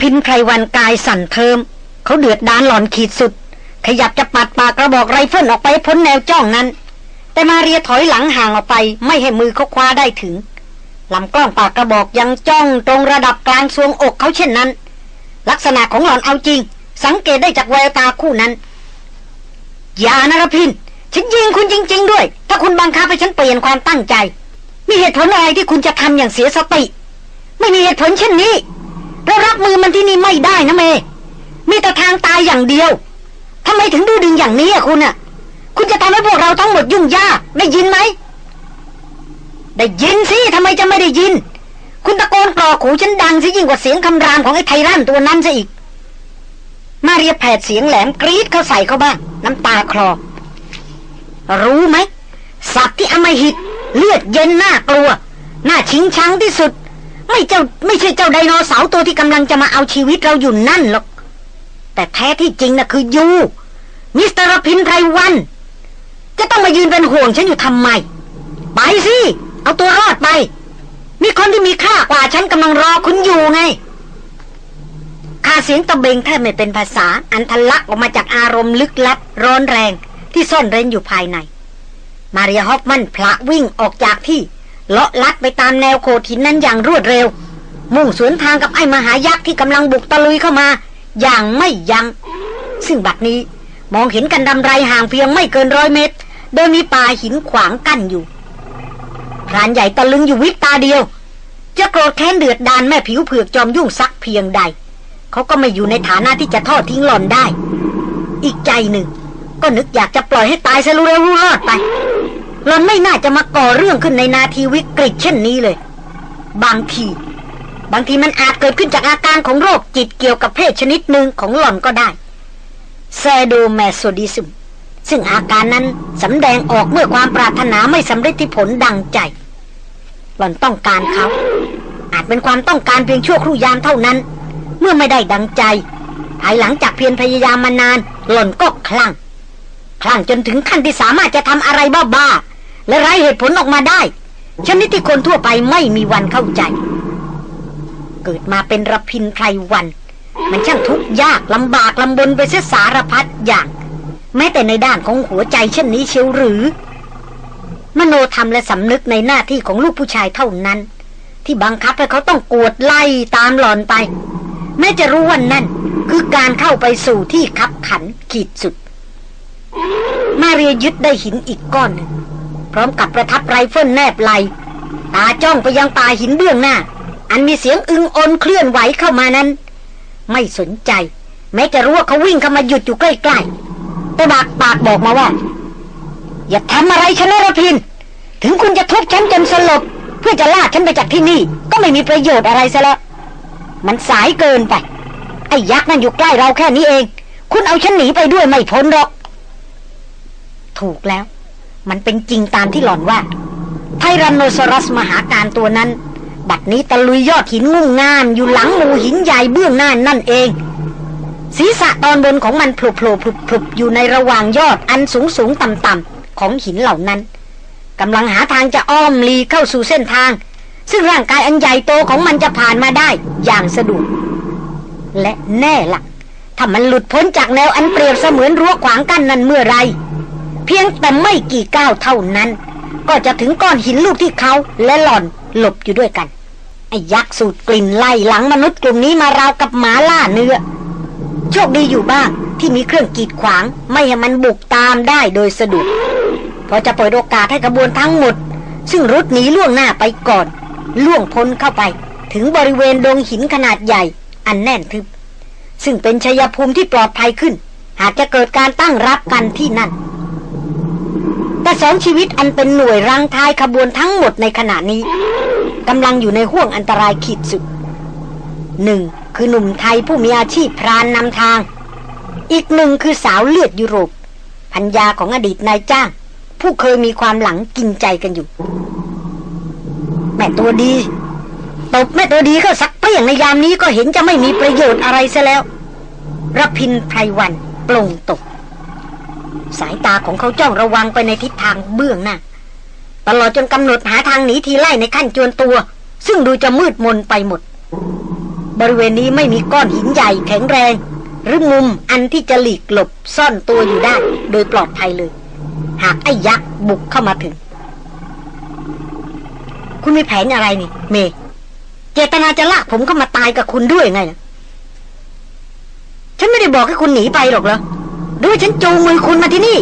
พินไพรวันกายสั่นเทิม เขาเดือดดาลหล่อนขีดสุด ขยับจะปัดปากกระบอกไรเฟิลออกไปพ้นแนวจ้องนั้น แต่มาเรียถอยหลังห่างออกไปไม่ให้มือเขาคว้าได้ถึงลำกล้องปากกระบอกยังจ้องตรงระดับกลางทรวงอกเขาเช่นนั้น ลักษณะของหล่อนเอาจริง สังเกตได้จากแววตาคู่นั้น อย่านะรพินทร์ฉันยิงคุณจริง ๆ ด้วย ถ้าคุณบังคับให้ฉันเปลี่ยนความตั้งใจ มีเหตุผลอะไรที่คุณจะทำอย่างเสียสติ ไม่มีเหตุผลเช่นนี้ เรารับมือมันที่นี่ไม่ได้นะเม มีแต่ทางตายอย่างเดียวทำไมถึงดูดึงอย่างนี้อะคุณอะคุณจะทำให้พวกเราทั้งหมดยุ่งยากได้ยินไหม ได้ยินสิทำไมจะไม่ได้ยิน คุณตะโกนกรอกหูฉันดังสิยิ่งกว่าเสียงคำรามของไอ้ไทรันตัวนั้นซะอีก มาเรียแผดเสียงแหลมกรีดเข้าใส่เขาบ้างน้ำตาคลอ รู้ไหมสัตว์ที่อำมหิตเลือดเย็นน่ากลัว น่าชิงชังที่สุด ไม่เจ้าไม่ใช่เจ้าไดโนเสาร์ตัวที่กำลังจะมาเอาชีวิตเราอยู่นั่นหรอก แต่แท้ที่จริงน่ะคือ you Mister รพินทร์ ไพรวัลย์ จะต้องมายืนเป็นห่วงฉันอยู่ทำไม ไปสิ เอาตัวรอดไป มีคนที่มีค่ากว่าฉันกำลังรอคุณอยู่ไงคาเสียงตะเบ็งแทบไม่เป็นภาษา อันทะลักออกมาจากอารมณ์ลึกลับ ร้อนแรงที่ซ่อนเร้นอยู่ภายใน มาเรียฮอฟมันพละวิ่งออกจากที่ เลาะลัดไปตามแนวโขดหินนั้นอย่างรวดเร็ว มุ่งสวนทางกับไอ้มหายักษ์ที่กำลังบุกตะลุยเข้ามา อย่างไม่ยัง้งซึ่งบัดนี้มองเห็นกันดำไรห่างเพียงไม่เกินร้อยเมตร โดยมีป่าหินขวางกั้นอยู่พรานใหญ่ตะลึงอยู่วิตาเดียว จะโกรธแค้นเดือดดานแม่ผิวเผือกจอมยุ่งซักเพียงใด เขาก็ไม่อยู่ในฐานะที่จะทอดทิ้งหล่อนได้ อีกใจหนึ่ง ก็นึกอยากจะปล่อยให้ตายซะรู้แล้วรู้รอดไป หล่อนไม่น่าจะมาก่อเรื่องขึ้นในนาทีวิกฤตเช่นนี้เลย บางที บางทีมันอาจเกิดขึ้นจากอาการของโรคจิตเกี่ยวกับเพศชนิดหนึ่งของหล่อนก็ได้ sadomasochism ซึ่งอาการนั้นสำแดงออกเมื่อความปรารถนาไม่สำเร็จที่ผลดังใจ หล่อนต้องการเขา อาจเป็นความต้องการเพียงชั่วครู่ยามเท่านั้น เมื่อไม่ได้ดังใจ ภายหลังจากเพียรพยายามมานาน หล่อนก็คลั่ง คลั่งจนถึงขั้นที่สามารถจะทำอะไรบ้าๆ และไร้เหตุผลออกมาได้ ชนิดที่คนทั่วไปไม่มีวันเข้าใจ เกิดมาเป็นระพินไพรวัน มันช่างทุกข์ยากลำบากลำบนไปเสียสารพัดอย่าง แม้แต่ในด้านของหัวใจเช่นนี้เชียวหรือ มโนธรรมและสำนึกในหน้าที่ของลูกผู้ชายเท่านั้น ที่บังคับให้เขาต้องกวดไล่ตามหลอนไป แม้จะรู้ว่านั่นคือการเข้าไปสู่ที่คับขันขีดสุด มาเรียยึดได้หินอีกก้อนหนึ่ง ร้อมกับประทับไรเฟิลแนบไหลตาจ้องไปยังป่าหินเบื้องหน้า อันมีเสียงอึงอนเคลื่อนไหวเข้ามานั้น ไม่สนใจ แม้จะรู้ว่าเขาวิ่งเข้ามาหยุดอยู่ใกล้ๆแต่บากปากบอกมาว่า อย่าทำอะไรฉันนะรพิน ถึงคุณจะทุบฉันจนสลบ เพื่อจะลากฉันไปจากที่นี่ ก็ไม่มีประโยชน์อะไรซะแล้วมันสายเกินไป ไอ้ยักษ์นั่นอยู่ใกล้เราแค่นี้เอง คุณเอาฉันหนีไปด้วยไม่พ้นหรอก ถูกแล้ว มันเป็นจริงตามที่หล่อนว่า ไทรันโนซอรัสมหาการตัวนั้น บัดนี้ตะลุยยอดหินงุ่งงามอยู่หลังหมู่หินใหญ่เบื้องหน้านั่นเอง ศีรษะตอนบนของมันโผล่โผล่พลุบอยู่ในระหว่างยอดอันสูงสูงต่ำต่ำของหินเหล่านั้นกำลังหาทางจะอ้อมลีเข้าสู่เส้นทาง ซึ่งร่างกายอันใหญ่โตของมันจะผ่านมาได้อย่างสะดวกและแน่ละ่ะถ้ามันหลุดพ้นจากแนวอันเปรียบเสมือนรั้วขวางกั้นนั้นเมื่อไร เพียงแต่ไม่กี่ก้าวเท่านั้น ก็จะถึงก้อนหินลูกที่เขาและหล่อนหลบอยู่ด้วยกันไอ้ยักษ์สูดกลิ่นไล่หลังมนุษย์กลุ่มนี้มาราวกับหมาล่าเนื้อ โชคดีอยู่บ้างที่มีเครื่องกีดขวาง ไม่ให้มันบุกตามได้โดยสะดวกพอจะเปิดโอกาสให้กระบวนทั้งหมด ซึ่งรุดหนีล่วงหน้าไปก่อน ล่วงพ้นเข้าไป ถึงบริเวณดงหินขนาดใหญ่ อันแน่นทึบ ซึ่งเป็นชยภูมิที่ปลอดภัยขึ้น หากจะเกิดการตั้งรับกันที่นั่น แต่สองชีวิตอันเป็นหน่วยรังท้ายขบวนทั้งหมดในขณะนี้กำลังอยู่ในห่วงอันตรายขีดสุดหนึ่งคือหนุ่มไทยผู้มีอาชีพพรานนำทาง อีกหนึ่งคือสาวเลือดยุโรปพัญญาของอดีตนายจ้าง ผู้เคยมีความหลังกินใจกันอยู่ แม่ตัวดีตบแม่ตัวดีก็สักเปรี้ยงในยามนี้ก็เห็นจะไม่มีประโยชน์อะไรซะแล้วรพินไพรวันปลงตก สายตาของเขาจ้องระวังไปในทิศทางเบื้องหน้าตลอดจนกำหนดหาทางหนีทีไล่ในขั้นจวนตัว ซึ่งดูจะมืดมนไปหมด บริเวณนี้ไม่มีก้อนหินใหญ่แข็งแรง หรือมุมอันที่จะหลีกหลบซ่อนตัวอยู่ได้ โดยปลอดภัยเลย หากไอ้ยักษ์บุกเข้ามาถึง คุณมีแผนอะไรนี่ เม เจตนาจะลากผมเข้ามาตายกับคุณด้วยไงฉันไม่ได้บอกให้คุณหนีไปหรอกเหรอ ด้วยฉันจูงมือคุณมาที่นี่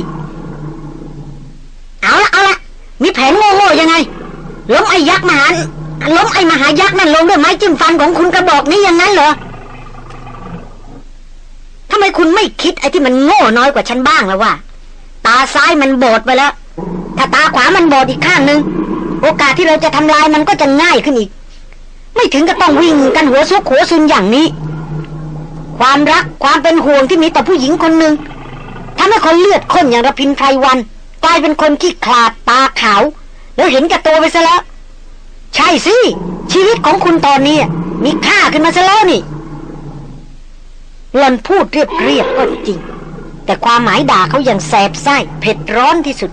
เอาละเอาละมีแผนโง่ๆยังไง ล้มไอ้ยักษ์มหาล้มไอ้มหายักษ์นั่นลงด้วยไม้จิ้มฟันของคุณกระบอกนี้อย่างนั้นเหรอทำไมคุณไม่คิดไอ้ที่มันโง่น้อยกว่าฉันบ้างแล้วว่าตาซ้ายมันบอดไปแล้ว ถ้าตาขวามันบอดอีกข้างนึง โอกาสที่เราจะทำลายมันก็จะง่ายขึ้นอีก ไม่ถึงก็ต้องวิ่งกันหัวซุกหัวซุนอย่างนี้ ความรักความเป็นห่วงที่มีต่อผู้หญิงคนหนึ่ง ทำให้คนเลือดข้นอย่างระพินไพรวัน กลายเป็นคนขี้ขลาดตาขาว แล้วเห็นกับตัวไปซะแล้ว ใช่สิ ชีวิตของคุณตอนนี้ มีค่าขึ้นมาซะแล้วนี่หลอนพูดเรียบเรียบก็จริง แต่ความหมายด่าเขาอย่างแสบไส้เผ็ดร้อนที่สุด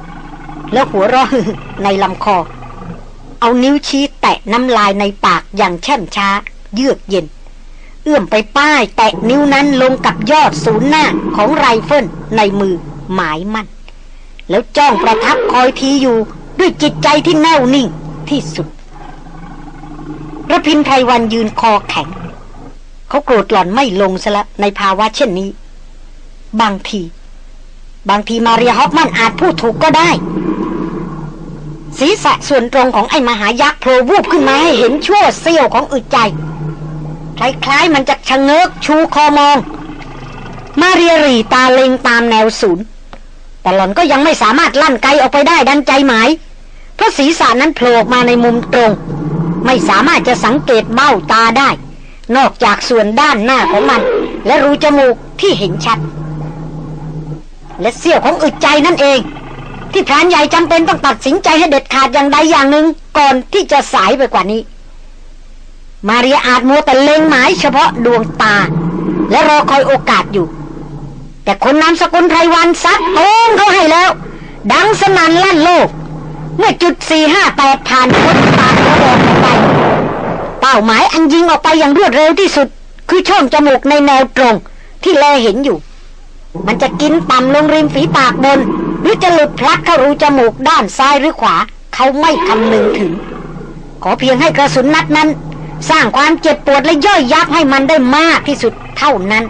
แล้วหัวเราะในลำคอ เอานิ้วชี้แตะน้ำลายในปากอย่างแช่มช้า เยือกเย็น เอื้อมไปป้ายแตะนิ้วนั้นลงกับยอดศูนย์หน้าของไรเฟิลในมือหมายมั่น แล้วจ้องประทับคอยทีอยู่ด้วยจิตใจที่แน่วนิ่งที่สุดรพินทร์ ไพรวัลย์ยืนคอแข็ง เขาโกรธหล่อนไม่ลงซะละในภาวะเช่นนี้ บางที บางทีมาเรียฮอฟมันอาจพูดถูกก็ได้ ศีรษะส่วนตรงของไอ้มหายักษ์โผล่วูบขึ้นมาให้เห็นชั่วเสี้ยวของอึดใจ คล้ายๆมันจะชะเงิกชูคอมอง มาเรียรีตาเล็งตามแนวศูนย์ แต่หล่อนก็ยังไม่สามารถลั่นไกลออกไปได้ดันใจหมาย เพราะศีรษะนั้นโผล่มาในมุมตรง ไม่สามารถจะสังเกตเบ้าตาได้ นอกจากส่วนด้านหน้าของมัน และรูจมูกที่เห็นชัด และเสี้ยวของอึดใจนั่นเอง ที่พรานใหญ่จำเป็นต้องตัดสินใจให้เด็ดขาดอย่างใดอย่างหนึ่งก่อนที่จะสายไปกว่านี้ มาเรียอาจมัวแต่เล็งหมายเฉพาะดวงตา และรอคอยโอกาสอยู่ แต่คนนามสกุลไพรวันซัดโต้งเขาให้แล้ว ดังสนั่นลั่นโลก เมื่อจุดสี่ห้าแปดผ่านพ้นปากกระบอกออกไป เป้าหมายอันยิงออกไปอย่างรวดเร็วที่สุด คือช่องจมูกในแนวตรง ที่แลเห็นอยู่ มันจะกินต่ำลงริมฝีปากบน หรือจะหลุดพลัดเข้ารูจมูกด้านซ้ายหรือขวา เขาไม่คำนึงถึง ขอเพียงให้กระสุนนัดนั้น สร้างความเจ็บปวดและย่อยยับให้มันได้มากที่สุดเท่านั้น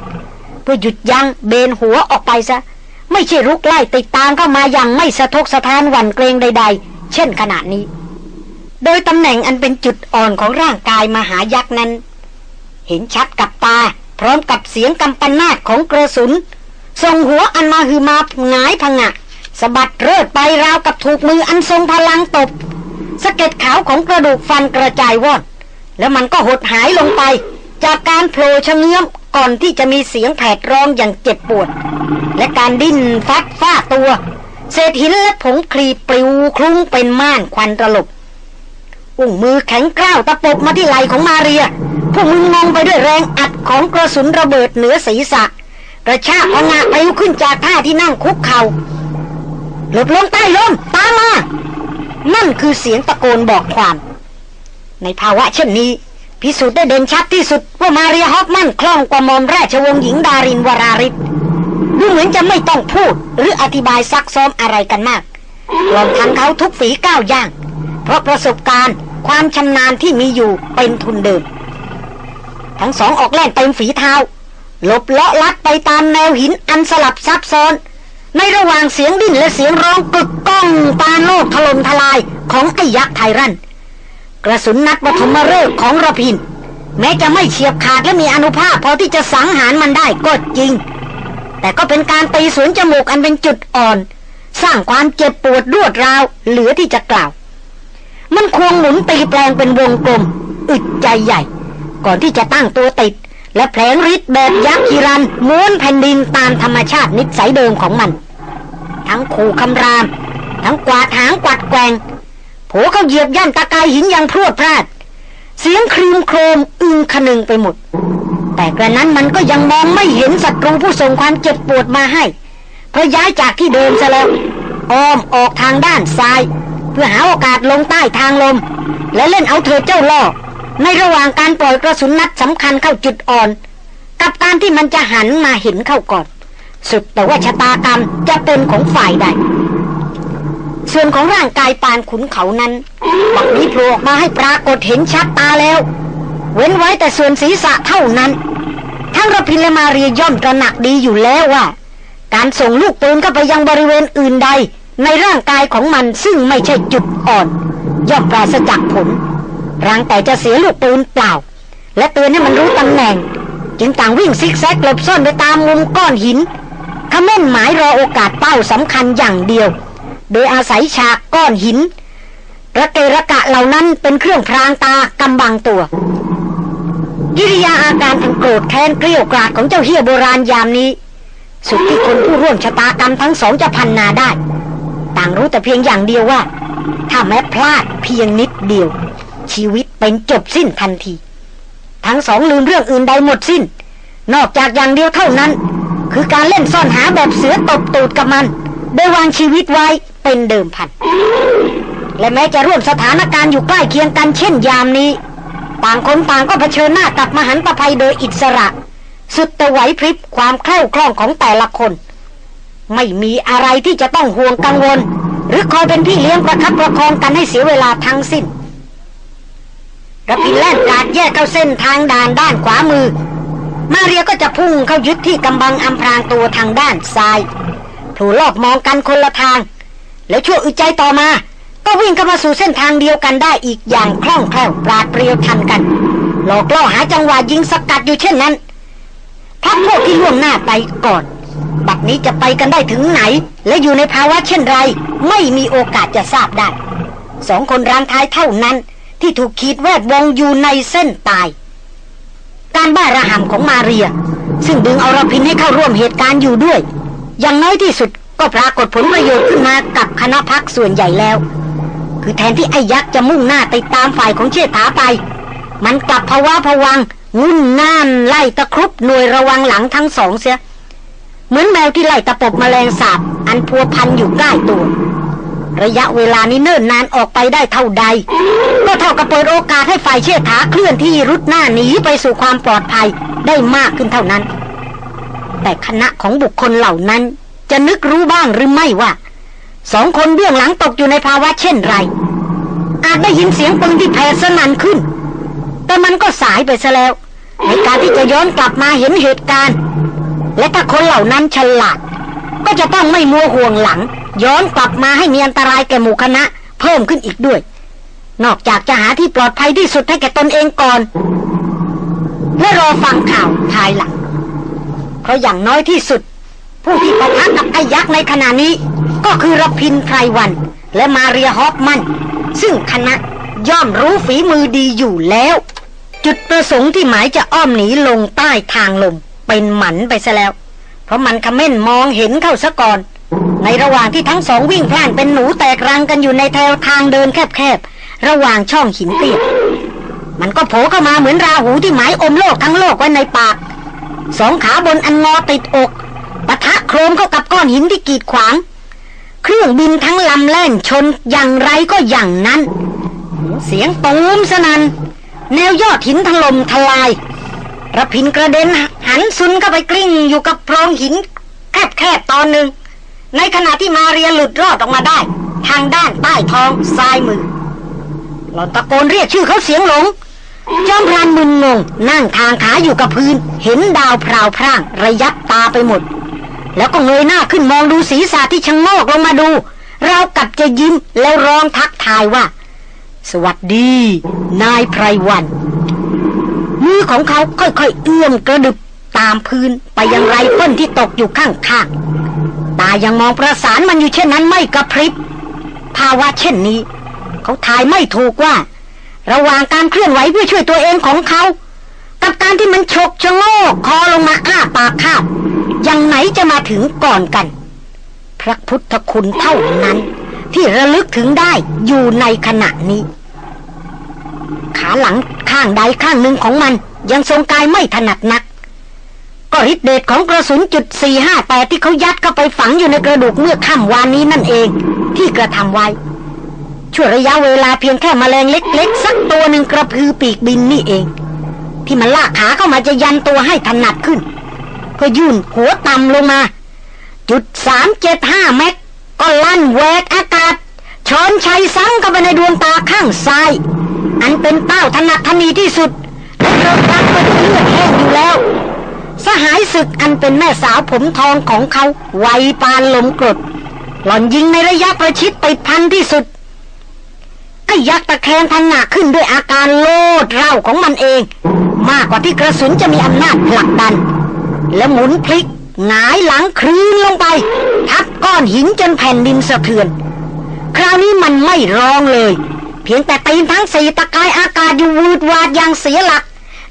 เพื่อหยุดยัง้งเบนหัวออกไปซะ ไม่ใช่รุกไล่ติดตามเข้ามาอย่างไม่สะทกสะท้านหวั่นเกรงใด ๆ เช่นขณะนี้ โดยตำแหน่งอันเป็นจุดอ่อนของร่างกายมหายักษ์นั้น เห็นชัดกับตา พร้อมกับเสียงกำปนาตของกระสุนส่งหัวอันมาฮือมาหงายพังะสะบัดเริดไปราวกับถูกมืออันทรงพลังตบสะเก็ดขาวของกระดูกฟันกระจายว่อด แล้วมันก็หดหายลงไป จากการโผล่ชะเงื้อมก่อนที่จะมีเสียงแผดร้องอย่างเจ็บปวด และการดิ้นฟัดฟ้าตัว เศษหินและผงคลีปลิวคลุ้งเป็นม่านควันตลบอุ้งมือแข็งกร้าวตะปบมาที่ไหล่ของมาเรียพวกมึงงงไปด้วยแรงอัดของกระสุนระเบิดเหนือศีรษะกระชากพงะปลิวขึ้นจากท่าที่นั่งคุกเขา่าหลบลงใต้ลมตามมา นั่นคือเสียงตะโกนบอกความ ในภาวะเช่นนี้ พิสูจน์ได้เด่นชัดที่สุดว่ามาเรียฮอฟมันคล่องกว่ามอมราชวงศ์หญิงดารินวราริศดูเหมือนจะไม่ต้องพูดหรืออธิบายซักซ้อมอะไรกันมากลองทำเขาทุกฝีก้าวย่าง เพราะประสบการณ์ความชำนาญที่มีอยู่เป็นทุนเดิม ทั้งสองออกแล่นเต็มฝีเท้าหลบเลาะลัดไปตามแนวหินอันสลับซับซ้อน ในระหว่างเสียงดิ้นและเสียงร้องกึกก้องตาโลกถล่มทลายของไอ้ยักษ์ไทรัน กระสุนนัดปฐมฤกษ์ของระพิน แม้จะไม่เฉียบขาดและมีอนุภาพพอที่จะสังหารมันได้ก็จริง แต่ก็เป็นการตีสวนจมูกอันเป็นจุดอ่อน สร้างความเจ็บปวดรวดราวเหลือที่จะกล่าว มันควงหมุนตีแปลงเป็นวงกลม อึดใจใหญ่ ก่อนที่จะตั้งตัวติด และแผลงฤทธิ์แบบยักษ์กิรันม้วนแผ่นดินตามธรรมชาตินิสัยเดิมของมัน ทั้งขู่คำราม ทั้งกวาดหางกวัดแกง โผเขาเหยียบย่ำตะกายหินอย่างพรวดพลาด เสียงครีมโครมอึงคนึงไปหมด แต่กระนั้นมันก็ยังมองไม่เห็นศัตรูผู้ส่งความเจ็บปวดมาให้ เพราะย้ายจากที่เดิมซะแล้ว อ้อมออกทางด้านซ้าย เพื่อหาโอกาสลงใต้ทางลม และเล่นเอาเธอเจ้าล่อ ในระหว่างการปล่อยกระสุนนัดสำคัญเข้าจุดอ่อน กับการที่มันจะหันมาเห็นเข้าก่อน สุดแต่ว่าชะตากรรมจะเป็นของฝ่ายใด ส่วนของร่างกายปานขุนเขานั้นบักนี้โผล่ออกมาให้ปรากฏเห็นชัดตาแล้ว เว้นไว้แต่ส่วนศีรษะเท่านั้น ทั้งระพินและมาเรียย่อมตระหนักดีอยู่แล้วว่า การส่งลูกปืนเข้าไปยังบริเวณอื่นใด ในร่างกายของมันซึ่งไม่ใช่จุดอ่อน ย่อมปราศจากผลรังแต่จะเสียลูกปืนเปล่า และเตือนให้มันรู้ตำแหน่ง จึงต่างวิ่งซิกแซกหลบซ่อนไปตามมุมก้อนหินขม้นหมายรอโอกาสเป้าสำคัญอย่างเดียว โดยอาศัยฉากก้อนหิน ระเกระกะเหล่านั้นเป็นเครื่องพรางตากำบังตัวกิริยาอาการอันโกรธแค้นเกลียวกราดของเจ้าเฮียโบราณยามนี้ สุดที่คนผู้ร่วมชะตากรรมทั้งสองจะพันนาได้ ต่างรู้แต่เพียงอย่างเดียวว่า ถ้าแม้พลาดเพียงนิดเดียว ชีวิตเป็นจบสิ้นทันที ทั้งสองลืมเรื่องอื่นใดหมดสิ้น นอกจากอย่างเดียวเท่านั้น คือการเล่นซ่อนหาแบบเสือตบตูดกับมัน โดยวางชีวิตไว้ เป็นเดิมพัน และแม้จะร่วมสถานการณ์อยู่ใกล้เคียงกันเช่นยามนี้ ต่างคนต่างก็เผชิญหน้ากับมหันตภัยโดยอิสระ สุดตะไหวพริบความแคล่วคล่องของแต่ละคน ไม่มีอะไรที่จะต้องห่วงกังวล หรือคอยเป็นพี่เลี้ยงประคับประคองกันให้เสียเวลาทั้งสิ้นระพินแล่นกาดแยกเข้าเส้นทางด่านด้านขวามือ มาเรียก็จะพุ่งเข้ายึดที่กำบังอำพรางตัวทางด้านซ้ายถูลอบมองกันคนละทาง แล้วชั่วอึดใจต่อมา ก็วิ่งเข้ามาสู่เส้นทางเดียวกันได้อีกอย่างคล่องแคล่วปราดเปรียวทันกัน หลอกล่อหาจังหวะยิงสกัดอยู่เช่นนั้นพักพวกที่ล่วงหน้าไปก่อน บัดนี้จะไปกันได้ถึงไหน และอยู่ในภาวะเช่นไร ไม่มีโอกาสจะทราบได้สองคนรังท้ายเท่านั้น ที่ถูกขีดแวดวงอยู่ในเส้นตาย การบ้าระห่ำของมาเรีย ซึ่งดึงเอารพินให้เข้าร่วมเหตุการณ์อยู่ด้วย อย่างน้อยที่สุด ก็ปรากฏผลประโยชน์ขึ้นมากับคณะพักส่วนใหญ่แล้ว คือแทนที่ไอ้ยักษ์จะมุ่งหน้าติดตามฝ่ายของเชษฐาไป มันกลับภาวะผวังงุ่นน่านไล่ตะครุบหน่วยระวังหลังทั้งสองเสีย เหมือนแมวที่ไล่ตะปบมแมลงสาบ อันพัวพันอยู่ใกล้ตัว ระยะเวลานี้เนิ่นนานออกไปได้เท่าใด ก็เท่ากับเปิดโอกาสให้ฝ่ายเชษฐาเคลื่อนที่รุดหน้าหนีไปสู่ความปลอดภัยได้มากขึ้นเท่านั้น แต่คณะของบุคคลเหล่านั้น จะนึกรู้บ้างหรือไม่ว่าสองคนเบื้องหลังตกอยู่ในภาวะเช่นไร อาจได้ยินเสียงปืนที่แผ่สนั่นขึ้น แต่มันก็สายไปซะแล้ว ในการที่จะย้อนกลับมาเห็นเหตุการณ์ และถ้าคนเหล่านั้นฉลาด ก็จะต้องไม่มัวห่วงหลัง ย้อนกลับมาให้มีอันตรายแก่หมู่คณะ เพิ่มขึ้นอีกด้วย นอกจากจะหาที่ปลอดภัยที่สุดให้แก่ตนเองก่อนและรอฟังข่าวภายหลังเพราะอย่างน้อยที่สุด ผู้ที่ปะทะกับไอ้ยักษ์ในขณะนี้ ก็คือรพินไพรวัน และมาเรียฮอฟมัน ซึ่งคณะย่อมรู้ฝีมือดีอยู่แล้ว จุดประสงค์ที่หมายจะอ้อมหนีลงใต้ทางลม เป็นหมันไปซะแล้ว เพราะมันคำเม่นมองเห็นเข้าซะก่อน ในระหว่างที่ทั้งสองวิ่งพล่านเป็นหนูแตกรังกันอยู่ในแถวทางเดินแคบๆระหว่างช่องหินเตี้ยมันก็โผล่เข้ามาเหมือนราหูที่หมายอมโลกทั้งโลกไว้ในปาก สองขาบนอันงอติดอก ครมเข้ากับก้อนหินที่กีดขวาง เครื่องบินทั้งลำแล่นชนอย่างไรก็อย่างนั้น เสียงตูมสนันแนวยอดหินถล่มทลายระพินกระเด็นหันซุนเข้าไปกลิ้งอยู่กับโพรงหินแคบๆตอนหนึ่ง ในขณะที่มาเรียหลุดรอดออกมาได้ ทางด้านใต้ท้องซ้ายมือหล่อนตะโกนเรียกชื่อเขาเสียงหลง จอมพรานมึนงง นั่งทางขาอยู่กับพื้น เห็นดาวพราวพร่าง ระยับตาไปหมด แล้วก็เงยหน้าขึ้นมองดูศีรษะที่ชะงโงกลงมาดู เรากับจะยิ้มแล้วร้องทักทายว่า สวัสดี นายไพรวันมือของเขาค่อยๆเอื้อมกระดึบตามพื้นไปยังไรเฟิลที่ตกอยู่ข้างๆ ตายังมองประสานมันอยู่เช่นนั้นไม่กระพริบ ภาวะเช่นนี้ เขาทายไม่ถูกว่า ระหว่างการเคลื่อนไหวเพื่อช่วยตัวเองของเขา กับการที่มันฉกชะโงกคอลงมาอ้าปากคาบ ยังไหนจะมาถึงก่อนกัน พระพุทธคุณเท่านั้น ที่ระลึกถึงได้อยู่ในขณะนี้ ขาหลังข้างใดข้างหนึ่งของมันยังทรงกายไม่ถนัดนัก ก็ฤทธิเดชของกระสุนจุดสี่ห้าแปดที่เขายัดเข้าไปฝังอยู่ในกระดูกเมื่อค่ำวานนี้นั่นเอง ที่กระทำไว้ช่วระยะเวลาเพียงแค่มแมลงเล็ก ๆ สักตัวหนึ่งกระพือปีกบินนี่เอง ที่มันลากขาเข้ามาจะยันตัวให้ถนัดขึ้น ก็ยื่นหัวต่ำลงมา จุดสามเจ็ดห้าเมตรก็ลั่นแหวกอากาศช้อนชัยซ้ำเข้าไปในดวงตาข้างซ้าย อันเป็นเป้าถนัดทนีที่สุดและเริ่มรักไปด้วยเลือดแห้งอยู่แล้ว สหายศึกอันเป็นแม่สาวผมทองของเขาไวปานลมกรดหล่อนยิงในระยะประชิดติดพันที่สุดไอ้ยักษ์ตะแคงพังหนักขึ้นด้วยอาการโลดเร่าของมันเอง มากกว่าที่กระสุนจะมีอำนาจผลักดัน และหมุนพลิกหงายหลังคลืนลงไป ทับก้อนหินจนแผ่นดินสะเทือน คราวนี้มันไม่ร้องเลย เพียงแต่ตีนทั้งสี่ตะกายอากาศอยู่วืดวาดอย่างเสียหลัก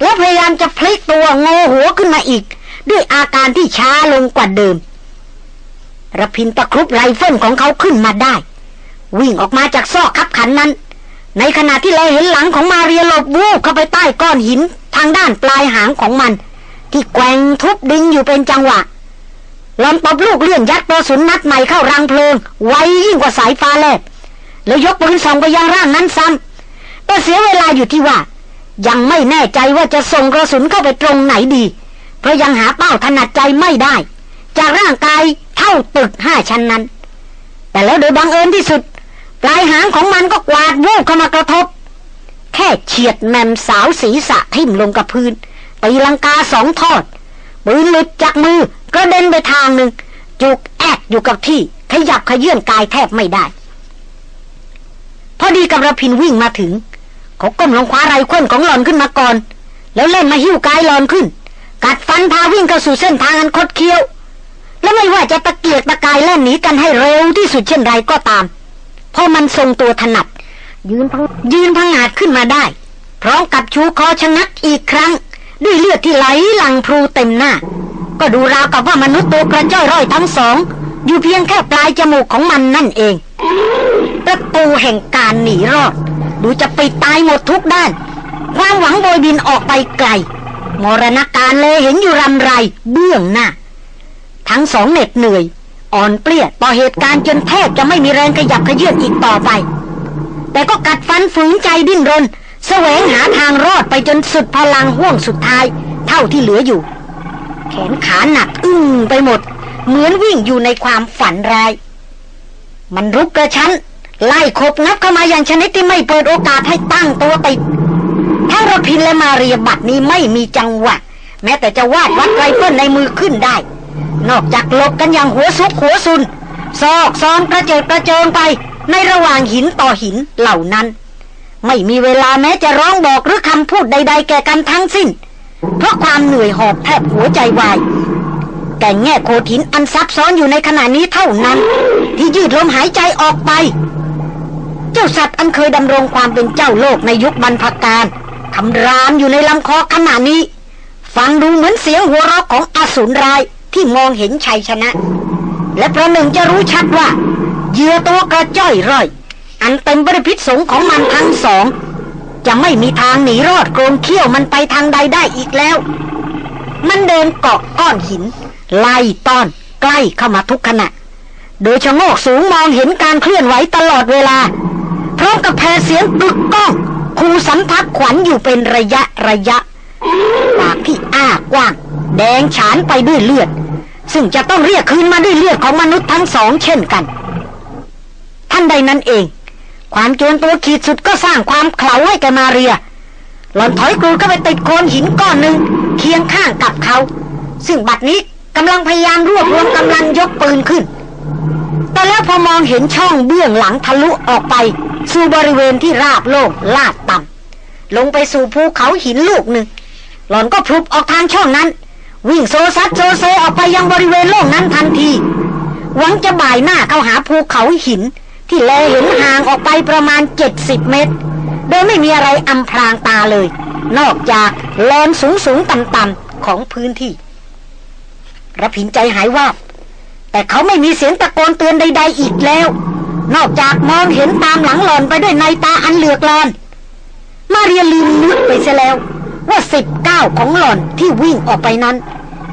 และพยายามจะพลิกตัวงอหัวขึ้นมาอีก ด้วยอาการที่ช้าลงกว่าเดิมระพินตะครุบไรเฟิลของเขาขึ้นมาได้ วิ่งออกมาจากซอกคับขันนั้น ในขณะที่เราเห็นหลังของมาเรียหลบวูบเข้าไปใต้ก้อนหินทางด้านปลายหางของมัน ที่แกว่งทุบดิงอยู่เป็นจังหวะลอนตบลูกเลื่อนยัดกระสุนนัดใหม่เข้ารังเพลิง ไวยิ่งกว่าสายฟ้าแลบแล้วยกปืนส่องไปยังร่างนั้นซ้ำแต่เสียเวลาอยู่ที่ว่า ยังไม่แน่ใจว่าจะส่งกระสุนเข้าไปตรงไหนดี เพราะยังหาเป้าถนัดใจไม่ได้ จากร่างกายเท่าตึกห้าชั้นนั้น แต่แล้วโดยบังเอิญที่สุด ปลายหางของมันก็กวาดวูบเข้ามากระทบ แค่เฉียดแมมสาวศีรษะทิ่มลงกับพื้น ตีลังกาสองทอดปืนหลุดจากมือกระเด็นไปทางหนึ่งจุกแอกอยู่กับที่ ขยับขยื่นกายแทบไม่ได้ พอดีกับระพินวิ่งมาถึง เขาก้มลงคว้าไรควนของหลอนขึ้นมาก่อน แล้วเล่นมาหิ้วกายหลอนขึ้น กัดฟันพาวิ่งเข้าสู่เส้นทางอันคดเคี้ยว และไม่ว่าจะตะเกียกตะกายแล่นหนีกันให้เร็วที่สุดเช่นไรก็ตามพอมันทรงตัวถนัด ยืนพังยืนพังอาจขึ้นมาได้ พร้อมกับชูคอชะงักอีกครั้ง ด้วยเลือดที่ไหลหลังพลูเต็มหน้า ก็ดูราวกับว่ามนุษย์ตัวกระจ้อยร่อยทั้งสอง อยู่เพียงแค่ปลายจมูกของมันนั่นเอง ประตูแห่งการหนีรอด ดูจะปิดตายหมดทุกด้าน ความหวังโบยบินออกไปไกล มรณการเลยเห็นอยู่รำไรเบื้องหน้า ทั้งสองเหน็ดเหนื่อย อ่อนเปลี้ยต่อเหตุการณ์จนแทบจะไม่มีแรงขยับขยื่นอีกต่อไป แต่ก็กัดฟันฝืนใจดิ้นรน แสวงหาทางรอดไปจนสุดพลังห่วงสุดท้าย เท่าที่เหลืออยู่ แขนขาหนักอึ้งไปหมด เหมือนวิ่งอยู่ในความฝันร้าย มันรุกกระชั้น ไล่ขบงับเข้ามาอย่างชนิดที่ไม่เปิดโอกาสให้ตั้งตัวติดทั้งรพินและมาเรียบัตรนี้ไม่มีจังหวะ แม้แต่จะวาดวัดไรเฟิลในมือขึ้นได้ นอกจากหลบกันอย่างหัวซุกหัวซุนซอกซอนกระเจิดกระเจิงไปในระหว่างหินต่อหินเหล่านั้น ไม่มีเวลาแม้จะร้องบอกหรือคำพูดใด ๆ แก่กันทั้งสิ้น เพราะความเหนื่อยหอบแทบหัวใจวายแก่งแง่โขดหินอันซับซ้อนอยู่ในขณะนี้เท่านั้น ที่ยืดลมหายใจออกไป เจ้าสัตว์อันเคยดำรงความเป็นเจ้าโลกในยุคบรรพกาลคำรามอยู่ในลำคอขณะนี้ ฟังดูเหมือนเสียงหัวเราะของอสูรร้ายที่มองเห็นชัยชนะ และประหนึ่งจะรู้ชัดว่าเหยื่อตัวกระจ้อยร่อย อันเต็มบริพิษสงของมันทั้งสอง จะไม่มีทางหนีรอดโกรนเขี้ยวมันไปทางใดได้อีกแล้ว มันเดินเกาะก้อนหิน ไล่ต้อน ใกล้เข้ามาทุกขณะ โดยชะโงกสูงมองเห็นการเคลื่อนไหวตลอดเวลาพร้อมกับแผ่เสียงปึกก้องคูสันทักขวัญอยู่เป็นระยะระยะปากที่อ้ากว้าง แดงฉานไปด้วยเลือด ซึ่งจะต้องเรียกคืนมาด้วยเลือดของมนุษย์ทั้งสองเช่นกัน ท่านใดนั้นเอง ความโจรตัวขีดสุดก็สร้างความเขลาให้แกมาเรีย หล่อนถอยกรูเข้าไปติดโคนหินก้อนหนึ่งเคียงข้างกับเขา ซึ่งบัดนี้กำลังพยายามรวบรวมกำลังยกปืนขึ้น แต่แล้วพอมองเห็นช่องเบื้องหลังทะลุออกไป สู่บริเวณที่ราบโล่งลาดต่ำลงไปสู่ภูเขาหินลูกหนึ่ง หล่อนก็พลุบออกทางช่องนั้น วิ่งโซซัดโซเซออกไปยังบริเวณโล่งนั้นทันที หวังจะบ่ายหน้าเข้าหาภูเขาหิน ที่แลเห็นห่างออกไปประมาณ 70 เมตร โดยไม่มีอะไรอำพรางตาเลย นอกจากแลนสูงสูงต่ำต่ำๆของพื้นที่ระพินใจหายวาบแต่เขาไม่มีเสียงตะโกนเตือนใด ๆ อีกแล้ว นอกจากมองเห็นตามหลังหลอนไปด้วยในตาอันเหลือกลอน มาเรียลืมนึกไปเสียแล้ว ว่าสิบเก้าของหลอนที่วิ่งออกไปนั้น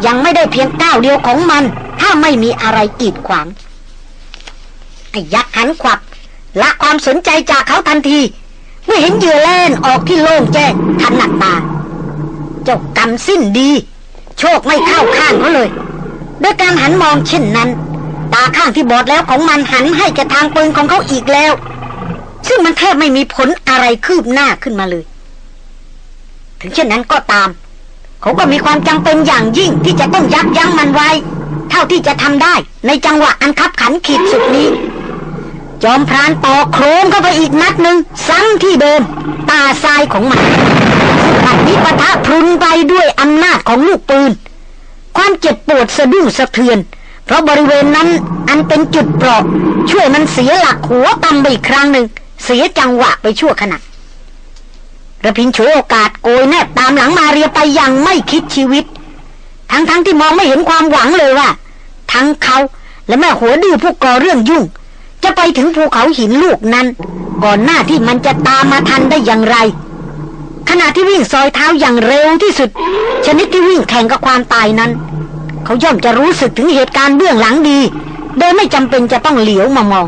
ยังไม่ได้เพียงก้าวเดียวของมัน ถ้าไม่มีอะไรกีดขวาง ยักษ์หันขวับละความสนใจจากเขาทันที เมื่อเห็นเหยื่อแล่นออกที่โล่งแจ้งทันหนักตา เจ้ากรรมสิ้นดี โชคไม่เข้าข้างเขาเลยโดยการหันมองเช่นนั้น ตาข้างที่บอดแล้วของมันหันให้แกทางปืนของเขาอีกแล้ว ซึ่งมันแทบไม่มีผลอะไรคืบหน้าขึ้นมาเลย ถึงเช่นนั้นก็ตาม เขาก็มีความจำเป็นอย่างยิ่งที่จะต้องยับยั้งมันไว้ เท่าที่จะทำได้ในจังหวะอันคับขันขีดสุดนี้ จอมพรานต่อโครงเข้าไปอีกนัดหนึ่งซ้ำที่เดิม ตาทรายของมันบัดนี้ปะทะพรุนไปด้วยอำนาจของลูกปืน ความเจ็บปวดสะดุ้งสะเทือน เพราะบริเวณนั้นอันเป็นจุดเปราะช่วยมันเสียหลักหัวตำไปอีกครั้งหนึ่ง เสียจังหวะไปชั่วขณะระพินฉวยโอกาสโกยแนบตามหลังมาเรียไปอย่างไม่คิดชีวิต ทั้งๆทที่มองไม่เห็นความหวังเลยว่า ทั้งเขาและแม่หัวดื้อผู้ก่อเรื่องยุ่ง จะไปถึงภูเขาหินลูกนั้น ก่อนหน้าที่มันจะตามมาทันได้อย่างไร ขณะที่วิ่งซอยเท้าอย่างเร็วที่สุด ชนิดที่วิ่งแข่งกับความตายนั้น เขาย่อมจะรู้สึกถึงเหตุการณ์เบื้องหลังดี โดยไม่จำเป็นจะต้องเหลียวมามอง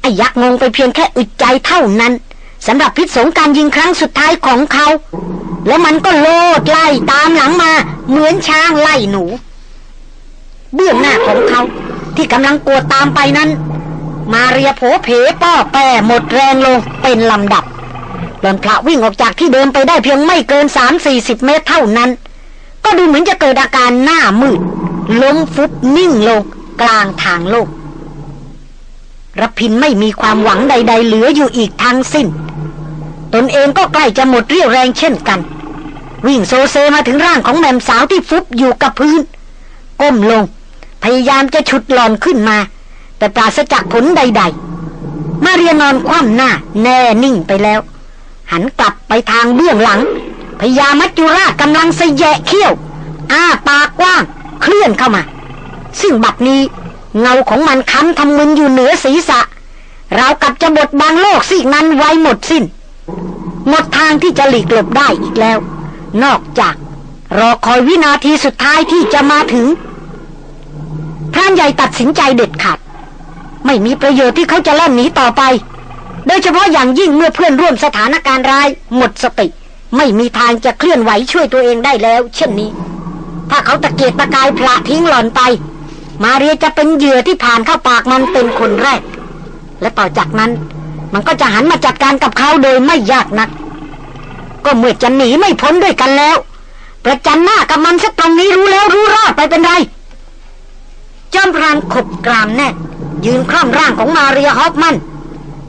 ไอ้ยักษ์งงไปเพียงแค่อึดใจเท่านั้นสำหรับพิษสงการยิงครั้งสุดท้ายของเขา แล้วมันก็โลดไล่ตามหลังมา เหมือนช้างไล่หนู เบื้องหน้าของเขาที่กำลังกวดตามไปนั้น มาเรียโผเพป้อแปรหมดแรงลงเป็นลำดับหลอนพระวิ่งออกจากที่เดิมไปได้เพียงไม่เกินสามสี่สิบเมตรเท่านั้น ก็ดูเหมือนจะเกิดอาการหน้ามืดล้มฟุบนิ่งลงกลางทางโลกรพินไม่มีความหวังใด ๆ เหลืออยู่อีกทั้งสิ้น ตนเองก็ใกล้จะหมดเรี่ยวแรงเช่นกัน วิ่งโซเซมาถึงร่างของแม่มสาวที่ฟุบอยู่กับพื้น ก้มลง พยายามจะฉุดหลอนขึ้นมา แต่ปราศจากผลใด ๆ มาเรียนอนคว่ำหน้า แน่นิ่งไปแล้ว หันกลับไปทางเบื้องหลังพยามัจจุราชกำลังสแยะเขี้ยว อ้าปากกว้าง เคลื่อนเข้ามา ซึ่งบัดนี้เงาของมันค้ำทำมึนอยู่เหนือศีรษะ เรากับจะบดบางโลกสิ่งนั้นไว้หมดสิน้น หมดทางที่จะหลีกหลบได้อีกแล้ว นอกจากรอคอยวินาทีสุดท้ายที่จะมาถึงพรานใหญ่ตัดสินใจเด็ดขาด ไม่มีประโยชน์ที่เขาจะเล่นหนีต่อไป โดยเฉพาะอย่างยิ่งเมื่อเพื่อนร่วมสถานการณ์ร้ายหมดสติ ไม่มีทางจะเคลื่อนไหวช่วยตัวเองได้แล้ว เช่นนี้ ถ้าเขาตะเกียกตะกายพละทิ้งหล่อนไป มาเรียจะเป็นเหยื่อที่ผ่านเข้าปากมันเป็นคนแรก และต่อจากนั้น มันก็จะหันมาจัดการกับเขาโดยไม่ยากนัก ก็เมื่อจะหนีไม่พ้นด้วยกันแล้ว ประจันหน้ากับมันสักตรงนี้รู้แล้วรู้รอดไปเป็นไรจอมพรานขบกรามแน่ ยืนคล่อมร่างของมาเรียฮอฟมัน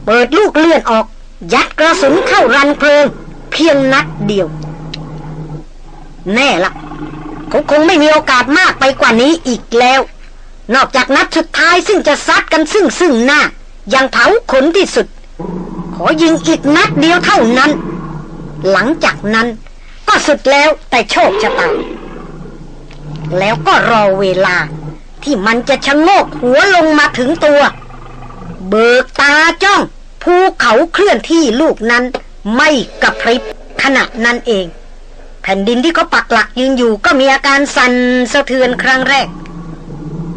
เปิดลูกเลื่อนออก ยัดกระสุนเข้ารันเพลิง เพียงนัดเดียว แน่ละเขาคงไม่มีโอกาสมากไปกว่านี้อีกแล้ว นอกจากนัดสุดท้ายซึ่งจะซัดกันซึ่งซึ่งหน้ายังเผาขนที่สุด ขอยิงอีกนัดเดียวเท่านั้น หลังจากนั้น ก็สุดแล้วแต่โชคชะตาแล้วก็รอเวลา ที่มันจะชะโงกหัวลงมาถึงตัว เบิกตาจ้องภูเขาเคลื่อนที่ลูกนั้นไม่กระพริบขณะนั้นเอง แผ่นดินที่เขาปักหลักยืนอยู่ก็มีอาการสั่นสะเทือนครั้งแรก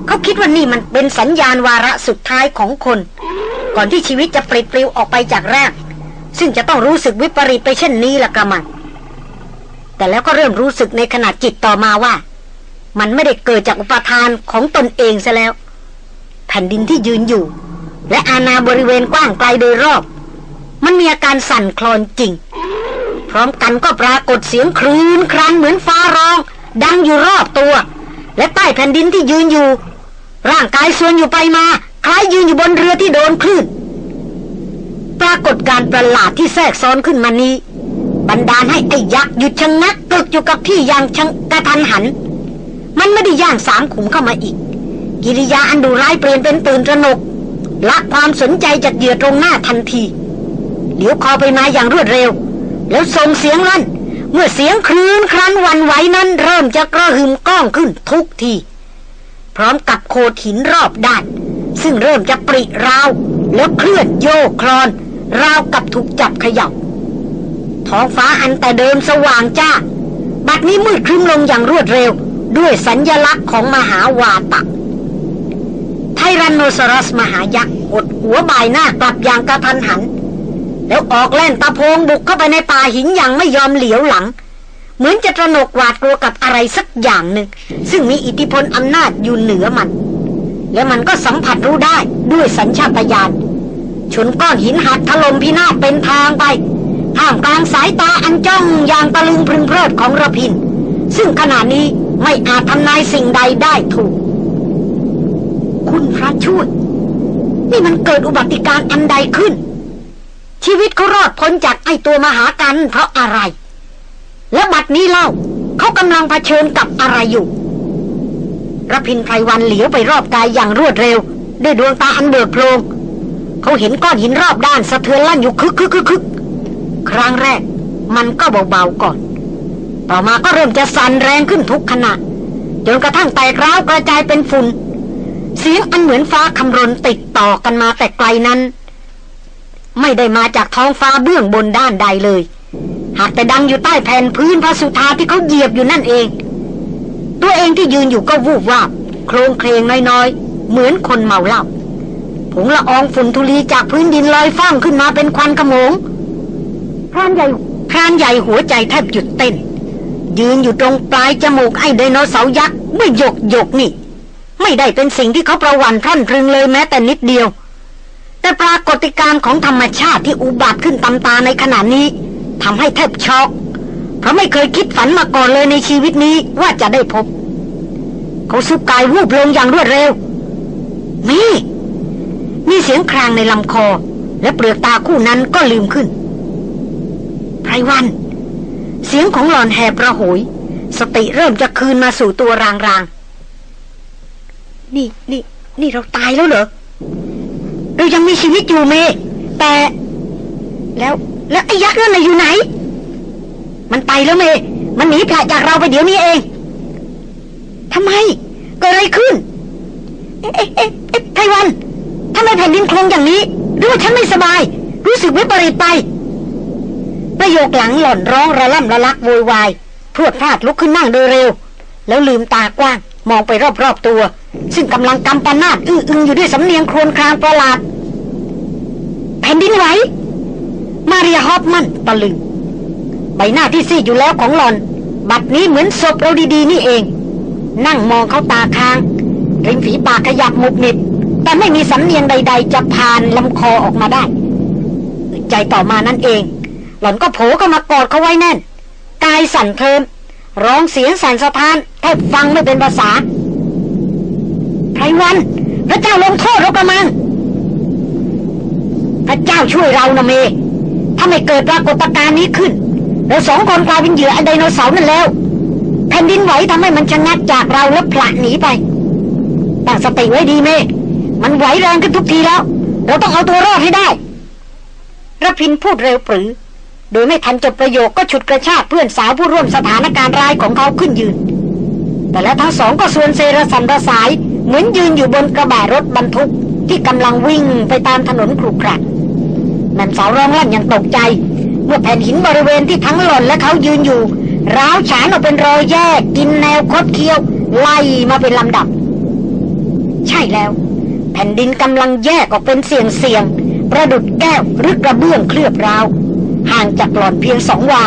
เขาคิดว่านี่มันเป็นสัญญาณวาระสุดท้ายของคน ก่อนที่ชีวิตจะปลิดปลิวออกไปจากร่างซึ่งจะต้องรู้สึกวิปริตไปเช่นนี้ละกระมังแต่แล้วก็เริ่มรู้สึกในขณะจิตต่อมาว่า มันไม่ได้เกิดจากอุปทานของตนเองซะแล้ว แผ่นดินที่ยืนอยู่ และอาณาบริเวณกว้างไกลโดยรอบ มันมีอาการสั่นคลอนจริง พร้อมกันก็ปรากฏเสียงครื้นครันเหมือนฟ้าร้อง ดังอยู่รอบตัว และใต้แผ่นดินที่ยืนอยู่ ร่างกายส่วนอยู่ไปมาคล้ายยืนอยู่บนเรือที่โดนคลื่นปรากฏการประหลาดที่แทรกซ้อนขึ้นมานี้บันดาลให้ไอ้ยักษ์หยุดชะงักกึกอยู่กับที่อย่างชงกระทันหัน มันไม่ได้ย่างสามขุมเข้ามาอีก กิริยาอันดูร้ายเปลี่ยนเป็นตื่นตระหนกละความสนใจจากเหยื่อตรงหน้าทันทีเดี๋ยวคอไปมาอย่างรวดเร็ว แล้วส่งเสียงลั่น เมื่อเสียงคลื่นครันวันไหวนั้น เริ่มจะกระหึ่มก้องขึ้นทุกที พร้อมกับโขดหินรอบด้าน ซึ่งเริ่มจะปริราว แล้วเคลื่อนโยกคลอน ราวกับถูกจับขยับท้องฟ้าอันแต่เดิมสว่างจ้าบัดนี้มืดครึ้มลงอย่างรวดเร็ว ด้วยสัญญลักษณ์ของมหาวาตะ ไทรันโนซอรัสมหายักษ์หดหัวบ่ายหน้ากลับอย่างกระทันหัน แล้วออกแล่นตะโพงบุกเข้าไปในป่าหินอย่างไม่ยอมเหลียวหลัง เหมือนจะตระหนกหวาดกลัวกับอะไรสักอย่างหนึ่ง ซึ่งมีอิทธิพลอำนาจอยู่เหนือมัน และมันก็สัมผัสรู้ได้ด้วยสัญชาตญาณชนก้อนหินหักถล่มพินาศเป็นทางไปท่ามกลางสายตาอันจ้องอย่างตะลึงพึงเพลิดของระพิน ซึ่งขณะนี้ ไม่อาจทำนายสิ่งใดได้ถูก คุณพระช่วยนี่มันเกิดอุบัติการณ์อันใดขึ้น ชีวิตเขารอดพ้นจากไอตัวมหากันเพราะอะไร และบัดนี้เล่าเขากำลังเผชิญกับอะไรอยู่ระพินไพรวันเหลียวไปรอบกายอย่างรวดเร็ว ด้วยดวงตาอันเบิกโพลงเขาเห็นก้อนหินรอบด้านสะเทือนลั่นอยู่คึกคึกคึกคึกครั้งแรก มันก็เบาๆก่อน ต่อมาก็เริ่มจะสั่นแรงขึ้นทุกขณะจนกระทั่งแตกร้าวกระจายเป็นฝุ่น เสียงอันเหมือนฟ้าคำรนติดต่อกันมาแต่ไกลนั้น ไม่ได้มาจากท้องฟ้าเบื้องบนด้านใดเลย หากแต่ดังอยู่ใต้แผ่นพื้นพระสุธาที่เขาเหยียบอยู่นั่นเอง ตัวเองที่ยืนอยู่ก็วูบวาบโครงเคลงน้อยๆ เหมือนคนเมาเหล้าผงละอองฝุ่นทุลีจากพื้นดินลอยฟ้างขึ้นมาเป็นควันขโมงพรานใหญ่พรานใหญ่หัวใจแทบหยุดเต้น ยืนอยู่ตรงปลายจมูกไอ้ไดโนเสาร์ยักษ์เมื่อหยกหยกนี่ ไม่ได้เป็นสิ่งที่เขาประวันพรั่นพรึงเลยแม้แต่นิดเดียว แต่ปรากฏการณ์ของธรรมชาติที่อุบัติขึ้นตามตาในขณะนี้ทำให้แทบช็อกเพราะไม่เคยคิดฝันมาก่อนเลยในชีวิตนี้ว่าจะได้พบ เขาสุบกายวูบลงอย่างรวดเร็วมีมีเสียงครางในลำคอ และเปลือกตาคู่นั้นก็ลืมขึ้นไพรวัน เสียงของหลอนแหบระหย สติเริ่มจะคืนมาสู่ตัวรางๆ นี่นี่นี่เราตายแล้วเหรอเรายังมีชีวิตอยู่เม แต่ แล้วแล้วไอ้ยักษ์นั่นอยู่ไหน มันไปแล้วเม มันหนีพลาจากเราไปเดี๋ยวนี้เองทำไมเกิดอะไรขึ้น เอ๊ะเอ๊ะเอ๊ะไพวันทำไมแผ่นดินโคลงอย่างนี้หรือว่าฉันไม่สบาย รู้สึกวิปริตไป ประโยคหลังหล่อนร้องระล่ำระลักโวยวายพรวดพลาดลุกขึ้นนั่งโดยเร็ว แล้วลืมตากว้าง มองไปรอบๆตัว ซึ่งกำลังกำปนาดอื้ออึงอยู่ด้วยสำเนียงครวญครางประหลาด แผ่นดินไหวมาเรียฮอฟมันตะลึงใบหน้าที่ซีดอยู่แล้วของหลอน บัดนี้เหมือนศพเราดีๆนี่เอง นั่งมองเขาตาค้างริมฝีปากขยับมุบมิดแต่ไม่มีสำเนียงใด ๆ จะผ่านลำคอออกมาได้ ใจต่อมานั่นเอง หล่อนก็โผล่เข้ามากอดเขาไว้แน่น กายสั่นเทิมร้องเสียงสั่นสะท้านแทบฟังไม่เป็นภาษาไพรวัน พระเจ้าลงโทษเรากระมัง พระเจ้าช่วยเรานะเม ถ้าไม่เกิดปรากฏการณ์นี้ขึ้นเราสองคนกลายเป็นเหยื่อไอไดโนเสาร์นั่นแล้วแผ่นดินไหวทำให้มันชะงักจากเราแล้วผละหนีไปตั้งสติไว้ดีเมมันไหวแรงขึ้นทุกทีแล้ว เราต้องเอาตัวรอดให้ได้ระพินพูดเร็วปรือ โดยไม่ทันจบประโยคก็ฉุดกระชากเพื่อนสาวผู้ร่วมสถานการณ์ร้ายของเขาขึ้นยืน แต่แล้วทั้งสองก็ส่วนเซระสันระสาย เหมือนยืนอยู่บนกระบะรถบรรทุกที่กำลังวิ่งไปตามถนนขรุขระแม่สาวร้องลั่นอย่างตกใจ เมื่อแผ่นหินบริเวณที่ทั้งหล่อนและเขายืนอยู่ ร้าวฉานออกเป็นรอยแยก กินแนวคดเคี้ยว ไล่มาเป็นลำดับ ใช่แล้ว แผ่นดินกำลังแยกออกเป็นเสียงเสียงประดุดแก้วหรือกระเบื้องเคลือบราว ห่างจากหล่อนเพียงสองวา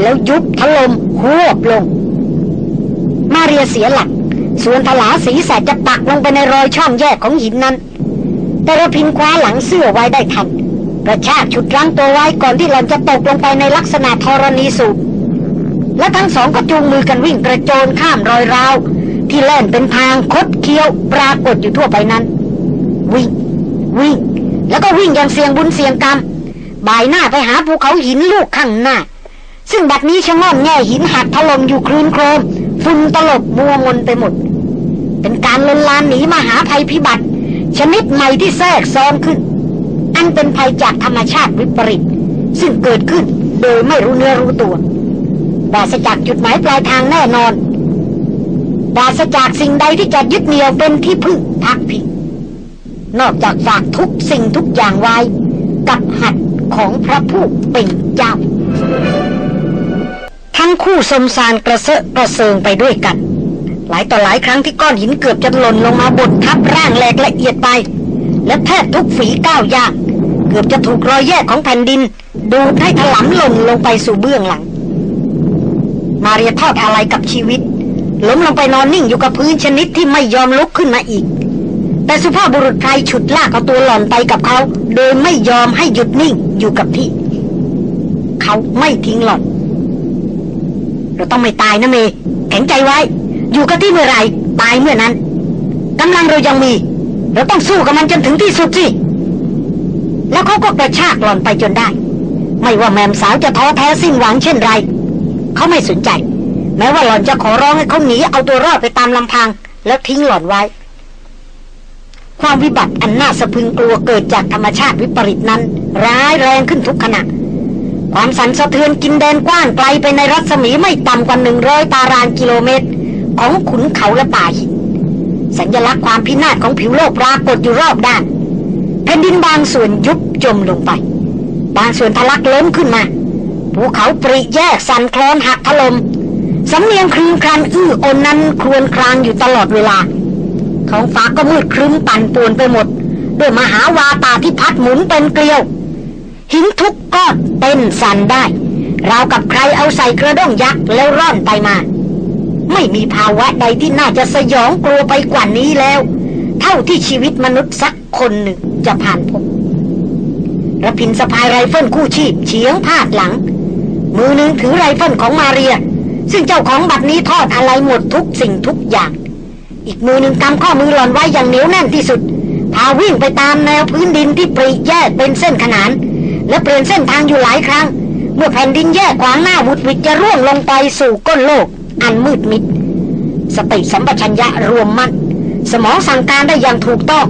แล้วยุบถลม่มหวบลง มาเรียเสียหลัก ส่วนทลาศีรษะจะปักลงไปในรอยช่องแยกของหินนั้น แต่ระพินคว้าหลังเสื้อไว้ได้ทันกระชากฉุดรั้งตัวไว้ก่อนที่หล่อนจะตกลงไปในลักษณะธรณีสูบและทั้งสองก็จูงมือกันวิ่งกระโจนข้ามรอยราว ที่แล่นเป็นทางคดเคี้ยวปรากฏอยู่ทั่วไปนั้น วิ่ง วิ่ง แล้วก็วิ่งอย่างเสียงบุญเสียงกรรม บ่ายหน้าไปหาภูเขาหินลูกข้างหน้า ซึ่งบัดนี้ชะง่อนแง่หินหักถล่มอยู่คลืนโครมฝุ่นตลบมัวมนไปหมด เป็นการลนลานหนีมาหาภัยพิบัติ ชนิดใหม่ที่แทรกซ้อนขึ้น อันเป็นภัยจากธรรมชาติวิปริต ซึ่งเกิดขึ้นโดยไม่รู้เนื้อรู้ตัวปราศจากจุดหมายปลายทางแน่นอนปราศจากสิ่งใดที่จะยึดเหนี่ยวเป็นที่พึ่งพักพิงนอกจากฝากทุกสิ่งทุกอย่างไว้ กับหัด ของพระผู้เป็นเจ้า ทั้งคู่สมสารกระเซาะกระเซิงไปด้วยกัน หลายต่อหลายครั้งที่ก้อนหินเกือบจะหล่นลงมาบดทับร่างแหลกละเอียดไป และแทบทุกฝีก้าวยางเกือบจะถูกรอยแยกของแผ่นดิน ดูดให้ถลำหล่นลงไปสู่เบื้องหลัง มาเรียทอดอะไรกับชีวิตล้มลงไปนอนนิ่งอยู่กับพื้นชนิดที่ไม่ยอมลุกขึ้นมาอีก แต่สุภาพบุรุษไทยฉุดลากเอาตัวหล่อนไปกับเขา โดยไม่ยอมให้หยุดนิ่งอยู่กับที่ เขาไม่ทิ้งหล่อน เราต้องไม่ตายนะเม แข็งใจไว้ อยู่กับที่เมื่อไรตายเมื่อนั้นกำลังเรายังมี เราต้องสู้กับมันจนถึงที่สุดสิ แล้วเขาก็กระชากหล่อนไปจนได้ ไม่ว่าแมมสาวจะท้อแท้สิ้นหวังเช่นไร เขาไม่สนใจ แม้ว่าหล่อนจะขอร้องให้เขาหนีเอาตัวรอดไปตามลำพัง แล้วทิ้งหล่อนไว้ ความวิบัติอันน่าสะพึงกลัวเกิดจากธรรมชาติวิปริตนั้น ร้ายแรงขึ้นทุกขณะ ความสั่นสะเทือนกินแดนกว้างไกลไปในรัศมีไม่ต่ำกว่าหนึ่งร้อยตารางกิโลเมตร ของขุนเขาและป่าหินสัญลักษณ์ความพินาศของผิวโลกปรากฏอยู่รอบด้านแผ่นดินบางส่วนยุบจมลงไป บางส่วนทะลักล้มขึ้นมาภูเขาปริแยกสั่นคลอนหักถลม่มสำเนียงคลืนครันอื้ออนนั้นครวญครางอยู่ตลอดเวลา ท้องฟ้าก็มืดครึ้มปั่นป่วนไปหมด ด้วยมหาวาตาที่พัดหมุนเป็นเกลียว หินทุกก้อนเต้นสั่นได้ราวกับใครเอาใส่กระด้งยักษ์แล้วร่อนไปมา ไม่มีภาวะใดที่น่าจะสยองกลัวไปกว่านี้แล้ว เท่าที่ชีวิตมนุษย์สักคนหนึ่งจะผ่านพบรพินทร์สะพายไรเฟิลคู่ชีพเฉียงพาดหลัง มือหนึ่งถือไรเฟิลของมาเรีย ซึ่งเจ้าของบัดนี้ทอดอาลัยหมดทุกสิ่งทุกอย่าง อีกมือหนึ่งกำข้อมือหล่อนไว้อย่างเหนียวแน่นที่สุด พาวิ่งไปตามแนวพื้นดินที่ปริแยกเป็นเส้นขนาน และเปลี่ยนเส้นทางอยู่หลายครั้ง เมื่อแผ่นดินแยกขวางหน้าหวุดหวิดจะร่วงลงไปสู่ก้นโลก อันมืดมิด สติสัมปชัญญะรวมมั่นสมองสั่งการได้อย่างถูกต้อง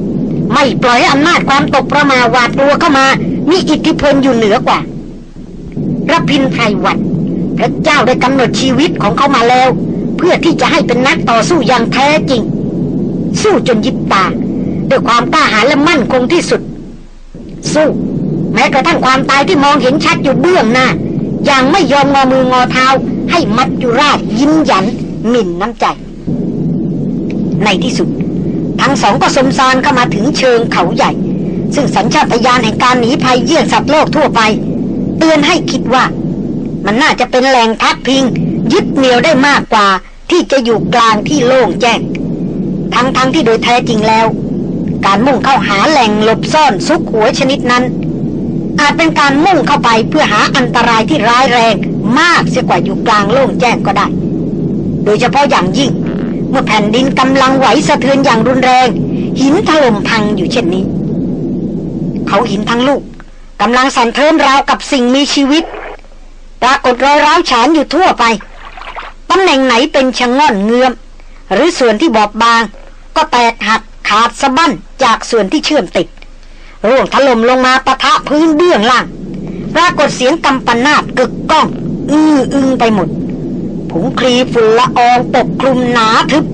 ไม่ปล่อยอำนาจความตกประมาหวาดกลัวเข้ามา มีอิทธิพลอยู่เหนือกว่าระพินไพรวันพระเจ้าได้กำหนดชีวิตของเขามาแล้ว พื่อที่จะให้เป็นนักต่อสู้อย่างแท้จริง สู้จนยิบตา ด้วยความกล้าหาญและมั่นคงที่สุด สู้ แม้กระทั่งความตายที่มองเห็นชัดอยู่เบื้องหน้าอย่างไม่ยอมงอมืองอเท้า ให้มัดจุราชยิ้มหยันหมิ่นน้ำใจ ในที่สุด ทั้งสองก็สมซานเข้ามาถึงเชิงเขาใหญ่ ซึ่งสัญชาตญาณแห่งการหนีภัยเยี่ยงสัตว์โลกทั่วไป เตือนให้คิดว่า มันน่าจะเป็นแหล่งพักพิง ยึดเหนี่ยวได้มากกว่า ที่จะอยู่กลางที่โล่งแจ้ง ทั้งๆทที่โดยแท้จริงแล้ว การมุ่งเข้าหาแหล่งหลบซ่อนซุกหัวชนิดนั้น อาจเป็นการมุ่งเข้าไปเพื่อหาอันตรายที่ร้ายแรงมากเสียกว่าอยู่กลางโล่งแจ้งก็ได้ โดยเฉพาะอย่างยิ่ง เมื่อแผ่นดินกำลังไหวสะเทือนอย่างรุนแรง หินถล่มพังอยู่เช่นนี้ เขาหินทั้งลูกกำลังสั่นเทิมราวกับสิ่งมีชีวิต ปรากฏรอยร้าวฉานอยู่ทั่วไป ตำแหน่งไหนเป็นชะง่อนเงือม หรือส่วนที่บอบบาง ก็แตกหักขาดสะบั้นจากส่วนที่เชื่อมติด ร่วงถล่มลงมาปะทะพื้นเบื้องล่างปรากฏเสียงกำปนาตกึกก้อง อื้ออึงไปหมดผงคลีฝุ่นละอองปกคลุมหนาทึบ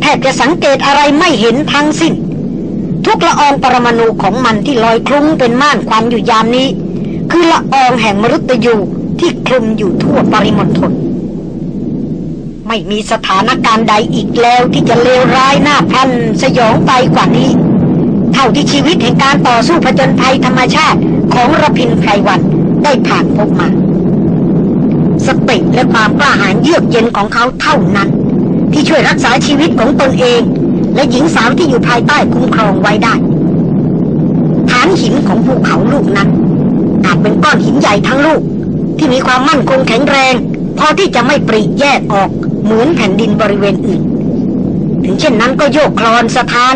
แทบจะสังเกตอะไรไม่เห็นทั้งสิ้น ทุกละอองปรมาณูของมันที่ลอยคลุ้งเป็นม่านควันอยู่ยามนี้ คือละอองแห่งมรุตยูที่คลุมอยู่ทั่วปริมณฑล ไม่มีสถานการณ์ใดอีกแล้วที่จะเลวร้ายหน้าพันสยองไปกว่านี้ เท่าที่ชีวิตแห่งการต่อสู้ผจญภัยธรรมชาติของระพินไพรวันได้ผ่านพบมา สติและความกล้าหาญเยือกเย็นของเขาเท่านั้น ที่ช่วยรักษาชีวิตของตนเอง และหญิงสาวที่อยู่ภายใต้คุ้มครองไว้ได้ฐานหินของภูเขาลูกนั้น อาจเป็นก้อนหินใหญ่ทั้งลูก ที่มีความมั่นคงแข็งแรง พอที่จะไม่ปริแยกออก เหมือนแผ่นดินบริเวณอื่น ถึงเช่นนั้นก็โยกคลอนสะท้าน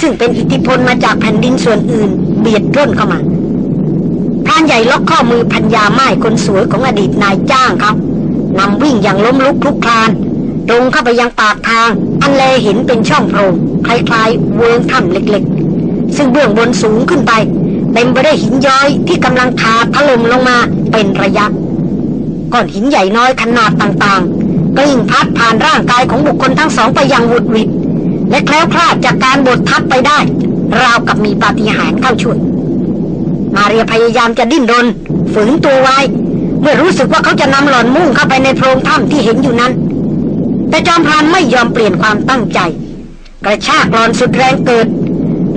ซึ่งเป็นอิทธิพลมาจากแผ่นดินส่วนอื่น เบียดร่นเข้ามาพรานใหญ่ล็อกข้อมือพัญญาไม้คนสวยของอดีตนายจ้างเขานำวิ่งอย่างล้มลุกคลุกคลานตรงเข้าไปยังปากทาง อันแลเห็นเป็นช่องโพรงคล้ายๆเวิงถ้ำเล็กๆ ซึ่งเบื้องบนสูงขึ้นไปเต็มไปด้วยหินย้อยที่กำลังถาถล่มลงมาเป็นระยะ ก้อนหินใหญ่น้อยขนาดต่าง กลิ้งพัดผ่านร่างกายของบุคคลทั้งสองไปอย่างวุดวิดและแคล้วคลาดจากการบดทับไปได้ ราวกับมีปาฏิหาริย์เข้าช่วยมาเรียพยายามจะดิ้นรนฝืนตัวไว้ เมื่อรู้สึกว่าเขาจะนำหล่อนมุ่งเข้าไปในโพรงถ้ำที่เห็นอยู่นั้นแแต่จอมพรานไม่ยอมเปลี่ยนความตั้งใจ กระชากหลอนสุดแรงเกิด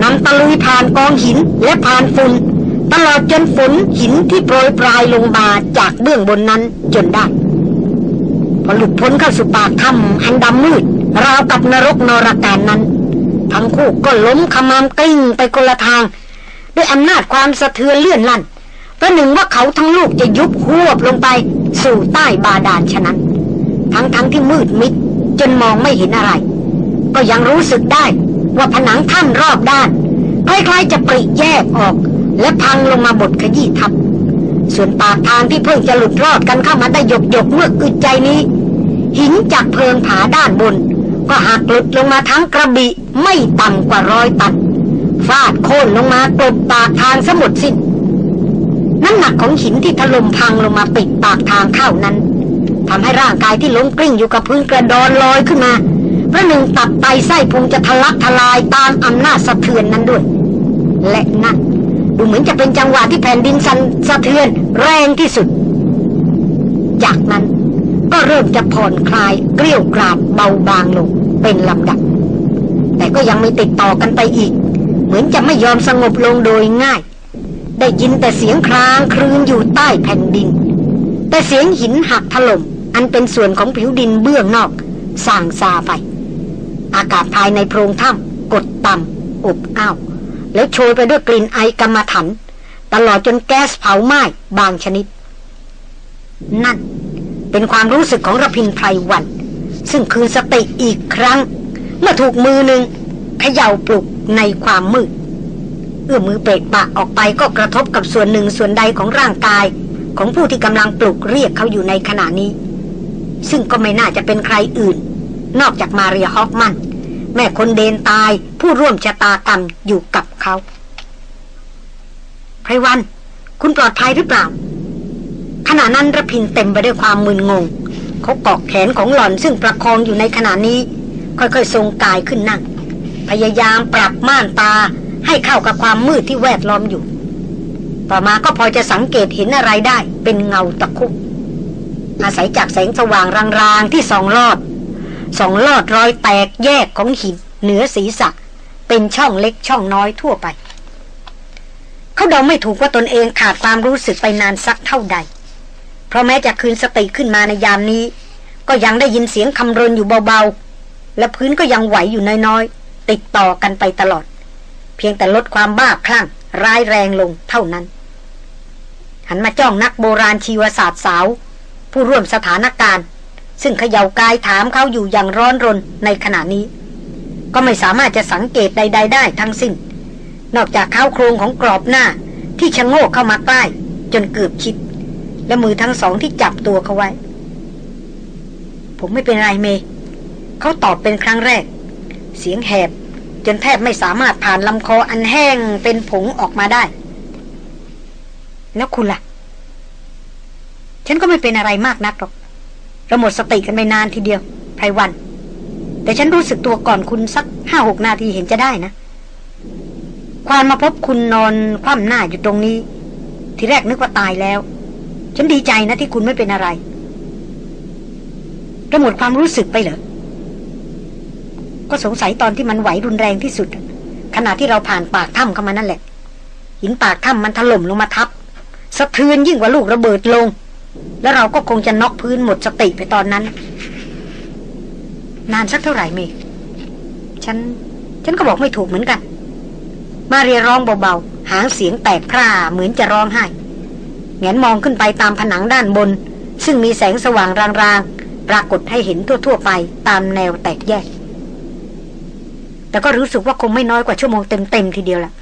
นำตะลุยผ่านกองหินและผ่านฝุ่นตลอดจนฝนหินที่โปรยปลายลงมาจากเบื้องบนนั้นจนได้ พอหลุดพ้นเข้าสู่ปากถ้ำอันดำมืดราวกับนรกนรการนั้น ทั้งคู่ก็ล้มขมามกลิ้งไปคนละทาง ด้วยอำนาจความสะเทือนเลื่อนลั่นประหนึ่งว่าเขาทั้งลูกจะยุบหวบลงไปสู่ใต้บาดาลฉะนั้น ทั้งทั้งที่มืดมิดจนมองไม่เห็นอะไร ก็ยังรู้สึกได้ว่าผนังถ้ำรอบด้านคล้ายๆจะปริแยกออก และพังลงมาบดขยี้ทับ ส่วนปากทางที่เพิ่งจะหลุดรอดกันเข้ามาได้หยกหยกเมื่ออึดใจนี้ หินจากเพิงผาด้านบน ก็หักหลุดลงมาทั้งกระบี่ไม่ต่ำกว่าร้อยตันฟาดโค่นลงมากลบปากทางสมุดสิ้นน้ำหนักของหินที่ถล่มพังลงมาปิดปากทางเข้านั้นทำให้ร่างกายที่ล้มกลิ้งอยู่กับพื้นกระดอนลอยขึ้นมาพระหนึ่งตับไตไส้พุงจะทะลักทลายตามอำนาจสะเทือนนั้นด้วย และนั่น ดูเหมือนจะเป็นจังหวะที่แผ่นดินสั่นสะเทือนแรงที่สุด จากนั้นก็เริ่มจะผ่อนคลายเกลี้ยวกราบเบาบางลงเป็นลำดับ แต่ก็ยังไม่ติดต่อกันไปอีก เหมือนจะไม่ยอมสงบลงโดยง่าย ได้ยินแต่เสียงครางครืนอยู่ใต้แผ่นดิน แต่เสียงหินหักถล่มอันเป็นส่วนของผิวดินเบื้องนอกส่างซาไป อากาศภายในโพรงถ้ำกดต่ำอบอ้าว แล้วโชยไปด้วยกลิ่นไอกรรมฐานตลอดจนแก๊สเผาไหม้บางชนิด นั่นเป็นความรู้สึกของระพินไพรวัน ซึ่งคืนสติอีกครั้ง เมื่อถูกมือหนึ่งเขย่าปลุกในความมืด เอื้อมือเปกปะออกไปก็กระทบกับส่วนหนึ่งส่วนใดของร่างกาย ของผู้ที่กำลังปลุกเรียกเขาอยู่ในขณะนี้ ซึ่งก็ไม่น่าจะเป็นใครอื่น นอกจากมาเรียฮอฟมัน แม่คนเดนตายผู้ร่วมชะตากรรมอยู่กับเขาไพรวัน คุณปลอดภัยหรือเปล่า ขณะนั้นระพินเต็มไปด้วยความมึนงง เขาเกาะแขนของหล่อนซึ่งประคองอยู่ในขณะนี้ ค่อยๆทรงกายขึ้นนั่ง พยายามปรับม่านตาให้เข้ากับความมืดที่แวดล้อมอยู่ ต่อมาก็พอจะสังเกตเห็นอะไรได้ เป็นเงาตะคุบอาศัยจากแสงสว่างรางๆที่สองลอด สองลอดรอยแตกแยกของหินเหนือศีรษะเป็นช่องเล็กช่องน้อยทั่วไป เขาเดาไม่ถูกว่าตนเองขาดความรู้สึกไปนานสักเท่าใด เพราะแม้จะคืนสติขึ้นมาในยามนี้ ก็ยังได้ยินเสียงคำรนอยู่เบาๆ และพื้นก็ยังไหวอยู่น้อยๆ ติดต่อกันไปตลอด เพียงแต่ลดความบ้าคลั่งร้ายแรงลงเท่านั้น หันมาจ้องนักโบราณชีวศาสตร์สาว ผู้ร่วมสถานการณ์ ซึ่งเขย่ากายถามเขาอยู่อย่างร้อนรนในขณะนี้ ก็ไม่สามารถจะสังเกตใด ๆ ได้ทั้งสิ้น นอกจากเข้าโครงของกรอบหน้าที่ชะโงกเข้ามาใกล้จนเกือบชิด และมือทั้งสองที่จับตัวเขาไว้ ผมไม่เป็นไรเม เขาตอบเป็นครั้งแรก เสียงแหบจนแทบไม่สามารถผ่านลำคออันแห้งเป็นผงออกมาได้ แล้วคุณล่ะ ฉันก็ไม่เป็นอะไรมากนักหรอก เราหมดสติกันไปนานทีเดียวไพรวัน แต่ฉันรู้สึกตัวก่อนคุณสักห้าหกนาทีเห็นจะได้นะ ควานมาพบคุณนอนคว่ำหน้าอยู่ตรงนี้ ทีแรกนึกว่าตายแล้ว ฉันดีใจนะที่คุณไม่เป็นอะไรกระหมดความรู้สึกไปเหรอ ก็สงสัยตอนที่มันไหวรุนแรงที่สุด ขณะที่เราผ่านปากถ้ำเข้ามานั่นแหละ หินปากถ้ำมันถล่มลงมาทับ สะเทือนยิ่งกว่าลูกระเบิดลง แล้วเราก็คงจะน็อกพื้นหมดสติไปตอนนั้น นานสักเท่าไหร่เมฉัน ฉันก็บอกไม่ถูกเหมือนกัน มาเรียร้องเบาๆ หางเสียงแตกพร่าเหมือนจะร้องไห้แงนมองขึ้นไปตามผนังด้านบน ซึ่งมีแสงสว่างรางๆ ปรากฏให้เห็นทั่วๆไปตามแนวแตกแยก แต่ก็รู้สึกว่าคงไม่น้อยกว่าชั่วโมงเต็มๆทีเดียวละ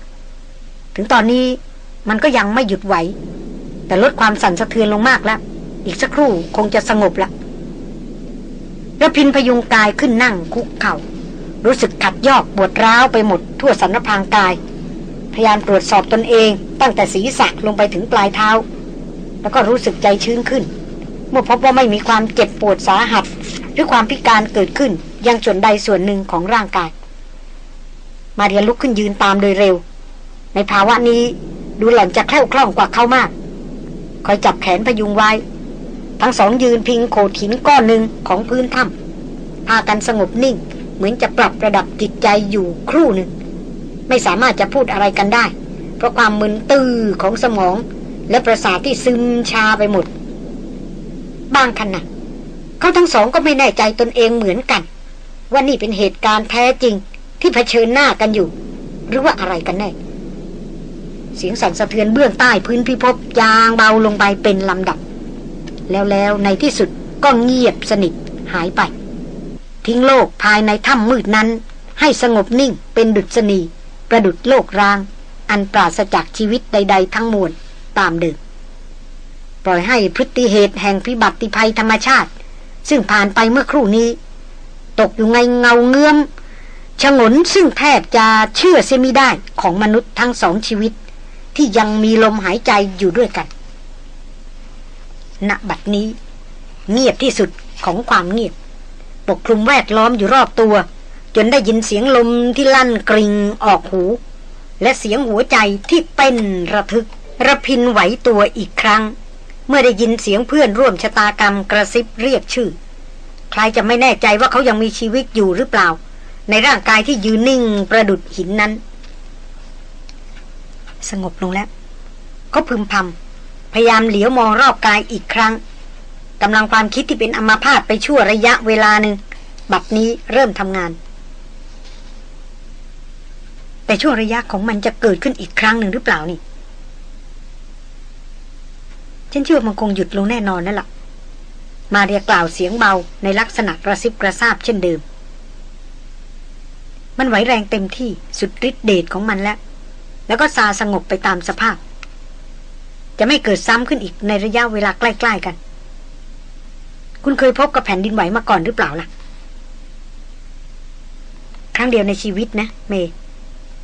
ถึงตอนนี้มันก็ยังไม่หยุดไหว แต่ลดความสั่นสะเทือนลงมากแล้ว อีกสักครู่คงจะสงบละระพินพยุงกายขึ้นนั่งคุกเขา่า รู้สึกขัดยอกปวดร้าวไปหมดทั่วสันพางกาย พยายามตรวจสอบตนเอง ตั้งแต่ศีรษะลงไปถึงปลายเท้า แล้วก็รู้สึกใจชื้นขึ้น เมื่อพบว่าไม่มีความเจ็บปวดสาหัส หรือความพิการเกิดขึ้นยังส่วนใดส่วนหนึ่งของร่างกาย มาเรียนลุกขึ้นยืนตามโดยเร็ว ในภาวะนี้ดูหล่อนจะแคล่วคล่องกว่าเขามาก คอยจับแขนพยุงไว้ ทั้งสองยืนพิงโขดหินก้อนหนึ่งของพื้นถ้ำพากันสงบนิ่ง เหมือนจะปรับระดับจิตใจอยู่ครู่หนึ่ง ไม่สามารถจะพูดอะไรกันได้ เพราะความมึนตื้อของสมอง และประสาทที่ซึมชาไปหมด บางขณะเขาทั้งสองก็ไม่แน่ใจตนเองเหมือนกัน ว่านี่เป็นเหตุการณ์แท้จริงที่เผชิญหน้ากันอยู่ หรือว่าอะไรกันแน่ เสียงสั่นสะเทือนเบื้องใต้พื้นพิภพจางเบาลงไปเป็นลำดับ แล้วแล้วในที่สุดก็เงียบสนิทหายไป ทิ้งโลกภายในถ้ำมืดนั้น ให้สงบนิ่งเป็นดุษณีประดุดโลกราง อันปราศจากชีวิตใด ๆ ทั้งมวลตามเดิมปล่อยให้พฤติเหตุแห่งพิบัติภัยธรรมชาติ ซึ่งผ่านไปเมื่อครู่นี้ ตกอยู่ในเงาเงื้อมฉงนซึ่งแทบจะเชื่อเสียมิได้ของมนุษย์ทั้งสองชีวิต ที่ยังมีลมหายใจอยู่ด้วยกัน ณ บัดนี้ เงียบที่สุดของความเงียบ ปกคลุมแวดล้อมอยู่รอบตัว จนได้ยินเสียงลมที่ลั่นกริงออกหู และเสียงหัวใจที่เต้นระทึก ระพินไหวตัวอีกครั้ง เมื่อได้ยินเสียงเพื่อนร่วมชะตากรรมกระซิบเรียกชื่อ ใครจะไม่แน่ใจว่าเขายังมีชีวิตอยู่หรือเปล่า ในร่างกายที่ยืนนิ่งประดุดหินนั้น สงบลงแล้วเขาพึมพำพยายามเหลียวมองรอบกายอีกครั้งกำลังความคิดที่เป็นอมาพาตไปชั่วระยะเวลาหนึ่งบัดนี้เริ่มทำงาน แต่ช่วงระยะของมันจะเกิดขึ้นอีกครั้งหนึ่งหรือเปล่านี่ฉันเชื่อมันคงหยุดลงแน่นอนนั่นแหละมาเรียกล่าวเสียงเบาในลักษณะกระซิบกระซาบเช่นเดิม มันไหวแรงเต็มที่สุดฤทธิเดชของมันแล้ว แล้วก็ซาสงบไปตามสภาพ จะไม่เกิดซ้ำขึ้นอีกในระยะเวลาใกล้ ๆกัน คุณเคยพบกับแผ่นดินไหวมาก่อนหรือเปล่าล่ะ ครั้งเดียวในชีวิตนะ เม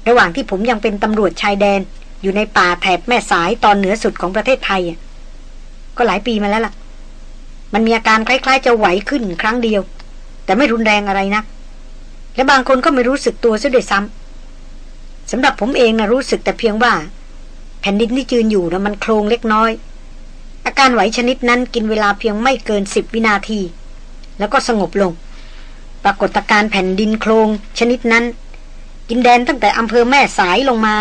ระหว่างที่ผมยังเป็นตำรวจชายแดน อยู่ในป่าแถบแม่สายตอนเหนือสุดของประเทศไทยอะก็หลายปีมาแล้วล่ะ มันมีอาการคล้าย ๆ จะไหวขึ้นครั้งเดียว แต่ไม่รุนแรงอะไรนะ และบางคนก็ไม่รู้สึกตัวซะด้วยซ้ำ สำหรับผมเองนะรู้สึกแต่เพียงว่า แผ่นดินที่จืนอยู่นะมันโครงเล็กน้อย อาการไหวชนิดนั้นกินเวลาเพียงไม่เกินสิบวินาที แล้วก็สงบลง ปรากฏการแผ่นดินโครงชนิดนั้น กินแดนตั้งแต่อำเภอแม่สายลงมา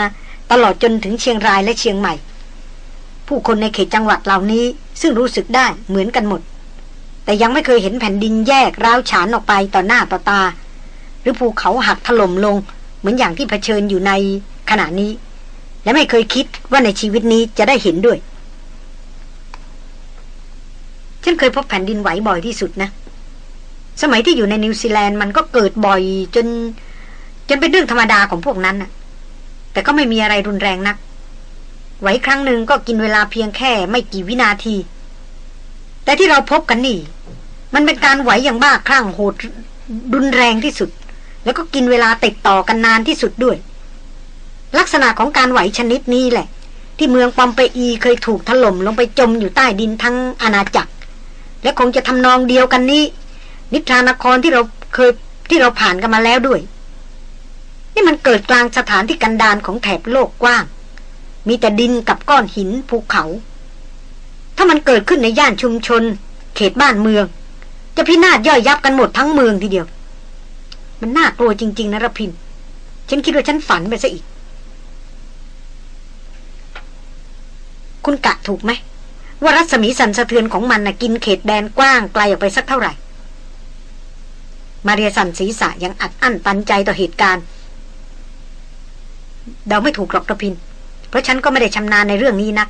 ตลอดจนถึงเชียงรายและเชียงใหม่ ผู้คนในเขตจังหวัดเหล่านี้ซึ่งรู้สึกได้เหมือนกันหมด แต่ยังไม่เคยเห็นแผ่นดินแยกร้าวฉานออกไปต่อหน้าต่อตา หรือภูเขาหักถล่มลง เหมือนอย่างที่เผชิญอยู่ในขณะนี้ และไม่เคยคิดว่าในชีวิตนี้จะได้เห็นด้วย ฉันเคยพบแผ่นดินไหวบ่อยที่สุดนะ สมัยที่อยู่ในนิวซีแลนด์มันก็เกิดบ่อยจน จนเป็นเรื่องธรรมดาของพวกนั้นนะแต่ก็ไม่มีอะไรรุนแรงนัก ไหวครั้งหนึ่งก็กินเวลาเพียงแค่ไม่กี่วินาที แต่ที่เราพบกันนี่ มันเป็นการไหวอย่างบ้าคลั่งโหดรุนแรงที่สุด แล้วก็กินเวลาติดต่อกันนานที่สุดด้วย ลักษณะของการไหวชนิดนี้แหละ ที่เมืองปอมเปอีเคยถูกถล่มลงไปจมอยู่ใต้ดินทั้งอาณาจักร และคงจะทำนองเดียวกันนี้ นิทรานครที่เราเคยที่เราผ่านกันมาแล้วด้วย นี่มันเกิดกลางสถานที่กันดารของแถบโลกกว้าง มีแต่ดินกับก้อนหินภูเขา ถ้ามันเกิดขึ้นในย่านชุมชน เขตบ้านเมือง จะพินาศย่อยยับกันหมดทั้งเมืองทีเดียว มันน่ากลัวจริง ๆนะรพิน ฉันคิดว่าฉันฝันไปซะอีก คุณกะถูกไหม ว่ารัศมีสันสะเทือนของมันนะกินเขตแดนกว้างไกลออกไปสักเท่าไหร่ มาเรียสันศีรษะยังอัดอั้นตันใจต่อเหตุการณ์เดาไม่ถูกหรอกระพิน เพราะฉันก็ไม่ได้ชำนาญในเรื่องนี้นัก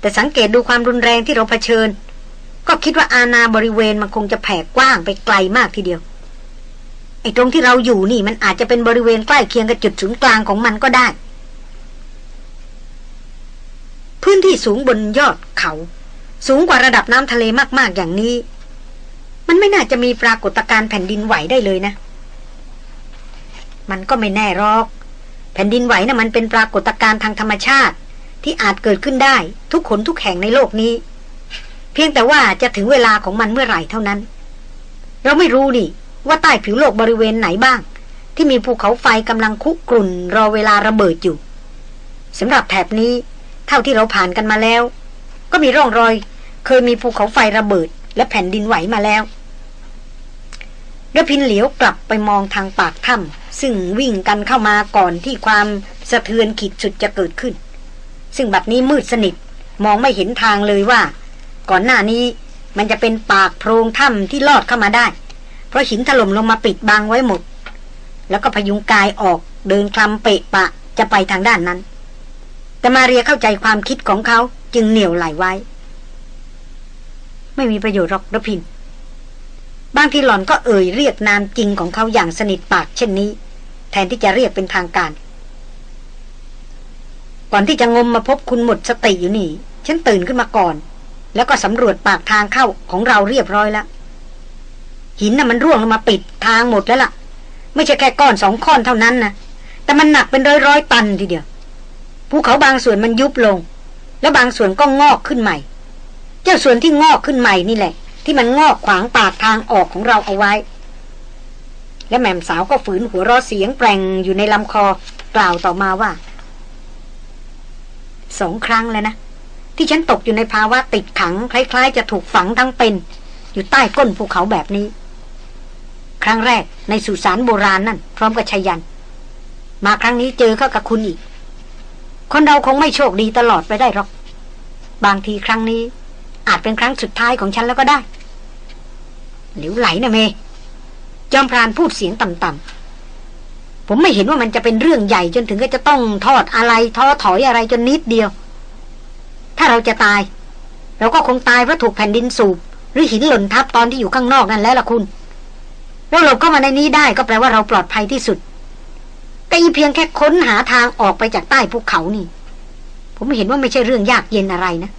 แต่สังเกตดูความรุนแรงที่เราเผชิญ ก็คิดว่าอาณาบริเวณมันคงจะแผ่กว้างไปไกลมากทีเดียว ไอ้ตรงที่เราอยู่นี่มันอาจจะเป็นบริเวณใกล้เคียงกับจุดศูนย์กลางของมันก็ได้ พื้นที่สูงบนยอดเขา สูงกว่าระดับน้ำทะเลมาก ๆ อย่างนี้ มันไม่น่าจะมีปรากฏการณ์แผ่นดินไหวได้เลยนะ มันก็ไม่แน่หรอก แผ่นดินไหวนะ่ะมันเป็นปรากฏการณ์ทางธรรมชาติ ที่อาจเกิดขึ้นได้ ทุกขนทุกแห่งในโลกนี้ เพียงแต่ว่าจะถึงเวลาของมันเมื่อไหร่เท่านั้น เราไม่รู้นี่ ว่าใต้ผิวโลกบริเวณไหนบ้าง ที่มีภูเขาไฟกำลังคุกรุ่นรอเวลาระเบิดอยู่สำหรับแถบนี้ เท่าที่เราผ่านกันมาแล้ว ก็มีร่องรอย เคยมีภูเขาไฟระเบิด และแผ่นดินไหวมาแล้วระพินเหลียวกลับไปมองทางปากถ้ำซึ่งวิ่งกันเข้ามาก่อนที่ความสะเทือนขีดสุดจะเกิดขึ้น ซึ่งบัดนี้มืดสนิทมองไม่เห็นทางเลยว่า ก่อนหน้านี้มันจะเป็นปากโพรงถ้ำที่ลอดเข้ามาได้ เพราะหินถล่มลงมาปิดบังไว้หมด แล้วก็พยุงกายออกเดินคลำเปะปะจะไปทางด้านนั้น แต่มาเรียเข้าใจความคิดของเขาจึงเหนี่ยวไหลไว้ ไม่มีประโยชน์หรอกระพิน บางทีหล่อนก็เอ่ยเรียกนามจริงของเขาอย่างสนิทปากเช่นนี้ แทนที่จะเรียกเป็นทางการ ก่อนที่จะงมมาพบคุณหมดสติอยู่นี่ ฉันตื่นขึ้นมาก่อน แล้วก็สำรวจปากทางเข้าของเราเรียบร้อยแล้ว หินน่ะมันร่วงลงมาปิดทางหมดแล้วล่ะ ไม่ใช่แค่ก้อนสองก้อนเท่านั้นนะแต่มันหนักเป็นร้อยร้อยตันทีเดียวภูเขาบางส่วนมันยุบลง แล้วบางส่วนก็งอกขึ้นใหม่ เจ้าส่วนที่งอกขึ้นใหม่นี่แหละ ที่มันงอกขวางปากทางออกของเราเอาไว้ และแม่มสาวก็ฝืนหัวรอเสียงแปลงอยู่ในลำคอกล่าวต่อมาว่าสองครั้งแล้วนะที่ฉันตกอยู่ในภาวะติดขัง คล้าย ๆ จะถูกฝังทั้งเป็น อยู่ใต้ก้นภูเขาแบบนี้ ครั้งแรกในสุสานโบราณนั่น พร้อมกับชายัน มาครั้งนี้เจอเข้ากับคุณอีก คนเราคงไม่โชคดีตลอดไปได้หรอก บางทีครั้งนี้ อาจเป็นครั้งสุดท้ายของฉันแล้วก็ได้ หลิวไหลนะเม จอมพรานพูดเสียงต่ำๆ ผมไม่เห็นว่ามันจะเป็นเรื่องใหญ่จนถึงก็จะต้องทอดอะไรท้อถอยอะไรจนนิดเดียว ถ้าเราจะตาย เราก็คงตายเพราะถูกแผ่นดินสูบ หรือหินหล่นทับตอนที่อยู่ข้างนอกนั่นแล้วล่ะคุณ เราหลบเข้ามาในนี้ได้ก็แปลว่าเราปลอดภัยที่สุด แต่อีเพียงแค่ค้นหาทางออกไปจากใต้ภูเขานี่ ผมเห็นว่าไม่ใช่เรื่องยากเย็นอะไรนะ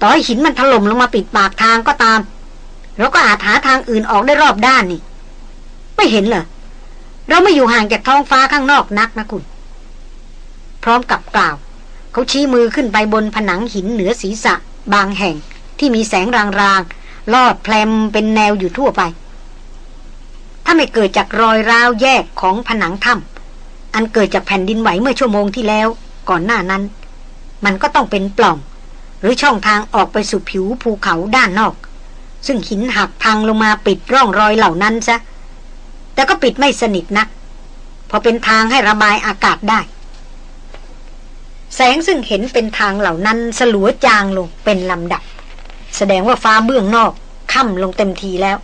ต่อให้หินมันถล่มลงมาปิดปากทางก็ตาม เราก็อาจหาทางอื่นออกได้รอบด้านนี่ ไม่เห็นเหรอ เราไม่อยู่ห่างจากท้องฟ้าข้างนอกนักนะคุณ พร้อมกับกล่าว เขาชี้มือขึ้นไปบนผนังหินเหนือศีรษะ บางแห่งที่มีแสงรางๆลอดแพลมเป็นแนวอยู่ทั่วไป ถ้าไม่เกิดจากรอยร้าวแยกของผนังถ้ำอันเกิดจากแผ่นดินไหวเมื่อชั่วโมงที่แล้ว ก่อนหน้านั้น มันก็ต้องเป็นปล่อง หรือช่องทางออกไปสู่ผิวภูเขาด้านนอก ซึ่งหินหักพังลงมาปิดร่องรอยเหล่านั้นซะ แต่ก็ปิดไม่สนิทนัก พอเป็นทางให้ระบายอากาศได้ แสงซึ่งเห็นเป็นทางเหล่านั้นสลัวจางลงเป็นลำดับ แสดงว่าฟ้าเบื้องนอกค่ำลงเต็มทีแล้ว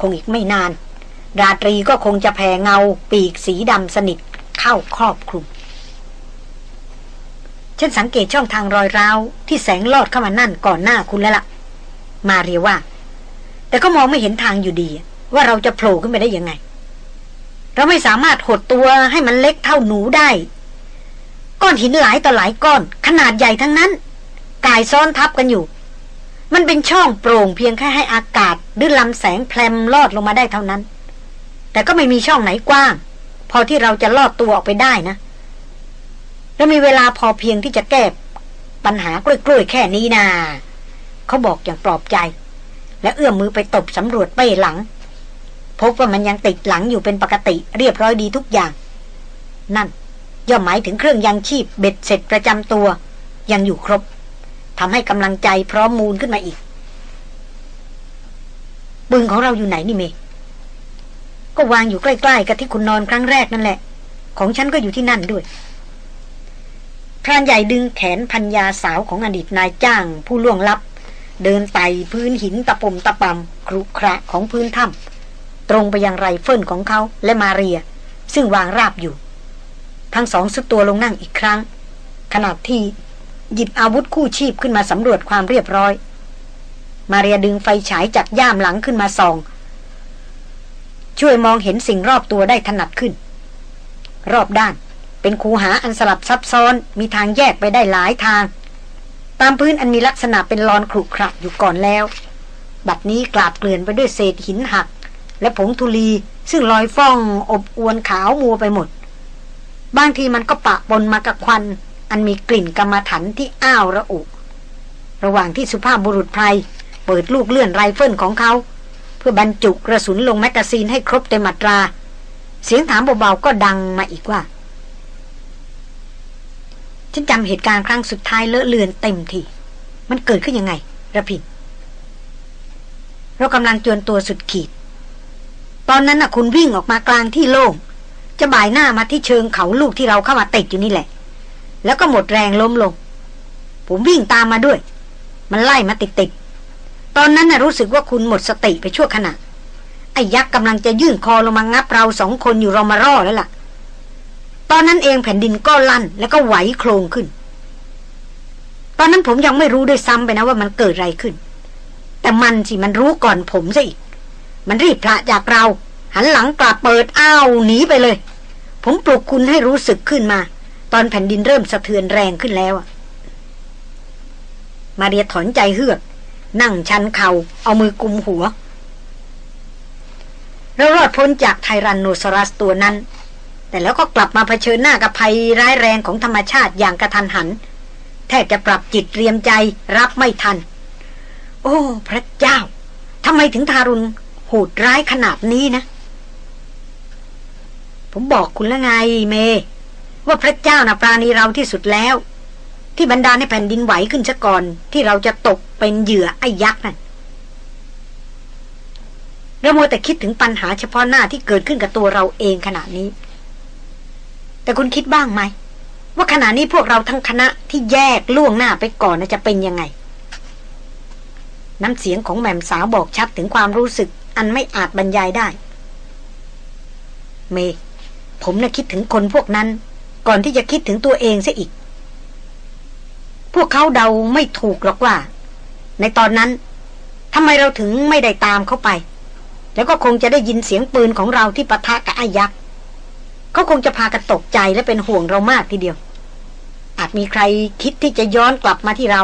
คงอีกไม่นาน ราตรีก็คงจะแผ่เงาปีกสีดำสนิทเข้าครอบคลุมฉันสังเกตช่องทางรอยร้าวที่แสงลอดเข้ามานั่นก่อนหน้าคุณแล้วละ่ะ มาเรียว่า แต่ก็มองไม่เห็นทางอยู่ดี ว่าเราจะโผล่ขึ้นไปได้ยังไง เราไม่สามารถหดตัวให้มันเล็กเท่าหนูได้ ก้อนหินหลายต่อหลายก้อน ขนาดใหญ่ทั้งนั้น กายซ้อนทับกันอยู่ มันเป็นช่องโปร่งเพียงแค่ให้อากาศหรือลำแสงแพลมลอดลงมาได้เท่านั้น แต่ก็ไม่มีช่องไหนกว้าง พอที่เราจะลอดตัวออกไปได้นะแล้วมีเวลาพอเพียงที่จะแก้ปัญหากล้วยๆแค่นี้นาเขาบอกอย่างปลอบใจ และเอื้อมมือไปตบสำรวจเป้หลัง พบว่ามันยังติดหลังอยู่เป็นปกติเรียบร้อยดีทุกอย่าง นั่น ย่อมหมายถึงเครื่องยังชีพเบ็ดเสร็จประจำตัว ยังอยู่ครบทำให้กำลังใจพร้อมมูลขึ้นมาอีกปืนของเราอยู่ไหนนี่เม ก็วางอยู่ใกล้ๆกับที่คุณนอนครั้งแรกนั่นแหละ ของฉันก็อยู่ที่นั่นด้วยพรานใหญ่ดึงแขนภรรยาสาวของอดีตนายจ้างผู้ล่วงลับ เดินไต่พื้นหินตะปุ่มตะป่ำขรุขระของพื้นถ้ำตรงไปยังไรเฟิลของเขาและมาเรีย ซึ่งวางราบอยู่ ทั้งสองทรุดตัวลงนั่งอีกครั้ง ขณะที่หยิบอาวุธคู่ชีพขึ้นมาสำรวจความเรียบร้อย มาเรียดึงไฟฉายจากย่ามหลังขึ้นมาส่อง ช่วยมองเห็นสิ่งรอบตัวได้ถนัดขึ้น รอบด้านเป็นคูหาอันสลับซับซ้อนมีทางแยกไปได้หลายทาง ตามพื้นอันมีลักษณะเป็นลอนขรุขระอยู่ก่อนแล้ว บัดนี้กลาบเกลื่อนไปด้วยเศษหินหัก และผงธุลีซึ่งลอยฟ้องอบอวนขาวมัวไปหมด บางทีมันก็ปะปนมากับควัน อันมีกลิ่นกรรมฐานที่อ้าวระอุ ระหว่างที่สุภาพบุรุษไพรเปิดลูกเลื่อนไรเฟิลของเขา เพื่อบรรจุกระสุนลงแมกกาซีนให้ครบเต็มอัตรา เสียงถามเบาๆก็ดังมาอีกว่า ฉันจำเหตุการณ์ครั้งสุดท้ายเลอะเลือนเต็มทีมันเกิดขึ้นยังไงรพินทร์เรากำลังจวนตัวสุดขีด ตอนนั้นน่ะคุณวิ่งออกมากลางที่โล่งจะบ่ายหน้ามาที่เชิงเขาลูกที่เราเข้ามาติดอยู่นี่แหละ แล้วก็หมดแรงล้มลง ผมวิ่งตามมาด้วย มันไล่มาติดติด ตอนนั้นน่ะรู้สึกว่าคุณหมดสติไปชั่วขณะ ไอ้ยักษ์กำลังจะยื่นคอลงมางับเราสองคนอยู่รอมารอแล้วล่ะ ตอนนั้นเองแผ่นดินก็ลั่นแล้วก็ไหวโครงขึ้น ตอนนั้นผมยังไม่รู้ด้วยซ้ำไปนะว่ามันเกิดอะไรขึ้น แต่มันสิมันรู้ก่อนผมซะอีก มันรีบพระจากเรา หันหลังกลับเปิดอ้าวหนีไปเลย ผมปลุกคุณให้รู้สึกขึ้นมา ตอนแผ่นดินเริ่มสะเทือนแรงขึ้นแล้วมาเรียถอนใจเฮือก นั่งชันเขา่าเอามือกุมหัว เรารอดพ้นจากไทรันโนซอรัสตัวนั้น แต่แล้วก็กลับมาเผชิญหน้ากับภัยร้ายแรงของธรรมชาติอย่างกระทันหัน แทบจะปรับจิตเตรียมใจรับไม่ทัน โอ้ พระเจ้าทำไมถึงทารุณโหดร้ายขนาดนี้นะ ผมบอกคุณแล้วไงเม ว่าพระเจ้านะปราณีเราที่สุดแล้ว ที่บรรดาในแผ่นดินไหวขึ้นซะก่อน ที่เราจะตกเป็นเหยื่อไอ้ยักษ์นั่นเราโมแต่คิดถึงปัญหาเฉพาะหน้าที่เกิดขึ้นกับตัวเราเองขณะนี้ แต่คุณคิดบ้างไหม ว่าขณะนี้พวกเราทั้งคณะที่แยกล่วงหน้าไปก่อนจะเป็นยังไง น้ำเสียงของแม่มสาวบอกชัดถึงความรู้สึก อันไม่อาจบรรยายได้ เม ผมน่ะคิดถึงคนพวกนั้น ก่อนที่จะคิดถึงตัวเองซะอีก พวกเขาเดาไม่ถูกหรอกว่า ในตอนนั้นทำไมเราถึงไม่ได้ตามเขาไป แล้วก็คงจะได้ยินเสียงปืนของเราที่ปะทะกับไอ้ยักษ์เขาคงจะพากันตกใจและเป็นห่วงเรามากทีเดียว อาจมีใครคิดที่จะย้อนกลับมาที่เรา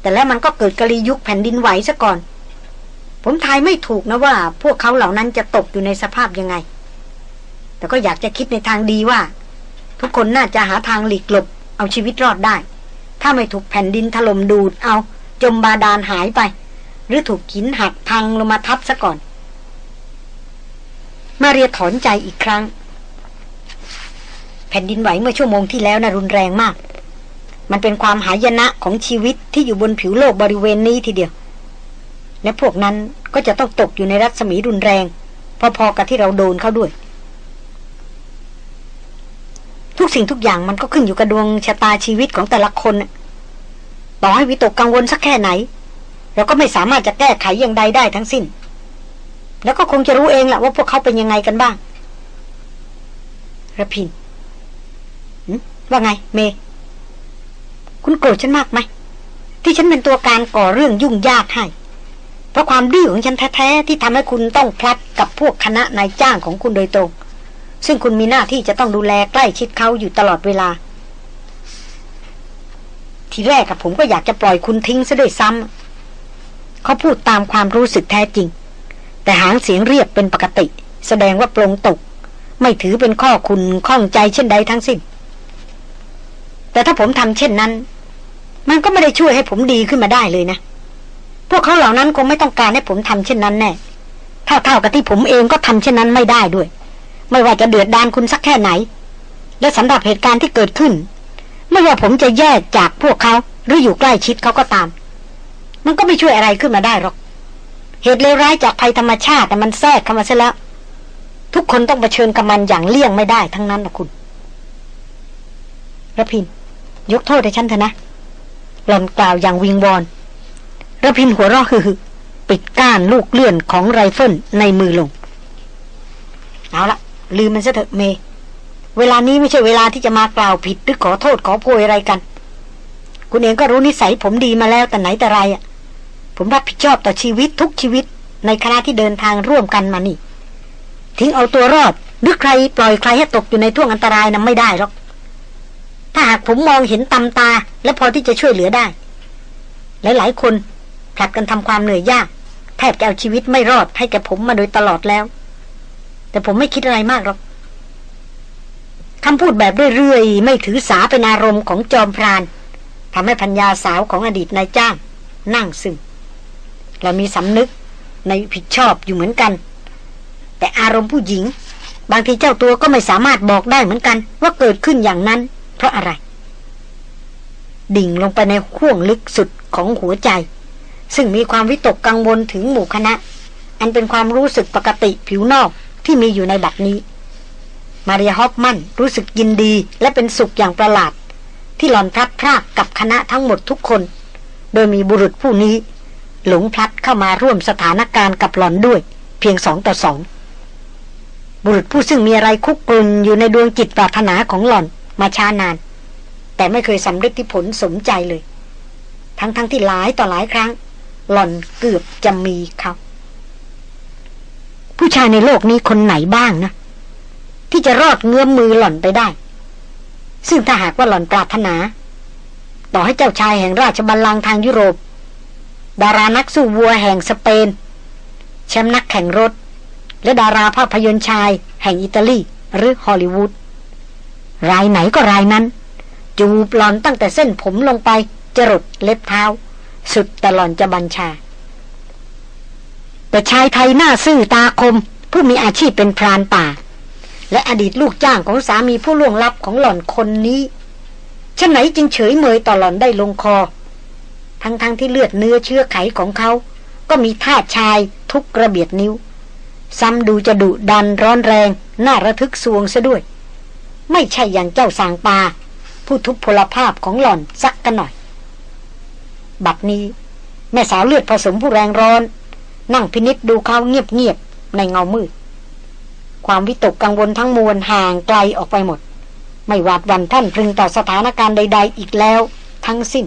แต่แล้วมันก็เกิดกะลียุคแผ่นดินไหวซะก่อน ผมทายไม่ถูกนะว่า พวกเขาเหล่านั้นจะตกอยู่ในสภาพยังไง แต่ก็อยากจะคิดในทางดีว่า ทุกคนน่าจะหาทางหลีกหลบเอาชีวิตรอดได้ ถ้าไม่ถูกแผ่นดินถล่มดูดเอา จมบาดาลหายไป หรือถูกหินหักพังลงมาทับซะก่อน มาเรียถอนใจอีกครั้ง แผ่นดินไหวเมื่อชั่วโมงที่แล้วนะ่ะรุนแรงมาก มันเป็นความหายนะของชีวิตที่อยู่บนผิวโลกบริเวณนี้ทีเดียว และพวกนั้นก็จะต้องตกอยู่ในรัศมีรุนแรง พอๆกับที่เราโดนเข้าด้วย ทุกสิ่งทุกอย่างมันก็ขึ้นอยู่กับดวงชะตาชีวิตของแต่ละคนต่อให้วิตกกังวลสักแค่ไหน เราก็ไม่สามารถจะแก้ไขอย่างใดได้ทั้งสิ้น แล้วก็คงจะรู้เองแหละว่าพวกเขาเป็นยังไงกันบ้างระพินว่าไง เม คุณโกรธฉันมากไหม ที่ฉันเป็นตัวการก่อเรื่องยุ่งยากให้ เพราะความดื้อของฉันแท้ ๆ ที่ทำให้คุณต้องพลัดกับพวกคณะนายจ้างของคุณโดยตรง ซึ่งคุณมีหน้าที่จะต้องดูแลใกล้ชิดเขาอยู่ตลอดเวลา ทีแรกกับผมก็อยากจะปล่อยคุณทิ้งซะด้วยซ้ำเขาพูดตามความรู้สึกแท้จริง แต่หางเสียงเรียบเป็นปกติ แสดงว่าปรงตก ไม่ถือเป็นข้อคุณข้องใจเช่นใดทั้งสิ้น แต่ถ้าผมทำเช่นนั้น มันก็ไม่ได้ช่วยให้ผมดีขึ้นมาได้เลยนะพวกเขาเหล่านั้นคงไม่ต้องการให้ผมทำเช่นนั้นแน่เท่าๆกับที่ผมเองก็ทำเช่นนั้นไม่ได้ด้วย ไม่ว่าจะเดือดดานคุณสักแค่ไหน และสำหรับเหตุการณ์ที่เกิดขึ้น ไม่ว่าผมจะแยกจากพวกเขาหรืออยู่ใกล้ชิดเขาก็ตาม มันก็ไม่ช่วยอะไรขึ้นมาได้หรอก เหตุเลวร้ายจากภัยธรรมชาติแต่มันแทรกเข้ามาซะแล้ว ทุกคนต้องเผชิญกับมันอย่างเลี่ยงไม่ได้ทั้งนั้นนะคุณระพิน ยกโทษให้ฉันเถอะนะหล่อนกล่าวอย่างวิงวอนระพินหัวเราะฮือปิดก้านลูกเลื่อนของไรเฟิลในมือลง เอาละ ลืมมันซะเถอะเม เวลานี้ไม่ใช่เวลาที่จะมากล่าวผิดหรือขอโทษขอโพยอะไรกัน คุณเองก็รู้นิสัยผมดีมาแล้วแต่ไหนแต่ไรอะ่ะ ผมรับผิดชอบต่อชีวิตทุกชีวิต ในคณะที่เดินทางร่วมกันมานี่ ทิ้งเอาตัวรอดหรือใครปล่อยใครให้ตกอยู่ในท่วงอันตรายนะ่ะไม่ได้หรอก ถ้าหากผมมองเห็นตำตา และพอที่จะช่วยเหลือได้ หลายๆคนผลัดกันทำความเหนื่อยยาก แทบจะเอาชีวิตไม่รอดให้แกผมมาโดยตลอดแล้ว แต่ผมไม่คิดอะไรมากหรอกคำพูดแบบเรื่อยๆไม่ถือสาเป็นอารมณ์ของจอมพรานทำให้พัญญาสาวของอดีตนายจ้าง นั่งซึมเรามีสำนึกในผิดชอบอยู่เหมือนกัน แต่อารมณ์ผู้หญิง บางทีเจ้าตัวก็ไม่สามารถบอกได้เหมือนกัน ว่าเกิดขึ้นอย่างนั้น เพราะอะไร ดิ่งลงไปในข่วงลึกสุดของหัวใจ ซึ่งมีความวิตกกังวลถึงหมู่คณะ อันเป็นความรู้สึกปกติผิวนอก ที่มีอยู่ในบัดนี้ มาริอาฮอฟมันรู้สึกยินดีและเป็นสุขอย่างประหลาด ที่หลอนพลัดพรากกับคณะทั้งหมดทุกคน โดยมีบุรุษผู้นี้ หลงพลัดเข้ามาร่วมสถานการณ์กับหลอนด้วย เพียงสองต่อสองบุรุษผู้ซึ่งมีอะไรคุกกลุ่นอยู่ในดวงจิตปรารถนาของหลอนมาช้านาน แต่ไม่เคยสำเร็จที่ผลสมใจเลย ทั้งๆทที่หลายต่อหลายครั้ง หล่อนเกือบจะมีเขา ผู้ชายในโลกนี้คนไหนบ้างนะ ที่จะรอดเงื้อมมือหล่อนไปได้ ซึ่งถ้าหากว่าหล่อนปรารถนา ต่อให้เจ้าชายแห่งราชบัลลังก์ทางยุโรป ดารานักสู้วัวแห่งสเปน แชมป์นักแข่งรถ และดาราภาพยนตร์ชาย แห่งอิตาลีหรือฮอลลีวูดรายไหนก็รายนั้น จูบหลอนตั้งแต่เส้นผมลงไปจรดเล็บเท้า สุดแต่หลอนจะบัญชา แต่ชายไทยหน้าซื่อตาคม ผู้มีอาชีพเป็นพรานป่า และอดีตลูกจ้างของสามีผู้ล่วงลับของหล่อนคนนี้ฉันไหนจึงเฉยเมยต่อหล่อนได้ลงคอ ทั้งๆทที่เลือดเนื้อเชื้อไขของเขา ก็มีท่าชายทุกระเบียดนิ้ว ซ้ำดูจะดุดันร้อนแรง น่าระทึกสวงซะด้วย ไม่ใช่อย่างเจ้าสางปา ผู้ทุพพลภาพของหล่อนสักกันหน่อย บัดนี้ แม่สาวเลือดผสมผู้แรงร้อน นั่งพินิษดูเขาเงียบๆในเงามืด ความวิตกกังวลทั้งมวลห่างไกลออกไปหมด ไม่หวาดวันท่านพึงต่อสถานการณ์ใด ๆ อีกแล้ว ทั้งสิ้น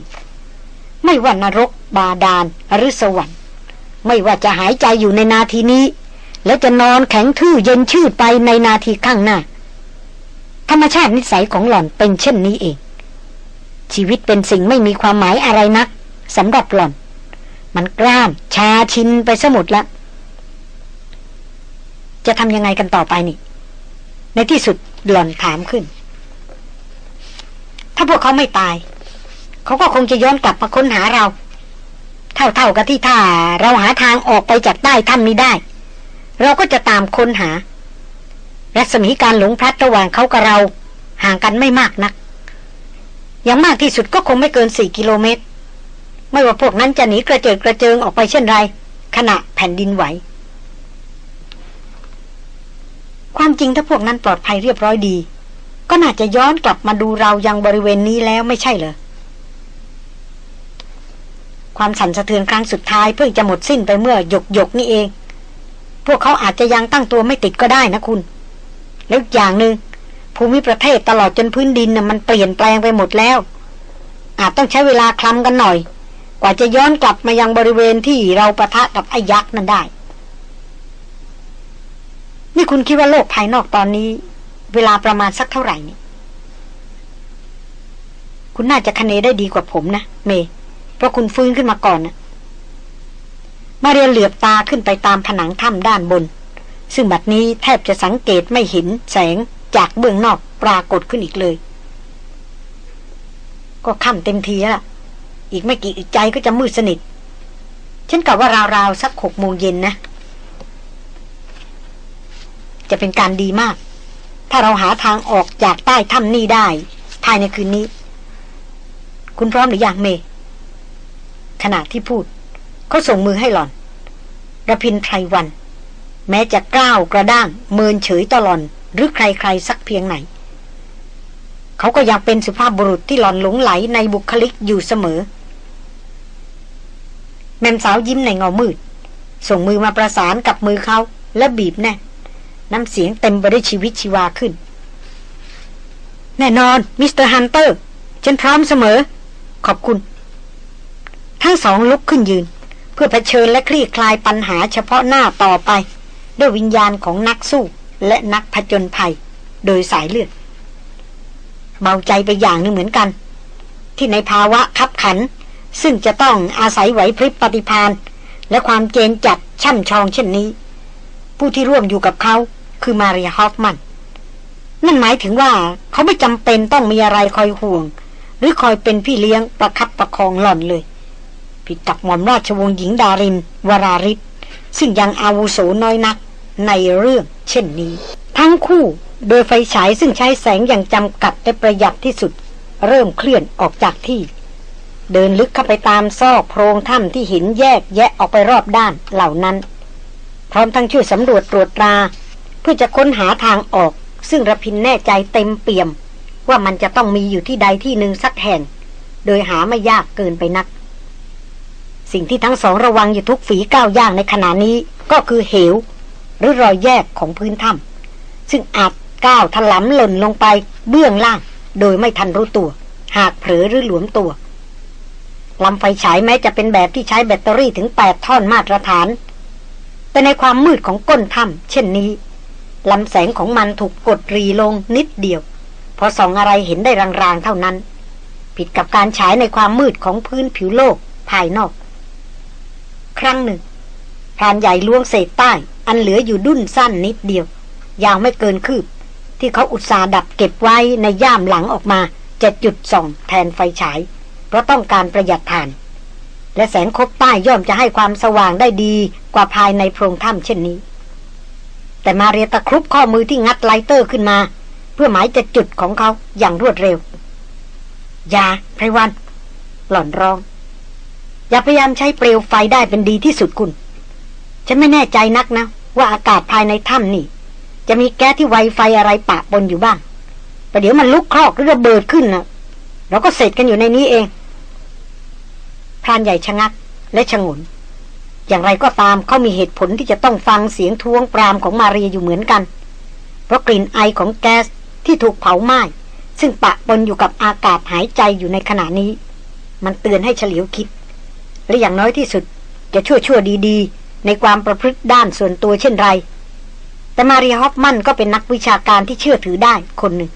ไม่ว่านรก บาดาลหรือสวรรค์ ไม่ว่าจะหายใจอยู่ในนาทีนี้ แล้วจะนอนแข็งทื่อเย็นชืดไปในนาทีข้างหน้า ธรรมชาตินิสัยของหล่อนเป็นเช่นนี้เอง ชีวิตเป็นสิ่งไม่มีความหมายอะไรนักสำหรับหล่อน มันกล้ามชาชินไปสมุดละ จะทำยังไงกันต่อไปนี่ ในที่สุดหล่อนถามขึ้น ถ้าพวกเขาไม่ตาย เขาก็คงจะย้อนกลับมาค้นหาเรา เท่าๆกับที่ถ้าเราหาทางออกไปจากใต้ถ้ำนี้ได้ เราก็จะตามค้นหา รัศมีการหลงพลัดระหว่างเขากับเรา ห่างกันไม่มากนัก อย่างมากที่สุดก็คงไม่เกินสี่กิโลเมตร ไม่ว่าพวกนั้นจะหนีกระเจิดกระเจิงออกไปเช่นไร ขณะแผ่นดินไหว ความจริงถ้าพวกนั้นปลอดภัยเรียบร้อยดี ก็น่าจะย้อนกลับมาดูเรายังบริเวณนี้แล้วไม่ใช่เหรอความสั่นสะเทือนครั้งสุดท้ายเพิ่งจะหมดสิ้นไปเมื่อหยกหยกนี่เอง พวกเขาอาจจะยังตั้งตัวไม่ติดก็ได้นะคุณ แล้วอย่างหนึง่งภูมิประเทศตลอดจนพื้นดินน่ะมันเปลี่ยนแปลงไปหมดแล้ว อาจต้องใช้เวลาคลำกันหน่อย กว่าจะย้อนกลับมายังบริเวณที่เราประทะกับไอ้ยักษ์นั้นได้ นี่คุณคิดว่าโลกภายนอกตอนนี้ เวลาประมาณสักเท่าไหร่นี่คุณน่าจะคเนได้ดีกว่าผมนะเม เพราะคุณฟื้นขึ้นมาก่อนนะมาเรียนเหลือบตาขึ้นไปตามผนังถ้ำด้านบน ซึ่งบัดนี้แทบจะสังเกตไม่เห็นแสงจากเบื้องนอกปรากฏขึ้นอีกเลย ก็ค่ำเต็มทีแล้วล่ะ อีกไม่กี่อึดใจก็จะมืดสนิท ฉันกะว่าราวๆสักหกโมงเย็นนะ จะเป็นการดีมาก ถ้าเราหาทางออกจากใต้ถ้ำนี่ได้ ภายในคืนนี้ คุณพร้อมหรืออยังเม ขณะที่พูดเขาส่งมือให้หล่อนระพินไพรวัน แม้จะกล้าวกระด้าง เมินเฉยตลอน หรือใครๆสักเพียงไหน เขาก็ยังเป็นสุภาพบุรุษที่หล่อนหลงไหลในบุคลิกอยู่เสมอ แม่สาวยิ้มในเงามืด ส่งมือมาประสานกับมือเขาและบีบแน่น้ำเสียงเต็มไปด้วยชีวิตชีวาขึ้น แน่นอน Mister Hunter ฉันพร้อมเสมอ ขอบคุณ ทั้งสองลุกขึ้นยืน เพื่อเผชิญและคลี่คลายปัญหาเฉพาะหน้าต่อไป ด้วยวิญญาณของนักสู้และนักผจญภัย โดยสายเลือดเบาใจไปอย่างหนึ่งเหมือนกัน ที่ในภาวะคับขัน ซึ่งจะต้องอาศัยไหวพริบปฏิพานและความเจนจัดช่ำชองเช่นนี้ ผู้ที่ร่วมอยู่กับเขาคือมาเรียฮอฟมัน นั่นหมายถึงว่าเขาไม่จำเป็นต้องมีอะไรคอยห่วง หรือคอยเป็นพี่เลี้ยงประคับประคองหล่อนเลย ผิดกับหม่อมราชวงศ์หญิงดาริน วราริศซึ่งยังอาวุโสน้อยนักในเรื่องเช่นนี้ ทั้งคู่โดยไฟฉายซึ่งใช้แสงอย่างจำกัดและประหยัดที่สุด เริ่มเคลื่อนออกจากที่ เดินลึกเข้าไปตามซอกโพรงถ้ำที่หินแยกแยะออกไปรอบด้านเหล่านั้น พร้อมทั้งช่วยสำรวจตรวจตรา เพื่อจะค้นหาทางออก ซึ่งระพินแน่ใจเต็มเปี่ยม ว่ามันจะต้องมีอยู่ที่ใดที่หนึ่งสักแห่ง โดยหาไม่ยากเกินไปนัก สิ่งที่ทั้งสองระวังอยู่ทุกฝีก้าวย่างในขณะนี้ก็คือเหว หรือรอยแยกของพื้นถ้ำซึ่งอาจก้าวถลำหล่นลงไปเบื้องล่าง โดยไม่ทันรู้ตัว หากเผลอหรือหลวมตัว ลำไฟฉายแม้จะเป็นแบบที่ใช้แบตเตอรี่ถึง8ท่อนมาตรฐาน แต่ในความมืดของก้นถ้ำเช่นนี้ลำแสงของมันถูกกดรีลงนิดเดียว พอส่องอะไรเห็นได้รางๆเท่านั้น ผิดกับการฉายในความมืดของพื้นผิวโลกภายนอก ครั้งหนึ่งพรานใหญ่ล้วงเศษไต้ อันเหลืออยู่ดุ้นสั้นนิดเดียว ยาวไม่เกินคืบ ที่เขาอุตส่าห์ดับเก็บไว้ในย่ามหลังออกมาจะจุดส่องแทนไฟฉาย เพราะต้องการประหยัดถ่าน และแสงคบไต้ย่อมจะให้ความสว่างได้ดีกว่าภายในโพรงถ้ำเช่นนี้ แต่มาเรียตะครุบข้อมือที่งัด lighter ขึ้นมา เพื่อหมายจะจุดของเขาอย่างรวดเร็ว อย่าไพรวัน หล่อนร้อง อย่าพยายามใช้เปลวไฟได้เป็นดีที่สุดคุณฉันไม่แน่ใจนักนะ ว่าอากาศภายในถ้ำนี่ จะมีแก๊สที่ไวไฟอะไรปะปนอยู่บ้างแต่เดี๋ยวมันลุกคลอกหรือระเบิดขึ้นนะเราก็เสร็จกันอยู่ในนี้เอง รานใหญ่ชะงัก และชะงน อย่างไรก็ตามเขามีเหตุผลที่จะต้องฟังเสียงท้วงปรามของมาเรียอยู่เหมือนกัน เพราะกลิ่นไอของแก๊สที่ถูกเผาไหม้ซึ่งปะปนอยู่กับอากาศหายใจอยู่ในขณะนี้ มันเตือนให้เฉลียวคิด และอย่างน้อยที่สุดจะชั่วชั่วดีๆ ในความประพฤติด้านส่วนตัวเช่นไร แต่มาเรียฮอฟมันก็เป็นนักวิชาการที่เชื่อถือได้คนหนึ่ง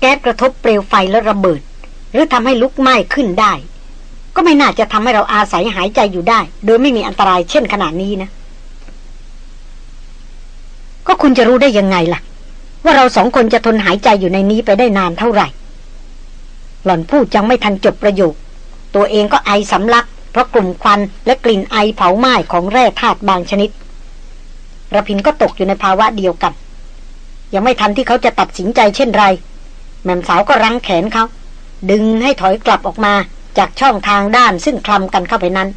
แก๊สกระทบเปลวไฟและระเบิด หรือทำให้ลุกไหม้ขึ้นได้ ก็ไม่น่าจะทำให้เราอาศัยหายใจอยู่ได้ โดยไม่มีอันตรายเช่นขนาดนี้นะ ก็คุณจะรู้ได้ยังไงล่ะ ว่าเราสองคนจะทนหายใจอยู่ในนี้ไปได้นานเท่าไหร่ หล่อนพูดจังไม่ทันจบประโยค ตัวเองก็ไอสำลัก เพราะกลุ่มควันและกลิ่นไอเผาไหม้ของแร่ธาตุบางชนิดระพินก็ตกอยู่ในภาวะเดียวกัน ยังไม่ทันที่เขาจะตัดสินใจเช่นไร แม่สาวก็รั้งแขนเขา ดึงให้ถอยกลับออกมาจากช่องทางด้านซึ่งคลำกันเข้าไปนั้น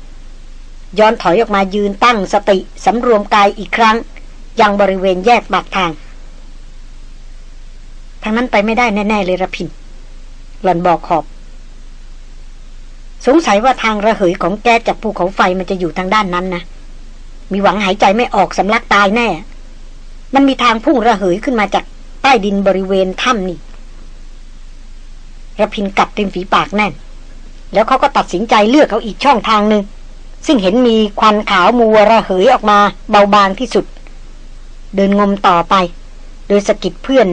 ย้อนถอยออกมายืนตั้งสติสำรวมกายอีกครั้ง ยังบริเวณแยกปากทาง ทางนั้นไปไม่ได้แน่ ๆ เลยระพินหล่อนบอกขอบ สงสัยว่าทางระเหยของแก๊สจากภูเขาไฟมันจะอยู่ทางด้านนั้นนะ มีหวังหายใจไม่ออกสำลักตายแน่ มันมีทางพุ่งระเหยขึ้นมาจากใต้ดินบริเวณถ้ำนี่ ระพินกัดริมฝีปากแน่น แล้วเขาก็ตัดสินใจเลือกเอาอีกช่องทางหนึ่งซึ่งเห็นมีควันขาวมัวระเหยออกมาเบาบางที่สุด เดินงมต่อไป โดยสกิดเพื่อน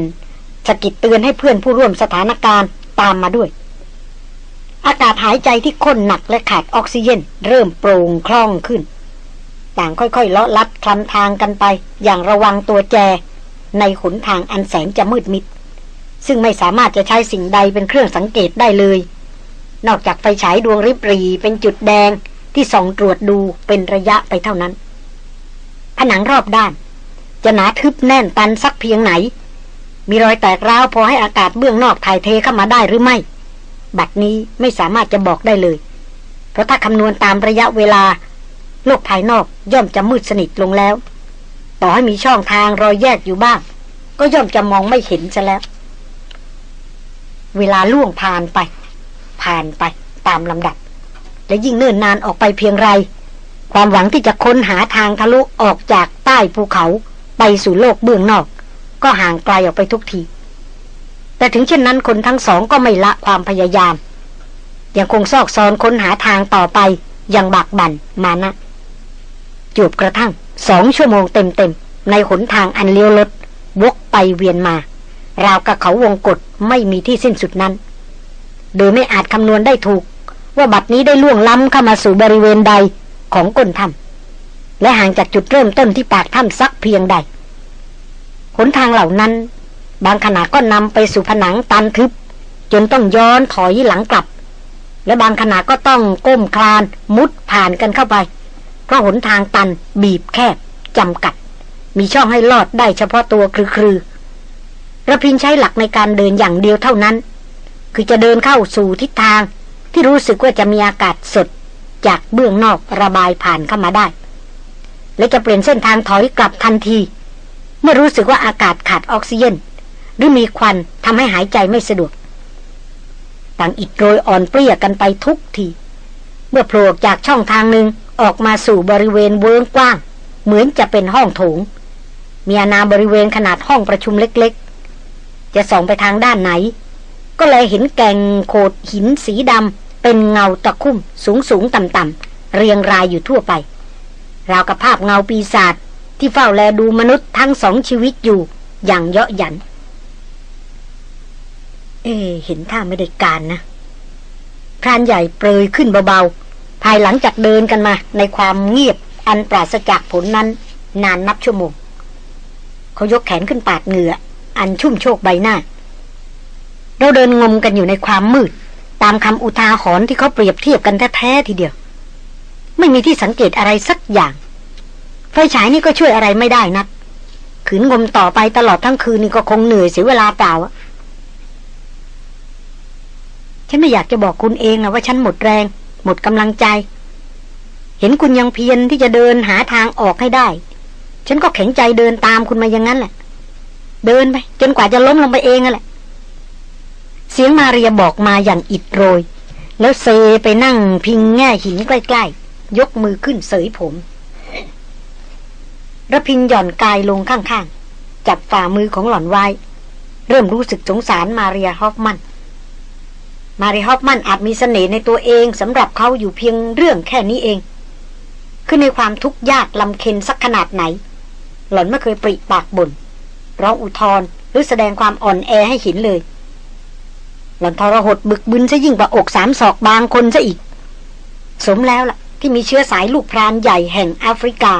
สกิดเตือนให้เพื่อนผู้ร่วมสถานการณ์ตามมาด้วย อากาศหายใจที่ข้นหนักและขาดออกซิเจนเริ่มโปร่งคล่องขึ้น ต่างค่อยๆเลาะลัดคลำทางกันไป อย่างระวังตัวแจ ในขนทางอันแสนจะมืดมิด ซึ่งไม่สามารถจะใช้สิ่งใดเป็นเครื่องสังเกตได้เลย นอกจากไฟฉายดวงริบรีเป็นจุดแดงที่ส่องตรวจดูเป็นระยะไปเท่านั้น ผนังรอบด้าน จะหนาทึบแน่นตันสักเพียงไหน มีรอยแตกร้าวพอให้อากาศเบื้องนอกถ่ายเทเข้ามาได้หรือไม่ บัดนี้ไม่สามารถจะบอกได้เลย เพราะถ้าคำนวณตามระยะเวลา โลกภายนอกย่อมจะมืดสนิทลงแล้ว ต่อให้มีช่องทางรอยแยกอยู่บ้าง ก็ย่อมจะมองไม่เห็นซะแล้ว เวลาล่วงผ่านไป ผ่านไปตามลำดับ และยิ่งเนิ่นนานออกไปเพียงไร ความหวังที่จะค้นหาทางทะลุออกจากใต้ภูเขา ไปสู่โลกเบื้องนอก ก็ห่างไกลออกไปทุกที แต่ถึงเช่นนั้นคนทั้งสองก็ไม่ละความพยายาม ยังคงซอกซอนค้นหาทางต่อไปอย่างบักบั่นมานะจูบกระทั่งสองชั่วโมงเต็มๆในหนทางอันเลี้ยวลดวกไปเวียนมา ราวกับเขาวงกฏไม่มีที่สิ้นสุดนั้น โดยไม่อาจคำนวณได้ถูก ว่าบัดนี้ได้ล่วงล้ำเข้ามาสู่บริเวณใดของก้นถ้ำและห่างจากจุดเริ่มต้นที่ปากถ้ำสักเพียงใดหนทางเหล่านั้น บางขณะก็นำไปสู่ผนังตันทึบ จนต้องย้อนถอยหลังกลับ และบางขณะก็ต้องก้มคลานมุดผ่านกันเข้าไป เพราะหนทางตันบีบแคบจำกัด มีช่องให้ลอดได้เฉพาะตัวคือ ระพินใช้หลักในการเดินอย่างเดียวเท่านั้น คือจะเดินเข้าสู่ทิศทาง ที่รู้สึกว่าจะมีอากาศสด จากเบื้องนอกระบายผ่านเข้ามาได้ และจะเปลี่ยนเส้นทางถอยกลับทันที เมื่อรู้สึกว่าอากาศขาดออกซิเจนหรือมีควันทำให้หายใจไม่สะดวก ต่างอิดโรยอ่อนเปรี้ยกันไปทุกที เมื่อโผล่จากช่องทางหนึ่งออกมาสู่บริเวณเวิ้งกว้าง เหมือนจะเป็นห้องโถง มีอาณาบริเวณขนาดห้องประชุมเล็ก จะส่องไปทางด้านไหน ก็เลยเห็นแกงโขดหินสีดำเป็นเงาตะคุ่มสูงสูงต่ำต่ำเรียงรายอยู่ทั่วไป ราวกับภาพเงาปีศาจที่เฝ้าแลดูมนุษย์ทั้งสองชีวิตอยู่อย่างเยาะหยัน เอ๊เห็นท่าไม่ได้การนะพรานใหญ่เปรยขึ้นเบาๆ ภายหลังจากเดินกันมาในความเงียบอันปราศจากผลนั้น นานนับชั่วโมง เขายกแขนขึ้นปาดเหงื่อ อันชุ่มโชกใบหน้า เราเดินงมกันอยู่ในความมืด ตามคำอุทาหรณ์ที่เขาเปรียบเทียบกันแท้ๆทีเดียว ไม่มีที่สังเกตอะไรสักอย่าง ไฟฉายนี่ก็ช่วยอะไรไม่ได้นัก ขืนงมต่อไปตลอดทั้งคืนนี่ก็คงเหนื่อยเสียเวลาเปล่าอะฉันไม่อยากจะบอกคุณเองนะว่าฉันหมดแรง หมดกำลังใจ เห็นคุณยังเพียรที่จะเดินหาทางออกให้ได้ ฉันก็แข็งใจเดินตามคุณมาอย่างนั้นแหละ เดินไป จนกว่าจะล้มลงไปเองนั่นแหละ เสียงมาเรียบอกมาอย่างอิดโรย แล้วเซไปนั่งพิงแง่หินใกล้ๆ ยกมือขึ้นเสยผมระพินหย่อนกายลงข้างๆ จับฝ่ามือของหล่อนไว้ เริ่มรู้สึกสงสารมาเรียฮอฟมัน มาริฮอฟมันอาจมีเสน่ห์ในตัวเองสำหรับเขาอยู่เพียงเรื่องแค่นี้เอง คือในความทุกข์ยากลำเค็นสักขนาดไหน หล่อนไม่เคยปริปากบน่น ร้องอุทธรหรือแสดงความอ่อนแอให้เห็นเลย หล่อนทรหดบึกบึนซะยิ่งกว่าอกสามศอกบางคนซะอีก สมแล้วล่ะ ที่มีเชื้อสายลูกพรานใหญ่แห่งแอฟริกา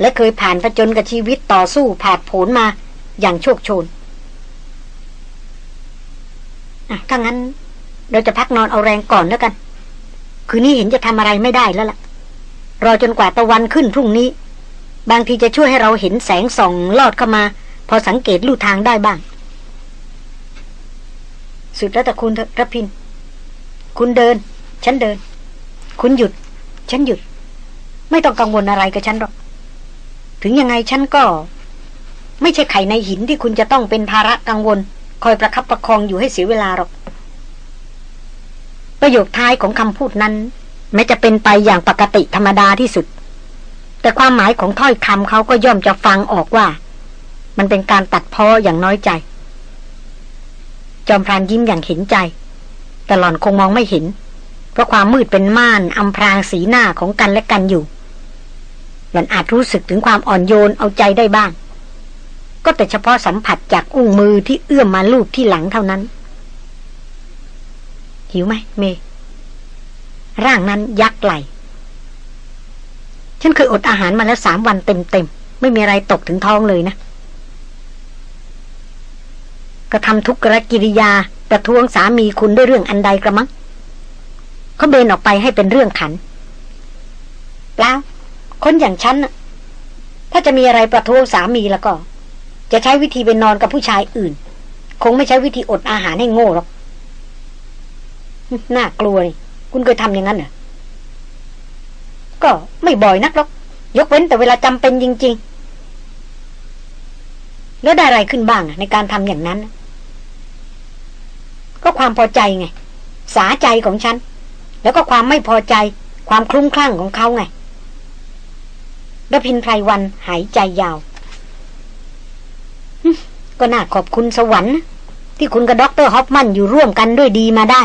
และเคยผ่านผจญกับชีวิตต่อสู้ผ่าผนมาอย่างโชคโชนอะถ้างั้น เราจะพักนอนเอาแรงก่อนแล้วกัน คืนนี้เห็นจะทำอะไรไม่ได้แล้วล่ะ รอจนกว่าตะวันขึ้นพรุ่งนี้ บางทีจะช่วยให้เราเห็นแสงส่องลอดเข้ามา พอสังเกตลู่ทางได้บ้าง สุดแล้วแต่คุณเถอะรพิน คุณเดิน ฉันเดิน คุณหยุด ฉันหยุด ไม่ต้องกังวลอะไรกับฉันหรอก ถึงยังไงฉันก็ ไม่ใช่ไข่ในหินที่คุณจะต้องเป็นภาระกังวล คอยประคับประคองอยู่ให้เสียเวลาหรอก ประโยคท้ายของคำพูดนั้นแม้จะเป็นไปอย่างปกติธรรมดาที่สุด แต่ความหมายของถ้อยคำเขาก็ย่อมจะฟังออกว่า มันเป็นการตัดพ้ออย่างน้อยใจ จอมพรานยิ้มอย่างเห็นใจ แต่หล่อนคงมองไม่เห็น เพราะความมืดเป็นม่านอำพรางสีหน้าของกันและกันอยู่ หล่อนอาจรู้สึกถึงความอ่อนโยนเอาใจได้บ้าง ก็แต่เฉพาะสัมผัสจากอุ้งมือที่เอื้อมมาลูบที่หลังเท่านั้น หิวไหมเม ร่างนั้นยักไหลฉันเคยอดอาหารมาแล้วสามวันเต็มๆ ไม่มีอะไรตกถึงท้องเลยนะ ก็ทำทุกขกิริยาประท้วงสามีคุณด้วยเรื่องอันใดกระมังเขาเบนออกไปให้เป็นเรื่องขันเปล่าคนอย่างฉันถ้าจะมีอะไรประท้วงสามีแล้วก็ จะใช้วิธีไปนอนกับผู้ชายอื่น คงไม่ใช้วิธีอดอาหารให้โง่หรอกน่ากลัวนี่คุณเคยทำอย่างนั้นเหรอก็ไม่บ่อยนักหรอก ยกเว้นแต่เวลาจำเป็นจริง ๆ แล้วได้อะไรขึ้นบ้างในการทำอย่างนั้น ก็ความพอใจไง สาใจของฉัน แล้วก็ความไม่พอใจ ความคลุ้มคลั่งของเขาไงระพินไพรวันหายใจยาว ก็น่าขอบคุณสวรรค์ที่คุณกับด็อกเตอร์ฮอฟมันอยู่ร่วมกันด้วยดีมาได้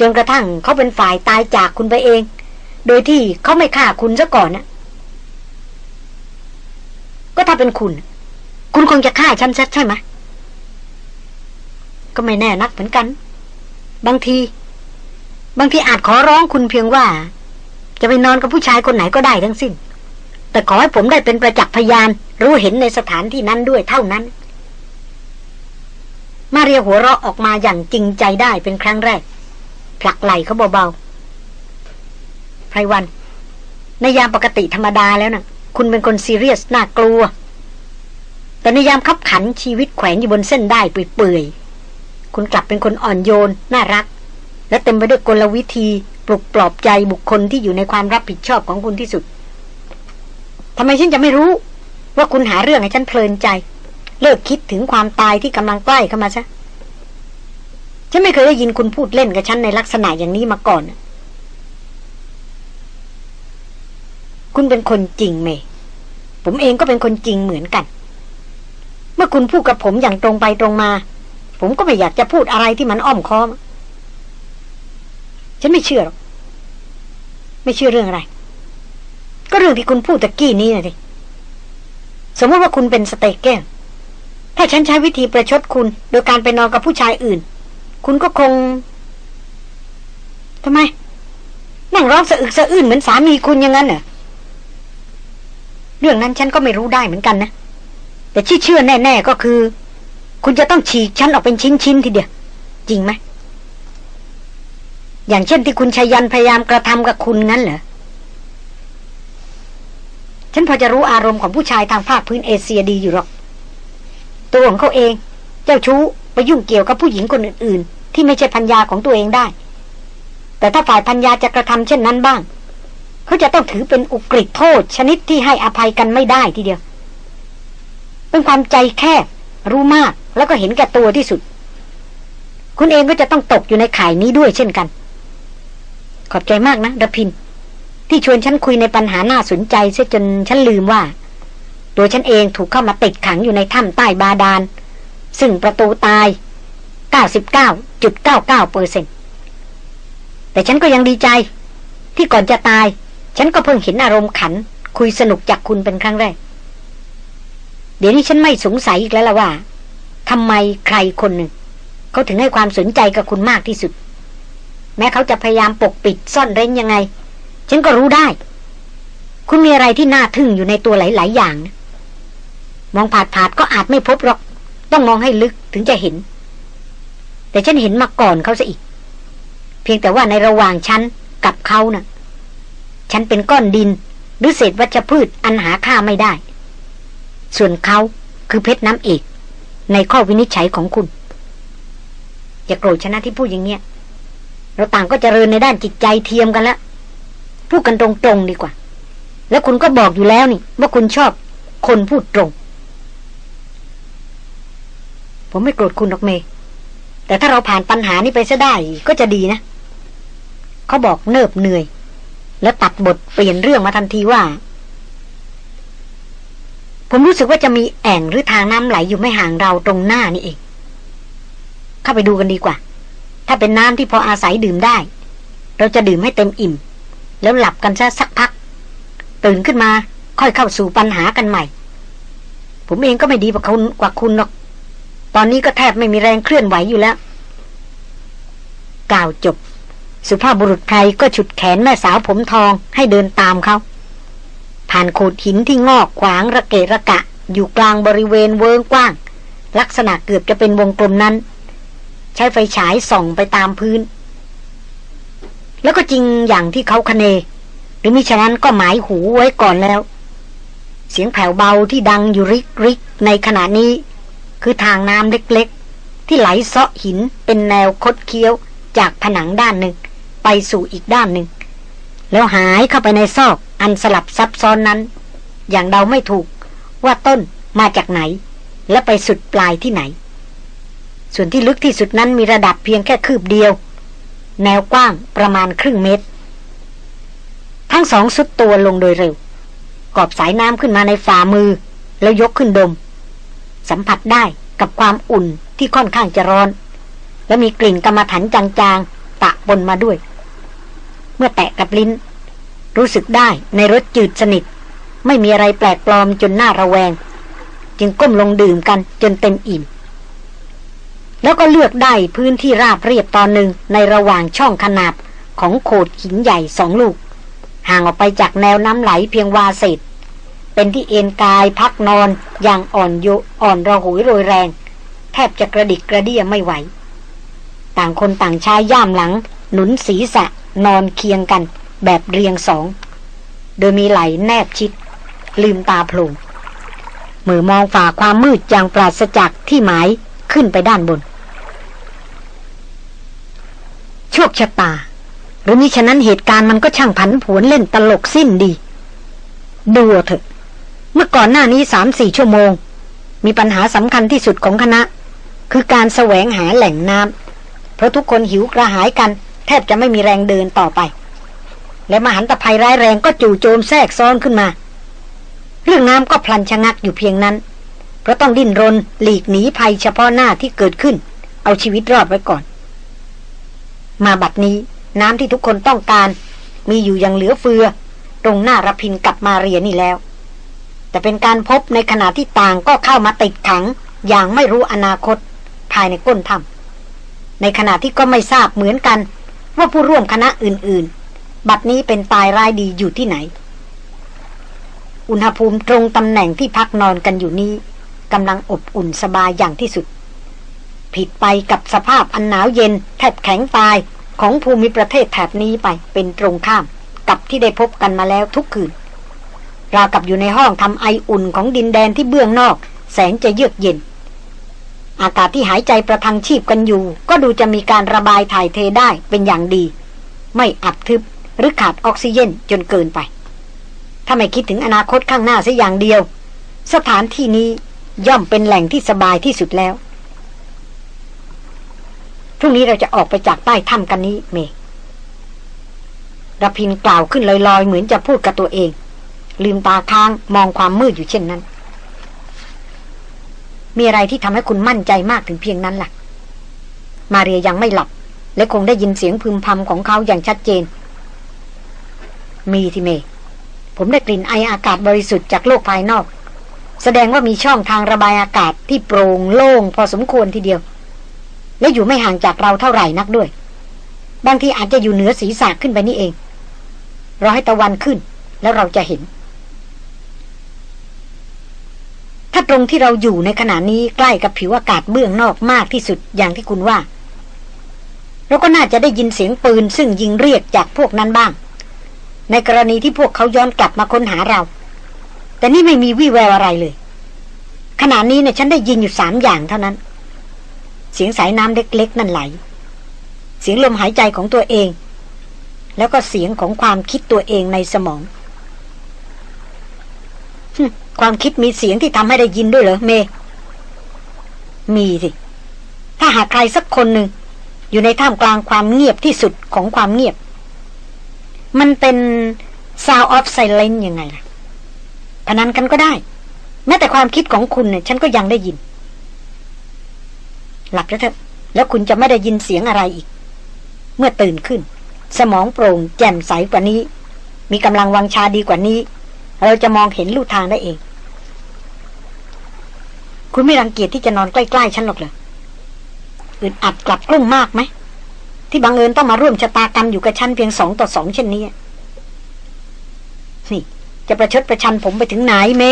จนกระทั่งเขาเป็นฝ่ายตายจากคุณไปเอง โดยที่เขาไม่ฆ่าคุณซะก่อนนะก็ถ้าเป็นคุณ คุณคงจะฆ่าฉันซะใช่ไหมก็ไม่แน่นักเหมือนกัน บางที บางทีอาจขอร้องคุณเพียงว่า จะไปนอนกับผู้ชายคนไหนก็ได้ทั้งสิ้น แต่ขอให้ผมได้เป็นประจักษ์พยาน รู้เห็นในสถานที่นั้นด้วยเท่านั้น มาเรียหัวเราะออกมาอย่างจริงใจได้เป็นครั้งแรก ผลักไหล่เขาเบาๆไพรวัน ในยามปกติธรรมดาแล้วนะ่ะ คุณเป็นคนซีเรียสน่ากลัว แต่ในยามขับขันชีวิตแขวนอยู่บนเส้นได้เปื่อยๆ คุณกลับเป็นคนอ่อนโยน น่ารัก และเต็มไปด้วยกลวิธีปลุกปลอบใจบุคคลที่อยู่ในความรับผิดชอบของคุณที่สุดทำไมฉันจะไม่รู้ ว่าคุณหาเรื่องให้ฉันเพลินใจ เลิกคิดถึงความตายที่กำลังใกล้เข้ามาซะฉันไม่เคยได้ยินคุณพูดเล่นกับฉันในลักษณะอย่างนี้มาก่อน คุณเป็นคนจริงเม ผมเองก็เป็นคนจริงเหมือนกัน เมื่อคุณพูดกับผมอย่างตรงไปตรงมา ผมก็ไม่อยากจะพูดอะไรที่มันอ้อมค้อม ฉันไม่เชื่อหรอก ไม่เชื่อเรื่องอะไร ก็เรื่องที่คุณพูดตะกี้นี้นะดิสมมติว่าคุณเป็นสเต็กแก้วถ้าฉันใช้วิธีประชดคุณ โดยการไปนอนกับผู้ชายอื่น คุณก็คงทำไม นั่งร้องสะอึกสะอื้นเหมือนสามีคุณอย่างนั้นเหรอเรื่องนั้นฉันก็ไม่รู้ได้เหมือนกันนะ แต่ที่เชื่อแน่ ๆก็คือ คุณจะต้องฉีกฉันออกเป็นชิ้นๆทีเดียว จริงไหม อย่างเช่นที่คุณชายันพยายามกระทำกับคุณงั้นเหรอ ฉันพอจะรู้อารมณ์ของผู้ชายทางภาคพื้นเอเชียดีอยู่หรอก ตัวของเขาเอง เจ้าชู้ไปยุ่งเกี่ยวกับผู้หญิงคนอื่น ๆ ที่ไม่ใช่พัญญาของตัวเองได้ แต่ถ้าฝ่ายพัญญาจะกระทำเช่นนั้นบ้าง เขาจะต้องถือเป็นอุกฤษโทษชนิดที่ให้อภัยกันไม่ได้ทีเดียว เป็นความใจแคบ รู้มากแล้วก็เห็นแก่ตัวที่สุด คุณเองก็จะต้องตกอยู่ในข่ายนี้ด้วยเช่นกัน ขอบใจมากนะดพิน ที่ชวนฉันคุยในปัญหาหน่าสนใจเสียจนฉันลืมว่า ตัวฉันเองถูกเข้ามาติดขังอยู่ในถ้ำใต้บาดาลซึ่งประตูตาย 99.99เปอร์เซ็นแต่ฉันก็ยังดีใจ ที่ก่อนจะตาย ฉันก็เพิ่งเห็นอารมณ์ขัน คุยสนุกจากคุณเป็นครั้งแรก เดี๋ยวนี้ฉันไม่สงสัยอีกแล้วละว่าทำไมใครคนหนึ่งเขาถึงให้ความสนใจกับคุณมากที่สุด แม้เขาจะพยายามปกปิดซ่อนเร้นยังไง ฉันก็รู้ได้ คุณมีอะไรที่น่าทึ่งอยู่ในตัวหลาย ๆ อย่าง มองผาดผาดก็อาจไม่พบหรอก ต้องมองให้ลึกถึงจะเห็น แต่ฉันเห็นมาก่อนเขาซะอีก เพียงแต่ว่าในระหว่างฉันกับเขานะ่ะ ฉันเป็นก้อนดินหรือเศษวัชพืชอันหาค่าไม่ได้ ส่วนเขาคือเพชรน้ำเอก ในข้อวินิจฉัยของคุณ อย่าโกรธชนะที่พูดอย่างเงี้ย เราต่างก็เจริญในด้านจิตใจเทียมกันล้วพูดกันตรงๆดีกว่า แล้วคุณก็บอกอยู่แล้วนี่ ว่าคุณชอบคนพูดตรง ผมไม่โกรธคุณหรอกเมย์แต่ถ้าเราผ่านปัญหานี้ไปซะได้ก็จะดีนะ เขาบอกเนิบเหนื่อย แล้วตัดบทเปลี่ยนเรื่องมาทันทีว่า ผมรู้สึกว่าจะมีแอ่งหรือทางน้ำไหลอยู่ไม่ห่างเราตรงหน้านี่เอง เข้าไปดูกันดีกว่า ถ้าเป็นน้ำที่พออาศัยดื่มได้ เราจะดื่มให้เต็มอิ่ม แล้วหลับกันซะสักพัก ตื่นขึ้นมาค่อยเข้าสู่ปัญหากันใหม่ ผมเองก็ไม่ดีกว่าคุณกว่าคุณหรอก ตอนนี้ก็แทบไม่มีแรงเคลื่อนไหวอยู่แล้ว กล่าวจบ สุภาพบุรุษไพรก็ฉุดแขนแม่สาวผมทองให้เดินตามเขา ผ่านโขดหินที่งอกขวางระเกะระกะ อยู่กลางบริเวณเวิงกว้าง ลักษณะเกือบจะเป็นวงกลมนั้น ใช้ไฟฉายส่องไปตามพื้น แล้วก็จริงอย่างที่เขาคเน หรือมิฉะนั้นก็หมายหูไว้ก่อนแล้ว เสียงแผ่วเบาที่ดังอยู่ริกริกในขณะนี้ คือทางน้ำเล็กๆ ที่ไหลเซาะหินเป็นแนวคดเคี้ยวจากผนังด้านหนึ่ง ไปสู่อีกด้านหนึ่ง แล้วหายเข้าไปในซอก อันสลับซับซ้อนนั้น อย่างเดาไม่ถูกว่าต้นมาจากไหน และไปสุดปลายที่ไหน ส่วนที่ลึกที่สุดนั้นมีระดับเพียงแค่คืบเดียว แนวกว้างประมาณครึ่งเมตร ทั้งสองสุดตัวลงโดยเร็ว กอบสายน้ำขึ้นมาในฝ่ามือ แล้วยกขึ้นดม สัมผัสได้กับความอุ่นที่ค่อนข้างจะร้อน และมีกลิ่นกรรมฐานจางๆ ปะปนมาด้วย เมื่อแตะกับลิ้น รู้สึกได้ในรสจืดสนิท ไม่มีอะไรแปลกปลอมจนน่าระแวง จึงก้มลงดื่มกันจนเต็มอิ่ม แล้วก็เลือกได้พื้นที่ราบเรียบตอนหนึ่งในระหว่างช่องขนาบของโขดหินใหญ่สองลูก ห่างออกไปจากแนวน้ำไหลเพียงวาเศษเป็นที่เอนกายพักนอนอย่างอ่อนโยอ่อนระหุยโรยแรง แทบจะกระดิกกระเดี้ยไม่ไหว ต่างคนต่างชายย่ามหลัง หนุนศีรษะนอนเคียงกัน แบบเรียงสอง โดยมีไหลแนบชิด ลืมตาโพลงมือมองฝ่าความมืดอย่างปราศจากที่หมายขึ้นไปด้านบน โชคชะตา หรือมิฉะนั้นเหตุการณ์มันก็ช่างผันผวนเล่นตลกสิ้นดี ดูเถอะ เมื่อก่อนหน้านี้สามสี่ชั่วโมง มีปัญหาสำคัญที่สุดของคณะ คือการแสวงหาแหล่งน้ำเพราะทุกคนหิวกระหายกัน แทบจะไม่มีแรงเดินต่อไป และมหันตภัยร้ายแรงก็จู่โจมแทรกซ้อนขึ้นมา เรื่องน้ำก็พลันชะงักอยู่เพียงนั้น เพราะต้องดิ้นรนหลีกหนีภัยเฉพาะหน้าที่เกิดขึ้น เอาชีวิตรอดไว้ก่อน มาบัดนี้น้ำที่ทุกคนต้องการ มีอยู่อย่างเหลือเฟือ ตรงหน้ารพินกับมาเรียนี่แล้ว แต่เป็นการพบในขณะที่ต่างก็เข้ามาติดขัง อย่างไม่รู้อนาคต ภายในก้นถ้ำในขณะที่ก็ไม่ทราบเหมือนกัน ว่าผู้ร่วมคณะอื่น บัดนี้เป็นตายร้ายดีอยู่ที่ไหน อุณหภูมิตรงตำแหน่งที่พักนอนกันอยู่นี้กำลังอบอุ่นสบายอย่างที่สุด ผิดไปกับสภาพอันหนาวเย็นแทบแข็งตายของภูมิประเทศแถบนี้ไปเป็นตรงข้าม กับที่ได้พบกันมาแล้วทุกคืนราวกับอยู่ในห้องทำไออุ่นของดินแดนที่เบื้องนอก แสนจะเยือกเย็น อากาศที่หายใจประทังชีพกันอยู่ ก็ดูจะมีการระบายถ่ายเทได้เป็นอย่างดี ไม่อับทึบ หรือขาดออกซิเจนจนเกินไป ถ้าไม่คิดถึงอนาคตข้างหน้าสักอย่างเดียว สถานที่นี้ย่อมเป็นแหล่งที่สบายที่สุดแล้วพรุ่งนี้เราจะออกไปจากใต้ถ้ำกันนี้เมรพินกล่าวขึ้นลอยๆ เหมือนจะพูดกับตัวเอง ลืมตาค้างมองความมืดอยู่เช่นนั้น มีอะไรที่ทำให้คุณมั่นใจมากถึงเพียงนั้นล่ะ มาเรียยังไม่หลับ และคงได้ยินเสียงพึมพำของเขาอย่างชัดเจน มีทีเม ผมได้กลิ่นไออากาศบริสุทธิ์จากโลกภายนอก แสดงว่ามีช่องทางระบายอากาศที่โปร่งโล่งพอสมควรทีเดียว และอยู่ไม่ห่างจากเราเท่าไหร่นักด้วย บางทีอาจจะอยู่เหนือศีรษะขึ้นไปนี่เอง รอให้ตะวันขึ้น แล้วเราจะเห็น ถ้าตรงที่เราอยู่ในขณะนี้ใกล้กับผิวอากาศเบื้องนอกมากที่สุดอย่างที่คุณว่าเราก็น่าจะได้ยินเสียงปืนซึ่งยิงเรียกจากพวกนั้นบ้าง ในกรณีที่พวกเขาย้อนกลับมาค้นหาเรา แต่นี่ไม่มีวี่แววอะไรเลย ขณะนี้เนี่ยฉันได้ยินอยู่สามอย่างเท่านั้น เสียงสายน้ำเล็ก ๆ นั่นไหล เสียงลมหายใจของตัวเอง แล้วก็เสียงของความคิดตัวเองในสมอง ความคิดมีเสียงที่ทำให้ได้ยินด้วยเหรอเม มีสิ ถ้าหากใครสักคนหนึ่งอยู่ในท่ามกลางความเงียบที่สุดของความเงียบ มันเป็น sound of silence ยังไงล่ะพนันกันก็ได้ แม้แต่ความคิดของคุณเนี่ยฉันก็ยังได้ยิน หลับแล้วเถอะแล้วคุณจะไม่ได้ยินเสียงอะไรอีก เมื่อตื่นขึ้น สมองโปร่งแจ่มใสกว่านี้ มีกำลังวังชาดีกว่านี้ เราจะมองเห็นลู่ทางได้เอง คุณไม่รังเกียจที่จะนอนใกล้ๆฉันหรอกเหรออึดอัดกลับกลุ้มมากไหม ที่บังเอิญต้องมาร่วมชะตากรรมอยู่กับฉันเพียงสองต่อสองเช่นนี้นี่ จะประชดประชันผมไปถึงไหนเม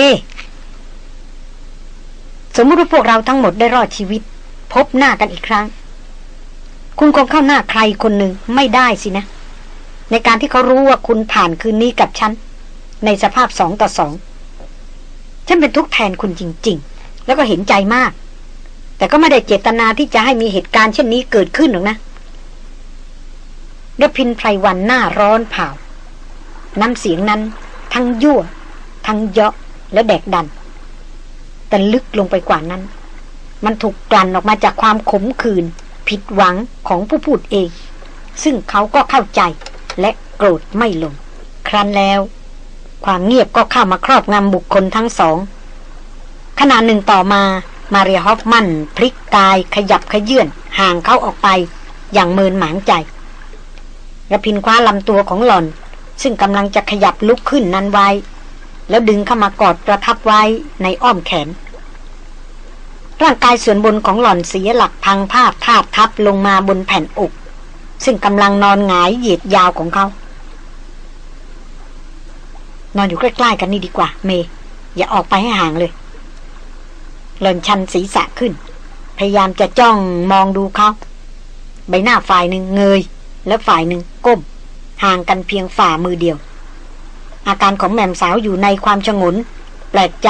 สมมติว่าพวกเราทั้งหมดได้รอดชีวิต พบหน้ากันอีกครั้ง คุณคงเข้าหน้าใครคนหนึ่งไม่ได้สินะ ในการที่เขารู้ว่าคุณผ่านคืนนี้กับฉัน ในสภาพสองต่อสองฉันเป็นทุกแทนคุณจริง ๆ แล้วก็เห็นใจมาก แต่ก็ไม่ได้เจตนาที่จะให้มีเหตุการณ์เช่นนี้เกิดขึ้นหรอกนะ ดพินไพรวันหน้าร้อนเผาน้ำเสียงนั้น ทั้งยั่ว ทั้งเยาะและแดกดัน แต่ลึกลงไปกว่านั้น มันถูกกลั่นออกมาจากความขมขื่นผิดหวังของผู้พูดเอง ซึ่งเขาก็เข้าใจและโกรธไม่ลง ครั้นแล้ว ความเงียบก็เข้ามาครอบงำบุคคลทั้งสองขณะหนึ่งต่อมามาเรียฮอฟมันพลิกกายขยับขยื่นห่างเขาออกไป อย่างเมินหมางใจ ระพินคว้าลำตัวของหล่อน ซึ่งกำลังจะขยับลุกขึ้นนั้นไว้ แล้วดึงเข้ามากอดประทับไว้ในอ้อมแขน ร่างกายส่วนบนของหล่อนเสียหลักพังภาพทาบทับลงมาบนแผ่นอก ซึ่งกำลังนอนหงายเหยียดยาวของเขา นอนอยู่ใกล้ๆกันนี่ดีกว่า เมย์อย่าออกไปให้ห่างเลย หล่อนชันศีรษะขึ้น พยายามจะจ้องมองดูเขาใบหน้าฝ่ายหนึ่งเงย และฝ่ายหนึ่งก้ม ห่างกันเพียงฝ่ามือเดียว อาการของแม่มสาวอยู่ในความชงน แปลกใจ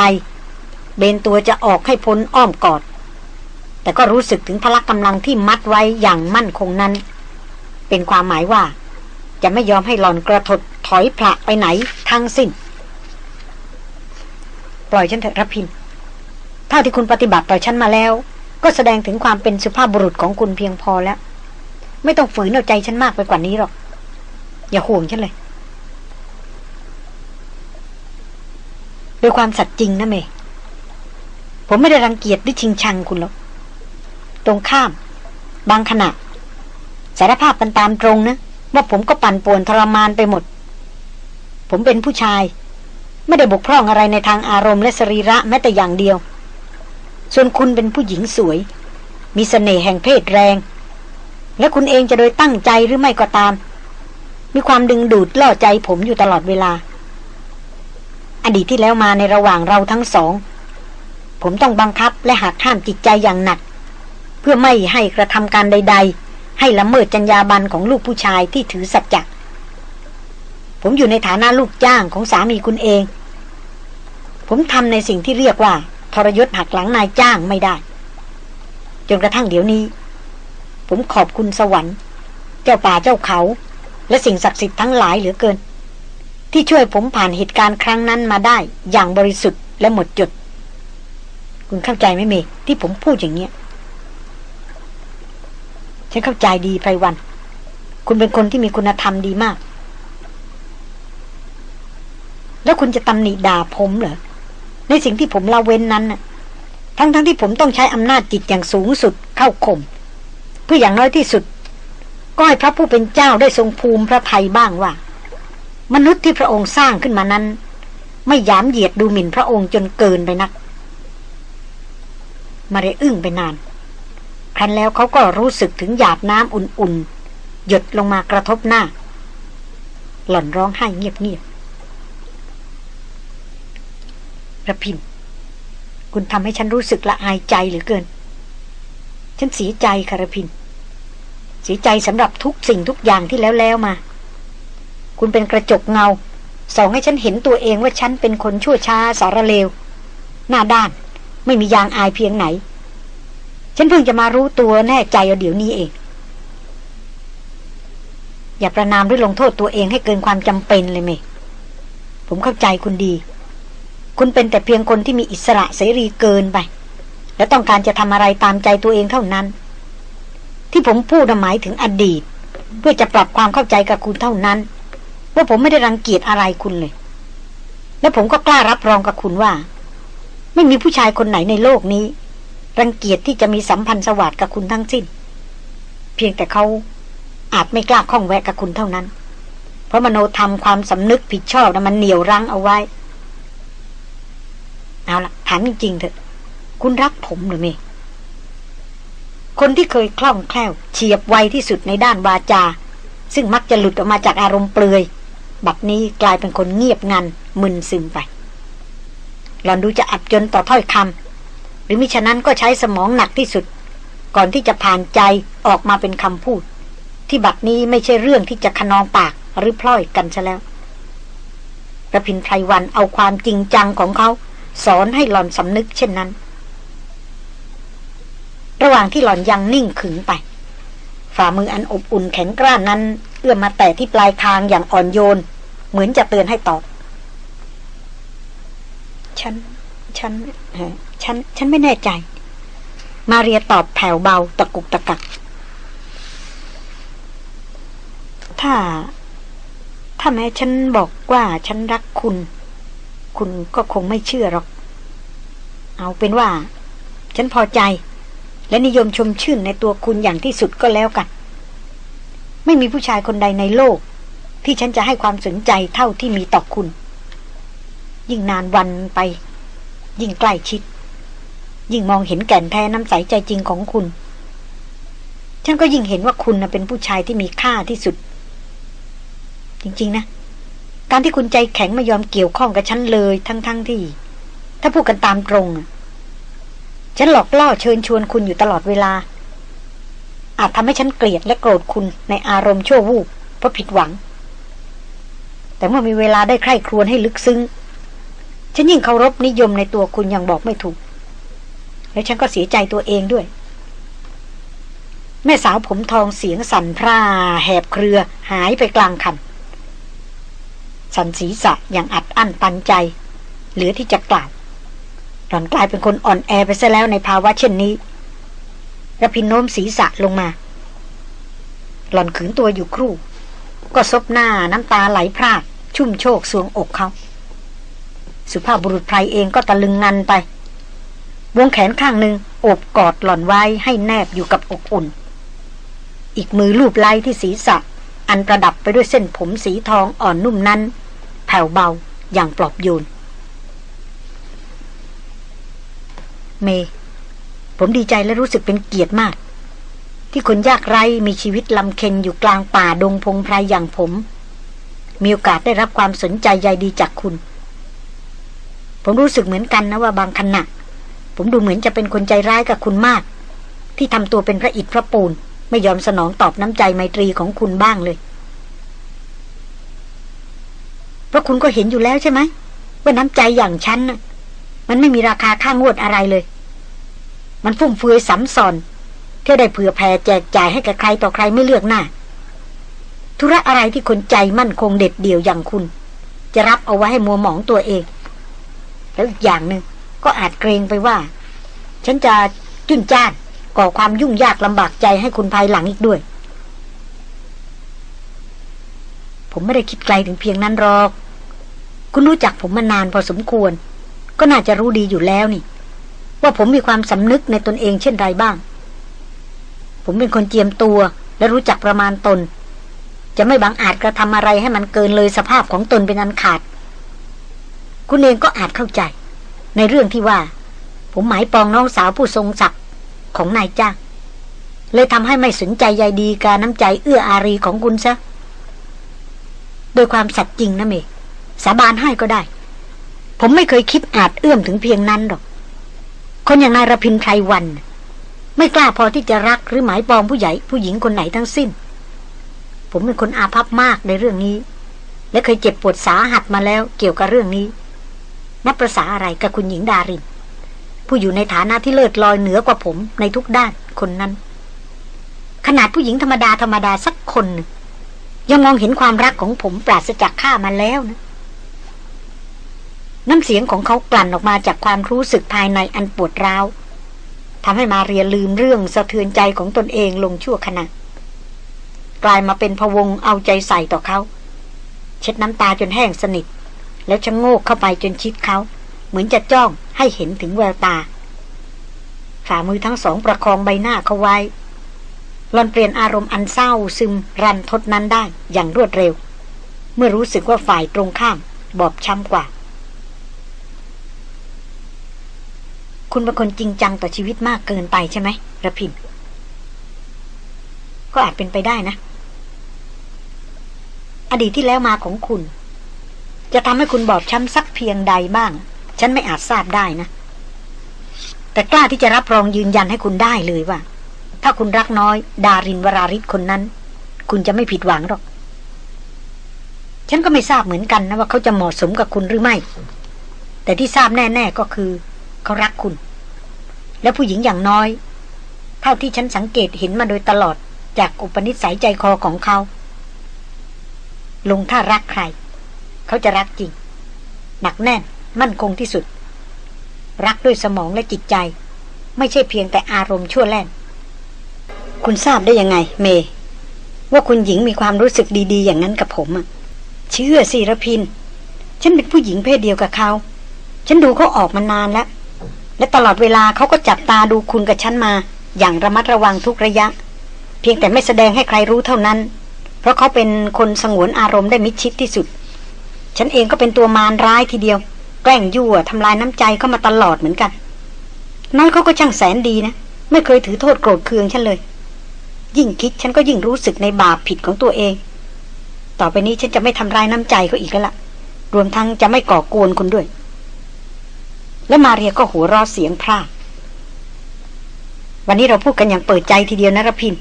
เบนตัวจะออกให้พ้นอ้อมกอด แต่ก็รู้สึกถึงพละกำลังที่มัดไว้อย่างมั่นคงนั้น เป็นความหมายว่า จะไม่ยอมให้หลอนกระทดถอยพระไปไหนทั้งสิ้น ปล่อยฉันเถอะรพินเท่าที่คุณปฏิบัติต่อฉันมาแล้ว ก็แสดงถึงความเป็นสุภาพบุรุษของคุณเพียงพอแล้ว ไม่ต้องฝืนเอาใจฉันมากไปกว่านี้หรอก อย่าห่วงฉันเลยด้วยความสัตย์จริงนะเมย์ผมไม่ได้รังเกียจหรือชิงชังคุณหรอก ตรงข้าม บางขณะ สารภาพกันตามตรงนะ ว่าผมก็ปั่นป่วนทรมานไปหมด ผมเป็นผู้ชาย ไม่ได้บกพร่องอะไรในทางอารมณ์และสรีระแม้แต่อย่างเดียว ส่วนคุณเป็นผู้หญิงสวย มีสเสน่ห์แห่งเพศแรง และคุณเองจะโดยตั้งใจหรือไม่ก็ตาม มีความดึงดูดล่อใจผมอยู่ตลอดเวลา อดีตที่แล้วมาในระหว่างเราทั้งสอง ผมต้องบังคับและหักห้ามจิตใจอย่างหนัก เพื่อไม่ให้กระทำการใด ๆ ให้ละเมิดจรรยาบรรณของลูกผู้ชายที่ถือสัจจะผมอยู่ในฐานะลูกจ้างของสามีคุณเอง ผมทำในสิ่งที่เรียกว่า ทรยศหักหลังนายจ้างไม่ได้ จนกระทั่งเดี๋ยวนี้ ผมขอบคุณสวรรค์ เจ้าป่าเจ้าเขา และสิ่งศักดิ์สิทธิ์ทั้งหลายเหลือเกิน ที่ช่วยผมผ่านเหตุการณ์ครั้งนั้นมาได้อย่างบริสุทธิ์และหมดจด คุณเข้าใจไหมเมที่ผมพูดอย่างเนี้ยฉันเข้าใจดีไพรวัน คุณเป็นคนที่มีคุณธรรมดีมาก แล้วคุณจะตำหนิด่าผมเหรอ ในสิ่งที่ผมละเว้นนั้น ทั้งๆทที่ผมต้องใช้อำนาจจิตอย่างสูงสุดเข้าข่ม พื่ออย่างน้อยที่สุด ก็ให้พระผู้เป็นเจ้าได้ทรงภูมิพระไทยบ้างว่า มนุษย์ที่พระองค์สร้างขึ้นมานั้น ไม่ยามเหยียดดูหมิ่นพระองค์จนเกินไปนัก มาเรอึ้งไปนาน ครั้นแล้วเขาก็รู้สึกถึงหยาดน้ำอุ่นๆ หยดลงมากระทบหน้า หล่อนร้องไห้เงียบๆระพินคุณทำให้ฉันรู้สึกละอายใจเหลือเกิน ฉันเสียใจคาระพิน เสียใจสำหรับทุกสิ่งทุกอย่างที่แล้วแล้วมา คุณเป็นกระจกเงาสองให้ฉันเห็นตัวเองว่าฉันเป็นคนชั่วช้าสารเลว หน้าด้าน ไม่มียางอายเพียงไหน ฉันเพิ่งจะมารู้ตัวแน่ใจเอาเดี๋ยวนี้เอง อย่าประนามหรือลงโทษตัวเองให้เกินความจำเป็นเลยเมผมเข้าใจคุณดี คุณเป็นแต่เพียงคนที่มีอิสระเสรีเกินไป และต้องการจะทำอะไรตามใจตัวเองเท่านั้น ที่ผมพูดหมายถึงอดีต เพื่อจะปรับความเข้าใจกับคุณเท่านั้น ว่าผมไม่ได้รังเกียจอะไรคุณเลย และผมก็กล้ารับรองกับคุณว่า ไม่มีผู้ชายคนไหนในโลกนี้ รังเกียจที่จะมีสัมพันธ์สวัสดิกับคุณทั้งสิ้น เพียงแต่เขาอาจไม่กล้าข้องแวะกับคุณเท่านั้น เพราะมโนธรรมความสำนึกผิดชอบนะมันเหนียวรั้งเอาไว้ เอาละถามจริงๆเถอะ คุณรักผมหรือไม่ คนที่เคยคล่องแคล่ว เฉียบไวที่สุดในด้านวาจา ซึ่งมักจะหลุดออกมาจากอารมณ์เปลือย บัดนี้กลายเป็นคนเงียบงันมึนซึมไป หลอนดูจะอับจนต่อถ้อยคำหรือมิฉะนั้นก็ใช้สมองหนักที่สุด ก่อนที่จะผ่านใจออกมาเป็นคำพูด ที่บัดนี้ไม่ใช่เรื่องที่จะขนองปากหรือพล่อยกันซะแล้วระพินไพรวันเอาความจริงจังของเขา สอนให้หล่อนสำนึกเช่นนั้น ระหว่างที่หล่อนยังนิ่งขึงไป ฝ่ามืออันอบอุ่นแข็งกร้านนั้น เอื้อมมาแตะที่ปลายคางอย่างอ่อนโยน เหมือนจะเตือนให้ตอบ ฉัน ฉันฉัน ฉันไม่แน่ใจ มาเรียตอบแผ่วเบาตะกุกตะกัก ถ้า ถ้าแม้ฉันบอกว่าฉันรักคุณ คุณก็คงไม่เชื่อหรอก เอาเป็นว่า ฉันพอใจ และนิยมชมชื่นในตัวคุณอย่างที่สุดก็แล้วกัน ไม่มีผู้ชายคนใดในโลก ที่ฉันจะให้ความสนใจเท่าที่มีต่อคุณ ยิ่งนานวันไป ยิ่งใกล้ชิด ยิ่งมองเห็นแก่นแท้น้ำใสใจจริงของคุณ ฉันก็ยิ่งเห็นว่าคุณเป็นผู้ชายที่มีค่าที่สุด จริง ๆ นะ การที่คุณใจแข็งไม่ยอมเกี่ยวข้องกับฉันเลยทั้งๆทที่ ถ้าพูดกันตามตรง ฉันหลอกล่อเชิญชวนคุณอยู่ตลอดเวลา อาจทำให้ฉันเกลียดและโกรธคุณในอารมณ์ชั่ววูบเพราะผิดหวัง แต่เมื่อมีเวลาได้ใคร่ครวญให้ลึกซึ้ง ฉันยิ่งเคารพนิยมในตัวคุณยังบอกไม่ถูก และฉันก็เสียใจตัวเองด้วย แม่สาวผมทองเสียงสั่นพร่าแหบเครือ หายไปกลางคันสันศีษะอย่างอัดอั้นปันใจ เหลือที่จะกล่าว หล่อนกลายเป็นคนอ่อนแอไปซะแล้วในภาวะเช่นนี้ระพินโน้มศีรษะลงมา หล่อนขืนตัวอยู่ครู่ ก็ซบหน้าน้ำตาไหลพราก ชุ่มโชกสวงอกเขา สุภาพบุรุษไพรเองก็ตะลึงงันไป วงแขนข้างหนึ่งโอบกอดหล่อนไว้ให้แนบอยู่กับอกอุ่น อีกมือลูบไล้ที่ศีรษะ อันประดับไปด้วยเส้นผมสีทองอ่อนนุ่มนั้น แผ่วเบาอย่างปลอบโยน เม ผมดีใจและรู้สึกเป็นเกียรติมาก ที่คนยากไร้มีชีวิตลำเค็นอยู่กลางป่าดงพงไพรยอย่างผม มีโอกาสได้รับความสนใจใยดีจากคุณ ผมรู้สึกเหมือนกันนะว่าบางขณะ ผมดูเหมือนจะเป็นคนใจร้ายกับคุณมาก ที่ทำตัวเป็นพระอิฐพระปูน ไม่ยอมสนองตอบน้ำใจไมตรีของคุณบ้างเลยเพราะคุณก็เห็นอยู่แล้วใช่ไหมว่าน้ำใจอย่างฉันน่ะ มันไม่มีราคาค่างวดอะไรเลย มันฟุ่มเฟือยสำสอนเที่ได้เผื่อแผ่แจกจ่ายให้กับใครต่อใครไม่เลือกหน้า ธุระอะไรที่คนใจมั่นคงเด็ดเดี่ยวอย่างคุณ จะรับเอาไว้ให้มัวหมองตัวเอง แล้วอีกอย่างหนึ่งก็อาจเกรงไปว่า ฉันจะจุนจ้านก่อความยุ่งยากลำบากใจให้คุณภายหลังอีกด้วย ผมไม่ได้คิดไกลถึงเพียงนั้นหรอก คุณรู้จักผมมานานพอสมควร ก็น่าจะรู้ดีอยู่แล้วนี่ ว่าผมมีความสำนึกในตนเองเช่นไรบ้าง ผมเป็นคนเจียมตัวและรู้จักประมาณตน จะไม่บังอาจกระทำอะไรให้มันเกินเลยสภาพของตนเป็นอันขาด คุณเองก็อาจเข้าใจ ในเรื่องที่ว่า ผมหมายปองน้องสาวผู้ทรงศักดิ์ของนายจ้างเลยทำให้ไม่สนใจใยดีการน้ำใจเอื้ออารีของคุณซะโดยความสัตย์จริงนะเม สาบานให้ก็ได้ ผมไม่เคยคิดอาจเอื้อมถึงเพียงนั้นหรอก คนอย่างนายรพินไพรวัน ไม่กล้าพอที่จะรักหรือหมายปองผู้ใหญ่ผู้หญิงคนไหนทั้งสิ้น ผมเป็นคนอาภัพมากในเรื่องนี้ และเคยเจ็บปวดสาหัสมาแล้วเกี่ยวกับเรื่องนี้ นับประษาอะไรกับคุณหญิงดาริน ผู้อยู่ในฐานะที่เลิศลอยเหนือกว่าผมในทุกด้านคนนั้น ขนาดผู้หญิงธรรมดาธรรมดาสักคนยังมองเห็นความรักของผมปราศจากข้ามาแล้วนะ น้ำเสียงของเขากลั่นออกมาจากความรู้สึกภายในอันปวดร้าวทำให้มาเรียลืมเรื่องสะเทือนใจของตนเองลงชั่วขณะ กลายมาเป็นพวงเอาใจใส่ต่อเขา เช็ดน้ำตาจนแห้งสนิท แล้วชะโงกเข้าไปจนชิดเขา เหมือนจะจ้องให้เห็นถึงแววตา ฝ่ามือทั้งสองประคองใบหน้าเขาไว้หลอนเปลี่ยนอารมณ์อันเศร้าซึมรันทดนั้นได้อย่างรวดเร็ว เมื่อรู้สึกว่าฝ่ายตรงข้าม บอบช้ำกว่า คุณเป็นคนจริงจังต่อชีวิตมากเกินไปใช่ไหมระพิน ก็อาจเป็นไปได้นะ อดีตที่แล้วมาของคุณ จะทำให้คุณบอบช้ำสักเพียงใดบ้าง ฉันไม่อาจทราบได้นะ แต่กล้าที่จะรับรองยืนยันให้คุณได้เลยว่า ถ้าคุณรักน้อย ดารินวราริศคนนั้น คุณจะไม่ผิดหวังหรอก ฉันก็ไม่ทราบเหมือนกันนะว่าเขาจะเหมาะสมกับคุณหรือไม่ แต่ที่ทราบแน่ ๆก็คือ เขารักคุณ และผู้หญิงอย่างน้อย เท่าที่ฉันสังเกตเห็นมาโดยตลอดจากอุปนิสัยใจคอของเขา ลงถ้ารักใคร เขาจะรักจริง หนักแน่น มั่นคงที่สุด รักด้วยสมองและจิตใจ ไม่ใช่เพียงแต่อารมณ์ชั่วแล่น คุณทราบได้ยังไง เม ว่าคุณหญิงมีความรู้สึกดี ๆ อย่างนั้นกับผมอะเชื่อสิระพิน ฉันเป็นผู้หญิงเพศเดียวกับเขา ฉันดูเขาออกมานานแล้ว และตลอดเวลาเขาก็จับตาดูคุณกับฉันมา อย่างระมัดระวังทุกระยะ เพียงแต่ไม่แสดงให้ใครรู้เท่านั้น เพราะเขาเป็นคนสงวนอารมณ์ได้มิดชิดที่สุด ฉันเองก็เป็นตัวมารร้ายทีเดียว แกล้งยั่วทำลายน้ำใจเข้ามาตลอดเหมือนกันน้อยเขาก็ช่างแสนดีนะ ไม่เคยถือโทษโกรธเคืองฉันเลย ยิ่งคิดฉันก็ยิ่งรู้สึกในบาปผิดของตัวเอง ต่อไปนี้ฉันจะไม่ทำลายน้ำใจเขาอีกแล้วละ่ะ รวมทั้งจะไม่ก่อกวนคุณด้วย แล้วมาเรียก็หัวรอเสียงพร่าวันนี้เราพูดกันอย่างเปิดใจทีเดียวนะรพิน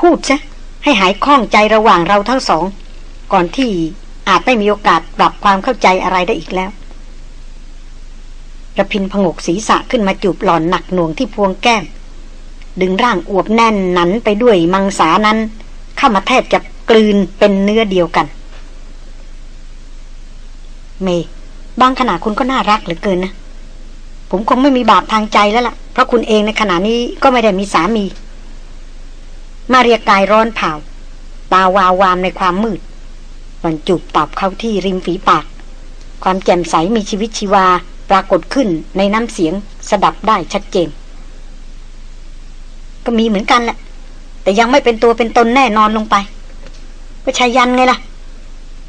พูดซะให้หายคล่องใจระหว่างเราทั้งสอง ก่อนที่อาจไม่มีโอกาสปรับความเข้าใจอะไรได้อีกแล้วระพินพงกศีรษะขึ้นมาจูบหล่อนหนักหน่วงที่พวงแก้ม ดึงร่างอวบแน่นหนันไปด้วยมังสานั้น เข้ามาแทบจะกลืนเป็นเนื้อเดียวกัน เม บางขณะคุณก็น่ารักเหลือเกินนะ ผมคงไม่มีบาปทางใจแล้วล่ะ เพราะคุณเองในขณะนี้ก็ไม่ได้มีสามี มาเรียกายร้อนเผาตาวาววามในความมืดหล่อนจูบตอบเข้าที่ริมฝีปาก ความแจ่มใสมีชีวิตชีวาปรากฏขึ้นในน้ำเสียงสดับได้ชัดเจน ก็มีเหมือนกันแหละ แต่ยังไม่เป็นตัวเป็นตนแน่นอนลงไป ก็ชายันไงล่ะ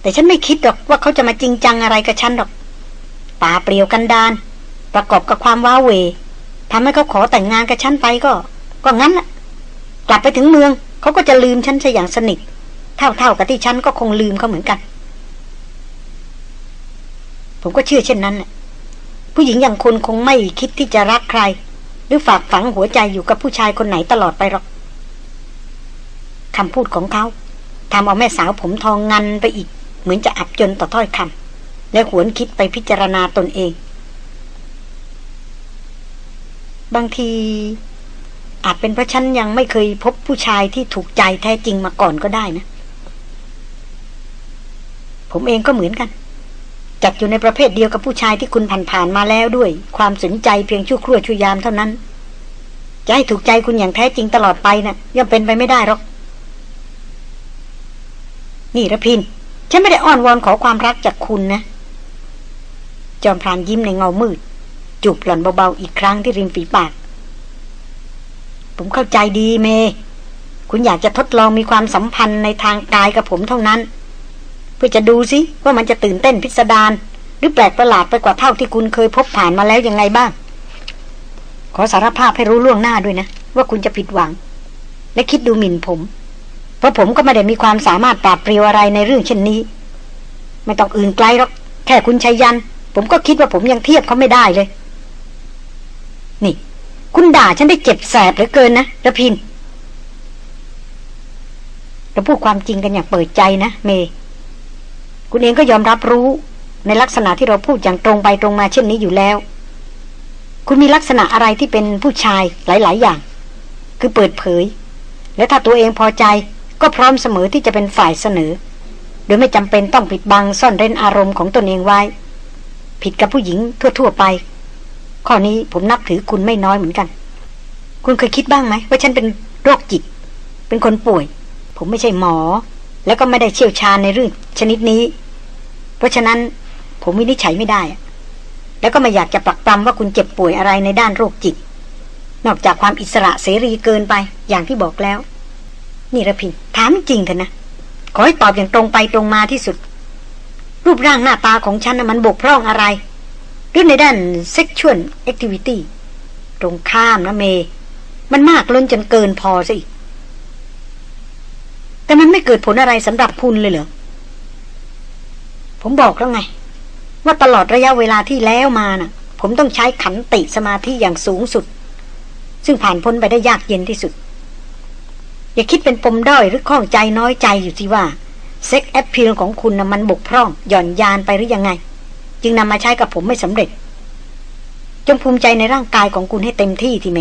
แต่ฉันไม่คิดหรอกว่าเขาจะมาจริงจังอะไรกับฉันหรอกป่าเปลี่ยวกันดาน ประกอบกับความว้าเหวทำให้เขาขอแต่งงานกับฉันไปก็ ก็งั้นแหละกลับไปถึงเมือง เขาก็จะลืมฉันซะอย่างสนิท เท่าๆกับที่ฉันก็คงลืมเขาเหมือนกัน ผมก็เชื่อเช่นนั้นแหละผู้หญิงอย่างคุณคงไม่คิดที่จะรักใคร หรือฝากฝังหัวใจอยู่กับผู้ชายคนไหนตลอดไปหรอกคำพูดของเขาทำเอาแม่สาวผมทองงันไปอีก เหมือนจะอับจนต่อถ้อยคำและหวนคิดไปพิจารณาตนเอง บางที อาจเป็นเพราะฉันยังไม่เคยพบผู้ชายที่ถูกใจแท้จริงมาก่อนก็ได้นะ ผมเองก็เหมือนกัน จัดอยู่ในประเภทเดียวกับผู้ชายที่คุณผ่านๆมาแล้วด้วย ความสนใจเพียงชั่วครู่ชั่วยามเท่านั้น จะให้ถูกใจคุณอย่างแท้จริงตลอดไปนะ่ะย่อมเป็นไปไม่ได้หรอก นี่ระพิน ฉันไม่ได้อ้อนวอนขอความรักจากคุณนะจอมพรานยิ้มในเงามืด จูบหล่อนเบาๆอีกครั้งที่ริมฝีปาก ผมเข้าใจดีเม คุณอยากจะทดลองมีความสัมพันธ์ในทางกายกับผมเท่านั้น เพื่อจะดูสิว่ามันจะตื่นเต้นพิสดารหรือแปลกประหลาดไปกว่าเท่าที่คุณเคยพบผ่านมาแล้วยังไงบ้าง ขอสารภาพให้รู้ล่วงหน้าด้วยนะ ว่าคุณจะผิดหวัง และคิดดูหมิ่นผม เพราะผมก็ไม่ได้มีความสามารถปราบเปรียวอะไรในเรื่องเช่นนี้ ไม่ต้องอื่นไกลหรอกแค่คุณชัยยัน ผมก็คิดว่าผมยังเทียบเขาไม่ได้เลย นี่ คุณด่าฉันได้เจ็บแสบเหลือเกินนะระพินเราพูดความจริงกันอย่างเปิดใจนะ เม คุณเองก็ยอมรับรู้ ในลักษณะที่เราพูดอย่างตรงไปตรงมาเช่นนี้อยู่แล้ว คุณมีลักษณะอะไรที่เป็นผู้ชายหลาย ๆ อย่าง คือเปิดเผย และถ้าตัวเองพอใจก็พร้อมเสมอที่จะเป็นฝ่ายเสนอ โดยไม่จำเป็นต้องปิดบังซ่อนเร้นอารมณ์ของตนเองไว้ ผิดกับผู้หญิงทั่ว ๆ ไป ข้อนี้ผมนับถือคุณไม่น้อยเหมือนกัน คุณเคยคิดบ้างไหมว่าฉันเป็นโรคจิต เป็นคนป่วย ผมไม่ใช่หมอ แล้วก็ไม่ได้เชี่ยวชาญในเรื่องชนิดนี้ เพราะฉะนั้นผมวินิจฉัยไม่ได้ แล้วก็ไม่อยากจะปรักปรำว่าคุณเจ็บป่วยอะไรในด้านโรคจิต นอกจากความอิสระเสรีเกินไปอย่างที่บอกแล้ว นี่ระพินถามจริงเถอะนะ ขอให้ตอบอย่างตรงไปตรงมาที่สุด รูปร่างหน้าตาของฉันนะมันบกพร่องอะไร หรือในด้าน sexual activity ตรงข้ามนะเม มันมากล้นจนเกินพอสิแต่มันไม่เกิดผลอะไรสำหรับคุณเลยเหรอ ผมบอกแล้วไง ว่าตลอดระยะเวลาที่แล้วมาน่ะ ผมต้องใช้ขันติสมาธิอย่างสูงสุด ซึ่งผ่านพ้นไปได้ยากเย็นที่สุด อย่าคิดเป็นปมด้อยหรือข้องใจน้อยใจอยู่ที่ว่า sex appeal ของคุณน่ะมันบกพร่องหย่อนยานไปหรือยังไง จึงนำมาใช้กับผมไม่สำเร็จ จงภูมิใจในร่างกายของคุณให้เต็มที่ทีเม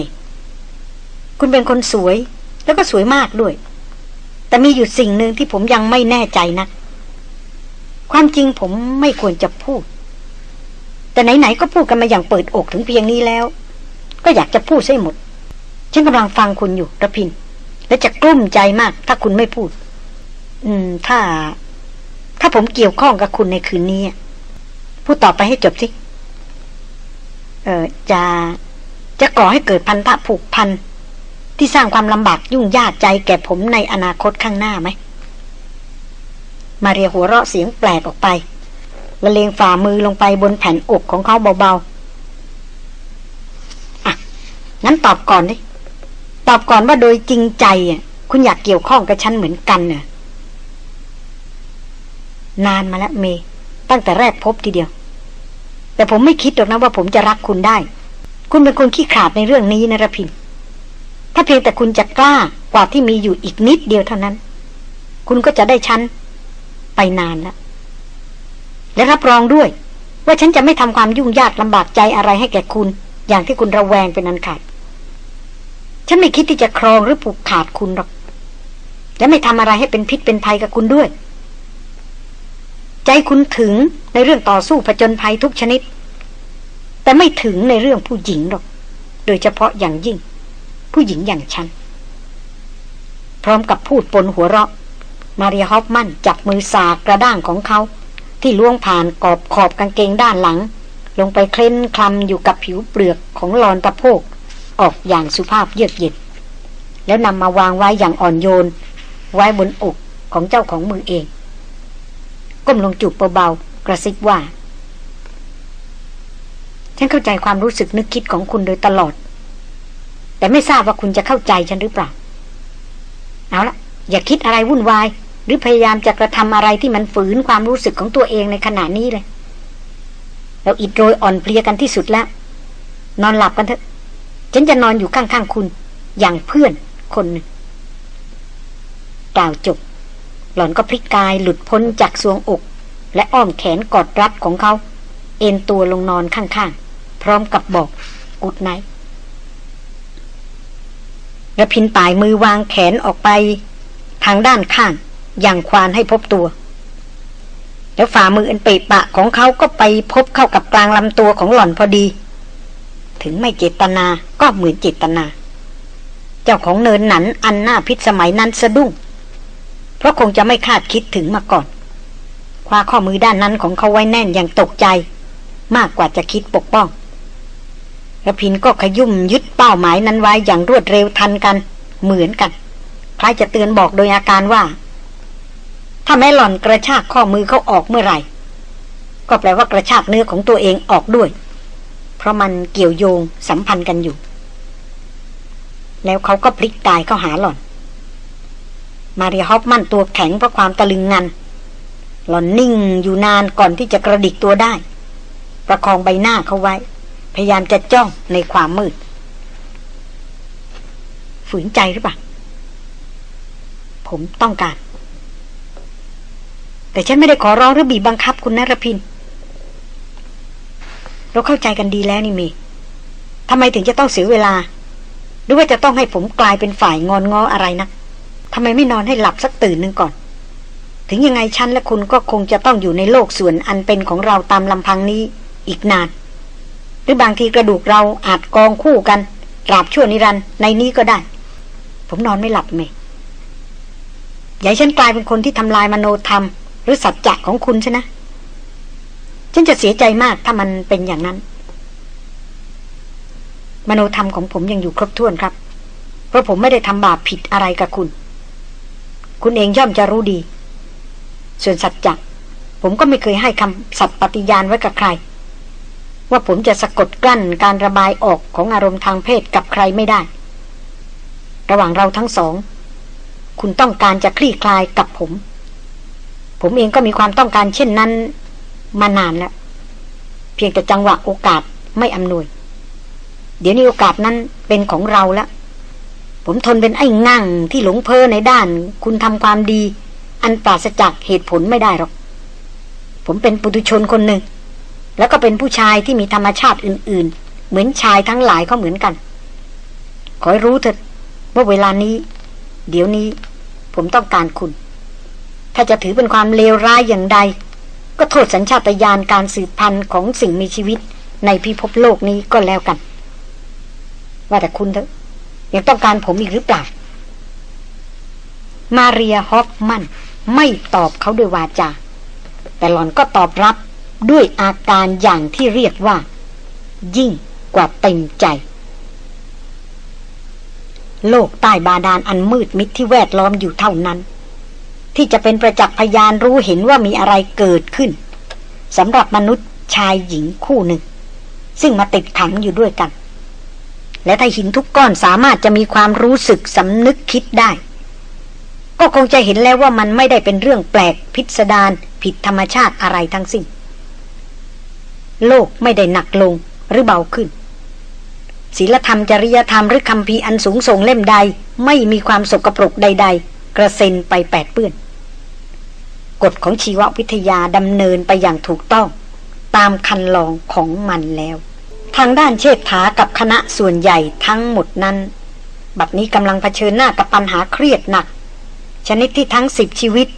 คุณเป็นคนสวยแล้วก็สวยมากด้วย แต่มีอยู่สิ่งหนึ่งที่ผมยังไม่แน่ใจนะความจริงผมไม่ควรจะพูด แต่ไหนๆก็พูดกันมาอย่างเปิดอกถึงเพียงนี้แล้ว ก็อยากจะพูดให้หมด ฉันกำลังฟังคุณอยู่ระพิน และจะกลุ้มใจมากถ้าคุณไม่พูด อืม ถ้า ถ้าผมเกี่ยวข้องกับคุณในคืนนี้ พูดต่อไปให้จบสิเออจะจะก่อให้เกิดพันธะผูกพันที่สร้างความลำบากยุ่งยากใจแก่ผมในอนาคตข้างหน้าไหม มาเรียหัวเราะเสียงแปลกออกไปละเลงฝ่ามือลงไปบนแผ่นอกของเขาเบาๆ อะ งั้นตอบก่อนดิ ตอบก่อนว่าโดยจริงใจอะ คุณอยากเกี่ยวข้องกับฉันเหมือนกันเน่ะนานมาแล้วเม ตั้งแต่แรกพบทีเดียว แต่ผมไม่คิดหรอกนะว่าผมจะรักคุณได้ คุณเป็นคนขี้ขลาดในเรื่องนี้นะรพิน ถ้าเพียงแต่คุณจะกล้ากว่าที่มีอยู่อีกนิดเดียวเท่านั้น คุณก็จะได้ฉันไปนานแล้วและรับรองด้วย ว่าฉันจะไม่ทำความยุ่งยากลำบากใจอะไรให้แก่คุณ อย่างที่คุณระแวงเป็นอันขาด ฉันไม่คิดที่จะครองหรือผูกขาดคุณหรอกและไม่ทำอะไรให้เป็นพิษเป็นภัยกับคุณด้วย ใจคุณถึงในเรื่องต่อสู้ผจญภัยทุกชนิด แต่ไม่ถึงในเรื่องผู้หญิงหรอก โดยเฉพาะอย่างยิ่ง ผู้หญิงอย่างฉัน พร้อมกับพูดปนหัวเราะ มาริฮอฟมันจับมือสากกระด้างของเขา ที่ล่วงผ่านกอบขอบกางเกงด้านหลัง ลงไปเคล้นคลำอยู่กับผิวเปลือกของลอนตะโพก ออกอย่างสุภาพเยือกเย็นแล้วนำมาวางไว้อย่างอ่อนโยน ไว้บนอกของเจ้าของมือเอง ก้มลงจูบเบาๆกระซิบว่า ฉันเข้าใจความรู้สึกนึกคิดของคุณโดยตลอด แต่ไม่ทราบว่าคุณจะเข้าใจฉันหรือเปล่า เอาละอย่าคิดอะไรวุ่นวาย หรือพยายามจะกระทำอะไรที่มันฝืนความรู้สึกของตัวเองในขณะนี้เลย เราอิดโรยอ่อนเพลียกันที่สุดแล้ว นอนหลับกันเถอะ ฉันจะนอนอยู่ข้างๆคุณ อย่างเพื่อนคนหนึ่งกล่าวจบ หล่อนก็พลิกกายหลุดพ้นจากสวงอก และอ้อมแขนกอดรัดของเขา เอนตัวลงนอนข้างๆ พร้อมกับบอกกุดไนระพินป่ายมือวางแขนออกไป ทางด้านข้างอย่างควานให้พบตัว แล้วฝ่ามืออันเปะปะของเขาก็ไปพบเข้ากับกลางลำตัวของหล่อนพอดี ถึงไม่เจตนาก็เหมือนเจตนา เจ้าของเนินหนันอันหน้าพิษสมัยนั้นสะดุ้ง เพราะคงจะไม่คาดคิดถึงมาก่อน คว้าข้อมือด้านนั้นของเขาไว้แน่นอย่างตกใจ มากกว่าจะคิดปกป้องระพินก็ขยุ่มยึดเป้าหมายนั้นไว้อย่างรวดเร็วทันกัน เหมือนกันคล้ายจะเตือนบอกโดยอาการว่า ถ้าแม่หล่อนกระชากข้อมือเขาออกเมื่อไหร่ ก็แปลว่ากระชากเนื้อของตัวเองออกด้วย เพราะมันเกี่ยวโยงสัมพันธ์กันอยู่ แล้วเขาก็พลิกกายเข้าหาหล่อน มาริฮอฟมันตัวแข็งเพราะความตะลึงงัน หล่อนนิ่งอยู่นานก่อนที่จะกระดิกตัวได้ ประคองใบหน้าเขาไว้ พยายามจะจ้องในความมืด ฝืนใจหรือเปล่า ผมต้องการ แต่ฉันไม่ได้ขอร้องหรือบีบบังคับคุณนรพิน เราเข้าใจกันดีแล้วนี่เมย์ทำไมถึงจะต้องเสียเวลา หรือว่าจะต้องให้ผมกลายเป็นฝ่ายงอนงออะไรนะ ทำไมไม่นอนให้หลับสักตื่นหนึ่งก่อน ถึงยังไงฉันและคุณก็คงจะต้องอยู่ในโลกส่วนอันเป็นของเราตามลำพังนี้อีกนาน หรือบางทีกระดูกเราอาจกองคู่กันตราบชั่วนิรันดร์ในนี้ก็ได้ ผมนอนไม่หลับเมอย่าฉันกลายเป็นคนที่ทำลายมโนธรรม หรือสัจจะของคุณใช่นะ ฉันจะเสียใจมากถ้ามันเป็นอย่างนั้น มโนธรรมของผมยังอยู่ครบถ้วนครับ เพราะผมไม่ได้ทำบาปผิดอะไรกับคุณ คุณเองย่อมจะรู้ดี ส่วนสัจจะผมก็ไม่เคยให้คำสัตย์ปฏิญาณไว้กับใคร ว่าผมจะสะกดกลั้นการระบายออกของอารมณ์ทางเพศกับใครไม่ได้ ระหว่างเราทั้งสอง คุณต้องการจะคลี่คลายกับผม ผมเองก็มีความต้องการเช่นนั้น มานานแล้วเพียงแต่จังหวะโอกาสไม่อำนวย เดี๋ยวนี้โอกาสนั้นเป็นของเราแล้ว ผมทนเป็นไอ้งั่งที่หลงเพ้อในด้าน คุณทำความดี อันปราศจากเหตุผลไม่ได้หรอก ผมเป็นปุถุชนคนหนึ่ง แล้วก็เป็นผู้ชายที่มีธรรมชาติอื่น ๆ เหมือนชายทั้งหลายก็เหมือนกัน ขอให้รู้เถิดว่าเวลานี้ เดี๋ยวนี้ ผมต้องการคุณ ถ้าจะถือเป็นความเลวร้ายอย่างใด ก็โทษสัญชาตญาณการสืบพันธุ์ของสิ่งมีชีวิตในพิภพโลกนี้ก็แล้วกัน ว่าแต่คุณเถอะ ยังต้องการผมอีกหรือเปล่า มาเรียฮอฟมันไม่ตอบเขาด้วยวาจา แต่หลอนก็ตอบรับด้วยอาการอย่างที่เรียกว่า ยิ่งกว่าเต็มใจ โลกใต้บาดาลอันมืดมิดที่แวดล้อมอยู่เท่านั้น ที่จะเป็นประจักษ์พยานรู้เห็นว่ามีอะไรเกิดขึ้นสำหรับมนุษย์ชายหญิงคู่หนึ่ง ซึ่งมาติดขังอยู่ด้วยกัน และถ้าหินทุกก้อนสามารถจะมีความรู้สึกสำนึกคิดได้ ก็คงจะเห็นแล้วว่ามันไม่ได้เป็นเรื่องแปลกพิสดารผิดธรรมชาติอะไรทั้งสิ้น โลกไม่ได้หนักลงหรือเบาขึ้นศีลธรรมจริยธรรมหรือคำพีอันสูงส่งเล่มใด ไม่มีความสกปรกใด ๆ กระเซ็นไปแปดเปื้อน กฎของชีววิทยาดำเนินไปอย่างถูกต้อง ตามคันลองของมันแล้ว ทางด้านเชษฐากับคณะส่วนใหญ่ทั้งหมดนั้น บัดนี้กำลังเผชิญหน้ากับปัญหาเครียดหนัก ชนิดที่ทั้งสิบชีวิต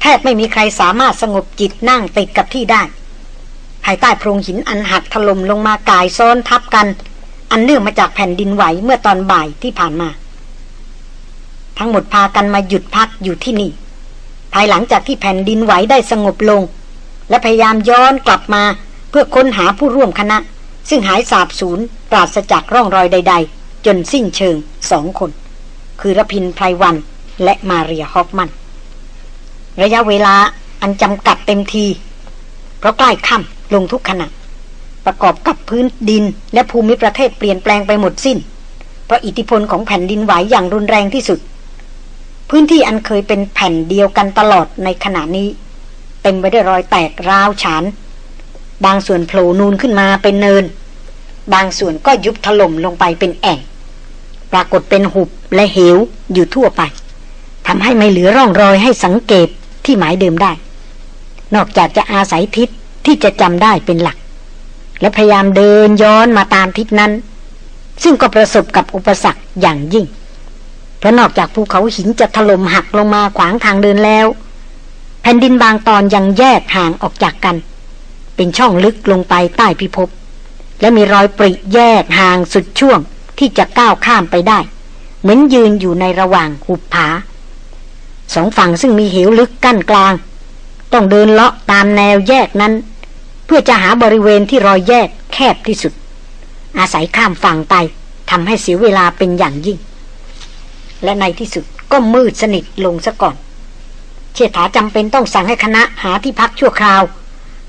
แทบไม่มีใครสามารถสงบจิตนั่งติดกับที่ได้ ภายใต้โพรงหินอันหักถล่มลงมากายซ้อนทับกัน อันเนื่องมาจากแผ่นดินไหวเมื่อตอนบ่ายที่ผ่านมา ทั้งหมดพากันมาหยุดพักอยู่ที่นี่ ภายหลังจากที่แผ่นดินไหวได้สงบลง และพยายามย้อนกลับมาเพื่อค้นหาผู้ร่วมคณะ ซึ่งหายสาบสูญปราศจากร่องรอยใด ๆ จนสิ้นเชิงสองคน คือรพินไพรวันและมาเรียฮอฟมัน ระยะเวลาอันจำกัดเต็มที เพราะใกล้ค่ำลงทุกขณะ ประกอบกับพื้นดินและภูมิประเทศเปลี่ยนแปลงไปหมดสิ้น เพราะอิทธิพลของแผ่นดินไหวอย่างรุนแรงที่สุด พื้นที่อันเคยเป็นแผ่นเดียวกันตลอดในขณะนี้ เต็มไปด้วยรอยแตกร้าวฉาน บางส่วนโผล่นูนขึ้นมาเป็นเนิน บางส่วนก็ยุบถล่มลงไปเป็นแอ่ง ปรากฏเป็นหุบและเหวอยู่ทั่วไปทำให้ไม่เหลือร่องรอยให้สังเกตที่หมายเดิมได้ นอกจากจะอาศัยทิศที่จะจำได้เป็นหลัก และพยายามเดินย้อนมาตามทิศนั้น ซึ่งก็ประสบกับอุปสรรคอย่างยิ่ง เพราะนอกจากภูเขาหินจะถล่มหักลงมาขวางทางเดินแล้ว แผ่นดินบางตอนยังแยกห่างออกจากกัน เป็นช่องลึกลงไปใต้พิภพและมีรอยปริแยกห่างสุดช่วงที่จะก้าวข้ามไปได้ เหมือนยืนอยู่ในระหว่างหุบผา สองฝั่งซึ่งมีเหวลึกกั้นกลาง ต้องเดินเลาะตามแนวแยกนั้น เพื่อจะหาบริเวณที่รอยแยกแคบที่สุด อาศัยข้ามฝั่งไปทำให้เสียเวลาเป็นอย่างยิ่ง และในที่สุดก็มืดสนิทลงซะก่อน เชษฐาจำเป็นต้องสั่งให้คณะหาที่พักชั่วคราว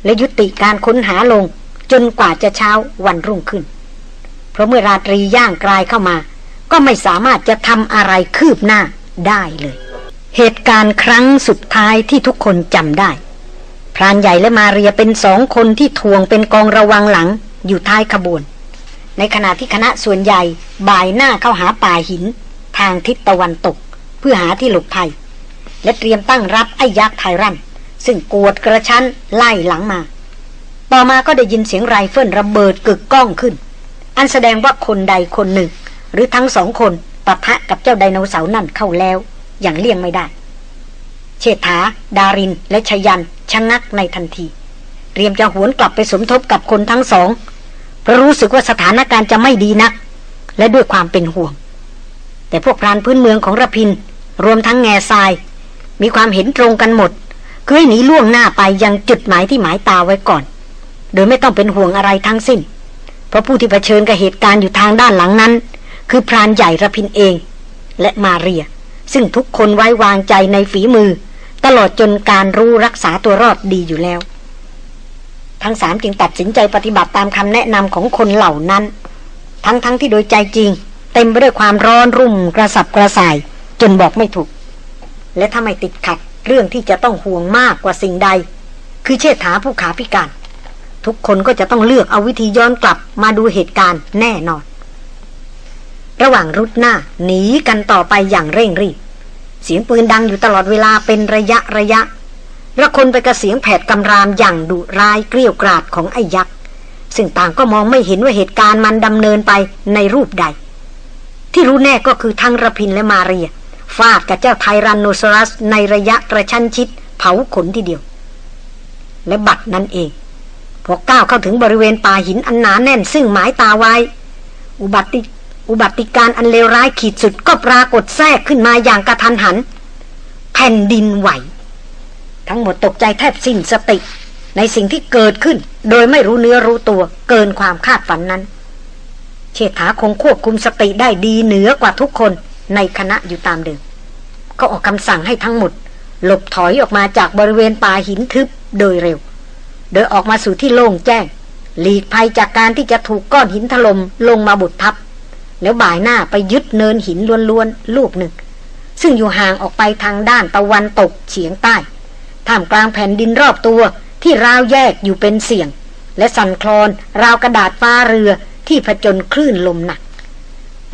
และยุติการค้นหาลงจนกว่าจะเช้าวันรุ่งขึ้น เพราะเมื่อราตรีย่างกลายเข้ามา ก็ไม่สามารถจะทำอะไรคืบหน้าได้เลย เหตุการณ์ครั้งสุดท้ายที่ทุกคนจำได้ พรานใหญ่และมาเรียเป็นสองคนที่ทวงเป็นกองระวังหลังอยู่ท้ายขบวน ในขณะที่คณะส่วนใหญ่บ่ายหน้าเข้าหาป่าหิน ทางทิศตะวันตก เพื่อหาที่หลบภัย และเตรียมตั้งรับไอ้ยักษ์ไทรัน ซึ่งกวดกระชั้นไล่หลังมา ต่อมาก็ได้ยินเสียงไรเฟิลระเบิดกึกก้องขึ้น อันแสดงว่าคนใดคนหนึ่ง หรือทั้งสองคนปะทะกับเจ้าไดโนเสาร์นั่นเข้าแล้ว อย่างเลี่ยงไม่ได้ เชษฐา ดาริน และชยันชะงักในทันที เตรียมจะหวนกลับไปสมทบกับคนทั้งสองเพราะรู้สึกว่าสถานการณ์จะไม่ดีนัก และด้วยความเป็นห่วง แต่พวกพรานพื้นเมืองของระพิน รวมทั้งแง่ทราย มีความเห็นตรงกันหมด คือให้หนีล่วงหน้าไปยังจุดหมายที่หมายตาไว้ก่อน โดยไม่ต้องเป็นห่วงอะไรทั้งสิ้น เพราะผู้ที่เผชิญกับเหตุการณ์อยู่ทางด้านหลังนั้น คือพรานใหญ่ระพินเอง และมาเรีย ซึ่งทุกคนไว้วางใจในฝีมือ ตลอดจนการรู้รักษาตัวรอดดีอยู่แล้ว ทั้งสามจึงตัดสินใจปฏิบัติตามคำแนะนำของคนเหล่านั้น ทั้งๆทที่โดยใจจริง เต็มไปด้วยความร้อนรุ่มกระสับกระส่าย จนบอกไม่ถูก และถ้าไม่ติดขัด เรื่องที่จะต้องห่วงมากกว่าสิ่งใด คือเชษฐาผู้ขาพิการ ทุกคนก็จะต้องเลือกเอาวิธีย้อนกลับมาดูเหตุการณ์แน่นอน ระหว่างรุดหน้าหนีกันต่อไปอย่างเร่งรีบ เสียงปืนดังอยู่ตลอดเวลาเป็นระยะระยะระคนไปกับเสียงแผดกำรามอย่างดุร้ายเกลียวกราดของไอ้ยักษ์ซึ่งต่างก็มองไม่เห็นว่าเหตุการณ์มันดำเนินไปในรูปใด ที่รู้แน่ก็คือทั้งระพินและมาเรีย ฟาดกับเจ้าไทรันโนซอรัสในระยะกระชั้นชิด เผาขนทีเดียว และบัดนั้นเอง พอก้าวเข้าถึงบริเวณป่าหินอันหนาแน่น ซึ่งหมายตาไว้ อุบัติอุบัติการอันเลวร้ายขีดสุดก็ปรากฏแทรกขึ้นมาอย่างกระทันหัน แผ่นดินไหว ทั้งหมดตกใจแทบสิ้นสติ ในสิ่งที่เกิดขึ้น โดยไม่รู้เนื้อรู้ตัวเกินความคาดฝันนั้น เชษฐาคงควบคุมสติได้ดีเหนือกว่าทุกคน ในคณะอยู่ตามเดิม ก็ออกคำสั่งให้ทั้งหมด หลบถอยออกมาจากบริเวณป่าหินทึบโดยเร็ว โดยออกมาสู่ที่โล่งแจ้ง หลีกภัยจากการที่จะถูกก้อนหินถล่มลงมาบุดทับ แล้วบ่ายหน้าไปยึดเนินหินล้วนๆลูกหนึ่ง ซึ่งอยู่ห่างออกไปทางด้านตะวันตกเฉียงใต้ท่ามกลางแผ่นดินรอบตัวที่ราวแยกอยู่เป็นเสี่ยง และสั่นคลอนราวกระดาษฟ้าเรือที่ผจญคลื่นลมหนัก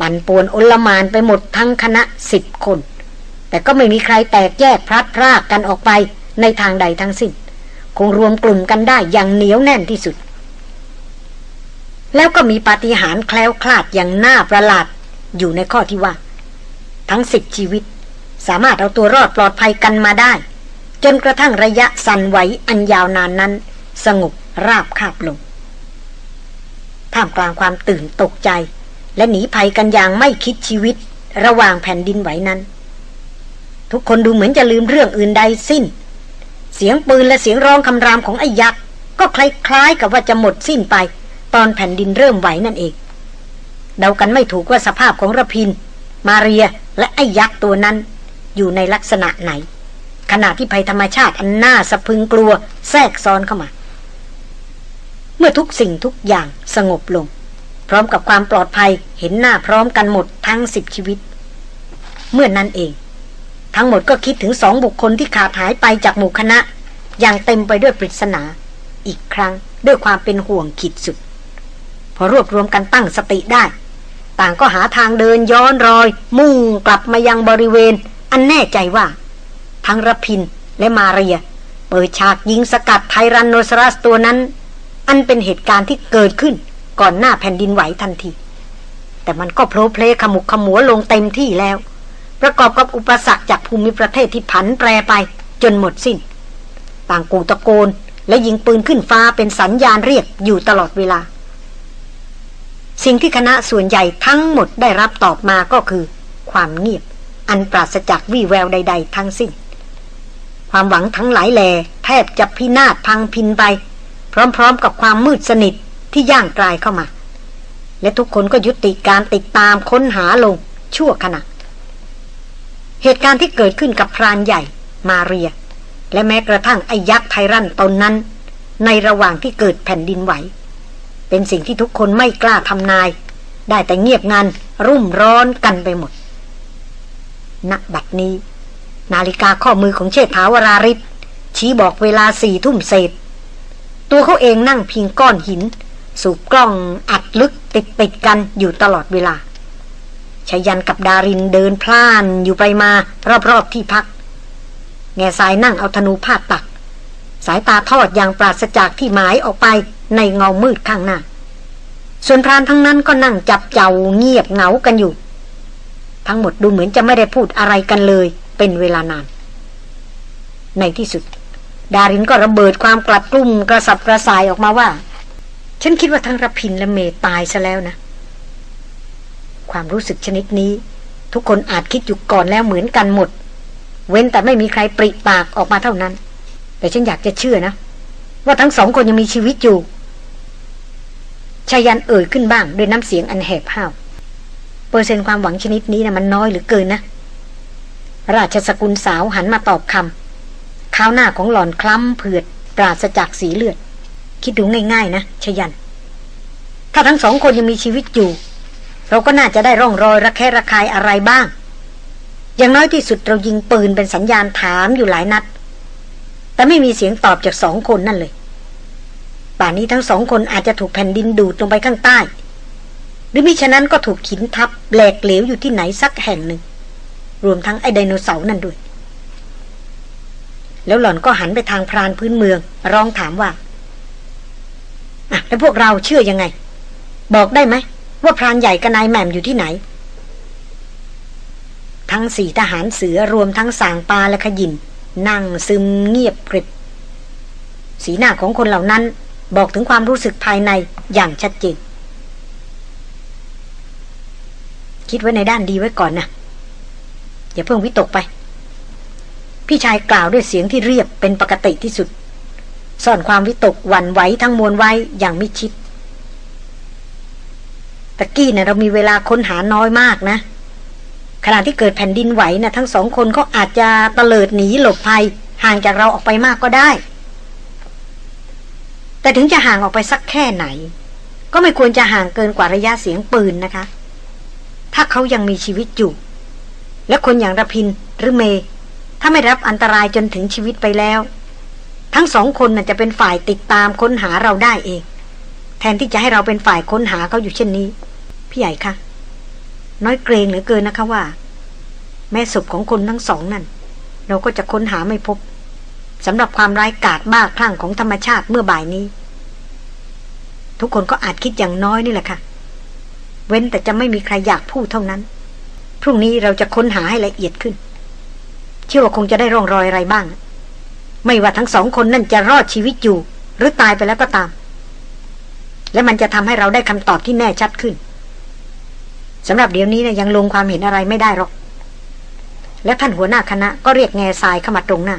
ปั่นป่วนอลมานไปหมดทั้งคณะสิบคน แต่ก็ไม่มีใครแตกแยกพลัดพรากกันออกไปในทางใดทั้งสิ้นคงรวมกลุ่มกันได้อย่างเหนียวแน่นที่สุด แล้วก็มีปาฏิหาริย์แคล้วคลาดอย่างน่าประหลาดอยู่ในข้อที่ว่า ทั้งสิบชีวิต สามารถเอาตัวรอดปลอดภัยกันมาได้ จนกระทั่งระยะสั่นไหวอันยาวนานนั้น สงบราบคาบลงท่ามกลางความตื่นตกใจ และหนีภัยกันอย่างไม่คิดชีวิต ระหว่างแผ่นดินไหวนั้น ทุกคนดูเหมือนจะลืมเรื่องอื่นใดสิ้น เสียงปืนและเสียงร้องคำรามของไอ้ยักษ์ก็คล้ายๆกับว่าจะหมดสิ้นไป ตอนแผ่นดินเริ่มไหวนั่นเอง เดากันไม่ถูกว่าสภาพของระพิน มาเรียและไอ้ยักษ์ตัวนั้น อยู่ในลักษณะไหน ขณะที่ภัยธรรมชาติอันน่าสะพึงกลัวแทรกซ้อนเข้ามา เมื่อทุกสิ่งทุกอย่างสงบลง พร้อมกับความปลอดภัยเห็นหน้าพร้อมกันหมดทั้งสิบชีวิต เมื่อนนั้นเอง ทั้งหมดก็คิดถึงสองบุคคลที่ขาดหายไปจากหมู่คณะ อย่างเต็มไปด้วยปริศนา อีกครั้งด้วยความเป็นห่วงขีดสุด พอรวบรวมกันตั้งสติได้ ต่างก็หาทางเดินย้อนรอย มุ่งกลับมายังบริเวณ อันแน่ใจว่า ทั้งรพินและมาเรีย เปิดฉากยิงสกัดไทรันโนซอรัสตัวนั้น อันเป็นเหตุการณ์ที่เกิดขึ้น ก่อนหน้าแผ่นดินไหวทันที แต่มันก็โผล่เพลขมุกขมัวลงเต็มที่แล้ว ประกอบกับอุปสรรคจากภูมิประเทศที่ผันแปรไป จนหมดสิ้น ต่างกูตะโกน และยิงปืนขึ้นฟ้าเป็นสัญญาณเรียกอยู่ตลอดเวลา สิ่งที่คณะส่วนใหญ่ทั้งหมดได้รับตอบมาก็คือ ความเงียบ อันปราศจากวี่แววใด ๆ ทั้งสิ้น ความหวังทั้งหลายแหล่แทบจะพินาศพังพินไป พร้อมๆ กับความมืดสนิท ที่ย่างกลายเข้ามา และทุกคนก็ยุติการติดตามค้นหาลงชั่วขณะ เหตุการณ์ที่เกิดขึ้นกับพรานใหญ่มาเรีย และแม้กระทั่งไอ้ยักษ์ไทรันตนนั้น ในระหว่างที่เกิดแผ่นดินไหว เป็นสิ่งที่ทุกคนไม่กล้าทำนาย ได้แต่เงียบงันรุ่มร้อนกันไปหมดณบัดนี้ นาฬิกาข้อมือของเชษฐาวราริศชี้บอกเวลาสี่ทุ่มเศษ ตัวเขาเองนั่งพิงก้อนหิน สูบกล้องอัดลึกติดติดกันอยู่ตลอดเวลาชายันกับดารินเดินพล่านอยู่ไปมารอบๆที่พัก แง่สายนั่งเอาธนูพาดตัก สายตาทอดอย่างปราศจากที่หมายออกไปในเงามืดข้างหน้า ส่วนพรานทั้งนั้นก็นั่งจับเจ้าเงียบเหงากันอยู่ ทั้งหมดดูเหมือนจะไม่ได้พูดอะไรกันเลย เป็นเวลานาน ในที่สุด ดารินก็ระเบิดความกลัดกลุ้มกระสับกระส่ายออกมาว่า ฉันคิดว่าทั้งรพินและเมตายซะแล้วนะ ความรู้สึกชนิดนี้ ทุกคนอาจคิดอยู่ก่อนแล้วเหมือนกันหมด เว้นแต่ไม่มีใครปริปากออกมาเท่านั้น แต่ฉันอยากจะเชื่อนะ ว่าทั้งสองคนยังมีชีวิตอยู่ชายันเอ่ยขึ้นบ้างด้วยน้ำเสียงอันแหบห้าว เปอร์เซ็นต์ความหวังชนิดนี้นะมันน้อยหรือเกินนะ ราชสกุลสาวหันมาตอบคำข้าวหน้าของหล่อนคล้ำเผือดปราศจากสีเลือด คิดดูง่ายๆนะชยัน ถ้าทั้งสองคนยังมีชีวิตอยู่ เราก็น่าจะได้ร่องรอยระแคะระคายอะไรบ้าง อย่างน้อยที่สุดเรายิงปืนเป็นสัญญาณถามอยู่หลายนัด แต่ไม่มีเสียงตอบจากสองคนนั่นเลย ป่านนี้ทั้งสองคนอาจจะถูกแผ่นดินดูดลงไปข้างใต้ หรือมิฉะนั้นก็ถูกขินทับแหลกเหลวอยู่ที่ไหนสักแห่งหนึ่ง รวมทั้งไอไดโนเสาร์นั่นด้วยแล้วหล่อนก็หันไปทางพรานพื้นเมือง ร้องถามว่า อะแล้วพวกเราเชื่อยังไง บอกได้ไหม ว่าพรานใหญ่กับนายแหม่มอยู่ที่ไหน ทั้งสี่ทหารเสือรวมทั้งสางปลาและขยิน นั่งซึมเงียบกริบ สีหน้าของคนเหล่านั้น บอกถึงความรู้สึกภายในอย่างชัดเจนคิดไว้ในด้านดีไว้ก่อนนะอย่าเพิ่งวิตกไป พี่ชายกล่าวด้วยเสียงที่เรียบเป็นปกติที่สุด ซ่อนความวิตกหวั่นไหวทั้งมวลไว้อย่างมิชิดตะกี้เนี่ยเรามีเวลาค้นหาน้อยมากนะ ขณะที่เกิดแผ่นดินไหวน่ะทั้งสองคนก็อาจจะตะเลิดหนีหลบภัย ห่างจากเราออกไปมากก็ได้ แต่ถึงจะห่างออกไปสักแค่ไหน ก็ไม่ควรจะห่างเกินกว่าระยะเสียงปืนนะคะ ถ้าเขายังมีชีวิตอยู่ และคนอย่างระพินหรือเม ถ้าไม่รับอันตรายจนถึงชีวิตไปแล้ว ทั้งสองคนน่ะจะเป็นฝ่ายติดตามค้นหาเราได้เอง แทนที่จะให้เราเป็นฝ่ายค้นหาเขาอยู่เช่นนี้ พี่ใหญ่คะน้อยเกรงเหลือเกินนะคะว่า แม่ศพของคนทั้งสองนั่น เราก็จะค้นหาไม่พบสำหรับความร้ายกาจบ้าคลั่งของธรรมชาติเมื่อบ่ายนี้ ทุกคนก็อาจคิดอย่างน้อยนี่แหละค่ะ เว้นแต่จะไม่มีใครอยากพูดเท่านั้น พรุ่งนี้เราจะค้นหาให้ละเอียดขึ้น เชื่อว่าคงจะได้ร่องรอยอะไรบ้าง ไม่ว่าทั้งสองคนนั่นจะรอดชีวิตอยู่ หรือตายไปแล้วก็ตาม และมันจะทำให้เราได้คำตอบที่แน่ชัดขึ้นสำหรับเดี๋ยวนี้นะยังลงความเห็นอะไรไม่ได้หรอก และท่านหัวหน้าคณะก็เรียกแง่ทรายเข้ามาตรงหน้า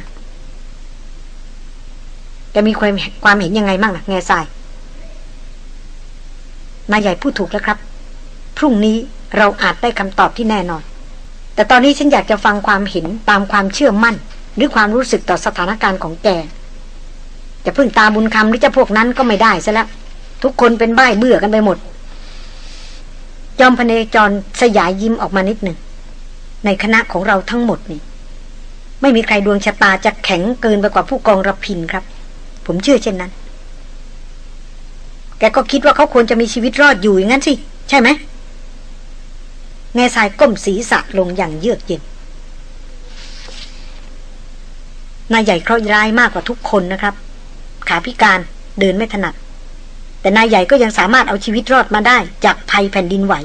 แกมีความความเห็นยังไงบ้างนะแง่ทรายนายใหญ่พูดถูกแล้วครับ พรุ่งนี้เราอาจได้คำตอบที่แน่นอน แต่ตอนนี้ฉันอยากจะฟังความเห็นตามความเชื่อมั่น หรือความรู้สึกต่อสถานการณ์ของแกจะพึ่งตาบุญคำหรือจะพวกนั้นก็ไม่ได้ซะแล้วทุกคนเป็นใบ้เบื่อกันไปหมด จอมพเนจรสยายยิ้มออกมานิดหนึ่ง ในคณะของเราทั้งหมดนี่ ไม่มีใครดวงชะตาจะแข็งเกินไปกว่าผู้กองระพินครับ ผมเชื่อเช่นนั้น แกก็คิดว่าเขาควรจะมีชีวิตรอดอยู่อย่างนั้นสิ ใช่ไหมแง่ทรายก้มศีรษะลงอย่างเยือกเย็น นายใหญ่เคราะห์ร้ายมากกว่าทุกคนนะครับ ขาพิการเดินไม่ถนัด แต่นายใหญ่ก็ยังสามารถเอาชีวิตรอดมาได้ จากภัยแผ่นดินไหว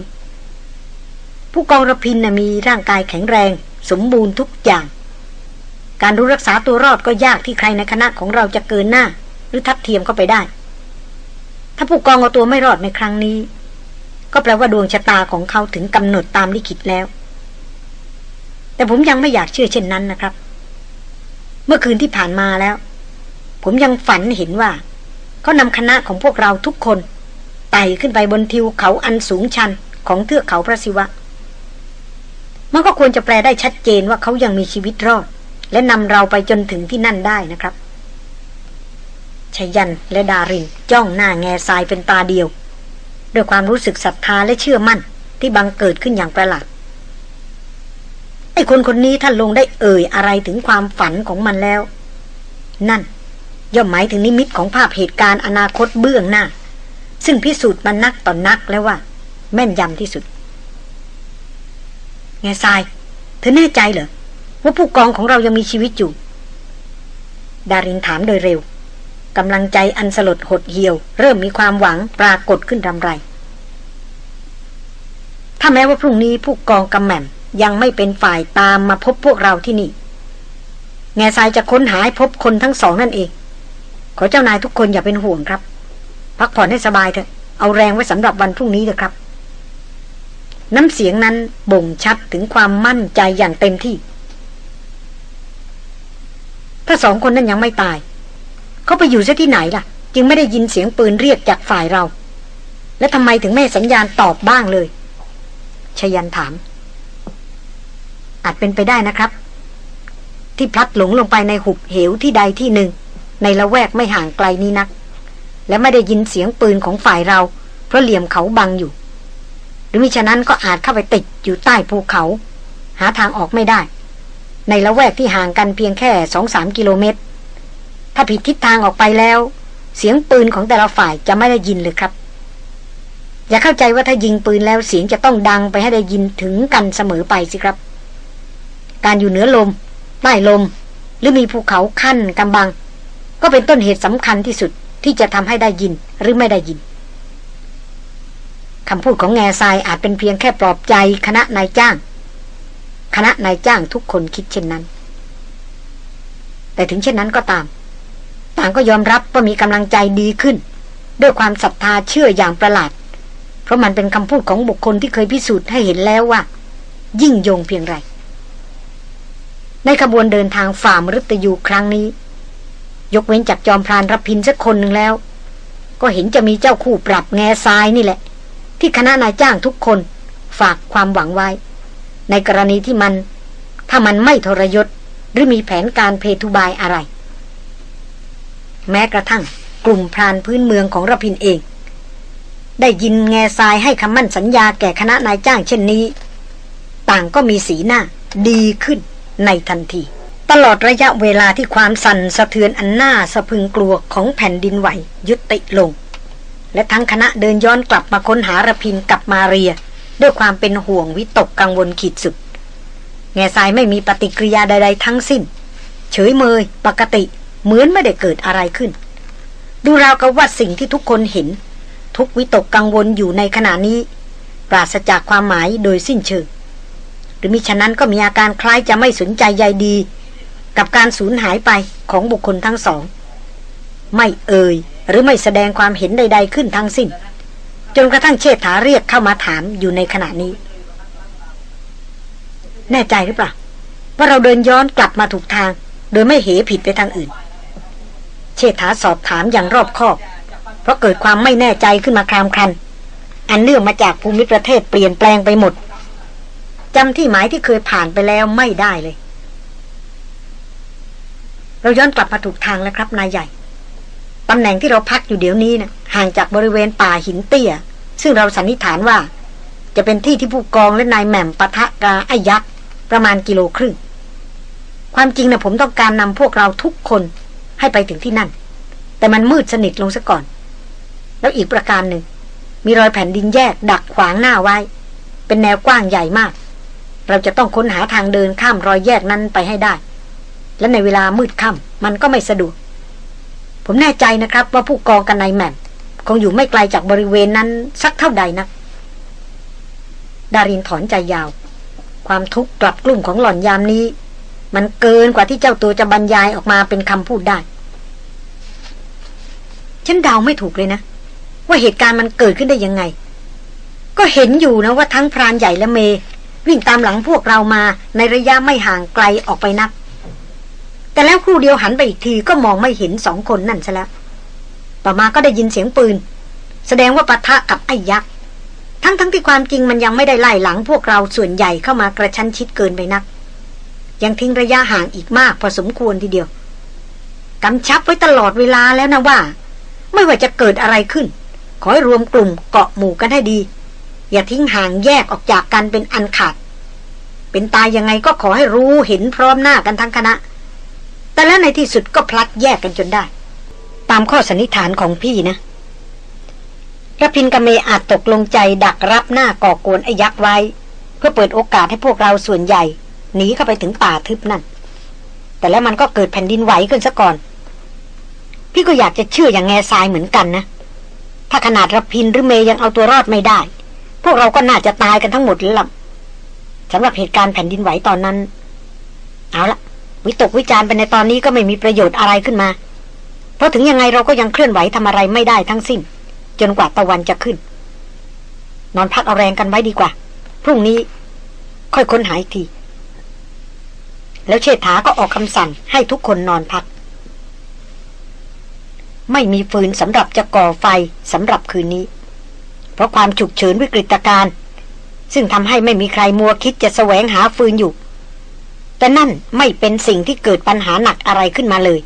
ผู้กองระพินนะมีร่างกายแข็งแรง สมบูรณ์ทุกอย่าง การรู้รักษาตัวรอดก็ยากที่ใครในคณะของเราจะเกินหน้า หรือทัดเทียมเข้าไปได้ ถ้าผู้กองเอาตัวไม่รอดในครั้งนี้ ก็แปลว่าดวงชะตาของเขาถึงกำหนดตามลิขิตแล้ว แต่ผมยังไม่อยากเชื่อเช่นนั้นนะครับ เมื่อคืนที่ผ่านมาแล้ว ผมยังฝันเห็นว่า เขานำคณะของพวกเราทุกคนไต่ขึ้นไปบนทิวเขาอันสูงชันของเทือกเขาพระศิวะ มันก็ควรจะแปลได้ชัดเจนว่าเขายังมีชีวิตรอด และนำเราไปจนถึงที่นั่นได้นะครับชยันและดารินจ้องหน้าแง่ทรายเป็นตาเดียว ด้วยความรู้สึกศรัทธาและเชื่อมั่นที่บังเกิดขึ้นอย่างประหลาด ไอ้คนคนนี้ท่านลงได้เอ่ยอะไรถึงความฝันของมันแล้ว นั่น ย่อมหมายถึงนิมิตของภาพเหตุการณ์อนาคตเบื้องหน้า ซึ่งพิสูจน์มันนักต่อนนักแล้วว่า แม่นยำที่สุดไงทราย เธอแน่ใจเหรอ ว่าผู้กองของเรายังมีชีวิตอยู่ ดารินถามโดยเร็วกำลังใจอันสลดหดเหี่ยว เริ่มมีความหวังปรากฏขึ้นรำไร ถ้าแม้ว่าพรุ่งนี้ผู้กองกำแหม่ม ยังไม่เป็นฝ่ายตามมาพบพวกเราที่นี่ แง่ทรายจะค้นหาพบคนทั้งสองนั่นเอง ขอเจ้านายทุกคนอย่าเป็นห่วงครับ พักผ่อนให้สบายเถอะ เอาแรงไว้สำหรับวันพรุ่งนี้เถอะครับ น้ำเสียงนั้นบ่งชัดถึงความมั่นใจอย่างเต็มที่ ถ้าสองคนนั้นยังไม่ตาย เขาไปอยู่ซะที่ไหนล่ะ จึงไม่ได้ยินเสียงปืนเรียกจากฝ่ายเรา และทำไมถึงไม่สัญญาณตอบบ้างเลยชยันถาม อาจเป็นไปได้นะครับ ที่พลัดหลงลงไปในหุบเหวที่ใดที่หนึ่ง ในละแวกไม่ห่างไกลนี้นัก และไม่ได้ยินเสียงปืนของฝ่ายเรา เพราะเหลี่ยมเขาบังอยู่ หรือมิฉะนั้นก็อาจเข้าไปติดอยู่ใต้ภูเขา หาทางออกไม่ได้ ในละแวกที่ห่างกันเพียงแค่สองสามกิโลเมตร ถ้าผิดทิศทางออกไปแล้ว เสียงปืนของแต่ละฝ่ายจะไม่ได้ยินเลยครับอย่าเข้าใจว่าถ้ายิงปืนแล้วเสียงจะต้องดังไปให้ได้ยินถึงกันเสมอไปสิครับ การอยู่เหนือลม ใต้ลม หรือมีภูเขาขั้นกำบัง ก็เป็นต้นเหตุสำคัญที่สุดที่จะทำให้ได้ยินหรือไม่ได้ยินคำพูดของแง่ทรายอาจเป็นเพียงแค่ปลอบใจคณะนายจ้าง คณะนายจ้างทุกคนคิดเช่นนั้น แต่ถึงเช่นนั้นก็ตาม ต่างก็ยอมรับว่ามีกำลังใจดีขึ้น ด้วยความศรัทธาเชื่ออย่างประหลาด เพราะมันเป็นคำพูดของบุคคลที่เคยพิสูจน์ให้เห็นแล้วว่า ยิ่งยงเพียงไร ในขบวนเดินทางฝ่ามฤตยูครั้งนี้ ยกเว้นจากจอมพรานรพินสักคนหนึ่งแล้ว ก็เห็นจะมีเจ้าคู่ปรับแง่ทรายนี่แหละ ที่คณะนายจ้างทุกคนฝากความหวังไว้ ในกรณีที่มัน ถ้ามันไม่ทรยศ หรือมีแผนการเพทุบายอะไร แม้กระทั่งกลุ่มพรานพื้นเมืองของระพินเอง ได้ยินแง่ทรายให้คำมั่นสัญญาแก่คณะนายจ้างเช่นนี้ ต่างก็มีสีหน้าดีขึ้น ในทันที ตลอดระยะเวลาที่ความสั่นสะเทือนอันน่าสะพึงกลัวของแผ่นดินไหวยุติลง และทั้งคณะเดินย้อนกลับมาค้นหาระพินกับมาเรีย ด้วยความเป็นห่วงวิตกกังวลขีดสุด แง่ทรายไม่มีปฏิกิริยาใด ๆ ทั้งสิ้น เฉยเมย ปกติเหมือนไม่ได้เกิดอะไรขึ้น ดูราวกับว่าสิ่งที่ทุกคนเห็น ทุกวิตกกังวลอยู่ในขณะนี้ ปราศจากความหมายโดยสิ้นเชิง รือมิฉะนั้นก็มีอาการคล้ายจะไม่สนใจใยดี กับการสูญหายไปของบุคคลทั้งสอง ไม่เอ่ยหรือไม่แสดงความเห็นใด ๆ ขึ้นทั้งสิ้น จนกระทั่งเชษฐาเรียกเข้ามาถามอยู่ในขณะนี้ แน่ใจหรือเปล่าว่าเราเดินย้อนกลับมาถูกทาง โดยไม่เหผิดไปทางอื่น เชษฐาสอบถามอย่างรอบคอบ เพราะเกิดความไม่แน่ใจขึ้นมาครามครันอันเนื่องมาจากภูมิประเทศเปลี่ยนแปลงไปหมด จำที่หมายที่เคยผ่านไปแล้วไม่ได้เลย เราย้อนกลับมาถูกทางแล้วครับนายใหญ่ตำแหน่งที่เราพักอยู่เดี๋ยวนี้นะห่างจากบริเวณป่าหินเตี้ย ซึ่งเราสันนิษฐานว่า จะเป็นที่ที่ผู้กองและนายแหม่มปะทะกาไอยักษ์ประมาณกิโลครึ่ง ความจริงนะผมต้องการนำพวกเราทุกคนให้ไปถึงที่นั่น แต่มันมืดสนิทลงซะก่อน แล้วอีกประการหนึ่ง มีรอยแผ่นดินแยกดักขวางหน้าไว้ เป็นแนวกว้างใหญ่มาก เราจะต้องค้นหาทางเดินข้ามรอยแยกนั้นไปให้ได้ และในเวลามืดค่ำมันก็ไม่สะดวก ผมแน่ใจนะครับว่าผู้กองกันนายแม่มคงอยู่ไม่ไกลจากบริเวณนั้นสักเท่าใดนะดารินถอนใจยาว ความทุกข์กลับกลุ่มของหล่อนยามนี้ มันเกินกว่าที่เจ้าตัวจะบรรยายออกมาเป็นคำพูดได้ฉันเดาไม่ถูกเลยนะ ว่าเหตุการณ์มันเกิดขึ้นได้ยังไง ก็เห็นอยู่นะว่าทั้งพรานใหญ่และเม วิ่งตามหลังพวกเรามาในระยะไม่ห่างไกลออกไปนัก แต่แล้วครู่เดียวหันไปอีกทีก็มองไม่เห็นสองคนนั่นซะแล้วต่อมาก็ได้ยินเสียงปืน แสดงว่าปะทะกับไอ้ยักษ์ทั้งทั้งที่ความจริงมันยังไม่ได้ไล่หลังพวกเราส่วนใหญ่เข้ามากระชั้นชิดเกินไปนัก ยังทิ้งระยะห่างอีกมากพอสมควรทีเดียวกำชับไว้ตลอดเวลาแล้วนะว่า ไม่ว่าจะเกิดอะไรขึ้น ขอให้รวมกลุ่มเกาะหมู่กันให้ดี อย่าทิ้งห่างแยกออกจากกันเป็นอันขาด เป็นตายยังไงก็ขอให้รู้เห็นพร้อมหน้ากันทั้งคณะ แต่แล้วในที่สุดก็พลัดแยกกันจนได้ ตามข้อสันนิษฐานของพี่นะระพินกเมอาจตกลงใจดักรับหน้าก่อกวนไอ้ยักษ์ไว้ เพื่อเปิดโอกาสให้พวกเราส่วนใหญ่หนีเข้าไปถึงป่าทึบนั่น แต่แล้วมันก็เกิดแผ่นดินไหวขึ้นซะก่อน พี่ก็อยากจะเชื่ออย่างแง่ทรายเหมือนกันนะ ถ้าขนาดรพินหรือเมยังเอาตัวรอดไม่ได้ พวกเราก็น่าจะตายกันทั้งหมดแล้วล่ะสำหรับเหตุการณ์แผ่นดินไหวตอนนั้น เอาละวิตกวิจารณ์ไปในตอนนี้ก็ไม่มีประโยชน์อะไรขึ้นมา เพราะถึงยังไงเราก็ยังเคลื่อนไหวทำอะไรไม่ได้ทั้งสิ้น จนกว่าตะวันจะขึ้น นอนพักเอาแรงกันไว้ดีกว่า พรุ่งนี้ค่อยค้นหาอีกที แล้วเชษฐาก็ออกคำสั่งให้ทุกคนนอนพัก ไม่มีฟืนสำหรับจะก่อไฟสำหรับคืนนี้ เพราะความฉุกเฉินวิกฤตการณ์ซึ่งทำให้ไม่มีใครมัวคิดจะแสวงหาฟืนอยู่ แต่นั่นไม่เป็นสิ่งที่เกิดปัญหาหนักอะไรขึ้นมาเลย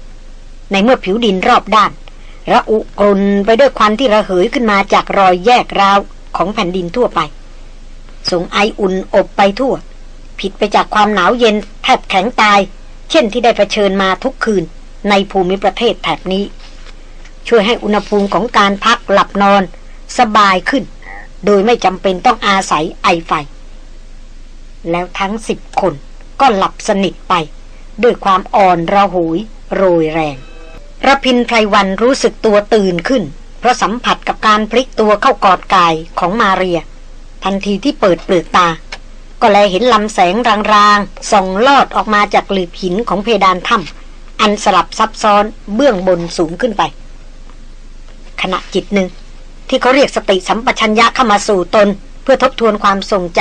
ในเมื่อผิวดินรอบด้าน ระอุกรนไปด้วยควันที่ระเหยขึ้นมาจากรอยแยกราวของแผ่นดินทั่วไปส่งไออุ่นอบไปทั่ว ผิดไปจากความหนาวเย็นแทบแข็งตาย เช่นที่ได้เผชิญมาทุกคืนในภูมิประเทศแถบนี้ ช่วยให้อุณหภูมิของการพักหลับนอน สบายขึ้น โดยไม่จำเป็นต้องอาศัยไอไฟ แล้วทั้งสิบคนก็หลับสนิทไป ด้วยความอ่อนระหยโรยแรงระพินไพรวันรู้สึกตัวตื่นขึ้น เพราะสัมผัสกับการพลิกตัวเข้ากอดกายของมาเรีย ทันทีที่เปิดเปลือกตา ก็แลเห็นลำแสงรางๆส่องลอดออกมาจากหลืบหินของเพดานถ้ำอันสลับซับซ้อนเบื้องบนสูงขึ้นไป ขณะจิตหนึ่ง ที่เขาเรียกสติสัมปชัญญะเข้ามาสู่ตน เพื่อทบทวนความทรงจ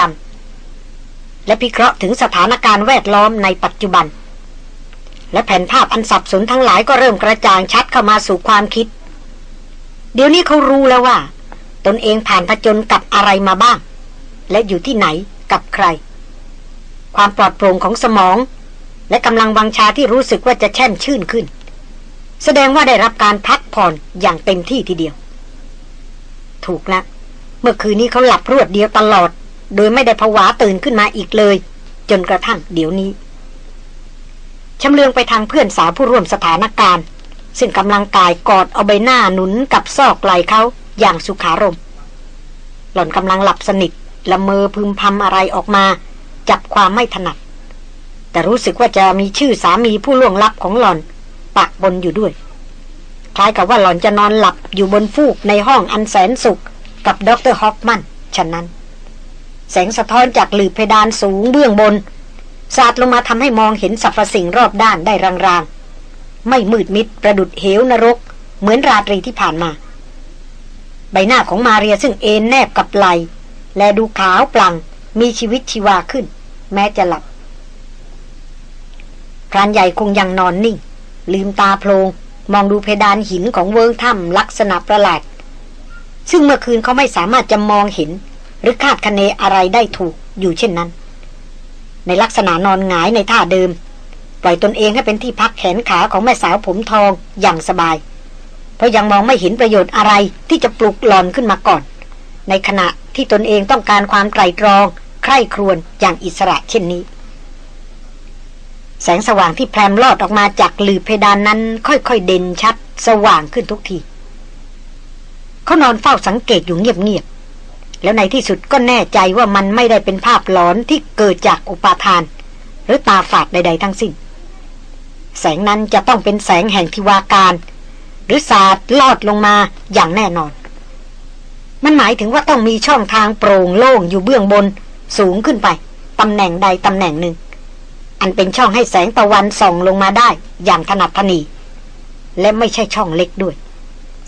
ำและพิเคราะห์ถึงสถานการณ์แวดล้อมในปัจจุบัน และแผนภาพอันสับสนทั้งหลายก็เริ่มกระจ่างชัดเข้ามาสู่ความคิด เดี๋ยวนี้เขารู้แล้วว่า ตนเองผ่านผจญกับอะไรมาบ้าง และอยู่ที่ไหนกับใคร ความปลอดโปร่งของสมอง และกำลังวังชาที่รู้สึกว่าจะแช่มชื่นขึ้น แสดงว่าได้รับการพักผ่อนอย่างเต็มที่ทีเดียว ถูกแล้วเมื่อคืนนี้เขาหลับรวดเดียวตลอด โดยไม่ได้ผวาตื่นขึ้นมาอีกเลย จนกระทั่งเดี๋ยวนี้ชำเลืองไปทางเพื่อนสาวผู้ร่วมสถานการณ์ ซึ่งกำลังกายกอดเอาใบหน้าหนุนกับซอกไหลเขาอย่างสุขารม หล่อนกำลังหลับสนิทละเมอพึมพำอะไรออกมา จับความไม่ถนัด แต่รู้สึกว่าจะมีชื่อสามีผู้ล่วงลับของหล่อนปะบนอยู่ด้วย คล้ายกับว่าหล่อนจะนอนหลับอยู่บนฟูกในห้องอันแสนสุข กับดรฮอฟมันฉะนั้น แสงสะท้อนจากหลืบเพดานสูงเบื้องบน สาดลงมาทำให้มองเห็นสรรพสิ่งรอบด้านได้รางๆ ไม่มืดมิดประดุดเหวนรก เหมือนราตรีที่ผ่านมา ใบหน้าของมาเรียซึ่งเอนแนบกับไหลและดูขาวปลังมีชีวิตชีวาขึ้น แม้จะหลับพรานใหญ่คงยังนอนนิ่ง ลืมตาโพลง มองดูเพดานหินของเวิงถ้ำลักษณะประหลาด ซึ่งเมื่อคืนเขาไม่สามารถจะมองเห็น หรือคาดคะเนอะไรได้ถูกอยู่เช่นนั้น ในลักษณะนอนหงายในท่าเดิม ปล่อยตนเองให้เป็นที่พักแขนขาของแม่สาวผมทองอย่างสบาย เพราะยังมองไม่เห็นประโยชน์อะไรที่จะปลุกหลอนขึ้นมาก่อน ในขณะที่ตนเองต้องการความไตรตรอง ใคร่ครวญอย่างอิสระเช่นนี้ แสงสว่างที่แพรมลอดออกมาจากหลืบเพดานนั้น ค่อยๆเด่นชัด สว่างขึ้นทุกทีเขานอนเฝ้าสังเกตอยู่เงียบๆแล้วในที่สุดก็แน่ใจว่ามันไม่ได้เป็นภาพหลอนที่เกิดจากอุปาทาน หรือตาฝาดใด ๆ ทั้งสิ้น แสงนั้นจะต้องเป็นแสงแห่งทิวาการ หรือศาสตร์ลอดลงมาอย่างแน่นอน มันหมายถึงว่าต้องมีช่องทางโปร่งโล่งอยู่เบื้องบน สูงขึ้นไปตำแหน่งใดตำแหน่งหนึ่ง อันเป็นช่องให้แสงตะวันส่องลงมาได้อย่างถนัดถนี และไม่ใช่ช่องเล็กด้วย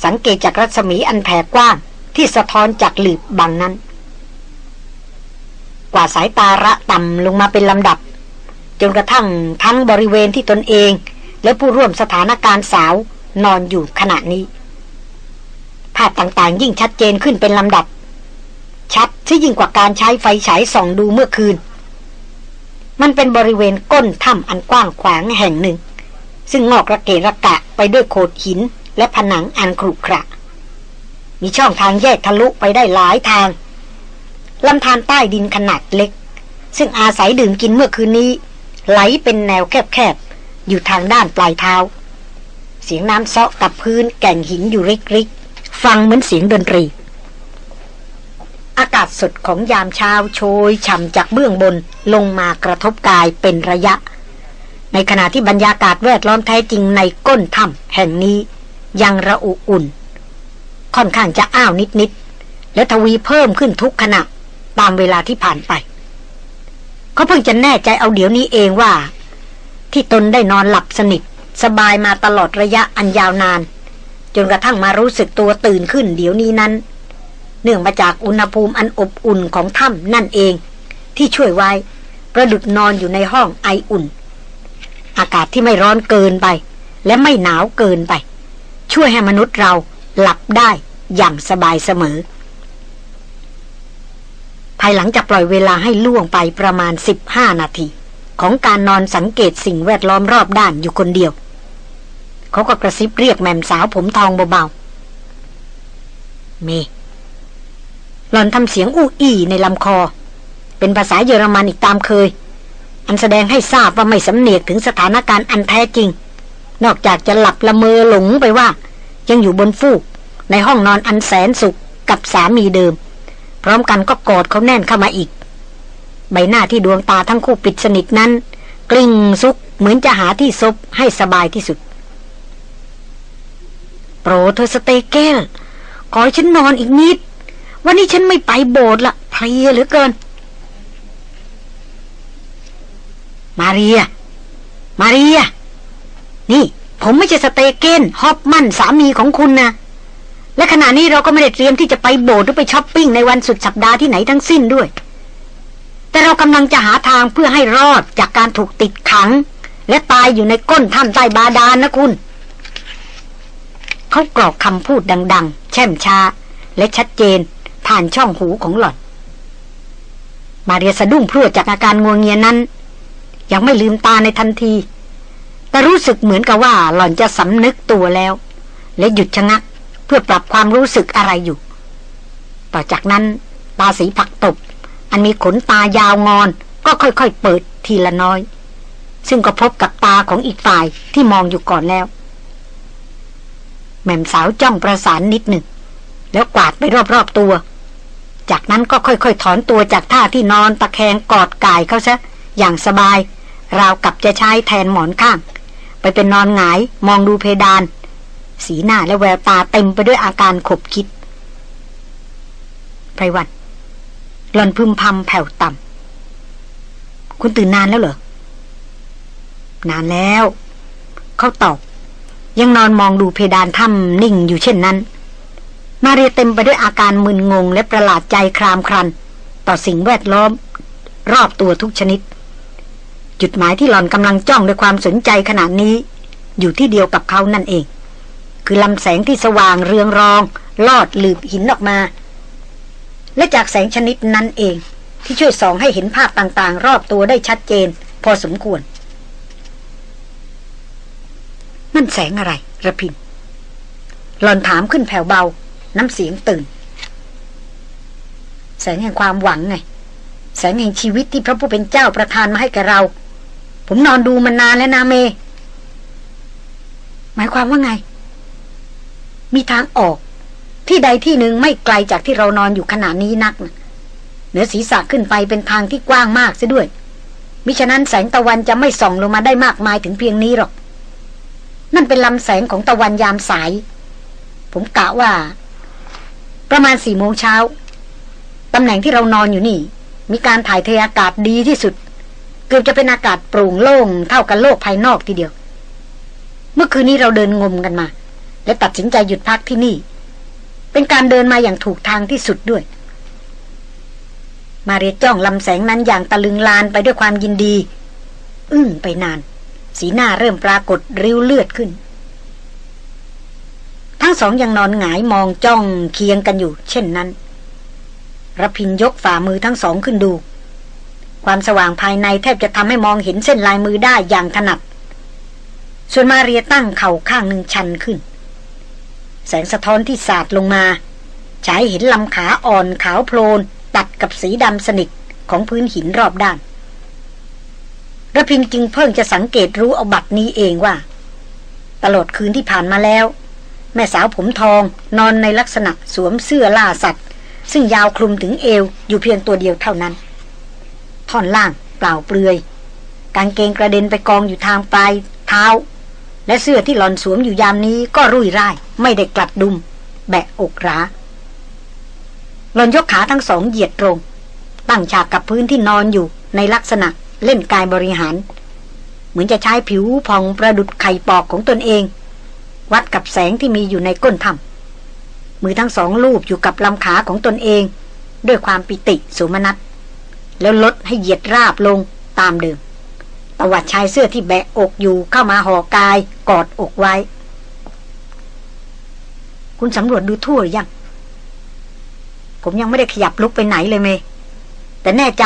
สังเกตจากรัศมีอันแผ่กว้างที่สะท้อนจากหลืบบางนั้น กว่าสายตาระต่ำลงมาเป็นลำดับ จนกระทั่งทั้งบริเวณที่ตนเอง และผู้ร่วมสถานการณ์สาวนอนอยู่ขณะนี้ ภาพต่างๆยิ่งชัดเจนขึ้นเป็นลำดับ ชัดที่ยิ่งกว่าการใช้ไฟฉายส่องดูเมื่อคืน มันเป็นบริเวณก้นถ้ำอันกว้างขวางแห่งหนึ่ง ซึ่งงอกระเกะระกะไปด้วยโขดหินและผนังอันครุขระ มีช่องทางแยกทะลุไปได้หลายทางลำธารใต้ดินขนาดเล็ก ซึ่งอาศัยดื่มกินเมื่อคืนนี้ ไหลเป็นแนวแคบๆ อยู่ทางด้านปลายเท้า เสียงน้ำเซาะกับพื้นแก่งหินอยู่ริกๆ ฟังเหมือนเสียงดนตรี อากาศสดของยามเช้าโชยฉ่ำจากเบื้องบนลงมากระทบกายเป็นระยะ ในขณะที่บรรยากาศแวดล้อมแท้จริงในก้นถ้ำแห่งนี้ยังระอุอุ่น ค่อนข้างจะอ้าวนิดๆและทวีเพิ่มขึ้นทุกขณะตามเวลาที่ผ่านไป เขาเพิ่งจะแน่ใจเอาเดี๋ยวนี้เองว่า ที่ตนได้นอนหลับสนิท สบายมาตลอดระยะอันยาวนาน จนกระทั่งมารู้สึกตัวตื่นขึ้นเดี๋ยวนี้นั้น เนื่องมาจากอุณหภูมิอันอบอุ่นของถ้ำนั่นเอง ที่ช่วยไว้ประดุดนอนอยู่ในห้องไออุ่น อากาศที่ไม่ร้อนเกินไป และไม่หนาวเกินไป ช่วยให้มนุษย์เราหลับได้อย่างสบายเสมอ ภายหลังจากปล่อยเวลาให้ล่วงไปประมาณ 15 นาที ของการนอนสังเกตสิ่งแวดล้อมรอบด้านอยู่คนเดียว เขาก็กระซิบเรียกแม่มสาวผมทองเบาๆเม หล่อนทำเสียงอู้อี้ในลำคอ เป็นภาษาเยอรมันอีกตามเคย อันแสดงให้ทราบว่าไม่สำเนียกถึงสถานการณ์อันแท้จริง นอกจากจะหลับละเมอหลงไปว่า ยังอยู่บนฟูก ในห้องนอนอันแสนสุขกับสามีเดิม พร้อมกันก็กอดเขาแน่นเข้ามาอีก ใบหน้าที่ดวงตาทั้งคู่ปิดสนิทนั้น กลิ้งซุกเหมือนจะหาที่ซบให้สบายที่สุด โปรเธอสเตเกลขอฉันนอนอีกนิด วันนี้ฉันไม่ไปโบสถ์ละเพลียเหลือเกิน มาเรีย มาเรีย นี่ ผมไม่ใช่สเตเกนฮอปมันสามีของคุณนะ และขณะนี้เราก็ไม่ได้เตรียมที่จะไปโบสถ์หรือไปช้อปปิ้งในวันสุดสัปดาห์ที่ไหนทั้งสิ้นด้วย แต่เรากำลังจะหาทางเพื่อให้รอดจากการถูกติดขัง และตายอยู่ในก้นถ้ำใต้บาดาลนนะคุณเขากรอกคำพูดดัง ๆ แช่มช้า และชัดเจน ผ่านช่องหูของหล่อน มาเรียสะดุ้งพรวดจากอาการงวงเงียนั้น ยังไม่ลืมตาในทันที แต่รู้สึกเหมือนกับว่าหล่อนจะสำนึกตัวแล้ว และหยุดชะงักเพื่อปรับความรู้สึกอะไรอยู่ ต่อจากนั้นตาสีผักตบ อันมีขนตายาวงอน ก็ค่อยๆเปิดทีละน้อย ซึ่งก็พบกับตาของอีกฝ่ายที่มองอยู่ก่อนแล้วแม่มสาวจ้องประสานนิดหนึ่ง แล้วกวาดไปรอบๆตัว จากนั้นก็ค่อยๆ ถอนตัวจากท่าที่นอนตะแคงกอดกายเขาซะ อย่างสบาย ราวกับจะใช้แทนหมอนข้าง ไปเป็นนอนหงายมองดูเพดาน สีหน้าและแววตาเต็มไปด้วยอาการขบคิดไพรวันหลอนพึมพำแผ่วต่ำคุณตื่นนานแล้วเหรอ นานแล้ว เขาตอบ ยังนอนมองดูเพดานถ้ำนิ่งอยู่เช่นนั้น มาเรียเต็มไปด้วยอาการมึนงงและประหลาดใจครามครัน ต่อสิ่งแวดล้อม รอบตัวทุกชนิด จุดหมายที่หลอนกำลังจ้องด้วยความสนใจขณะนี้ อยู่ที่เดียวกับเขานั่นเอง คือลำแสงที่สว่างเรืองรอง ลอดหลืบหินออกมา และจากแสงชนิดนั้นเอง ที่ช่วยส่องให้เห็นภาพต่างๆ รอบตัวได้ชัดเจน พอสมควรนั่นแสงอะไรระพินหลอนถามขึ้นแผ่วเบา น้ำเสียงตื่น แสงแห่งความหวังไง แสงแห่งชีวิตที่พระผู้เป็นเจ้าประทานมาให้แกเรา ผมนอนดูมันนานแล้วนะเม หมายความว่าไง มีทางออก ที่ใดที่หนึ่งไม่ไกลจากที่เรานอนอยู่ขณะนี้นักนะเหนือศีรษะขึ้นไปเป็นทางที่กว้างมากซะด้วย มิฉะนั้นแสงตะวันจะไม่ส่องลงมาได้มากมายถึงเพียงนี้หรอก นั่นเป็นลำแสงของตะวันยามสาย ผมกะว่า ประมาณสี่โมงเช้าตำแหน่งที่เรานอนอยู่นี่ มีการถ่ายเทอากาศดีที่สุด เกือบจะเป็นอากาศโปร่งโล่งเท่ากับโลกภายนอกทีเดียว เมื่อคืนนี้เราเดินงมกันมา และตัดสินใจหยุดพักที่นี่ เป็นการเดินมาอย่างถูกทางที่สุดด้วย มาเรียจ้องลำแสงนั้นอย่างตะลึงลานไปด้วยความยินดี อึ้งไปนาน สีหน้าเริ่มปรากฏริ้วเลือดขึ้น ทั้งสองยังนอนหงายมองจ้องเคียงกันอยู่ เช่นนั้นรพินยกฝ่ามือทั้งสองขึ้นดู ความสว่างภายในแทบจะทำให้มองเห็นเส้นลายมือได้อย่างถนัด ส่วนมาเรียตั้งเข่าข้างหนึ่งชันขึ้น แสงสะท้อนที่สาดลงมาฉายเห็นลำขาอ่อนขาวโพลน ตัดกับสีดำสนิทของพื้นหินรอบด้านระพินจึงเพิ่งจะสังเกตรู้เอาบัตรนี้เองว่า ตลอดคืนที่ผ่านมาแล้ว แม่สาวผมทองนอนในลักษณะสวมเสื้อล่าสัตว์ ซึ่งยาวคลุมถึงเอวอยู่เพียงตัวเดียวเท่านั้น ท่อนล่างเปล่าเปลือย กางเกงกระเด็นไปกองอยู่ทางปลายเท้า และเสื้อที่หลอนสวมอยู่ยามนี้ก็รุ่ยร่าย ไม่ได้กลัดดุม แบะอกราหลอนยกขาทั้งสองเหยียดตรง ตั้งฉากกับพื้นที่นอนอยู่ในลักษณะเล่นกายบริหาร เหมือนจะใช้ผิวพองประดุดไข่ปอกของตนเอง วัดกับแสงที่มีอยู่ในก้นถ้ำมือทั้งสองลูบอยู่กับลำขาของตนเอง ด้วยความปิติสุมนัตแล้วลดให้เหยียดราบลงตามเดิมตวัดชายเสื้อที่แบะอกอยู่เข้ามาห่อกายกอดอกไว้ คุณสำรวจดูทั่วหรือยัง ผมยังไม่ได้ขยับลุกไปไหนเลยเม แต่แน่ใจ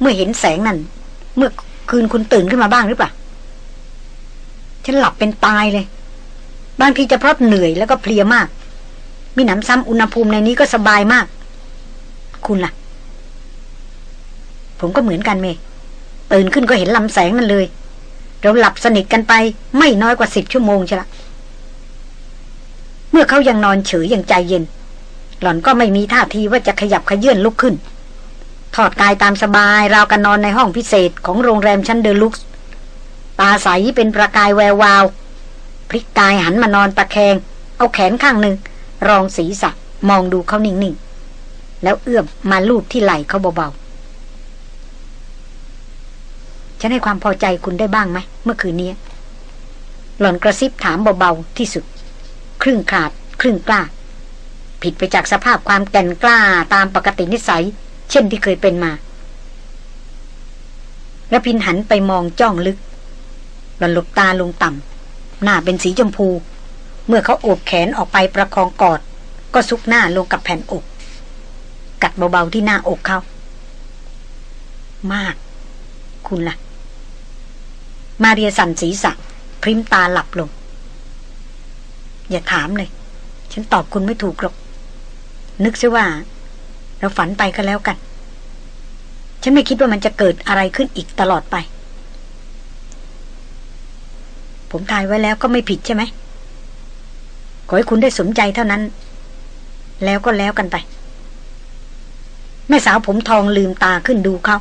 เมื่อเห็นแสงนั่น เมื่อคืนคุณตื่นขึ้นมาบ้างหรือเปล่าฉันหลับเป็นตายเลย บางทีจะเพราะเหนื่อยแล้วก็เพลียมาก มีหนำซ้ำอุณหภูมิในนี้ก็สบายมาก คุณล่ะ ผมก็เหมือนกันเมตื่นขึ้นก็เห็นลำแสงนั่นเลย เราหลับสนิทกันไปไม่น้อยกว่าสิบชั่วโมงใช่ละเมื่อเขายังนอนเฉยอย่างใจเย็น หล่อนก็ไม่มีท่าทีว่าจะขยับขยื่นลุกขึ้น ถอดกายตามสบายราวกันนอนในห้องพิเศษของโรงแรมชั้นเดลุกส์ตาใสเป็นประกายแวววาว พลิกกายหันมานอนตะแคง เอาแขนข้างหนึ่ง รองศีรษะมองดูเขานิ่ง ๆ แล้วเอื้อมมาลูบที่ไหล่เขาเบา ๆ ฉันให้ความพอใจคุณได้บ้างไหม เมื่อคืนนี้ หล่อนกระซิบถามเบา ๆ ที่สุด ครึ่งขาด ครึ่งกล้า ผิดไปจากสภาพความแก่นกล้าตามปกตินิสัย เช่นที่เคยเป็นมาแล้วพินหันไปมองจ้องลึกหล่อนหลบตาลงต่ำ หน้าเป็นสีชมพู เมื่อเขาโอบแขนออกไปประคองกอด ก็ซุกหน้าลงกับแผ่นอก กัดเบาๆที่หน้าอกเขา มาก คุณล่ะ มาเรียสันศีรษะพริมตาหลับลง อย่าถามเลย ฉันตอบคุณไม่ถูกหรอก นึกซะว่า เราฝันไปก็แล้วกัน ฉันไม่คิดว่ามันจะเกิดอะไรขึ้นอีกตลอดไป ผมทายไว้แล้วก็ไม่ผิดใช่ไหม ขอให้คุณได้สมใจเท่านั้น แล้วก็แล้วกันไป แม่สาวผมทองลืมตาขึ้นดูเขา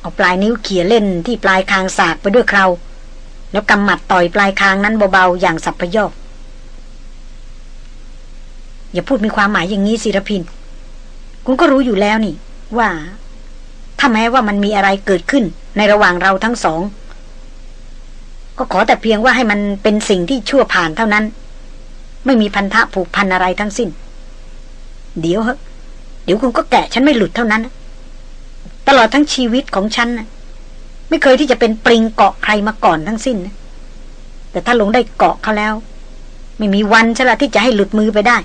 เอาปลายนิ้วเขี่ยเล่นที่ปลายคางสากไปด้วยเคราแล้วกำหมัดต่อยปลายคางนั้นเบาๆ อย่างสับพยอกอย่าพูดมีความหมายอย่างนี้สิรพิน คุณก็รู้อยู่แล้วนี่ ว่า ถ้าแม้ว่ามันมีอะไรเกิดขึ้นในระหว่างเราทั้งสอง ก็ขอแต่เพียงว่าให้มันเป็นสิ่งที่ชั่วผ่านเท่านั้น ไม่มีพันธะผูกพันอะไรทั้งสิ้น เดี๋ยวเหอะเดี๋ยวคุณก็แกะฉันไม่หลุดเท่านั้น ตลอดทั้งชีวิตของฉันนะไม่เคยที่จะเป็นปริงเกาะใครมาก่อนทั้งสิ้น แต่ถ้าลงได้เกาะเขาแล้ว ไม่มีวันฉละที่จะให้หลุดมือไปได้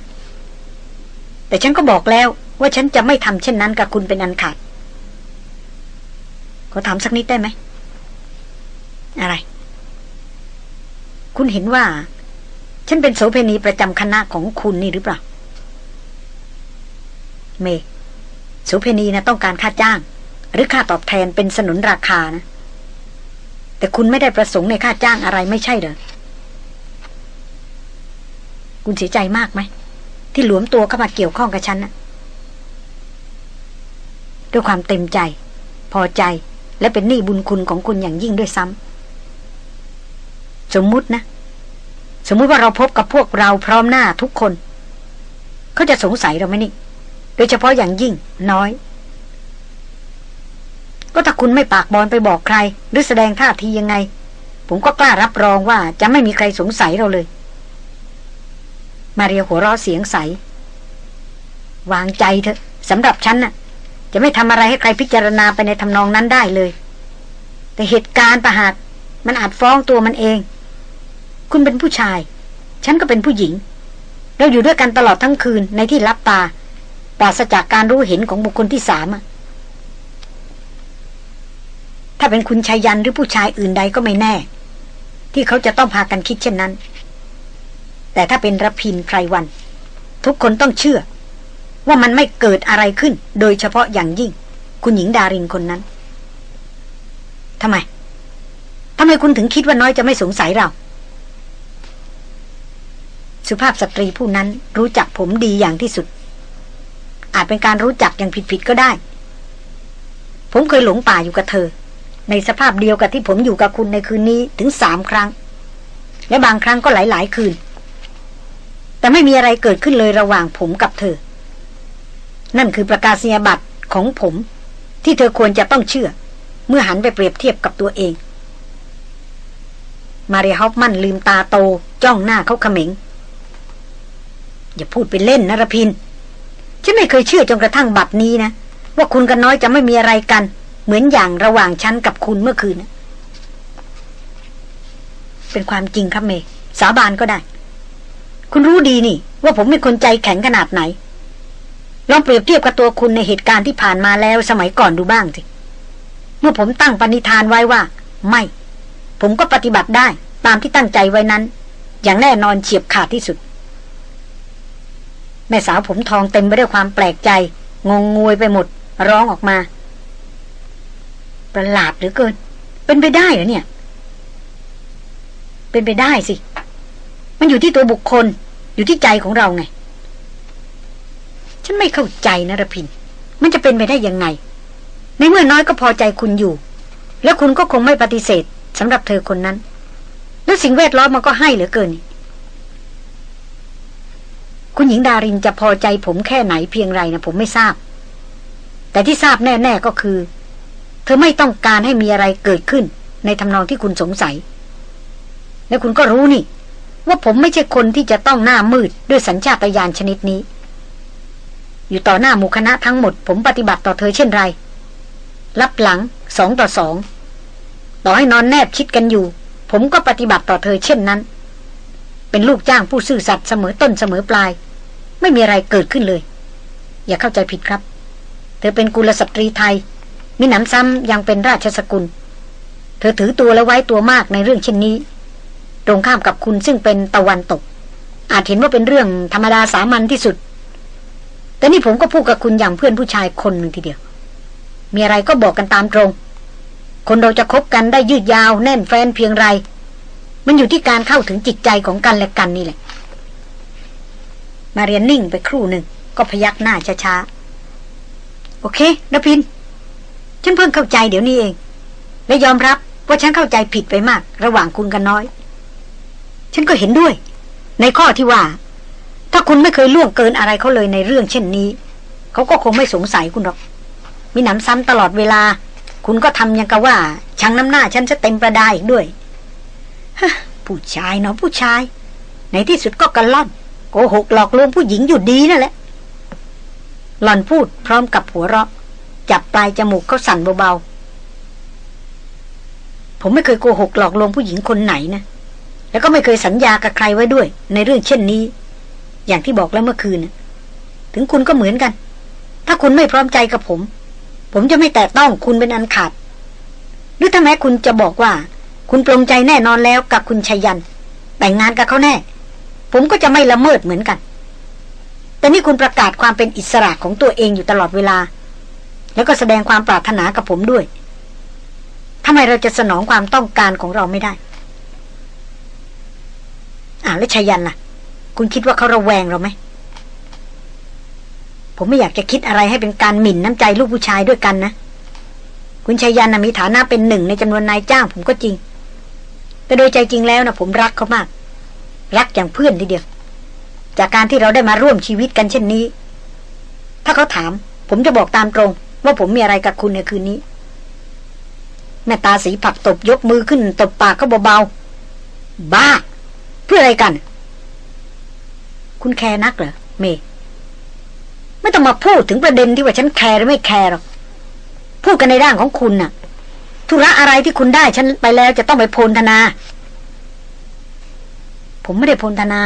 แต่ฉันก็บอกแล้วว่าฉันจะไม่ทำเช่นนั้นกับคุณเป็นอันขาดขอถามสักนิดได้ไหมอะไร คุณเห็นว่า ฉันเป็นโสเพณีประจำคณะของคุณนี่หรือเปล่า เมโสเพณีนะต้องการค่าจ้าง หรือค่าตอบแทนเป็นสนุนราคานะ แต่คุณไม่ได้ประสงค์ในค่าจ้างอะไรไม่ใช่เหรอ คุณเสียใจมากไหม ที่หลวมตัวเข้ามาเกี่ยวข้องกับฉันนะด้วยความเต็มใจ พอใจและเป็นหนี้บุญคุณของคุณอย่างยิ่งด้วยซ้ำ สมมุตินะ สมมุติว่าเราพบกับพวกเราพร้อมหน้าทุกคน เขาจะสงสัยเราไหมนี่ โดยเฉพาะอย่างยิ่งน้อย ก็ถ้าคุณไม่ปากบอลไปบอกใคร หรือแสดงท่าทียังไง ผมก็กล้ารับรองว่าจะไม่มีใครสงสัยเราเลย มาเรียหัวเราะเสียงใส วางใจเถอะสำหรับฉันน่ะ จะไม่ทำอะไรให้ใครพิจารณาไปในทำนองนั้นได้เลย แต่เหตุการณ์ประหากมันอาจฟ้องตัวมันเอง คุณเป็นผู้ชาย ฉันก็เป็นผู้หญิง เราอยู่ด้วยกันตลอดทั้งคืนในที่รับตาปราศจากการรู้เห็นของบุคคลที่สามถ้าเป็นคุณชายยันหรือผู้ชายอื่นใดก็ไม่แน่ ที่เขาจะต้องพากันคิดเช่นนั้น แต่ถ้าเป็นระพินไพรวัน ทุกคนต้องเชื่อ ว่ามันไม่เกิดอะไรขึ้น โดยเฉพาะอย่างยิ่ง คุณหญิงดารินคนนั้นทำไมทำไมคุณถึงคิดว่าน้อยจะไม่สงสัยเรา สุภาพสตรีผู้นั้นรู้จักผมดีอย่างที่สุด อาจเป็นการรู้จักอย่างผิดๆก็ได้ ผมเคยหลงป่าอยู่กับเธอ ในสภาพเดียวกับที่ผมอยู่กับคุณในคืนนี้ถึงสามครั้ง และบางครั้งก็หลายๆคืน แต่ไม่มีอะไรเกิดขึ้นเลยระหว่างผมกับเธอ นั่นคือประกาศนียบัตรของผม ที่เธอควรจะต้องเชื่อ เมื่อหันไปเปรียบเทียบกับตัวเอง มาริฮอฟมันลืมตาโตจ้องหน้าเขาเขม็ง อย่าพูดไปเล่นนะรพิน ฉันไม่เคยเชื่อจนกระทั่งบัตรนี้นะ ว่าคุณกันน้อยจะไม่มีอะไรกัน เหมือนอย่างระหว่างฉันกับคุณเมื่อคืน เป็นความจริงครับเม สาบานก็ได้ คุณรู้ดีนี่ ว่าผมเป็นคนใจแข็งขนาดไหน ลองเปรียบเทียบกับตัวคุณในเหตุการณ์ที่ผ่านมาแล้วสมัยก่อนดูบ้างสิ เมื่อผมตั้งปณิธานไว้ว่า ไม่ ผมก็ปฏิบัติได้ ตามที่ตั้งใจไว้นั้น อย่างแน่นอนเฉียบขาดที่สุด แม่สาวผมทองเต็มไปด้วยความแปลกใจ งงงวยไปหมด ร้องออกมา ประหลาดหรือเกิน เป็นไปได้เหรอเนี่ย เป็นไปได้สิ มันอยู่ที่ตัวบุคคล อยู่ที่ใจของเราไง ฉันไม่เข้าใจนะรพิน มันจะเป็นไปได้ยังไง ในเมื่อน้อยก็พอใจคุณอยู่ แล้วคุณก็คงไม่ปฏิเสธสำหรับเธอคนนั้น แล้วสิ่งแวดล้อมมันก็ให้เหลือเกิน คุณหญิงดารินจะพอใจผมแค่ไหนเพียงไรนะผมไม่ทราบ แต่ที่ทราบแน่ ๆก็คือ เธอไม่ต้องการให้มีอะไรเกิดขึ้น ในทำนองที่คุณสงสัย และคุณก็รู้นี่ ว่าผมไม่ใช่คนที่จะต้องหน้ามืดด้วยสัญชาตญาณชนิดนี้ อยู่ต่อหน้าหมู่คณะทั้งหมด ผมปฏิบัติต่อเธอเช่นไร รับหลังสองต่อสองต่อให้นอนแนบชิดกันอยู่ ผมก็ปฏิบัติต่อเธอเช่นนั้น เป็นลูกจ้างผู้ซื่อสัตย์เสมอต้นเสมอปลาย ไม่มีอะไรเกิดขึ้นเลย อย่าเข้าใจผิดครับ เธอเป็นกุลสตรีไทย มีหนำซ้ำยังเป็นราชสกุล เธอถือตัวและไว้ตัวมากในเรื่องเช่นนี้ ตรงข้ามกับคุณซึ่งเป็นตะวันตก อาจเห็นว่าเป็นเรื่องธรรมดาสามัญที่สุด แต่นี่ผมก็พูดกับคุณอย่างเพื่อนผู้ชายคนหนึ่งทีเดียว มีอะไรก็บอกกันตามตรง คนเราจะคบกันได้ยืดยาวแน่นแฟนเพียงไร มันอยู่ที่การเข้าถึงจิตใจของกันและกันนี่แหละ มาเรียนนิ่งไปครู่หนึ่ง ก็พยักหน้าช้าๆ โอเคนพิน ฉันเพิ่งเข้าใจเดี๋ยวนี้เอง และยอมรับว่าฉันเข้าใจผิดไปมาก ระหว่างคุณกันน้อย ฉันก็เห็นด้วย ในข้อที่ว่า ถ้าคุณไม่เคยล่วงเกินอะไรเขาเลยในเรื่องเช่นนี้ เขาก็คงไม่สงสัยคุณหรอก มีหนำซ้ำตลอดเวลา คุณก็ทำยังกับว่าชังน้ำหน้าฉันจะเต็มประดาอีกด้วยฮผู้ชายเนาะผู้ชาย ในที่สุดก็กระล่อน หกหลอกลวงผู้หญิงอยู่ดีนั่นแหละ หล่อนพูดพร้อมกับหัวเราะ จับปลายจมูกเขาสั่นเบาๆ ผมไม่เคยโกหกหลอกลวงผู้หญิงคนไหนนะ แล้วก็ไม่เคยสัญญากับใครไว้ด้วย ในเรื่องเช่นนี้ อย่างที่บอกแล้วเมื่อคืนนะถึงคุณก็เหมือนกัน ถ้าคุณไม่พร้อมใจกับผม ผมจะไม่แตะต้องคุณเป็นอันขาด หรือถ้าแม้คุณจะบอกว่า คุณปรงใจแน่นอนแล้วกับคุณชัยยัน แต่งงานกับเขาแน่ ผมก็จะไม่ละเมิดเหมือนกัน แต่นี่คุณประกาศความเป็นอิสระของตัวเองอยู่ตลอดเวลา แล้วก็แสดงความปรารถนากับผมด้วยทำไมเราจะสนองความต้องการของเราไม่ได้ อ่าแล้วชัยยันล่ะ คุณคิดว่าเขาระแวงเราไหม ผมไม่อยากจะคิดอะไรให้เป็นการหมิ่นน้ำใจลูกผู้ชายด้วยกันนะ คุณชัยยันนะมีฐานะเป็นหนึ่งในจำนวนนายจ้างผมก็จริง แต่โดยใจจริงแล้วนะผมรักเขามาก รักอย่างเพื่อนทีเดียว จากการที่เราได้มาร่วมชีวิตกันเช่นนี้ ถ้าเขาถาม ผมจะบอกตามตรง ว่าผมมีอะไรกับคุณในคืนนี้ แม่ตาสีผักตบยกมือขึ้น ตบปากเขาเบาๆบ้า เพื่ออะไรกัน คุณแคร์นักเหรอเมย์ไม่ต้องมาพูดถึงประเด็นที่ว่าฉันแคร์หรือไม่แคร์หรอกพูดกันในร่างของคุณน่ะธุระอะไรที่คุณได้ฉันไปแล้วจะต้องไปโพนธนา ผมไม่ได้พนธนา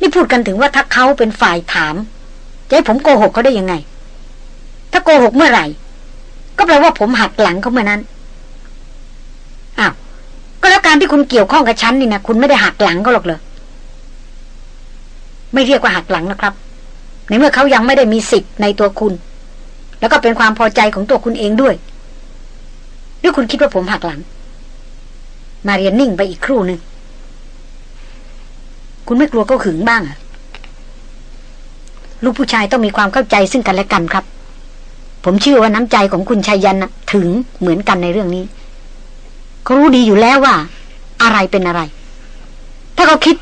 นี่พูดกันถึงว่าถ้าเขาเป็นฝ่ายถาม จะให้ผมโกหกเขาได้ยังไง ถ้าโกหกเมื่อไหร่ ก็แปลว่าผมหักหลังเขาเมื่อนั้น อ้าว ก็แล้วการที่คุณเกี่ยวข้องกับฉันนี่นะคุณไม่ได้หักหลังเขาหรอกเหรอ ไม่เรียกว่าหักหลังนะครับ ในเมื่อเขายังไม่ได้มีสิทธิ์ในตัวคุณ แล้วก็เป็นความพอใจของตัวคุณเองด้วย หรือคุณคิดว่าผมหักหลัง มาเรียนนิ่งไปอีกครู่หนึ่ง คุณไม่กลัวก็หึงบ้างอลูกผู้ชายต้องมีความเข้าใจซึ่งกันและกันครับ ผมเชื่อว่าน้ำใจของคุณชายยันนะถึงเหมือนกันในเรื่องนี้เขารู้ดีอยู่แล้วว่า อะไรเป็นอะไร ถ้าเขาคิด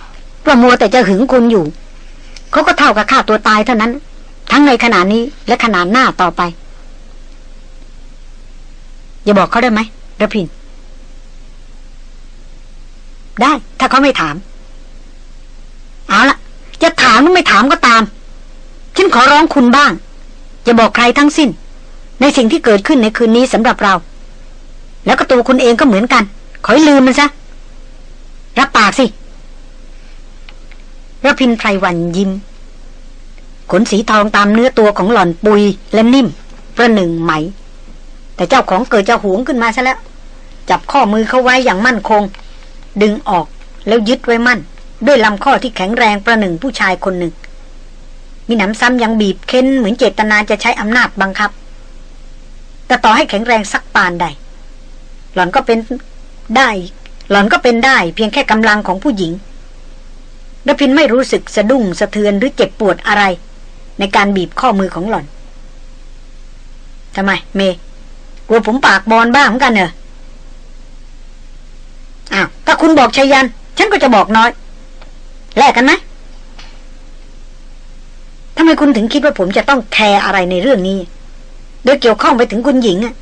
ว่ามัวแต่จะหึงคุณอยู่ เขาก็เท่ากับฆ่าตัวตายเท่านั้น ทั้งในขณะนี้และขณะหน้าต่อไป อย่าบอกเขาได้ไหมระพินได้ ถ้าเขาไม่ถาม เอาละจะถามหรือไม่ถามก็ตาม ฉันขอร้องคุณบ้างอย่าบอกใครทั้งสิ้น ในสิ่งที่เกิดขึ้นในคืนนี้สำหรับเรา แล้วก็ตัวคุณเองก็เหมือนกัน ขอให้ลืมมันซะ รับปากสิระพินไพรวันยิ้ม ขนสีทองตามเนื้อตัวของหล่อนปุยและนิ่ม ประหนึ่งไหม แต่เจ้าของเกิดจะหวงขึ้นมาซะแล้ว จับข้อมือเขาไว้อย่างมั่นคง ดึงออกแล้วยึดไว้มั่น ด้วยลำข้อที่แข็งแรงประหนึ่งผู้ชายคนหนึ่ง มีหนำซ้ำยังบีบเค้นเหมือนเจตนาจะใช้อำนาจบังคับ แต่ต่อให้แข็งแรงสักปานใด หล่อนก็เป็นได้ หล่อนก็เป็นได้เพียงแค่กำลังของผู้หญิงดพินไม่รู้สึกสะดุ้งสะเทือนหรือเจ็บปวดอะไร ในการบีบข้อมือของหล่อนทำไม เมกลัวผมปากบอลบ้าเหมือนกันเหรออ้าวถ้าคุณบอกชัยยัน ฉันก็จะบอกน้อย แลกกันไหมทำไมคุณถึงคิดว่าผมจะต้องแคร์อะไรในเรื่องนี้ โดยเกี่ยวข้องไปถึงคุณหญิงอะ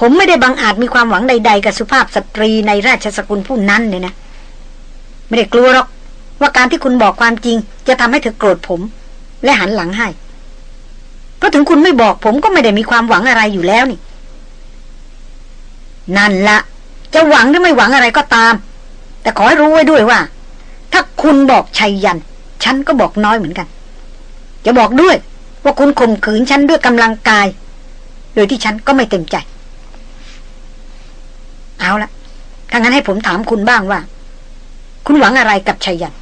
ผมไม่ได้บังอาจมีความหวังใด ๆ กับสุภาพสตรีในราชสกุลผู้นั้นเลยนะ ไม่ได้กลัวหรอก ว่าการที่คุณบอกความจริง จะทำให้เธอโกรธผม และหันหลังให้เพราะถึงคุณไม่บอกผมก็ไม่ได้มีความหวังอะไรอยู่แล้วนี่ นั่นละ จะหวังหรือไม่หวังอะไรก็ตาม แต่ขอให้รู้ไว้ด้วยว่า ถ้าคุณบอกชัยยัน ฉันก็บอกน้อยเหมือนกัน จะบอกด้วย ว่าคุณข่มขืนฉันด้วยกำลังกาย โดยที่ฉันก็ไม่เต็มใจ เอาละถ้างั้นให้ผมถามคุณบ้างว่า คุณหวังอะไรกับชัยยัน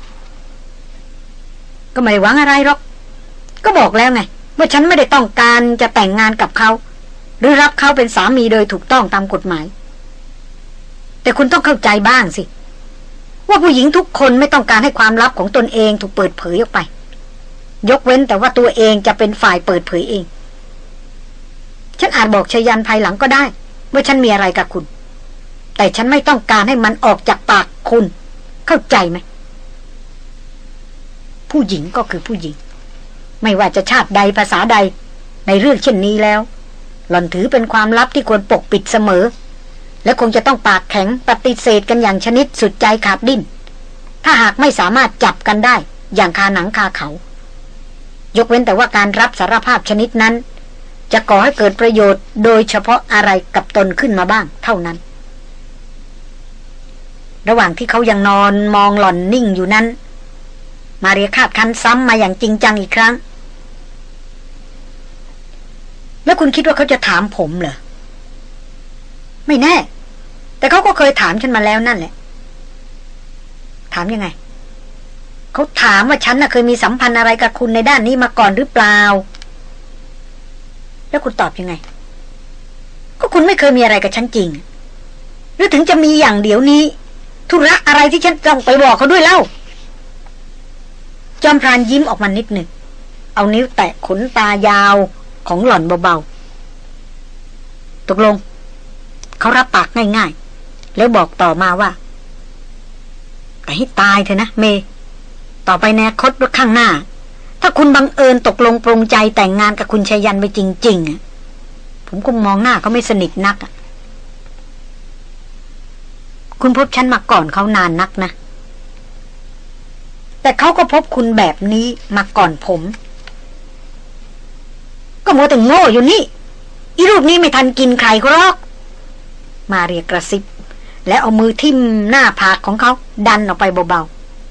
ก็ไม่ได้หวังอะไรหรอก ก็บอกแล้วไงว่าฉันไม่ได้ต้องการจะแต่งงานกับเขา หรือรับเขาเป็นสามีโดยถูกต้องตามกฎหมาย แต่คุณต้องเข้าใจบ้างสิ ว่าผู้หญิงทุกคนไม่ต้องการให้ความลับของตนเองถูกเปิดเผยออกไป ยกเว้นแต่ว่าตัวเองจะเป็นฝ่ายเปิดเผยเอง ฉันอาจบอกชยันภายหลังก็ได้ ว่าฉันมีอะไรกับคุณ แต่ฉันไม่ต้องการให้มันออกจากปากคุณ เข้าใจไหม ผู้หญิงก็คือผู้หญิง ไม่ว่าจะชาติใดภาษาใด ในเรื่องเช่นนี้แล้ว หล่อนถือเป็นความลับที่ควรปกปิดเสมอ และคงจะต้องปากแข็งปฏิเสธกันอย่างชนิดสุดใจขาดดิ้น ถ้าหากไม่สามารถจับกันได้อย่างคาหนังคาเขา ยกเว้นแต่ว่าการรับสารภาพชนิดนั้น จะก่อให้เกิดประโยชน์โดยเฉพาะอะไรกับตนขึ้นมาบ้างเท่านั้น ระหว่างที่เขายังนอนมองหล่อนนิ่งอยู่นั้น มาเรียคาดคันซ้ำมาอย่างจริงจังอีกครั้ง แล้วคุณคิดว่าเขาจะถามผมเหรอไม่แน่ แต่เขาก็เคยถามฉันมาแล้วนั่นแหละ ถามยังไง เขาถามว่าฉันน่ะเคยมีสัมพันธ์อะไรกับคุณในด้านนี้มาก่อนหรือเปล่า แล้วคุณตอบยังไง ก็คุณไม่เคยมีอะไรกับฉันจริง หรือถึงจะมีอย่างเดี๋ยวนี้ ธุระอะไรที่ฉันต้องไปบอกเขาด้วยเล่า จอมพรานยิ้มออกมานิดหนึ่ง เอานิ้วแตะขนตายาวของหล่อนเบาๆ ตกลง เขารับปากง่ายๆ แล้วบอกต่อมาว่า แต่ให้ตายเถอะนะเม ต่อไปแนคตข้างหน้า ถ้าคุณบังเอิญตกลงปรงใจแต่งงานกับคุณชายันไปจริง ๆ ผมคงมองหน้าเขาไม่สนิทนัก คุณพบฉันมาก่อนเขานานนักนะ แต่เขาก็พบคุณแบบนี้มาก่อนผม ก็มัวแต่โง่อยู่นี่อีรูปนี้ไม่ทันกินใครเขาหรอก มาเรียกระซิบ และเอามือทิ่มหน้าผากของเขาดันออกไปเบา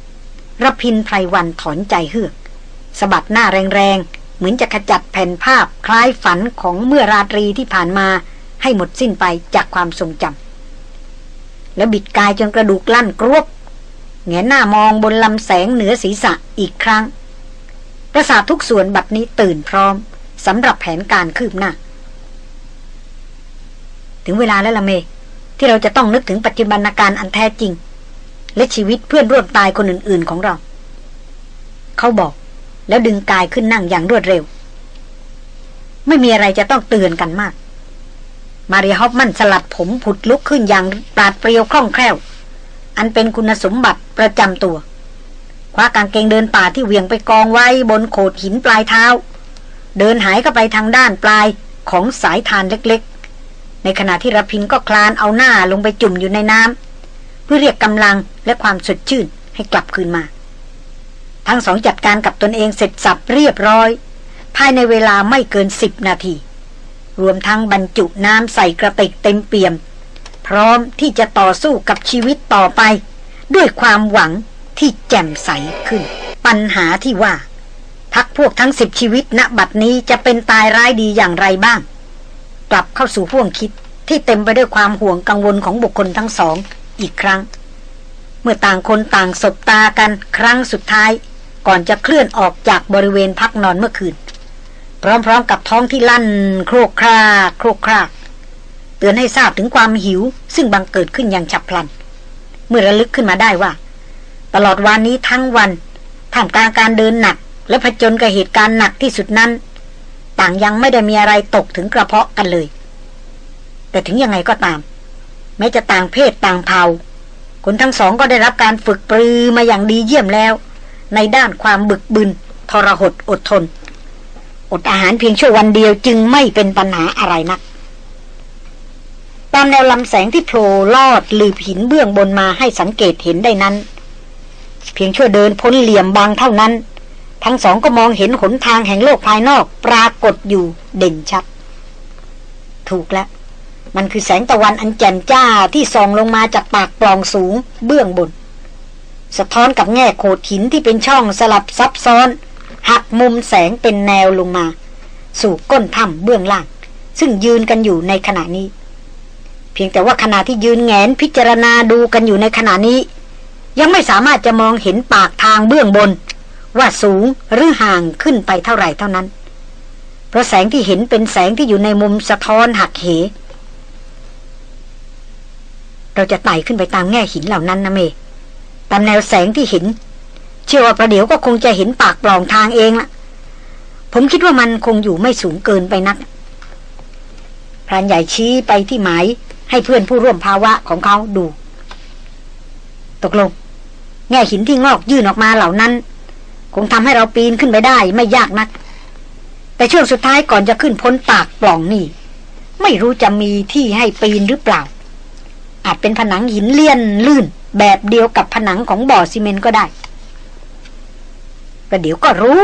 ๆรพินไพรวันถอนใจเฮือกสะบัดหน้าแรงๆ เหมือนจะขจัดแผ่นภาพคล้ายฝันของเมื่อราตรีที่ผ่านมาให้หมดสิ้นไปจากความทรงจำแล้วบิดกายจนกระดูกลั่นกรวบแงหน้ามองบนลำแสงเหนือศีรษะอีกครั้ง ประสาททุกส่วนบัดนี้ตื่นพร้อมสำหรับแผนการคืบหน้า ถึงเวลาแล้วละเม ที่เราจะต้องนึกถึงปัจจุบันการอันแท้จริง และชีวิตเพื่อนร่วมตายคนอื่น ๆ ของเรา เขาบอก แล้วดึงกายขึ้นนั่งอย่างรวดเร็ว ไม่มีอะไรจะต้องเตือนกันมาก มาริฮอฟมันสลัดผมผุดลุกขึ้นอย่างปราดเปรียวคล่องแคล่ว อันเป็นคุณสมบัติประจำตัวคว้ากางเกงเดินป่าที่เวียงไปกองไว้บนโขดหินปลายเท้า เดินหายเข้าไปทางด้านปลายของสายทานเล็กๆ ในขณะที่รพินก็คลานเอาหน้าลงไปจุ่มอยู่ในน้ำเพื่อเรียกกำลังและความสดชื่นให้กลับคืนมา ทั้งสองจัดการกับตนเองเสร็จสับเรียบร้อย ภายในเวลาไม่เกินสิบนาที รวมทั้งบรรจุน้ำใส่กระติกเต็มเปี่ยม พร้อมที่จะต่อสู้กับชีวิตต่อไป ด้วยความหวังที่แจ่มใสขึ้น ปัญหาที่ว่าพักพวกทั้งสิบชีวิตณบัดนี้จะเป็นตายร้ายดีอย่างไรบ้าง กลับเข้าสู่ห่วงคิดที่เต็มไปด้วยความห่วงกังวลของบุคคลทั้งสองอีกครั้ง เมื่อต่างคนต่างสบตากันครั้งสุดท้าย ก่อนจะเคลื่อนออกจากบริเวณพักนอนเมื่อคืน พร้อมๆกับท้องที่ลั่น โครกครากโครกครากเตือนให้ทราบถึงความหิว ซึ่งบังเกิดขึ้นอย่างฉับพลัน เมื่อระลึกขึ้นมาได้ว่า ตลอดวันนี้ทั้งวันท่ามกลางการเดินหนัก และผจญกับเหตุการณ์หนักที่สุดนั้น ต่างยังไม่ได้มีอะไรตกถึงกระเพาะกันเลย แต่ถึงยังไงก็ตาม แม้จะต่างเพศต่างเผ่าคนทั้งสองก็ได้รับการฝึกปรือมาอย่างดีเยี่ยมแล้ว ในด้านความบึกบึนทรหดอดทน อดอาหารเพียงชั่ววันเดียวจึงไม่เป็นปัญหาอะไรนัก ตามแนวลำแสงที่โผล่ลอดลืบหินเบื้องบนมาให้สังเกตเห็นได้นั้น เพียงชั่วเดินพ้นเหลี่ยมบางเท่านั้น ทั้งสองก็มองเห็นหนทางแห่งโลกภายนอกปรากฏอยู่เด่นชัด ถูกแล้วมันคือแสงตะวันอันแจ่มจ้าที่ส่องลงมาจากปากปล่องสูงเบื้องบน สะท้อนกับแง่โขดหินที่เป็นช่องสลับซับซ้อน หักมุมแสงเป็นแนวลงมา สู่ก้นถ้ำเบื้องล่าง ซึ่งยืนกันอยู่ในขณะนี้ เพียงแต่ว่าขณะที่ยืนแงนพิจารณาดูกันอยู่ในขณะนี้ ยังไม่สามารถจะมองเห็นปากทางเบื้องบน ว่าสูงหรือห่างขึ้นไปเท่าไหร่เท่านั้น เพราะแสงที่เห็นเป็นแสงที่อยู่ในมุมสะท้อนหักเห เราจะไต่ขึ้นไปตามแง่หินเหล่านั้นนะเม ตามแนวแสงที่เห็น เชื่อว่าประเดี๋ยวก็คงจะเห็นปากปล่องทางเองละผมคิดว่ามันคงอยู่ไม่สูงเกินไปนักพรานใหญ่ชี้ไปที่หมายให้เพื่อนผู้ร่วมภาวะของเขาดู ตกลง แง่หินที่งอกยื่นออกมาเหล่านั้น คงทำให้เราปีนขึ้นไปได้ไม่ยากนัก แต่ช่วงสุดท้ายก่อนจะขึ้นพ้นปากปล่องนี่ ไม่รู้จะมีที่ให้ปีนหรือเปล่า อาจเป็นผนังหินเลี่ยนลื่น แบบเดียวกับผนังของบ่อซีเมนต์ก็ได้ก็เดี๋ยวก็รู้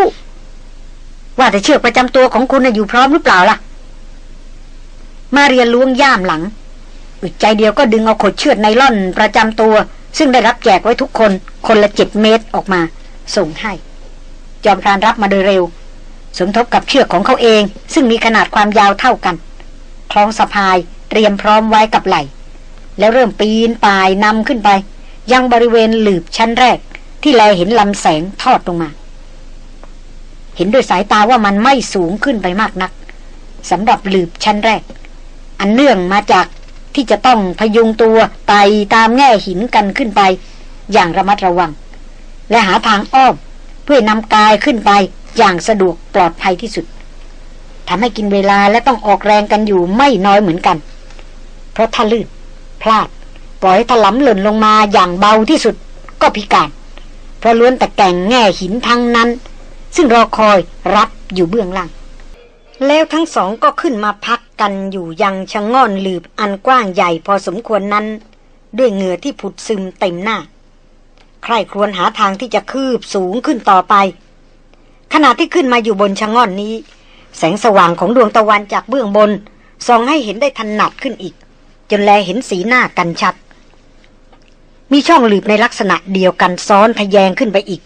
ว่าแต่เชือกประจำตัวของคุณอยู่พร้อมหรือเปล่าล่ะ มาเรียนล้วงย่ามหลังอึดใจเดียวก็ดึงเอาขดเชือกไนล่อนประจำตัว ซึ่งได้รับแจกไว้ทุกคน คนละเจ็ดเมตรออกมา ส่งให้ จอมพรานรับมาโดยเร็ว สมทบกับเชือกของเขาเอง ซึ่งมีขนาดความยาวเท่ากัน คล้องสะพายเตรียมพร้อมไว้กับไหลแล้วเริ่มปีนป่ายนำขึ้นไป ยังบริเวณหลืบชั้นแรก ที่แลเห็นลำแสงทอดลงมา เห็นด้วยสายตาว่ามันไม่สูงขึ้นไปมากนักสำหรับหลืบชั้นแรก อันเนื่องมาจากที่จะต้องพยุงตัวไต่ตามแง่หินกันขึ้นไป อย่างระมัดระวัง และหาทางอ้อม พื่อนำกายขึ้นไปอย่างสะดวกปลอดภัยที่สุดทำให้กินเวลาและต้องออกแรงกันอยู่ไม่น้อยเหมือนกัน เพราะถ้าลื่นพลาด ปล่อยถลำหล่นลงมาอย่างเบาที่สุดก็พิการ เพราะล้วนแต่แก่งแง่หินทั้งนั้น ซึ่งรอคอยรับอยู่เบื้องล่าง แล้วทั้งสองก็ขึ้นมาพักกันอยู่ยังชะง่อนหลืบอันกว้างใหญ่พอสมควรนั้น ด้วยเหงื่อที่ผุดซึมเต็มหน้า ใคร่ครวญหาทางที่จะคืบสูงขึ้นต่อไป ขณะที่ขึ้นมาอยู่บนชะง่อนนี้ แสงสว่างของดวงตะวันจากเบื้องบนส่องให้เห็นได้ถนัดขึ้นอีก จนแลเห็นสีหน้ากันชัด มีช่องหลืบในลักษณะเดียวกันซ้อนทะแยงขึ้นไปอีก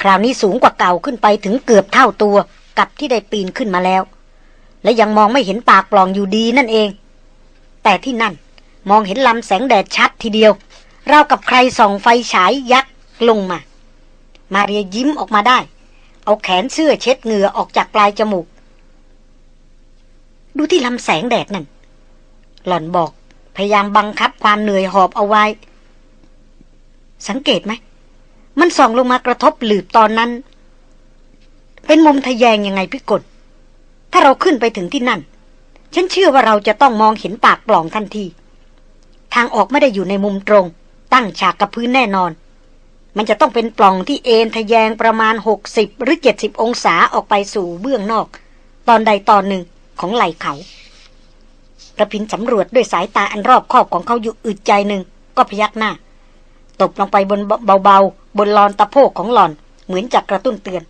คราวนี้สูงกว่าเก่าขึ้นไปถึงเกือบเท่าตัวกับที่ได้ปีนขึ้นมาแล้ว และยังมองไม่เห็นปากปล่องอยู่ดีนั่นเอง แต่ที่นั่นมองเห็นลำแสงแดดชัดทีเดียว เรากับใครส่องไฟฉายยักษ์ลงมา มาเรียยิ้มออกมาได้ เอาแขนเสื้อเช็ดเหงื่อออกจากปลายจมูก ดูที่ลำแสงแดดนั่น หล่อนบอกพยายามบังคับความเหนื่อยหอบเอาไว้ สังเกตไหม มันส่องลงมากระทบหลืบตอนนั้น เป็นมุมทะแยงยังไงพี่กดถ้าเราขึ้นไปถึงที่นั่น ฉันเชื่อว่าเราจะต้องมองเห็นปากปล่องทันที ทางออกไม่ได้อยู่ในมุมตรง ตั้งฉากกับพื้นแน่นอน มันจะต้องเป็นปล่องที่เอ็นทะแยงประมาณหกสิบหรือเจ็ดสิบองศาออกไปสู่เบื้องนอก ตอนใดตอนหนึ่งของไหล่เขาระพินสำรวจด้วยสายตาอันรอบคอบของเขาอยู่อึดใจหนึ่งก็พยักหน้า ตบลงไปบนเบาๆ บนลอนตะโพกของหลอน เหมือนจักกระตุ้นเตือน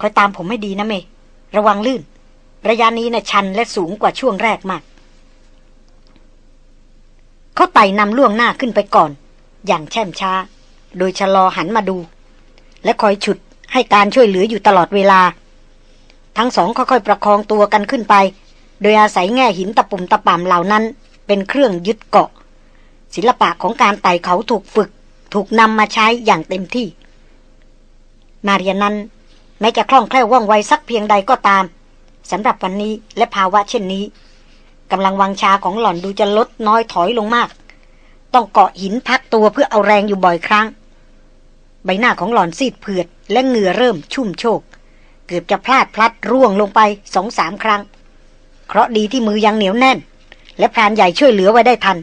คอยตามผมไม่ดีนะเม ระวังลื่น ระยะนี้นะ่ะชันและสูงกว่าช่วงแรกมาก เขาไต่นำล่วงหน้าขึ้นไปก่อน อย่างแช่มช้า โดยชะลอหันมาดู และคอยฉุดให้การช่วยเหลืออยู่ตลอดเวลา ทั้งสองค่อยๆประคองตัวกันขึ้นไป โดยอาศัยแง่หินตะปุ่มตะป่ำเหล่านั้น เป็นเครื่องยึดเกาะ ศิลปะของการไต่เขาถูกฝึก ถูกนำมาใช้อย่างเต็มที่ มาเรียนนั้น แม้จะคล่องแคล่วว่องไวสักเพียงใดก็ตามสำหรับวันนี้และภาวะเช่นนี้ กำลังวังชาของหล่อนดูจะลดน้อยถอยลงมาก ต้องเกาะหินพักตัวเพื่อเอาแรงอยู่บ่อยครั้ง ใบหน้าของหล่อนซีดเผือด และเหงื่อเริ่มชุ่มโชก เกือบจะพลาดพลัดร่วงลงไปสองสามครั้ง เคราะดีที่มือยังเหนียวแน่น และพรานใหญ่ช่วยเหลือไว้ได้ทัน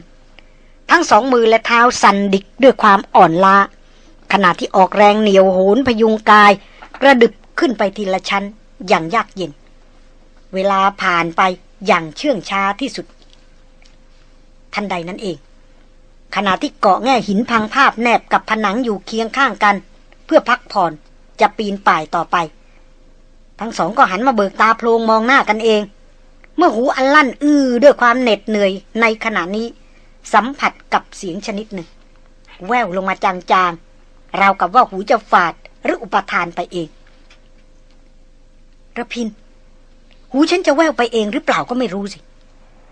ทั้งสองมือและเท้าสั่นดิกด้วยความอ่อนล้าขณะที่ออกแรงเหนียวโหนพยุงกาย กระดึบขึ้นไปทีละชั้นอย่างยากเย็น เวลาผ่านไป อย่างเชื่องช้าที่สุด ทันใดนั้นเอง ขณะที่เกาะแง่หินพังภาพแนบกับผนังอยู่เคียงข้างกัน เพื่อพักผ่อนจะปีนป่ายต่อไป ทั้งสองก็หันมาเบิกตาโพลงมองหน้ากันเอง เมื่อหูอันลั่นอื้อด้วยความเหน็ดเหนื่อยในขณะนี้ สัมผัสกับเสียงชนิดหนึ่ง แววลงมาจางๆราวกับว่าหูจะฝาดหรืออุปทานไปเองระพิน หูฉันจะแววไปเองหรือเปล่าก็ไม่รู้สิ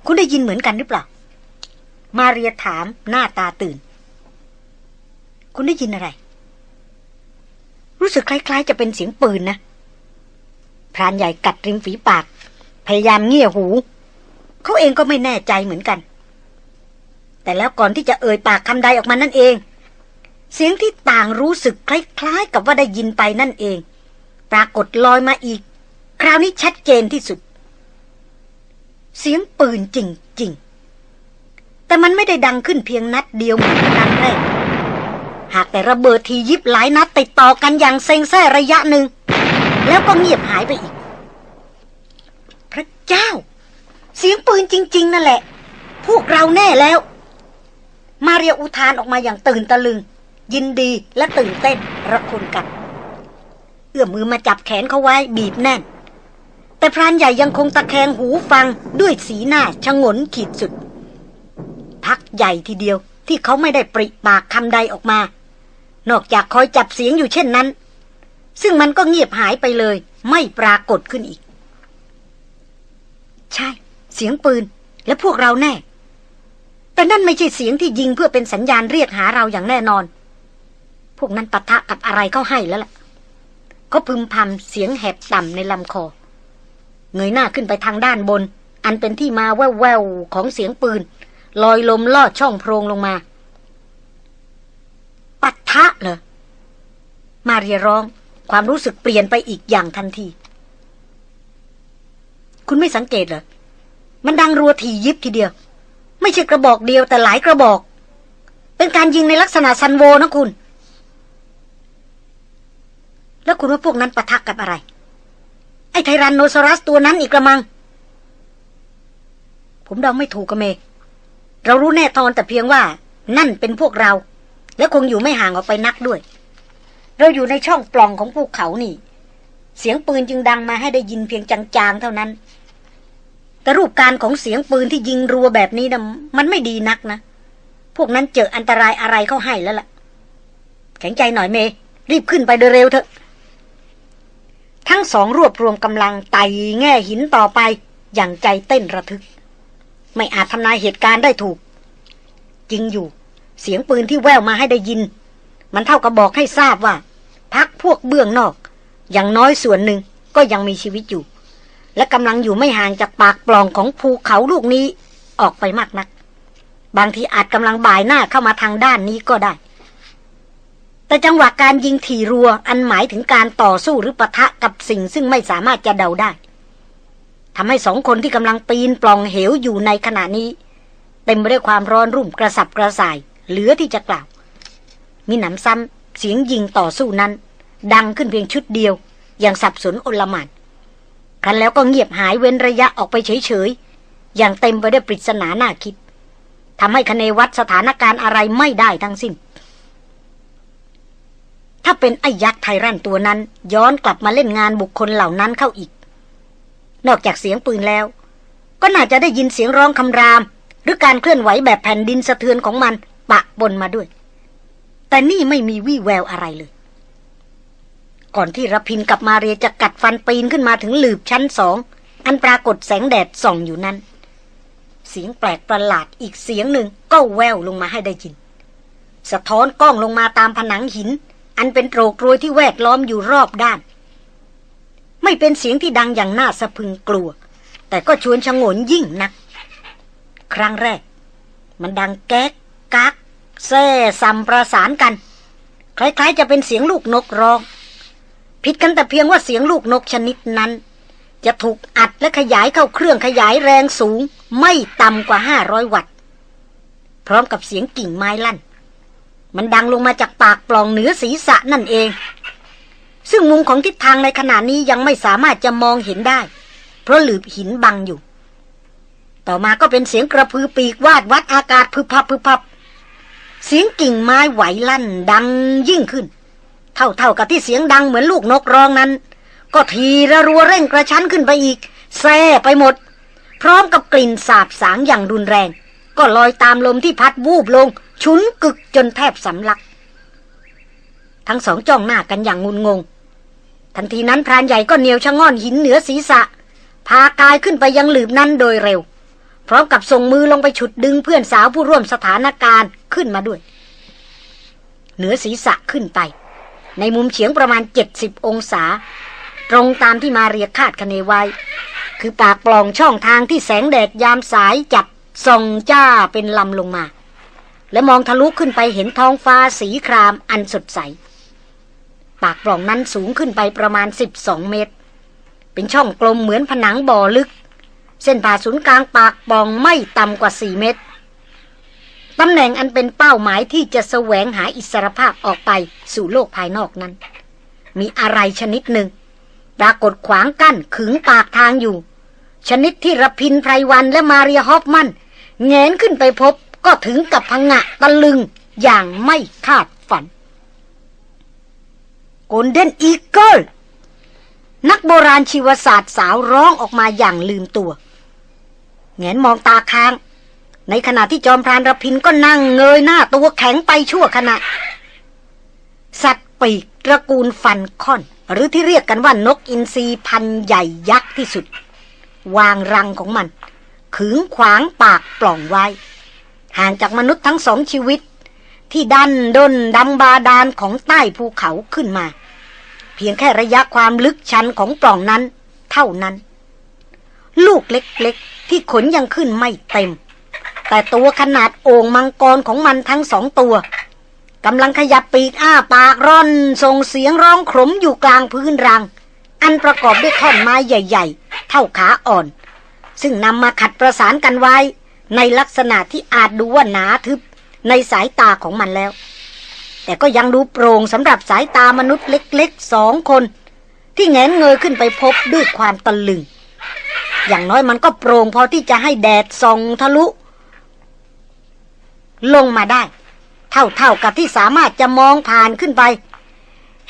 คุณได้ยินเหมือนกันหรือเปล่า มาเรียถามหน้าตาตื่น คุณได้ยินอะไร รู้สึกคล้าย ๆ จะเป็นเสียงปืนนะพรานใหญ่กัดริมฝีปาก พยายามเงี่ยหู เขาเองก็ไม่แน่ใจเหมือนกัน แต่แล้วก่อนที่จะเอ่ยปากคำใดออกมานั่นเอง เสียงที่ต่างรู้สึกคล้าย ๆ กับว่าได้ยินไปนั่นเอง ปรากฏลอยมาอีก คราวนี้ชัดเจนที่สุด เสียงปืนจริง ๆ แต่มันไม่ได้ดังขึ้นเพียงนัดเดียวเหมือนนัดแรกหากแต่ระเบิดทียิบหลายนัดติดต่อกันอย่างเซ็งแซ่ระยะหนึ่ง แล้วก็เงียบหายไปอีก พระเจ้า เสียงปืนจริง ๆ นั่นแหละ พวกเราแน่แล้ว มาเรียอุทานออกมาอย่างตื่นตะลึง ยินดีและตื่นเต้นระคนกัน เอื้อมมือมาจับแขนเขาไว้บีบแน่น แต่พรานใหญ่ยังคงตะแคงหูฟังด้วยสีหน้าชงนขีดสุด พักใหญ่ทีเดียวที่เขาไม่ได้ปริปากคำใดออกมา นอกจากคอยจับเสียงอยู่เช่นนั้น ซึ่งมันก็เงียบหายไปเลย ไม่ปรากฏขึ้นอีก ใช่ เสียงปืนและพวกเราแน่ แต่นั่นไม่ใช่เสียงที่ยิงเพื่อเป็นสัญญาณเรียกหาเราอย่างแน่นอน พวกนั้นปะทะกับอะไรเขาให้แล้วล่ะเขาพึมพำเสียงแหบต่ำในลำคอ เงยหน้าขึ้นไปทางด้านบน อันเป็นที่มาแววๆของเสียงปืน ลอยลมลอดช่องโพรงลงมา ปัทะเหรอ มาเรียร้อง ความรู้สึกเปลี่ยนไปอีกอย่างทันที คุณไม่สังเกตเหรอ มันดังรัวทียิบทีเดียว ไม่ใช่กระบอกเดียวแต่หลายกระบอก เป็นการยิงในลักษณะซันโวนะคุณ แล้วคุณว่าพวกนั้นปะทะกับอะไร ไอ้ไทรันโนซอรัสตัวนั้นอีกระมัง ผมเดาไม่ถูกกระเมเรารู้แน่ทอนแต่เพียงว่า นั่นเป็นพวกเรา และคงอยู่ไม่ห่างออกไปนักด้วย เราอยู่ในช่องปล่องของภูเขานี่ เสียงปืนจึงดังมาให้ได้ยินเพียงจางๆเท่านั้น แต่รูปการของเสียงปืนที่ยิงรัวแบบนี้นะมันไม่ดีนักนะ พวกนั้นเจออันตรายอะไรเข้าให้แล้วล่ะ แข็งใจหน่อยเมรีบขึ้นไปโดยเร็วเถอะ ทั้งสองรวบรวมกำลังไต่แง่หินต่อไป อย่างใจเต้นระทึก ไม่อาจทำนายเหตุการณ์ได้ถูก จริงอยู่ เสียงปืนที่แววมาให้ได้ยิน มันเท่ากับบอกให้ทราบว่า พักพวกเบื้องนอก อย่างน้อยส่วนหนึ่งก็ยังมีชีวิตอยู่ และกำลังอยู่ไม่ห่างจากปากปล่องของภูเขาลูกนี้ออกไปมากนัก บางทีอาจกำลังบ่ายหน้าเข้ามาทางด้านนี้ก็ได้ แต่จังหวะการยิงถี่รัว อันหมายถึงการต่อสู้หรือปะทะกับสิ่งซึ่งไม่สามารถจะเดาได้ทำให้สองคนที่กำลังปีนปล่องเหวอยู่ในขณะนี้ เต็มไปด้วยความร้อนรุ่มกระสับกระส่าย เหลือที่จะกล่าว มีหนำซ้ำเสียงยิงต่อสู้นั้น ดังขึ้นเพียงชุดเดียว อย่างสับสนอลหมานครั้นแล้วก็เงียบหายเว้นระยะออกไปเฉยๆ อย่างเต็มไปด้วยปริศนาหน้าคิดทำให้คเนวัดสถานการณ์อะไรไม่ได้ทั้งสิ้น ถ้าเป็นไอ้ยักษ์ไทรันตัวนั้น ย้อนกลับมาเล่นงานบุคคลเหล่านั้นเข้าอีก นอกจากเสียงปืนแล้ว ก็น่าจะได้ยินเสียงร้องคำราม หรือการเคลื่อนไหวแบบแผ่นดินสะเทือนของมัน ปะบนมาด้วย แต่นี่ไม่มีวี่แววอะไรเลย ก่อนที่รพินกับมาเรียจะกัดฟันปีนขึ้นมาถึงหลืบชั้นสองอันปรากฏแสงแดดส่องอยู่นั้น เสียงแปลกประหลาดอีกเสียงหนึ่งก็แววลงมาให้ได้ยิน สะท้อนกล้องลงมาตามผนังหิน อันเป็นโตรกรวยที่แวดล้อมอยู่รอบด้าน ไม่เป็นเสียงที่ดังอย่างน่าสะพึงกลัว แต่ก็ชวนชงนยิ่งนัก ครั้งแรก มันดังแก๊กกักแซ่ซัมประสานกัน คล้ายๆ จะเป็นเสียงลูกนกร้อง ผิดกันแต่เพียงว่าเสียงลูกนกชนิดนั้น จะถูกอัดและขยายเข้าเครื่องขยายแรงสูง ไม่ต่ำกว่าห้าร้อยวัตต์พร้อมกับเสียงกิ่งไม้ลั่น มันดังลงมาจากปากปล่องเหนือศีรษะนั่นเอง ซึ่งมุมของทิศทางในขณะนี้ยังไม่สามารถจะมองเห็นได้ เพราะหลืบหินบังอยู่ ต่อมาก็เป็นเสียงกระพือปีกวาดวัดอากาศพึบพับพึบพับ เสียงกิ่งไม้ไหวลั่นดังยิ่งขึ้น เท่าๆกับที่เสียงดังเหมือนลูกนกร้องนั้น ก็ทีระรัวเร่งกระชั้นขึ้นไปอีกแซ่ไปหมด พร้อมกับกลิ่นสาบสางอย่างรุนแรง ก็ลอยตามลมที่พัดวูบลง ชุนกึกจนแทบสำลัก ทั้งสองจ้องหน้ากันอย่างงุนงง ทันทีนั้นพรานใหญ่ก็เหนียวชะง่อนหินเหนือศีรษะ พากายขึ้นไปยังหลืบนั้นโดยเร็ว พร้อมกับส่งมือลงไปฉุดดึงเพื่อนสาวผู้ร่วมสถานการณ์ขึ้นมาด้วย เหนือศีรษะขึ้นไป ในมุมเฉียงประมาณ 70 องศา ตรงตามที่มาเรียกคาดคะเนไว้ คือปากปล่องช่องทางที่แสงแดดยามสายจับส่องจ้าเป็นลำลงมา และมองทะลุขึ้นไปเห็นท้องฟ้าสีครามอันสดใส ปากปล่องนั้นสูงขึ้นไปประมาณ 12 เมตร เป็นช่องกลมเหมือนผนังบ่อลึก เส้นผ่าศูนย์กลางปากปล่องไม่ต่ำกว่า 4 เมตรตำแหน่งอันเป็นเป้าหมายที่จะแสวงหาอิสรภาพออกไปสู่โลกภายนอกนั้น มีอะไรชนิดหนึ่งปรากฏขวางกั้นขึงปากทางอยู่ ชนิดที่รพินไพรวันและมาเรียฮอฟมันแงนขึ้นไปพบ ก็ถึงกับพังงะตะลึงอย่างไม่คาดฝันGolden Eagle นักโบราณชีวศาสตร์สาวร้องออกมาอย่างลืมตัว แหงนมองตาค้าง ในขณะที่จอมพรานรพินทร์ก็นั่งเงยหน้าตัวแข็งไปชั่วขณะ สัตว์ปีกตระกูล falcon หรือที่เรียกกันว่านกอินทรีพันธุ์ใหญ่ยักษ์ที่สุด วางรังของมัน ขึงขวางปากปล่องไว้ ห่างจากมนุษย์ทั้งสองชีวิต ที่ดันด้นดำบาดาลของใต้ภูเขาขึ้นมา เพียงแค่ระยะความลึกชันของปล่องนั้น เท่านั้น ลูกเล็กๆ ที่ขนยังขึ้นไม่เต็ม แต่ตัวขนาดโอ่งมังกรของมันทั้งสองตัวกำลังขยับปีกอ้าปากร่อนส่งเสียงร้องขมอยู่กลางพื้นรัง อันประกอบด้วยท่อนไม้ใหญ่ ๆ เท่าขาอ่อน ซึ่งนำมาขัดประสานกันไว้ ในลักษณะที่อาจดูว่าหนาทึบในสายตาของมันแล้ว แต่ก็ยังดูโปร่งสำหรับสายตามนุษย์เล็กๆสองคน ที่แงนเงยขึ้นไปพบด้วยความตะลึง อย่างน้อยมันก็โปร่งพอที่จะให้แดดส่องทะลุ ลงมาได้ เท่าๆกับที่สามารถจะมองผ่านขึ้นไป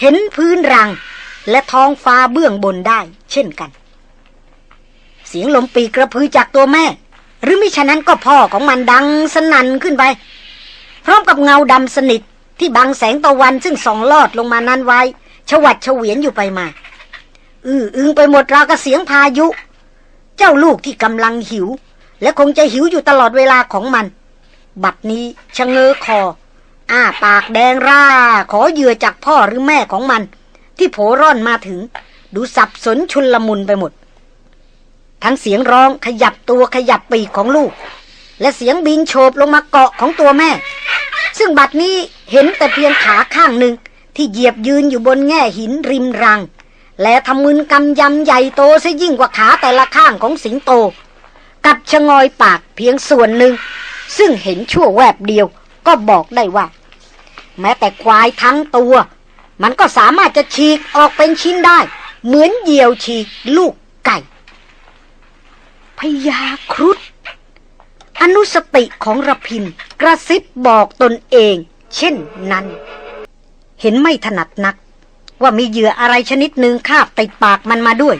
เห็นพื้นรังและท้องฟ้าเบื้องบนได้ เช่นกัน เสียงลมปีกระพือจากตัวแม่ หรือมิฉะนั้นก็พ่อของมันดังสนั่นขึ้นไป พร้อมกับเงาดำสนิทที่บังแสงตะวันซึ่งส่องลอดลงมานั้นไว้ชวัดเฉวียนอยู่ไปมา อื้ออึงไปหมดราวกับเสียงพายุ เจ้าลูกที่กำลังหิว และคงจะหิวอยู่ตลอดเวลาของมัน บัดนี้ชะเง้อคอ อ้าปากแดงร่า ขอเหยื่อจากพ่อหรือแม่ของมัน ที่โผร่อนมาถึง ดูสับสนชุนละมุนไปหมด ทั้งเสียงร้องขยับตัวขยับปีกของลูก และเสียงบินโฉบลงมาเกาะของตัวแม่ ซึ่งบัดนี้เห็นแต่เพียงขาข้างหนึ่งที่เหยียบยืนอยู่บนแง่หินริมรัง และทำมืนกำยำใหญ่โตซะยิ่งกว่าขาแต่ละข้างของสิงโต กับชะงอยปากเพียงส่วนหนึ่ง ซึ่งเห็นชั่วแวบเดียวก็บอกได้ว่า แม้แต่ควายทั้งตัว มันก็สามารถจะฉีกออกเป็นชิ้นได้ เหมือนเหยี่ยวฉีกลูกไก่ พญาครุฑอนุสติของระพินกระซิบบอกตนเอง เช่นนั้น เห็นไม่ถนัดนัก ว่ามีเหยื่ออะไรชนิดหนึ่งคาบติดปากมันมาด้วย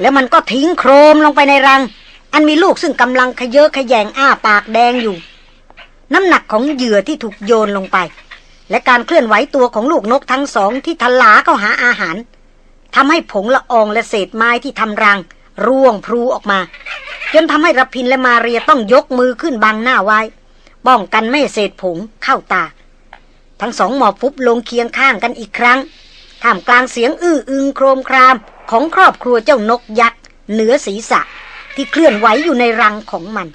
แล้วมันก็ทิ้งโครมลงไปในรัง อันมีลูกซึ่งกำลังขยเยอะขยงอ้าปากแดงอยู่ น้ำหนักของเหยื่อที่ถูกโยนลงไป และการเคลื่อนไหวตัวของลูกนกทั้งสองที่ทลาเข้าหาอาหารทำให้ผงละอองและเศษไม้ที่ทำรัง ร่วงพลูออกมา จนทำให้รพินและมาเรียต้องยกมือขึ้นบังหน้าไว้ป้องกันไม่เศษผงเข้าตา ทั้งสองหมอบฟุบลงเคียงข้างกันอีกครั้งท่ามกลางเสียงอื้ออึงโครมครามของครอบครัวเจ้านกยักษ์เหนือศีรษะที่เคลื่อนไหวอยู่ในรังของมัน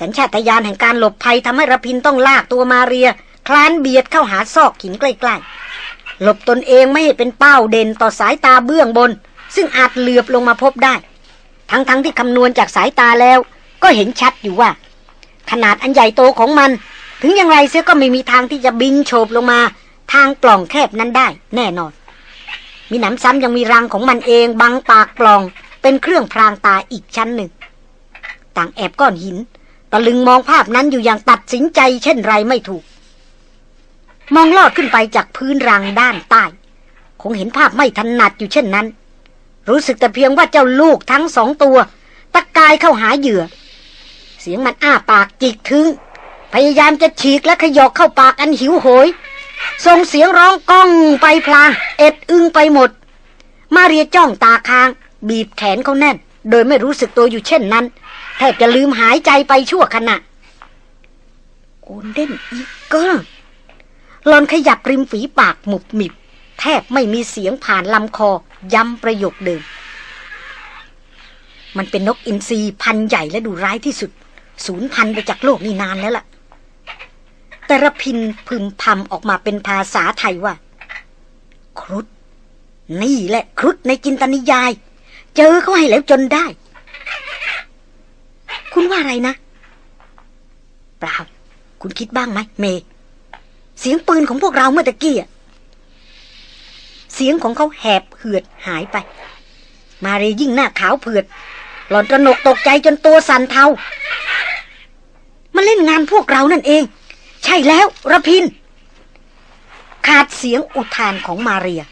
สัญชาตญาณแห่งการหลบภัยทำให้รพินต้องลากตัวมาเรีย คลานเบียดเข้าหาซอกหินใกล้ๆ หลบตนเองไม่ให้เป็นเป้าเด่นต่อสายตาเบื้องบน ซึ่งอาจเหลือบลงมาพบได้ ทั้งๆทที่คำนวณจากสายตาแล้ว ก็เห็นชัดอยู่ว่า ขนาดอันใหญ่โตของมัน ถึงอย่างไรเสียก็ไม่มีทางที่จะบินโฉบลงมา ทางปล่องแคบนั้นได้ แน่นอน มีหนำซ้ำยังมีรังของมันเองบังปากปล่องเป็นเครื่องพรางตาอีกชั้นหนึ่ง ต่างแอบก้อนหินตะลึงมองภาพนั้นอยู่อย่างตัดสินใจเช่นไรไม่ถูก มองลอดขึ้นไปจากพื้นรังด้านใต้ คงเห็นภาพไม่ถนัดอยู่เช่นนั้น รู้สึกแต่เพียงว่าเจ้าลูกทั้งสองตัว ตะกายเข้าหาเหยื่อ เสียงมันอ้าปากจิกถึง พยายามจะฉีกและขยอกเข้าปากอันหิวโหยส่งเสียงร้องก้องไปพลางเอ็ดอึงไปหมด มาเรียจ้องตาค้าง บีบแขนเขาแน่น โดยไม่รู้สึกตัวอยู่เช่นนั้น แทบจะลืมหายใจไปชั่วขณะโกลเด้นอีเกิลหลอนขยับริมฝีปากหมุบหมิบ แทบไม่มีเสียงผ่านลำคอย้ำประโยคเดิม มันเป็นนกอินทรีพันใหญ่และดูร้ายที่สุด สูญพันธุ์ไปจากโลกนี่นานแล้วล่ะ แต่ระพินพึมพำออกมาเป็นภาษาไทยว่า ครุฑนี่แหละครุฑในจินตนิยาย เจอเขาให้แล้วจนได้ คุณว่าอะไรนะเปล่าคุณคิดบ้างไหมเม เสียงปืนของพวกเราเมื่อตะกี้อะ เสียงของเขาแหบเหือดหายไป มาเรียยิ่งหน้าขาวเผือด หล่อนตระหนกตกใจจนตัวสั่นเทามาเล่นงานพวกเรานั่นเอง ใช่แล้วระพิน ขาดเสียงอุทานของมาเรีย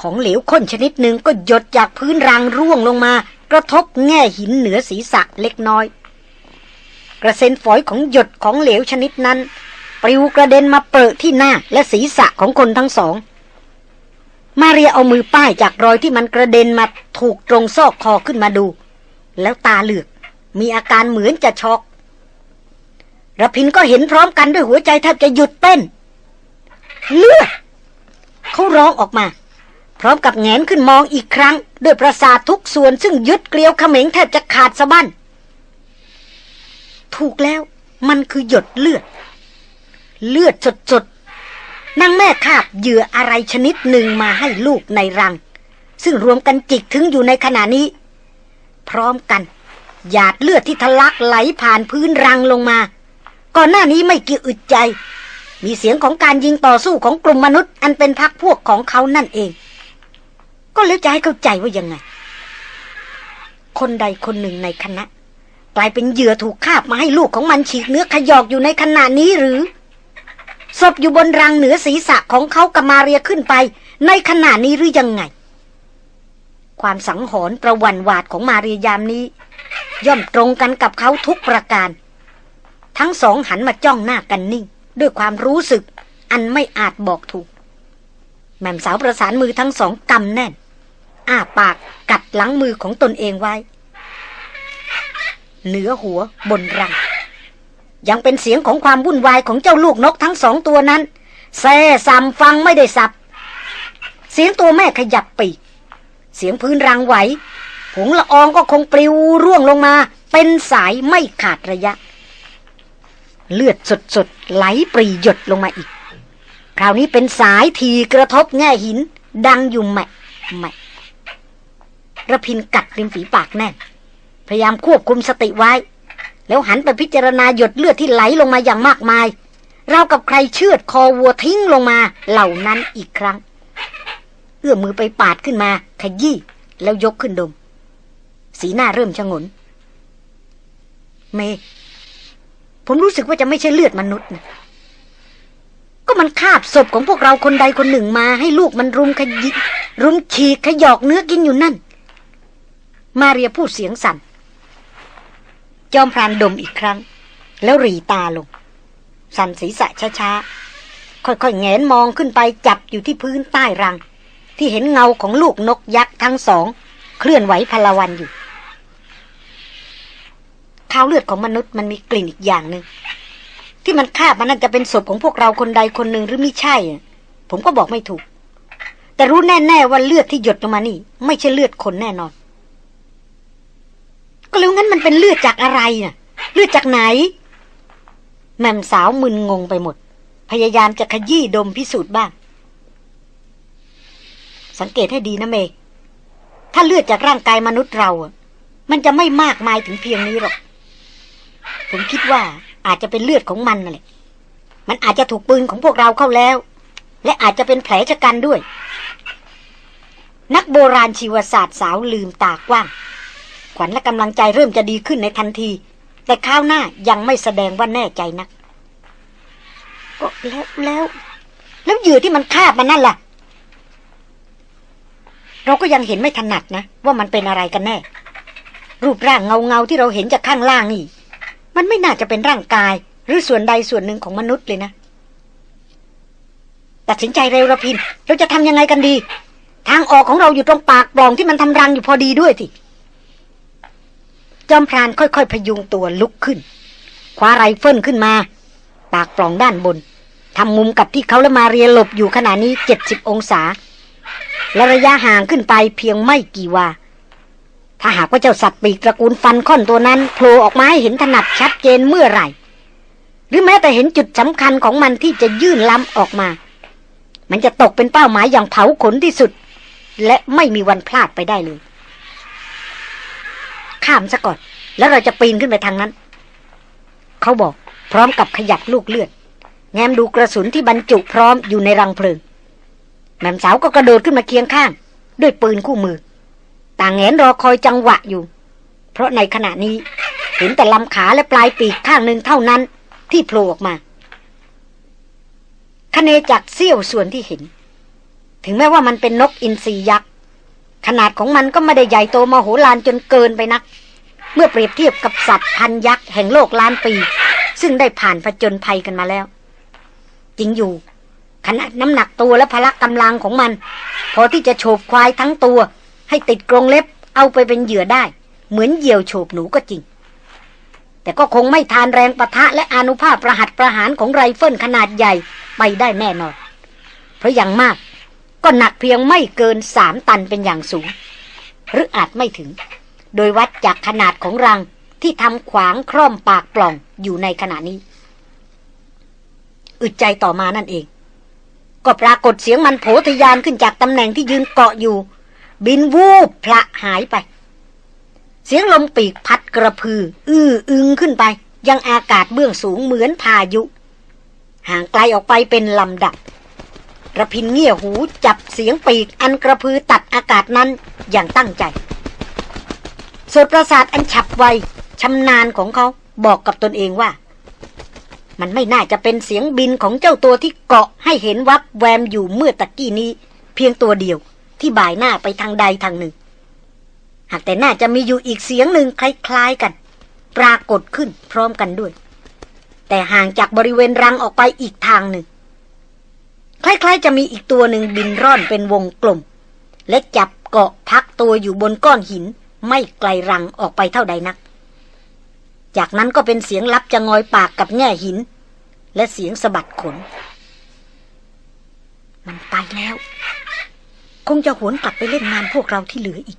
ของเหลวข้นชนิดหนึ่งก็หยดจากพื้นรางร่วงลงมา กระทบแง่หินเหนือศีรษะเล็กน้อย กระเซ็นฝอยของหยดของเหลวชนิดนั้นปลิวกระเด็นมาเปิดที่หน้าและศีรษะของคนทั้งสอง มาเรียเอามือป้ายจากรอยที่มันกระเด็นมาถูกตรงซอกคอขึ้นมาดู แล้วตาเหลือก มีอาการเหมือนจะช็อกระพินก็เห็นพร้อมกันด้วยหัวใจแทบจะหยุดเต้นเลือดเขาร้องออกมา พร้อมกับแงนขึ้นมองอีกครั้ง ด้วยประสาททุกส่วนซึ่งยึดเกลียวเขม็งแทบจะขาดสะบั้นถูกแล้วมันคือหยดเลือด เลือดสดๆ นางแม่คาบเหยื่ออะไรชนิดหนึ่งมาให้ลูกในรัง ซึ่งรวมกันจิกถึงอยู่ในขณะนี้ พร้อมกันหยาดเลือดที่ทะลักไหลผ่านพื้นรังลงมา ก่อนหน้านี้ไม่กี่อึดใจ มีเสียงของการยิงต่อสู้ของกลุ่มมนุษย์ อันเป็นพักพวกของเขานั่นเอง ก็แล้วจะให้เข้าใจว่ายังไง คนใดคนหนึ่งในคณะ กลายเป็นเหยื่อถูกคาบมาให้ลูกของมันฉีกเนื้อขยอกอยู่ในขณะนี้หรือ ศพอยู่บนรังเหนือศีรษะของเขากมาเรียขึ้นไป ในขณะนี้หรือยังไง ความสังหรณ์ประวันวาดของมาเรียยามนี้ ย่อมตรงกันกับเขาทุกประการ ทั้งสองหันมาจ้องหน้ากันนิ่ง ด้วยความรู้สึก อันไม่อาจบอกถูก แม่มสาวประสานมือทั้งสองกำแน่น อ้าปากกัดหลังมือของตนเองไว้ เหนือหัวบนรัง ยังเป็นเสียงของความวุ่นวายของเจ้าลูกนกทั้งสองตัวนั้นแซ่ซำฟังไม่ได้สับ เสียงตัวแม่ขยับปีก เสียงพื้นรังไหว ผงละอองก็คงปลิวร่วงลงมา เป็นสายไม่ขาดระยะ เลือดสดๆ ไหลปรีหยดลงมาอีก คราวนี้เป็นสายทีกระทบแง่หิน ดังอยู่แมะแมะระพินกัดริมฝีปากแน่น พยายามควบคุมสติไว้ แล้วหันไปพิจารณาหยดเลือดที่ไหลลงมาอย่างมากมาย เรากับใครเชือดคอวัวทิ้งลงมาเหล่านั้นอีกครั้ง เอื้อมมือไปปาดขึ้นมาขยี้แล้วยกขึ้นดม สีหน้าเริ่มชงน เม ผมรู้สึกว่าจะไม่ใช่เลือดมนุษย์นะก็มันคาบศพของพวกเราคนใดคนหนึ่งมา ให้ลูกมันรุมขยิรุมฉีกขยอกเนื้อกินอยู่นั่น มาเรียพูดเสียงสัน่น จอมพรานดมอีกครั้ง แล้วรีตาลง สั่นศีรษะช้าๆ ค่อยๆแงนมองขึ้นไปจับอยู่ที่พื้นใต้รัง ที่เห็นเงาของลูกนกยักษ์ทั้งสอง เคลื่อนไหวพลวันอยู่เท้าเลือดของมนุษย์มันมีกลิ่นอีกอย่างหนึ่งที่มันคาบมันน่าจะเป็นศพของพวกเราคนใดคนหนึ่งหรือไม่ใช่ ผมก็บอกไม่ถูก แต่รู้แน่ ๆ ว่าเลือดที่หยดลงมานี่ ไม่ใช่เลือดคนแน่นอน ก็แล้วงั้นมันเป็นเลือดจากอะไรน่ะ เลือดจากไหน แม่มสาวมึนงงไปหมด พยายามจะขยี้ดมพิสูจน์บ้าง สังเกตให้ดีนะเมย์ถ้าเลือดจากร่างกายมนุษย์เราอะ มันจะไม่มากมายถึงเพียงนี้หรอก ผมคิดว่าอาจจะเป็นเลือดของมันนั่นแหละ มันอาจจะถูกปืนของพวกเราเข้าแล้ว และอาจจะเป็นแผลชะกันด้วย นักโบราณชีวศาสตร์สาวลืมตากว้าง วัญและกำลังใจเริ่มจะดีขึ้นในทันที แต่ข้าวหน้ายังไม่แสดงว่าแน่ใจนักก็แล้วแล้ว แล้วเหยื่อที่มันคาบมันนั่นล่ะ เราก็ยังเห็นไม่ถนัดนะ ว่ามันเป็นอะไรกันแน่ รูปร่างเงาเงาที่เราเห็นจากข้างล่างนี่ มันไม่น่าจะเป็นร่างกาย หรือส่วนใดส่วนหนึ่งของมนุษย์เลยนะตัดสินใจเร็วระพิน เราจะทำยังไงกันดี ทางออกของเราอยู่ตรงปากปล่องที่มันทำรังอยู่พอดีด้วยสิ จอมพรานค่อยๆพยุงตัวลุกขึ้น คว้าไรเฟิลขึ้นมา ปากปล่องด้านบนทำมุมกับที่เขาและมาเรียหลบอยู่ขณะนี้เจ็ดสิบองศา และระยะห่างขึ้นไปเพียงไม่กี่วา ถ้าหากว่าเจ้าสัตว์ปีกตระกูลฟันค่อนตัวนั้นโผล่ออกมาให้เห็นถนัดชัดเจนเมื่อไหร่ หรือแม้แต่เห็นจุดสำคัญของมันที่จะยื่นล้ำออกมา มันจะตกเป็นเป้าหมายอย่างเผาขนที่สุด และไม่มีวันพลาดไปได้เลย ข้ามซะก่อน แล้วเราจะปีนขึ้นไปทางนั้น เขาบอก พร้อมกับขยับลูกเลือด แง้มดูกระสุนที่บรรจุพร้อมอยู่ในรังเพลิง แม่สาวก็กระโดดขึ้นมาเคียงข้าง ด้วยปืนคู่มือ ต่างแงนรอคอยจังหวะอยู่ เพราะในขณะนี้เห็นแต่ลำขาและปลายปีกข้างหนึ่งเท่านั้น ที่โผล่ออกมาคเนจากเสี้ยวส่วนที่เห็น ถึงแม้ว่ามันเป็นนกอินทรียักษ์ ขนาดของมันก็ไม่ได้ใหญ่โตมโหฬารจนเกินไปนัก เมื่อเปรียบเทียบกับสัตว์พันธุ์ยักษ์แห่งโลกล้านปี ซึ่งได้ผ่านผจญภัยกันมาแล้ว จริงอยู่ ขนาดน้ำหนักตัวและพละกำลังของมัน พอที่จะโฉบควายทั้งตัว ให้ติดกรงเล็บเอาไปเป็นเหยื่อได้ เหมือนเหยี่ยวโฉบหนูก็จริง แต่ก็คงไม่ทานแรงปะทะและอานุภาพประหัตประหารของไรเฟิลขนาดใหญ่ไปได้แน่นอน เพราะอย่างมาก ก็หนักเพียงไม่เกินสามตันเป็นอย่างสูง หรืออาจไม่ถึง โดยวัดจากขนาดของรังที่ทำขวางคร่อมปากปล่องอยู่ในขณะนี้ อึดใจต่อมานั่นเอง ก็ปรากฏเสียงมันโผทยานขึ้นจากตำแหน่งที่ยืนเกาะอยู่ บินวูบพละหายไป เสียงลมปีกพัดกระพือ อื้ออึงขึ้นไป ยังอากาศเบื้องสูงเหมือนพายุ ห่างไกลออกไปเป็นลำดับ ระพินเงี่ยหูจับเสียงปีกอันกระพือตัดอากาศนั้นอย่างตั้งใจสดประสาทอันฉับไวชำนาญของเขาบอกกับตนเองว่า มันไม่น่าจะเป็นเสียงบินของเจ้าตัวที่เกาะให้เห็นวับแวมอยู่เมื่อตะกี้นี้ เพียงตัวเดียวที่บ่ายหน้าไปทางใดทางหนึ่ง หากแต่น่าจะมีอยู่อีกเสียงหนึ่งคล้ายๆกัน ปรากฏขึ้นพร้อมกันด้วย แต่ห่างจากบริเวณรังออกไปอีกทางหนึ่ง คล้ายๆ จะมีอีกตัวหนึ่งบินร่อนเป็นวงกลม และจับเกาะพักตัวอยู่บนก้อนหิน ไม่ไกลรังออกไปเท่าใดนัก จากนั้นก็เป็นเสียงลับจะงอยปากกับแง่หิน และเสียงสะบัดขน มันไปแล้ว คงจะหวนกลับไปเล่นงานพวกเราที่เหลืออีก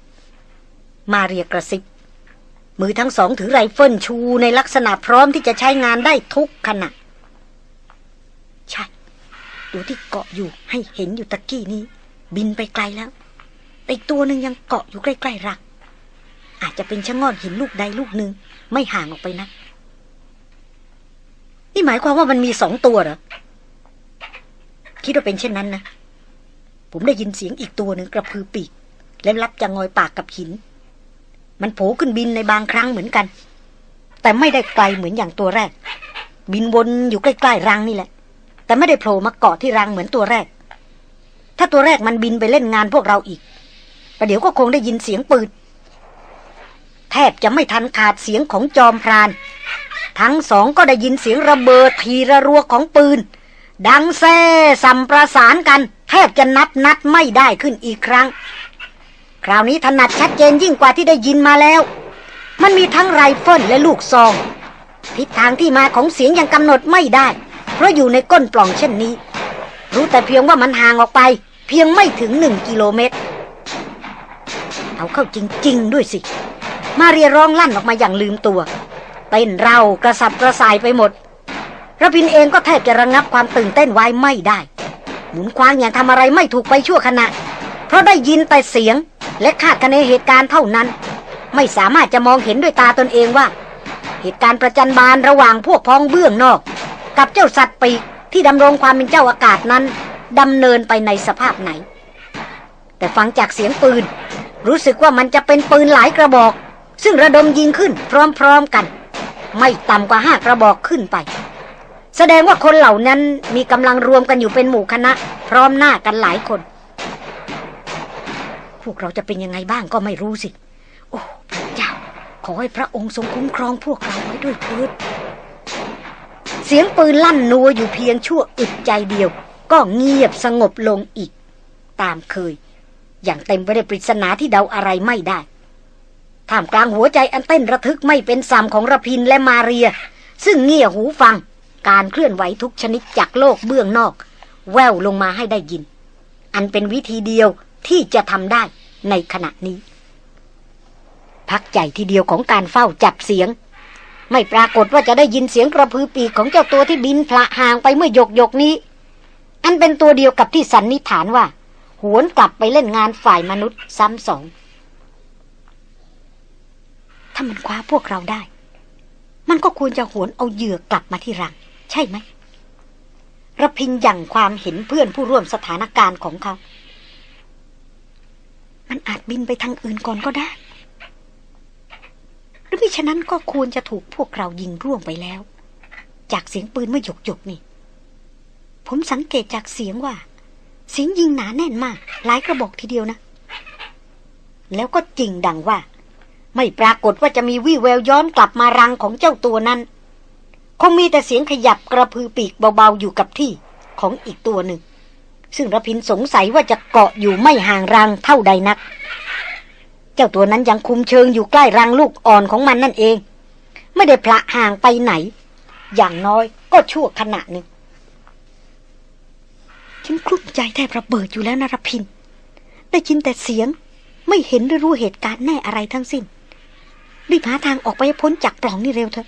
มาเรียกระซิบมือทั้งสองถือไรเฟิลชูในลักษณะพร้อมที่จะใช้งานได้ทุกขณะใช่ ดูที่เกาะอยู่ให้เห็นอยู่ตะกี้นี้ บินไปไกลแล้ว แต่อีกตัวหนึ่งยังเกาะอยู่ใกล้ๆรัก อาจจะเป็นชะง่อนหินลูกใดลูกหนึ่งไม่ห่างออกไปนะนี่หมายความว่ามันมีสองตัวเหรอ คิดว่าเป็นเช่นนั้นนะ ผมได้ยินเสียงอีกตัวหนึ่งกระพือปีก และรับจะงอยปากกับหิน มันโผล่ขึ้นบินในบางครั้งเหมือนกัน แต่ไม่ได้ไกลเหมือนอย่างตัวแรก บินวนอยู่ใกล้ๆรังนี่แหละ แต่ไม่ได้โผล่มาเกาะที่รังเหมือนตัวแรก ถ้าตัวแรกมันบินไปเล่นงานพวกเราอีกประเดี๋ยวก็คงได้ยินเสียงปืน แทบจะไม่ทันขาดเสียงของจอมพราน ทั้งสองก็ได้ยินเสียงระเบิดทีระรัวของปืน ดังแซ่สัมประสานกัน แทบจะนับนัดไม่ได้ขึ้นอีกครั้ง คราวนี้ถนัดชัดเจนยิ่งกว่าที่ได้ยินมาแล้ว มันมีทั้งไรเฟิลและลูกซอง ทิศทางที่มาของเสียงยังกำหนดไม่ได้ เพราะอยู่ในก้นปล่องเช่นนี้ รู้แต่เพียงว่ามันห่างออกไป เพียงไม่ถึงหนึ่งกิโลเมตร เอาเข้าจริง ๆ ด้วยสิ มาเรียร้องลั่นออกมาอย่างลืมตัว เต้นเรากระสับกระส่ายไปหมดระพินเองก็แทบจะระงับความตื่นเต้นไว้ไม่ได้ หมุนคว้างอย่างทำอะไรไม่ถูกไปชั่วขณะ เพราะได้ยินแต่เสียง และคาดคะเนเหตุการณ์เท่านั้น ไม่สามารถจะมองเห็นด้วยตาตนเองว่า เหตุการณ์ประจันบานระหว่างพวกพ้องเบื้องนอก กับเจ้าสัตว์ปีกที่ดำรงความเป็นเจ้าอากาศนั้นดำเนินไปในสภาพไหน แต่ฟังจากเสียงปืน รู้สึกว่ามันจะเป็นปืนหลายกระบอก ซึ่งระดมยิงขึ้นพร้อมๆกัน ไม่ต่ำกว่าห้ากระบอกขึ้นไป แสดงว่าคนเหล่านั้นมีกำลังรวมกันอยู่เป็นหมู่คณะ พร้อมหน้ากันหลายคน พวกเราจะเป็นยังไงบ้างก็ไม่รู้สิ โอ้พระเจ้า ขอให้พระองค์ทรงคุ้มครองพวกเราไว้ด้วยเถิด สียงปืนลั่นนัวอยู่เพียงชั่วอึดใจเดียว ก็เงียบสงบลงอีก ตามเคย อย่างเต็มไปด้วยปริศนาที่เดาอะไรไม่ได้ท่ามกลางหัวใจอันเต้นระทึกไม่เป็นสามของระพินและมาเรีย ซึ่งเงี่ยหูฟัง การเคลื่อนไหวทุกชนิดจากโลกเบื้องนอก แววลงมาให้ได้ยิน อันเป็นวิธีเดียวที่จะทำได้ในขณะนี้ พักใจทีเดียวของการเฝ้าจับเสียง ไม่ปรากฏว่าจะได้ยินเสียงกระพือปีกของเจ้าตัวที่บินพละห่างไปเมื่อหยกหยกนี้ อันเป็นตัวเดียวกับที่สันนิษฐานว่า หวนกลับไปเล่นงานฝ่ายมนุษย์ซ้ำสอง ถ้ามันคว้าพวกเราได้ มันก็ควรจะหวนเอาเหยื่อกลับมาที่รัง ใช่ไหมระพินยั่งความเห็นเพื่อนผู้ร่วมสถานการณ์ของเขา มันอาจบินไปทางอื่นก่อนก็ได้ รือมิฉะนั้นก็ควรจะถูกพวกเรายิงร่วงไปแล้ว จากเสียงปืนเมื่อหยกหยกนี่ ผมสังเกตจากเสียงว่า เสียงยิงหนาแน่นมาก หลายกระบอกทีเดียวนะ แล้วก็จริงดังว่า ไม่ปรากฏว่าจะมีวี่แววย้อนกลับมารังของเจ้าตัวนั้น คงมีแต่เสียงขยับกระพือปีกเบาๆอยู่กับที่ของอีกตัวหนึ่ง ซึ่งระพินสงสัยว่าจะเกาะอยู่ไม่ห่างรังเท่าใดนัก จ้าตัวนั้นยังคุมเชิงอยู่ใกล้รังลูกอ่อนของมันนั่นเอง ไม่ได้พละห่างไปไหน อย่างน้อยก็ชั่วขณะหนึ่งฉันคลุ้มใจแทบระเบิดอยู่แล้วนรพิน ได้ยินแต่เสียง ไม่เห็นหรือรู้เหตุการณ์แน่อะไรทั้งสิ้น รีบหาทางออกไปพ้นจากปล่องนี่เร็วเถอะ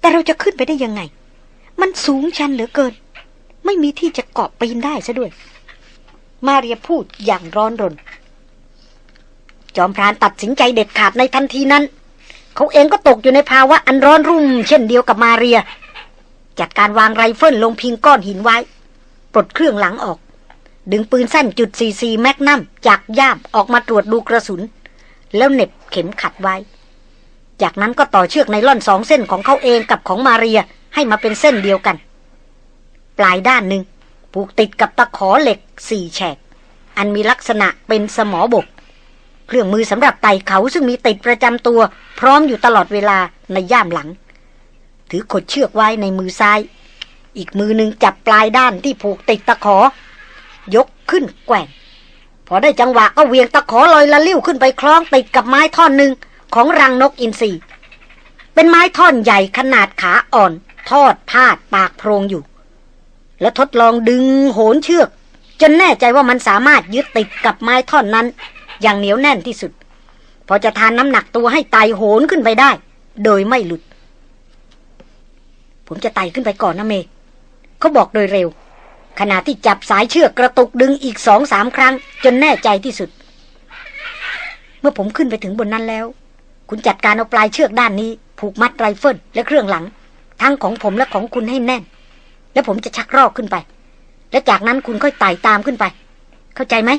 แต่เราจะขึ้นไปได้ยังไง มันสูงชันเหลือเกิน ไม่มีที่จะเกาะปีนได้ซะด้วย มาเรียพูดอย่างร้อนรน จอมพรานตัดสินใจเด็ดขาดในทันทีนั้น เขาเองก็ตกอยู่ในภาวะอันร้อนรุ่ม เช่นเดียวกับมาเรีย จัดการวางไรเฟิลลงพิงก้อนหินไว้ ปลดเครื่องหลังออก ดึงปืนสั้นจุดสี่สี่ magnum จากย่ามออกมาตรวจดูกระสุน แล้วเหน็บเข็มขัดไว้ จากนั้นก็ต่อเชือกไนล่อนสองเส้นของเขาเองกับของมาเรียให้มาเป็นเส้นเดียวกัน ปลายด้านหนึ่งผูกติดกับตะขอเหล็กสี่แฉกอันมีลักษณะเป็นสมอบก เครื่องมือสำหรับไต่เขาซึ่งมีติดประจำตัว พร้อมอยู่ตลอดเวลาในย่ามหลัง ถือขดเชือกไว้ในมือซ้าย อีกมือหนึ่งจับปลายด้านที่ผูกติดตะขอ ยกขึ้นแกว่ง พอได้จังหวะก็เวียงตะขอลอยละลิ้วขึ้นไปคล้องติดกับไม้ท่อนหนึ่งของรังนกอินทรีเป็นไม้ท่อนใหญ่ขนาดขาอ่อน ทอดพาดปากโพรงอยู่ แล้วทดลองดึงโหนเชือก จนแน่ใจว่ามันสามารถยึดติดกับไม้ท่อนนั้น อย่างเหนียวแน่นที่สุด พอจะทานน้ำหนักตัวให้ไตโหนขึ้นไปได้ โดยไม่หลุด ผมจะไต่ขึ้นไปก่อนนะเมย์เขาบอกโดยเร็ว ขณะที่จับสายเชือกกระตุกดึงอีกสองสามครั้ง จนแน่ใจที่สุด เมื่อผมขึ้นไปถึงบนนั้นแล้ว คุณจัดการเอาปลายเชือกด้านนี้ ผูกมัดไรเฟิลและเครื่องหลัง ทั้งของผมและของคุณให้แน่น แล้วผมจะชักรอกขึ้นไป และจากนั้นคุณค่อยไต่ตามขึ้นไป เข้าใจไหม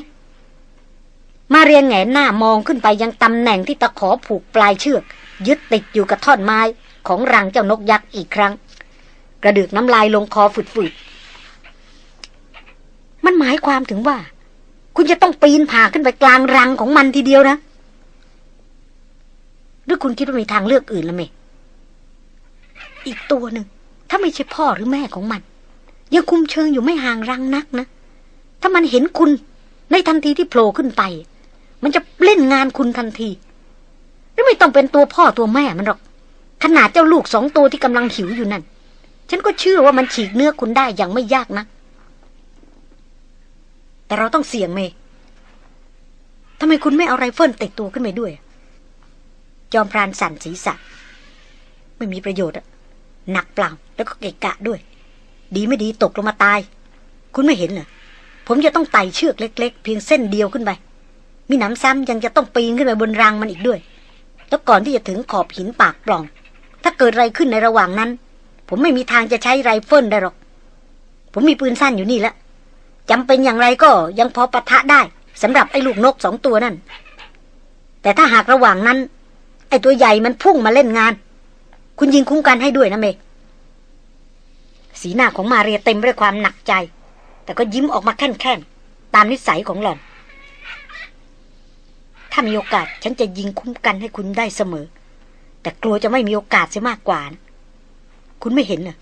มาเรียนแงหน้ามองขึ้นไปยังตำแหน่งที่ตะขอผูกปลายเชือก ยึดติดอยู่กับท่อนไม้ของรังเจ้านกยักษ์อีกครั้ง กระดึกน้ำลายลงคอฝืดๆ มันหมายความถึงว่า คุณจะต้องปีนผ่าขึ้นไปกลางรังของมันทีเดียวนะ หรือคุณคิดว่ามีทางเลือกอื่นละเมอีกตัวหนึ่ง ถ้าไม่ใช่พ่อหรือแม่ของมัน ยังคุมเชิงอยู่ไม่ห่างรังนักนะ ถ้ามันเห็นคุณในทันทีที่โผล่ขึ้นไป มันจะเล่นงานคุณทันทีหรือไม่ต้องเป็นตัวพ่อตัวแม่มันหรอก ขนาดเจ้าลูกสองตัวที่กำลังหิวอยู่นั่น ฉันก็เชื่อว่ามันฉีกเนื้อคุณได้อย่างไม่ยากนะ แต่เราต้องเสี่ยงเมทำไมคุณไม่เอาไรเฟิลติดตัวขึ้นไปด้วย จอมพรานสั่นศีรษะ ไม่มีประโยชน์อะหนักเปล่า แล้วก็เกะกะด้วย ดีไม่ดีตกลงมาตาย คุณไม่เห็นเหรอผมจะต้องไต่เชือกเล็ก ๆ เพียงเส้นเดียวขึ้นไป มีหนำซ้ำยังจะต้องปีนขึ้นไปบนรังมันอีกด้วย แล้วก่อนที่จะถึงขอบหินปากปล่อง ถ้าเกิดอะไรขึ้นในระหว่างนั้น ผมไม่มีทางจะใช้ไรเฟิลได้หรอก ผมมีปืนสั้นอยู่นี่แล้วจำเป็นอย่างไรก็ยังพอปะทะได้สำหรับไอ้ลูกนกสองตัวนั่น แต่ถ้าหากระหว่างนั้น ไอ้ตัวใหญ่มันพุ่งมาเล่นงาน คุณยิงคุ้มกันให้ด้วยนะเมสีหน้าของมาเรียเต็มไปด้วยความหนักใจ แต่ก็ยิ้มออกมาแค่นๆตามนิสัยของหล่อน ถ้ามีโอกาสฉันจะยิงคุ้มกันให้คุณได้เสมอ แต่กลัวจะไม่มีโอกาสเสียมากกว่านะคุณไม่เห็นเหรอ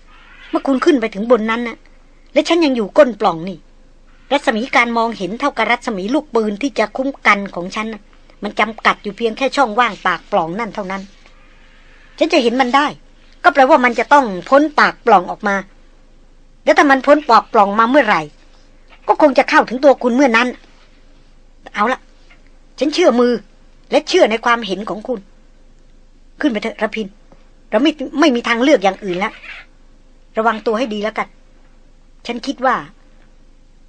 เมื่อคุณขึ้นไปถึงบนนั้นนะและฉันยังอยู่ก้นปล่องนี่ รัศมีการมองเห็นเท่ากับรัศมีลูกปืนที่จะคุ้มกันของฉันนะมันจำกัดอยู่เพียงแค่ช่องว่างปากปล่องนั่นเท่านั้น ฉันจะเห็นมันได้ ก็แปลว่ามันจะต้องพ้นปากปล่องออกมา แล้วถ้ามันพ้นปากปล่องมาเมื่อไหร่ ก็คงจะเข้าถึงตัวคุณเมื่อนั้น เอาละ ฉันเชื่อมือ และเชื่อในความเห็นของคุณ ขึ้นไปเถอะระพิน เราไม่ไม่มีทางเลือกอย่างอื่นแล้ว ระวังตัวให้ดีแล้วกัน ฉันคิดว่า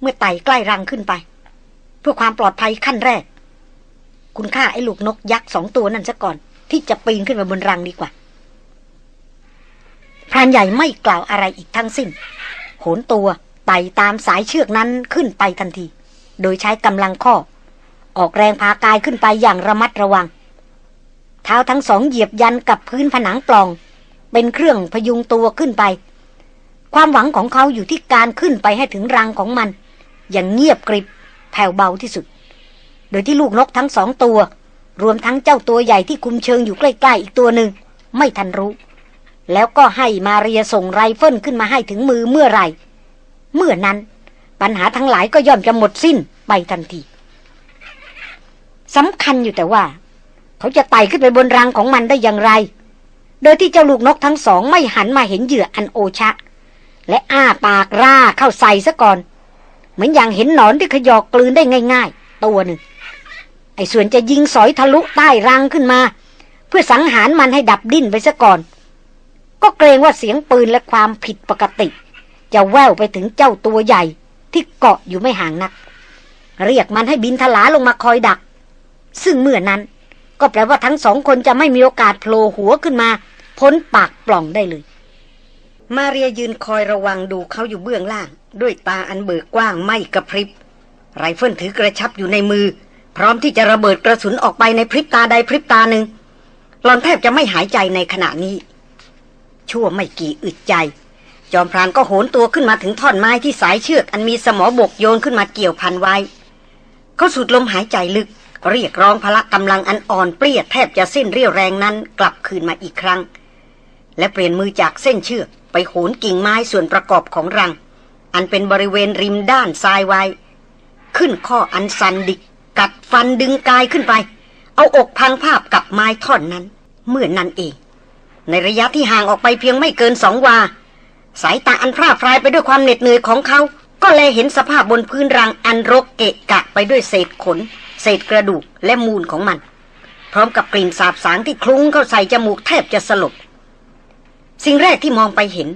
เมื่อไต่ใกล้รังขึ้นไป เพื่อความปลอดภัยขั้นแรก คุณฆ่าไอ้ลูกนกยักษ์สองตัวนั่นซะก่อน ที่จะปีนขึ้นมาบนรังดีกว่าพรานใหญ่ไม่กล่าวอะไรอีกทั้งสิ้น โหนตัวไต่ตามสายเชือกนั้นขึ้นไปทันที โดยใช้กำลังข้อ ออกแรงพากายขึ้นไปอย่างระมัดระวัง เท้าทั้งสองเหยียบยันกับพื้นผนังปล่อง เป็นเครื่องพยุงตัวขึ้นไป ความหวังของเขาอยู่ที่การขึ้นไปให้ถึงรังของมัน อย่างเงียบกริบแผ่วเบาที่สุด โดยที่ลูกนกทั้งสองตัว รวมทั้งเจ้าตัวใหญ่ที่คุมเชิงอยู่ใกล้ๆอีกตัวหนึ่งไม่ทันรู้ แล้วก็ให้มาเรียส่งไรเฟิลขึ้นมาให้ถึงมือเมื่อไหร่ เมื่อนั้นปัญหาทั้งหลายก็ย่อมจะหมดสิ้นไปทันที สำคัญอยู่แต่ว่า เขาจะไต่ขึ้นไปบนรังของมันได้อย่างไร โดยที่เจ้าลูกนกทั้งสองไม่หันมาเห็นเหยื่ออันโอชะ และอ้าปากร่าเข้าใส่ซะก่อน เหมือนอย่างเห็นหนอนที่ขยอกกลืนได้ง่าย ๆ ตัวหนึ่งไอ้ส่วนจะยิงสอยทะลุใต้รังขึ้นมา เพื่อสังหารมันให้ดับดิ้นไปซะก่อน ก็เกรงว่าเสียงปืนและความผิดปกติ จะแววไปถึงเจ้าตัวใหญ่ที่เกาะอยู่ไม่ห่างนัก เรียกมันให้บินทลาลงมาคอยดัก ซึ่งเมื่อนั้น ก็แปลว่าทั้งสองคนจะไม่มีโอกาสโผล่หัวขึ้นมา พ้นปากปล่องได้เลย มาเรียยืนคอยระวังดูเขาอยู่เบื้องล่าง ด้วยตาอันเบิกกว้างไม่กระพริบ ไรเฟิลถือกระชับอยู่ในมือ พร้อมที่จะระเบิดกระสุนออกไปในพริบตาใดพริบตาหนึ่งหลอนแทบจะไม่หายใจในขณะนี้ ชั่วไม่กี่อึดใจ จอมพรานก็โหนตัวขึ้นมาถึงท่อนไม้ที่สายเชือก อันมีสมอบกโยนขึ้นมาเกี่ยวพันไว้ เขาสูดลมหายใจลึก เรียกร้องพละกำลังอันอ่อนเปรี้ยแทบจะสิ้นเรี่ยวแรงนั้นกลับคืนมาอีกครั้ง และเปลี่ยนมือจากเส้นเชือกไปโหนกิ่งไม้ส่วนประกอบของรัง อันเป็นบริเวณริมด้านซ้ายไว้ ขึ้นข้ออันสันดิกกัดฟันดึงกายขึ้นไป เอาอกพังภาพกับไม้ท่อนนั้น เมื่อนนั้นเอง ในระยะที่ห่างออกไปเพียงไม่เกินสองวา สายตาอันพร่าพรายไปด้วยความเหน็ดเหนื่อยของเขา ก็แลเห็นสภาพบนพื้นรังอันรกเกะกะไปด้วยเศษขน เศษกระดูกและมูลของมัน พร้อมกับกลิ่นสาบสางที่คลุ้งเข้าใส่จมูกแทบจะสลบ สิ่งแรกที่มองไปเห็น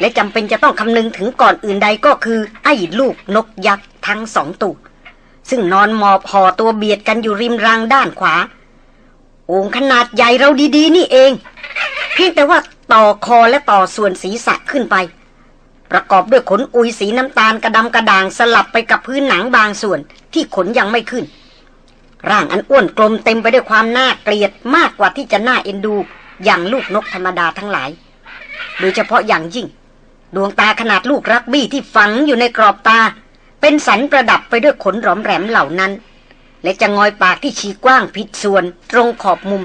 และจำเป็นจะต้องคำนึงถึงก่อนอื่นใดก็คือไอ้ลูกนกยักษ์ทั้งสองตัวซึ่งนอนหมอบห่อตัวเบียดกันอยู่ริมรังด้านขวา โอ่งขนาดใหญ่เราดีๆ นี่เอง เพียงแต่ว่าต่อคอและต่อส่วนศีรษะขึ้นไป ประกอบด้วยขนอุยสีน้ำตาลกระดำกระด่างสลับไปกับพื้นหนังบางส่วนที่ขนยังไม่ขึ้น ร่างอันอ้วนกลมเต็มไปด้วยความน่าเกลียดมากกว่าที่จะน่าเอ็นดู อย่างลูกนกธรรมดาทั้งหลาย โดยเฉพาะอย่างยิ่ง ดวงตาขนาดลูกรักบี้ที่ฝังอยู่ในกรอบตา เป็นสันประดับไปด้วยขนหลอมแหลมเหล่านั้น และจะงอยปากที่ฉีกว้างผิดส่วนตรงขอบมุม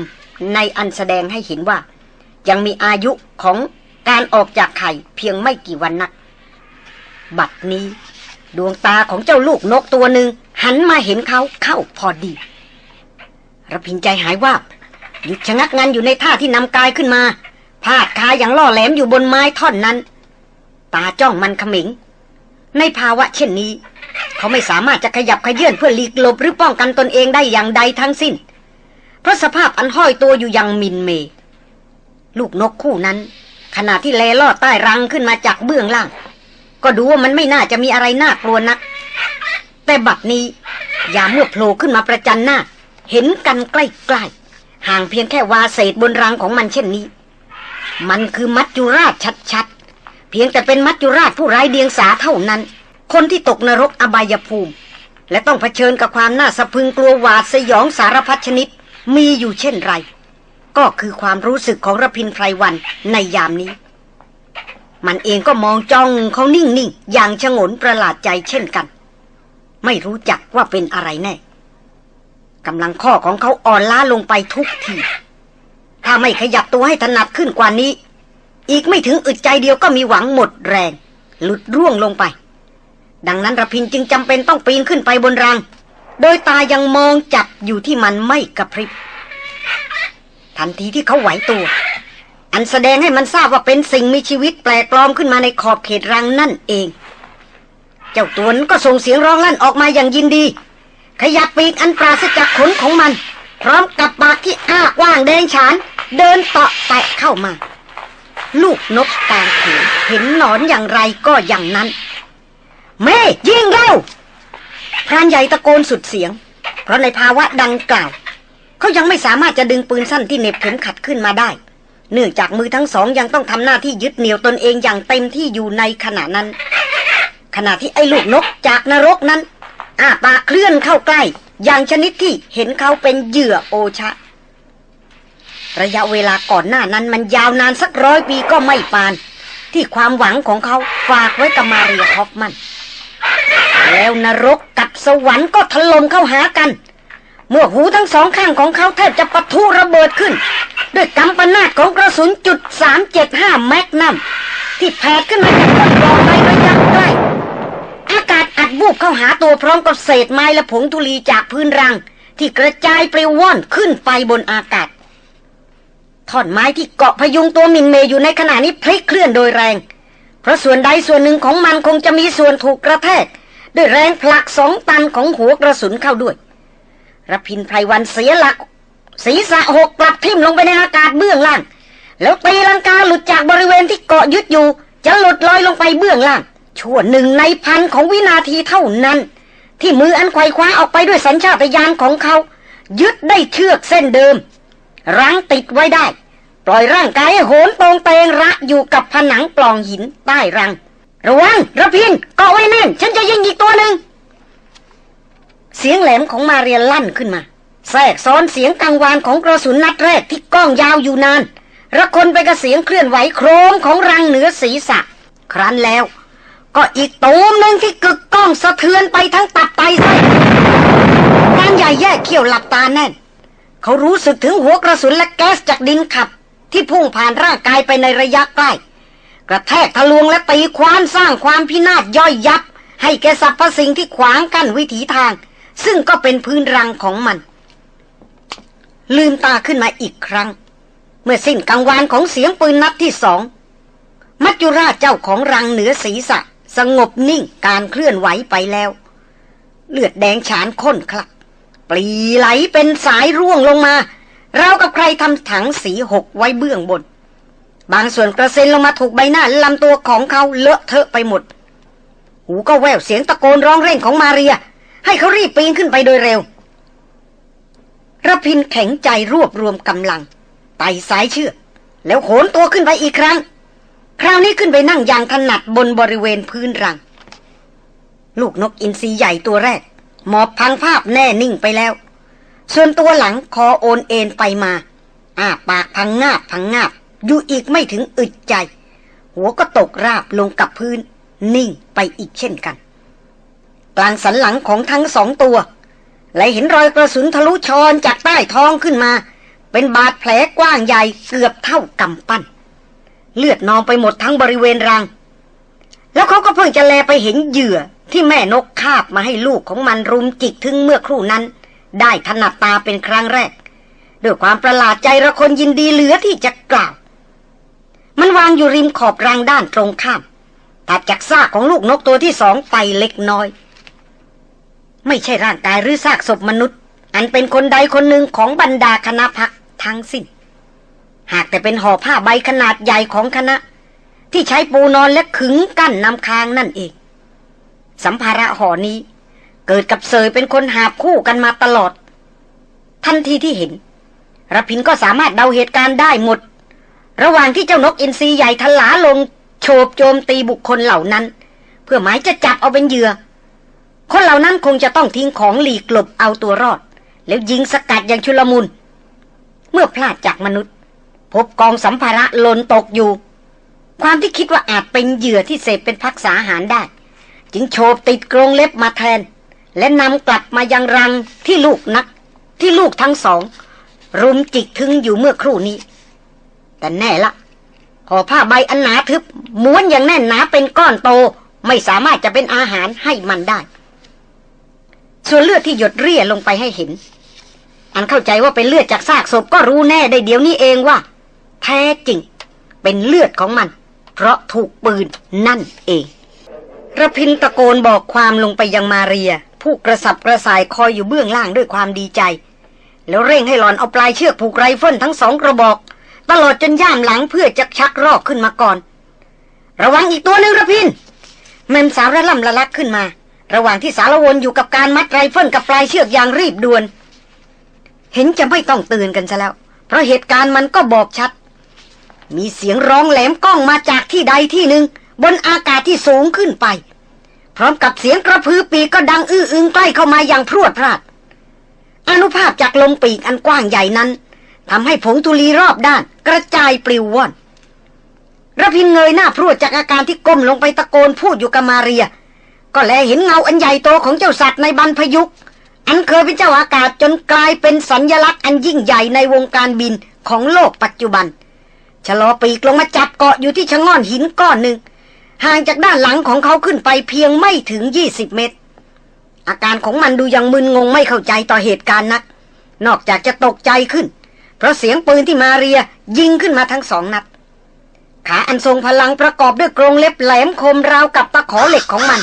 ในอันแสดงให้เห็นว่า ยังมีอายุของการออกจากไข่เพียงไม่กี่วันนัก บัดนี้ ดวงตาของเจ้าลูกนกตัวหนึ่งหันมาเห็นเขาเข้าพอดีระพินใจหายว่าบหยุดชะงักงันอยู่ในท่าที่นำกายขึ้นมา พาดคาอย่างล่อแหลมอยู่บนไม้ท่อนนั้น ตาจ้องมันขมิง ในภาวะเช่นนี้ เขาไม่สามารถจะขยับขยื่นเพื่อหลีกหลบหรือป้องกันตนเองได้อย่างใดทั้งสิ้น เพราะสภาพอันห้อยตัวอยู่อย่างมินเม ลูกนกคู่นั้น ขณะที่แลลอดใต้รังขึ้นมาจากเบื้องล่าง ก็ดูว่ามันไม่น่าจะมีอะไรน่ากลัวนัก แต่บัดนี้ยามเมื่อโผล่ขึ้นมาประจันหน้า เห็นกันใกล้ๆ ห่างเพียงแค่วาเศษบนรังของมันเช่นนี้ มันคือมัจจุราชชัดๆ เพียงแต่เป็นมัจจุราชผู้ไร้เดียงสาเท่านั้น คนที่ตกนรกอบายภูมิ และต้องเผชิญกับความน่าสะพึงกลัวหวาดสยองสารพัดชนิดมีอยู่เช่นไร ก็คือความรู้สึกของระพินไพรวันในยามนี้ มันเองก็มองจ้องเขานิ่งๆ อย่างชงนประหลาดใจเช่นกัน ไม่รู้จักว่าเป็นอะไรแน่กำลังข้อของเขาอ่อนล้าลงไปทุกที ถ้าไม่ขยับตัวให้ถนัดขึ้นกว่านี้ อีกไม่ถึงอึดใจเดียวก็มีหวังหมดแรง หลุดร่วงลงไป ดังนั้นระพินจึงจำเป็นต้องปีนขึ้นไปบนรัง โดยตายังมองจับอยู่ที่มันไม่กระพริบ ทันทีที่เขาไหวตัว อันแสดงให้มันทราบว่าเป็นสิ่งมีชีวิตแปลกปลอมขึ้นมาในขอบเขตรังนั่นเอง เจ้าตัวนั้นก็ส่งเสียงร้องลั่นออกมาอย่างยินดี ขยับปีกอันปราศจากขนของมัน พร้อมกับปากที่อ้ากว้างแดงฉาน เดินเตาะแตะเข้ามา ลูกนกกลางเขนเห็นหนอนอย่างไรก็อย่างนั้นแม่ยิงเร็วพรานใหญ่ตะโกนสุดเสียง เพราะในภาวะดังกล่าว เขายังไม่สามารถจะดึงปืนสั้นที่เน็บเข็มขัดขึ้นมาได้ เนื่องจากมือทั้งสองยังต้องทำหน้าที่ยึดเหนี่ยวตนเองอย่างเต็มที่อยู่ในขณะนั้น ขณะที่ไอ้ลูกนกจากนรกนั้นอ้าปากเคลื่อนเข้าใกล้ อย่างชนิดที่เห็นเขาเป็นเหยื่อโอชะ ระยะเวลาก่อนหน้านั้นมันยาวนานสักร้อยปีก็ไม่ปาน ที่ความหวังของเขาฝากไว้กับมาเรียฮอฟมัน แล้วนรกกับสวรรค์ก็ถล่มเข้าหากัน เมื่อหูทั้งสองข้างของเขาแทบจะปะทุระเบิดขึ้น ด้วยกำปนาตของกระสุนจุดสามเจ็ดห้าแมกนัมที่แผดขึ้นมาจากต้นปลอกในระยะใกล้อากาศอัดวูบเข้าหาตัวพร้อมกับเศษไม้และผงธุลีจากพื้นรัง ที่กระจายปลิวว่อนขึ้นไปบนอากาศท่อนไม้ที่เกาะพยุงตัวมินเมย์อยู่ในขณะนี้พลิกเคลื่อนโดยแรง เพราะส่วนใดส่วนหนึ่งของมันคงจะมีส่วนถูกกระแทกด้วยแรงผลักสองตันของหัวกระสุนเข้าด้วย ระพินไพรวันเสียหลัก ศีรษะหกกลับทิ่มลงไปในอากาศเบื้องล่าง แล้วตีลังกาหลุดจากบริเวณที่เกาะยึดอยู่ จะหลุดลอยลงไปเบื้องล่าง ชั่วหนึ่งในพันของวินาทีเท่านั้น ที่มืออันไขว่คว้าออกไปด้วยสัญชาตญาณของเขา ยึดได้เชือกเส้นเดิม รั้งติดไว้ได้ ปล่อยร่างกายโหนตรงเตงระอยู่กับผนังปล่องหินใต้รัง ระวังระพินเกาะไว้แน่นฉันจะยิงอีกตัวหนึ่ง เสียงแหลมของมาเรียลั่นขึ้นมา แทรกซ้อนเสียงกังวานของกระสุนนัดแรกที่ก้องยาวอยู่นานระคนไปกับเสียงเคลื่อนไหวโครมของรังเหนือศีรษะ ครั้นแล้ว ก็อีกตูมหนึ่งที่กึกก้องสะเทือนไปทั้งตับไตไส้การใหญ่แยกเขี้ยวหลับตาแน่น เขารู้สึกถึงหัวกระสุนและแก๊สจากดินขับ ที่พุ่งผ่านร่างกายไปในระยะใกล้ กระแทกทะลวงและตีควานสร้างความพินาศย่อยยับ ให้แก่สรรพสิ่งที่ขวางกั้นวิถีทาง ซึ่งก็เป็นพื้นรังของมัน ลืมตาขึ้นมาอีกครั้ง เมื่อสิ้นกังวานของเสียงปืนนัดที่สอง มัจจุราชเจ้าของรังเหนือศีรษะ สงบนิ่งการเคลื่อนไหวไปแล้ว เลือดแดงฉานข้นคลัก ปลีไหลเป็นสายร่วงลงมา เรากับใครทำถังสีหกไว้เบื้องบน บางส่วนกระเซ็นลงมาถูกใบหน้าละลำตัวของเขาเลอะเทอะไปหมด หูก็แววเสียงตะโกนร้องเร่งของมาเรีย ให้เขารีบปีนขึ้นไปโดยเร็วระพินแข็งใจรวบรวมกำลังไต่สายเชือกแล้วโหนตัวขึ้นไปอีกครั้ง คราวนี้ขึ้นไปนั่งอย่างถนัดบนบริเวณพื้นรัง ลูกนกอินทรีใหญ่ตัวแรก หมอบพังภาพแน่นิ่งไปแล้ว ส่วนตัวหลังคอโอนเอ็นไปมาอ้าปากพังงาบพังงาบอยู่อีกไม่ถึงอึดใจ หัวก็ตกราบลงกับพื้น นิ่งไปอีกเช่นกัน กลางสันหลังของทั้งสองตัว และเห็นรอยกระสุนทะลุชอนจากใต้ท้องขึ้นมา เป็นบาดแผลกว้างใหญ่เกือบเท่ากำปั้น เลือดนองไปหมดทั้งบริเวณรัง แล้วเขาก็เพิ่งจะแลไปเห็นเหยื่อที่แม่นกคาบมาให้ลูกของมันรุมจิกถึงเมื่อครู่นั้น ได้ถนัดตาเป็นครั้งแรกด้วยความประหลาดใจระคนยินดีเหลือที่จะกล่าว มันวางอยู่ริมขอบรังด้านตรงข้ามถัดจากซากของลูกนกตัวที่สองไปเล็กน้อย ไม่ใช่ร่างกายหรือซากศพมนุษย์ อันเป็นคนใดคนหนึ่งของบรรดาคณะพักทั้งสิ้น หากแต่เป็นห่อผ้าใบขนาดใหญ่ของคณะ ที่ใช้ปูนอนและขึงกั้นนำคางนั่นเอง สัมภาระห่อนี้เกิดกับเซยเป็นคนหาบคู่กันมาตลอด ทันทีที่เห็นรพินก็สามารถเดาเหตุการณ์ได้หมด ระหว่างที่เจ้านกอินทรีใหญ่ทลาลงโฉบโจมตีบุคคลเหล่านั้น เพื่อหมายจะจับเอาเป็นเหยื่อ คนเหล่านั้นคงจะต้องทิ้งของหลีกหลบเอาตัวรอด แล้วยิงสกัดอย่างชุลมุน เมื่อพลาดจากมนุษย์ พบกองสัมภาระหล่นตกอยู่ ความที่คิดว่าอาจเป็นเหยื่อที่เสพเป็นพักษาอาหารได้ จึงโฉบติดกรงเล็บมาแทน และนำกลับมายังรังที่ลูกนัก ที่ลูกทั้งสอง รุมจิกถึงอยู่เมื่อครู่นี้ แต่แน่ละห่อผ้าใบอันหนาทึบม้วนอย่างแน่นหนาเป็นก้อนโตไม่สามารถจะเป็นอาหารให้มันได้ ส่วนเลือดที่หยดเรี่ยลงไปให้เห็น อันเข้าใจว่าเป็นเลือดจากซากศพก็รู้แน่ได้เดี๋ยวนี้เองว่า แท้จริง เป็นเลือดของมัน เพราะถูกปืนนั่นเองรพินทร์ตะโกนบอกความลงไปยังมาเรีย ผู้กระสับกระส่ายคอยอยู่เบื้องล่างด้วยความดีใจ แล้วเร่งให้หล่อนเอาปลายเชือกผูกไรเฟิลทั้งสองกระบอก ตลอดจนย่ามหลังเพื่อจะชักรอกขึ้นมาก่อน ระวังอีกตัวหนึ่งรพินทร์แหม่มสาวระล่ำละลักขึ้นมา ระหว่างที่สาละวนอยู่กับการมัดไรเฟิลกับปลายเชือกอย่างรีบด่วน เห็นจะไม่ต้องตื่นกันซะแล้ว เพราะเหตุการณ์มันก็บอกชัด มีเสียงร้องแหลมก้องมาจากที่ใดที่หนึ่ง บนอากาศที่สูงขึ้นไป พร้อมกับเสียงกระพือปีกก็ดังอื้ออึงใกล้เข้ามาอย่างพรวดพราด อนุภาพจากลมปีกอันกว้างใหญ่นั้นทำให้ผงธุลีรอบด้าน กระจายปลิวว่อนระพินเงยหน้าพรวดจากอาการที่ก้มลงไปตะโกนพูดอยู่กับมาเรีย ก็แลเห็นเงาอันใหญ่โตของเจ้าสัตว์ในบรรพยุกอันเคยเป็นเจ้าอากาศจนกลายเป็นสัญญลักษณ์อันยิ่งใหญ่ในวงการบินของโลกปัจจุบันชะลอปีกลงมาจับเกาะอยู่ที่ชะง่อนหินก้อนหนึ่งห่างจากด้านหลังของเขาขึ้นไปเพียงไม่ถึง 20 เมตร อาการของมันดูยังมึนงงไม่เข้าใจต่อเหตุการณ์นัก นอกจากจะตกใจขึ้น เพราะเสียงปืนที่มาเรียยิงขึ้นมาทั้งสองนัด ขาอันทรงพลังประกอบด้วยกรงเล็บแหลมคมราวกับตะขอเหล็กของมัน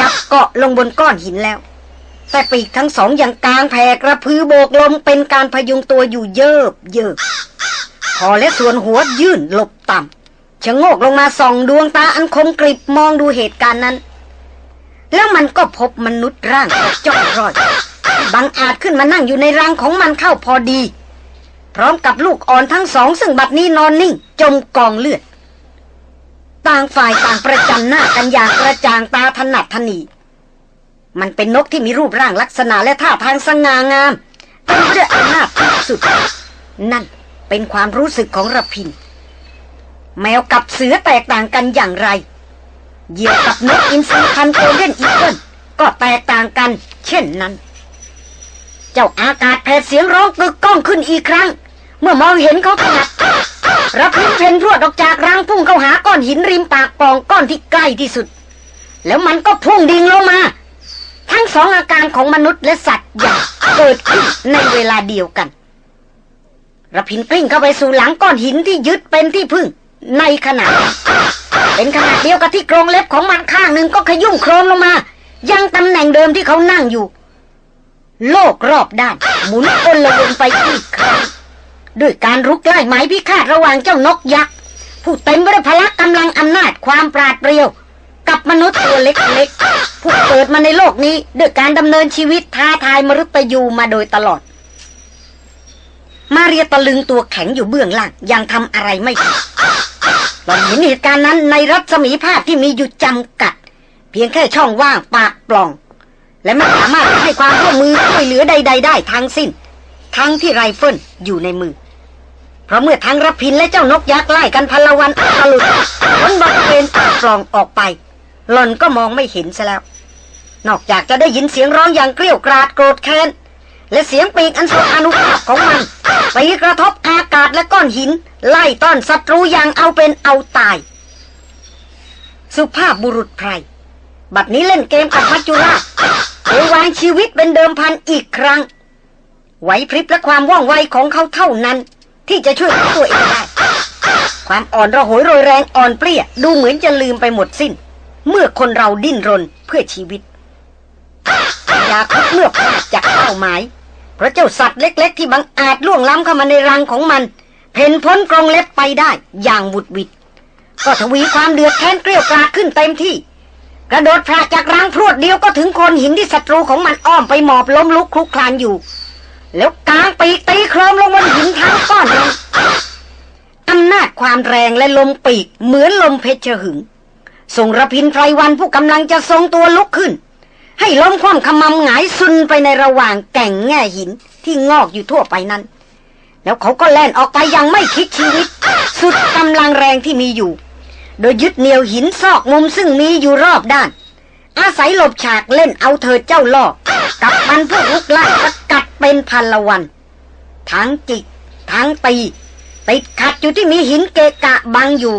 จับเกาะลงบนก้อนหินแล้ว แต่ปีกทั้งสองอย่างกลางแผ่กระพือโบกลมเป็นการพยุงตัวอยู่เยิบเยิบคอและส่วนหัวยื่นหลบต่ำชะโงกลงมาส่องดวงตาอันคมกริบมองดูเหตุการณ์นั้น แล้วมันก็พบมนุษย์ร่างจ้อยรอยบังอาจขึ้นมานั่งอยู่ในรังของมันเข้าพอดี พร้อมกับลูกอ่อนทั้งสองซึ่งบัดนี้นอนนิ่ง จมกองเลือด ต่างฝ่ายต่างประจันหน้ากันอย่างกระจ่างตาถนัดทนีมันเป็นนกที่มีรูปร่างลักษณะและท่าทางสง่างามเต็มด้วยอำนาจที่สุด นั่นเป็นความรู้สึกของรพินทร์ แมวกับเสือแตกต่างกันอย่างไร เหยี่ยวกับนกอินทรีพันธุ์ Golden Eagle ก็แตกต่างกัน เช่นนั้น จ้าวอากาศแผดเสียงร้องกึกก้องขึ้นอีกครั้ง เมื่อมองเห็นเขาขณะรพินทร์เผ่นพรวดออกจากรังพุ่งเข้าหาก้อนหินริมปากปล่องก้อนที่ใกล้ที่สุด แล้วมันก็พุ่งดิ่งลงมา ทั้งสองอาการของมนุษย์และสัตว์อย่างเกิดขึ้นในเวลาเดียวกันระพินกลิ้งเข้าไปสู่หลังก้อนหินที่ยึดเป็นที่พึ่ง ในขณะเป็นขณะเดียวกับที่กรงเล็บของมันข้างหนึ่งก็ขยุ่มโครนลงมา ยังตำแหน่งเดิมที่เขานั่งอยู่ โลกรอบด้าน หมุนอนละวนไปอีกครั้ง ด้วยการรุกไล่ไม้พิฆาตระหว่างเจ้านกยักษ์ผู้เต็มไปด้วยพละกำลังอำนาจความปราดเปรียว กับมนุษย์ตัวเล็กๆผู้เกิดมาในโลกนี้ด้วยการดำเนินชีวิตท้าทายมฤตยูมาโดยตลอด มาเรียตะลึงตัวแข็งอยู่เบื้องล่างยังทำอะไรไม่ถูกหล่อนเห็นเหตุการณ์นั้นในรัศมีภาพที่มีอยู่จำกัด เพียงแค่ช่องว่างปากปล่อง และไม่สามารถให้ความร่วมมือช่วยเหลือใด ๆ ได้ทั้งสิ้น ทั้งที่ไรเฟิลอยู่ในมือ เพราะเมื่อทั้งรพินทร์และเจ้านกยักษ์ไล่กันพัลวันลุดพ้นบริเวณปากปล่องออกไป หล่อนก็มองไม่เห็นซะแล้ว นอกจากจะได้ยินเสียงร้องอย่างเกลี้ยวกราดโกรธแค้นและเสียงปีกอันทรงอนุภาพของมันไปกระทบอากาศและก้อนหิน ไล่ต้อนศัตรูอย่างเอาเป็นเอาตาย สุภาพบุรุษไพรบัดนี้เล่นเกมกับมัจจุราชโดยวางชีวิตเป็นเดิมพันอีกครั้ง ไหวพริบและความว่องไวของเขาเท่านั้น ที่จะช่วยตัวเองได้ ความอ่อนระหยโรยแรงอ่อนเปรี้ยดูเหมือนจะลืมไปหมดสิ้น เมื่อคนเราดิ้นรนเพื่อชีวิตยากเลือกพลาดจากเป้าหมายพราะเจ้าสัตว์เล็ก ๆ ที่บังอาจล่วงล้ำเข้ามาในรังของมันเพ่นพ้นกรงเล็บไปได้อย่างบุดวิด ก็ทวีความเดือดแค้นเกลียวกราดขึ้นเต็มที่ กระโดดพระจากรังพรวดเดียวก็ถึงคนหินที่ศัตรูของมันอ้อมไปหมอบล้มลุกคลุกคลานอยู่ แล้วกางปีกตีโครมลงบนหินทั้งก้อนนั้นอำนาจความแรงและลมปีกเหมือนลมเพชรหึง ส่งระพินไพรวันผู้กำลังจะทรงตัวลุกขึ้น ให้ล้มคว่ำขมำหงายซุนไปในระหว่างแก่งแง่หินที่งอกอยู่ทั่วไปนั้น แล้วเขาก็แล่นออกไปยังไม่คิดชีวิต สุดกำลังแรงที่มีอยู่ โดยยึดเหนี่ยวหินซอกมุมซึ่งมีอยู่รอบด้าน อาศัยหลบฉากเล่นเอาเธอเจ้าล่อกับมันพวกลุกล่าสกัดเป็นพันละวัน ทั้งจิก ทั้งตีติดขัดอยู่ที่มีหินเกะกะบังอยู่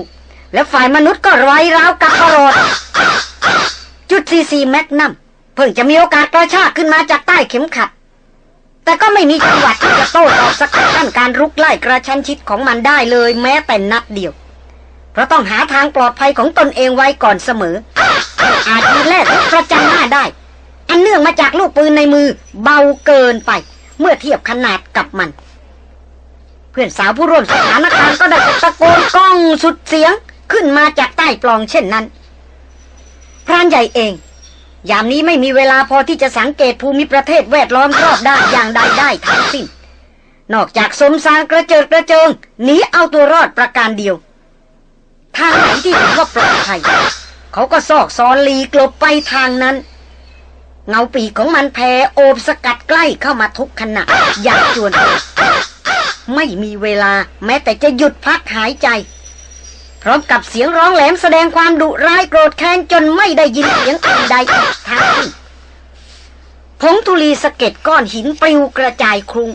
และฝ่ายมนุษย์ก็ร้อยร้าวกับตลอดจุดซีซีแมกนัมเพิ่งจะมีโอกาสกระชากขึ้นมาจากใต้เข็มขัด แต่ก็ไม่มีจังหวะที่จะโต้ตอบสักขั้นการรุกไล่กระชั้นชิดของมันได้เลยแม้แต่นัดเดียว เพราะต้องหาทางปลอดภัยของตนเองไว้ก่อนเสมอ อาจมีแลกประจันหน้าได้ อันเนื่องมาจากลูกปืนในมือเบาเกินไป เมื่อเทียบขนาดกับมัน เพื่อนสาวผู้ร่วมสถานการณ์ก็ได้ตะโกนก้องสุดเสียงขึ้นมาจากใต้ปล่องเช่นนั้น พรานใหญ่เอง ยามนี้ไม่มีเวลาพอที่จะสังเกตภูมิประเทศแวดล้อมรอบด้านอย่างใดได้ทั้งสิ้น นอกจากสมสารกระเจิดกระเจิงหนีเอาตัวรอดประการเดียวทางไหนที่ถือว่าปลอดภัย เขาก็ซอกซอนลีกลบไปทางนั้น เงาปีกของมันแผ่โอบสกัดใกล้เข้ามาทุกขณะอย่างจวนไม่มีเวลาแม้แต่จะหยุดพักหายใจ พร้อมกับเสียงร้องแหลมแสดงความดุร้ายโกรธแค้นจนไม่ได้ยินเสียงอื่นใดอีกทั้งสิ้นผงธุลีสะเก็ดก้อนหินปลิวกระจายครุง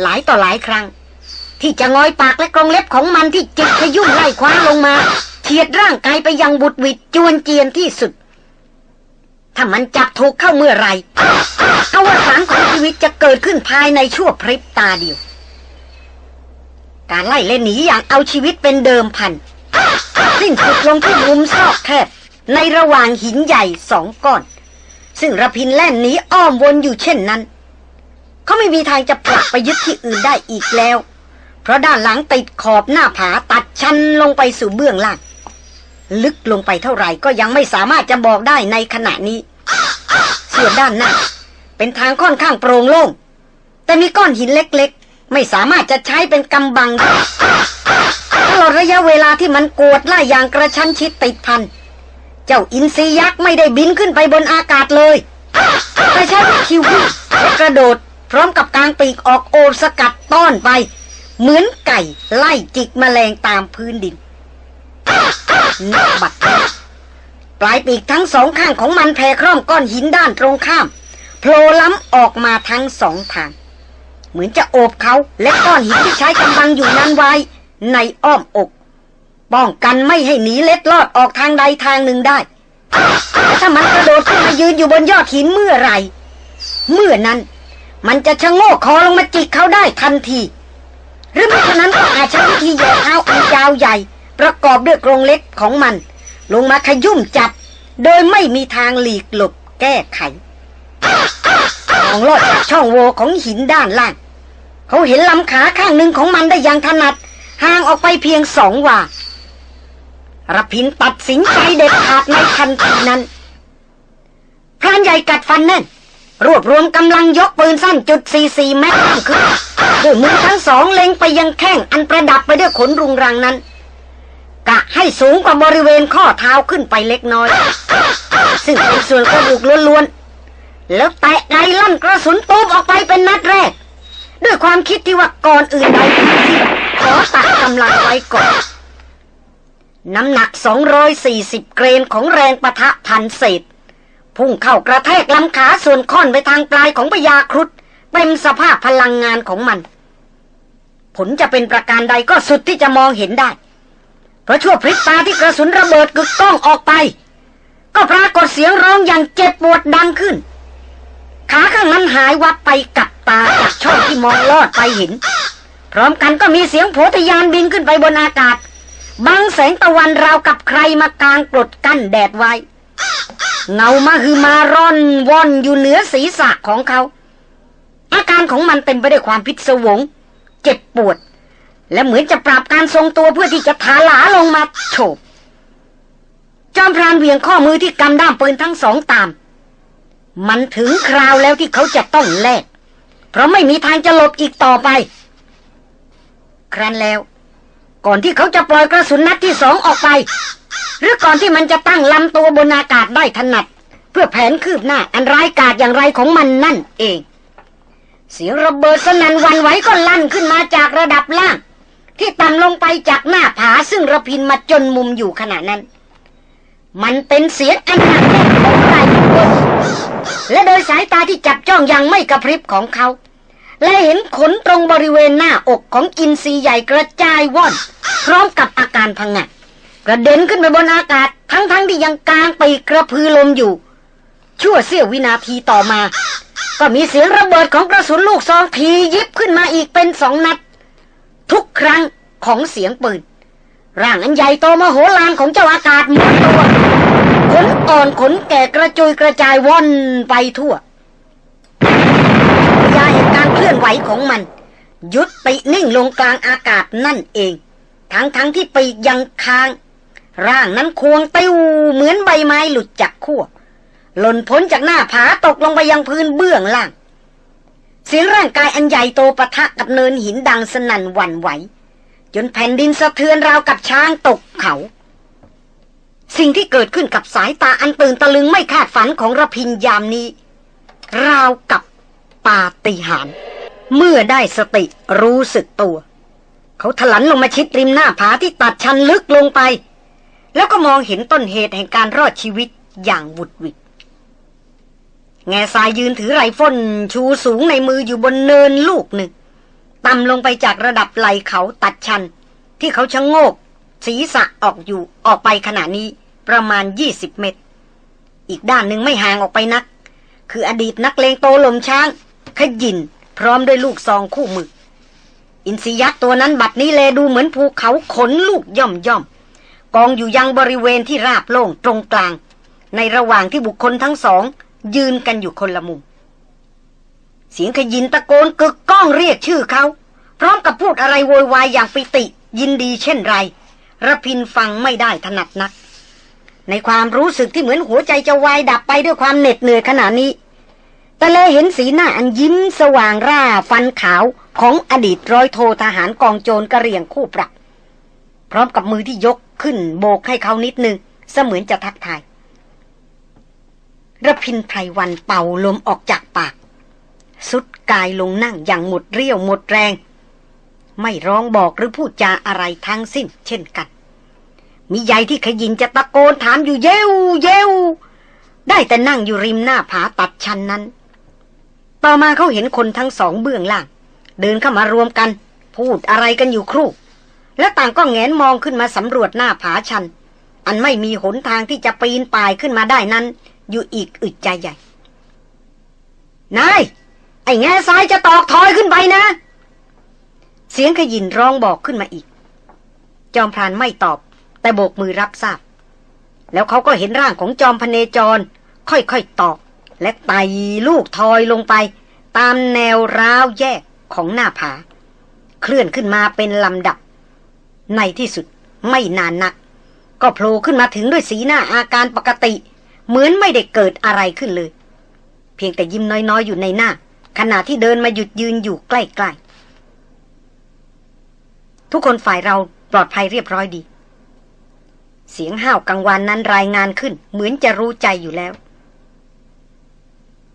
หลายต่อหลายครั้ง ที่จะงอยปากและกรงเล็บของมันที่จิกขยุ่มไล่คว้าลงมา เฉียดร่างกายไปยังบุดหวิดจวนเจียนที่สุด ถ้ามันจับถูกเข้าเมื่อไหรอวสานของชีวิตจะเกิดขึ้นภายในชั่วพริบตาเดียว การไล่เล่นหนีอย่างเอาชีวิตเป็นเดิมพัน สิ้นสุดลงที่มุมซอกแคบ ในระหว่างหินใหญ่สองก้อน ซึ่งระพินแล่นหนีอ้อมวนอยู่เช่นนั้น เขาไม่มีทางจะผลักไปยึดที่อื่นได้อีกแล้ว เพราะด้านหลังติดขอบหน้าผาตัดชันลงไปสู่เบื้องล่าง ลึกลงไปเท่าไหร่ก็ยังไม่สามารถจะบอกได้ในขณะนี้ ส่วนด้านหน้า เป็นทางค่อนข้างโปร่งโล่ง แต่มีก้อนหินเล็กๆ ไม่สามารถจะใช้เป็นกำบังได้ตลอดระยะเวลาที่มันกวดไล่อย่างกระชั้นชิดติดพัน เจ้าอินทรียักษ์ไม่ได้บินขึ้นไปบนอากาศเลยแต่ใช้คิววิ่งและกระโดด พร้อมกับกางปีกออกโอบสกัดต้อนไป เหมือนไก่ไล่จิกแมลงตามพื้นดิน นักบัดปลายปีกทั้งสองข้างของมันแผ่คร่อมก้อนหินด้านตรงข้ามโผล่ล้ำออกมาทั้งสองทาง เหมือนจะโอบเขาและก้อนหินที่ใช้กำบังอยู่นั้นไว้ ในอ้อมอก ป้องกันไม่ให้หนีเล็ดลอดออกทางใดทางหนึ่งได้แต่ถ้ามันกระโดดขึ้นมายืนอยู่บนยอดหินเมื่อไหรเมื่อนั้นมันจะชะโงกคอลงมาจิกเขาได้ทันที หรือไม่ฉะนั้นก็อาจใช้วิธีเหยียดเท้าอันยาวใหญ่ ประกอบด้วยกรงเล็กของมัน ลงมาขยุ่มจับ โดยไม่มีทางหลีกหลบแก้ไขของลอดจากช่องโหว่ของหินด้านล่าง เขาเห็นลำขาข้างหนึ่งของมันได้อย่างถนัดห่างออกไปเพียงสองวารพินตัดสินใจเด็ดขาดในทันทีนั้นพรานใหญ่กัดฟันแน่นรวบรวมกำลังยกปืนสั้นจุดสี่สี่แม็กขึ้นด้วยมือทั้งสองเล็งไปยังแข้งอันประดับไปด้วยขนรุงรังนั้น กะให้สูงกว่าบริเวณข้อเท้าขึ้นไปเล็กน้อย ซึ่งเป็นส่วนกระดูกล้วนๆ แล้วแตะไกลั่นกระสุนตูมออกไปเป็นนัดแรก ด้วยความคิดที่ว่าก่อนอื่นใดขอตัดกำลังไว้ก่อน น้ำหนัก 240 เกรนของแรงปะทะพันเศษ พุ่งเข้ากระแทกลำขาส่วนค่อนไปทางปลายของพญาครุฑเต็มสภาพพลังงานของมัน ผลจะเป็นประการใดก็สุดที่จะมองเห็นได้ เพราะชั่วพริบตาที่กระสุนระเบิดกึกก้องออกไป ก็ปรากฏเสียงร้องอย่างเจ็บปวดดังขึ้น ขาข้างนั้นหายวับไปกับตาจากช่องที่มองลอดไปเห็น พร้อมกันก็มีเสียงโผทยานบินขึ้นไปบนอากาศบังแสงตะวันราวกับใครมากางกรดกั้นแดดไว้ เงามาคือมาร่อนว่อนอยู่เหนือศีรษะของเขา อาการของมันเต็มไปด้วยความพิศวง เจ็บปวด และเหมือนจะปรับการทรงตัวเพื่อที่จะถาหลาลงมาโฉบจอมพรานเหวียงข้อมือที่กำด้ามปืนทั้งสองตาม มันถึงคราวแล้วที่เขาจะต้องแลกเพราะไม่มีทางจะหลบอีกต่อไป ครั้นแล้ว ก่อนที่เขาจะปล่อยกระสุนนัดที่สองออกไป หรือก่อนที่มันจะตั้งลำตัวบนอากาศได้ถนัด เพื่อแผนคืบหน้าอันร้ายกาจอย่างไรของมันนั่นเอง เสียงระเบิดสนั่นวันไหวก็ลั่นขึ้นมาจากระดับล่าง ที่ต่ำลงไปจากหน้าผาซึ่งระพินมาจนมุมอยู่ขณะนั้น มันเป็นเสียงอันหนักแน่นของใจคนและโดยสายตาที่จับจ้องยังไม่กระพริบของเขา และเห็นขนตรงบริเวณหน้าอกของอินทรีใหญ่กระจายว่อน พร้อมกับอาการพังงะกระเด็นขึ้นไปบนอากาศ ทั้งๆทที่ยังกลางไปกกระพือลมอยู่ ชั่วเสี้ยววินาทีต่อมา ก็มีเสียงระเบิดของกระสุนลูกซองทียิบขึ้นมาอีกเป็นสองนัด ทุกครั้งของเสียงปืน ร่างอันใหญ่โตมโหฬารของเจ้าอากาศหมุนตัว ขนอ่อนขนแก่กระจุยกระจายว่อนไปทั่วยาแห่งการเคลื่อนไหวของมัน ยุดตินิ่งลงกลางอากาศนั่นเอง ทั้งทั้งที่ปีกยังค้าง ร่างนั้นควงติ้วเหมือนใบไม้หลุดจากขั้วหล่นพ้นจากหน้าผาตกลงไปยังพื้นเบื้องล่าง เสียงร่างกายอันใหญ่โตปะทะกับเนินหินดังสนั่นหวั่นไหว จนแผ่นดินสะเทือนราวกับช้างตกเขาสสิ่งที่เกิดขึ้นกับสายตาอันตื่นตะลึงไม่คาดฝันของระพินยามนี้ ราวกับปาฏิหาริย์เมื่อได้สติรู้สึกตัว เขาถลันลงมาชิดริมหน้าผาที่ตัดชันลึกลงไป แล้วก็มองเห็นต้นเหตุแห่งการรอดชีวิตอย่างบุดวิด แง่ทรายยืนถือไรฟ้นชูสูงในมืออยู่บนเนินลูกหนึ่ง ต่ำลงไปจากระดับไหลเขาตัดชัน ที่เขาชะโงก ศีรษะออกอยู่ออกไปขณะนี้ประมาณ 20 เมตร อีกด้านหนึ่งไม่ห่างออกไปนัก คืออดีตนักเลงโตลมช้าง ขยินพร้อมด้วยลูกซองคู่มือ อินทรียักษ์ตัวนั้นบัดนี้แลดูเหมือนภูเขาขนลูกย่อมย่อมกองอยู่ยังบริเวณที่ราบโล่งตรงกลาง ในระหว่างที่บุคคลทั้งสอง ยืนกันอยู่คนละมุม เสียงขยินตะโกนกึกก้องเรียกชื่อเขา พร้อมกับพูดอะไรโวยวายอย่างปิติ ยินดีเช่นไรระพินฟังไม่ได้ถนัดนัก ในความรู้สึกที่เหมือนหัวใจจะวายดับไปด้วยความเหน็ดเหนื่อยขณะนี้ แต่เลยเห็นสีหน้าอันยิ้มสว่างร่าฟันขาวของอดีตร้อยโททหารกองโจรกระเรียงคู่ปรับ พร้อมกับมือที่ยกขึ้นโบกให้เขานิดนึงเสมือนจะทักทาย ระพินไพรวันเป่าลมออกจากปาก สุดกายลงนั่งอย่างหมดเรี่ยวหมดแรง ไม่ร้องบอกหรือพูดจาอะไรทั้งสิ้น เช่นกัน มีใหญ่ที่ขยินจะตะโกนถามอยู่เย้วเย้วได้แต่นั่งอยู่ริมหน้าผาตัดชันนั้น ต่อมาเขาเห็นคนทั้งสองเบื้องล่าง เดินเข้ามารวมกัน พูดอะไรกันอยู่ครู่ และต่างก็แงนมองขึ้นมาสำรวจหน้าผาชัน อันไม่มีหนทางที่จะปีนป่ายขึ้นมาได้นั้น อยู่อีกอึดใจใหญ่ นาย ไอ้แง่ทรายจะตอกทอยขึ้นไปนะ เสียงขยินร้องบอกขึ้นมาอีก จอมพรานไม่ตอบ แต่โบกมือรับทราบ แล้วเขาก็เห็นร่างของจอมพเนจร ค่อยๆตอก และไต่ลูกทอยลงไป ตามแนวร้าวแยกของหน้าผา เคลื่อนขึ้นมาเป็นลำดับ ในที่สุดไม่นานนัก ก็โผล่ขึ้นมาถึงด้วยสีหน้าอาการปกติ เหมือนไม่ได้เกิดอะไรขึ้นเลย เพียงแต่ยิ้มน้อยๆ อยู่ในหน้า ขณะที่เดินมาหยุดยืนอยู่ใกล้ๆ ทุกคนฝ่ายเราปลอดภัยเรียบร้อยดี เสียงห้าวกังวานนั้นรายงานขึ้น เหมือนจะรู้ใจอยู่แล้ว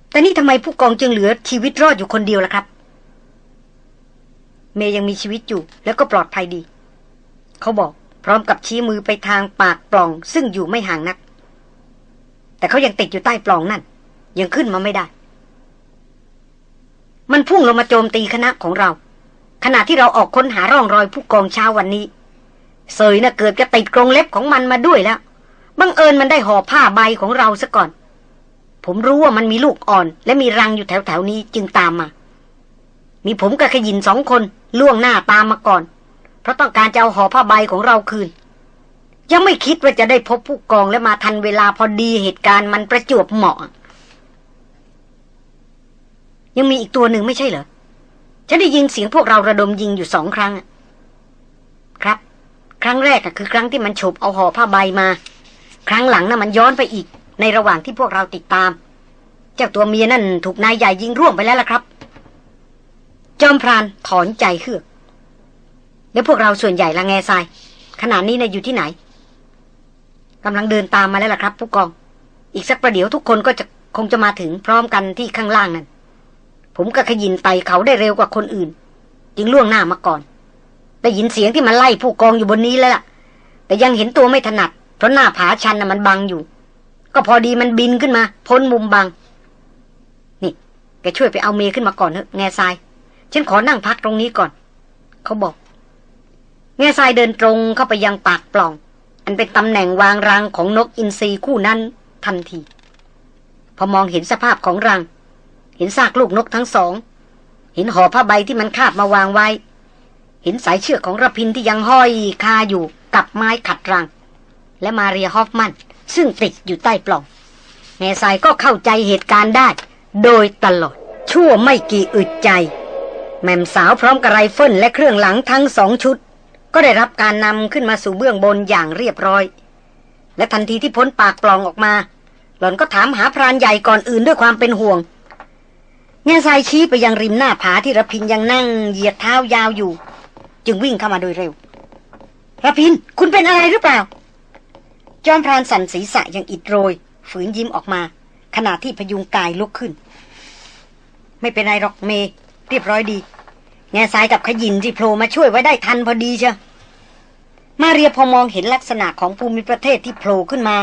แต่นี่ทำไมผู้กองจึงเหลือชีวิตรอดอยู่คนเดียวล่ะครับ เมย์ยังมีชีวิตอยู่ แล้วก็ปลอดภัยดี เขาบอกพร้อมกับชี้มือไปทางปากปล่อง ซึ่งอยู่ไม่ห่างนัก แต่เขายังติดอยู่ใต้ปล่องนั่น ยังขึ้นมาไม่ได้ มันพุ่งลงมาโจมตีคณะของเรา ขณะที่เราออกค้นหาร่องรอยผู้กองเช้าวันนี้ เสยน่ะเกิดจะติดกรงเล็บของมันมาด้วยแล้วบังเอิญมันได้ห่อผ้าใบของเราซะก่อน ผมรู้ว่ามันมีลูกอ่อน และมีรังอยู่แถวๆนี้จึงตามมา มีผมกับขยินสองคนล่วงหน้าตามมาก่อน เพราะต้องการจะเอาห่อผ้าใบของเราคืน ยังไม่คิดว่าจะได้พบผู้กองและมาทันเวลาพอดีเหตุการณ์มันประจวบเหมาะ ยังมีอีกตัวหนึ่งไม่ใช่เหรอ ฉันได้ยินเสียงพวกเราระดมยิงอยู่สองครั้ง ครับ ครั้งแรกคือครั้งที่มันฉบเอาห่อผ้าใบมา ครั้งหลังน่ะมันย้อนไปอีก ในระหว่างที่พวกเราติดตาม เจ้าตัวเมียนั่นถูกนายใหญ่ยิงร่วงไปแล้วล่ะครับ จอมพรานถอนใจเฮือกแล้วพวกเราส่วนใหญ่ละแง่ทรายขณะนี้น่ะอยู่ที่ไหน กำลังเดินตามมาแล้วล่ะครับผู้กอง อีกสักประเดี๋ยวทุกคนก็จะคงจะมาถึงพร้อมกันที่ข้างล่างนั่น ผมกับขยินไต่เขาได้เร็วกว่าคนอื่น จึงล่วงหน้ามาก่อน ได้ยินเสียงที่มันไล่ผู้กองอยู่บนนี้แล้วล่ะ แต่ยังเห็นตัวไม่ถนัด เพราะหน้าผาชันน่ะมันบังอยู่ ก็พอดีมันบินขึ้นมา พ้นมุมบัง นี่ แกช่วยไปเอาเมย์ขึ้นมาก่อนเถอะแง่ทราย ฉันขอนั่งพักตรงนี้ก่อน เขาบอก แง่ทรายเดินตรงเข้าไปยังปากปล่อง อันเป็นตำแหน่งวางรังของนกอินทรีคู่นั้นทันที พอมองเห็นสภาพของรัง เห็นซากลูกนกทั้งสอง เห็นห่อผ้าใบที่มันคาบมาวางไว้ เห็นสายเชือกของรพินทร์ที่ยังห้อยคาอยู่กับไม้ขัดรัง และมาเรียฮอฟมัน ซึ่งติดอยู่ใต้ปล่องแง่ทรายก็เข้าใจเหตุการณ์ได้ โดยตลอด ชั่วไม่กี่อึดใจ แหม่มสาวพร้อมกับไรเฟิลและเครื่องหลังทั้งสองชุด ก็ได้รับการนำขึ้นมาสู่เบื้องบนอย่างเรียบร้อย และทันทีที่พ้นปากปล่องออกมา หล่อนก็ถามหาพรานใหญ่ก่อนอื่นด้วยความเป็นห่วงแง่ทรายชี้ไปยังริมหน้าผาที่ระพินยังนั่งเหยียดเท้ายาวอยู่ จึงวิ่งเข้ามาโดยเร็วระพินคุณเป็นอะไรหรือเปล่า จอมพรานสันศีรษะยังอิดโรย ฝืนยิ้มออกมา ขณะที่พยุงกายลุกขึ้น ไม่เป็นไรหรอกเม เรียบร้อยดี แง่สายกับขยินที่โผล่มาช่วยไว้ได้ทันพอดีเชียวมาเรียพอมองเห็นลักษณะของภูมิประเทศที่โผล่ขึ้นมา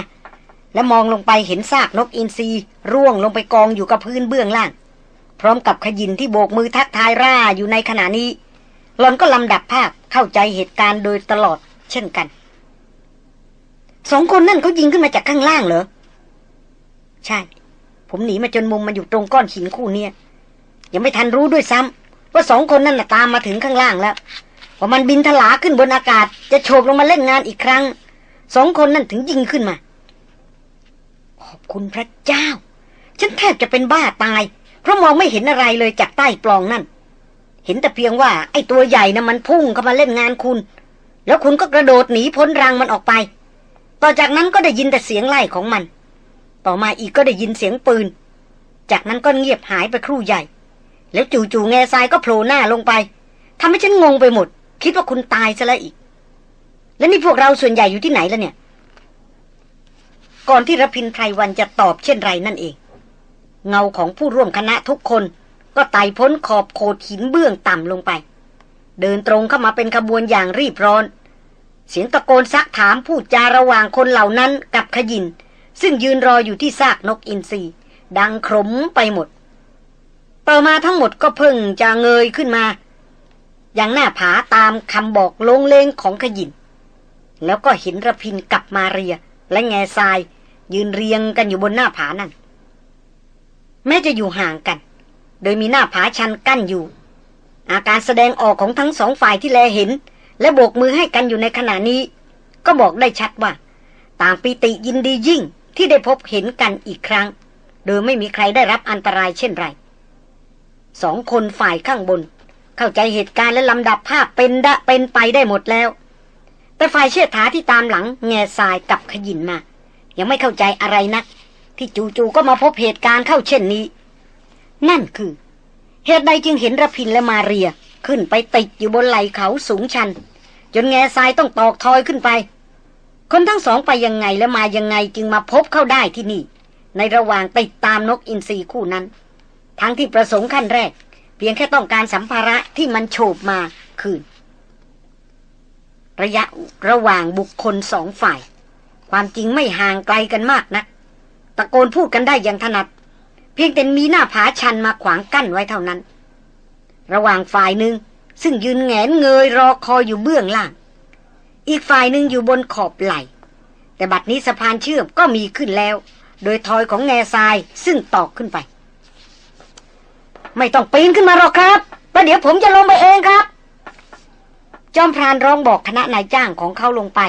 และมองลงไปเห็นซากนกอินทรีร่วงลงไปกองอยู่กับพื้นเบื้องล่าง พร้อมกับขยินที่โบกมือทักทายร่าอยู่ในขณะนี้หลอนก็ลำดับภาพเข้าใจเหตุการณ์โดยตลอดเช่นกันสองคนนั่นเขายิงขึ้นมาจากข้างล่างเหรอ ใช่ ผมหนีมาจนมุมมาอยู่ตรงก้อนหินคู่เนี้ยยังไม่ทันรู้ด้วยซ้ำ ว่าสองคนนั่นน่ะตามมาถึงข้างล่างแล้วพอมันบินถลาขึ้นบนอากาศ จะโฉบลงมาเล่นงานอีกครั้ง สองคนนั่นถึงยิงขึ้นมา ขอบคุณพระเจ้า ฉันแทบจะเป็นบ้าตาย เพราะมองไม่เห็นอะไรเลยจากใต้ปล่องนั่น เห็นแต่เพียงว่า ไอ้ตัวใหญ่นะ่ะมันพุ่งเข้ามาเล่นงานคุณ แล้วคุณก็กระโดดหนีพ้นรังมันออกไป ต่อจากนั้นก็ได้ยินแต่เสียงไล่ของมัน ต่อมาอีกก็ได้ยินเสียงปืน จากนั้นก็เงียบหายไปครู่ใหญ่ แล้วจู่ๆแง่ทรายก็โผล่หน้าลงไปทำให้ฉันงงไปหมด คิดว่าคุณตายซะแล้วอีก แล้วนี่พวกเราส่วนใหญ่อยู่ที่ไหนแล้วเนี่ย ก่อนที่รพินไพรวันจะตอบเช่นไรนั่นเอง เงาของผู้ร่วมคณะทุกคนก็ไต่พ้นขอบโขดหินเบื้องต่ำลงไป เดินตรงเข้ามาเป็นขบวนอย่างรีบร้อน เสียงตะโกนซักถามพูดจาระหว่างคนเหล่านั้นกับขยิน ซึ่งยืนรออยู่ที่ซากนกอินทรีดังครมไปหมด ต่อมาทั้งหมดก็เพิ่งจะเงยขึ้นมา อย่างหน้าผาตามคำบอกลงเลงของขยิน แล้วก็เห็นระพินกับมาเรีย และแง่ทราย ยืนเรียงกันอยู่บนหน้าผานั่น แม้จะอยู่ห่างกัน โดยมีหน้าผาชันกั้นอยู่ อาการแสดงออกของทั้งสองฝ่ายที่แลเห็น และโบกมือให้กันอยู่ในขณะนี้ ก็บอกได้ชัดว่า ต่างปีติยินดียิ่งที่ได้พบเห็นกันอีกครั้ง โดยไม่มีใครได้รับอันตรายเช่นไร สองคนฝ่ายข้างบน เข้าใจเหตุการณ์และลำดับภาพเป็นดะเป็นไปได้หมดแล้ว แต่ฝ่ายเชิดถาที่ตามหลังแง่ทรายกับขยินมา ยังไม่เข้าใจอะไรนัก ที่จู่ๆก็มาพบเหตุการณ์เข้าเช่นนี้ นั่นคือ เหตุใดจึงเห็นระพินและมาเรีย ขึ้นไปติดอยู่บนไหล่เขาสูงชัน จนแง่ทรายต้องตอกทอยขึ้นไป คนทั้งสองไปยังไงและมายังไงจึงมาพบเข้าได้ที่นี่ ในระหว่างติดตามนกอินทรีคู่นั้น ทั้งที่ประสงค์ขั้นแรก เพียงแค่ต้องการสัมภาระที่มันโฉบมาคืน ระยะระหว่างบุคคลสองฝ่าย ความจริงไม่ห่างไกลกันมากนะักตะโกนพูดกันได้อย่างถนัด เพียงแต่มีหน้าผาชันมาขวางกั้นไว้เท่านั้น ระหว่างฝ่ายหนึ่งซึ่งยืนแงนเงยรอคอยอยู่เบื้องล่าง อีกฝ่ายหนึ่งอยู่บนขอบไหล แต่บัดนี้สะพานเชื่อมก็มีขึ้นแล้ว โดยทอยของแง่ทรายซึ่งตอกขึ้นไป ไม่ต้องปีนขึ้นมาหรอกครับประเดี๋ยวผมจะลงไปเองครับ จอมพรานร้องบอกคณะนายจ้างของเขาลงไป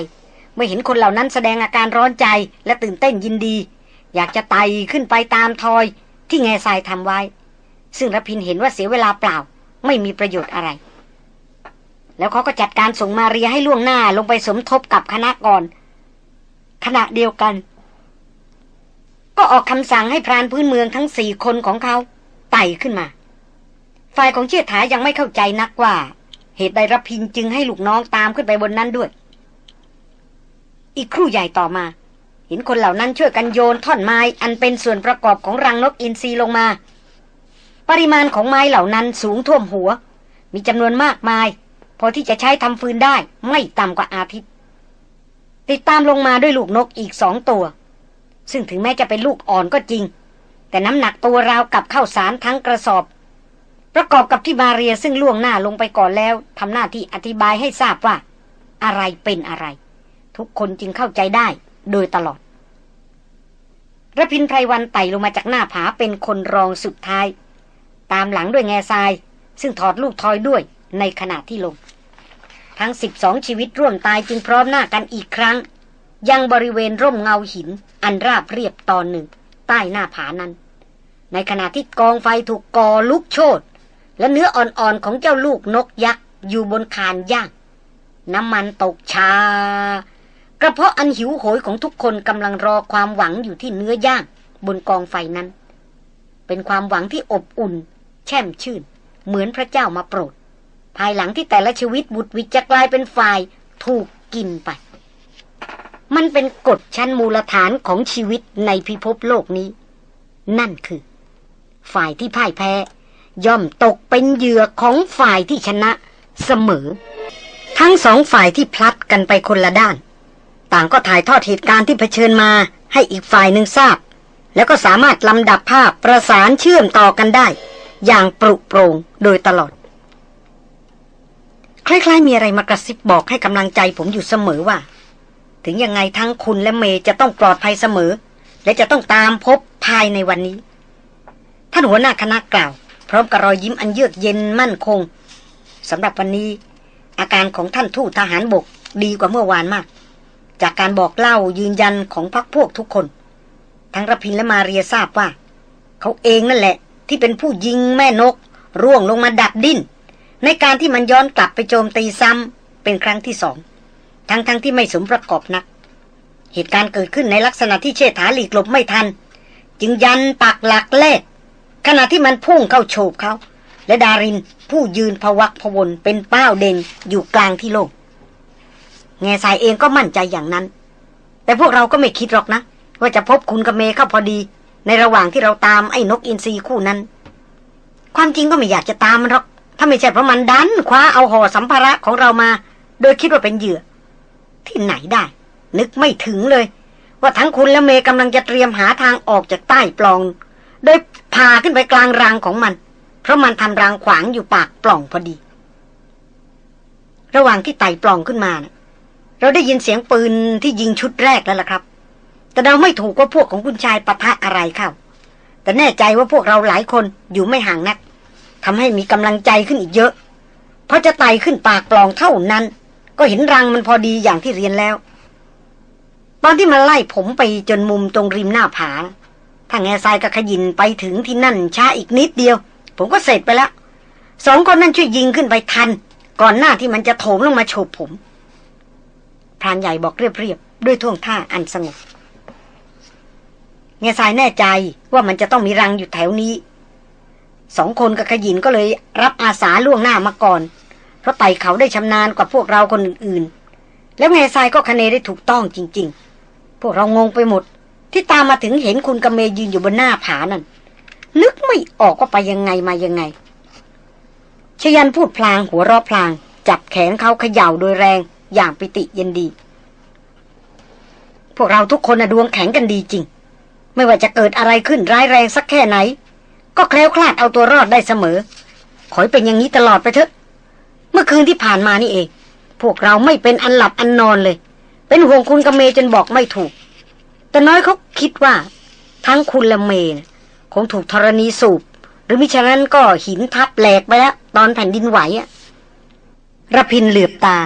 เมื่อเห็นคนเหล่านั้นแสดงอาการร้อนใจและตื่นเต้นยินดี อยากจะไต่ขึ้นไปตามทอยที่แง่ทรายทำไว้ ซึ่งรพินเห็นว่าเสียเวลาเปล่า ไม่มีประโยชน์อะไร แล้วเขาก็จัดการส่งมาเรียให้ล่วงหน้าลงไปสมทบกับคณะก่อน ขณะเดียวกัน ก็ออกคำสั่งให้พรานพื้นเมืองทั้งสี่คนของเขา ไต่ขึ้นมา ฝ่ายของเชี่ยถายังไม่เข้าใจนักว่า เหตุใดรพินจึงให้ลูกน้องตามขึ้นไปบนนั้นด้วย อีกครู่ใหญ่ต่อมา เห็นคนเหล่านั้นช่วยกันโยนท่อนไม้อันเป็นส่วนประกอบของรังนกอินทรีลงมา ปริมาณของไม้เหล่านั้นสูงท่วมหัว มีจำนวนมากมาย พอที่จะใช้ทำฟืนได้ไม่ต่ำกว่าอาทิตย์ ติดตามลงมาด้วยลูกนกอีกสองตัว ซึ่งถึงแม้จะเป็นลูกอ่อนก็จริง แต่น้ำหนักตัวราวกับข้าวสารทั้งกระสอบ ประกอบกับที่มาเรียซึ่งล่วงหน้าลงไปก่อนแล้วทำหน้าที่อธิบายให้ทราบว่า อะไรเป็นอะไร ทุกคนจึงเข้าใจได้โดยตลอดระพินไพรวันไต่ลงมาจากหน้าผาเป็นคนรองสุดท้าย ตามหลังด้วยแง่ทราย ซึ่งถอดลูกทอยด้วยในขณะที่ลง ทั้งสิบสองชีวิตร่วมตายจึงพร้อมหน้ากันอีกครั้ง ยังบริเวณร่มเงาหิน อันราบเรียบตอนหนึ่ง ใต้หน้าผานั้น ในขณะที่กองไฟถูกก่อลุกโชนและเนื้ออ่อนๆของเจ้าลูกนกยักษ์อยู่บนคานย่าง น้ำมันตกชา กระเพาะอันหิวโหยของทุกคนกำลังรอความหวังอยู่ที่เนื้อย่างบนกองไฟนั้น เป็นความหวังที่อบอุ่น แช่มชื่น เหมือนพระเจ้ามาโปรด ภายหลังที่แต่ละชีวิตบุตรวิจจะกลายเป็นฝ่ายถูกกินไป มันเป็นกฎชั้นมูลฐานของชีวิตในพิภพโลกนี้ นั่นคือ ฝ่ายที่พ่ายแพ้ ย่อมตกเป็นเหยื่อของฝ่ายที่ชนะเสมอ ทั้งสองฝ่ายที่พลัดกันไปคนละด้าน ต่างก็ถ่ายทอดเหตุการณ์ที่เผชิญมาให้อีกฝ่ายหนึ่งทราบ แล้วก็สามารถลำดับภาพประสานเชื่อมต่อกันได้ อย่างปรุโปรงโดยตลอด คล้ายๆ มีอะไรมากระซิบบอกให้กำลังใจผมอยู่เสมอว่า ถึงยังไงทั้งคุณและเมย์จะต้องปลอดภัยเสมอ และจะต้องตามพบภายในวันนี้ ท่านหัวหน้าคณะกล่าว พร้อมกับรอยยิ้มอันเยือกเย็นมั่นคงสำหรับวันนี้ อาการของท่านทูตทหารบกดีกว่าเมื่อวานมาก จากการบอกเล่ายืนยันของพักพวกทุกคน ทั้งรพินและมาเรียทราบว่า เขาเองนั่นแหละ ที่เป็นผู้ยิงแม่นก ร่วงลงมาดักดิ้น ในการที่มันย้อนกลับไปโจมตีซ้ำเป็นครั้งที่สอง ทั้งๆทที่ไม่สมประกอบนัก เหตุการณ์เกิดขึ้นในลักษณะที่เชษฐาหลีกหลบไม่ทัน จึงยันปักหลักแรก ขณะที่มันพุ่งเข้าโฉบเขาและดารินผู้ยืนพวักพวนเป็นเป้าเด่นอยู่กลางที่โลกแง่สายเองก็มั่นใจอย่างนั้น แต่พวกเราก็ไม่คิดหรอกนะ ว่าจะพบคุณกับเมย์เข้าพอดี ในระหว่างที่เราตามไอ้นกอินทรีคู่นั้น ความจริงก็ไม่อยากจะตามมันหรอก ถ้าไม่ใช่เพราะมันดันคว้าเอาห่อสัมภาระของเรามา โดยคิดว่าเป็นเหยื่อ ที่ไหนได้ นึกไม่ถึงเลย ว่าทั้งคุณและเมย์กำลังจะเตรียมหาทางออกจากใต้ปล่อง โดยพาขึ้นไปกลางรางของมัน เพราะมันทำรางขวางอยู่ปากปล่องพอดี ระหว่างที่ไต่ปล่องขึ้นมานะเราได้ยินเสียงปืนที่ยิงชุดแรกแล้วล่ะครับ แต่เราไม่ถูกว่าพวกของคุณชายปะทะอะไรเข้า แต่แน่ใจว่าพวกเราหลายคนอยู่ไม่ห่างนักทำให้มีกำลังใจขึ้นอีกเยอะ เพราะจะไต่ขึ้นปากปล่องเท่านั้น ก็เห็นรังมันพอดีอย่างที่เรียนแล้ว ตอนที่มาไล่ผมไปจนมุมตรงริมหน้าผา ถ้าแง่ทรายกับขยินไปถึงที่นั่นช้าอีกนิดเดียว ผมก็เสร็จไปแล้วสองคนนั้นช่วยยิงขึ้นไปทัน ก่อนหน้าที่มันจะโถมลงมาโฉบผมพรานใหญ่บอกเรียบๆด้วยท่วงท่าอันสงบแง่ทรายแน่ใจว่ามันจะต้องมีรังอยู่แถวนี้สองคนกับขยินก็เลยรับอาสาล่วงหน้ามาก่อน เพราะไต่เขาได้ชำนาญกว่าพวกเราคนอื่นๆ แล้วแง่ทรายก็คะเนได้ถูกต้องจริง ๆ พวกเรางงไปหมด ที่ตามมาถึงเห็นคุณกำเมยืนอยู่บนหน้าผานั่น นึกไม่ออกว่าไปยังไงมายังไง ชยันพูดพลางหัวราะพลาง จับแขนเขาเขย่าโดยแรงอย่างปิติเย็นดี พวกเราทุกคนนะดวงแข็งกันดีจริง ไม่ว่าจะเกิดอะไรขึ้นร้ายแรงสักแค่ไหน ก็แคล้วคลาดเอาตัวรอดได้เสมอ ขอให้เป็นอย่างนี้ตลอดไปเถอะ เมื่อคืนที่ผ่านมานี่เอง พวกเราไม่เป็นอันหลับอันนอนเลย เป็นห่วงคุณกเมย์จนบอกไม่ถูก แต่น้อยเขาคิดว่า ทั้งคุณและเมย์นคงถูกธรณีสูบ หรือมิฉะนั้นก็หินทับแหลกไปแล้วตอนแผ่นดินไหวอะระพินเหลือบตา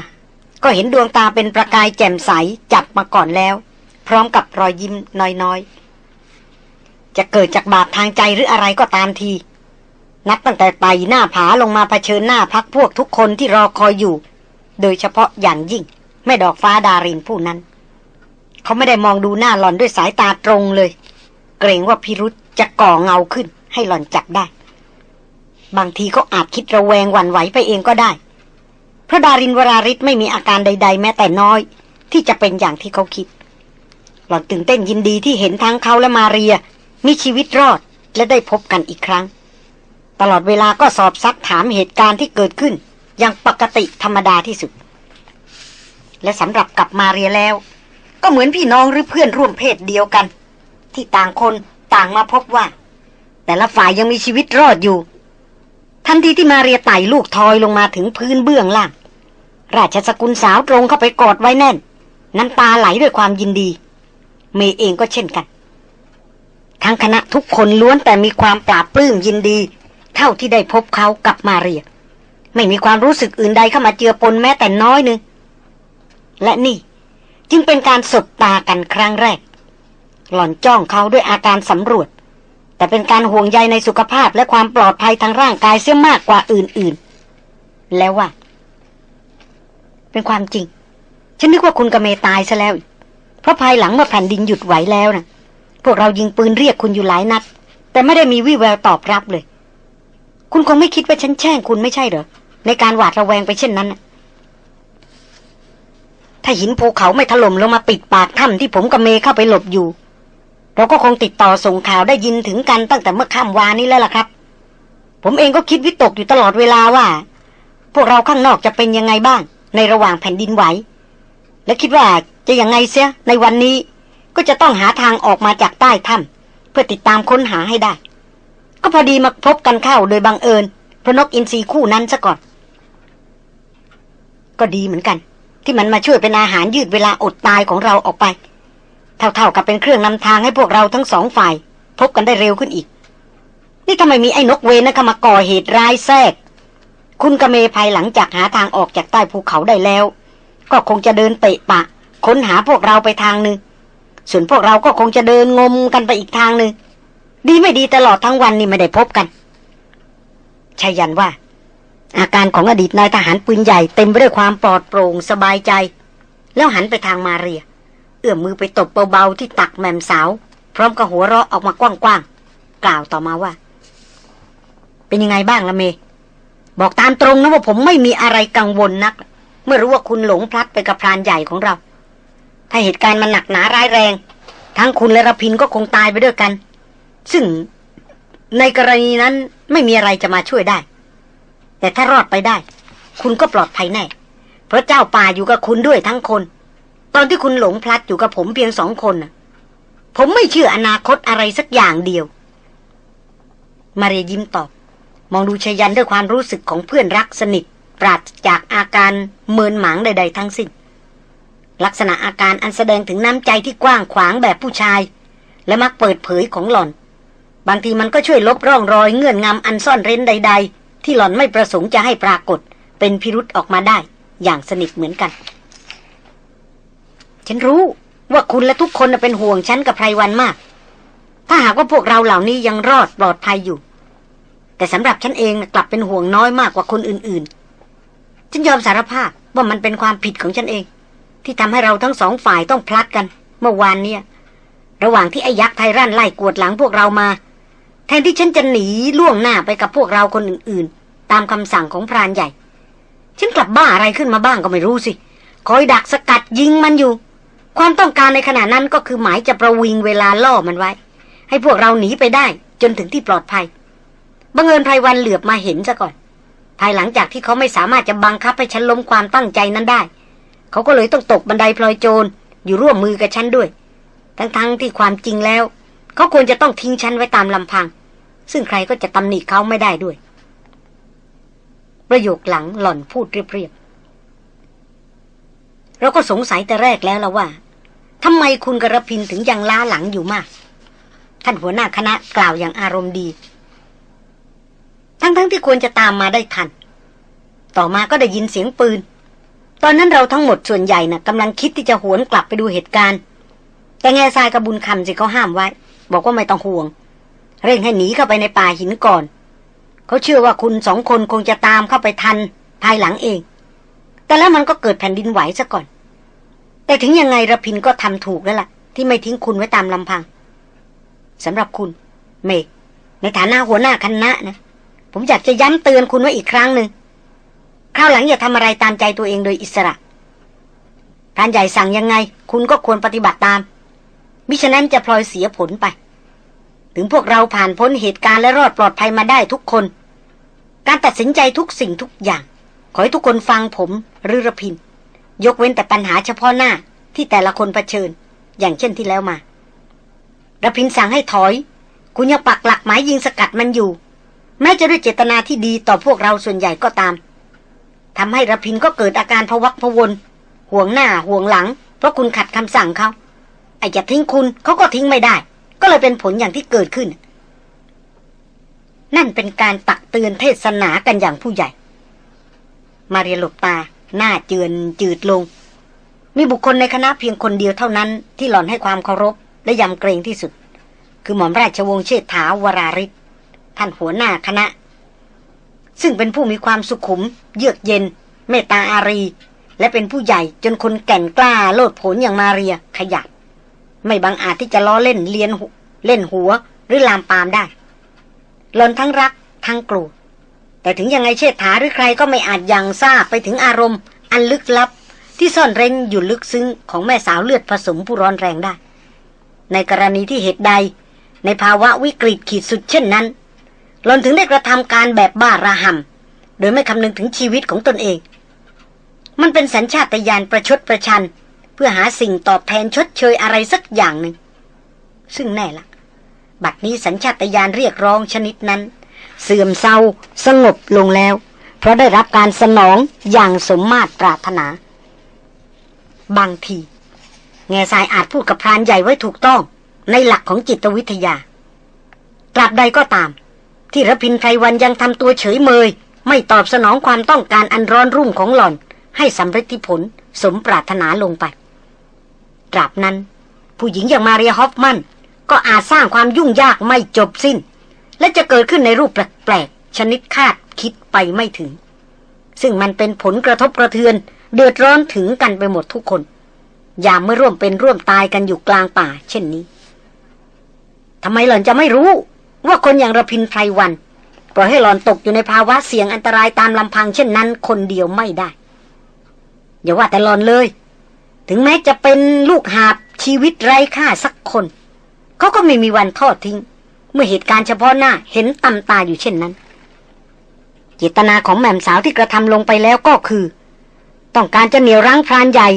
ก็เห็นดวงตาเป็นประกายแจ่มใสจับมาก่อนแล้ว พร้อมกับรอยยิ้มน้อยๆ จะเกิดจากบาปทางใจหรืออะไรก็ตามที นับตั้งแต่ไต่หน้าผาลงมาเผชิญหน้าพักพวกทุกคนที่รอคอยอยู่ โดยเฉพาะอย่างยิ่งแม่ดอกฟ้าดารินผู้นั้น เขาไม่ได้มองดูหน้าหล่อนด้วยสายตาตรงเลย เกรงว่าพิรุษจะก่อเงาขึ้น ให้หล่อนจับได้ บางทีก็อาจคิดระแวงหวั่นไหวไปเองก็ได้ เพราะดารินวราริศไม่มีอาการใด ๆ แม้แต่น้อย ที่จะเป็นอย่างที่เขาคิด หล่อนตื่นเต้นยินดีที่เห็นทั้งเขาและมาเรีย มีชีวิตรอดและได้พบกันอีกครั้ง ตลอดเวลาก็สอบซักถามเหตุการณ์ที่เกิดขึ้น อย่างปกติธรรมดาที่สุด และสำหรับกับมาเรียแล้ว ก็เหมือนพี่น้องหรือเพื่อนร่วมเพศเดียวกัน ที่ต่างคนต่างมาพบว่า แต่ละฝ่ายยังมีชีวิตรอดอยู่ ทันทีที่มาเรียไต่ลูกทอยลงมาถึงพื้นเบื้องล่าง ราชสกุลสาวตรงเข้าไปกอดไว้แน่น น้ำตาไหลด้วยความยินดี เมย์เองก็เช่นกัน ทั้งคณะทุกคนล้วนแต่มีความปราบปลื้มยินดี เท่าที่ได้พบเขากับมาเรีย ไม่มีความรู้สึกอื่นใดเข้ามาเจือปนแม้แต่น้อยหนึ่งและนี่ จึงเป็นการสบตากันครั้งแรก หล่อนจ้องเขาด้วยอาการสำรวจ แต่เป็นการห่วงใยในสุขภาพและความปลอดภัยทางร่างกายเสียมากกว่าอื่นๆ แล้วว่า เป็นความจริง ฉันนึกว่าคุณกระเมตายซะแล้ว เพราะภายหลังเมื่อแผ่นดินหยุดไหวแล้วนะพวกเรายิงปืนเรียกคุณอยู่หลายนัด แต่ไม่ได้มีวี่แววตอบรับเลย คุณคงไม่คิดว่าฉันแช่งคุณไม่ใช่เหรอในการหวาดระแวงไปเช่นนั้นนะ ถ้าหินภูเขาไม่ถล่มลงมาปิดปากถ้ำที่ผมกับเมเข้าไปหลบอยู่ เราก็คงติดต่อส่งข่าวได้ยินถึงกันตั้งแต่เมื่อค่ำวานนี้แล้วล่ะครับ ผมเองก็คิดวิตกอยู่ตลอดเวลาว่า พวกเราข้างนอกจะเป็นยังไงบ้าง ในระหว่างแผ่นดินไหว และคิดว่าจะยังไงเสียในวันนี้ก็จะต้องหาทางออกมาจากใต้ถ้ำเพื่อติดตามค้นหาให้ได้ ก็พอดีมาพบกันเข้าโดยบังเอิญพระนกอินทรีคู่นั้นซะก่อน ก็ดีเหมือนกัน ที่มันมาช่วยเป็นอาหารยืดเวลาอดตายของเราออกไป เท่าๆกับเป็นเครื่องนำทางให้พวกเราทั้งสองฝ่าย พบกันได้เร็วขึ้นอีก นี่ทำไมมีไอ้นกเวนนะมาก่อเหตุร้ายแทรก คุณกระเมภายหลังจากหาทางออกจากใต้ภูเขาได้แล้ว ก็คงจะเดินเตะปะ ค้นหาพวกเราไปทางหนึ่งส่วนพวกเราก็คงจะเดินงมกันไปอีกทางหนึ่งดีไม่ดีตลอดทั้งวันนี่ไม่ได้พบกันชายันว่า อาการของอดีตนายทหารปืนใหญ่เต็มไปด้วยความปลอดโปร่งสบายใจ แล้วหันไปทางมาเรีย เอื้อมมือไปตบเบาๆที่ตักแมมสาว พร้อมกับหัวเราะออกมากว้างๆกล่าวต่อมาว่า เป็นยังไงบ้างละเม บอกตามตรงนะว่าผมไม่มีอะไรกังวลนัก เมื่อรู้ว่าคุณหลงพลัดไปกับพรานใหญ่ของเรา ถ้าเหตุการณ์มันหนักหนาร้ายแรง ทั้งคุณและรพินก็คงตายไปด้วยกัน ซึ่งในกรณีนั้นไม่มีอะไรจะมาช่วยได้ แต่ถ้ารอดไปได้ คุณก็ปลอดภัยแน่ เพราะเจ้าป่าอยู่กับคุณด้วยทั้งคน ตอนที่คุณหลงพลัดอยู่กับผมเพียงสองคนน่ะ ผมไม่เชื่ออนาคตอะไรสักอย่างเดียว มาเรียยิ้มตอบ มองดูชยันด้วยความรู้สึกของเพื่อนรักสนิท ปราศจากอาการเมินหมางใด ๆ ทั้งสิ้นลักษณะอาการอันแสดงถึงน้ำใจที่กว้างขวางแบบผู้ชาย และมักเปิดเผยของหล่อน บางทีมันก็ช่วยลบร่องรอยเงื่อนงำอันซ่อนเร้นใดๆ ที่หล่อนไม่ประสงค์จะให้ปรากฏ เป็นพิรุษออกมาได้ อย่างสนิทเหมือนกัน ฉันรู้ว่าคุณและทุกคนเป็นห่วงฉันกับไพรวันมาก ถ้าหากว่าพวกเราเหล่านี้ยังรอดปลอดภัยอยู่ แต่สำหรับฉันเองกลับเป็นห่วงน้อยมากกว่าคนอื่นๆ ฉันยอมสารภาพว่ามันเป็นความผิดของฉันเอง ที่ทำให้เราทั้งสองฝ่ายต้องพลัดกัน เมื่อวานเนี่ย ระหว่างที่ไอ้ยักษ์ไทรันไล่กวดหลังพวกเรามา แทนที่ฉันจะหนีล่วงหน้าไปกับพวกเราคนอื่นๆ ตามคำสั่งของพรานใหญ่ ฉันกลับบ้าอะไรขึ้นมาบ้างก็ไม่รู้สิ คอยดักสกัดยิงมันอยู่ ความต้องการในขณะนั้นก็คือหมายจะประวิงเวลาล่อมันไว้ ให้พวกเราหนีไปได้จนถึงที่ปลอดภัย บังเอิญไพรวันเหลือบมาเห็นซะก่อน ภายหลังจากที่เขาไม่สามารถจะบังคับให้ฉันล้มความตั้งใจนั้นได้ เขาก็เลยต้องตกบันไดพลอยโจรอยู่ร่วมมือกับฉันด้วย ทั้งๆทที่ความจริงแล้ว เขาควรจะต้องทิ้งฉันไว้ตามลำพัง ซึ่งใครก็จะตำหนิเขาไม่ได้ด้วย ประโยคหลังหล่อนพูดเรียบๆเราก็สงสัยแต่แรกแล้วละว่าทำไมคุณกระพินถึงยังล้าหลังอยู่มาก ท่านหัวหน้าคณะกล่าวอย่างอารมณ์ดี ทั้งๆทที่ควรจะตามมาได้ทัน ต่อมาก็ได้ยินเสียงปืน ตอนนั้นเราทั้งหมดส่วนใหญ่นะ่ะกำลังคิดที่จะหวนกลับไปดูเหตุการณ์ แต่แง่ทรายกระบุญคำสิเขาห้ามไว้ บอกว่าไม่ต้องห่วง เร่งให้หนีเข้าไปในป่าหินก่อน เขาเชื่อว่าคุณสองคนคงจะตามเข้าไปทันภายหลังเอง แต่แล้วมันก็เกิดแผ่นดินไหวซะก่อน แต่ถึงยังไงระพินก็ทำถูกแล้วล่ะ ที่ไม่ทิ้งคุณไว้ตามลำพังสำหรับคุณ เมกในฐานะหัวหน้าคณะนะผมอยากจะย้ำเตือนคุณไว้อีกครั้งหนึ่งคราวหลังอย่าทำอะไรตามใจตัวเองโดยอิสระการใหญ่สั่งยังไง คุณก็ควรปฏิบัติตาม มิฉะนั้นจะพลอยเสียผลไป ถึงพวกเราผ่านพ้นเหตุการณ์และรอดปลอดภัยมาได้ทุกคน การตัดสินใจทุกสิ่งทุกอย่าง ขอให้ทุกคนฟังผมหรือระพิน ยกเว้นแต่ปัญหาเฉพาะหน้าที่แต่ละคนเผชิญ อย่างเช่นที่แล้วมาระพินสั่งให้ถอย คุณยังปักหลักหมายยิงสกัดมันอยู่ แม้จะด้วยเจตนาที่ดีต่อพวกเราส่วนใหญ่ก็ตามทำให้ระพินก็เกิดอาการพวักพวนห่วงหน้าห่วงหลัง เพราะคุณขัดคำสั่งเขา อ้จะทิ้งคุณเขาก็ทิ้งไม่ได้ ก็เลยเป็นผลอย่างที่เกิดขึ้น นั่นเป็นการตักเตือนเทศนากันอย่างผู้ใหญ่ มาเรียหลบตา หน้าเจือนจืดลง มีบุคคลในคณะเพียงคนเดียวเท่านั้น ที่หล่อนให้ความเคารพ และยำเกรงที่สุด คือหม่อมราชวงศ์เชษฐาวราริศท่านหัวหน้าคณะ ซึ่งเป็นผู้มีความสุขุม เยือกเย็น เมตตาอารีและเป็นผู้ใหญ่จนคนแก่นกล้าโลดผลอย่างมาเรียขยับ ไม่บังอาจที่จะล้อเล่นเลียนเล่นหัว หรือลามปามได้หลอนทั้งรักทั้งกลัว แต่ถึงยังไงเชษฐาหรือใครก็ไม่อาจยังทราบไปถึงอารมณ์ อันลึกลับ ที่ซ่อนเร้นอยู่ลึกซึ้งของแม่สาวเลือดผสมผู้ร้อนแรงได้ ในกรณีที่เหตุใด ในภาวะวิกฤตขีดสุดเช่นนั้นหลอนถึงได้กระทำการแบบบ้าระหำโดยไม่คำนึงถึงชีวิตของตนเอง มันเป็นสัญชาตญาณประชดประชัน เพื่อหาสิ่งตอบแทนชดเชยอะไรสักอย่างหนึ่ง ซึ่งแน่ละ บัดนี้สัญชาตญาณเรียกร้องชนิดนั้น เสื่อมเศร้าสงบลงแล้ว เพราะได้รับการสนองอย่างสมมาตรปรารถนา บางที แง่สายอาจพูดกับพรานใหญ่ไว้ถูกต้อง ในหลักของจิตวิทยาตราบใดก็ตาม ที่รพินไพรวันยังทำตัวเฉยเมย ไม่ตอบสนองความต้องการอันร้อนรุ่มของหล่อน ให้สำเร็จผลสมปรารถนาลงไป ตราบนั้น ผู้หญิงอย่างมาเรียฮอฟมันก็อาจสร้างความยุ่งยากไม่จบสิ้น และจะเกิดขึ้นในรูปแปลกๆ ชนิดคาดคิดไปไม่ถึง ซึ่งมันเป็นผลกระทบกระเทือน เดือดร้อนถึงกันไปหมดทุกคน ยามเมื่อร่วมเป็นร่วมตายกันอยู่กลางป่า เช่นนี้ทำไมหล่อนจะไม่รู้ ว่าคนอย่างระพินไพรวันปล่อยให้หล่อนตกอยู่ในภาวะเสี่ยงอันตรายตามลำพังเช่นนั้น คนเดียวไม่ได้อย่าว่าแต่หล่อนเลย ถึงแม้จะเป็นลูกหาบชีวิตไร้ค่าสักคน เขาก็ไม่มีวันทอดทิ้ง เมื่อเหตุการณ์เฉพาะหน้าเห็นตำตาอยู่เช่นนั้น เจตนาของแม่มสาวที่กระทำลงไปแล้วก็คือ ต้องการจะเหนี่ยวรั้งพรานใหญ่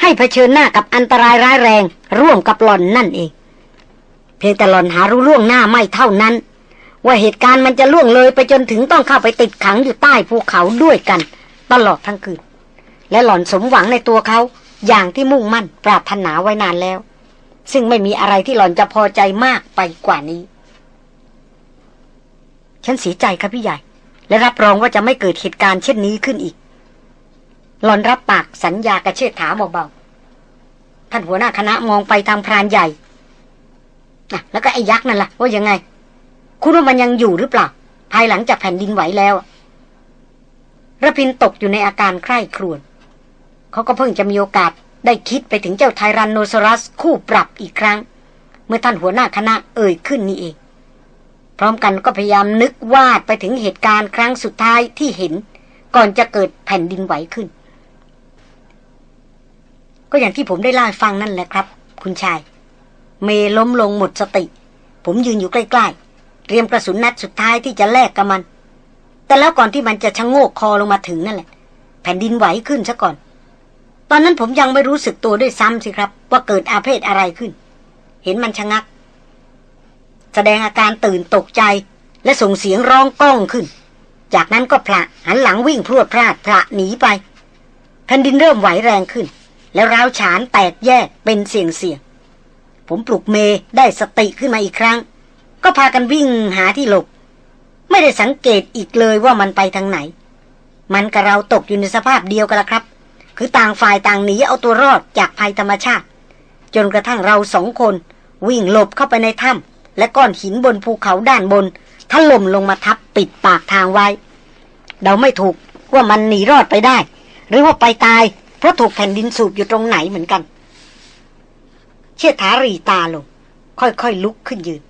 ให้เผชิญหน้ากับอันตรายร้ายแรง ร่วมกับหล่อนนั่นเอง เพียงแต่หล่อนหารู้ล่วงหน้าไม่เท่านั้น ว่าเหตุการณ์มันจะล่วงเลยไปจนถึงต้องเข้าไปติดขังอยู่ใต้ภูเขาด้วยกัน ตลอดทั้งคืนและหล่อนสมหวังในตัวเขา อย่างที่มุ่งมั่นปรารถนาไว้นานแล้ว ซึ่งไม่มีอะไรที่หล่อนจะพอใจมากไปกว่านี้ ฉันเสียใจครับพี่ใหญ่ และรับรองว่าจะไม่เกิดเหตุการณ์เช่นนี้ขึ้นอีก หล่อนรับปากสัญญากระเชิดถาเบาๆท่านหัวหน้าคณะมองไปทางพรานใหญ่นะแล้วก็ไอ้ยักษ์นั่นละ่ะว่ายังไง คุณว่ามันยังอยู่หรือเปล่า ภายหลังจากแผ่นดินไหวแล้วระพินตกอยู่ในอาการใคร่ครวญ เขาก็เพิ่งจะมีโอกาสได้คิดไปถึงเจ้าไทรันโนซอรัสคู่ปรับอีกครั้ง เมื่อท่านหัวหน้าคณะเอ่ยขึ้นนี่เอง พร้อมกันก็พยายามนึกวาดไปถึงเหตุการณ์ครั้งสุดท้ายที่เห็น ก่อนจะเกิดแผ่นดินไหวขึ้น ก็อย่างที่ผมได้เล่าฟังนั่นแหละครับ คุณชาย เมล้มลงหมดสติ ผมยืนอยู่ใกล้ๆเตรียมกระสุนนัดสุดท้ายที่จะแลกกับมัน แต่แล้วก่อนที่มันจะชะโงกคอลงมาถึงนั่นแหละ แผ่นดินไหวขึ้นซะก่อน ตอนนั้นผมยังไม่รู้สึกตัวด้วยซ้ำสิครับ ว่าเกิดอาเพศอะไรขึ้น เห็นมันชะงัก แสดงอาการตื่นตกใจ และส่งเสียงร้องก้องขึ้น จากนั้นก็พระหันหลังวิ่งพรวดพลาดพระหนีไปแผ่นดินเริ่มไหวแรงขึ้น แล้วร้าวฉานแตกแยกเป็นเสียงเสียงผมปลุกเมได้สติขึ้นมาอีกครั้ง ก็พากันวิ่งหาที่หลบ ไม่ได้สังเกตอีกเลยว่ามันไปทางไหน มันกับเราตกอยู่ในสภาพเดียวกันละครับ คือต่างฝ่ายต่างหนีเอาตัวรอดจากภัยธรรมชาติ จนกระทั่งเราสองคน วิ่งหลบเข้าไปในถ้ำและก้อนหินบนภูเขาด้านบนถล่มลงมาทับปิดปากทางไว้ เดาไม่ถูกว่ามันหนีรอดไปได้ หรือว่าไปตาย เพราะถูกแผ่นดินสูบอยู่ตรงไหนเหมือนกัน เชิดถารีตาลง ค่อยๆลุกขึ้นยืน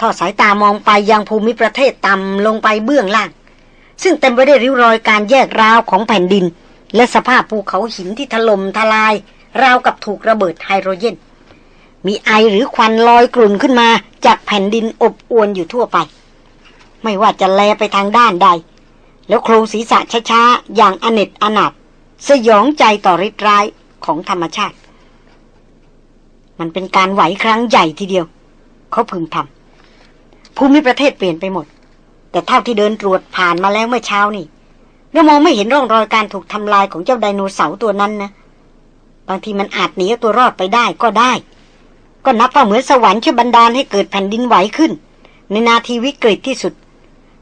ทอดสายตามองไปยังภูมิประเทศต่ำลงไปเบื้องล่าง ซึ่งเต็มไปด้วยริ้วรอยการแยกราวของแผ่นดิน และสภาพภูเขาหินที่ถล่มทลาย ราวกับถูกระเบิดไฮโดรเจน มีไอหรือควันลอยกลุ่นขึ้นมา จากแผ่นดินอบอวนอยู่ทั่วไป ไม่ว่าจะแลไปทางด้านใด แล้วโครงศีรษะช้าๆ อย่างอเนจอนาถสยองใจต่อริดร้ายของธรรมชาติ มันเป็นการไหวครั้งใหญ่ทีเดียว เขาพึงทำภูมิประเทศเปลี่ยนไปหมด แต่เท่าที่เดินตรวจผ่านมาแล้วเมื่อเช้านี่ เรามองไม่เห็นร่องรอยการถูกทำลายของเจ้าไดโนเสาร์ตัวนั้นนะบางทีมันอาจหนีตัวรอดไปได้ก็ได้ ก็นับว่าเหมือนสวรรค์ช่วยบันดาลให้เกิดแผ่นดินไหวขึ้น ในนาทีวิกฤตที่สุด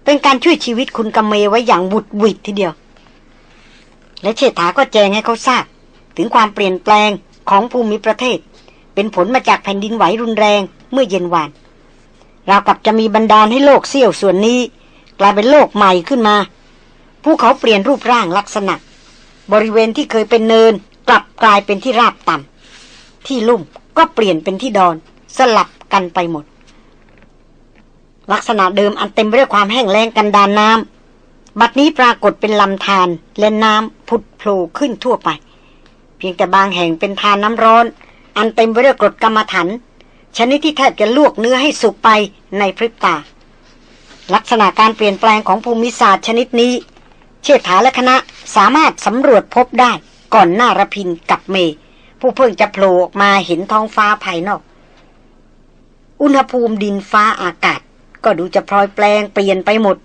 เป็นการช่วยชีวิตคุณกำเมไว้อย่างบุดวิดทีเดียว และเชษฐาก็แจงให้เขาทราบ ถึงความเปลี่ยนแปลงของภูมิประเทศ เป็นผลมาจากแผ่นดินไหวรุนแรงเมื่อเย็นวานเรากับจะมีบันดาลให้โลกเสี้ยวส่วนนี้ กลายเป็นโลกใหม่ขึ้นมา ภูเขาเปลี่ยนรูปร่างลักษณะ บริเวณที่เคยเป็นเนิน กลับกลายเป็นที่ราบต่ำที่ลุ่มก็เปลี่ยนเป็นที่ดอน สลับกันไปหมด ลักษณะเดิมอันเต็มไปด้วยความแห้งแล้งกันดานน้ำบัดนี้ปรากฏเป็นลำธารและน้ำผุดโผล่ขึ้นทั่วไป เพียงแต่บางแห่งเป็นทานน้ำร้อน อันเต็มไปด้วยกรดกรรมฐานชนิดที่แทบจะลวกเนื้อให้สุกไปในพริบตา ลักษณะการเปลี่ยนแปลงของภูมิศาสตร์ชนิดนี้ เชษฐาและคณะสามารถสำรวจพบได้ก่อนหน้ารพินกับเม ผู้เพิ่งจะโผล่ออกมาเห็นท้องฟ้าภายนอก อุณหภูมิดินฟ้าอากาศ ก็ดูจะพลอยแปลงเปลี่ยนไปหมด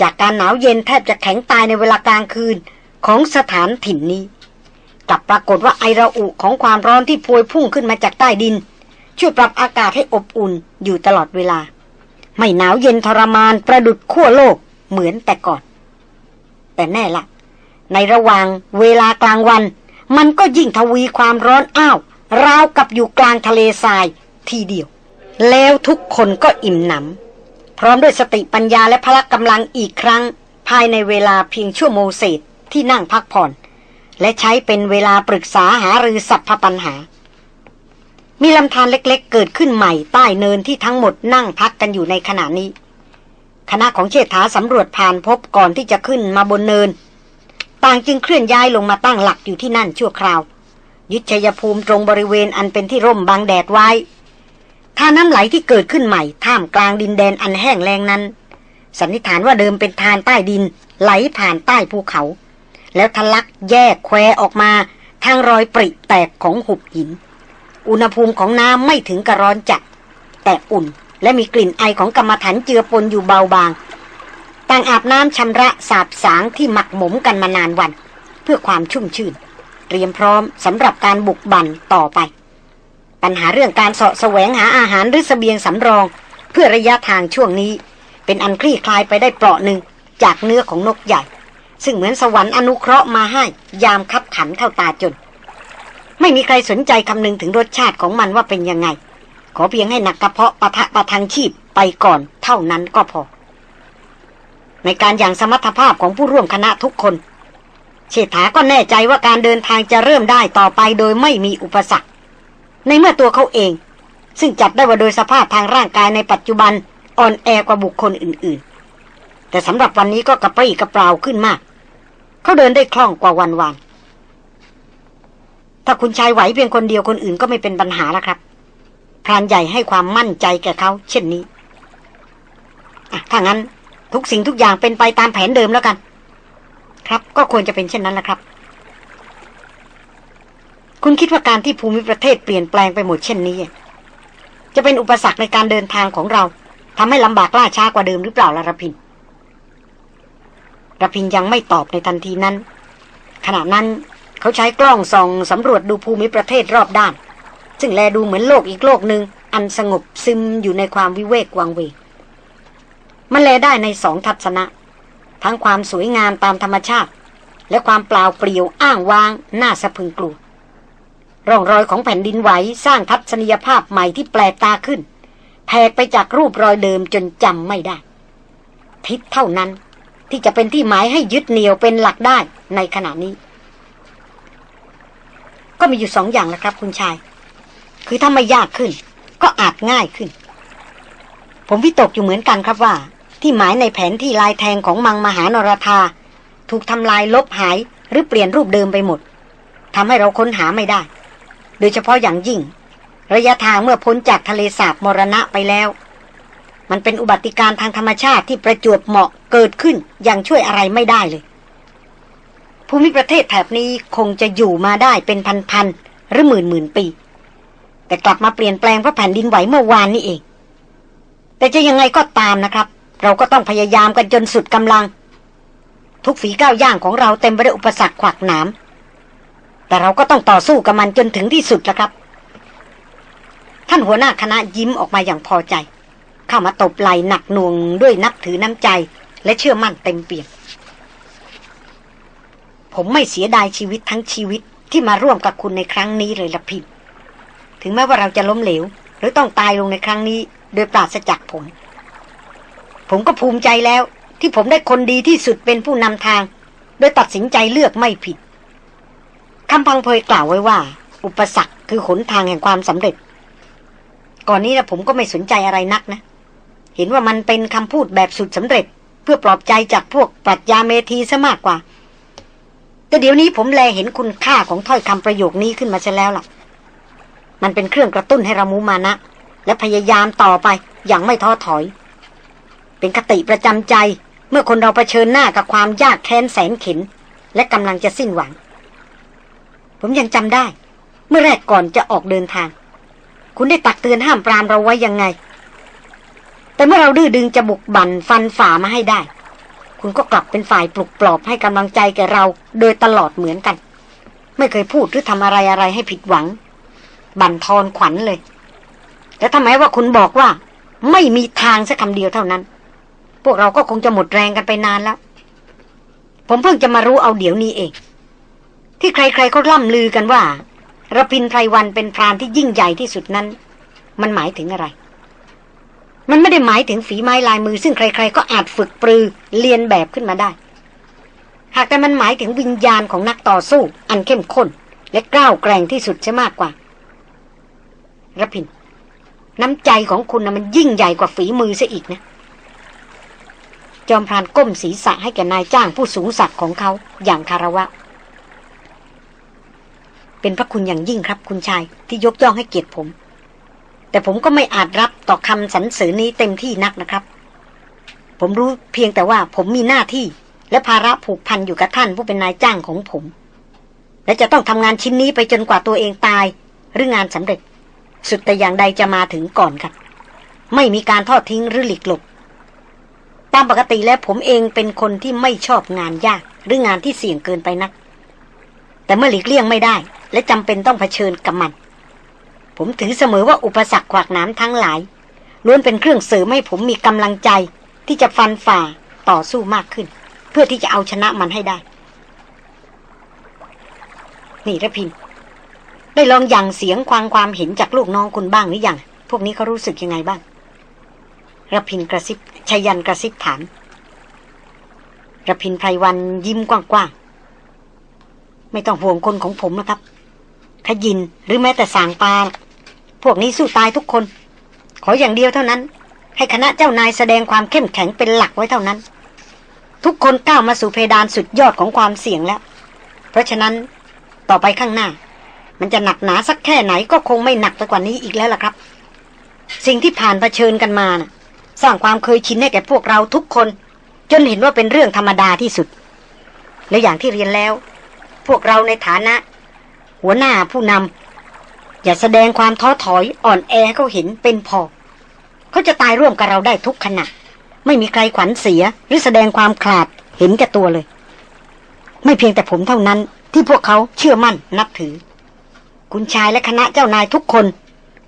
จากการหนาวเย็นแทบจะแข็งตายในเวลากลางคืนของสถานถิ่นนี้กลับปรากฏว่าไอระอุของความร้อนที่พวยพุ่งขึ้นมาจากใต้ดิน ช่วยปรับอากาศให้อบอุ่นอยู่ตลอดเวลา ไม่หนาวเย็นทรมานประดุดขั้วโลกเหมือนแต่ก่อน แต่แน่ละ ในระหว่างเวลากลางวัน มันก็ยิ่งทวีความร้อนอ้าว ราวกับอยู่กลางทะเลทรายทีเดียว แล้วทุกคนก็อิ่มหนำพร้อมด้วยสติปัญญาและพละกำลังอีกครั้ง ภายในเวลาเพียงชั่วโมงเศษที่นั่งพักผ่อน และใช้เป็นเวลาปรึกษาหารือสัพพปัญหา มีลำธารเล็กๆ เกิดขึ้นใหม่ใต้เนินที่ทั้งหมดนั่งพักกันอยู่ในขณะนี้ คณะของเชษฐาสำรวจผ่านพบก่อนที่จะขึ้นมาบนเนิน ต่างจึงเคลื่อนย้ายลงมาตั้งหลักอยู่ที่นั่นชั่วคราว ยึดชัยภูมิตรงบริเวณอันเป็นที่ร่มบางแดดไว้ท่าน้ำไหลที่เกิดขึ้นใหม่ท่ามกลางดินแดนอันแห้งแล้งนั้น สันนิษฐานว่าเดิมเป็นทานใต้ดิน ไหลผ่านใต้ภูเขา แล้วทะลักแยกแควออกมาทางรอยปริแตกของหุบหิน อุณหภูมิของน้ำไม่ถึงกระร้อนจัดแต่อุ่น และมีกลิ่นไอของกรรมฐานเจือปนอยู่เบาบาง ต่างอาบน้ำชำระสาบสางที่หมักหมมกันมานานวัน เพื่อความชุ่มชื่น เตรียมพร้อมสำหรับการบุกบันต่อไป ปัญหาเรื่องการเสาะแสวงหาอาหารหรือสเสบียงสำรอง เพื่อระยะทางช่วงนี้ เป็นอันคลี่คลายไปได้เปราะหนึ่งจากเนื้อของนกใหญ่ ซึ่งเหมือนสวรรค์อนุเคราะห์มาให้ยามคับขันเข้าตาจน ไม่มีใครสนใจคำนึงถึงรสชาติของมันว่าเป็นยังไง ขอเพียงให้หนักกระเพาะปะทะประทังชีพไปก่อนเท่านั้นก็พอ ในการอย่างสมรรถภาพของผู้ร่วมคณะทุกคน เชษฐาก็แน่ใจว่าการเดินทางจะเริ่มได้ต่อไปโดยไม่มีอุปสรรค ในเมื่อตัวเขาเอง ซึ่งจับได้ว่าโดยสภาพทางร่างกายในปัจจุบันอ่อนแอกว่าบุคคลอื่นๆ แต่สำหรับวันนี้ก็กระปรี้กระเปร่าขึ้นมาก เขาเดินได้คล่องกว่าวันวานถ้าคุณชายไหวเพียงคนเดียวคนอื่นก็ไม่เป็นปัญหาแล้วครับ พรานใหญ่ให้ความมั่นใจแก่เขาเช่นนี้ถ้างั้นทุกสิ่งทุกอย่างเป็นไปตามแผนเดิมแล้วกัน ครับก็ควรจะเป็นเช่นนั้นแหละครับ คุณคิดว่าการที่ภูมิประเทศเปลี่ยนแปลงไปหมดเช่นนี้ จะเป็นอุปสรรคในการเดินทางของเราทำให้ลำบากล่าช้ากว่าเดิมหรือเปล่าล่ะรพินระพินยังไม่ตอบในทันทีนั้น ขณะนั้นเขาใช้กล้องส่องสำรวจดูภูมิประเทศรอบด้าน ซึ่งแลดูเหมือนโลกอีกโลกหนึ่งอันสงบซึมอยู่ในความวิเวกวังเวงมันแลได้ในสองทัศนะ ทั้งความสวยงามตามธรรมชาติ และความเปล่าเปลี่ยวอ้างว้างน่าสะพึงกลัวร่องรอยของแผ่นดินไหวสร้างทัศนียภาพใหม่ที่แปลกตาขึ้นแผกไปจากรูปรอยเดิมจนจำไม่ได้ ทิศเท่านั้นที่จะเป็นที่หมายให้ยึดเหนี่ยวเป็นหลักได้ในขณะนี้ ก็มีอยู่สองอย่างแหละครับคุณชาย คือถ้าไม่ยากขึ้น ก็อาจง่ายขึ้น ผมวิตกอยู่เหมือนกันครับว่า ที่หมายในแผนที่ลายแทงของมังมหานรธาถูกทำลายลบหายหรือเปลี่ยนรูปเดิมไปหมดทำให้เราค้นหาไม่ได้ โดยเฉพาะอย่างยิ่ง ระยะทางเมื่อพ้นจากทะเลสาบมรณะไปแล้ว มันเป็นอุบัติการทางธรรมชาติที่ประจวบเหมาะเกิดขึ้นอย่างช่วยอะไรไม่ได้เลย ภูมิประเทศแถบนี้คงจะอยู่มาได้เป็นพันๆหรือหมื่นหมื่นปี แต่กลับมาเปลี่ยนแปลงเพราะแผ่นดินไหวเมื่อวานนี่เอง แต่จะยังไงก็ตามนะครับ เราก็ต้องพยายามกันจนสุดกำลัง ทุกฝีก้าวย่างของเราเต็มไปด้วยอุปสรรคขวากหนามแต่เราก็ต้องต่อสู้กับมันจนถึงที่สุดแล้วครับ ท่านหัวหน้าคณะยิ้มออกมาอย่างพอใจ เข้ามาตบไหลหนักหน่วงด้วยนับถือน้ำใจ และเชื่อมั่นเต็มเปี่ยมผมไม่เสียดายชีวิตทั้งชีวิตที่มาร่วมกับคุณในครั้งนี้เลยละพิม ถึงแม้ว่าเราจะล้มเหลว หรือต้องตายลงในครั้งนี้ โดยปราศจากผม ผมก็ภูมิใจแล้วที่ผมได้คนดีที่สุดเป็นผู้นำทาง โดยตัดสินใจเลือกไม่ผิดคำพังเพยกล่าวไว้ว่า อุปสรรคคือขนทางแห่งความสำเร็จ ก่อนนี้นะผมก็ไม่สนใจอะไรนักนะ เห็นว่ามันเป็นคำพูดแบบสุดสำเร็จ เพื่อปลอบใจจากพวกปรัชญาเมธีซะมากกว่า แต่เดี๋ยวนี้ผมแลเห็นคุณค่าของถ้อยคำประโยคนี้ขึ้นมาซะแล้วล่ะ มันเป็นเครื่องกระตุ้นให้เรามุมานะ และพยายามต่อไปอย่างไม่ท้อถอย เป็นคติประจำใจเมื่อคนเราเผชิญหน้ากับความยากแค้นแสนเข็น และกำลังจะสิ้นหวัง ผมยังจำได้ เมื่อแรกก่อนจะออกเดินทาง คุณได้ตักเตือนห้ามปรามเราไว้ยังไง แต่เมื่อเราดื้อดึงจะบุกบั่นฟันฝ่ามาให้ได้ คุณก็กลับเป็นฝ่ายปลุกปลอบให้กำลังใจแก่เรา โดยตลอดเหมือนกัน ไม่เคยพูดหรือทำอะไรอะไรให้ผิดหวัง บั่นทอนขวัญเลยแต่ทำไมว่าคุณบอกว่า ไม่มีทางสักคำเดียวเท่านั้น พวกเราก็คงจะหมดแรงกันไปนานแล้ว ผมเพิ่งจะมารู้เอาเดี๋ยวนี้เอง ที่ใครๆเขาล่ำลือกันว่าระพินไพรวันเป็นพรานที่ยิ่งใหญ่ที่สุดนั้น มันหมายถึงอะไร มันไม่ได้หมายถึงฝีไม้ลายมือ ซึ่งใคร ๆ ก็อาจฝึกปรือ เรียนแบบขึ้นมาได้ หากแต่มันหมายถึงวิญญาณของนักต่อสู้ อันเข้มข้น และกล้าวแกร่งที่สุดใช่มากกว่า ระพิน น้ำใจของคุณนะมันยิ่งใหญ่กว่าฝีมือซะอีกนะ จอมพรานก้มศีรษะให้แก่นายจ้างผู้สูงศักดิ์ของเขาอย่างคารวะ เป็นพระคุณอย่างยิ่งครับคุณชายที่ยกย่องให้เกียรติผม แต่ผมก็ไม่อาจรับต่อคำสรรเสริญนี้เต็มที่นักนะครับ ผมรู้เพียงแต่ว่าผมมีหน้าที่และภาระผูกพันอยู่กับท่านผู้เป็นนายจ้างของผม และจะต้องทำงานชิ้นนี้ไปจนกว่าตัวเองตาย หรืองานสำเร็จ สุดแต่อย่างใดจะมาถึงก่อนครับ ไม่มีการทอดทิ้งหรือหลีกหลบ ตามปกติแล้วผมเองเป็นคนที่ไม่ชอบงานยากหรืองานที่เสี่ยงเกินไปนัก แต่เมื่อหลีกเลี่ยงไม่ได้ และจำเป็นต้องเผชิญกับมัน ผมถือเสมอว่าอุปสรรคขวากน้ำทั้งหลายล้วนเป็นเครื่องเสริมให้ผมมีกำลังใจ ที่จะฟันฝ่าต่อสู้มากขึ้น เพื่อที่จะเอาชนะมันให้ได้ นี่ระพิน ได้ลองอย่างเสียงความความเห็นจากลูกน้องคุณบ้างหรือยัง พวกนี้เขารู้สึกยังไงบ้างระพินกระซิบชยันกระซิบถามระพินไพรวันยิ้มกว้างๆ ไม่ต้องห่วงคนของผมนะครับ ขยินหรือแม้แต่สางปาพวกนี้สู้ตายทุกคน ขออย่างเดียวเท่านั้น ให้คณะเจ้านายแสดงความเข้มแข็งเป็นหลักไว้เท่านั้น ทุกคนก้าวมาสู่เพดานสุดยอดของความเสี่ยงแล้ว เพราะฉะนั้นต่อไปข้างหน้า มันจะหนักหนาสักแค่ไหนก็คงไม่หนักไปกว่านี้อีกแล้วล่ะครับ สิ่งที่ผ่านเผชิญกันมานะสร้างความเคยชินให้แก่พวกเราทุกคน จนเห็นว่าเป็นเรื่องธรรมดาที่สุด และอย่างที่เรียนแล้ว พวกเราในฐานะ หัวหน้าผู้นำอย่าแสดงความท้อถอยอ่อนแอเขาเห็นเป็นพอเขาจะตายร่วมกับเราได้ทุกขณะไม่มีใครขวัญเสียหรือแสดงความขลาดเห็นแก่ตัวเลย ไม่เพียงแต่ผมเท่านั้นที่พวกเขาเชื่อมั่นนับถือ คุณชายและคณะเจ้านายทุกคน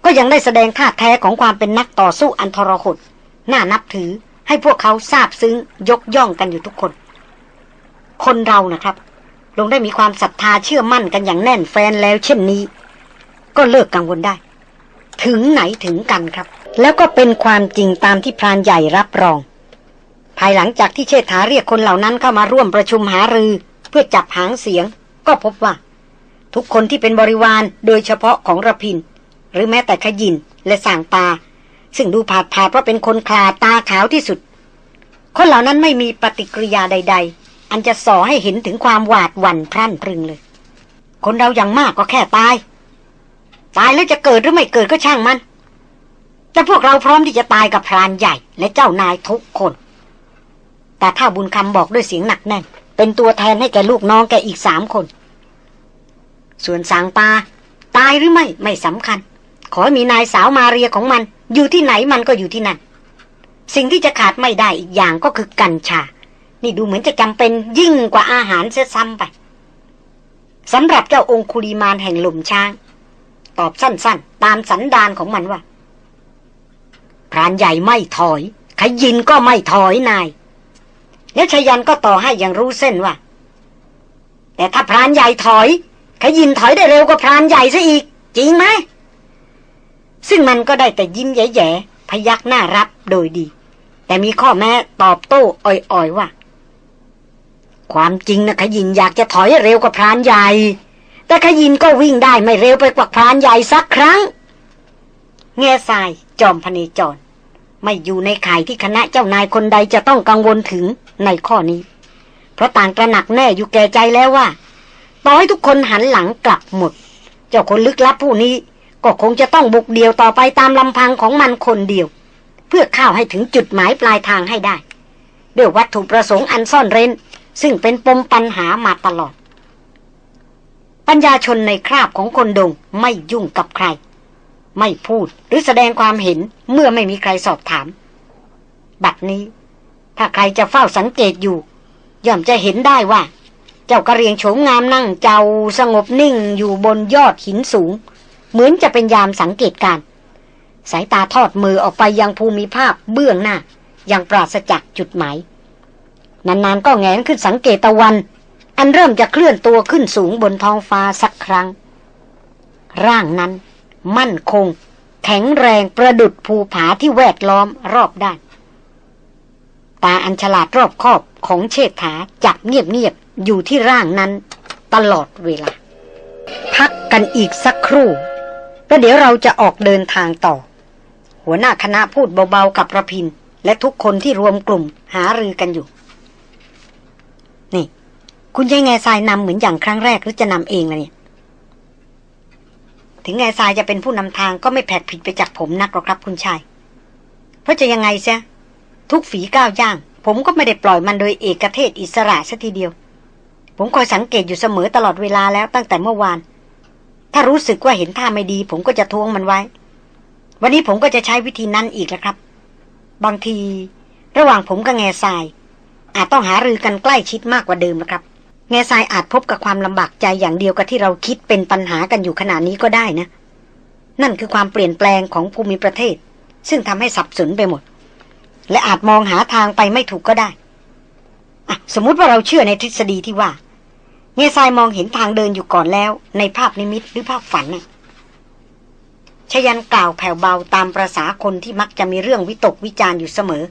ก็ยังได้แสดงท่าแท้ของความเป็นนักต่อสู้อันทรหดน่านับถือให้พวกเขาทราบซึ้งยกย่องกันอยู่ทุกคน คนเรานะครับ ลงได้มีความศรัทธาเชื่อมั่นกันอย่างแน่นแฟนแล้วเช่นนี้ ก็เลิกกังวลได้ ถึงไหนถึงกันครับ แล้วก็เป็นความจริงตามที่พรานใหญ่รับรอง ภายหลังจากที่เชษฐาเรียกคนเหล่านั้นเข้ามาร่วมประชุมหารือ เพื่อจับหางเสียง ก็พบว่า ทุกคนที่เป็นบริวารโดยเฉพาะของระพิน หรือแม้แต่ขยินและสางตา ซึ่งดูผาดผาดว่าเป็นคนคลาตาขาวที่สุด คนเหล่านั้นไม่มีปฏิกิริยาใด ๆ อันจะส่อให้เห็นถึงความหวาดหวั่นพรั่นพรึงเลย คนเราอย่างมากก็แค่ตาย ตายแล้วจะเกิดหรือไม่เกิดก็ช่างมัน แต่พวกเราพร้อมที่จะตายกับพรานใหญ่ และเจ้านายทุกคน แต่ถ้าบุญคำบอกด้วยเสียงหนักแน่น เป็นตัวแทนให้แกลูกน้องแกอีกสามคน ส่วนสางปา ตายหรือไม่ไม่สำคัญ ขอมีนายสาวมาเรียของมัน อยู่ที่ไหนมันก็อยู่ที่นั่น สิ่งที่จะขาดไม่ได้อีกอย่างก็คือกัญชา นี่ดูเหมือนจะจำเป็นยิ่งกว่าอาหารเสียซ้ำไปสำหรับเจ้าองคุลีมานแห่งหลุมช้าง ตอบสั้นๆ ตามสันดานของมันว่าพรานใหญ่ไม่ถอย ขยินก็ไม่ถอยนาย แล้วชยันก็ต่อให้อย่างรู้เส้นว่า แต่ถ้าพรานใหญ่ถอย ขยินถอยได้เร็วกว่าพรานใหญ่ซะอีก จริงไหม ซึ่งมันก็ได้แต่ยิ้มแย่ๆพยักหน้ารับโดยดี แต่มีข้อแม้ตอบโต้อ่อยๆว่า ความจริงนะขยินอยากจะถอยเร็วกว่าพรานใหญ่ แต่ขยินก็วิ่งได้ไม่เร็วไปกว่าพรานใหญ่สักครั้งเงาทรายจอมพเนจร ไม่อยู่ในข่ายที่คณะเจ้านายคนใดจะต้องกังวลถึงในข้อนี้ เพราะต่างตระหนักแน่อยู่แก่ใจแล้วว่า ต่อให้ทุกคนหันหลังกลับหมด เจ้าคนลึกลับผู้นี้ ก็คงจะต้องบุกเดียวต่อไปตามลำพังของมันคนเดียว เพื่อเข้าให้ถึงจุดหมายปลายทางให้ได้ด้วยวัตถุประสงค์อันซ่อนเร้น ซึ่งเป็นปมปัญหามาตลอด ปัญญาชนในคราบของคนดงไม่ยุ่งกับใคร ไม่พูดหรือแสดงความเห็นเมื่อไม่มีใครสอบถาม บัดนี้ ถ้าใครจะเฝ้าสังเกตอยู่ ย่อมจะเห็นได้ว่า จ้ากระเรียงโฉมงามนั่งเจ้าสงบนิ่งอยู่บนยอดหินสูง เหมือนจะเป็นยามสังเกตการ สายตาทอดมือออกไปยังภูมิภาพเบื้องหน้า อย่างปราศจากจุดหมาย นานๆก็แงนขึ้นสังเกตตะวัน อันเริ่มจะเคลื่อนตัวขึ้นสูงบนท้องฟ้าสักครั้ง ร่างนั้น มั่นคง แข็งแรงประดุดภูผาที่แวดล้อมรอบด้านตาอันฉลาดรอบคอบของเชษฐาจับเงียบ อยู่ที่ร่างนั้นตลอดเวลา พักกันอีกสักครู่แล้วเดี๋ยวเราจะออกเดินทางต่อ หัวหน้าคณะพูดเบาๆกับระพิน และทุกคนที่รวมกลุ่มหารือกันอยู่ นี่ คุณยายแง่ทรายนำเหมือนอย่างครั้งแรกหรือจะนำเองล่ะเนี่ย ถึงแง่ทรายจะเป็นผู้นำทางก็ไม่แผกผิดไปจากผมนักหรอกครับคุณชาย เพราะจะยังไงเสียทุกฝีก้าวย่าง ผมก็ไม่ได้ปล่อยมันโดยเอกเทศอิสระสัทีเดียว ผมคอยสังเกตอยู่เสมอตลอดเวลาแล้วตั้งแต่เมื่อวาน ถ้ารู้สึกว่าเห็นท่าไม่ดี ผมก็จะทวงมันไว้ วันนี้ผมก็จะใช้วิธีนั้นอีกแล้วครับ บางที ระหว่างผมกับแง่ทราย อาจต้องหารือกันใกล้ชิดมากกว่าเดิมนะครับ แง่ทรายอาจพบกับความลำบากใจอย่างเดียวกับที่เราคิดเป็นปัญหากันอยู่ขณะนี้ก็ได้นะ นั่นคือความเปลี่ยนแปลงของภูมิประเทศ ซึ่งทำให้สับสนไปหมด และอาจมองหาทางไปไม่ถูกก็ได้ อะสมมติว่าเราเชื่อในทฤษฎีที่ว่า เงซายมองเห็นทางเดินอยู่ก่อนแล้ว ในภาพนิมิตหรือภาพฝันน่ะไชยันต์กล่าวแผ่วเบาตามประสาคนที่มักจะมีเรื่องวิตกวิจารณ์อยู่เสมอ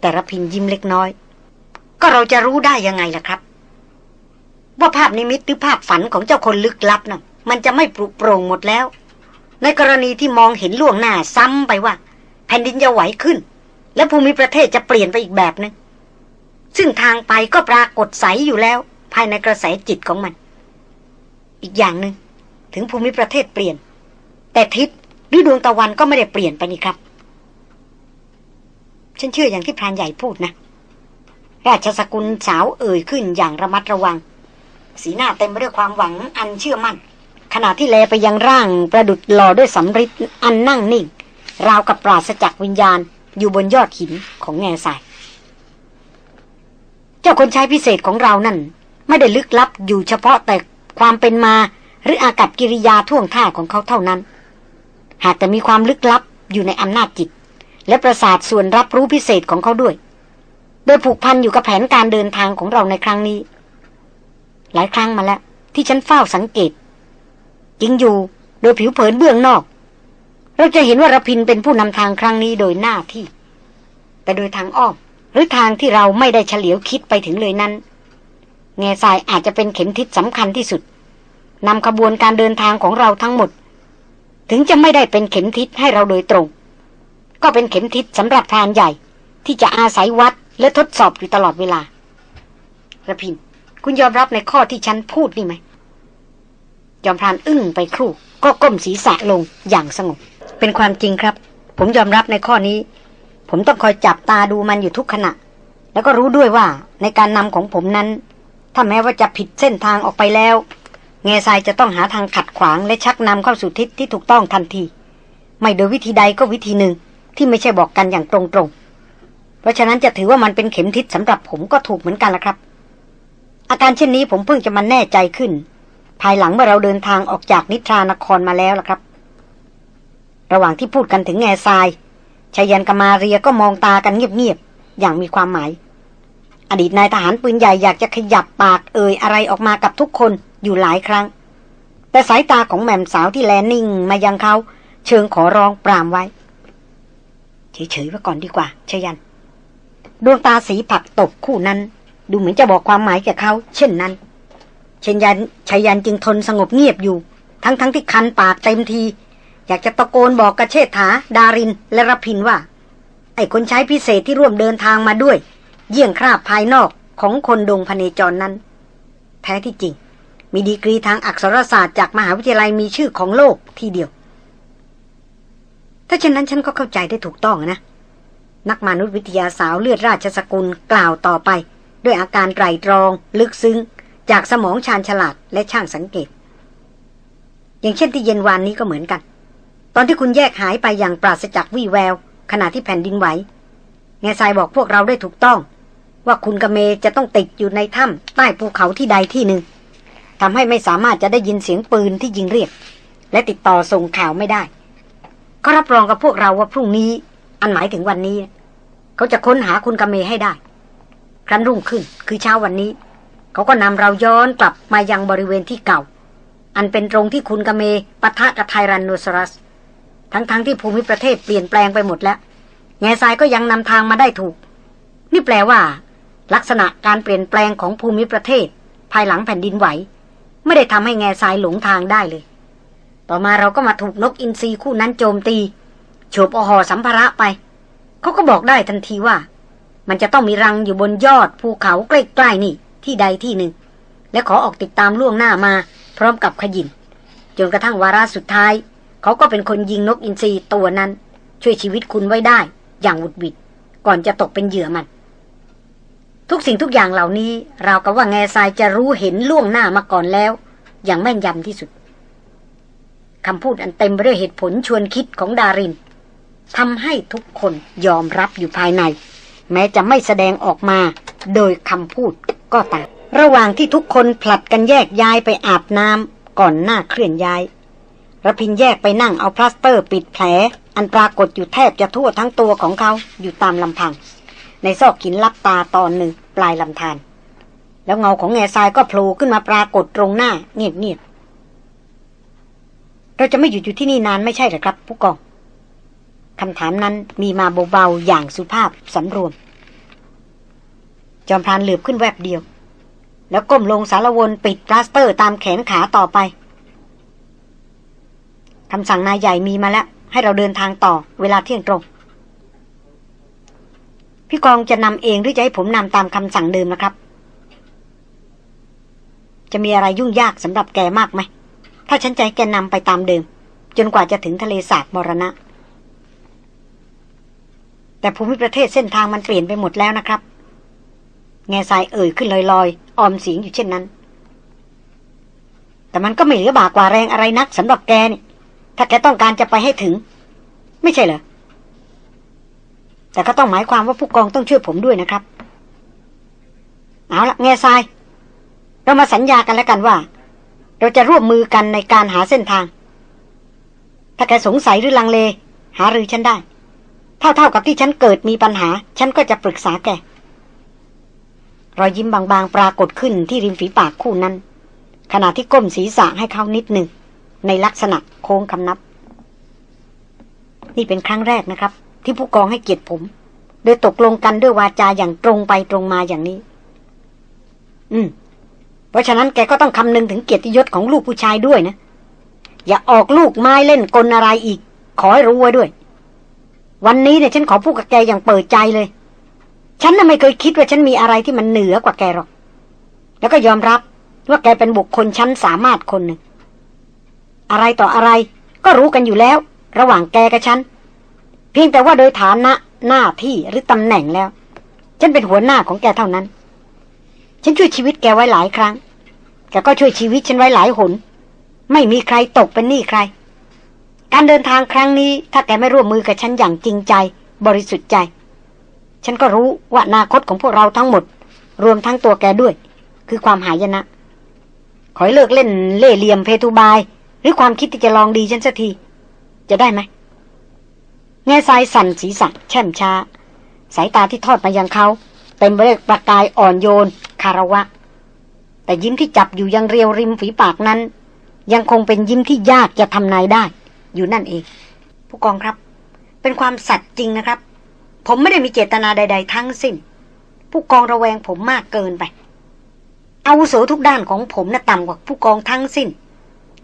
แต่รพินทร์ยิ้มเล็กน้อย ก็เราจะรู้ได้ยังไงล่ะครับ ว่าภาพนิมิตหรือภาพฝันของเจ้าคนลึกลับน่ะ มันจะไม่ปรุโปร่งหมดแล้ว ในกรณีที่มองเห็นล่วงหน้าซ้ำไปว่า แผ่นดินจะไหวขึ้น และภูมิประเทศจะเปลี่ยนไปอีกแบบนึง ซึ่งทางไปก็ปรากฏใสอยู่แล้ว ภายในกระแสจิตของมัน อีกอย่างหนึง่งถึงภูมิประเทศเปลี่ยน แต่ทิศหรือดวงตะวันก็ไม่ได้เปลี่ยนไปนี่ครับ ฉันเชื่ออย่างที่พรานใหญ่พูดนะ ราชสกุลสาวเอ่ยขึ้นอย่างระมัดระวัง สีหน้าเต็มไปด้วยความหวังอันเชื่อมั่น ขณะที่แลไปยังร่างประดุดหล่อด้วยสำริดอันนั่งนิ่ง ราวกับปราศจากวิญญาณอยู่บนยอดหินของแง่ทราย เจ้าคนใช้พิเศษของเรานั่น ไม่ได้ลึกลับอยู่เฉพาะแต่ความเป็นมา หรืออากับกิริยาท่วงท่าของเขาเท่านั้น หากแต่มีความลึกลับอยู่ในอำนาจจิต และประสาทส่วนรับรู้พิเศษของเขาด้วย โดยผูกพันอยู่กับแผนการเดินทางของเราในครั้งนี้ หลายครั้งมาแล้ว ที่ฉันเฝ้าสังเกตจริงอยู่โดยผิวเผินเบื้องนอก เราจะเห็นว่ารพินเป็นผู้นำทางครั้งนี้โดยหน้าที่ แต่โดยทางอ้อม หรือทางที่เราไม่ได้เฉลียวคิดไปถึงเลยนั้นแง่ทรายอาจจะเป็นเข็มทิศสำคัญที่สุดนำขบวนการเดินทางของเราทั้งหมด ถึงจะไม่ได้เป็นเข็มทิศให้เราโดยตรง ก็เป็นเข็มทิศสำหรับพรานใหญ่ ที่จะอาศัยวัดและทดสอบอยู่ตลอดเวลาระพิน คุณยอมรับในข้อที่ฉันพูดนี่ไหมยอมพรานอึ้งไปครู่ ก็ก้มศีรษะลงอย่างสงบ เป็นความจริงครับ ผมยอมรับในข้อนี้ ผมต้องคอยจับตาดูมันอยู่ทุกขณะ แล้วก็รู้ด้วยว่าในการนำของผมนั้น ถ้าแม้ว่าจะผิดเส้นทางออกไปแล้ว เงซายจะต้องหาทางขัดขวางและชักนำเข้าสู่ทิศที่ถูกต้องทันที ไม่โดยวิธีใดก็วิธีหนึ่งที่ไม่ใช่บอกกันอย่างตรงๆ เพราะฉะนั้นจะถือว่ามันเป็นเข็มทิศสำหรับผมก็ถูกเหมือนกันละครับ อาการเช่นนี้ผมเพิ่งจะมาแน่ใจขึ้น ภายหลังเมื่อเราเดินทางออกจากนิทรานครมาแล้วล่ะครับ ระหว่างที่พูดกันถึงแง่ทราย ชายันกมาเรียก็มองตากันเงียบๆอย่างมีความหมาย อดีตนายทหารปืนใหญ่อยากจะขยับปากเอ่ยอะไรออกมากับทุกคนอยู่หลายครั้ง แต่สายตาของแม่มสาวที่แลนิ่งมายังเขาเชิงขอร้องปรามไว้ เฉยๆไว้ก่อนดีกว่าชยัน ดวงตาสีผักตกคู่นั้น ดูเหมือนจะบอกความหมายแก่เขาเช่นนั้นเชยันชายันจึงทนสงบเงียบอยู่ ทั้งๆทที่คันปากเต็มที อยากจะตะโกนบอกกระเชษฐา ดาริน และรพินว่า ไอ้คนใช้พิเศษที่ร่วมเดินทางมาด้วย เยี่ยงคราบภายนอกของคนดงพเนจรนั้น แท้ที่จริง มีดีกรีทางอักษรศาสตร์จากมหาวิทยาลัยมีชื่อของโลกที่เดียว ถ้าเช่นนั้นฉันก็เข้าใจได้ถูกต้องนะ นักมนุษยวิทยาสาวเลือดราชสกุลกล่าวต่อไป ด้วยอาการไตรตรอง ลึกซึ้ง จากสมองชาญฉลาดและช่างสังเกต อย่างเช่นที่เย็นวานนี้ก็เหมือนกัน ตอนที่คุณแยกหายไปอย่างปราศจากวี่แวว ขณะที่แผ่นดินไหวแง่ทรายบอกพวกเราได้ถูกต้อง ว่าคุณกเมจะต้องติดอยู่ในถ้ำใต้ภูเขาที่ใดที่หนึ่งทำให้ไม่สามารถจะได้ยินเสียงปืนที่ยิงเรียก และติดต่อส่งข่าวไม่ได้ก็รับรองกับพวกเราว่าพรุ่งนี้ อันหมายถึงวันนี้ เขาจะค้นหาคุณกเมให้ได้ ครั้นรุ่งขึ้นคือเช้าวันนี้ เขาก็นำเราย้อนกลับมายังบริเวณที่เก่า อันเป็นตรงที่คุณกเมปะทะกับไทรันโนซอรัส ทั้งๆทที่ภูมิประเทศเปลี่ยนแปลงไปหมดแล้ว แง่ทรายก็ยังนำทางมาได้ถูก นี่แปลว่า ลักษณะการเปลี่ยนแปลงของภูมิประเทศ ภายหลังแผ่นดินไหว ไม่ได้ทำให้แง่ทรายหลงทางได้เลย ต่อมาเราก็มาถูกนกอินทรีคู่นั้นโจมตีโฉบอหอสัมภาระไป เขาก็บอกได้ทันทีว่า มันจะต้องมีรังอยู่บนยอดภูเขาใกล้ๆนี่ ที่ใดที่หนึ่ง และขอออกติดตามล่วงหน้ามา พร้อมกับขยินจนกระทั่งวาระสุดท้าย เขาก็เป็นคนยิงนกอินทรีตัวนั้น ช่วยชีวิตคุณไว้ได้ อย่างวุดวิดก่อนจะตกเป็นเหยื่อมัน ทุกสิ่งทุกอย่างเหล่านี้ เรากับว่าแง่ทรายจะรู้เห็นล่วงหน้ามาก่อนแล้ว อย่างแม่นยำที่สุดคำพูดอันเต็มไปด้วยเหตุผลชวนคิดของดารินทำให้ทุกคนยอมรับอยู่ภายใน แม้จะไม่แสดงออกมา โดยคำพูดก็ตาม ระหว่างที่ทุกคนผลัดกันแยกย้ายไปอาบน้ำก่อนหน้าเคลื่อนย้าย ระพินแยกไปนั่งเอาพลาสเตอร์ปิดแผล อันปรากฏอยู่แทบจะทั่วทั้งตัวของเขาอยู่ตามลำพัง ในซอกหินลับตาตอนหนึ่งปลายลำธารแล้วเงาของแง่ทรายก็โผล่ขึ้นมาปรากฏตรงหน้า เงียบๆเราจะไม่อยู่อยู่ที่นี่นานไม่ใช่หรือครับ ผู้กองคำถามนั้นมีมาเบาๆอย่างสุภาพสำรวม จอมพรานเหลือบขึ้นแวบเดียว แล้วก้มลงสาละวนปิดพลาสเตอร์ตามแขนขาต่อไป คำสั่งนายใหญ่มีมาแล้ว ให้เราเดินทางต่อเวลาเที่ยงตรง พี่กองจะนำเองหรือจะให้ผมนำตามคำสั่งเดิมนะครับ จะมีอะไรยุ่งยากสำหรับแกมากไหม ถ้าฉันจะให้แกนำไปตามเดิม จนกว่าจะถึงทะเลสาบมรณะ แต่ภูมิประเทศเส้นทางมันเปลี่ยนไปหมดแล้วนะครับ แง่ทรายเอ่ยขึ้นลอยๆ ออมเสียงอยู่เช่นนั้นแต่มันก็ไม่เหลือบากกว่าแรงอะไรนักสำหรับแกนี่ ถ้าแกต้องการจะไปให้ถึง ไม่ใช่เหรอ แต่ก็ต้องหมายความว่าผู้กองต้องช่วยผมด้วยนะครับ เอาละแง่ทราย เรามาสัญญากันแล้วกันว่า เราจะร่วมมือกันในการหาเส้นทาง ถ้าแกสงสัยหรือลังเล หาหรือฉันได้ เท่าๆกับที่ฉันเกิดมีปัญหา ฉันก็จะปรึกษาแกรอยยิ้มบางๆ ปรากฏขึ้นที่ริมฝีปากคู่นั้น ขณะที่ก้มศีรษะให้เขานิดหนึ่ง ในลักษณะโค้งคำนับ นี่เป็นครั้งแรกนะครับ ที่ผู้กองให้เกียรติผม โดยตกลงกันด้วยวาจาอย่างตรงไปตรงมาอย่างนี้ อืม เพราะฉะนั้นแกก็ต้องคำนึงถึงเกียรติยศของลูกผู้ชายด้วยนะ อย่าออกลูกไม้เล่นกลอะไรอีก ขอให้รู้ไว้ด้วย วันนี้เนี่ยฉันขอพูดกับแกอย่างเปิดใจเลย ฉันน่ะไม่เคยคิดว่าฉันมีอะไรที่มันเหนือกว่าแกหรอก แล้วก็ยอมรับว่าแกเป็นบุคคลชั้นสามารถคนหนึ่ง อะไรต่ออะไรก็รู้กันอยู่แล้ว ระหว่างแกกับฉัน เพียงแต่ว่าโดยฐานะหน้าที่หรือตำแหน่งแล้ว ฉันเป็นหัวหน้าของแกเท่านั้น ฉันช่วยชีวิตแกไว้หลายครั้งแกก็ช่วยชีวิตฉันไว้หลายหน ไม่มีใครตกเป็นหนี้ใคร การเดินทางครั้งนี้ ถ้าแกไม่ร่วมมือกับฉันอย่างจริงใจ บริสุทธิ์ใจ ฉันก็รู้ว่าอนาคตของพวกเราทั้งหมด รวมทั้งตัวแกด้วย คือความหายนะขอให้เลิกเล่นเล่เหลี่ยมเพทุบาย หรือความคิดที่จะลองดีฉันสักที จะได้ไหมแง่ทรายสั่นสีสันแช่มช้า สายตาที่ทอดมายังเขาเต็มไปด้วยประกายอ่อนโยน คารวะ แต่ยิ้มที่จับอยู่ยังเรียวริมฝีปากนั้น ยังคงเป็นยิ้มที่ยากจะทำนายได้ อยู่นั่นเอง ผู้กองครับ เป็นความสัตย์จริงนะครับ ผมไม่ได้มีเจตนาใด ๆ ทั้งสิ้น ผู้กองระแวงผมมากเกินไปอาวุโสทุกด้านของผมน่ะต่ำกว่าผู้กองทั้งสิ้น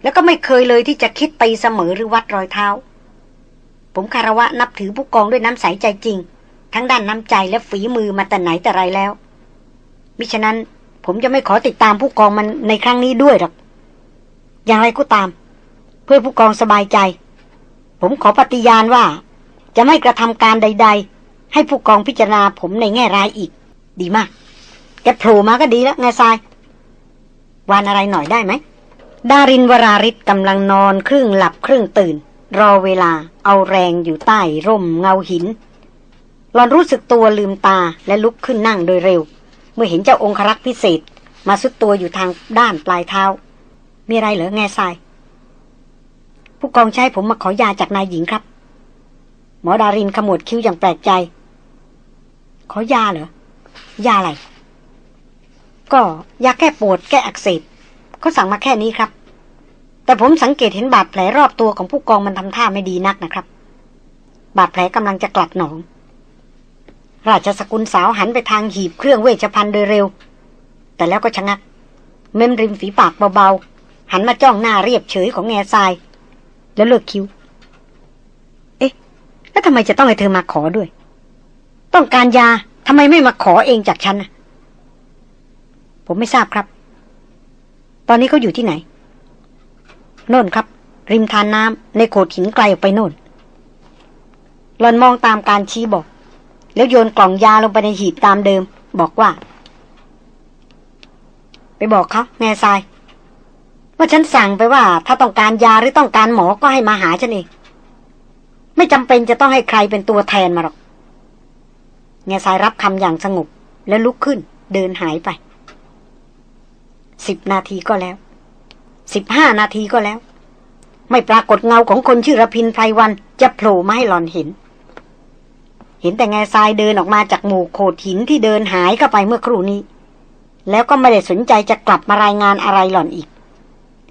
แล้วก็ไม่เคยเลยที่จะคิดตีเสมอหรือวัดรอยเท้า ผมคารวะนับถือผู้กองด้วยน้ำใสใจจริง ทั้งด้านน้ำใจและฝีมือมาแต่ไหนแต่ไรแล้ว มิฉะนั้นผมจะไม่ขอติดตามผู้กองมันในครั้งนี้ด้วยหรอก อย่างไรก็ตาม เพื่อผู้กองสบายใจ ผมขอปฏิญาณว่า จะไม่กระทำการใด ๆ ให้ผู้กองพิจารณาผมในแง่ร้ายอีก ดีมาก แกโผล่มาก็ดีแล้วไงทราย วานอะไรหน่อยได้ไหม ดารินวราริศกำลังนอนครึ่งหลับครึ่งตื่น รอเวลาเอาแรงอยู่ใต้ร่มเงาหิน หลอนรู้สึกตัวลืมตาและลุกขึ้นนั่งโดยเร็ว เมื่อเห็นเจ้าองครักษ์พิเศษ มาสุดตัวอยู่ทางด้านปลายเท้า มีอะไรเหรอแง่ทราย ผู้กองใช้ผมมาขอยาจากนายหญิงครับ หมอดารินขมวดคิ้วอย่างแปลกใจ ขอยาเหรอ ยาอะไร ก็ยาแก้ปวดแก้อักเสบ เขาสั่งมาแค่นี้ครับ แต่ผมสังเกตเห็นบาดแผลรอบตัวของผู้กองมันทำท่าไม่ดีนักนะครับ บาดแผลกำลังจะกลัดหนอง ราชสกุลสาวหันไปทางหีบเครื่องเวชภัณฑ์โดยเร็ว แต่แล้วก็ชะงัก เม้มริมฝีปากเบาๆ หันมาจ้องหน้าเรียบเฉยของแง่ทราย แล้วเลิกคิ้ว เอ๊ะ แล้วทำไมจะต้องให้เธอมาขอด้วย ต้องการยาทำไมไม่มาขอเองจากฉันนะผมไม่ทราบครับ ตอนนี้เขาอยู่ที่ไหน โน่นครับ ริมทานน้ำในโขดหินไกลออกไปโน่นหลอนมองตามการชี้บอก แล้วโยนกล่องยาลงไปในหีบตามเดิม บอกว่า ไปบอกเขาแง่ทราย ว่าฉันสั่งไปว่า ถ้าต้องการยาหรือต้องการหมอก็ให้มาหาฉันเอง ไม่จำเป็นจะต้องให้ใครเป็นตัวแทนมาหรอกแง่ทรายรับคำอย่างสงบแล้วลุกขึ้น เดินหายไป สิบนาทีก็แล้วสิบห้านาทีก็แล้ว ไม่ปรากฏเงาของคนชื่อระพินไพรวันจะโผล่มาให้หลอนเห็น เห็นแต่แง่ทรายเดินออกมาจากหมู่โขดหินที่เดินหายเข้าไปเมื่อครู่นี้ แล้วก็ไม่ได้สนใจจะกลับมารายงานอะไรหล่อนอีก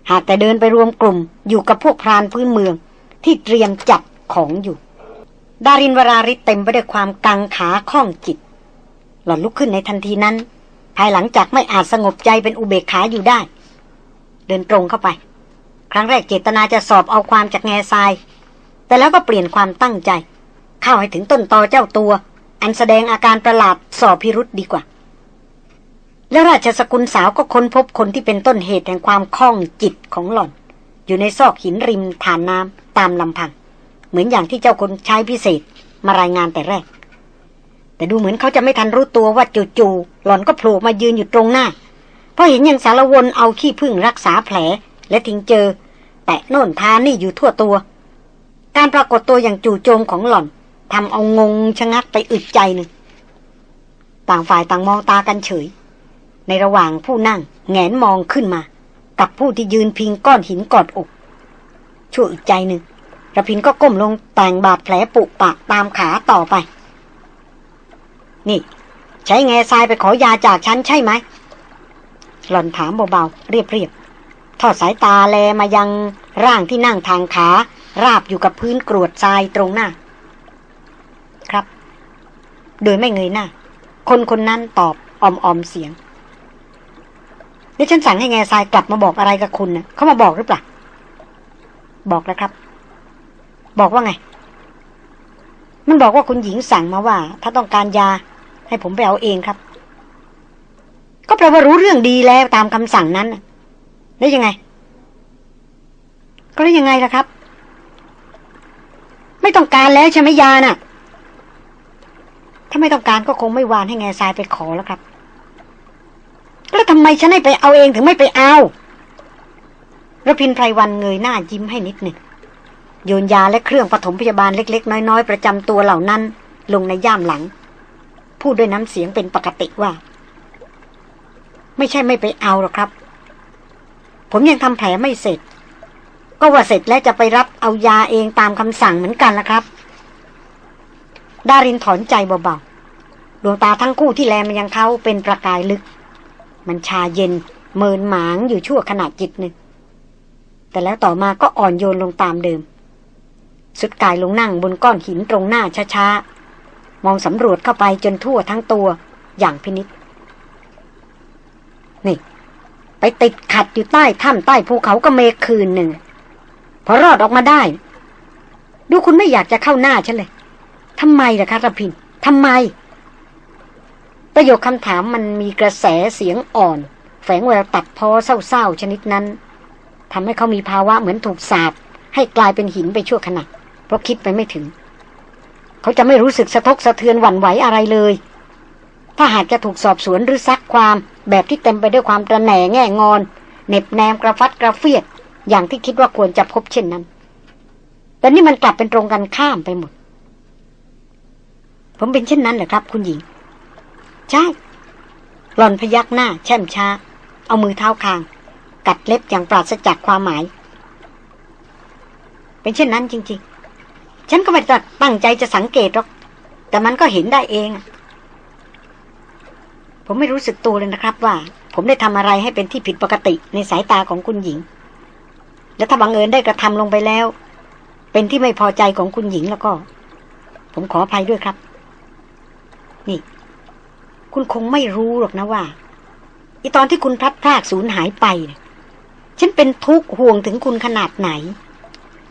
หากแต่เดินไปรวมกลุ่มอยู่กับพวกพรานพื้นเมืองที่เตรียมจับของอยู่ ดารินวราริเต็มไปด้วยความกังขาข้องจิต หล่อนลุกขึ้นในทันทีนั้น ภายหลังจากไม่อาจสงบใจเป็นอุเบกขาอยู่ได้ เดินตรงเข้าไป ครั้งแรกเจตนาจะสอบเอาความจากแง่ทราย แต่แล้วก็เปลี่ยนความตั้งใจ เข้าให้ถึงต้นตอเจ้าตัว อันแสดงอาการประหลาดสอบพิรุษดีกว่า แล้วราชสกุลสาวก็ค้นพบคนที่เป็นต้นเหตุแห่งความคล่องจิตของหล่อน อยู่ในซอกหินริมฐานน้ำตามลำพัง เหมือนอย่างที่เจ้าคนใช้พิเศษมารายงานแต่แรก แต่ดูเหมือนเขาจะไม่ทันรู้ตัวว่าจู่ๆหล่อนก็โผล่มายืนอยู่ตรงหน้า เพราะเห็นยังสารวนเอาขี้พึ่งรักษาแผล และทิ้งเจอ แตะโน่นทานี่อยู่ทั่วตัว การปรากฏตัวอย่างจู่โจมของหล่อนทำเอางงชะงักไปอึดใจหนึ่ง ต่างฝ่ายต่างมองตากันเฉย ในระหว่างผู้นั่งแงนมองขึ้นมา กับผู้ที่ยืนพิงก้อนหินกอดอก ชั่วอึดใจหนึ่งระพินก็ก้มลงแต่งบาดแผลปุปะตามขาต่อไป นี่ ใช้แง่ทรายไปขอยาจากฉันใช่ไหม หล่อนถามเบาๆ เรียบๆ ทอดสายตาแลมายังร่างที่นั่งทางขา ราบอยู่กับพื้นกรวดทรายตรงหน้า ครับ โดยไม่เงยหน้า คนคนนั้นตอบออมๆเสียงเดี๋ยวฉันสั่งให้แง่ทรายกลับมาบอกอะไรกับคุณนะเขามาบอกหรือเปล่า บอกแล้วครับ บอกว่าไง มันบอกว่าคุณหญิงสั่งมาว่า ถ้าต้องการยา ให้ผมไปเอาเองครับ ก็แปลว่ารู้เรื่องดีแล้วตามคำสั่งนั้นแล้วยังไง ก็แล้วยังไงล่ะครับ ไม่ต้องการแล้วใช่ไหมยาน่ะ ถ้าไม่ต้องการก็คงไม่วานให้แง่ทรายไปขอแล้วครับ แล้วทำไมฉันให้ไปเอาเองถึงไม่ไปเอาระพินไพรวันเงยหน้ายิ้มให้นิดหนึ่งโยนยาและเครื่องปฐมพยาบาลเล็ก ๆ น้อย ๆ ประจำตัวเหล่านั้น ลงในย่ามหลัง พูดด้วยน้ำเสียงเป็นปกติว่า ไม่ใช่ไม่ไปเอาหรอกครับ ผมยังทำแผลไม่เสร็จ ก็ว่าเสร็จแล้วจะไปรับเอายาเองตามคำสั่งเหมือนกันละครับ ดารินถอนใจเบาๆดวงตาทั้งคู่ที่แลมายังเขาเป็นประกายลึก มันชาเย็นเมินหมางอยู่ชั่วขณะจิตหนึ่ง แต่แล้วต่อมาก็อ่อนโยนลงตามเดิม สุดกายลงนั่งบนก้อนหินตรงหน้าช้าๆ มองสำรวจเข้าไปจนทั่วทั้งตัวอย่างพินิษนี่ ไปติดขัดอยู่ใต้ถ้ำใต้ภูเขาก็เมฆคืนหนึ่ง พอรอดออกมาได้ ดูคุณไม่อยากจะเข้าหน้าฉันเลยทำไมล่ะคะระพินทำไม ประโยคคำถามมันมีกระแสเสียงอ่อน แฝงแววตัดพอเศร้าๆชนิดนั้นทำให้เขามีภาวะเหมือนถูกสาบให้กลายเป็นหินไปชั่วขณะเพราะคิดไปไม่ถึง เขาจะไม่รู้สึกสะทกสะเทือนหวั่นไหวอะไรเลย ถ้าหากจะถูกสอบสวนหรือซักความแบบที่เต็มไปด้วยความตระแหน่แง่งอนเน็บแนมกระฟัดกระเฟียด อย่างที่คิดว่าควรจะพบเช่นนั้น แต่นี่มันกลับเป็นตรงกันข้ามไปหมด ผมเป็นเช่นนั้นเหรอครับ คุณหญิง ใช่ หล่อนพยักหน้า แช่มช้า เอามือเท้าคาง กัดเล็บอย่างปราศจากความหมาย เป็นเช่นนั้นจริง ๆ ฉันก็ไม่ได้ตั้งใจจะสังเกตหรอก แต่มันก็เห็นได้เอง ผมไม่รู้สึกตัวเลยนะครับว่า ผมได้ทำอะไรให้เป็นที่ผิดปกติในสายตาของคุณหญิง และถ้าบังเอิญได้กระทำลงไปแล้ว เป็นที่ไม่พอใจของคุณหญิงแล้วก็ ผมขออภัยด้วยครับ นี่ คุณคงไม่รู้หรอกนะว่าอีตอนที่คุณพลัดพรากสูญหายไป ฉันเป็นทุกข์ห่วงถึงคุณขนาดไหน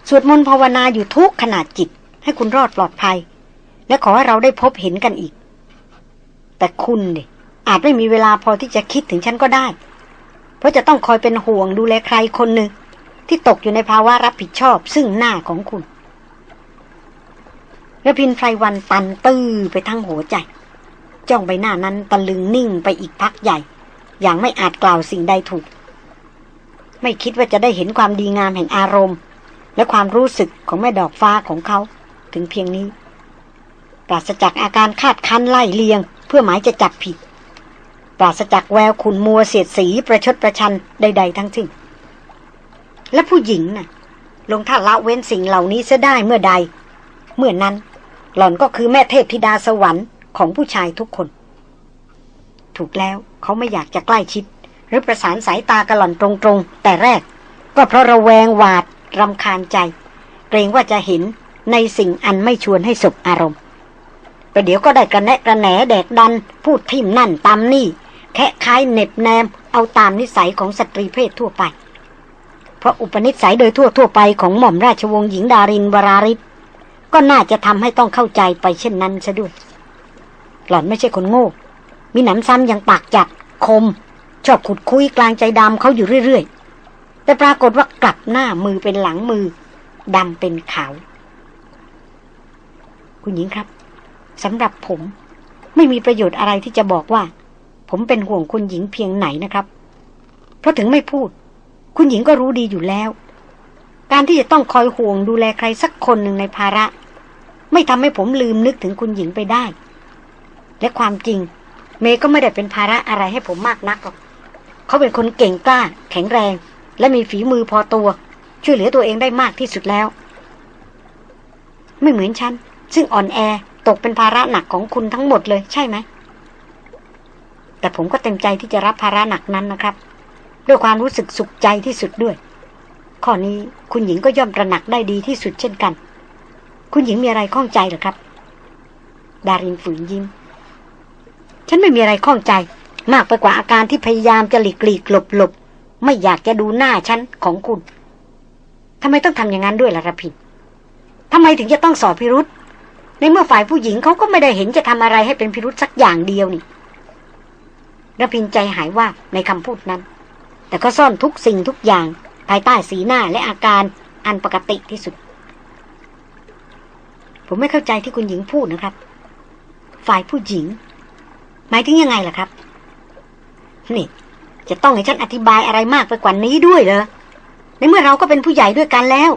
สวดมนต์ภาวนาอยู่ทุกขนาดจิต ให้คุณรอดปลอดภัย และขอให้เราได้พบเห็นกันอีก แต่คุณเนี่ยอาจไม่มีเวลาพอที่จะคิดถึงฉันก็ได้ เพราะจะต้องคอยเป็นห่วงดูแลใครคนหนึ่ง ที่ตกอยู่ในภาวะรับผิดชอบซึ่งหน้าของคุณระพินไพรวันตันตื้อไปทั้งหัวใจ จ้องใบหน้านั้นตะลึงนิ่งไปอีกพักใหญ่ อย่างไม่อาจกล่าวสิ่งใดถูก ไม่คิดว่าจะได้เห็นความดีงามแห่งอารมณ์ และความรู้สึกของแม่ดอกฟ้าของเขา ถึงเพียงนี้ปราศจากอาการคาดคั้นไล่เลียง เพื่อหมายจะจับผิด ปราศจากแววขุนมัวเสียดสีประชดประชันใด ๆ ทั้งสิ้นและผู้หญิงน่ะ ลงท่าละเว้นสิ่งเหล่านี้เสียได้เมื่อใด เมื่อนั้น หล่อนก็คือแม่เทพธิดาสวรรค์ของผู้ชายทุกคน ถูกแล้วเขาไม่อยากจะใกล้ชิด หรือประสานสายตากระหล่อนตรงๆ แต่แรก ก็เพราะระแวงหวาด รำคาญใจ เกรงว่าจะเห็นในสิ่งอันไม่ชวนให้สบอารมณ์ประเดี๋ยวก็ได้กระแนะกระแหนแดกดัน พูดทิมนั่นตามนี่ แค่คล้ายเน็บแนม เอาตามนิสัยของสตรีเพศทั่วไป เพราะอุปนิสัยโดยทั่วทั่วไปของหม่อมราชวงศ์หญิงดารินวราริศก็น่าจะทำให้ต้องเข้าใจไปเช่นนั้นซะด้วย หล่อนไม่ใช่คนโง่ มีหนำซ้ำยังปากจัดคม ชอบขุดคุยกลางใจดำเขาอยู่เรื่อย แต่ปรากฏว่ากลับหน้ามือเป็นหลังมือดำเป็นขาว คุณหญิงครับสำหรับผมไม่มีประโยชน์อะไรที่จะบอกว่า ผมเป็นห่วงคุณหญิงเพียงไหนนะครับ เพราะถึงไม่พูด คุณหญิงก็รู้ดีอยู่แล้ว การที่จะต้องคอยห่วงดูแลใครสักคนหนึ่งในภาระ ไม่ทำให้ผมลืมนึกถึงคุณหญิงไปได้ และความจริง เมย์ก็ไม่ได้เป็นภาระอะไรให้ผมมากนักหรอกเขาเป็นคนเก่งกล้า แข็งแรง และมีฝีมือพอตัว ช่วยเหลือตัวเองได้มากที่สุดแล้ว ไม่เหมือนฉัน ซึ่งอ่อนแอตกเป็นภาระหนักของคุณทั้งหมดเลยใช่ไหม แต่ผมก็เต็มใจที่จะรับภาระหนักนั้นนะครับ ด้วยความรู้สึกสุขใจที่สุดด้วย ข้อนี้คุณหญิงก็ย่อมระหนักได้ดีที่สุดเช่นกัน คุณหญิงมีอะไรข้องใจหรือครับ ดารินฝืนยิ้ม ฉันไม่มีอะไรข้องใจ มากไปกว่าอาการที่พยายามจะหลีกหลีกหลบหลบ ไม่อยากจะดูหน้าฉันของคุณทำไมต้องทำอย่างนั้นด้วยล่ะระพินทำไมถึงจะต้องสอบพิรุษในเมื่อฝ่ายผู้หญิงเขาก็ไม่ได้เห็นจะทำอะไรให้เป็นพิรุษสักอย่างเดียวนี่ระพินใจหายว่าในคำพูดนั้น แต่ก็ซ่อนทุกสิ่งทุกอย่าง ภายใต้สีหน้าและอาการอันปกติที่สุด ผมไม่เข้าใจที่คุณหญิงพูดนะครับ ฝ่ายผู้หญิง หมายถึงยังไงล่ะครับ นี่ จะต้องให้ฉันอธิบายอะไรมากไปกว่านี้ด้วยเหรอ ในเมื่อเราก็เป็นผู้ใหญ่ด้วยกันแล้ว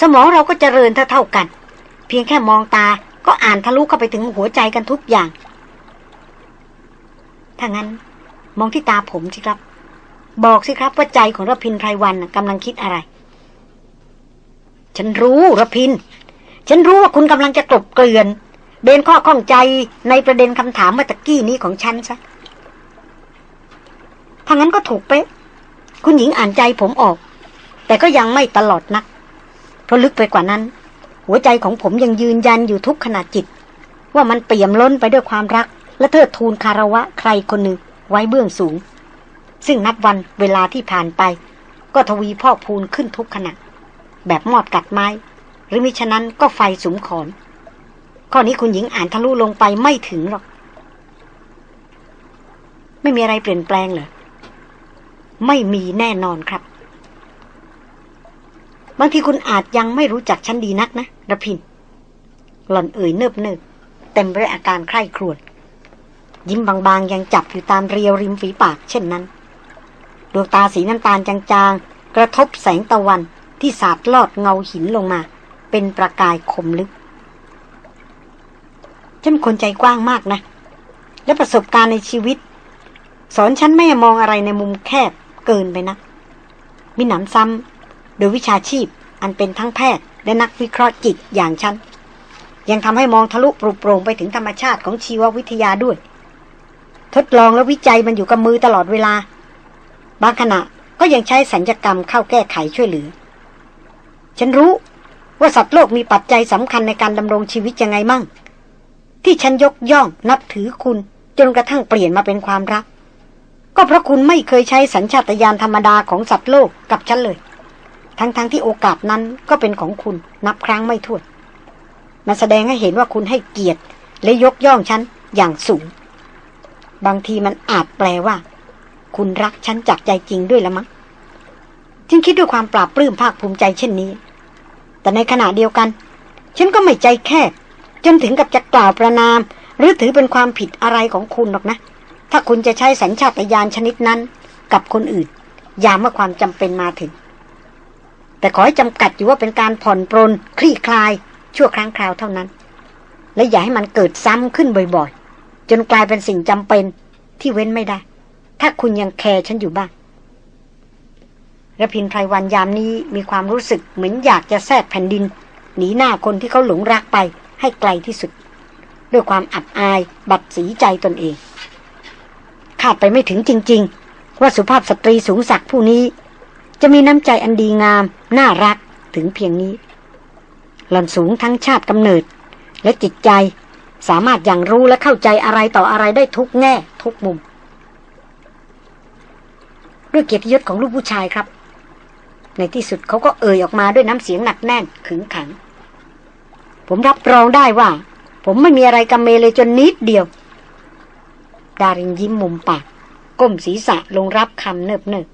สมองเราก็เจริญเท่าเท่ากัน เพียงแค่มองตาก็อ่านทะลุเข้าไปถึงหัวใจกันทุกอย่าง ถ้างั้น มองที่ตาผมสิครับ บอกสิครับว่าใจของรพินไพรวันกำลังคิดอะไร ฉันรู้รพิน ฉันรู้ว่าคุณกำลังจะกลบเกลื่อน เบนข้อข้องใจในประเด็นคำถามเมื่อตะกี้นี้ของฉันซะ ถ้างั้นก็ถูกเป๊ะ คุณหญิงอ่านใจผมออก แต่ก็ยังไม่ตลอดนัก เพราะลึกไปกว่านั้น หัวใจของผมยังยืนยันอยู่ทุกขณะจิต ว่ามันเปี่ยมล้นไปด้วยความรัก และเทิดทูนคารวะใครคนหนึ่งไว้เบื้องสูง ซึ่งนับวันเวลาที่ผ่านไป ก็ทวีพอกพูนขึ้นทุกขณะ แบบมอดกัดไม้ หรือมิฉะนั้นก็ไฟสุมขอน ข้อนี้คุณหญิงอ่านทะลุลงไปไม่ถึงหรอก ไม่มีอะไรเปลี่ยนแปลงเหรอ ไม่มีแน่นอนครับ บางทีคุณอาจยังไม่รู้จักฉันดีนักนะระพิน หล่อนเอ่ยเนิบเนิบเต็มไปด้วยอาการใคร่ครวญยิ้มบางๆ ยังจับอยู่ตามเรียวริมฝีปาก เช่นนั้น ดวงตาสีน้ำตาลจางๆ กระทบแสงตะวันที่สาดลอดเงาหินลงมา เป็นประกายคมลึกฉันคนใจกว้างมากนะ และประสบการณ์ในชีวิต สอนฉันไม่มองอะไรในมุมแคบ เกินไปนะมิหนำซ้ำโดยวิชาชีพอันเป็นทั้งแพทย์และนักวิเคราะห์จิตอย่างฉัน ยังทำให้มองทะลุปรุโปร่งไปถึงธรรมชาติของชีววิทยาด้วย ทดลองและวิจัยมันอยู่กับมือตลอดเวลา บางขณะก็ยังใช้สัญญกรรมเข้าแก้ไขช่วยเหลือ ฉันรู้ว่าสัตว์โลกมีปัจจัยสำคัญในการดำรงชีวิตยังไงมั่ง ที่ฉันยกย่องนับถือคุณจนกระทั่งเปลี่ยนมาเป็นความรัก ก็เพราะคุณไม่เคยใช้สัญชาตญาณธรรมดาของสัตว์โลกกับฉันเลย ทั้งๆทที่โอกาสนั้นก็เป็นของคุณนับครั้งไม่ถ้วนมันแสดงให้เห็นว่าคุณให้เกียรติ และยกย่องฉันอย่างสูง บางทีมันอาจแปลว่า คุณรักฉันจากใจจริงด้วยละมั้งฉันคิดด้วยความปราบปลื้มภาคภูมิใจเช่นนี้ แต่ในขณะเดียวกัน ฉันก็ไม่ใจแคบจนถึงกับจะกล่าวประนาม หรือถือเป็นความผิดอะไรของคุณหรอกนะ ถ้าคุณจะใช้สัญชาตญาณชนิดนั้น กับคนอื่น ยามเมื่อความจำเป็นมาถึง แต่ขอให้จำกัดอยู่ว่าเป็นการผ่อนปรนคลี่คลาย ชั่วครั้งคราวเท่านั้น และอย่าให้มันเกิดซ้ำขึ้นบ่อยๆ จนกลายเป็นสิ่งจำเป็นที่เว้นไม่ได้ ถ้าคุณยังแคร์ฉันอยู่บ้างระพินไพรวันยามนี้มีความรู้สึกเหมือนอยากจะแทรกแผ่นดิน หนีหน้าคนที่เขาหลงรักไปให้ไกลที่สุด ด้วยความอับอายบัดสีใจตนเองาดไปไม่ถึงจริง ๆ ว่าสุภาพสตรีสูงศักดิ์ผู้นี้ จะมีน้ำใจอันดีงาม น่ารักถึงเพียงนี้ หล่อนสูงทั้งชาติกำเนิด และจิตใจสามารถอย่างรู้และเข้าใจอะไรต่ออะไรได้ทุกแง่ ทุกมุม ด้วยเกียรติยศของลูกผู้ชายครับ ในที่สุดเขาก็เอ่ยออกมาด้วยน้ำเสียงหนักแน่นขึงขัง ผมรับรองได้ว่า ผมไม่มีอะไรกำเมเลยจนนิดเดียว ดารินยิ้มมุมปาก ก้มศีรษะลงรับคำเนิบเนิบ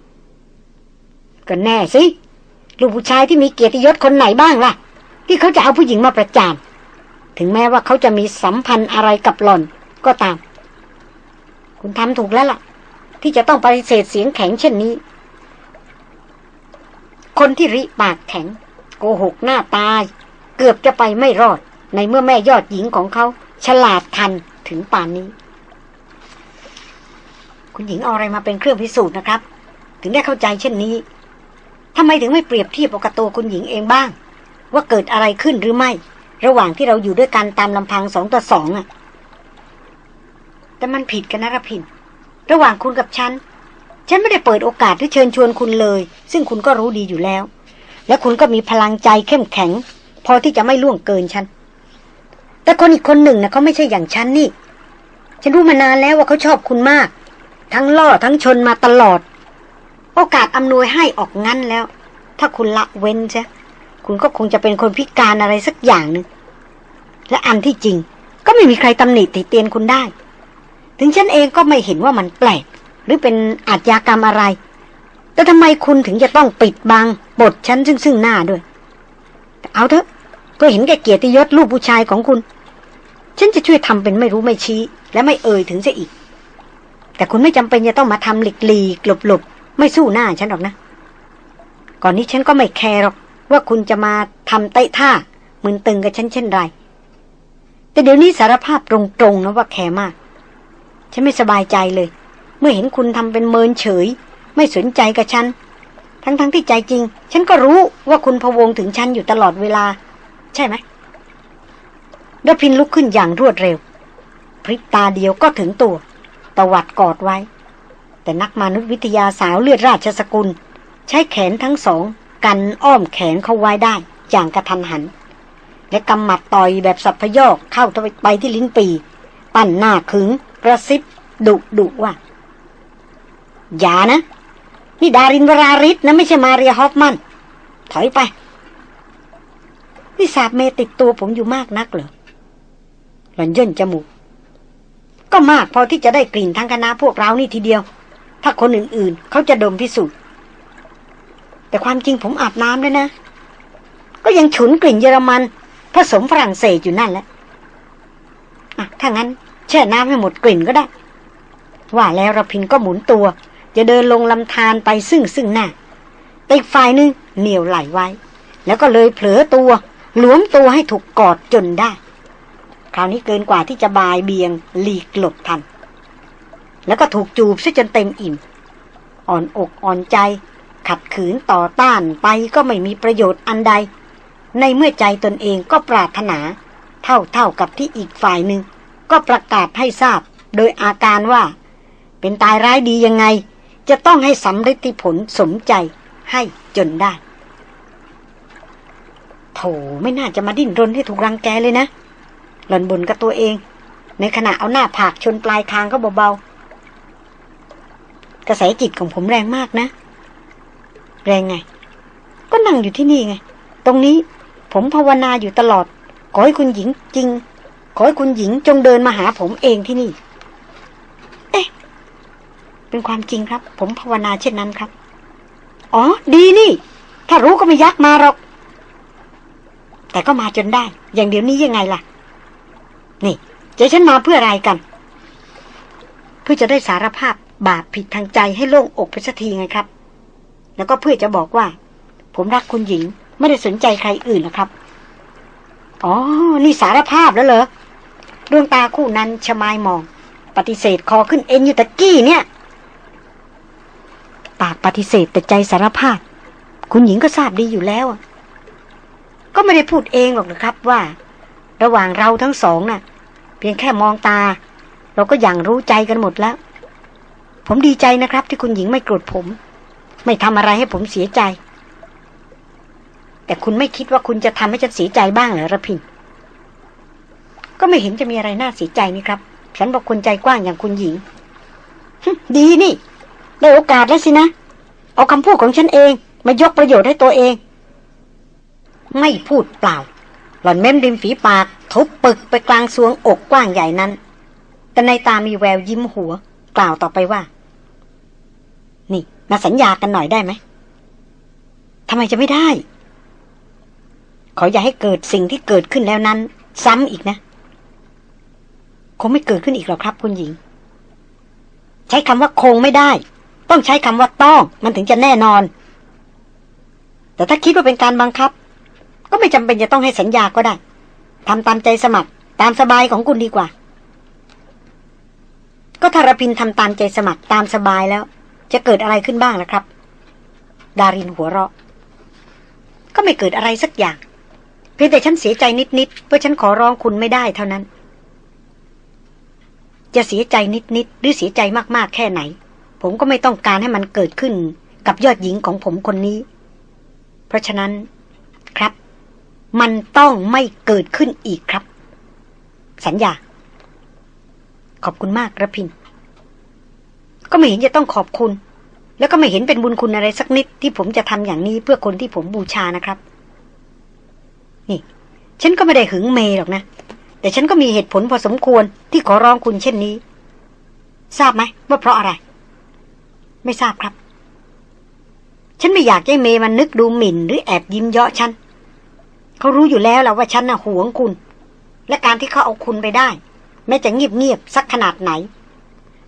ก็แน่สิลูกผู้ชายที่มีเกียรติยศคนไหนบ้างล่ะ ที่เขาจะเอาผู้หญิงมาประจานถึงแม้ว่าเขาจะมีสัมพันธ์อะไรกับหล่อนก็ตาม คุณทำถูกแล้วล่ะ ที่จะต้องปฏิเสธเสียงแข็งเช่นนี้ คนที่ริปากแข็ง โกหกหน้าตาย เกือบจะไปไม่รอด ในเมื่อแม่ยอดหญิงของเขา ฉลาดทันถึงป่านนี้ คุณหญิงเอาอะไรมาเป็นเครื่องพิสูจน์นะครับ ถึงได้เข้าใจเช่นนี้ทำไมถึงไม่เปรียบเทียบกับตัวคุณหญิงเองบ้าง ว่าเกิดอะไรขึ้นหรือไม่ ระหว่างที่เราอยู่ด้วยกันตามลำพังสองต่อสองอะ แต่มันผิดกันนะรพิน ระหว่างคุณกับฉัน ฉันไม่ได้เปิดโอกาสที่เชิญชวนคุณเลย ซึ่งคุณก็รู้ดีอยู่แล้ว และคุณก็มีพลังใจเข้มแข็ง พอที่จะไม่ล่วงเกินฉัน แต่คนอีกคนหนึ่งนะเขาไม่ใช่อย่างฉันนี่ ฉันรู้มานานแล้วว่าเขาชอบคุณมาก ทั้งล่อทั้งชนมาตลอด โอกาสอำนวยให้ออกงั้นแล้ว ถ้าคุณละเว้นใช่คุณก็คงจะเป็นคนพิการอะไรสักอย่างหนึ่งและอันที่จริง ก็ไม่มีใครตำหนิติเตียนคุณได้ ถึงฉันเองก็ไม่เห็นว่ามันแปลก หรือเป็นอาชญากรรมอะไร แต่ทำไมคุณถึงจะต้องปิดบังบทฉันซึ่งซึ่งหน้าด้วย เอาเถอะเพื่อเห็นแก่เกียรติยศลูกผู้ชายของคุณ ฉันจะช่วยทำเป็นไม่รู้ไม่ชี้ และไม่เอ่ยถึงเสียอีก แต่คุณไม่จำเป็นจะต้องมาทำหลีกหลีกหลบหลบไม่สู้หน้าฉันหรอกนะ ก่อนนี้ฉันก็ไม่แคร์หรอก ว่าคุณจะมาทำเตะท่ามึนตึงกับฉันเช่นไร แต่เดี๋ยวนี้สารภาพตรงๆนะว่าแคร์มาก ฉันไม่สบายใจเลย เมื่อเห็นคุณทำเป็นเมินเฉย ไม่สนใจกับฉัน ทั้งๆทที่ใจจริง ฉันก็รู้ว่าคุณพะวงถึงฉันอยู่ตลอดเวลา ใช่ไหมดพินลุกขึ้นอย่างรวดเร็ว พริบตาเดียวก็ถึงตัว ตวัดกอดไว้ แต่นักมนุษยวิทยาสาวเลือดราชสกุล ใช้แขนทั้งสอง กันอ้อมแขนเขาไว้ได้ อย่างกระทันหัน และกำหมัดต่อยแบบสับพยอกเข้าไปที่ลิ้นปี ปั้นหน้าขึงกระซิบ ดุดุว่า อย่านะ นี่ดารินวราริศนะไม่ใช่มาเรียฮอฟมัน ถอยไปนี่สาบเมติดตัวผมอยู่มากนักเหรอหล่อนย่นจมูก ก็มากพอที่จะได้กลิ่นทั้งคณะพวกเรานี่ทีเดียว ถ้าคนอื่นๆ เขาจะดมพิสูจน์แต่ความจริงผมอาบน้ำเลยนะ ก็ยังฉุนกลิ่นเยอรมันผสมฝรั่งเศสอยู่นั่นแหละอะถ้างั้น แช่น้ำให้หมดกลิ่นก็ได้ ว่าแล้วระพินก็หมุนตัว จะเดินลงลำธารไปซึ่งซึ่งหน้าแต่อีกฝ่ายนึงเหนียวไหลไว้ แล้วก็เลยเผลอตัวหลวมตัวให้ถูกกอดจนได้ คราวนี้เกินกว่าที่จะบายเบียงหลีกหลบทัน แล้วก็ถูกจูบซะจนเต็มอิ่ม อ่อนอกอ่อนใจ ขัดขืนต่อต้านไปก็ไม่มีประโยชน์อันใด ในเมื่อใจตนเองก็ปรารถนา เท่าเท่ากับที่อีกฝ่ายหนึ่ง ก็ประกาศให้ทราบ โดยอาการว่า เป็นตายร้ายดียังไง จะต้องให้สำเร็จผลสมใจให้จนได้โถไม่น่าจะมาดิ้นรนให้ถูกรังแกเลยนะ หล่อนบ่นกับตัวเอง ในขณะเอาหน้าผากชนปลายคางก็เบาๆ กระแสจิตของผมแรงมากนะ แรงไง ก็นั่งอยู่ที่นี่ไง ตรงนี้ผมภาวนาอยู่ตลอด ขอให้คุณหญิงจริง ขอให้คุณหญิงจงเดินมาหาผมเองที่นี่ เอ๊ะ เป็นความจริงครับ ผมภาวนาเช่นนั้นครับ อ๋อ ดีนี่ ถ้ารู้ก็ไม่ยักมาหรอก แต่ก็มาจนได้ อย่างเดี๋ยวนี้ยังไงล่ะ นี่เจะฉันมาเพื่ออะไรกัน เพื่อจะได้สารภาพบาปผิดทางใจให้โล่งอกไปสักทีไงครับ แล้วก็เพื่อจะบอกว่า ผมรักคุณหญิง ไม่ได้สนใจใครอื่นนะครับ อ๋อ นี่สารภาพแล้วเหรอดวงตาคู่นั้นชมายมอง ปฏิเสธคอขึ้นเอ็นอยู่ตะกี้เนี่ย ปากปฏิเสธแต่ใจสารภาพ คุณหญิงก็ทราบดีอยู่แล้วก็ไม่ได้พูดเองหรอกนะครับว่า ระหว่างเราทั้งสองน่ะ เพียงแค่มองตา เราก็อย่างรู้ใจกันหมดแล้ว ผมดีใจนะครับ ที่คุณหญิงไม่โกรธผม ไม่ทำอะไรให้ผมเสียใจ แต่คุณไม่คิดว่าคุณจะทำให้ฉันเสียใจบ้างเหรอระพิน ก็ไม่เห็นจะมีอะไรน่าเสียใจนี่ครับ ฉันบอกคนใจกว้างอย่างคุณหญิงดีนี่ ได้โอกาสแล้วสินะ เอาคำพูดของฉันเอง มายกประโยชน์ให้ตัวเอง ไม่พูดเปล่า หล่อนเม้มริมฝีปากทุบปึกไปกลางซวงอกกว้างใหญ่นั้น แต่ในตามีแววยิ้มหัว กล่าวต่อไปว่า นี่ มาสัญญากันหน่อยได้ไหมทำไมจะไม่ได้ ขออย่าให้เกิดสิ่งที่เกิดขึ้นแล้วนั้น ซ้ำอีกนะ คงไม่เกิดขึ้นอีกหรอกครับคุณหญิง ใช้คำว่าคงไม่ได้ ต้องใช้คำว่าต้อง มันถึงจะแน่นอน แต่ถ้าคิดว่าเป็นการบังคับ ก็ไม่จำเป็นจะต้องให้สัญญาก็ได้ทำตามใจสมัคร ตามสบายของคุณดีกว่า ก็ทารพินทำตามใจสมัครตามสบายแล้ว จะเกิดอะไรขึ้นบ้างล่ะครับ ดารินหัวเราะ ก็ไม่เกิดอะไรสักอย่าง เพียงแต่ฉันเสียใจนิดๆเพราะฉันขอร้องคุณไม่ได้เท่านั้น จะเสียใจนิดๆหรือเสียใจมากๆแค่ไหน ผมก็ไม่ต้องการให้มันเกิดขึ้นกับยอดหญิงของผมคนนี้ เพราะฉะนั้นครับ มันต้องไม่เกิดขึ้นอีกครับ สัญญา ขอบคุณมากระพิน ก็ไม่เห็นจะต้องขอบคุณ แล้วก็ไม่เห็นเป็นบุญคุณอะไรสักนิดที่ผมจะทำอย่างนี้เพื่อคนที่ผมบูชานะครับ นี่ ฉันก็ไม่ได้หึงเมย์หรอกนะ แต่ฉันก็มีเหตุผลพอสมควรที่ขอร้องคุณเช่นนี้ ทราบไหมว่าเพราะอะไร ไม่ทราบครับฉันไม่อยากให้เมย์มันนึกดูหมิ่นหรือแอบยิ้มเยาะฉัน เขารู้อยู่แล้วแหละว่าฉันน่ะหวงคุณ และการที่เขาเอาคุณไปได้ แม้จะเงียบๆสักขนาดไหน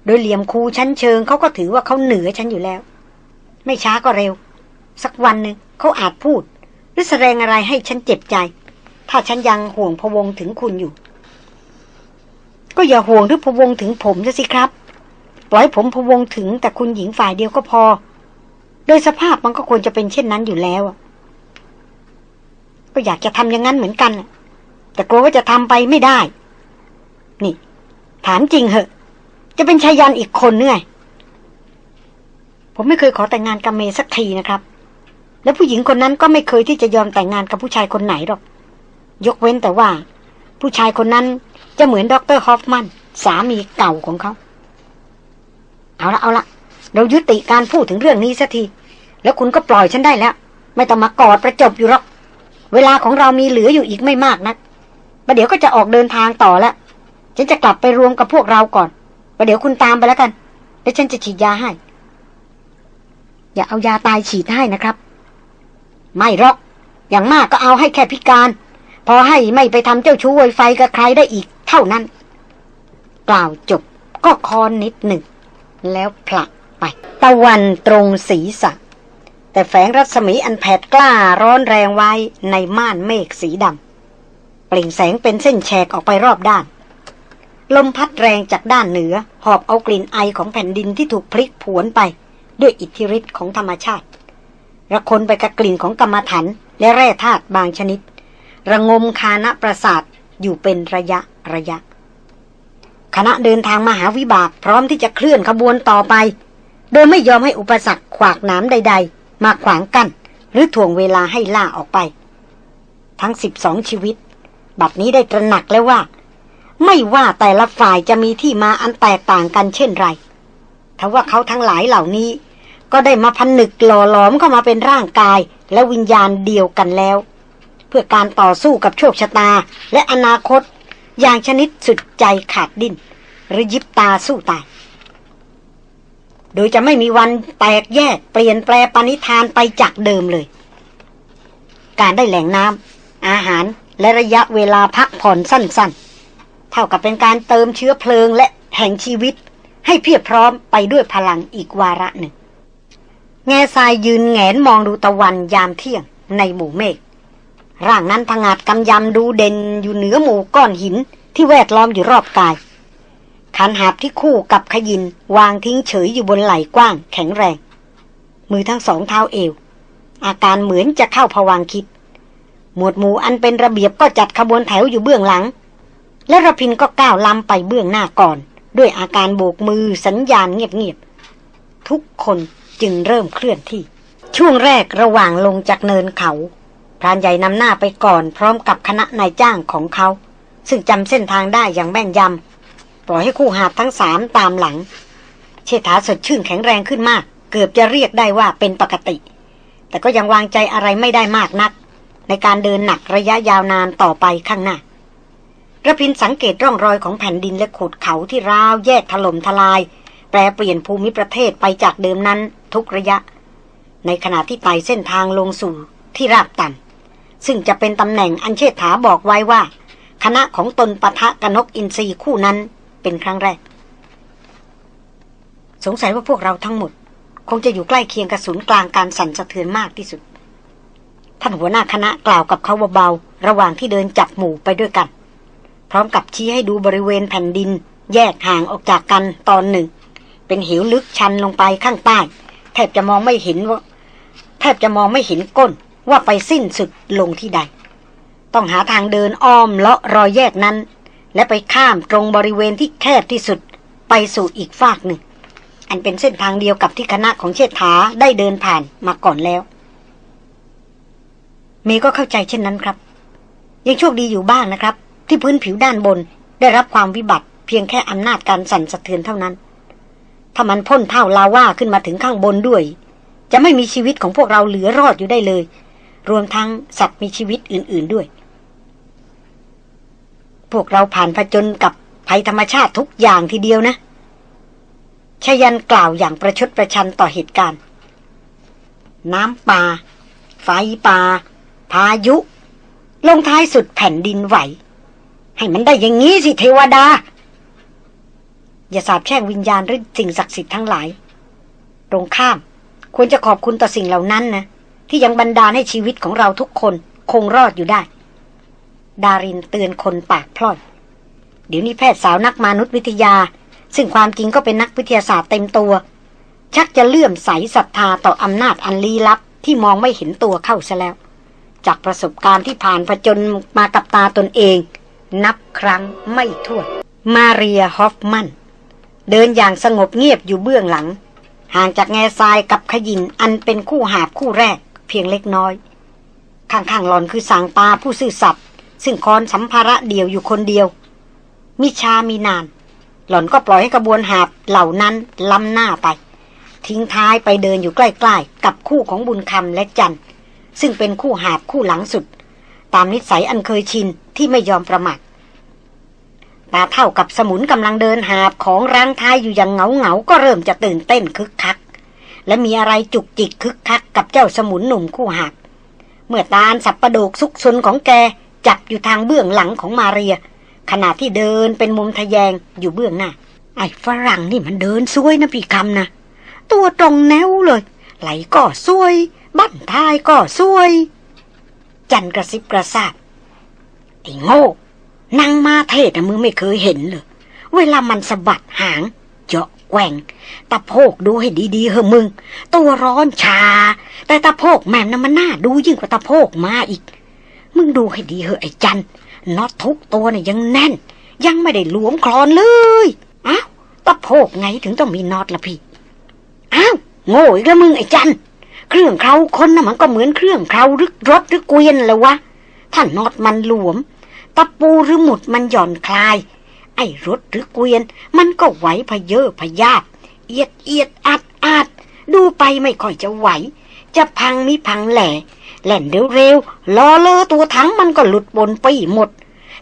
โดยเหลี่ยมคูชั้นเชิงเขาก็ถือว่าเขาเหนือฉันอยู่แล้ว ไม่ช้าก็เร็ว สักวันหนึ่งเขาอาจพูด หรือแสดงอะไรให้ฉันเจ็บใจ ถ้าฉันยังห่วงพะวงถึงคุณอยู่ ก็อย่าห่วงหรือพะวงถึงผมซะสิครับปล่อยผมพะวงถึงแต่คุณหญิงฝ่ายเดียวก็พอ โดยสภาพมันก็ควรจะเป็นเช่นนั้นอยู่แล้วอะ ก็อยากจะทำอย่างนั้นเหมือนกัน แต่กลัวว่าจะทำไปไม่ได้ นี่ ถามจริงเหอะ จะเป็นชายันอีกคนเนื่อยผมไม่เคยขอแต่งงานกับเมย์สักทีนะครับ และผู้หญิงคนนั้นก็ไม่เคยที่จะยอมแต่งงานกับผู้ชายคนไหนหรอก ยกเว้นแต่ว่า ผู้ชายคนนั้นจะเหมือนดรฮอฟมัน สามีเก่าของเขา เอาละเอาละเรายุติการพูดถึงเรื่องนี้สักที แล้วคุณก็ปล่อยฉันได้แล้ว ไม่ต้องมากอดประจบอยู่หรอก เวลาของเรามีเหลืออยู่อีกไม่มากนะักประเดี๋ยวก็จะออกเดินทางต่อแล้วฉันจะกลับไปรวมกับพวกเราก่อนประเดี๋ยวคุณตามไปแล้วกัน แล้วฉันจะฉีดยาให้ อย่าเอายาตายฉีดให้นะครับ ไม่หรอก อย่างมากก็เอาให้แค่พิการ พอให้ไม่ไปทำเจ้าชู้ไวไฟกับใครได้อีกเท่านั้น กล่าวจบก็คอนนิดหนึ่ง แล้วผลักไป ตะวันตรงศีรษะ แต่แฝงรัศมีอันแผดกล้าร้อนแรงไว้ในม่านเมฆสีดำเปล่งแสงเป็นเส้นแฉกออกไปรอบด้าน ลมพัดแรงจากด้านเหนือ หอบเอากลิ่นไอของแผ่นดินที่ถูกพลิกผวนไป ด้วยอิทธิฤทธิ์ของธรรมชาติ ระคนไปกับกลิ่นของกรรมฐานและแร่ธาตุบางชนิด ระงมคานะประสาทอยู่เป็นระยะระยะ คณะเดินทางมหาวิบากพร้อมที่จะเคลื่อนขบวนต่อไป โดยไม่ยอมให้อุปสรรคขวากหน้ำใดๆ มาขวางกัน้นหรือถ่วงเวลาให้ล่าออกไป ทั้งสิบสองชีวิต บัดนี้ได้ตระหนักแล้วว่า ไม่ว่าแต่ละฝ่ายจะมีที่มาอันแตกต่างกันเช่นไรทว่าเขาทั้งหลายเหล่านี้ ก็ได้มาพันหนึกหล่อหลอมเข้ามาเป็นร่างกายและวิญญาณเดียวกันแล้ว เพื่อการต่อสู้กับโชคชะตาและอนาคต อย่างชนิดสุดใจขาดดิน้นหรือยิบตาสู้ตาย โดยจะไม่มีวันแตกแยกเปลี่ยนแปลปณิธานไปจากเดิมเลย การได้แหล่งน้ำอาหารและระยะเวลาพักผ่อนสั้นๆ เท่ากับเป็นการเติมเชื้อเพลิงและแห่งชีวิต ให้เพียบพร้อมไปด้วยพลังอีกวาระหนึ่ง แง่ทรายยืนแงนมองดูตะวันยามเที่ยงในหมู่เมฆร่างนั้นพงาดกำยำดูเด่นอยู่เหนือหมู่ก้อนหินที่แวดล้อมอยู่รอบกาย ขันหาบที่คู่กับขยินวางทิ้งเฉยอยู่บนไหล่กว้างแข็งแรง มือทั้งสองเท้าเอว อาการเหมือนจะเข้าผวังคิด หมวดหมู่อันเป็นระเบียบก็จัดขบวนแถวอยู่เบื้องหลัง และระพินก็ก้าวล้ำไปเบื้องหน้าก่อน ด้วยอาการโบกมือสัญญาณเงียบๆทุกคนจึงเริ่มเคลื่อนที่ ช่วงแรกระหว่างลงจากเนินเขาพรานใหญ่นำหน้าไปก่อนพร้อมกับคณะนายจ้างของเขา ซึ่งจำเส้นทางได้อย่างแม่นยำ ปล่อยให้คู่หาบทั้งสามตามหลัง เชษฐาสดชื่นแข็งแรงขึ้นมาก เกือบจะเรียกได้ว่าเป็นปกติ แต่ก็ยังวางใจอะไรไม่ได้มากนัก ในการเดินหนักระยะยาวนานต่อไปข้างหน้าระพินสังเกตร่องรอยของแผ่นดินและขุดเขาที่ราวแยกถล่มทลาย แปรเปลี่ยนภูมิประเทศไปจากเดิมนั้นทุกระยะ ในขณะที่ไต่เส้นทางลงสู่ที่ราบต่ำซึ่งจะเป็นตำแหน่งอันเชษฐาบอกไว้ว่า คณะของตนปะทะกนกอินทรีคู่นั้น เป็นครั้งแรก สงสัยว่าพวกเราทั้งหมด คงจะอยู่ใกล้เคียงกับศูนย์กลางการสั่นสะเทือนมากที่สุด ท่านหัวหน้าคณะกล่าวกับเขาเบาๆระหว่างที่เดินจับหมู่ไปด้วยกัน พร้อมกับชี้ให้ดูบริเวณแผ่นดิน แยกห่างออกจากกันตอนหนึ่ง เป็นเหวลึกชันลงไปข้างใต้แทบจะมองไม่เห็นว่าแทบจะมองไม่เห็นก้นว่าไปสิ้นสุดลงที่ใด ต้องหาทางเดินอ้อมเลาะรอยแยกนั้น และไปข้ามตรงบริเวณที่แคบที่สุดไปสู่อีกฝากหนึ่ง อันเป็นเส้นทางเดียวกับที่คณะของเชษฐาได้เดินผ่านมาก่อนแล้ว เมย์ก็เข้าใจเช่นนั้นครับ ยังโชคดีอยู่บ้างนะครับ ที่พื้นผิวด้านบนได้รับความวิบัติ เพียงแค่อำนาจการสั่นสะเทือนเท่านั้น ถ้ามันพ่นเท่าลาว่าขึ้นมาถึงข้างบนด้วย จะไม่มีชีวิตของพวกเราเหลือรอดอยู่ได้เลย รวมทั้งสัตว์มีชีวิตอื่น ๆด้วย พวกเราผ่านผจญกับภัยธรรมชาติทุกอย่างทีเดียวนะชยันกล่าวอย่างประชดประชันต่อเหตุการณ์ น้ำป่า ไฟป่า พายุ ลงท้ายสุดแผ่นดินไหว ให้มันได้อย่างนี้สิเทวดา อย่าสาบแช่งวิญญาณหรือสิ่งศักดิ์สิทธิ์ทั้งหลาย ตรงข้าม ควรจะขอบคุณต่อสิ่งเหล่านั้นนะ ที่ยังบันดาลให้ชีวิตของเราทุกคนคงรอดอยู่ได้ ดารินเตือนคนปากพล่อยเดี๋ยวนี้แพทย์สาวนักมนุษยวิทยา ซึ่งความจริงก็เป็นนักวิทยาศาสตร์เต็มตัว ชักจะเลื่อมใสศรัทธาต่ออำนาจอันลี้ลับที่มองไม่เห็นตัวเข้าซะแล้ว จากประสบการณ์ที่ผ่านผจญมากับตาตนเอง นับครั้งไม่ถ้วนมาเรียฮอฟมัน เดินอย่างสงบเงียบอยู่เบื้องหลัง ห่างจากแง่ทรายกับขยินอันเป็นคู่หาบคู่แรก เพียงเล็กน้อย ข้างๆหลอนคือสางปาผู้ซื่อสัตย์ ซึ่งคอนสัมภาระเดียวอยู่คนเดียว มิชามีนาน หล่อนก็ปล่อยให้กระบวนหาบเหล่านั้นล้ำหน้าไป ทิ้งท้ายไปเดินอยู่ใกล้ๆ กับคู่ของบุญคำและจันซึ่งเป็นคู่หาบคู่หลังสุด ตามนิสัยอันเคยชินที่ไม่ยอมประมาทตาเท่ากับสมุนกำลังเดินหาบของรังท้ายอยู่อย่างเหงาเหงาก็เริ่มจะตื่นเต้นคึกคัก และมีอะไรจุกจิกคึกคักกับเจ้าสมุนหนุ่มคู่หักเมื่อตาลสับประโดกซุกซนของแก จับอยู่ทางเบื้องหลังของมาเรีย ขณะที่เดินเป็นมุมทะแยงอยู่เบื้องหน้า ไอ้ฝรั่งนี่มันเดินซวยนะพี่คำนะ ตัวตรงแนวเลย ไหลก็ซวย บั้นท้ายก็ซวย จันกระซิบกระซาบไอ้โง่นางมาเทศนะมึงไม่เคยเห็นเลย เวลามันสะบัดหาง เจาะแกว่งตะโพกดูให้ดีๆเหอมึง ตัวร้อนชา แต่ตะโพกแม่มนะมันน่าดูยิ่งกว่าตะโพกมาอีก มึงดูให้ดีเหอะไอ้จันน็อตทุกตัวเนี่ยยังแน่น ยังไม่ได้หลวมคลอนเลยอ้าวตะโพกไงถึงต้องมีน็อตละพี่อ้าวโง่อีกแล้วมึงไอ้จันเครื่องเคราคนน่ะมันก็เหมือนเครื่องเคราหรือรถหรือเกวียนเลยวะถ้าน็อตมันหลวม ตะปูหรือหมุดมันหย่อนคลาย ไอ้รถหรือเกวียน มันก็ไหวพเยอพยาบเอียดเอียดอัดอัดดูไปไม่ค่อยจะไหว จะพังมิพังแหล่แหล่นเร็วๆล้อเลอตัวทั้งมันก็หลุดบนปีหมด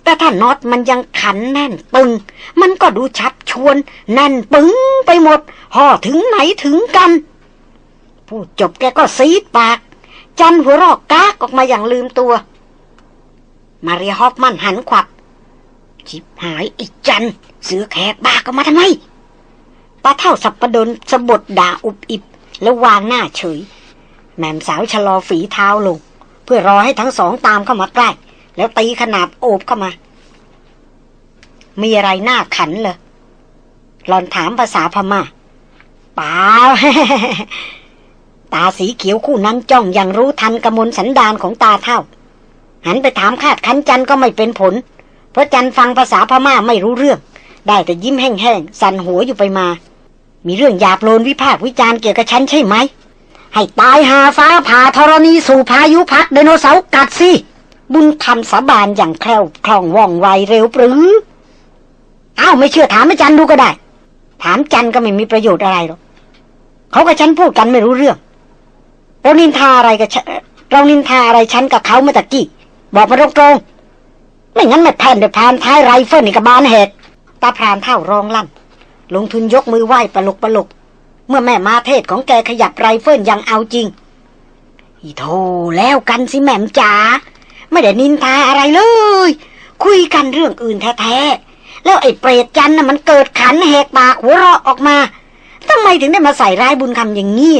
แต่ถ้าน็อตมันยังขันแน่นปึง มันก็ดูชัดชวน แน่นปึงไปหมด ห่อถึงไหนถึงกัน พูดจบแกก็ซีดปาก จันหัวรอกกากออกมาอย่างลืมตัว มาเรียฮอฟมันหันขวับจิบหายอีจันเสือแขกบ้าก็มาทำไมตาเท่าสับประดนสะบดด่าอุบอิบแล้ววางหน้าเฉย แม่มสาวชะลอฝีเท้าลง เพื่อรอให้ทั้งสองตามเข้ามาใกล้ แล้วตีขนาบโอบเข้ามา มีอะไรหน้าขันเลยหลอนถามภาษาพมา่าเปล่าตาสีเขียวคู่นั้นจ้องอย่างรู้ทันกระมวลสันดานของตาเท่า หันไปถามคาดคันจันก็ไม่เป็นผล เพราะจันฟังภาษาพม่าไม่รู้เรื่อง ได้แต่ยิ้มแห้งๆ สั่นหัวอยู่ไปมา มีเรื่องหยาบโลนวิพากษ์วิจารณ์เกี่ยวกับฉันใช่ไหม ให้ตายหาฟ้าผ่าธรณีสู่พายุพัดไดโนเสาร์กัดสิ บุญคำสาบานอย่างแคล่วคล่องว่องไวเร็วปรืออ้าวไม่เชื่อถามอาจารย์ดูก็ได้ ถามจันก็ไม่มีประโยชน์อะไรหรอกเขากับฉันพูดกันไม่รู้เรื่องเรานินทาอะไรกับเรานินทาอะไรฉันกับเขาเมื่อตะกี้บอกมาตรงๆไม่งั้นไม่แผ่นเดือพานท้ายไรเฟิลในกระบาลเหตุตาพรานเท่ารองลั่นลงทุนยกมือไหว้ปลกปลก เมื่อแม่มาเทศของแกขยับไรเฟิลยังเอาจริง อีโธแล้วกันสิแม่มจ๋าไม่ได้นินทาอะไรเลย คุยกันเรื่องอื่นแท้ๆ แล้วไอ้เปรตจันน่ะมันเกิดขันแหกปากหัวเราะออกมาทำไมถึงได้มาใส่ร้ายบุญคำอย่างนี้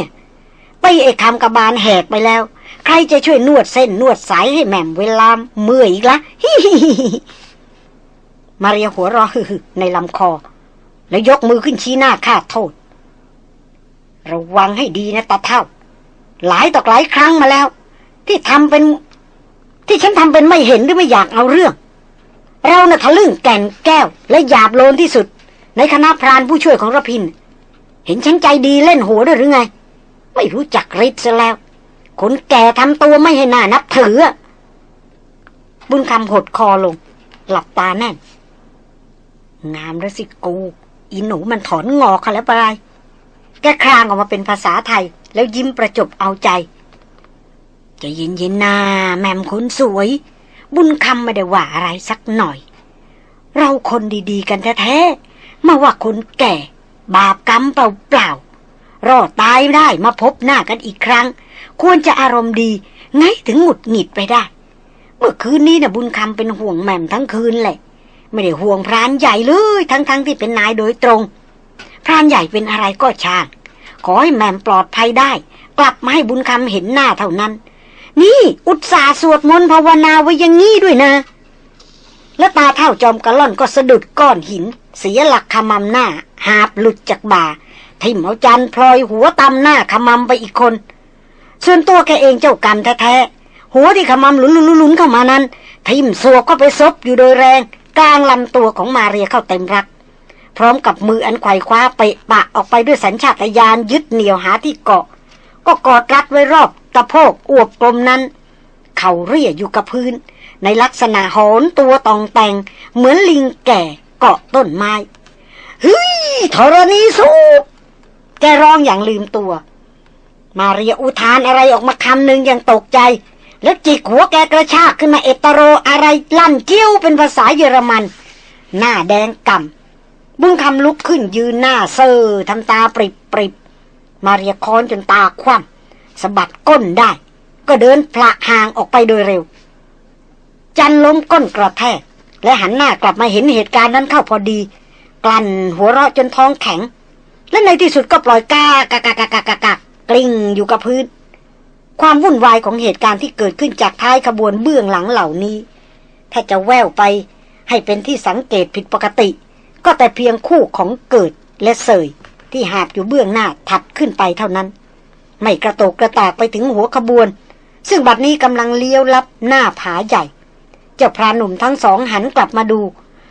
ไปไอ้คำกระบาลแหกไปแล้ว ใครจะช่วยนวดเส้นนวดสายให้แม่มเวลาเมื่อยอีกละฮิฮิมาเรียหัวเราะในลำคอ แล้วยกมือขึ้นชี้หน้าข้าโทษ ระวังให้ดีนะตาเท่า หลายต่อหลายครั้งมาแล้ว ที่ทำเป็น ที่ฉันทำเป็นไม่เห็นหรือไม่อยากเอาเรื่อง เรานะ่ะทะลึ่งแก่นแก้ว และหยาบโลนที่สุด ในคณะพรานผู้ช่วยของรพิน เห็นฉันใจดีเล่นหัวด้วยหรือไง ไม่รู้จักฤทธิ์ซะแล้วคนแก่ทำตัวไม่ให้หน่านับถือ บุญคำหดคอลง หลับตาแน่น งามแล้วสิกู อีหนูมันถอนงอค่ะแล้วป แกคลางออกมาเป็นภาษาไทย แล้วยิ้มประจบเอาใจจะเย็นเย็นนาแม่มคนสวย บุญคำไม่ได้ว่าอะไรสักหน่อย เราคนดีๆ กันแท้ๆมาว่าคนแก่ บาปกรรมเปล่าๆรอดตายได้มาพบหน้ากันอีกครั้ง ควรจะอารมณ์ดี ไงถึงหงุดหงิดไปได้ เมื่อคืนนี้นะบุญคำเป็นห่วงแม่มทั้งคืนแหละ ไม่ได้ห่วงพรานใหญ่เลย ทั้งๆทที่เป็นนายโดยตรง พรานใหญ่เป็นอะไรก็ช่าง ขอให้แม่มปลอดภัยได้ กลับมาให้บุญคำเห็นหน้าเท่านั้น นี่อุตส่าห์สวดมนต์ภาวนาไว้ย่างงี้ด้วยนะ แล้วตาเท่าจอมกระล่อนก็สะดุดก้อนหิน เสียหลักขมำหน้า หาบหลุดจากบ่าทิ่มเอาจันพลอยหัวตำหน้าขมำไปอีกคน ส่วนตัวแกเองเจ้ากรรมแท้ๆหัวที่ขมำหลุนๆๆเข้ามานั้น ทิ่มสวกก็ไปซบอยู่โดยแรงกลางลำตัวของมาเรียเข้าเต็มรัก ร้อมกับมืออันไขว่คว้าไปปะออกไปด้วยสัญชาตญาณยึดเหนี่ยวหาที่เกาะ ก็กอดรัดไว้รอบตะโพกอวบกลมนั้น เข่าเรียอยู่กับพื้น ในลักษณะโหนตัวตองแต่ง เหมือนลิงแก่เกาะต้นไม้เฮ้ยธรณีสูบแกร้องอย่างลืมตัว มาเรียอุทานอะไรออกมาคำหนึ่งอย่างตกใจ แล้วจิกหัวแกกระชากขึ้นมาเอตโรอะไรลั่นเกี้ยวเป็นภาษาเยอรมัน หน้าแดงก่ำ บุ้งคำลุกขึ้นยืนหน้าเซอร์ทำตาปริบปริบมาเรียคอนจนตาคว่ำสะบัดก้นได้ ก็เดินพละห่างออกไปโดยเร็ว จันล้มก้นกระแทก และหันหน้ากลับมาเห็นเหตุการณ์นั้นเข้าพอดี กลั่นหัวเราะจนท้องแข็ง และในที่สุดก็ปล่อยกากากากากากากกลิ้งอยู่กับพื้น ความวุ่นวายของเหตุการณ์ที่เกิดขึ้นจากท้ายขบวนเบื้องหลังเหล่านี้ ถ้าจะแววไปให้เป็นที่สังเกตผิดปกติ ก็แต่เพียงคู่ของเกิดและเสยที่หาบอยู่เบื้องหน้าถัดขึ้นไปเท่านั้น ไม่กระโตกกระตากไปถึงหัวขบวน ซึ่งบัดนี้กำลังเลี้ยวลับหน้าผาใหญ่ เจ้าพรานหนุ่มทั้งสองหันกลับมาดู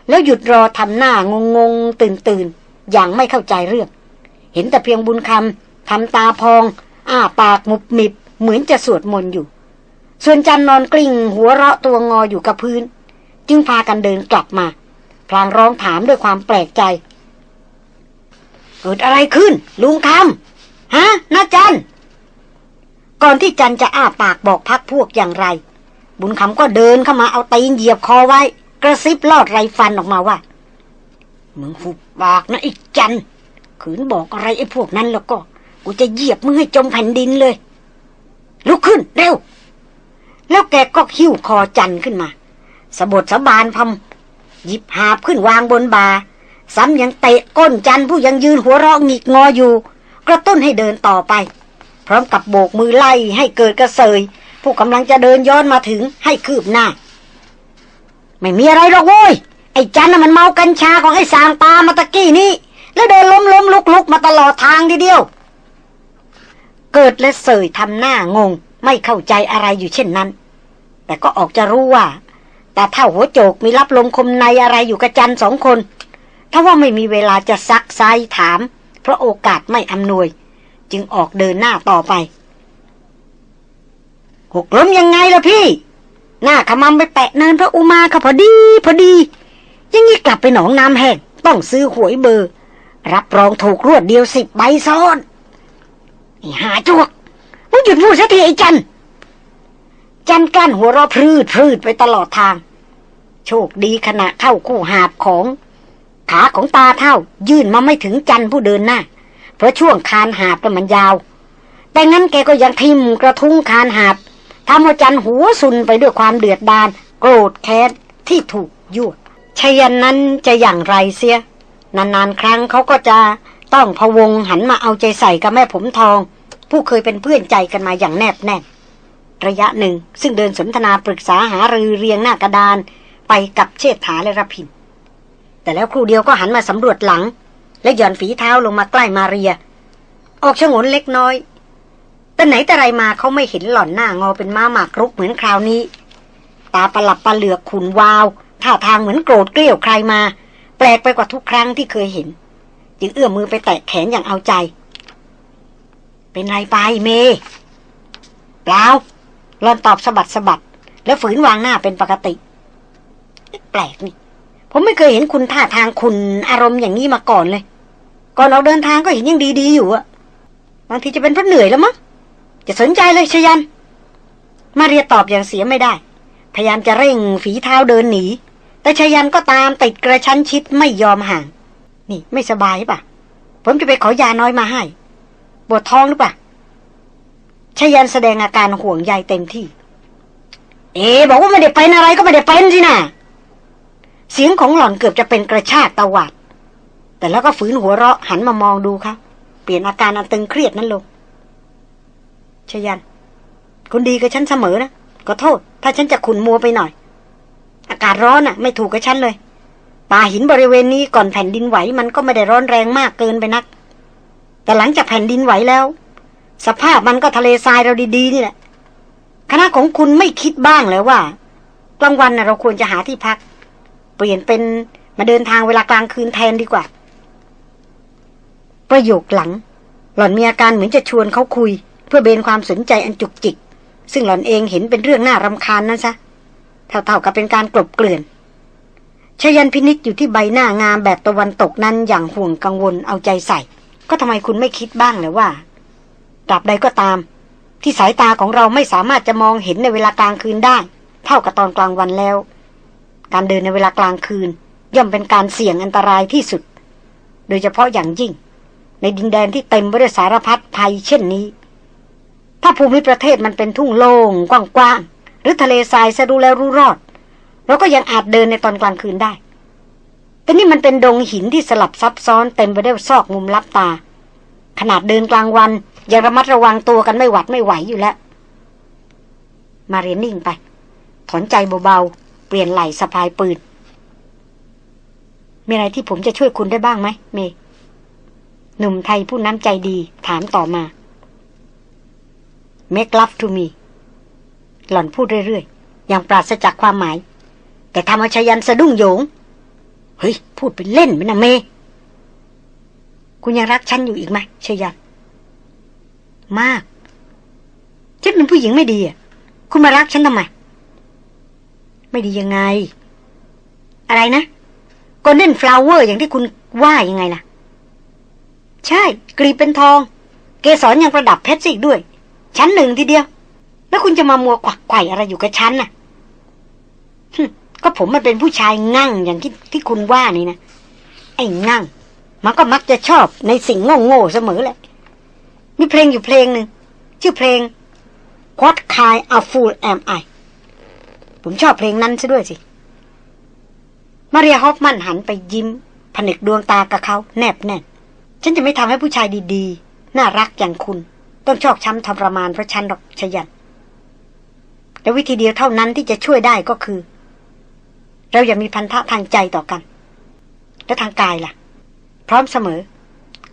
แล้วหยุดรอทำหน้างงงตื่นตื่นอย่างไม่เข้าใจเรื่อง เห็นแต่เพียงบุญคำทำตาพอง อ้าปากมุบมิบเหมือนจะสวดมนต์อยู่ ส่วนจันนอนกลิ้งหัวเราะตัวงออยู่กับพื้น จึงพากันเดินกลับมา พลางร้องถามด้วยความแปลกใจ เกิดอะไรขึ้น ลุงคำฮะนาจัน ก่อนที่จันจะอ้าปากบอกพักพวกอย่างไร บุญคำก็เดินเข้ามาเอาตีนเหยียบคอไว้ กระซิบลอดไรฟันออกมาว่ามึงหุบปากนะไอ้จันขืนบอกอะไรไอ้พวกนั้นแล้วก็ กูจะเหยียบมึงให้จมแผ่นดินเลย ลุกขึ้นเร็ว แล้วแกก็หิ้วคอจันขึ้นมาสะบดสะบานพม หยิบหาบขึ้นวางบนบาซ้ำยังเตะก้นจันผู้ยังยืนหัวเราะหงิกงออยู่ กระตุ้นให้เดินต่อไป พร้อมกับโบกมือไล่ให้เกิดกระเสยผู้กำลังจะเดินย้อนมาถึงให้คืบหน้า ไม่มีอะไรหรอกโว้ย ไอ้จันน่ะมันเมากัญชาของไอ้สางปามาตะกี้นี้ แล้วเดินล้มล้มลุกลุกมาตลอดทางทีเดียว เกิดและเสยทำหน้างง ไม่เข้าใจอะไรอยู่เช่นนั้น แต่ก็ออกจะรู้ว่า แต่เท่าหัวโจกมีรับลมคมในอะไรอยู่กับจันสองคน ถ้าว่าไม่มีเวลาจะซักไซถาม เพราะโอกาสไม่อำนวย จึงออกเดินหน้าต่อไป หกล้มยังไงล่ะพี่ หน้าขมำไปแตะเนินพระอุมาค่ะพอดีพอดียังงี้กลับไปหนองน้ำแห้งต้องซื้อหวยเบอร์ รับรองถูกรวดเดียวสิบใบซ้อนไอ้หาจวกมึงหยุดพูดสักทีไอ้จันจันกั้นหัวเราะพรืดพรืดไปตลอดทาง โชคดีขณะเข้าคู่หาบของ ขาของตาเท่ายื่นมาไม่ถึงจันผู้เดินหน้า เพราะช่วงคานหาบมันยาว แต่งั้นแกก็ยังทิมกระทุ้งคานหาบทำให้จันหัวสุนไปด้วยความเดือดดาลโกรธแค้นที่ถูกยั่วชยันนั้นจะอย่างไรเสีย นานๆครั้งเขาก็จะต้องพวงหันมาเอาใจใส่กับแม่ผมทอง ผู้เคยเป็นเพื่อนใจกันมาอย่างแนบแน่นระยะหนึ่งซึ่งเดินสนทนาปรึกษาหารือเรียงหน้ากระดาน ไปกับเชษฐาและรพิน แต่แล้วครูเดียวก็หันมาสำรวจหลัง และหย่อนฝีเท้าลงมาใกล้มาเรีย ออกชงนเล็กน้อย แต่ไหนแต่ไรมาเขาไม่เห็นหล่อนหน้างอเป็นม้าหมากรุกเหมือนคราวนี้ ตาประหลับประเหลือกขุนวาวท่าทางเหมือนโกรธเกลี้ยวใครมา แปลกไปกว่าทุกครั้งที่เคยเห็น จึงเอื้อมมือไปแตะแขนอย่างเอาใจ เป็นไรไปเมเปล่าหลอนตอบสะบัดสะบัด แล้วฝืนวางหน้าเป็นปกติ แปลกนี่ ผมไม่เคยเห็นคุณท่าทางคุณอารมณ์อย่างนี้มาก่อนเลย ก่อนเราเดินทางก็เห็นยังดีๆอยู่อะบางทีจะเป็นเพราะเหนื่อยแล้วมั้งจะสนใจเลยชยัน มาเรียตอบอย่างเสียไม่ได้ พยายามจะเร่งฝีเท้าเดินหนี แต่ชยันก็ตามติดกระชั้นชิดไม่ยอมห่าง นี่ไม่สบายปะผมจะไปขอยาน้อยมาให้ปวดท้องหรือปะชยันแสดงอาการห่วงใยเต็มที่ เอ๋บอกว่าไม่ได้เป็นอะไรก็ไม่ได้เป็นสิน่ะ เสียงของหล่อนเกือบจะเป็นกระชากตะวัด แต่แล้วก็ฝืนหัวเราะหันมามองดูครับเปลี่ยนอาการอันตึงเครียดนั้นลงชยัน คุณดีกับฉันเสมอนะก็โทษ ถ้าฉันจะขุนมัวไปหน่อย อากาศร้อนอะ ไม่ถูกกับฉันเลย ป่าหินบริเวณนี้ก่อนแผ่นดินไหวมันก็ไม่ได้ร้อนแรงมากเกินไปนัก แต่หลังจากแผ่นดินไหวแล้ว สภาพมันก็ทะเลทรายเราดีๆนี่แหละคณะของคุณไม่คิดบ้างแล้วว่ากลางวันนะเราควรจะหาที่พัก เปลี่ยนเป็นมาเดินทางเวลากลางคืนแทนดีกว่า ประโยคหลัง หล่อนมีอาการเหมือนจะชวนเขาคุย เพื่อเบนความสนใจอันจุกจิก ซึ่งหล่อนเองเห็นเป็นเรื่องน่ารำคาญนั่นซะเท่าๆกับเป็นการกลบเกลื่อนชยันพินิษอยู่ที่ใบหน้างามแบบตะวันตกนั้นอย่างห่วงกังวลเอาใจใส่ ก็ทำไมคุณไม่คิดบ้างเลยว่าตราบใดก็ตาม ที่สายตาของเราไม่สามารถจะมองเห็นในเวลากลางคืนได้ เท่ากับตอนกลางวันแล้ว การเดินในเวลากลางคืน ย่อมเป็นการเสี่ยงอันตรายที่สุด โดยเฉพาะอย่างยิ่ง ในดินแดนที่เต็มไปด้วยสารพัดภัยเช่นนี้ ถ้าภูมิประเทศมันเป็นทุ่งโล่งกว้างๆหรือทะเลทรายสะดูแล้วรู้รอดเราก็ยังอาจเดินในตอนกลางคืนได้ แต่นี่มันเป็นดงหินที่สลับซับซ้อนเต็มไปด้วยซอกมุมลับตา ขนาดเดินกลางวันยังระมัดระวังตัวกันไม่หวัดไม่ไหวอยู่แล้ว มาเรียนนิ่งไป ถอนใจเบาๆ เปลี่ยนไหล่สะพายปืน มีอะไรที่ผมจะช่วยคุณได้บ้างไหมเม หนุ่มไทยผู้น้ำใจดีถามต่อมา Make love to me หล่อนพูดเรื่อยๆ อย่างปราศจากความหมาย แต่ทำเอาชยันสะดุ้งโยง เฮ้ย พูดเป็นเล่นไหมนะเม คุณยังรักฉันอยู่อีกไหมชยัน มาก ฉันเป็นผู้หญิงไม่ดีอะ คุณมารักฉันทำไม ไม่ดียังไง อะไรนะ Golden Flower อร์อย่างที่คุณว่ายังไงล่ะ ใช่ กรีบเป็นทอง เกสรยังประดับเพชรอีกด้วย ชั้นหนึ่งทีเดียว แล้วคุณจะมามัวกวักไกวอะไรอยู่กับฉันน่ะก็ผมมันเป็นผู้ชายงั่งอย่างที่ที่คุณว่านี่นะ ไอ้งั่ง มันก็มักจะชอบในสิ่งโง่ๆเสมอแหละ มีเพลงอยู่เพลงหนึ่งชื่อเพลง What kind of fool am I ผมชอบเพลงนั้นซะด้วยสิ มาเรียฮอฟมันหันไปยิ้ม ผนึกดวงตากับเขาแนบแน่น ฉันจะไม่ทำให้ผู้ชายดีๆ น่ารักอย่างคุณ ต้องชอกช้ำทรมานเพราะฉันหรอกชยันแต่วิธีเดียวเท่านั้นที่จะช่วยได้ก็คือ เราอย่ามีพันธะทางใจต่อกัน และทางกายล่ะ พร้อมเสมอ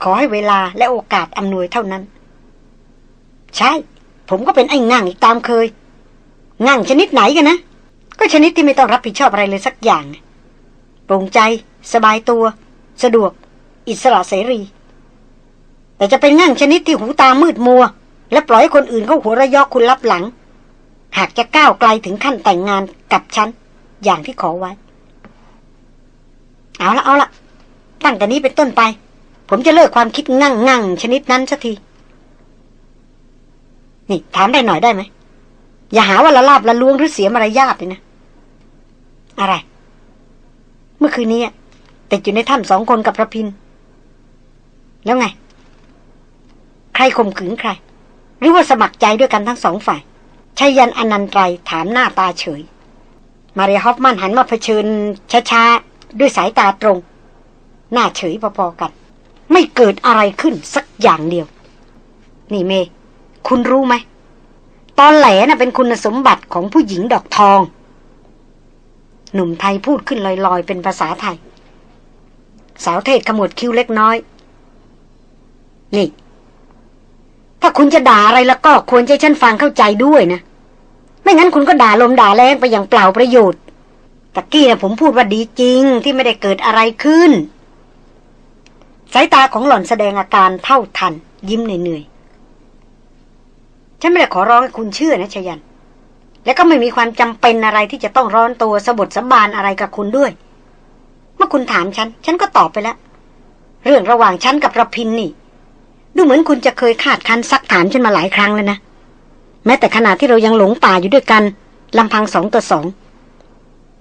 ขอให้เวลาและโอกาสอำนวยเท่านั้น ใช่ ผมก็เป็นไอ้ง่างอีกตามเคย ง่างชนิดไหนกันนะ ก็ชนิดที่ไม่ต้องรับผิดชอบอะไรเลยสักอย่างโปร่งใจ สบายตัว สะดวก อิสระเสรี แต่จะเป็นงั่งชนิดที่หูตามืดมัว และปล่อยให้คนอื่นเขาหัวระยอกคุณรับหลัง หากจะก้าวไกลถึงขั้นแต่งงานกับฉัน อย่างที่ขอไว้ เอาละเอาละตั้งแต่นี้เป็นต้นไป ผมจะเลิกความคิดงั่งงั่งชนิดนั้นสักที นี่ถามได้หน่อยได้ไหม อย่าหาว่าละลาบละลวงหรือเสียมารยาทเลยนะ อะไร เมื่อคืนนี้ติดอยู่ในถ้ำสองคนกับพระพิน แล้วไง ใครข่มขืนใคร หรือว่าสมัครใจด้วยกันทั้งสองฝ่ายชายันอนันตรายถามหน้าตาเฉย มารีฮอฟมันหันมาเผชิญช้าๆ ด้วยสายตาตรง หน้าเฉยพอๆกัน ไม่เกิดอะไรขึ้นสักอย่างเดียว นี่เม คุณรู้ไหม ตอนแหลน่ะเป็นคุณสมบัติของผู้หญิงดอกทอง หนุ่มไทยพูดขึ้นลอยๆ เป็นภาษาไทย สาวเทศขมวดคิ้วเล็กน้อย นี่ ถ้าคุณจะด่าอะไรแล้วก็ควรใจฉันฟังเข้าใจด้วยนะ ไม่งั้นคุณก็ด่าลมด่าแรงไปอย่างเปล่าประโยชน์ตะกี้นะผมพูดว่าดีจริงที่ไม่ได้เกิดอะไรขึ้น สายตาของหล่อนแสดงอาการเท่าทัน ยิ้มเหนื่อยๆ ฉันไม่ได้ขอร้องให้คุณเชื่อนะชยัน และก็ไม่มีความจำเป็นอะไรที่จะต้องร้อนตัวสะบดสะบานอะไรกับคุณด้วย เมื่อคุณถามฉัน ฉันก็ตอบไปแล้ว เรื่องระหว่างฉันกับระพินนี่ ดูเหมือนคุณจะเคยคาดคันซักถามฉันมาหลายครั้งแล้วนะ แม้แต่ขณะที่เรายังหลงป่าอยู่ด้วยกันลำพังสองต่อสอง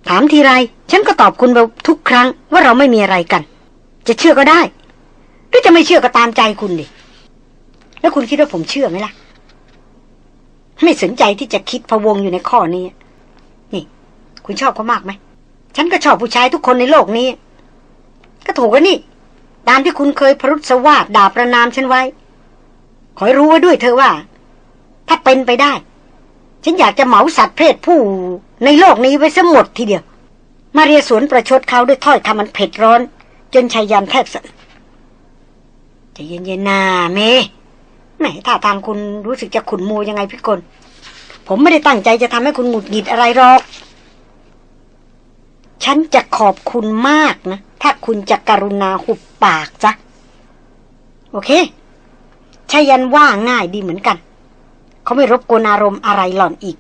ถามทีไร ฉันก็ตอบคุณไปทุกครั้งว่าเราไม่มีอะไรกัน จะเชื่อก็ได้ หรือจะไม่เชื่อก็ตามใจคุณดิ แล้วคุณคิดว่าผมเชื่อไหมล่ะ ไม่สนใจที่จะคิดพะวงอยู่ในข้อนี้ นี่ คุณชอบเขามากไหม ฉันก็ชอบผู้ชายทุกคนในโลกนี้ ก็ถูกแล้วนี่ ตามที่คุณเคยพรุษวาดด่าประนามฉันไว้ ขอให้รู้ไว้ด้วยเธอว่า ถ้าเป็นไปได้ ฉันอยากจะเหมาสัตว์เพศผู้ในโลกนี้ไว้ซะหมดทีเดียว มาเรียสวนประชดเขาด้วยถ้อยคำมันเผ็ดร้อน จนชายยันแทบสะจะเย็นๆนาเม แหมถ้าทางคุณรู้สึกจะขุนมูยังไงพี่กลผมไม่ได้ตั้งใจจะทำให้คุณหงุดหงิดอะไรหรอก ฉันจะขอบคุณมากนะ ถ้าคุณจะกรุณาหุบปากจ้ะโอเคชายันว่าง่ายดีเหมือนกัน เขาไม่รบกวนอารมณ์อะไรหล่อนอีก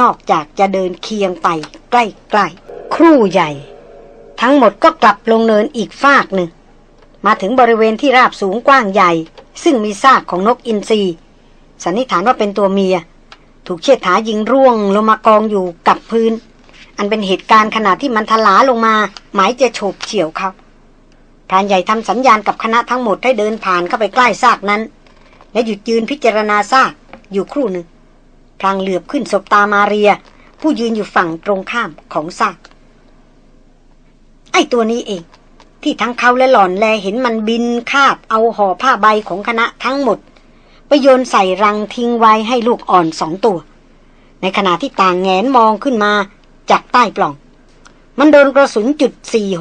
นอกจากจะเดินเคียงไปใกล้ๆ ครู่ใหญ่ ทั้งหมดก็กลับลงเนินอีกฟากหนึ่ง มาถึงบริเวณที่ราบสูงกว้างใหญ่ ซึ่งมีซากของนกอินทรีสันนิษฐานว่าเป็นตัวเมีย ถูกเชิดถายิงร่วงลงมากองอยู่กับพื้น อันเป็นเหตุการณ์ขณะที่มันทลาลงมา หมายจะโฉบเฉี่ยวเขาพรานใหญ่ทำสัญญาณกับคณะทั้งหมดให้เดินผ่านเข้าไปใกล้ซากนั้น และหยุดยืนพิจารณาซากอยู่ครู่หนึ่งพลางเหลือบขึ้นศบตามาเรีย ผู้ยืนอยู่ฝั่งตรงข้ามของซากไอ้ตัวนี้เอง ที่ทั้งเขาและหล่อนแลเห็นมันบินคาบเอาห่อผ้าใบของคณะทั้งหมด ไปโยนใส่รังทิ้งไว้ให้ลูกอ่อนสองตัว ในขณะที่ต่างแงนมองขึ้นมาจากใต้ปล่อง มันโดนกระสุนจุด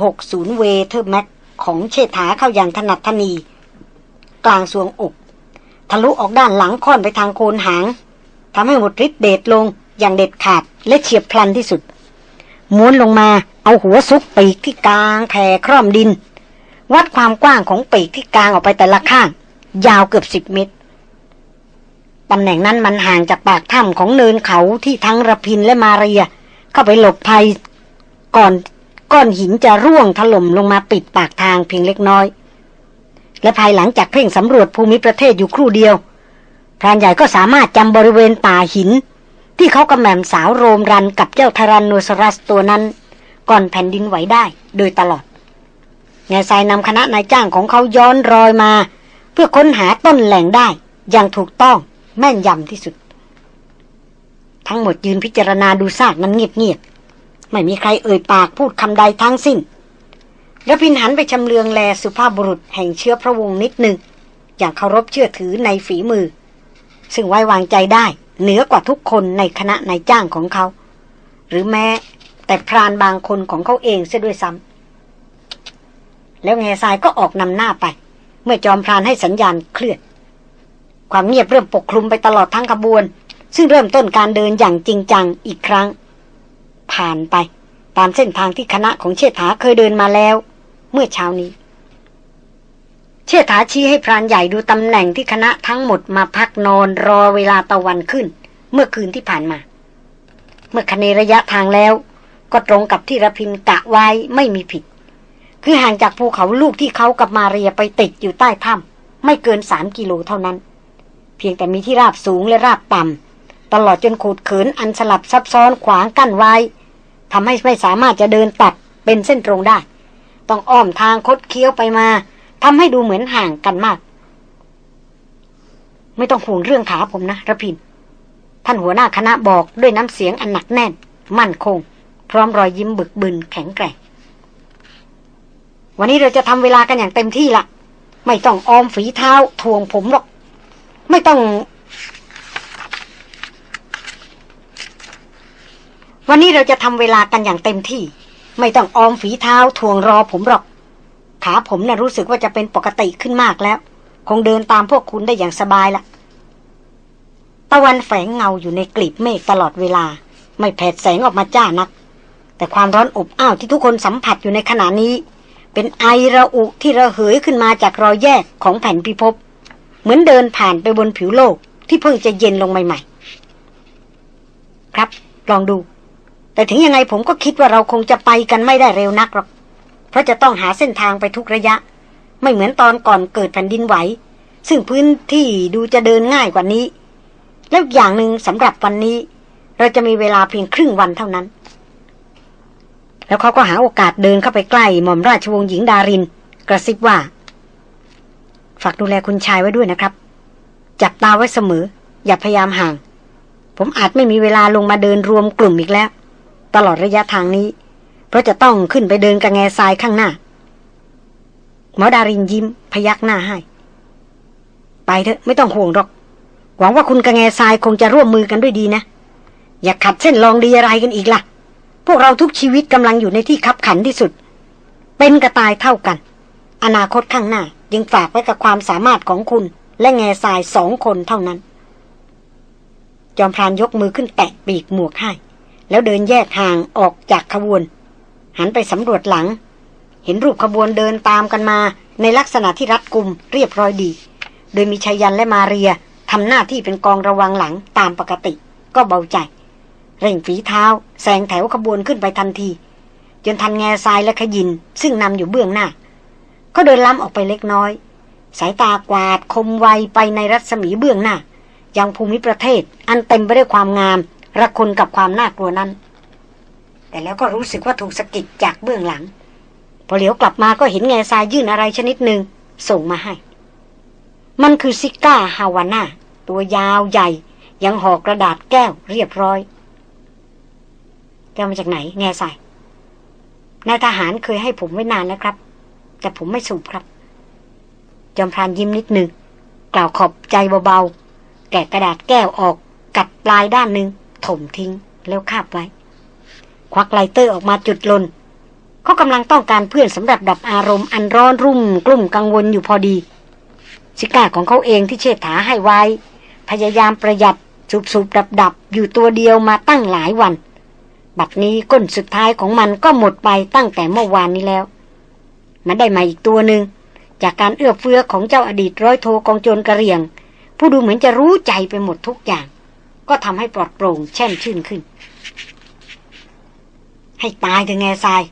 460 เวเทอร์แม็กของเชษฐาเข้าอย่างถนัดทนี กลางสวงอก ทะลุออกด้านหลังค่อนไปทางโคนหางทำให้หมดฤทธิ์เดชลงอย่างเด็ดขาดและเฉียบพลันที่สุด ม้วนลงมาเอาหัวซุกปีกที่กลางแผ่คร่อมดิน วัดความกว้างของปีกที่กลางออกไปแต่ละข้าง ยาวเกือบสิบเมตรตำแหน่งนั้นมันห่างจากปากถ้ำของเนินเขาที่ทั้งระพินและมาเรีย เข้าไปหลบภัยก่อนก้อนหินจะร่วงถล่มลงมาปิดปากทางเพียงเล็กน้อย และภายหลังจากเพ่งสำรวจภูมิประเทศอยู่ครู่เดียวพรานใหญ่ก็สามารถจำบริเวณป่าหิน ที่เขากำแหม่มสาวโรมรันกับเจ้าทารันโนซรัสตัวนั้น ก่อนแผ่นดินไหวได้โดยตลอดแง่ทรายนำคณะนายจ้างของเขาย้อนรอยมา เพื่อค้นหาต้นแหล่งได้ อย่างถูกต้องแม่นยำที่สุด ทั้งหมดยืนพิจารณาดูซากนั้นเงียบๆไม่มีใครเอ่ยปากพูดคำใดทั้งสิ้นแล้วพินหันไปชำเลืองแลสุภาพบุรุษแห่งเชื้อพระวงศ์นิดหนึ่งอย่างเคารพเชื่อถือในฝีมือ ซึ่งไว้วางใจได้ เหนือกว่าทุกคนในคณะนายจ้างของเขา หรือแม้แต่พรานบางคนของเขาเองเสียด้วยซ้ำแล้วแง่ทรายก็ออกนำหน้าไป เมื่อจอมพรานให้สัญญาณเคลื่อน ความเงียบเริ่มปกคลุมไปตลอดทั้งขบวน ซึ่งเริ่มต้นการเดินอย่างจริงจังอีกครั้ง ผ่านไปตามเส้นทางที่คณะของเชษฐาเคยเดินมาแล้ว เมื่อเช้านี้ เชษฐาชี้ให้พรานใหญ่ดูตำแหน่งที่คณะทั้งหมดมาพักนอนรอเวลาตะวันขึ้น เมื่อคืนที่ผ่านมา เมื่อคเนระยะทางแล้ว ก็ตรงกับที่ระพินกะไว้ไม่มีผิด คือห่างจากภูเขาลูกที่เขากับมาเรียไปติดอยู่ใต้ถ้ำไม่เกินสามกิโลเท่านั้น เพียงแต่มีที่ราบสูงและราบต่ำตลอดจนขูดเขินอันสลับซับซ้อนขวางกั้นไว้ทำให้ไม่สามารถจะเดินตัดเป็นเส้นตรงได้ ต้องอ้อมทางคดเคี้ยวไปมา ทำให้ดูเหมือนห่างกันมาก ไม่ต้องห่วงเรื่องขาผมนะระพิน ท่านหัวหน้าคณะบอกด้วยน้ำเสียงอันหนักแน่น มั่นคง พร้อมรอยยิ้มบึกบึนแข็งแกร่ง วันนี้เราจะทำเวลากันอย่างเต็มที่ละไม่ต้องออมฝีเท้าทวงผมหรอก ไม่ต้องวันนี้เราจะทำเวลากันอย่างเต็มที่ ไม่ต้องออมฝีเท้าทวงรอผมหรอก ขาผมนะ่ะรู้สึกว่าจะเป็นปกติขึ้นมากแล้ว คงเดินตามพวกคุณได้อย่างสบายละตะวันแฝงเงาอยู่ในกลีบเมฆตลอดเวลา ไม่แผดแสงออกมาจ้านัก แต่ความร้อนอบอ้าวที่ทุกคนสัมผัสอยู่ในขณะนี้ เป็นไอระอุที่ระเหยขึ้นมาจากรอยแยกของแผ่นพิภพเหมือนเดินผ่านไปบนผิวโลกที่เพิ่งจะเย็นลงใหม่ ๆ ครับ ลองดู แต่ถึงยังไงผมก็คิดว่าเราคงจะไปกันไม่ได้เร็วนักหรอก เพราะจะต้องหาเส้นทางไปทุกระยะ ไม่เหมือนตอนก่อนเกิดแผ่นดินไหว ซึ่งพื้นที่ดูจะเดินง่ายกว่านี้ แล้วอย่างหนึ่งสำหรับวันนี้ เราจะมีเวลาเพียงครึ่งวันเท่านั้น แล้วเขาก็หาโอกาสเดินเข้าไปใกล้หม่อมราชวงศ์หญิงดาริน กระซิบว่า ฝากดูแลคุณชายไว้ด้วยนะครับ จับตาไว้เสมอ อย่าพยายามห่าง ผมอาจไม่มีเวลาลงมาเดินรวมกลุ่มอีกแล้ว ตลอดระยะทางนี้ เพราะจะต้องขึ้นไปเดินกับแง่ทรายข้างหน้า หมอดารินยิ้มพยักหน้าให้ ไปเถอะไม่ต้องห่วงหรอก หวังว่าคุณกับแง่ทรายคงจะร่วมมือกันด้วยดีนะ อย่าขัดเส้นลองดีอะไรกันอีกล่ะ พวกเราทุกชีวิตกำลังอยู่ในที่คับขันที่สุด เป็นกระตายเท่ากัน อนาคตข้างหน้ายังฝากไว้กับความสามารถของคุณ และแง่ทรายสองคนเท่านั้น จอมพรานยกมือขึ้นแตะปีกหมวกให้ แล้วเดินแยกห่างออกจากขบวน หันไปสำรวจหลัง เห็นรูปขบวนเดินตามกันมาในลักษณะที่รัดกุมเรียบร้อยดี โดยมีชายันและมาเรียทำหน้าที่เป็นกองระวังหลังตามปกติ ก็เบาใจ เร่งฝีเท้าแซงแถวขบวนขึ้นไปทันที จนทันแง่ทรายและขยิน ซึ่งนำอยู่เบื้องหน้า ก็เดินล้ำออกไปเล็กน้อย สายตากวาดคมไวไปในรัศมีเบื้องหน้ายังภูมิประเทศอันเต็มไปด้วยความงามระคนกับความน่ากลัวนั้น แต่แล้วก็รู้สึกว่าถูกสะกิดจากเบื้องหลัง พอเหลียวกลับมาก็เห็นแง่ทรายยื่นอะไรชนิดหนึ่งส่งมาให้ มันคือซิก้าฮาวาน่าตัวยาวใหญ่ ยังห่อกระดาษแก้วเรียบร้อย แกมาจากไหน แง่ทรายนายทหารเคยให้ผมไว้นานแล้วครับ แต่ผมไม่สูบครับ จอมพรานยิ้มนิดหนึ่งกล่าวขอบใจเบาๆแกะกระดาษแก้วออกกัดปลายด้านหนึ่งถ่มทิ้งแล้วคาบไว้ ควัก lighter ออกมาจุดลน เขากำลังต้องการเพื่อนสำหรับดับอารมณ์อันร้อนรุ่มกลุ่มกังวลอยู่พอดีสิก้าของเขาเองที่เชษฐาให้ไว้ พยายามประหยัดสูบสูบดับดับอยู่ตัวเดียวมาตั้งหลายวัน บัดนี้ก้นสุดท้ายของมันก็หมดไปตั้งแต่เมื่อวานนี้แล้ว มันได้มาอีกตัวหนึ่งจากการเอื้อเฟื้อของเจ้าอดีตร้อยโทกองโจรกระเรียง ผู้ดูเหมือนจะรู้ใจไปหมดทุกอย่าง ก็ทำให้ปลอดโปร่งแช่มชื่นขึ้น ให้ตายเถอะแง่ทราย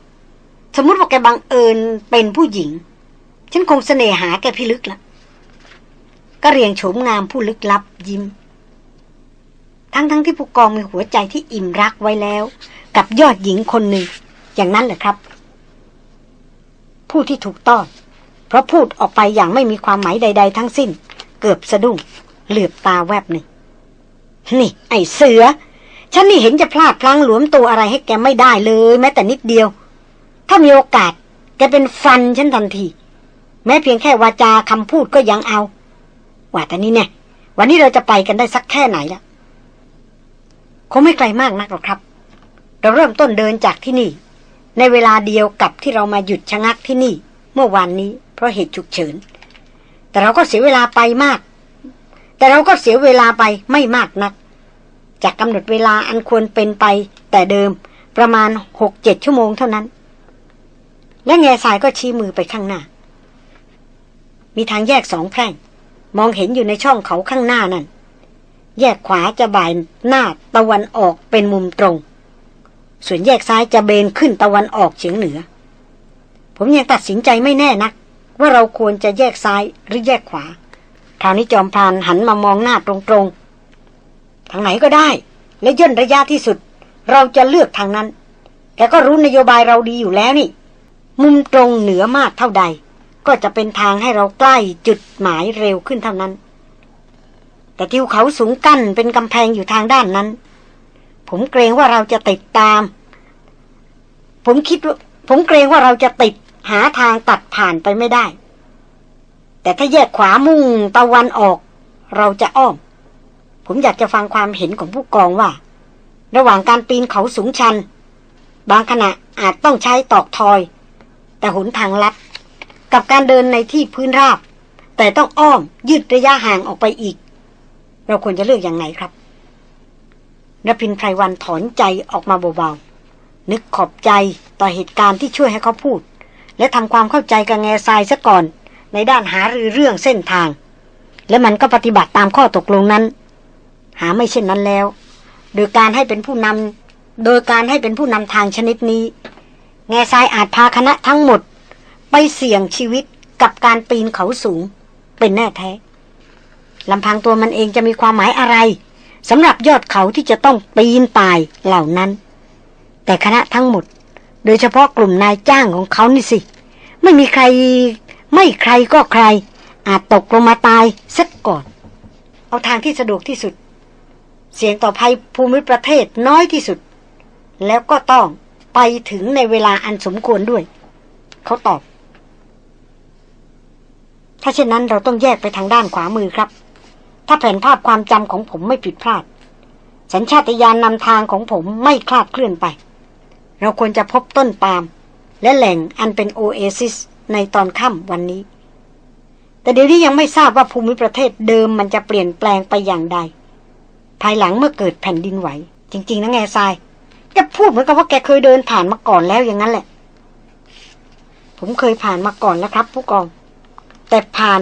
สมมติว่าแกบังเอิญเป็นผู้หญิง ฉันคงเสน่หาแกพิลึกละกระเรียงโฉมงามผู้ลึกลับยิ้ม ทั้งๆทที่ผู้กองมีหัวใจที่อิ่มรักไว้แล้ว กับยอดหญิงคนหนึ่ง อย่างนั้นเหรอครับ ผู้ที่ถูกต้อนเพราะพูดออกไปอย่างไม่มีความหมายใด ๆ ทั้งสิ้น เกือบสะดุ้งเหลือบตาแวบหนึ่งนี่ ไอเสือ ฉันนี่เห็นจะพลาดพลั้งหลวมตัวอะไรให้แกไม่ได้เลย แม้แต่นิดเดียว ถ้ามีโอกาส แกเป็นฟันฉันทันที แม้เพียงแค่วาจาคำพูดก็ยังเอา ว่าแต่นี้เนี่ยวันนี้เราจะไปกันได้สักแค่ไหนละคงไม่ไกลมากนักหรอกครับ เราเริ่มต้นเดินจากที่นี่ ในเวลาเดียวกับที่เรามาหยุดชะงักที่นี่ เมื่อวานนี้ เพราะเหตุฉุกเฉิน แต่เราก็เสียเวลาไปมาก แต่เราก็เสียเวลาไปไม่มากนัก จากกำหนดเวลาอันควรเป็นไป แต่เดิมประมาณหกเจ็ดชั่วโมงเท่านั้น และแง่สายก็ชี้มือไปข้างหน้า มีทางแยกสองแพร่ง มองเห็นอยู่ในช่องเขาข้างหน้านั่น แยกขวาจะบ่ายหน้าตะวันออกเป็นมุมตรง ส่วนแยกซ้ายจะเบนขึ้นตะวันออกเฉียงเหนือ ผมยังตัดสินใจไม่แน่นัก ว่าเราควรจะแยกซ้ายหรือแยกขวาคราวนี้จอมพรานหันมามองหน้าตรงๆ ทางไหนก็ได้ และย่นระยะที่สุด เราจะเลือกทางนั้น แกก็รู้นโยบายเราดีอยู่แล้วนี่ มุมตรงเหนือมากเท่าใด ก็จะเป็นทางให้เราใกล้จุดหมายเร็วขึ้นเท่านั้น แต่ทิวเขาสูงกั้นเป็นกำแพงอยู่ทางด้านนั้น ผมเกรงว่าเราจะติดตาม ผมคิดว่าผมเกรงว่าเราจะติดหาทางตัดผ่านไปไม่ได้ แต่ถ้าแยกขวามุ่งตะวันออก เราจะอ้อม ผมอยากจะฟังความเห็นของผู้กองว่า ระหว่างการปีนเขาสูงชัน บางขณะอาจต้องใช้ตอกทอย แต่หนทางลัด กับการเดินในที่พื้นราบ แต่ต้องอ้อมยืดระยะห่างออกไปอีก เราควรจะเลือกอย่างไหนครับรพินไพรวันถอนใจออกมาเบาๆ นึกขอบใจต่อเหตุการณ์ที่ช่วยให้เขาพูด และทำความเข้าใจกับแง่ทรายซะก่อน ในด้านหารือเรื่องเส้นทาง และมันก็ปฏิบัติตามข้อตกลงนั้น หาไม่เช่นนั้นแล้ว โดยการให้เป็นผู้นำโดยการให้เป็นผู้นำทางชนิดนี้ แง่ทรายอาจพาคณะทั้งหมด ไปเสี่ยงชีวิตกับการปีนเขาสูง เป็นแน่แท้ลำพังตัวมันเองจะมีความหมายอะไรสำหรับยอดเขาที่จะต้องปีนป่ายเหล่านั้น แต่คณะทั้งหมด โดยเฉพาะกลุ่มนายจ้างของเขานี่สิ ไม่มีใครไม่ใครก็ใคร อาจตกลงมาตายสักก่อน เอาทางที่สะดวกที่สุด เสี่ยงต่อภัยภูมิประเทศน้อยที่สุด แล้วก็ต้องไปถึงในเวลาอันสมควรด้วย เขาตอบ ถ้าเช่นนั้นเราต้องแยกไปทางด้านขวามือครับ ถ้าแผนภาพความจำของผมไม่ผิดพลาด สัญชาตญาณนำทางของผมไม่คลาดเคลื่อนไป เราควรจะพบต้นปาล์มและแหล่งอันเป็นโอเอซิสในตอนค่ำวันนี้ แต่เดี๋ยวนี้ยังไม่ทราบว่าภูมิประเทศเดิมมันจะเปลี่ยนแปลงไปอย่างใด ภายหลังเมื่อเกิดแผ่นดินไหว จริง ๆนะแง่ทรายแกพูดเหมือนกับว่าแกเคยเดินผ่านมาก่อนแล้วอย่างนั้นแหละ ผมเคยผ่านมาก่อนแล้วครับ ผู้กอง แต่ผ่าน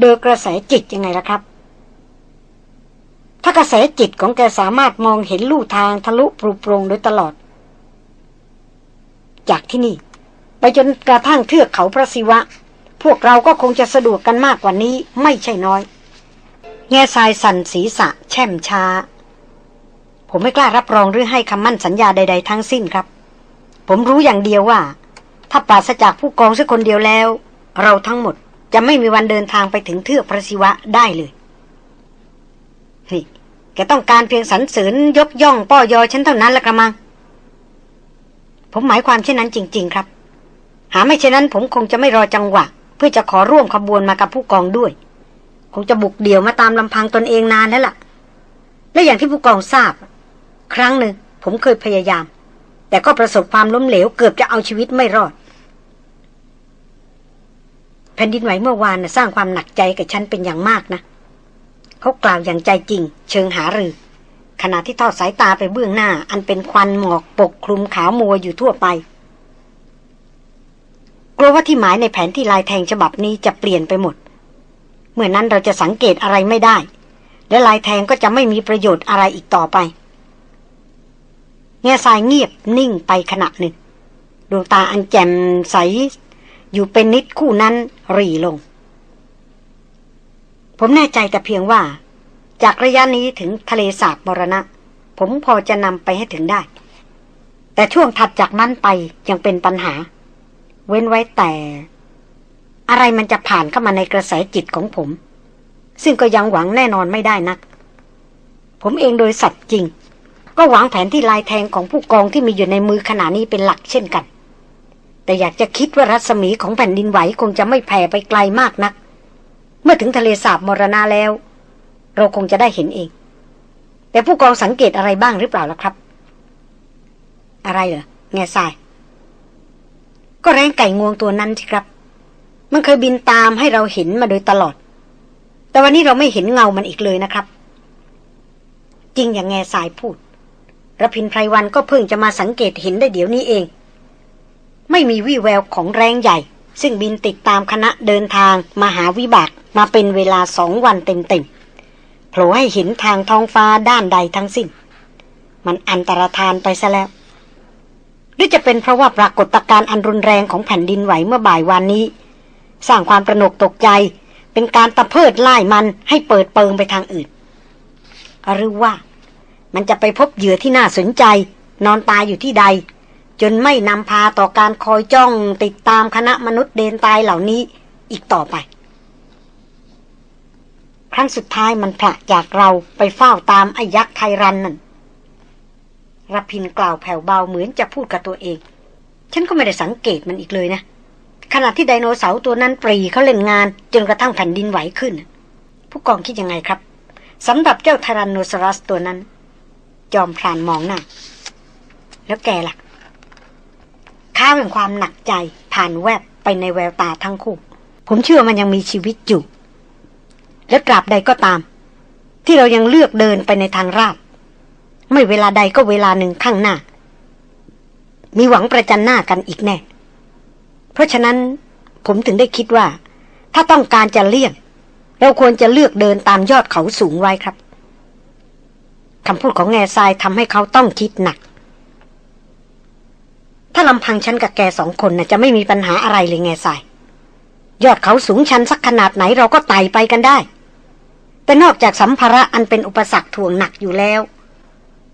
โดยกระแสจิตยังไงล่ะครับ ถ้ากระแสจิตของแกสามารถมองเห็นลู่ทางทะลุปรุโปรงโดยตลอด จากที่นี่ ไปจนกระทั่งเทือกเขาพระศิวะ พวกเราก็คงจะสะดวกกันมากกว่านี้ ไม่ใช่น้อย แง่ทรายสั่นศีรษะแช่มช้า ผมไม่กล้ารับรองหรือให้คำมั่นสัญญาใด ๆ ทั้งสิ้นครับ ผมรู้อย่างเดียวว่า ถ้าปราศจากผู้กองสักคนเดียวแล้ว เราทั้งหมดจะไม่มีวันเดินทางไปถึงเทือกพระศิวะได้เลยนี่แกต้องการเพียงสรรเสริญยกย่องป้อยอฉันเท่านั้นละกระมัง ผมหมายความเช่นนั้นจริง ๆ ครับ หาไม่เช่นนั้นผมคงจะไม่รอจังหวะ เพื่อจะขอร่วมขบวนมากับผู้กองด้วย คงจะบุกเดี่ยวมาตามลำพังตนเองนานแล้วล่ะ และอย่างที่ผู้กองทราบ ครั้งหนึ่งผมเคยพยายาม แต่ก็ประสบความล้มเหลวเกือบจะเอาชีวิตไม่รอด แผ่นดินไหวเมื่อวานนะสร้างความหนักใจกับฉันเป็นอย่างมากนะเขากล่าวอย่างใจจริง เชิงหารือ ขณะที่ทอดสายตาไปเบื้องหน้า อันเป็นควันหมอกปกคลุมขาวมัวอยู่ทั่วไปกลัวว่าที่หมายในแผนที่ลายแทงฉบับนี้จะเปลี่ยนไปหมด เมื่อนั้นเราจะสังเกตอะไรไม่ได้ และลายแทงก็จะไม่มีประโยชน์อะไรอีกต่อไป แง่ทรายเงียบนิ่งไปขณะหนึ่ง ดวงตาอันแจ่มใส อยู่เป็นนิดคู่นั้นรีลง ผมแน่ใจแต่เพียงว่า จากระยะนี้ถึงทะเลสาบมรณะ ผมพอจะนำไปให้ถึงได้ แต่ช่วงถัดจากนั้นไปยังเป็นปัญหา เว้นไว้แต่ อะไรมันจะผ่านเข้ามาในกระแสจิตของผม ซึ่งก็ยังหวังแน่นอนไม่ได้นัก ผมเองโดยสัตว์จริง ก็หวังแผนที่ลายแทงของผู้กองที่มีอยู่ในมือขณะนี้เป็นหลักเช่นกัน แต่อยากจะคิดว่ารัศมีของแผ่นดินไหวคงจะไม่แผ่ไปไกลมากนัก เมื่อถึงทะเลสาบมรณะแล้ว เราคงจะได้เห็นเอง แต่ผู้กองสังเกตอะไรบ้างหรือเปล่าล่ะครับ อะไรเหรอแง่ทราย ก็แรงไก่งวงตัวนั้นสิครับ มันเคยบินตามให้เราเห็นมาโดยตลอด แต่วันนี้เราไม่เห็นเงามันอีกเลยนะครับ จริงอย่างแง่ทรายพูดระพินไพรวันก็เพิ่งจะมาสังเกตเห็นได้เดี๋ยวนี้เอง ไม่มีวี่แววของแรงใหญ่ ซึ่งบินติดตามคณะเดินทางมาหาวิบากมาเป็นเวลาสองวันเต็มๆโผล่ให้เห็นทางท้องฟ้าด้านใดทั้งสิ้น มันอันตรธานไปซะแล้วหรือจะเป็นเพราะว่าปรากฏการณ์อันรุนแรงของแผ่นดินไหวเมื่อบ่ายวันนี้ สร้างความประหนกตกใจ เป็นการตะเพิดไล่มันให้เปิดเปิงไปทางอื่น หรือว่า มันจะไปพบเหยื่อที่น่าสนใจ นอนตายอยู่ที่ใด จนไม่นำพาต่อการคอยจ้องติดตามคณะมนุษย์เดนตายเหล่านี้อีกต่อไป ครั้งสุดท้ายมันผละจากเราไปเฝ้าตามไอ้ยักษ์ไทรันนั่นรพินกล่าวแผ่วเบาเหมือนจะพูดกับตัวเอง ฉันก็ไม่ได้สังเกตมันอีกเลยนะ ขณะที่ไดโนเสาร์ตัวนั้นปรีเขาเล่นงาน จนกระทั่งแผ่นดินไหวขึ้น ผู้กองคิดยังไงครับสำหรับเจ้าไทรันโนซอรัสตัวนั้น จอมพรานมองหน้าแล้วแกล่ะข้าวแห่งความหนักใจผ่านแวบไปในแววตาทั้งคู่ ผมเชื่อมันยังมีชีวิตอยู่ และตราบใดก็ตาม ที่เรายังเลือกเดินไปในทางราบ ไม่เวลาใดก็เวลาหนึ่งข้างหน้า มีหวังประจันหน้ากันอีกแน่ เพราะฉะนั้นผมถึงได้คิดว่า ถ้าต้องการจะเลี่ยง เราควรจะเลือกเดินตามยอดเขาสูงไว้ครับคำพูดของแง่ทรายทำให้เขาต้องคิดหนัก ถ้าลำพังฉันกับแกสองคนน่ะจะไม่มีปัญหาอะไรเลยแง่ทราย ยอดเขาสูงชันสักขนาดไหนเราก็ไต่ไปกันได้ แต่นอกจากสัมภาระอันเป็นอุปสรรคถ่วงหนักอยู่แล้ว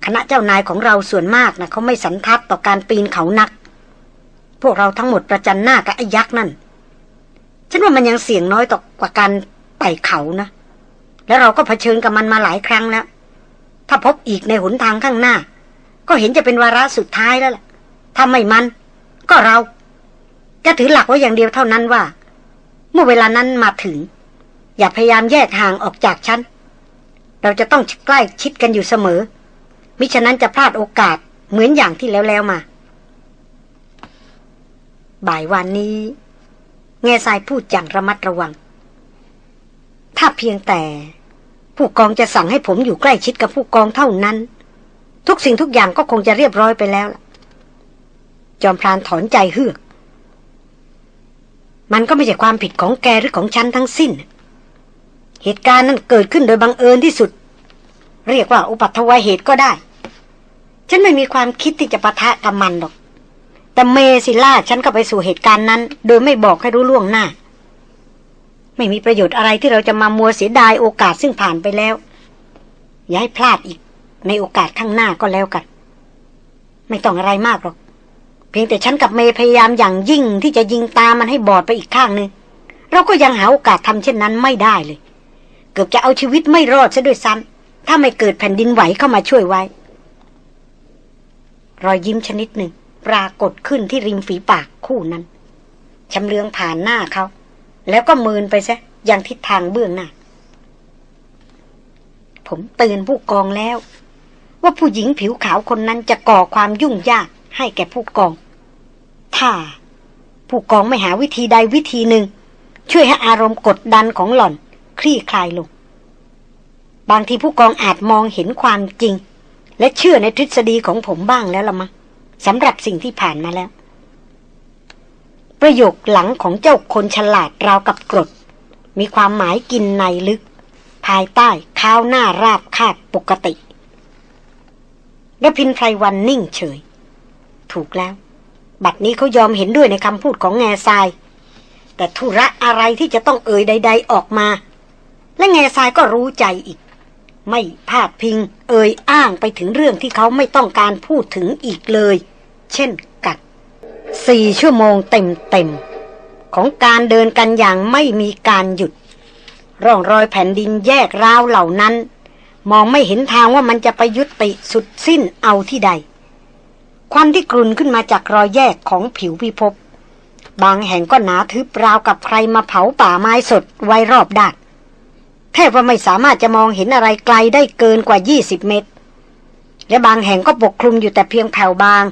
คณะเจ้านายของเราส่วนมากนะเขาไม่สันทัดต่อการปีนเขานัก พวกเราทั้งหมดประจันหน้ากับไอ้ยักษ์นั่น ฉันว่ามันยังเสี่ยงน้อยต่อกว่าการไต่เขานะ แล้วเราก็เผชิญกับมันมาหลายครั้งแล้ว ถ้าพบอีกในหนทางข้างหน้า ก็เห็นจะเป็นวาระสุดท้ายแล้วล่ะถ้าไม่มัน ก็เราจะถือหลักไว้อย่างเดียวเท่านั้นว่า เมื่อเวลานั้นมาถึง อย่าพยายามแยกห่างออกจากฉัน เราจะต้องใกล้ชิดกันอยู่เสมอ มิฉะนั้นจะพลาดโอกาสเหมือนอย่างที่แล้วแล้วมา บ่ายวันนี้ แง่ทรายพูดอย่างระมัดระวัง ถ้าเพียงแต่ ผู้กองจะสั่งให้ผมอยู่ใกล้ชิดกับผู้กองเท่านั้น ทุกสิ่งทุกอย่างก็คงจะเรียบร้อยไปแล้วล่ะ จอมพรานถอนใจเฮือก มันก็ไม่ใช่ความผิดของแกหรือของฉันทั้งสิ้น เหตุการณ์นั้นเกิดขึ้นโดยบังเอิญที่สุด เรียกว่าอุปัตวเหตุก็ได้ ฉันไม่มีความคิดที่จะปะทะกับมันหรอก แต่เมสิล่าฉันก็ไปสู่เหตุการณ์นั้น โดยไม่บอกให้รู้ล่วงหน้า ไม่มีประโยชน์อะไรที่เราจะมามัวเสียดายโอกาสซึ่งผ่านไปแล้ว อย่าให้พลาดอีก ในโอกาสข้างหน้าก็แล้วกัน ไม่ต้องอะไรมากหรอก เพียงแต่ฉันกับเมย์พยายามอย่างยิ่งที่จะยิงตามันให้บอดไปอีกข้างหนึ่งเราก็ยังหาโอกาสทำเช่นนั้นไม่ได้เลย เกือบจะเอาชีวิตไม่รอดซะด้วยซ้ำถ้าไม่เกิดแผ่นดินไหวเข้ามาช่วยไว้ รอยยิ้มชนิดหนึ่ง ปรากฏขึ้นที่ริมฝีปากคู่นั้นชำเลืองผ่านหน้าเขา แล้วก็มืนไปซะยังทิศทางเบื้องหน้า ผมเตือนผู้กองแล้ว ว่าผู้หญิงผิวขาวคนนั้นจะก่อความยุ่งยากให้แก่ผู้กอง ถ้า ผู้กองไม่หาวิธีใดวิธีหนึ่ง ช่วยให้อารมณ์กดดันของหล่อน คลี่คลายลง บางทีผู้กองอาจมองเห็นความจริง และเชื่อในทฤษฎีของผมบ้างแล้วละมะ สำหรับสิ่งที่ผ่านมาแล้ว ประโยคหลังของเจ้าคนฉลาดราวกับกรด มีความหมายกินในลึก ภายใต้ข้าวหน้าราบคาดปกติรพินไพรวันนิ่งเฉย ถูกแล้ว บัดนี้เขายอมเห็นด้วยในคำพูดของแง่ทราย แต่ธุระอะไรที่จะต้องเอ่ยใด ๆ ออกมา และแง่ทรายก็รู้ใจอีก ไม่พาดพิง เอ่ยอ้างไปถึงเรื่องที่เขาไม่ต้องการพูดถึงอีกเลย เช่นกัดสี่ชั่วโมงเต็มๆ ของการเดินกันอย่างไม่มีการหยุด ร่องรอยแผ่นดินแยกราวเหล่านั้น มองไม่เห็นทางว่ามันจะไปยุติสุดสิ้นเอาที่ใด ควันที่กลุ่นขึ้นมาจากรอยแยกของผิวพิภพบางแห่งก็หนาทึบราวกับใครมาเผาป่าไม้สดไว้รอบด้าน ทบว่าไม่สามารถจะมองเห็นอะไรไกลได้เกินกว่า 20 เมตร และบางแห่งก็ปกคลุมอยู่แต่เพียงแผ่วบาง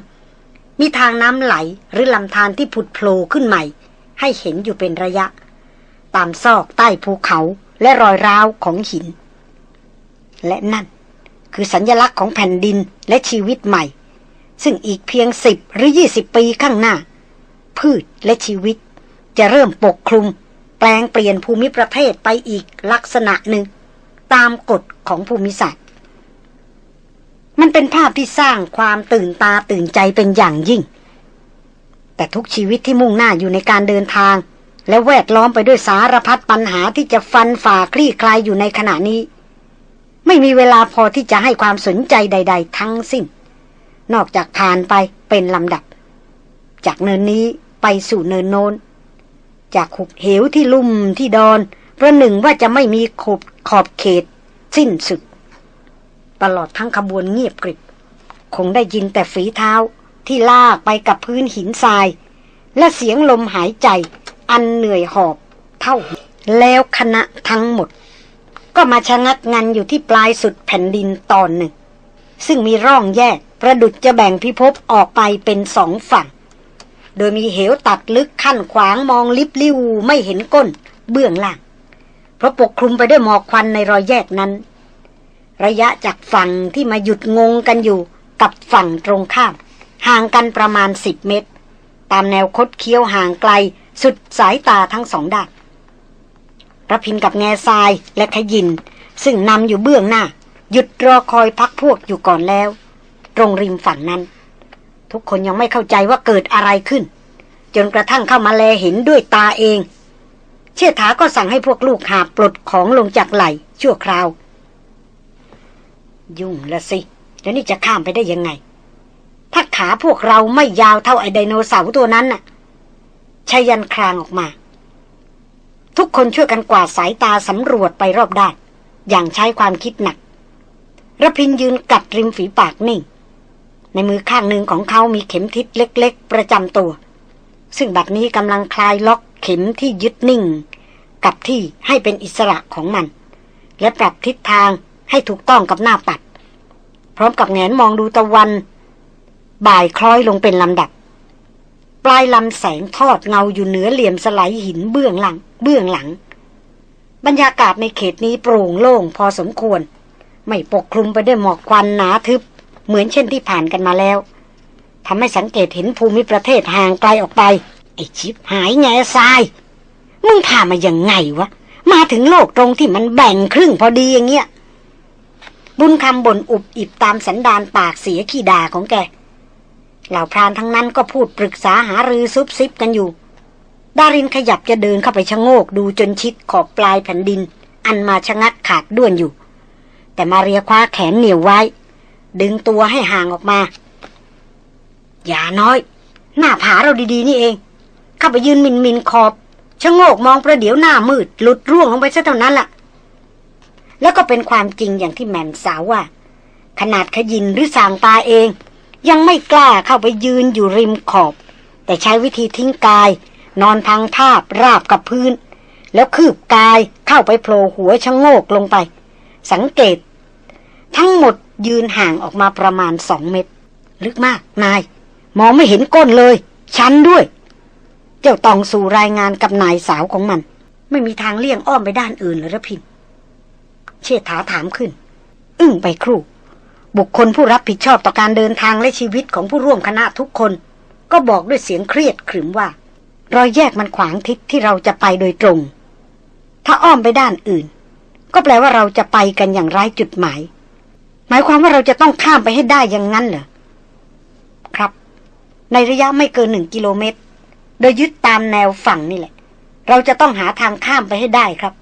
มีทางน้ำไหลหรือลำธารที่ผุดโผล่ขึ้นใหม่ ให้เห็นอยู่เป็นระยะ ตามซอกใต้ภูเขาและรอยร้าวของหิน และนั่นคือสัญญลักษณ์ของแผ่นดินและชีวิตใหม่ ซึ่งอีกเพียงสิบหรือยี่สิบปีข้างหน้า พืชและชีวิตจะเริ่มปกคลุม แปลงเปลี่ยนภูมิประเทศไปอีกลักษณะหนึ่ง ตามกฎของภูมิศาสตร์ มันเป็นภาพที่สร้างความตื่นตาตื่นใจเป็นอย่างยิ่ง แต่ทุกชีวิตที่มุ่งหน้าอยู่ในการเดินทาง และแวดล้อมไปด้วยสารพัดปัญหาที่จะฟันฝ่าคลี่คลายอยู่ในขณะนี้ ไม่มีเวลาพอที่จะให้ความสนใจใด ๆ ทั้งสิ้น นอกจากผ่านไปเป็นลำดับ จากเนินนี้ไปสู่เนินโน้น จากขุบเหวที่ลุ่มที่ดอนประหนึ่งว่าจะไม่มีขบขอบเขต สิ้นสุด ตลอดทั้งขบวนเงียบกริบ คงได้ยินแต่ฝีเท้าที่ลากไปกับพื้นหินทราย และเสียงลมหายใจ อันเหนื่อยหอบเท่า แล้วคณะทั้งหมด ก็มาชะงักงันอยู่ที่ปลายสุดแผ่นดินตอนหนึ่ง ซึ่งมีร่องแยกประดุดจะแบ่งพิภพออกไปเป็นสองฝั่ง โดยมีเหวตัดลึกขั้นขวางมองลิบลิ่วไม่เห็นก้น เบื้องล่าง เพราะปกคลุมไปด้วยหมอกควันในรอยแยกนั้น ระยะจากฝั่งที่มาหยุดงงกันอยู่กับฝั่งตรงข้าม ห่างกันประมาณสิบเมตร ตามแนวคดเคี้ยวห่างไกล สุดสายตาทั้งสองด้านระพินกับแง่ทรายและขยิน ซึ่งนำอยู่เบื้องหน้า หยุดรอคอยพักพวกอยู่ก่อนแล้ว ตรงริมฝั่งนั้น ทุกคนยังไม่เข้าใจว่าเกิดอะไรขึ้น จนกระทั่งเข้ามาแลเห็นด้วยตาเอง เชษฐาก็สั่งให้พวกลูกหาปลดของลงจากไหลชั่วคราว ยุ่งละสิ แล้วนี่จะข้ามไปได้ยังไง ถ้าขาพวกเราไม่ยาวเท่าไอไดโนเสาร์ตัวนั้นน่ะชายันครางออกมา ทุกคนช่วยกันกวาดสายตาสำรวจไปรอบด้านอย่างใช้ความคิดหนักระพินยืนกัดริมฝีปากนิ่ง ในมือข้างหนึ่งของเขามีเข็มทิศเล็ก ๆ ประจำตัว ซึ่งบัดนี้กำลังคลายล็อกเข็มที่ยึดนิ่ง กับที่ให้เป็นอิสระของมัน และปรับทิศทางให้ถูกต้องกับหน้าปัด พร้อมกับแงนมองดูตะวัน บ่ายคล้อยลงเป็นลำดับ ปลายลำแสงทอดเงาอยู่เหนือเหลี่ยมสไลหินเบื้องหลัง เบื้องหลัง บรรยากาศในเขตนี้โปร่งโล่งพอสมควร ไม่ปกคลุมไปด้วยหมอกควันหนาทึบ เหมือนเช่นที่ผ่านกันมาแล้วทำให้สังเกตเห็นภูมิประเทศห่างไกลออกไป ไอชิบหายไงทราย มึงพามาอย่างไงวะ มาถึงโลกตรงที่มันแบ่งครึ่งพอดีอย่างเงี้ย บุญคำบ่นอุบอิบตามสันดานปากเสียขี้ดาของแก เหล่าพรานทั้งนั้นก็พูดปรึกษาหารือซุบซิบกันอยู่ ดารินขยับจะเดินเข้าไปชะโงกดูจนชิดขอบปลายแผ่นดิน อันมาชะงักขาดด้วนอยู่ แต่มาเรียคว้าแขนเหนียวไว้ ดึงตัวให้ห่างออกมา อย่าน้อย หน้าผาเราดีๆ นี่เอง เข้าไปยืนมินมินขอบชะโงกมองประเดี๋ยวหน้ามืด หลุดร่วงลงไปซะเท่านั้นละ่ะ แล้วก็เป็นความจริงอย่างที่แมนสาวว่า ขนาดขยินหรือสางตาเอง ยังไม่กล้าเข้าไปยืนอยู่ริมขอบ แต่ใช้วิธีทิ้งกาย นอนพังภาพราบกับพื้น แล้วคืบกายเข้าไปโผล่หัวชะโงกลงไป สังเกต ทั้งหมด ยืนห่างออกมาประมาณสองเมตร ลึกมากนาย มองไม่เห็นก้นเลย ชันด้วย เจ้าตองสู่รายงานกับนายสาวของมัน ไม่มีทางเลี่ยงอ้อมไปด้านอื่นเลยระพิน เชษฐาถามขึ้น อึ้งไปครู่ บุคคลผู้รับผิดชอบต่อการเดินทางและชีวิตของผู้ร่วมคณะทุกคน ก็บอกด้วยเสียงเครียดขรึมว่า รอยแยกมันขวางทิศที่เราจะไปโดยตรง ถ้าอ้อมไปด้านอื่น ก็แปลว่าเราจะไปกันอย่างไร้จุดหมาย หมายความว่าเราจะต้องข้ามไปให้ได้อย่างนั้นเหรอ ครับ ในระยะไม่เกินหนึ่งกิโลเมตร โดยยึดตามแนวฝั่งนี่แหละ เราจะต้องหาทางข้ามไปให้ได้ครับ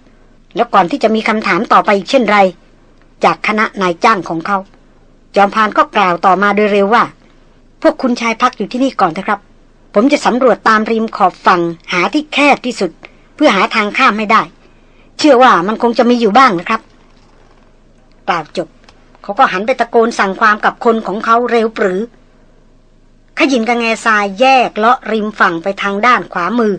แล้วก่อนที่จะมีคำถามต่อไปอีกเช่นไร จากคณะนายจ้างของเขา จอมพานก็กล่าวต่อมาโดยเร็วว่า พวกคุณชายพักอยู่ที่นี่ก่อนเถอะครับ ผมจะสำรวจตามริมขอบฝั่งหาที่แคบที่สุด เพื่อหาทางข้ามให้ได้ เชื่อว่ามันคงจะมีอยู่บ้างนะครับกล่าวจบ เขาก็หันไปตะโกนสั่งความกับคนของเขาเร็วปรือ ขยินกับแง่ทรายแยกเลาะริมฝั่งไปทางด้านขวามือ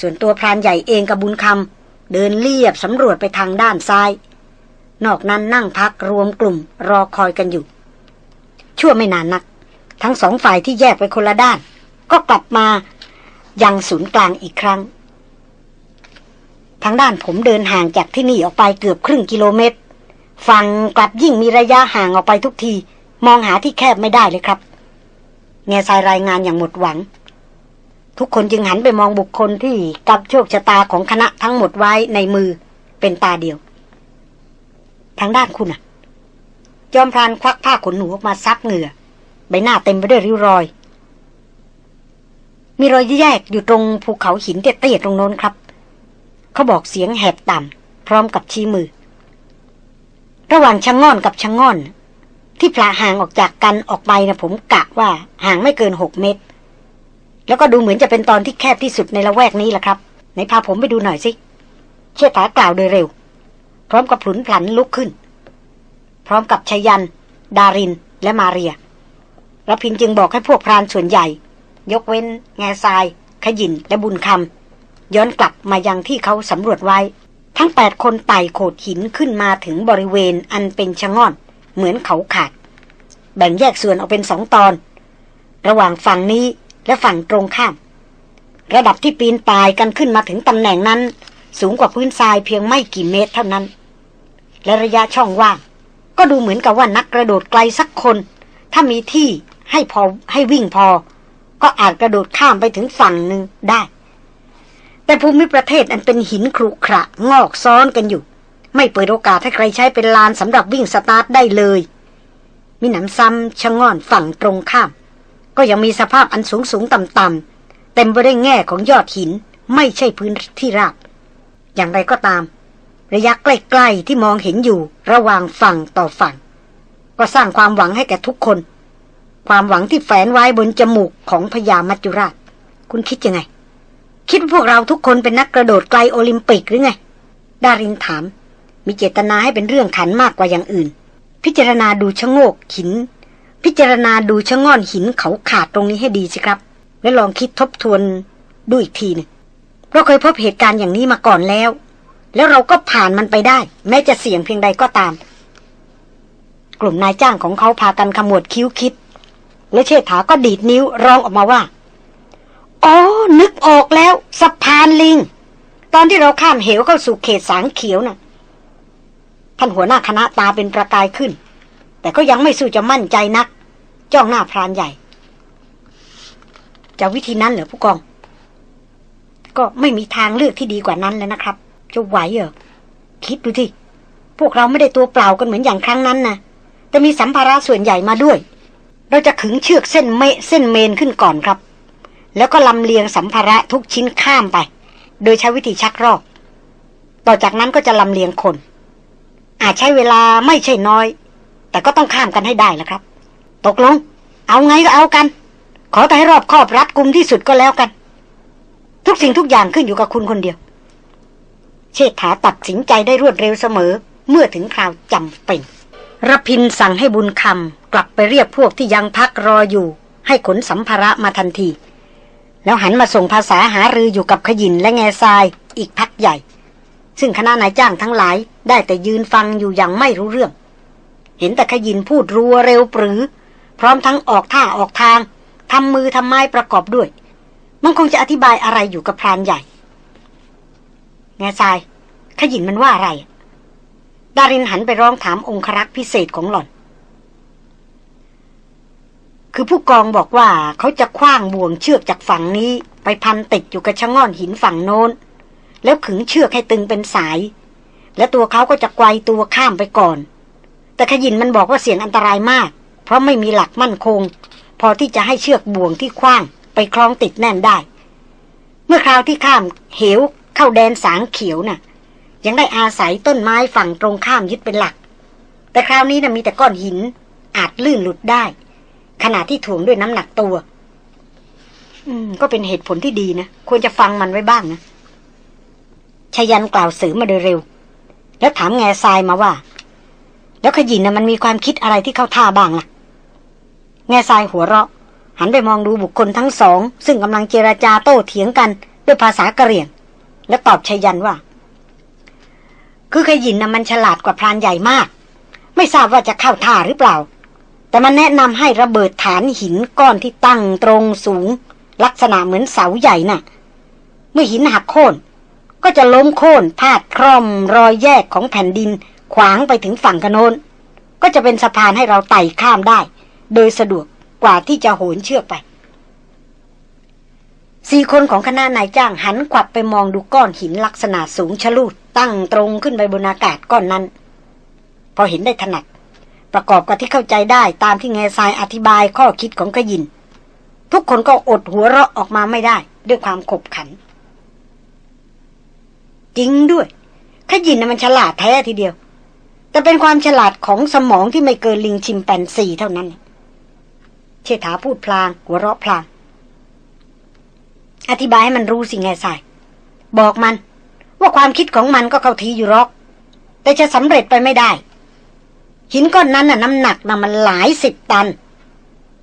ส่วนตัวพรานใหญ่เองกับบุญคำเดินเลียบสำรวจไปทางด้านซ้าย นอกนั้นนั่งพักรวมกลุ่มรอคอยกันอยู่ ชั่วไม่นานนัก ทั้งสองฝ่ายที่แยกไปคนละด้าน ก็กลับมายังศูนย์กลางอีกครั้งทางด้านผมเดินห่างจากที่นี่ออกไปเกือบครึ่งกิโลเมตร ฝั่งกลับยิ่งมีระยะห่างออกไปทุกที มองหาที่แคบไม่ได้เลยครับ แง่ทรายรายงานอย่างหมดหวัง ทุกคนจึงหันไปมองบุคคลที่กับโชคชะตาของคณะทั้งหมดไว้ในมือเป็นตาเดียว ทางด้านคุณอะจอมพรานควักผ้าขนหนูออกมาซับเหงื่อ ใบหน้าเต็มไปด้วยริ้วรอย มีรอยแยกอยู่ตรงภูเขาหินเตี้ยๆตรงโน้นครับ เขาบอกเสียงแหบต่ำพร้อมกับชี้มือ ระหว่างชะง่อนกับชะง่อน ที่พลาห่างออกจากกันออกไปนะผมกะว่าห่างไม่เกินหกเมตร แล้วก็ดูเหมือนจะเป็นตอนที่แคบที่สุดในละแวกนี้แหละครับไหนพาผมไปดูหน่อยสิเชษฐากล่าวโดยเร็ว พร้อมกับผลุนผลันลุกขึ้น พร้อมกับชยัน ดารินและมาเรียรพินจึงบอกให้พวกพรานส่วนใหญ่ ยกเว้น แง่ทราย ขยินและบุญคำย้อนกลับมายังที่เขาสำรวจไว้ ทั้งแปดคนไต่โขดหินขึ้นมาถึงบริเวณอันเป็นชะง่อน เหมือนเขาขาด แบ่งแยกส่วนออกเป็นสองตอน ระหว่างฝั่งนี้และฝั่งตรงข้าม ระดับที่ปีนป่ายกันขึ้นมาถึงตำแหน่งนั้น สูงกว่าพื้นทรายเพียงไม่กี่เมตรเท่านั้น และระยะช่องว่าง ก็ดูเหมือนกับว่านักกระโดดไกลสักคน ถ้ามีที่ให้พอให้วิ่งพอ ก็อาจกระโดดข้ามไปถึงฝั่งหนึ่งได้ แต่ภูมิประเทศอันเป็นหินขรุขระงอกซ้อนกันอยู่ ไม่เปิดโอกาสให้ใครใช้เป็นลานสำหรับวิ่งสตาร์ทได้เลย มีหนำซ้ำชะง่อนฝั่งตรงข้าม ก็ยังมีสภาพอันสูงสูงต่ำต่ำเต็มไปด้วยแง่ของยอดหินไม่ใช่พื้นที่ราบ อย่างไรก็ตาม ระยะใกล้ๆที่มองเห็นอยู่ระหว่างฝั่งต่อฝั่ง ก็สร้างความหวังให้แก่ทุกคน ความหวังที่แฝงไว้บนจมูกของพญามัจจุราช คุณคิดยังไง คิดว่าพวกเราทุกคนเป็นนักกระโดดไกลโอลิมปิกหรือไง ดารินถาม มีเจตนาให้เป็นเรื่องขันมากกว่าอย่างอื่น พิจารณาดูชะโงกหิน พิจารณาดูชะง่อนหินเขาขาดตรงนี้ให้ดีสิครับ และลองคิดทบทวนดูอีกทีหนึงเราเคยพบเหตุการณ์อย่างนี้มาก่อนแล้ว แล้วเราก็ผ่านมันไปได้ แม้จะเสี่ยงเพียงใดก็ตาม กลุ่มนายจ้างของเขาพากันขมวดคิ้วคิด และเชษฐาก็ดีดนิ้วร้องออกมาว่า อ๋อ นึกออกแล้วสะพานลิง ตอนที่เราข้ามเหวเข้าสู่เขตสางเขียวน่ะท่านหัวหน้าคณะตาเป็นประกายขึ้น แต่ก็ยังไม่สู้จะมั่นใจนัก จ้องหน้าพรานใหญ่ จะวิธีนั้นเหรอผู้กอง ก็ไม่มีทางเลือกที่ดีกว่านั้นแล้วนะครับ จะไหวเหรอ คิดดูที่พวกเราไม่ได้ตัวเปล่ากันเหมือนอย่างครั้งนั้นนะแต่มีสัมภาระส่วนใหญ่มาด้วย เราจะขึงเชือกเส้นเมเส้นเมนขึ้นก่อนครับ แล้วก็ลำเลียงสัมภาระทุกชิ้นข้ามไป โดยใช้วิธีชักรอก ต่อจากนั้นก็จะลำเลียงคน อาจใช้เวลาไม่ใช่น้อย แต่ก็ต้องข้ามกันให้ได้ละครับ ตกลง เอาไงก็เอากัน ขอแต่ให้รอบครอบรัดกุมที่สุดก็แล้วกัน ทุกสิ่งทุกอย่างขึ้นอยู่กับคุณคนเดียว เชษฐาตัดสินใจได้รวดเร็วเสมอ เมื่อถึงคราวจำเป็นรพินสั่งให้บุญคำกลับไปเรียกพวกที่ยังพักรออยู่ ให้ขนสัมภาระมาทันที แล้วหันมาส่งภาษาหารืออยู่กับขยินและแง่ทรายอีกพักใหญ่ ซึ่งคณะนายจ้างทั้งหลาย ได้แต่ยืนฟังอยู่อย่างไม่รู้เรื่อง เห็นแต่ขยินพูดรัวเร็วปรือ พร้อมทั้งออกท่าออกทางทำมือทำไม้ประกอบด้วย มันคงจะอธิบายอะไรอยู่กับพรานใหญ่ แง่ทราย ขยินมันว่าอะไร ดารินหันไปร้องถามองครักษ์พิเศษของหล่อน คือผู้กองบอกว่าเขาจะคว้างบ่วงเชือกจากฝั่งนี้ไปพันติดอยู่กับชะง่อนหินฝั่งโน้น แล้วขึงเชือกให้ตึงเป็นสาย และตัวเขาก็จะไกวตัวข้ามไปก่อน แต่ขยินมันบอกว่าเสี่ยงอันตรายมาก เพราะไม่มีหลักมั่นคง พอที่จะให้เชือกบ่วงที่คว้างไปคล้องติดแน่นได้ เมื่อคราวที่ข้ามเหวเข้าแดนสางเขียวน่ะ ยังได้อาศัยต้นไม้ฝั่งตรงข้ามยึดเป็นหลัก แต่คราวนี้นะ่ะมีแต่ก้อนหินอาจลื่นหลุดได้ ขณะที่ถ่วงด้วยน้ำหนักตัว อืม ก็เป็นเหตุผลที่ดีนะ ควรจะฟังมันไว้บ้างนะชยันกล่าวเสริมมาโดยเร็ว แล้วถามแง่ทรายมาว่า แล้วขยินนะ่ะมันมีความคิดอะไรที่เข้าท่าบ้างล่ะ แง่ทรายหัวเราะ หันไปมองดูบุคคลทั้งสอง ซึ่งกำลังเจราจาโต้เถียงกัน ด้วยภาษากะเหรี่ยง แล้วตอบชยันว่า คือขยินนะ่ะมันฉลาดกว่าพรานใหญ่มาก ไม่ทราบว่าจะเข้าท่าหรือเปล่า แต่มันแนะนำให้ระเบิดฐานหินก้อนที่ตั้งตรงสูง ลักษณะเหมือนเสาใหญ่น่ะ เมื่อหินหักโค่นก็จะล้มโค่นพาดคร่อมรอยแยกของแผ่นดิน ขวางไปถึงฝั่งกระโนนก็จะเป็นสะพานให้เราไต่ข้ามได้ โดยสะดวกกว่าที่จะโหนเชือกไปสี่คนของคณะนายจ้างหันขวับไปมองดูก้อนหินลักษณะสูงชะลูดตั้งตรงขึ้นไปบนอากาศก้อนนั้น พอเห็นได้ถนัด ประกอบกับที่เข้าใจได้ตามที่แง่ทรายอธิบายข้อคิดของขยิน ทุกคนก็อดหัวเราะออกมาไม่ได้ ด้วยความขบขัน จริงด้วยขยินนะมันฉลาดแท้ทีเดียว แต่เป็นความฉลาดของสมองที่ไม่เกินลิงชิมแปนซีเท่านั้น เชษฐาพูดพลาง หัวเราะพลาง อธิบายให้มันรู้สิแง่ทราย บอกมัน ว่าความคิดของมันก็เข้าทีอยู่หรอก แต่จะสำเร็จไปไม่ได้ หินก้อนนั้นน่ะน้ำหนักนะมันหลายสิบตัน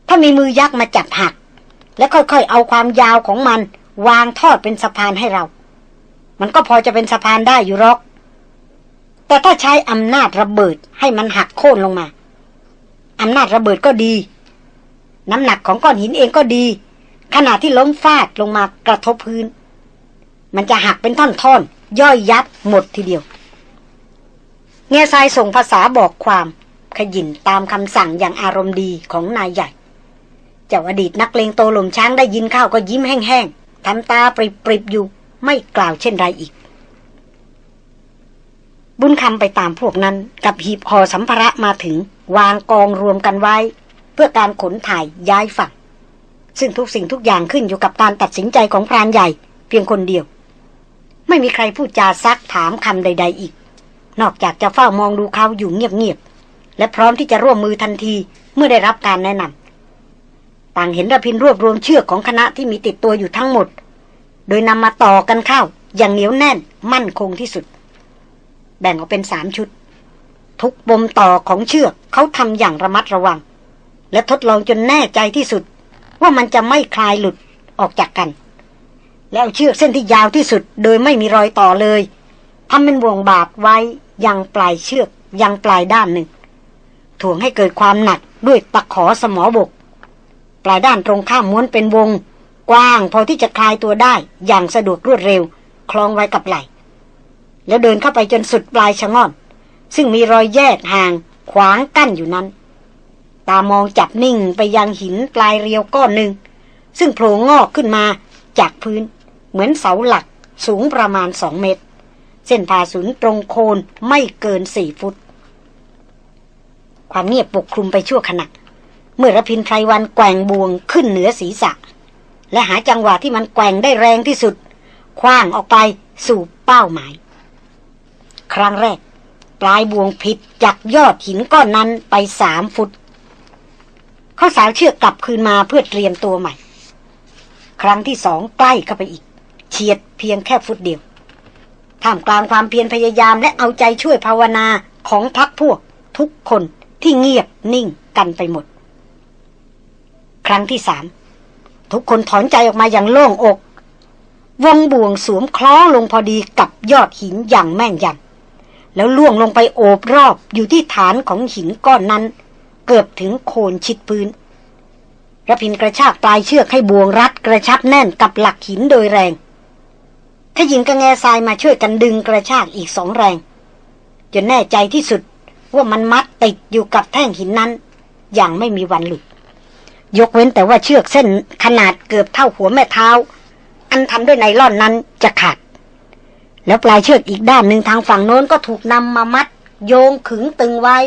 ถ้ามีมือยักษ์มาจับหัก แล้วค่อยๆเอาความยาวของมัน วางทอดเป็นสะพานให้เรา มันก็พอจะเป็นสะพานได้อยู่หรอก แต่ถ้าใช้อำนาจระเบิดให้มันหักโค่นลงมาอำนาจระเบิดก็ดี น้ำหนักของก้อนหินเองก็ดี ขณะที่ล้มฟาดลงมากระทบพื้น มันจะหักเป็นท่อนๆย่อยยับหมดทีเดียวเงซายส่งภาษาบอกความ ขยินตามคำสั่งอย่างอารมณ์ดีของนายใหญ่ เจ้าอดีตนักเลงโตหลมช้างได้ยินข้าวก็ยิ้มแห้งๆทำตาปริบๆอยู่ไม่กล่าวเช่นไรอีก บุญคำไปตามพวกนั้นกับหีบห่อสัมภาระมาถึงวางกองรวมกันไว้ เพื่อการขนถ่ายย้ายฝั่ง ซึ่งทุกสิ่งทุกอย่างขึ้นอยู่กับการตัดสินใจของพรานใหญ่ เพียงคนเดียว ไม่มีใครพูดจาซักถามคำใด ๆ อีก นอกจากจะเฝ้ามองดูเขาอยู่เงียบๆ และพร้อมที่จะร่วมมือทันทีเมื่อได้รับการแนะนำต่างเห็นระพินรวบรวมเชือกของคณะที่มีติดตัวอยู่ทั้งหมด โดยนำมาต่อกันเข้า อย่างเหนียวแน่นมั่นคงที่สุด แบ่งออกเป็นสามชุด ทุกปมต่อของเชือกเขาทำอย่างระมัดระวัง และทดลองจนแน่ใจที่สุด ว่ามันจะไม่คลายหลุดออกจากกัน แล้วเชือกเส้นที่ยาวที่สุด โดยไม่มีรอยต่อเลยทำเป็นวงบาดไว้ยังปลายเชือกยังปลายด้านหนึ่ง ถ่วงให้เกิดความหนักด้วยตะขอสมอบก ปลายด้านตรงข้ามม้วนเป็นวง กว้างพอที่จะคลายตัวได้อย่างสะดวกรวดเร็ว คล้องไว้กับไหลแล้วเดินเข้าไปจนสุดปลายชะง่อน ซึ่งมีรอยแยกห่างขวางกั้นอยู่นั้น ตามองจับนิ่งไปยังหินปลายเรียวก้อนหนึ่ง ซึ่งโผล่งอกขึ้นมาจากพื้น เหมือนเสาหลักสูงประมาณสองเมตร เส้นผ่าศูนย์ตรงโคนไม่เกินสี่ฟุต ความเงียบปกคลุมไปชั่วขณะ เมื่อระพินไพรวันแกว่งบวงขึ้นเหนือศีรษะ และหาจังหวะที่มันแกว่งได้แรงที่สุด คว้างออกไปสู่เป้าหมาย ครั้งแรก ปลายบวงผิดจากยอดหินก้อนนั้นไปสามฟุต เขาสาวเชือกกลับคืนมาเพื่อเตรียมตัวใหม่ ครั้งที่สองใกล้เข้าไปอีก เฉียดเพียงแค่ฟุตเดียวท่ามกลางความเพียรพยายามและเอาใจช่วยภาวนาของพักพวกทุกคน ที่เงียบนิ่งกันไปหมด ครั้งที่สามทุกคนถอนใจออกมาอย่างโล่งอก วงบ่วงสวมคล้องลงพอดีกับยอดหินอย่างแม่นยำแล้วล่วงลงไปโอบรอบอยู่ที่ฐานของหินก้อนนั้น เกือบถึงโคนชิดพื้นระพินกระชากปลายเชือกให้บ่วงรัดกระชับแน่นกับหลักหินโดยแรงถ้าหญิงกระแงทรายมาช่วยกันดึงกระชากอีกสองแรง จนแน่ใจที่สุด ว่ามันมัดติดอยู่กับแท่งหินนั้น อย่างไม่มีวันหลุด ยกเว้นแต่ว่าเชือกเส้นขนาดเกือบเท่าหัวแม่เท้า อันทำด้วยไนล่อนนั้นจะขาด แล้วปลายเชือกอีกด้านหนึ่งทางฝั่งโน้นก็ถูกนำมามัด โยงขึงตึงไว้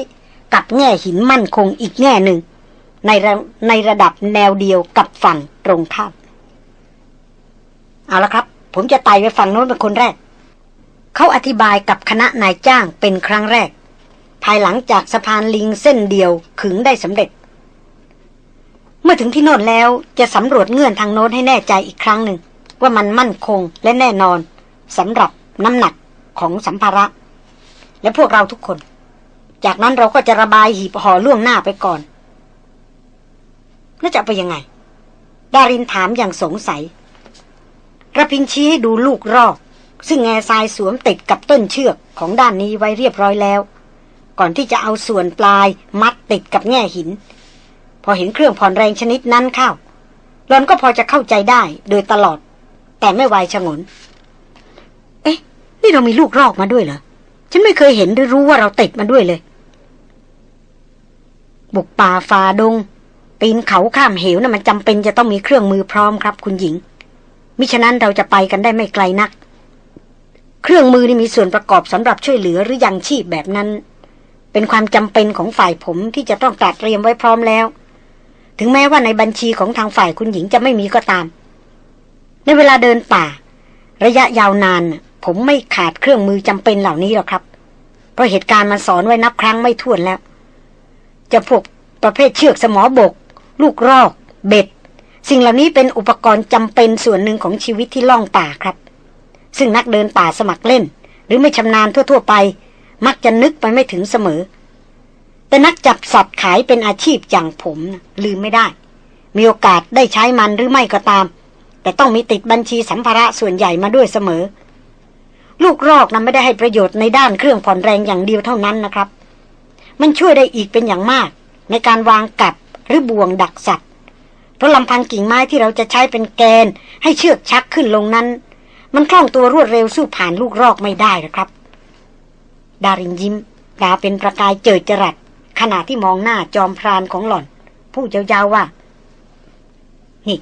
กับแง่หินมั่นคงอีกแง่หนึ่ง ในระในระดับแนวเดียวกับฝั่งตรงข้ามเอาละครับ ผมจะไต่ไปฝั่งโน้นเป็นคนแรก เขาอธิบายกับคณะนายจ้างเป็นครั้งแรก ภายหลังจากสะพานลิงเส้นเดียวขึงได้สำเร็จ เมื่อถึงที่โน่นแล้วจะสำรวจเงื่อนทางโน้นให้แน่ใจอีกครั้งหนึ่ง ว่ามันมั่นคงและแน่นอนสำหรับน้ำหนักของสัมภาระ และพวกเราทุกคน จากนั้นเราก็จะระบายหีบห่อล่วงหน้าไปก่อนแล้วจะไปยังไง ดารินถามอย่างสงสัยระพินชี้ให้ดูลูกรอก ซึ่งแง่ทรายสวมติดกับต้นเชือกของด้านนี้ไว้เรียบร้อยแล้ว ก่อนที่จะเอาส่วนปลายมัดติดกับแง่หิน พอเห็นเครื่องผ่อนแรงชนิดนั้นเข้าหลอนก็พอจะเข้าใจได้โดยตลอด แต่ไม่ไวชงน เอ๊ะ นี่เรามีลูกรอกมาด้วยเหรอ ฉันไม่เคยเห็นหรือรู้ว่าเราติดมาด้วยเลย บุกป่าฝ่าดง ปีนเขาข้ามเหวนะ่ะมันจำเป็นจะต้องมีเครื่องมือพร้อมครับ คุณหญิง มิฉะนั้นเราจะไปกันได้ไม่ไกลนัก เครื่องมือนี่มีส่วนประกอบสำหรับช่วยเหลือหรือยังชีพแบบนั้น เป็นความจำเป็นของฝ่ายผมที่จะต้องตัดเตรียมไว้พร้อมแล้ว ถึงแม้ว่าในบัญชีของทางฝ่ายคุณหญิงจะไม่มีก็ตาม ในเวลาเดินป่า ระยะยาวนาน ผมไม่ขาดเครื่องมือจำเป็นเหล่านี้หรอกครับ เพราะเหตุการณ์มันสอนไว้นับครั้งไม่ถ้วนแล้ว จะพวกประเภทเชือกสมอบก ลูกรอก เบ็ด สิ่งเหล่านี้เป็นอุปกรณ์จำเป็นส่วนหนึ่งของชีวิตที่ล่องป่าครับ ซึ่งนักเดินป่าสมัครเล่น หรือไม่ชำนาญทั่ว ๆ ไป มักจะนึกไปไม่ถึงเสมอ แต่นักจับสัตว์ขายเป็นอาชีพอย่างผมนะลืมไม่ได้ มีโอกาสได้ใช้มันหรือไม่ก็ตาม แต่ต้องมีติดบัญชีสัมภาระส่วนใหญ่มาด้วยเสมอ ลูกรอกนั้นไม่ได้ให้ประโยชน์ในด้านเครื่องผ่อนแรงอย่างเดียวเท่านั้นนะครับ มันช่วยได้อีกเป็นอย่างมาก ในการวางกัดหรือบ่วงดักสัตว์เพราะลำพังกิ่งไม้ที่เราจะใช้เป็นแกน ให้เชือกชักขึ้นลงนั้น มันคล่องตัวรวดเร็วสู้ผ่านลูกรอกไม่ได้นะครับ ดารินยิ้มตาเป็นประกายเจิดจรัสขณะที่มองหน้าจอมพรานของหล่อนพูดยาวๆว่า นี่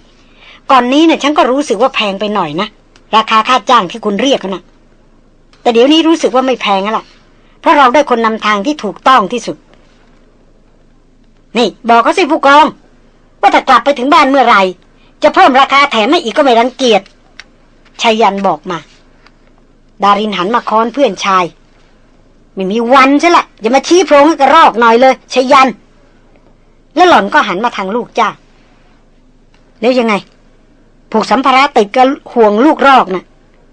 ก่อนนี้เนี่ยฉันก็รู้สึกว่าแพงไปหน่อยนะ ราคาค่าจ้างที่คุณเรียกนะแต่เดี๋ยวนี้รู้สึกว่าไม่แพงแล้วล่ะ เพราะเราได้คนนำทางที่ถูกต้องที่สุด นี่ บอกเขาสิผู้กอง ว่าถ้ากลับไปถึงบ้านเมื่อไหร่ จะเพิ่มราคาแถมให้อีกก็ไม่รังเกียจชัยยันบอกมา ดารินหันมาค้อนเพื่อนชาย ไม่มีวันใช่ละอย่ามาชี้โพรงให้กระรอกหน่อยเลยชัยยัน แล้วหล่อนก็หันมาทางลูกจ้าแล้วยังไง ผูกสัมภาระติดกับห่วงลูกรอกนะ่ะ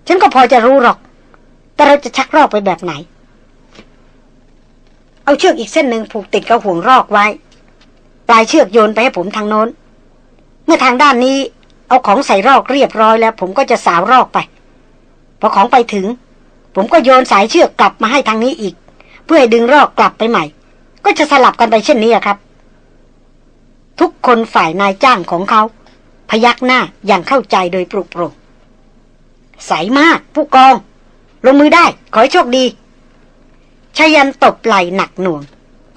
ฉันก็พอจะรู้หรอก แต่เราจะชักรอกไปแบบไหน เอาเชือกอีกเส้นหนึ่งผูกติดกับห่วงรอกไว้ ปลายเชือกโยนไปให้ผมทางโน้น เมื่อทางด้านนี้ เอาของใส่รอกเรียบร้อยแล้ว ผมก็จะสาวรอกไป พอของไปถึง ผมก็โยนสายเชือกกลับมาให้ทางนี้อีก เพื่อให้ดึงรอกกลับไปใหม่ ก็จะสลับกันไปเช่นนี้ครับ ทุกคนฝ่ายนายจ้างของเขา พยักหน้าอย่างเข้าใจโดยปรุกปรุใสมาก ผู้กอง ลงมือได้ ขอให้โชคดีชายันตบไหล่หนักหน่วง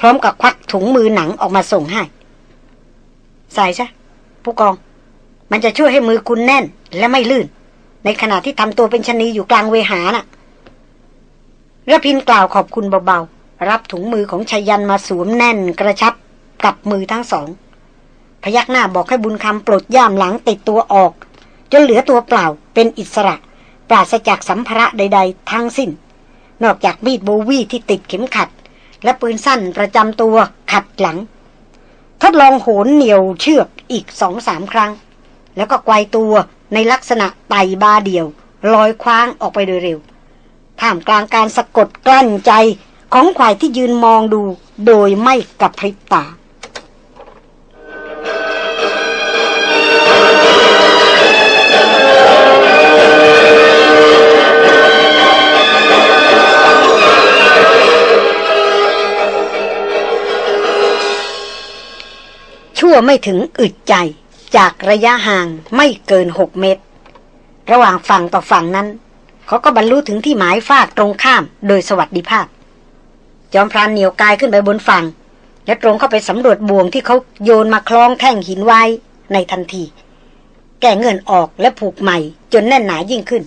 พร้อมกับควักถุงมือหนังออกมาส่งให้ใส่ซะผู้กอง มันจะช่วยให้มือคุณแน่นและไม่ลื่น ในขณะที่ทำตัวเป็นชนีอยู่กลางเวหาน่ะ ระพินกล่าวขอบคุณเบาๆ รับถุงมือของชายันมาสวมแน่นกระชับกับมือทั้งสอง พยักหน้าบอกให้บุญคำปลดย่ามหลังติดตัวออก จนเหลือตัวเปล่าเป็นอิสระ ปราศจากสัมภาระใด ๆ ทั้งสิ้น นอกจากมีดโบวีที่ติดเข็มขัด และปืนสั้นประจำตัวขัดหลัง ทดลองโหนเหนียวเชือกอีกสองสามครั้ง แล้วก็ไกวตัวในลักษณะไต่บาเดียว ลอยคว้างออกไปโดยเร็ว ท่ามกลางการสะกดกลั้นใจของควายที่ยืนมองดูโดยไม่กระพริบตาชั่วไม่ถึงอึดใจจากระยะห่างไม่เกินหกเมตร ระหว่างฝั่งต่อฝั่งนั้น เขาก็บรรลุถึงที่หมายฟากตรงข้ามโดยสวัสดิภาพ จอมพรานเหนียวกายขึ้นไปบนฝั่ง และตรงเข้าไปสำรวจบ่วงที่เขาโยนมาคล้องแท่งหินไว้ในทันที แก่เงินออกและผูกใหม่ จนแน่นหนายิ่งขึ้น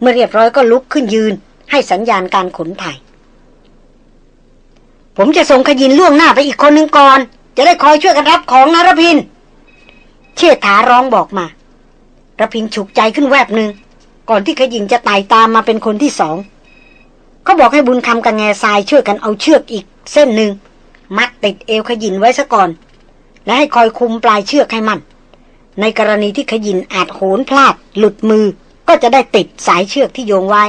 เมื่อเรียบร้อยก็ลุกขึ้นยืน ให้สัญญาณการขนถ่าย ผมจะส่งขยินล่วงหน้าไปอีกคนหนึ่งก่อน จะได้คอยช่วยกันรับของนะรพิน เชษฐาร้องบอกมาระพินฉุกใจขึ้นแวบหนึ่ง ก่อนที่ขยินจะไต่ตามมาเป็นคนที่สองเขาบอกให้บุญคำกับแง่ทรายช่วยกันเอาเชือกอีก เส้นหนึ่งมัดติดเอวขยินไว้ซะก่อน และให้คอยคุมปลายเชือกให้มันในกรณีที่ขยินอาจโหนพลาด หลุดมือ ก็จะได้ติดสายเชือกที่โยงไว้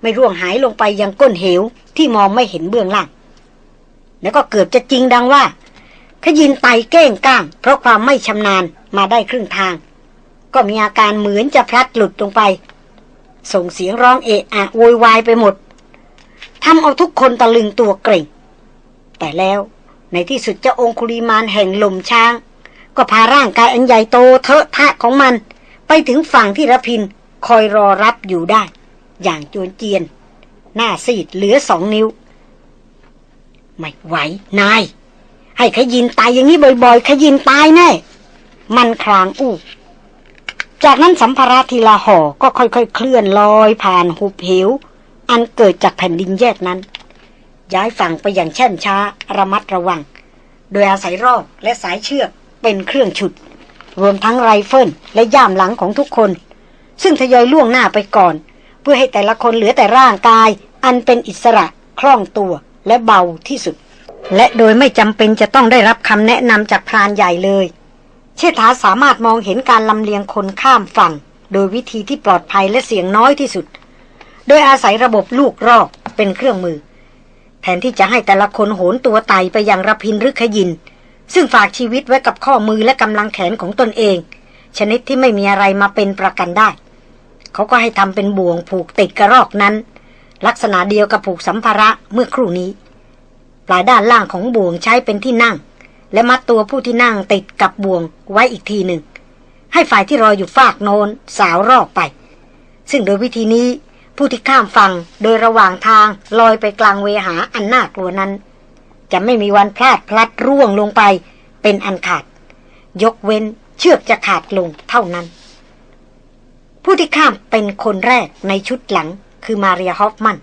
ไม่ร่วงหายลงไปยังก้นเหวที่มองไม่เห็นเบื้องล่าง แล้วก็เกือบจะจริงดังว่า ขยินไตเก้งก้าง เพราะความไม่ชำนาญมาได้ครึ่งทาง ก็มีอาการเหมือนจะพลัดหลุดลงไป ส่งเสียงร้องเอะอะโวยวายไปหมดทำเอาทุกคนตะลึงตัวเกร็งแต่แล้วในที่สุดเจ้าองคุลีมานแห่งลมช้าง ก็พาร่างกายอันใหญ่โตเทอะทะของมัน ไปถึงฝั่งที่ระพินคอยรอรับอยู่ได้ อย่างจวนเจียน หน้าซีดเหลือสองนิ้ว ไม่ไหวนาย ให้ขยินตายอย่างนี้บ่อยๆ ขยินตายแน่ มันคลางอู้ จากนั้นสัมภาระทีละห่อก็ค่อยๆ เคลื่อนลอยผ่านหุบเหว อันเกิดจากแผ่นดินแยกนั้น ย้ายฝั่งไปอย่างแช่มช้าระมัดระวัง โดยอาศัยรอกและสายเชือกเป็นเครื่องฉุด รวมทั้งไรเฟิลและย่ามหลังของทุกคน ซึ่งทยอยล่วงหน้าไปก่อน เพื่อให้แต่ละคนเหลือแต่ร่างกาย อันเป็นอิสระคล่องตัวและเบาที่สุด และโดยไม่จำเป็นจะต้องได้รับคำแนะนำจากพรานใหญ่เลย เชษฐาสามารถมองเห็นการลำเลียงคนข้ามฝั่ง โดยวิธีที่ปลอดภัยและเสี่ยงน้อยที่สุด โดยอาศัยระบบลูกรอกเป็นเครื่องมือ แทนที่จะให้แต่ละคนโหนตัวไต่ไปยังรพินทร์หรือขยิน ซึ่งฝากชีวิตไว้กับข้อมือและกำลังแขนของตนเอง ชนิดที่ไม่มีอะไรมาเป็นประกันได้ เขาก็ให้ทำเป็นบ่วงผูกติดกระรอกนั้น ลักษณะเดียวกับผูกสัมภาระเมื่อครู่นี้ ปลายด้านล่างของบ่วงใช้เป็นที่นั่ง และมัดตัวผู้ที่นั่งติดกับบ่วงไว้อีกทีหนึ่ง ให้ฝ่ายที่รออยู่ฝากโนนสาวรอกไป ซึ่งโดยวิธีนี้ผู้ที่ข้ามฝั่งโดยระหว่างทางลอยไปกลางเวหาอันน่ากลัวนั้น จะไม่มีวันพลาดพลัดร่วงลงไปเป็นอันขาด ยกเว้นเชือกจะขาดลงเท่านั้น ผู้ที่ข้ามเป็นคนแรกในชุดหลังคือมาเรียฮอฟมัน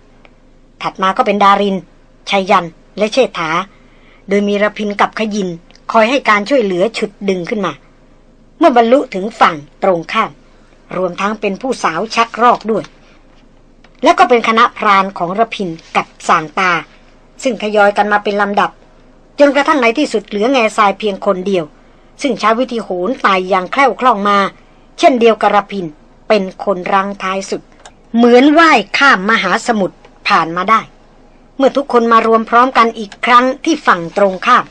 ถัดมาก็เป็นดารินชัยยัน และเชษฐา โดยมีระพินกับขยิน คอยให้การช่วยเหลือฉุดดึงขึ้นมา เมื่อบรรลุถึงฝั่งตรงข้าม รวมทั้งเป็นผู้สาวชักรอกด้วย และก็เป็นคณะพรานของระพินกับสางตา ซึ่งทยอยกันมาเป็นลำดับ จนกระทั่งในที่สุดเหลือแง่ทรายเพียงคนเดียว ซึ่งใช้วิธีโหนไต่อย่างแคล่วคล่องมา เช่นเดียวกับระพินเป็นคนรังท้ายสุด เหมือนว่ายข้ามมหาสมุทรผ่านมาได้ เมื่อทุกคนมารวมพร้อมกันอีกครั้งที่ฝั่งตรงข้าม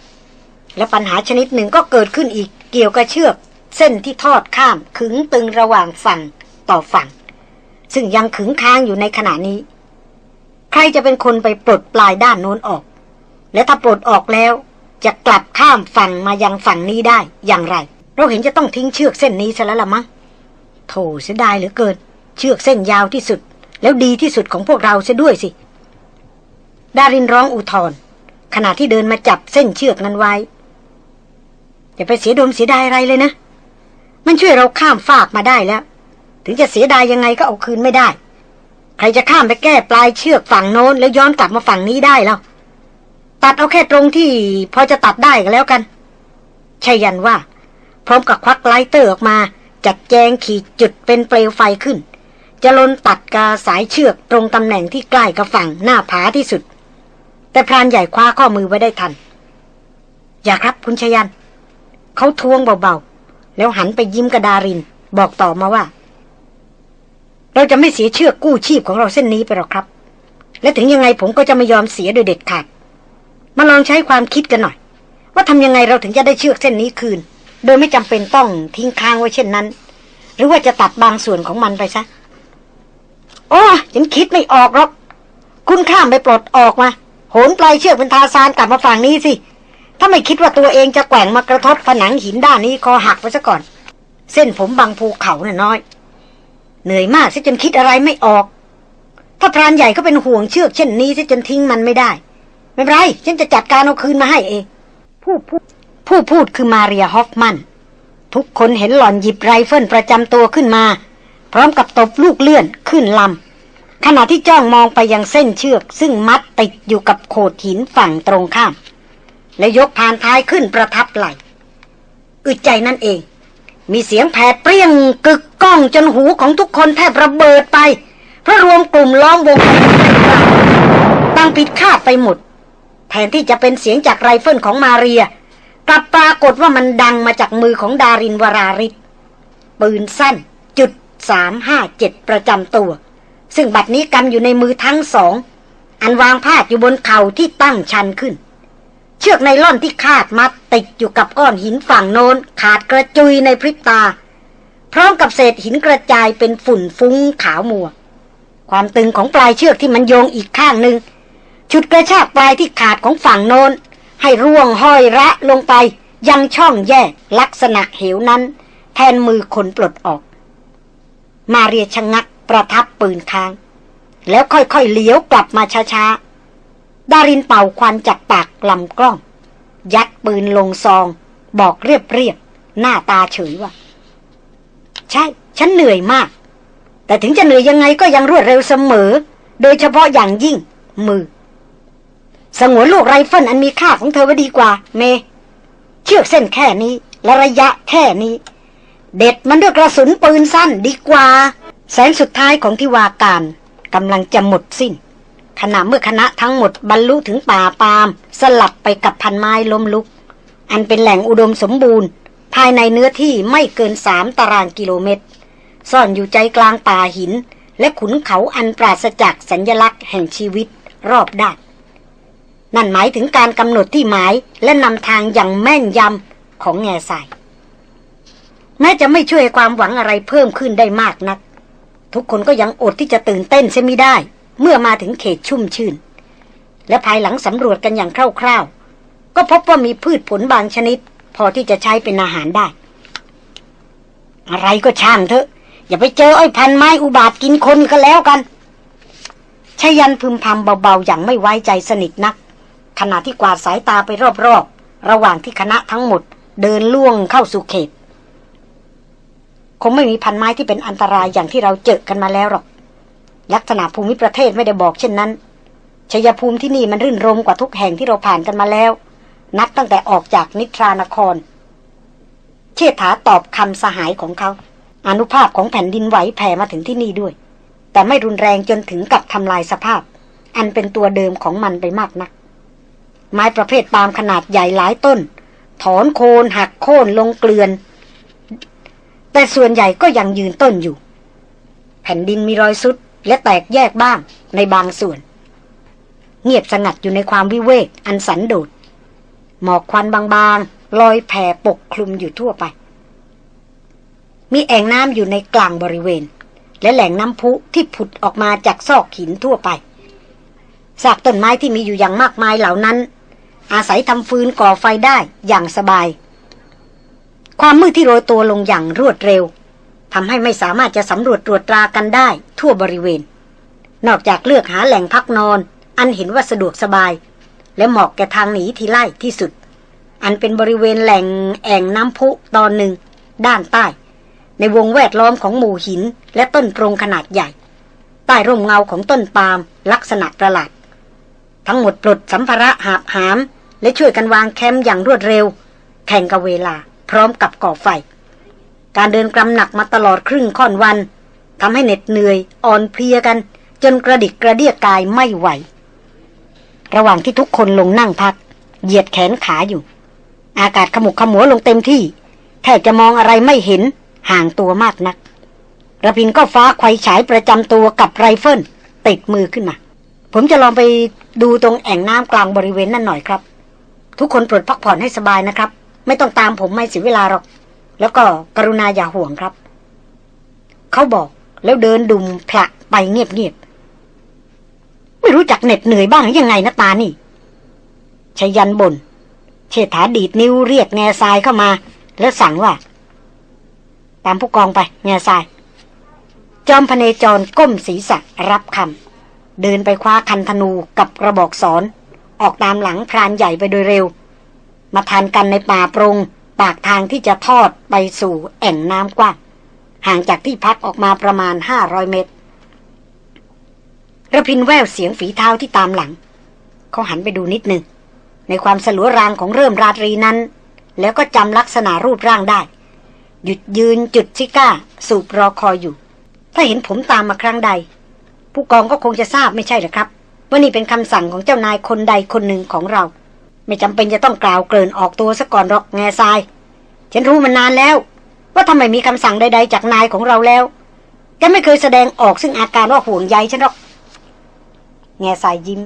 และปัญหาชนิดหนึ่งก็เกิดขึ้นอีกเกี่ยวกับเชือก เส้นที่ทอดข้ามขึงตึงระหว่างฝั่งต่อฝั่ง ซึ่งยังขึงค้างอยู่ในขณะนี้ ใครจะเป็นคนไปปลดปลายด้านโน้นออก และถ้าปลดออกแล้ว จะกลับข้ามฝั่งมายังฝั่งนี้ได้อย่างไร เราเห็นจะต้องทิ้งเชือกเส้นนี้ซะแล้วละมั้งโถเสียดายเหลือเกิน เชือกเส้นยาวที่สุด แล้วดีที่สุดของพวกเราเสียด้วยสิ ดารินร้องอุทธรขณะที่เดินมาจับเส้นเชือกนั้นไว้ อย่าไปเสียดมเสียดายอะไรเลยนะ มันช่วยเราข้ามฟากมาได้แล้ว ถึงจะเสียดายยังไงก็เอาคืนไม่ได้ ใครจะข้ามไปแก้ปลายเชือกฝั่งโน้น แล้วย้อนกลับมาฝั่งนี้ได้แล้วตัดเอาแค่ตรงที่พอจะตัดได้ก็แล้วกันไชยันต์ว่า พร้อมกับควัก lighter ออกมา จัดแจงขีดจุดเป็นเปลวไฟขึ้น จะลนตัดกาสายเชือกตรงตำแหน่งที่ใกล้กับฝั่งหน้าผาที่สุด แต่พรานใหญ่คว้าข้อมือไว้ได้ทัน อย่าครับคุณชยัน เขาทวงเบาๆ แล้วหันไปยิ้มกระดาริน บอกต่อมาว่า เราจะไม่เสียเชือกกู้ชีพของเราเส้นนี้ไปหรอกครับ และถึงยังไงผมก็จะไม่ยอมเสียโดยเด็ดขาด มาลองใช้ความคิดกันหน่อย ว่าทำยังไงเราถึงจะได้เชือกเส้นนี้คืน โดยไม่จำเป็นต้องทิ้งค้างไว้เช่นนั้น หรือว่าจะตัดบางส่วนของมันไปซะโอ้ฉันคิดไม่ออกหรอก คุณข้ามไปปลดออกมา นปลายเชือกเป็นทาซานกลับมาฝั่งนี้สิ ถ้าไม่คิดว่าตัวเองจะแกว่งมากระทบผนังหินด้านนี้คอหักไปซะก่อน เส้นผมบางภูเขาน่ะน้อย เหนื่อยมากซะจนคิดอะไรไม่ออก ถ้าพรานใหญ่ก็เป็นห่วงเชือกเช่นนี้ซะจนทิ้งมันไม่ได้ ไม่เป็นไรฉันจะจัดการเอาคืนมาให้เองผู้พูดผู้พูดคือมาเรียฮอฟมัน ทุกคนเห็นหล่อนหยิบไรเฟิลประจำตัวขึ้นมา พร้อมกับตบลูกเลื่อนขึ้นลำ ขณะที่จ้องมองไปยังเส้นเชือก ซึ่งมัดติดอยู่กับโขดหินฝั่งตรงข้าม และยกพานท้ายขึ้นประทับไหลอึดใจนั่นเอง มีเสียงแผดเปรี้ยงกึกก้องจนหูของทุกคนแทบระเบิดไป เพราะรวมกลุ่มล้อมวงตั้งผิดคาดไปหมด แทนที่จะเป็นเสียงจากไรเฟิลของมาเรีย กลับปรากฏว่ามันดังมาจากมือของดารินวราริศปืนสั้นจุดสามห้าเจ็ดประจำตัว ซึ่งบัดนี้กำอยู่ในมือทั้งสอง อันวางพาดอยู่บนเข่าที่ตั้งชันขึ้น เชือกไนล่อนที่คาดมัดติดอยู่กับก้อนหินฝั่งโน้นขาดกระจุยในพริบตา พร้อมกับเศษหินกระจายเป็นฝุ่นฟุ้งขาวมัว ความตึงของปลายเชือกที่มันโยงอีกข้างหนึ่งชุดกระชากปลายที่ขาดของฝั่งโน้นให้ร่วงห้อยระลงไปยังช่องแยกลักษณะเหวนั้น แทนมือคนปลดออก มาเรียชะงัก ประทับปืนค้าง แล้วค่อยๆเลี้ยวกลับมาช้าๆ ดารินเป่าควันจากปากลำกล้อง ยัดปืนลงซอง บอกเรียบๆ หน้าตาเฉยว่า ใช่ ฉันเหนื่อยมาก แต่ถึงจะเหนื่อยยังไงก็ยังรวดเร็วเสมอ โดยเฉพาะอย่างยิ่ง มือ สงวนลูกไรเฟิลอันมีค่าของเธอไว้ดีกว่า เม เชือกเส้นแค่นี้และระยะแค่นี้ เด็ดมันด้วยกระสุนปืนสั้นดีกว่า แสงสุดท้ายของทิวากาลกำลังจะหมดสิ้น ขณะเมื่อคณะทั้งหมดบรรลุถึงป่าปาล์ม สลับไปกับพันธุ์ไม้ล้มลุก อันเป็นแหล่งอุดมสมบูรณ์ ภายในเนื้อที่ไม่เกินสามตารางกิโลเมตร ซ่อนอยู่ใจกลางป่าหิน และขุนเขาอันปราศจากสัญญลักษณ์แห่งชีวิตรอบด้านนั่นหมายถึงการกำหนดที่หมายและนำทางอย่างแม่นยำของแง่ทรายแม้จะไม่ช่วยความหวังอะไรเพิ่มขึ้นได้มากนัก ทุกคนก็ยังอดที่จะตื่นเต้นเสียไม่ได้ เมื่อมาถึงเขตชุ่มชื่น และภายหลังสำรวจกันอย่างคร่าวๆ ก็พบว่ามีพืชผลบางชนิด พอที่จะใช้เป็นอาหารได้ อะไรก็ช่างเถอะ อย่าไปเจอไอ้พันไม้อุบาทกินคนก็แล้วกันชายันพึมพำเบาๆ อย่างไม่ไว้ใจสนิทนัก ขณะที่กวาดสายตาไปรอบๆ ระหว่างที่คณะทั้งหมด เดินล่วงเข้าสู่เขต คงไม่มีพันไม้ที่เป็นอันตรายอย่างที่เราเจอกันมาแล้วหรอก ลักษณะภูมิประเทศไม่ได้บอกเช่นนั้นชยภูมิที่นี่มันรื่นรมกว่าทุกแห่งที่เราผ่านกันมาแล้ว นับตั้งแต่ออกจากนิทรานคร เชษฐาตอบคำสหายของเขา อนุภาพของแผ่นดินไหวแผ่มาถึงที่นี่ด้วย แต่ไม่รุนแรงจนถึงกับทำลายสภาพ อันเป็นตัวเดิมของมันไปมากนัก ไม้ประเภทปาล์มขนาดใหญ่หลายต้น ถอนโคนหักโค่นลงเกลือน แต่ส่วนใหญ่ก็ยังยืนต้นอยู่ แผ่นดินมีรอยซุดและแตกแยกบ้างในบางส่วน เงียบสงัดอยู่ในความวิเวกอันสันโดษหมอกควันบางๆลอยแผ่ปกคลุมอยู่ทั่วไป มีแอ่งน้ำอยู่ในกลางบริเวณ และแหล่งน้ำพุที่ผุดออกมาจากซอกหินทั่วไปซากต้นไม้ที่มีอยู่อย่างมากมายเหล่านั้น อาศัยทำฟืนก่อไฟได้อย่างสบาย ความมืดที่โรยตัวลงอย่างรวดเร็วทำให้ไม่สามารถจะสำรวจตรวจตรากันได้ทั่วบริเวณ นอกจากเลือกหาแหล่งพักนอน อันเห็นว่าสะดวกสบาย และเหมาะแก่ทางหนีที่ไล่ที่สุด อันเป็นบริเวณแหล่งแอ่งน้ำพุตอนหนึ่ง ด้านใต้ ในวงแวดล้อมของหมู่หินและต้นโปรงขนาดใหญ่ ใต้ร่มเงาของต้นปาล์มลักษณะประหลาด ทั้งหมดปลดสัมภาระหาบหาม และช่วยกันวางแคมป์อย่างรวดเร็ว แข่งกับเวลา พร้อมกับก่อไฟ การเดินกรำหนักมาตลอดครึ่งค่อนวันทำให้เหน็ดเหนื่อยอ่อนเพลียกัน จนกระดิกกระเดี้ยกายไม่ไหว ระหว่างที่ทุกคนลงนั่งพัก เหยียดแขนขาอยู่ อากาศขมุกขมัวลงเต็มที่ แทบจะมองอะไรไม่เห็นห่างตัวมากนักรพินทร์ก็คว้าไฟฉายประจำตัวกับไรเฟิลติดมือขึ้นมา ผมจะลองไปดูตรงแอ่งน้ำกลางบริเวณนั่นหน่อยครับ ทุกคนปลดพักผ่อนให้สบายนะครับ ไม่ต้องตามผมไม่เสียเวลาหรอก แล้วก็กรุณาอย่าห่วงครับ เขาบอกแล้วเดินดุมพละไปเงียบๆ ไม่รู้จักเหน็ดเหนื่อยบ้างยังไงนะตานี่ชยันบนเชษฐาดีดนิ้วเรียกแง่ทรายเข้ามา แล้วสั่งว่า ตามผู้กองไป แง่ทราย จอมพเนจรก้มศีรษะรับคำเดินไปคว้าคันธนูกับกระบอกสอน ออกตามหลังพรานใหญ่ไปโดยเร็ว มาทานกันในป่าปรง ปากทางที่จะทอดไปสู่แอ่งน้ำกว้างห่างจากที่พักออกมาประมาณห้าร้อยเมตรระพินแววเสียงฝีเท้าที่ตามหลัง เขาหันไปดูนิดหนึ่ง ในความสลัวรางของเริ่มราตรีนั้น แล้วก็จำลักษณะรูปร่างได้ หยุดยืนจุดชิก้า สูบรอคอยอยู่ ถ้าเห็นผมตามมาครั้งใด ผู้กองก็คงจะทราบไม่ใช่หรือครับ ว่านี่เป็นคำสั่งของเจ้านายคนใดคนหนึ่งของเรา ไม่จำเป็นจะต้องกล่าวเกริ่นออกตัวซะก่อนหรอกแง่ทราย ฉันรู้มานานแล้ว ว่าทำไมมีคำสั่งใด ๆ จากนายของเราแล้วแกไม่เคยแสดงออกซึ่งอาการว่าห่วงใยฉันหรอก แง่ทรายยิ้ม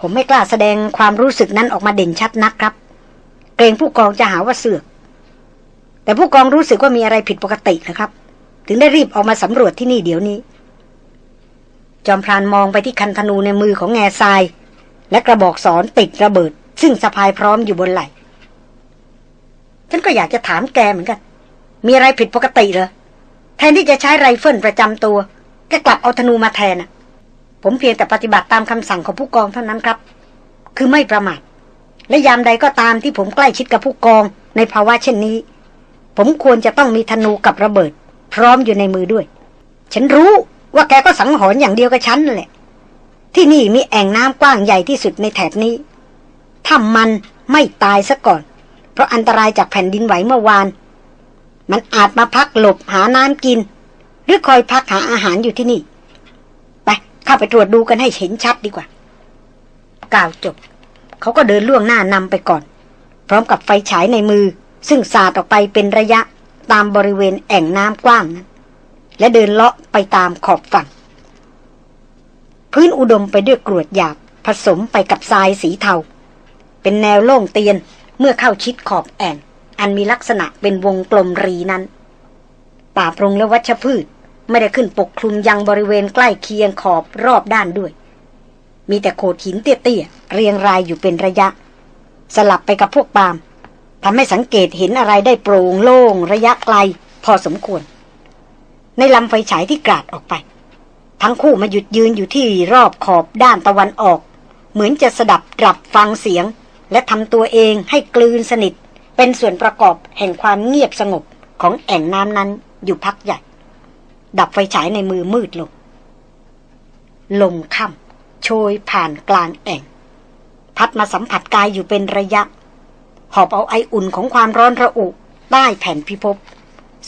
ผมไม่กล้าแสดงความรู้สึกนั้นออกมาเด่นชัดนักครับ เกรงผู้กองจะหาว่าเสือกแต่ผู้กองรู้สึกว่ามีอะไรผิดปกตินะครับ ถึงได้รีบออกมาสำรวจที่นี่เดี๋ยวนี้ จอมพรานมองไปที่คันธนูในมือของแง่ทราย และกระบอกสอนติดระเบิด ซึ่งสะพายพร้อมอยู่บนไหล่ฉันก็อยากจะถามแกเหมือนกัน มีอะไรผิดปกติเหรอแทนที่จะใช้ไรเฟิลประจำตัวแกกลับเอาธนูมาแทนอะผมเพียงแต่ปฏิบัติตามคำสั่งของผู้กองเท่านั้นครับ คือไม่ประมาทและยามใดก็ตามที่ผมใกล้ชิดกับผู้กองในภาวะเช่นนี้ ผมควรจะต้องมีธนูกับระเบิด พร้อมอยู่ในมือด้วย ฉันรู้ว่าแกก็สังหรณ์อย่างเดียวกับฉันนั่นแหละ ที่นี่มีแอ่งน้ำกว้างใหญ่ที่สุดในแถบนี้ถ้ามันไม่ตายซะก่อน เพราะอันตรายจากแผ่นดินไหวเมื่อวาน มันอาจมาพักหลบหาน้ำกิน หรือคอยพักหาอาหารอยู่ที่นี่ ไปเข้าไปตรวจดูกันให้เห็นชัดดีกว่า กล่าวจบ เขาก็เดินล่วงหน้านำไปก่อน พร้อมกับไฟฉายในมือ ซึ่งสาดออกไปเป็นระยะตามบริเวณแอ่งน้ำกว้างนั้นและเดินเลาะไปตามขอบฝั่ง พื้นอุดมไปด้วยกรวดหยาบผสมไปกับทรายสีเทา เป็นแนวโล่งเตียนเมื่อเข้าชิดขอบแอ่งอันมีลักษณะเป็นวงกลมรีนั้น ป่าปรงและวัชพืชไม่ได้ขึ้นปกคลุมยังบริเวณใกล้เคียงขอบรอบด้านด้วย มีแต่โขดหินเตี้ยๆเรียงรายอยู่เป็นระยะ สลับไปกับพวกปาล์มทำให้สังเกตเห็นอะไรได้โปร่งโล่งระยะไกลพอสมควร ในลำไฟฉายที่กราดออกไป ทั้งคู่มาหยุดยืนอยู่ที่รอบขอบด้านตะวันออก เหมือนจะสดับรับฟังเสียง และทำตัวเองให้กลืนสนิท เป็นส่วนประกอบแห่งความเงียบสงบของแอ่งน้ำนั้นอยู่พักใหญ่ ดับไฟฉายในมือมืดลง ลมค่ำโชยผ่านกลางแอ่ง พัดมาสัมผัสกายอยู่เป็นระยะ หอบเอาไออุ่นของความร้อนระอุใต้แผ่นพิภพ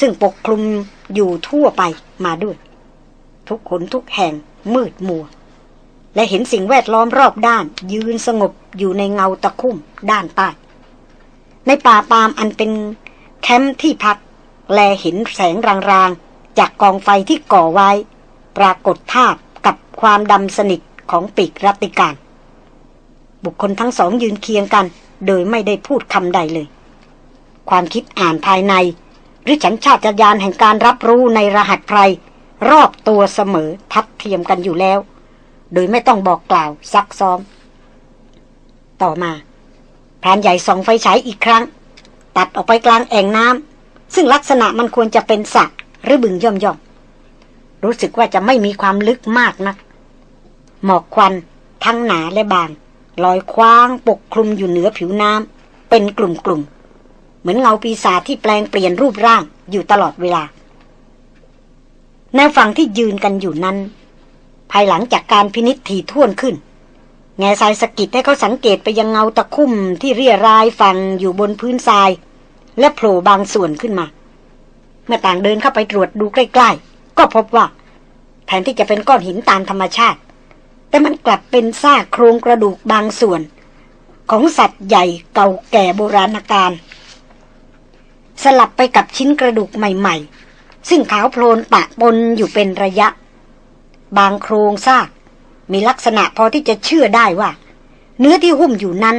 ซึ่งปกคลุมอยู่ทั่วไปมาด้วย ทุกคนทุกแห่งมืดมัว และเห็นสิ่งแวดล้อมรอบด้าน ยืนสงบอยู่ในเงาตะคุ่มด้านใต้ในป่าปามอันเป็นแคมป์ที่พัก แลเห็นแสงรางๆ จากกองไฟที่ก่อไว้ ปรากฏภาพกับความดำสนิทของปีกรัติการ บุคคลทั้งสองยืนเคียงกัน โดยไม่ได้พูดคำใดเลย ความคิดอ่านภายใน หรือฉันชาติญาณแห่งการรับรู้ในรหัสไพร รอบตัวเสมอทัดเทียมกันอยู่แล้ว โดยไม่ต้องบอกกล่าวซักซ้อม ต่อมาพรานใหญ่ส่องไฟฉายอีกครั้ง ตัดออกไปกลางแอ่งน้ำซึ่งลักษณะมันควรจะเป็นสระหรือบึงย่อมย่อมรู้สึกว่าจะไม่มีความลึกมากนัก หมอกควันทั้งหนาและบาง ลอยคว้างปกคลุมอยู่เหนือผิวน้ำเป็นกลุ่มๆ เหมือนเงาปีศาจที่แปลงเปลี่ยนรูปร่างอยู่ตลอดเวลา แนวฝั่งที่ยืนกันอยู่นั้น ภายหลังจากการพินิษถี่ท่วนขึ้น แง่ทรายสกิดให้เขาสังเกตไปยังเงาตะคุ่มที่เรียรายฟังอยู่บนพื้นทราย และโผล่บางส่วนขึ้นมา เมื่อต่างเดินเข้าไปตรวจดูใกล้ ๆ ก็พบว่าแทนที่จะเป็นก้อนหินตามธรรมชาติ แต่มันกลับเป็นซากโครงกระดูกบางส่วน ของสัตว์ใหญ่เก่าแก่โบราณกาลสลับไปกับชิ้นกระดูกใหม่ ๆ ซึ่งขาวโพลนปะปนอยู่เป็นระยะ บางโครงซากมีลักษณะพอที่จะเชื่อได้ว่า เนื้อที่หุ้มอยู่นั้น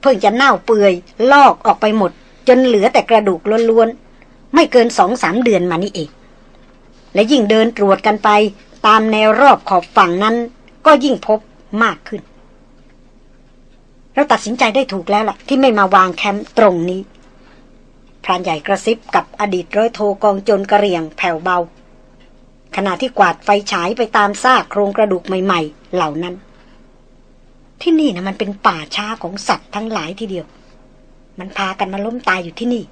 เพิ่งจะเน่าเปื่อยลอกออกไปหมด จนเหลือแต่กระดูกล้วนๆ ไม่เกินสองสามเดือนมานี่เอง และยิ่งเดินตรวจกันไปตามแนวรอบขอบฝั่งนั้น ก็ยิ่งพบมากขึ้น เราตัดสินใจได้ถูกแล้วล่ะ ที่ไม่มาวางแคมป์ตรงนี้ พรานใหญ่กระซิบกับอดีตร้อยโทกองจนกระเรียงแผ่วเบา ขณะที่กวาดไฟฉายไปตามซากโครงกระดูกใหม่ ๆ เหล่านั้น ที่นี่นะมันเป็นป่าช้าของสัตว์ทั้งหลายทีเดียว มันพากันมาล้มตายอยู่ที่นี่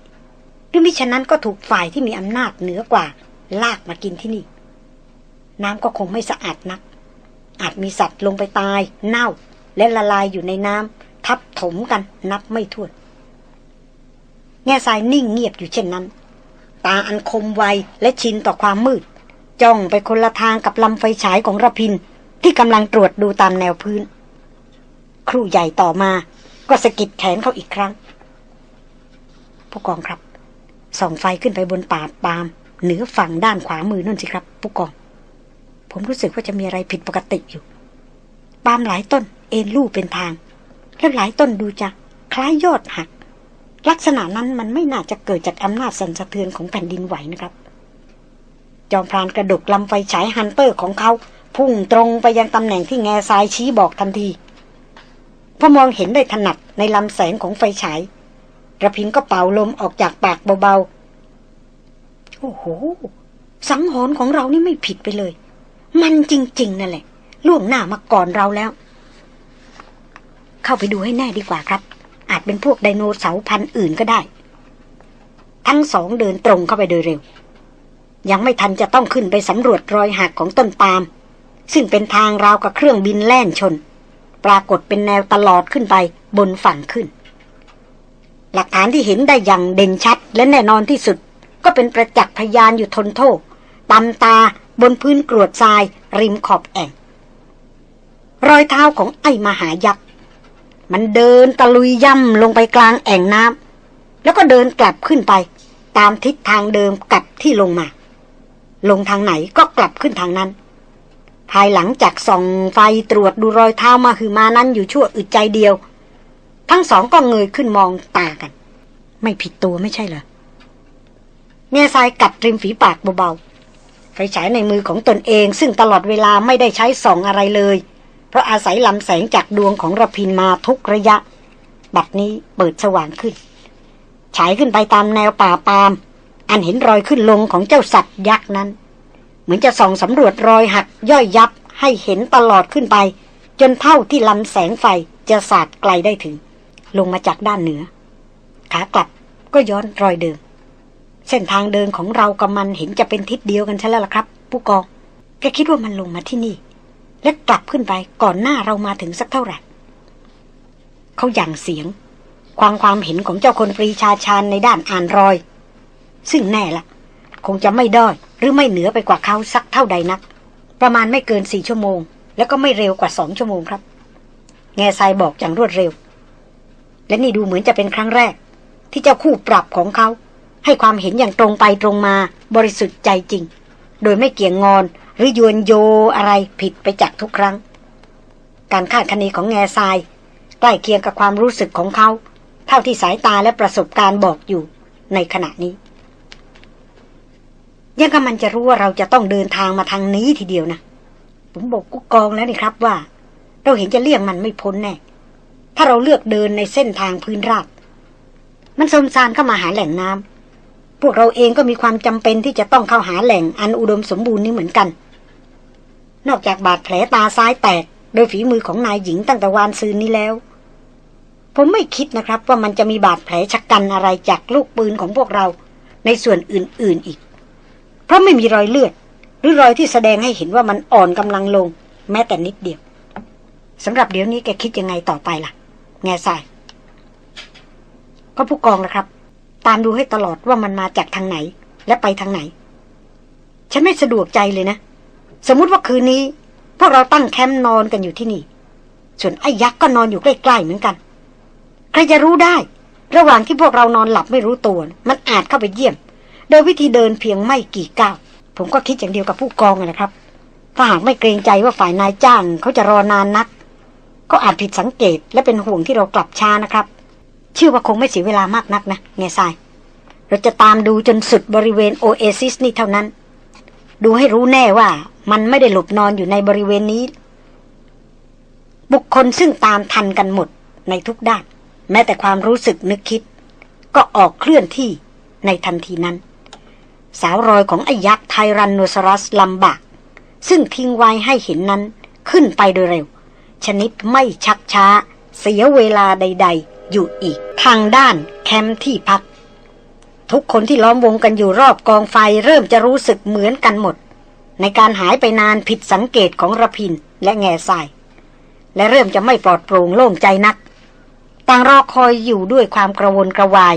หรือมิฉะนั้นก็ถูกฝ่ายที่มีอำนาจเหนือกว่า ลากมากินที่นี่ น้ำก็คงไม่สะอาดนัก อาจมีสัตว์ลงไปตาย เน่า และละลายอยู่ในน้ำทับถมกันนับไม่ถ้วน แง่ทรายนิ่งเงียบอยู่เช่นนั้น ตาอันคมไวและชินต่อความมืด จ้องไปคนละทางกับลำไฟฉายของระพินที่กำลังตรวจดูตามแนวพื้น ครูใหญ่ต่อมา ก็สะกิดแขนเขาอีกครั้ง ผู้กองครับ ส่องไฟขึ้นไปบนป่าปามเหนือฝั่งด้านขวามือนั่นสิครับ ผู้กอง ผมรู้สึกว่าจะมีอะไรผิดปกติอยู่ปามหลายต้น เอ็นลู่เป็นทาง แล้วหลายต้นดูจะคล้ายยอดหัก ลักษณะนั้นมันไม่น่าจะเกิดจากอำนาจสั่นสะเทือนของแผ่นดินไหวนะครับ จอมพรานกระดกลำไฟฉายฮันเตอร์ของเขาพุ่งตรงไปยังตำแหน่งที่แง่ทรายชี้บอกทันทีพอมองเห็นได้ถนัดในลำแสงของไฟฉายระพินก็เป่าลมออกจากปากเบาๆ โอ้โห สังหรณ์ของเรานี่ไม่ผิดไปเลย มันจริง ๆ นั่นแหละ ล่วงหน้ามาก่อนเราแล้ว เข้าไปดูให้แน่ดีกว่าครับ อาจเป็นพวกไดโนเสาร์พันธุ์อื่นก็ได้ ทั้งสองเดินตรงเข้าไปโดยเร็ว ยังไม่ทันจะต้องขึ้นไปสำรวจรอยหักของต้นปาล์มซึ่งเป็นทางราวกับเครื่องบินแล่นชน ปรากฏเป็นแนวตลอดขึ้นไปบนฝั่งขึ้น หลักฐานที่เห็นได้อย่างเด่นชัดและแน่นอนที่สุด ก็เป็นประจักษ์พยานอยู่ทนโทษตำตาบนพื้นกรวดทรายริมขอบแอ่งรอยเท้าของไอ้มหายักษ์ มันเดินตะลุยย่ำลงไปกลางแอ่งน้ำแล้วก็เดินกลับขึ้นไป ตามทิศทางเดิมกับที่ลงมา ลงทางไหนก็กลับขึ้นทางนั้น ภายหลังจากส่องไฟตรวจดูรอยเท้ามาคือมานั้นอยู่ชั่วอึดใจเดียว ทั้งสองก็เงยขึ้นมองตากัน ไม่ผิดตัวไม่ใช่เหรอเมียทรายกัดริมฝีปากเบาๆไฟฉายในมือของตนเอง ซึ่งตลอดเวลาไม่ได้ใช้ส่องอะไรเลย เพราะอาศัยลำแสงจากดวงของระพินมาทุกระยะ บัดนี้เปิดสว่างขึ้น ฉายขึ้นไปตามแนวป่าปาม อันเห็นรอยขึ้นลงของเจ้าสัตว์ยักษ์นั้น เหมือนจะส่องสำรวจรอยหักย่อยยับให้เห็นตลอดขึ้นไป จนเท่าที่ลำแสงไฟจะสาดไกลได้ถึง ลงมาจากด้านเหนือ ขากลับก็ย้อนรอยเดิมเส้นทางเดินของเรากับมันเห็นจะเป็นทิศเดียวกันใช่แล้วล่ะครับ ผู้กองแกคิดว่ามันลงมาที่นี่ และกลับขึ้นไปก่อนหน้าเรามาถึงสักเท่าไหร่ เขาหยั่งเสียง ความความเห็นของเจ้าคนปรีชาชาญในด้านอ่านรอย ซึ่งแน่ละ คงจะไม่ด้อยหรือไม่เหนือไปกว่าเขาสักเท่าใดนัก ประมาณไม่เกินสี่ชั่วโมง แล้วก็ไม่เร็วกว่าสองชั่วโมงครับ แง่ทรายบอกอย่างรวดเร็ว และนี่ดูเหมือนจะเป็นครั้งแรก ที่เจ้าคู่ปรับของเขาให้ความเห็นอย่างตรงไปตรงมาบริสุทธิ์ใจจริง โดยไม่เกี่ยงงอน หรือยวนโยอะไรผิดไปจากทุกครั้ง การคาดคะเนของแง่ทราย ใกล้เคียงกับความรู้สึกของเขา เท่าที่สายตาและประสบการณ์บอกอยู่ในขณะนี้ ยังกับมันจะรู้ว่าเราจะต้องเดินทางมาทางนี้ทีเดียวนะผมบอกกุกกองแล้วนี่ครับว่า เราเห็นจะเลี่ยงมันไม่พ้นแน่ถ้าเราเลือกเดินในเส้นทางพื้นราบมันสมซานเข้ามาหาแหล่งน้ำพวกเราเองก็มีความจำเป็นที่จะต้องเข้าหาแหล่งอันอุดมสมบูรณ์นี้เหมือนกัน นอกจากบาดแผลตาซ้ายแตก โดยฝีมือของนายหญิงตั้งแต่วานซืนนี้แล้ว ผมไม่คิดนะครับว่ามันจะมีบาดแผลชะกันอะไรจากลูกปืนของพวกเรา ในส่วนอื่นๆอีก เพราะไม่มีรอยเลือด หรือรอยที่แสดงให้เห็นว่ามันอ่อนกำลังลง แม้แต่นิดเดียวสำหรับเดี๋ยวนี้แกคิดยังไงต่อไปล่ะ แง่ทรายก็ผู้กองนะครับ ตามดูให้ตลอดว่ามันมาจากทางไหน และไปทางไหน ฉันไม่สะดวกใจเลยนะ สมมุติว่าคืนนี้พวกเราตั้งแคมป์นอนกันอยู่ที่นี่ ส่วนไอ้ยักษ์ก็นอนอยู่ใกล้ๆเหมือนกัน ใครจะรู้ได้ ระหว่างที่พวกเรานอนหลับไม่รู้ตัว มันอาจเข้าไปเยี่ยม โดยวิธีเดินเพียงไม่กี่ก้าว ผมก็คิดอย่างเดียวกับผู้กองนะครับ ถ้าหากไม่เกรงใจว่าฝ่ายนายจ้างเขาจะรอนานนัก ก็อาจผิดสังเกตและเป็นห่วงที่เรากลับช้านะครับ เชื่อว่าคงไม่เสียเวลามากนักนะเงซายเราจะตามดูจนสุดบริเวณโอเอซิสนี่เท่านั้น ดูให้รู้แน่ว่ามันไม่ได้หลบนอนอยู่ในบริเวณนี้ บุคคลซึ่งตามทันกันหมดในทุกด้าน แม้แต่ความรู้สึกนึกคิด ก็ออกเคลื่อนที่ในทันทีนั้น สาวรอยของไอยักษ์ไทรันโนซอรัสลำบาก ซึ่งทิ้งไว้ให้เห็นนั้นขึ้นไปโดยเร็ว ชนิดไม่ชักช้า เสียเวลาใด ๆ อยู่อีก ทางด้านแคมป์ที่พัก ทุกคนที่ล้อมวงกันอยู่รอบกองไฟเริ่มจะรู้สึกเหมือนกันหมด ในการหายไปนานผิดสังเกตของระพินและแง่ทราย และเริ่มจะไม่ปลอดโปร่งโล่งใจนัก ต่างรอคอยอยู่ด้วยความกระวนกระวาย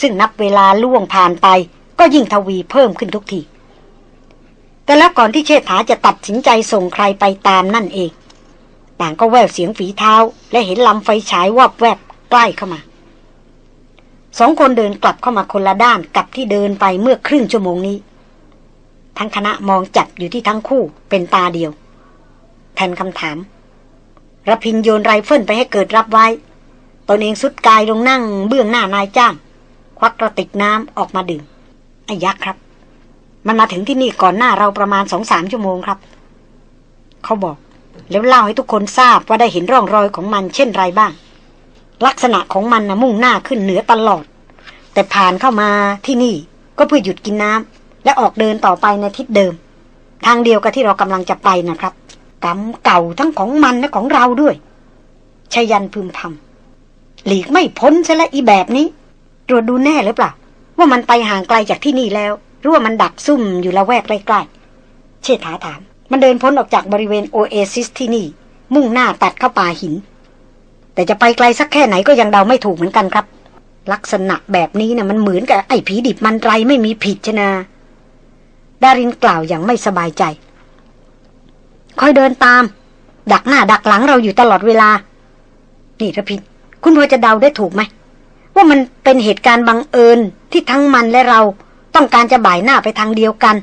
ซึ่งนับเวลาล่วงผ่านไป ก็ยิ่งทวีเพิ่มขึ้นทุกทีแต่แล้วก่อนที่เชษฐาจะตัดสินใจส่งใครไปตามนั่นเอง ต่างก็แว่วเสียงฝีเท้า และเห็นลำไฟฉายวอบแวบใกล้เข้ามา สองคนเดินกลับเข้ามาคนละด้านกับที่เดินไปเมื่อครึ่งชั่วโมงนี้ ทั้งคณะมองจับอยู่ที่ทั้งคู่เป็นตาเดียว แทนคำถามระพินโยนไรเฟิลไปให้เกิดรับไว้ ตนเองทรุดกายลงนั่งเบื้องหน้านายจ้าง ควักกระติกน้ำออกมาดื่มไอ้ยักษ์ครับ มันมาถึงที่นี่ก่อนหน้าเราประมาณสองสามชั่วโมงครับ เขาบอก แล้วเล่าให้ทุกคนทราบว่าได้เห็นร่องรอยของมันเช่นไรบ้าง ลักษณะของมันนะมุ่งหน้าขึ้นเหนือตลอด แต่ผ่านเข้ามาที่นี่ก็เพื่อหยุดกินน้ำและออกเดินต่อไปในทิศเดิม ทางเดียวกับที่เรากำลังจะไปนะครับกรรมเก่าทั้งของมันและของเราด้วยชยันพึมพำหลีกไม่พ้นซะและอีแบบนี้ ตรวจดูแน่หรือเปล่า ว่ามันไปห่างไกลจากที่นี่แล้ว หรือว่ามันดักซุ่มอยู่ละแวกใกล้ๆเชษฐาถาม มันเดินพ้นออกจากบริเวณโอเอซิสที่นี่ มุ่งหน้าตัดเข้าป่าหิน แต่จะไปไกลสักแค่ไหนก็ยังเดาไม่ถูกเหมือนกันครับ ลักษณะแบบนี้นะ่ะมันเหมือนกับไอ้ผีดิบมันไรไม่มีผิดชนะดารินกล่าวอย่างไม่สบายใจ คอยเดินตาม ดักหน้าดักหลังเราอยู่ตลอดเวลา นี่ระพินคุณพอจะเดาได้ถูกไหม ว่ามันเป็นเหตุการณ์บังเอิญที่ทั้งมันและเราต้องการจะบ่ายหน้าไปทางเดียวกัน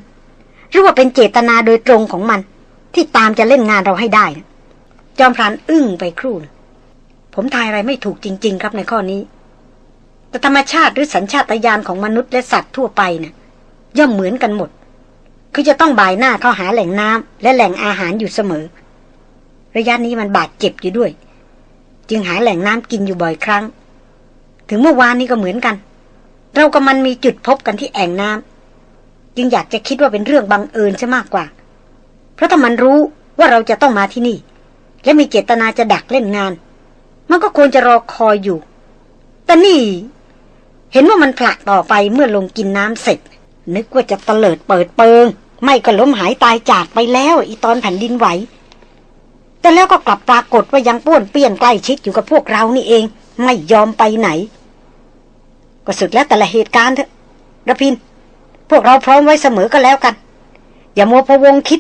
หรือว่าเป็นเจตนาโดยตรงของมัน ที่ตามจะเล่นงานเราให้ได้ จอมพรานอึ้งไปครู่ ผมทายอะไรไม่ถูกจริง ๆ ครับในข้อนี้ แต่ธรรมชาติหรือสัญชาตญาณของมนุษย์และสัตว์ทั่วไปนะ่ะ ย่อมเหมือนกันหมด คือจะต้องบ่ายหน้าเข้าหาแหล่งน้ำและแหล่งอาหารอยู่เสมอ ระยะนี้มันบาดเจ็บอยู่ด้วย จึงหาแหล่งน้ำกินอยู่บ่อยครั้ง ถึงเมื่อวานนี้ก็เหมือนกัน เรากับมันมีจุดพบกันที่แอ่งน้ำจึงอยากจะคิดว่าเป็นเรื่องบังเอิญใช่มากกว่า เพราะถ้ามันรู้ว่าเราจะต้องมาที่นี่ และมีเจตนาจะดักเล่นงาน มันก็ควรจะรอคอยอยู่ แต่นี่ เห็นว่ามันผลักต่อไปเมื่อลงกินน้ำเสร็จ นึกว่าจะเตลิดเปิดเปิง ไม่ก็ล้มหายตายจากไปแล้วอีตอนแผ่นดินไหว แต่แล้วก็กลับปรากฏว่ายังป้วนเปี้ยนใกล้ชิดอยู่กับพวกเรานี่เอง ไม่ยอมไปไหน ก็สุดแล้วแต่ละเหตุการณ์เถอะระพิน พวกเราพร้อมไว้เสมอก็แล้วกัน อย่ามัวพะวงคิด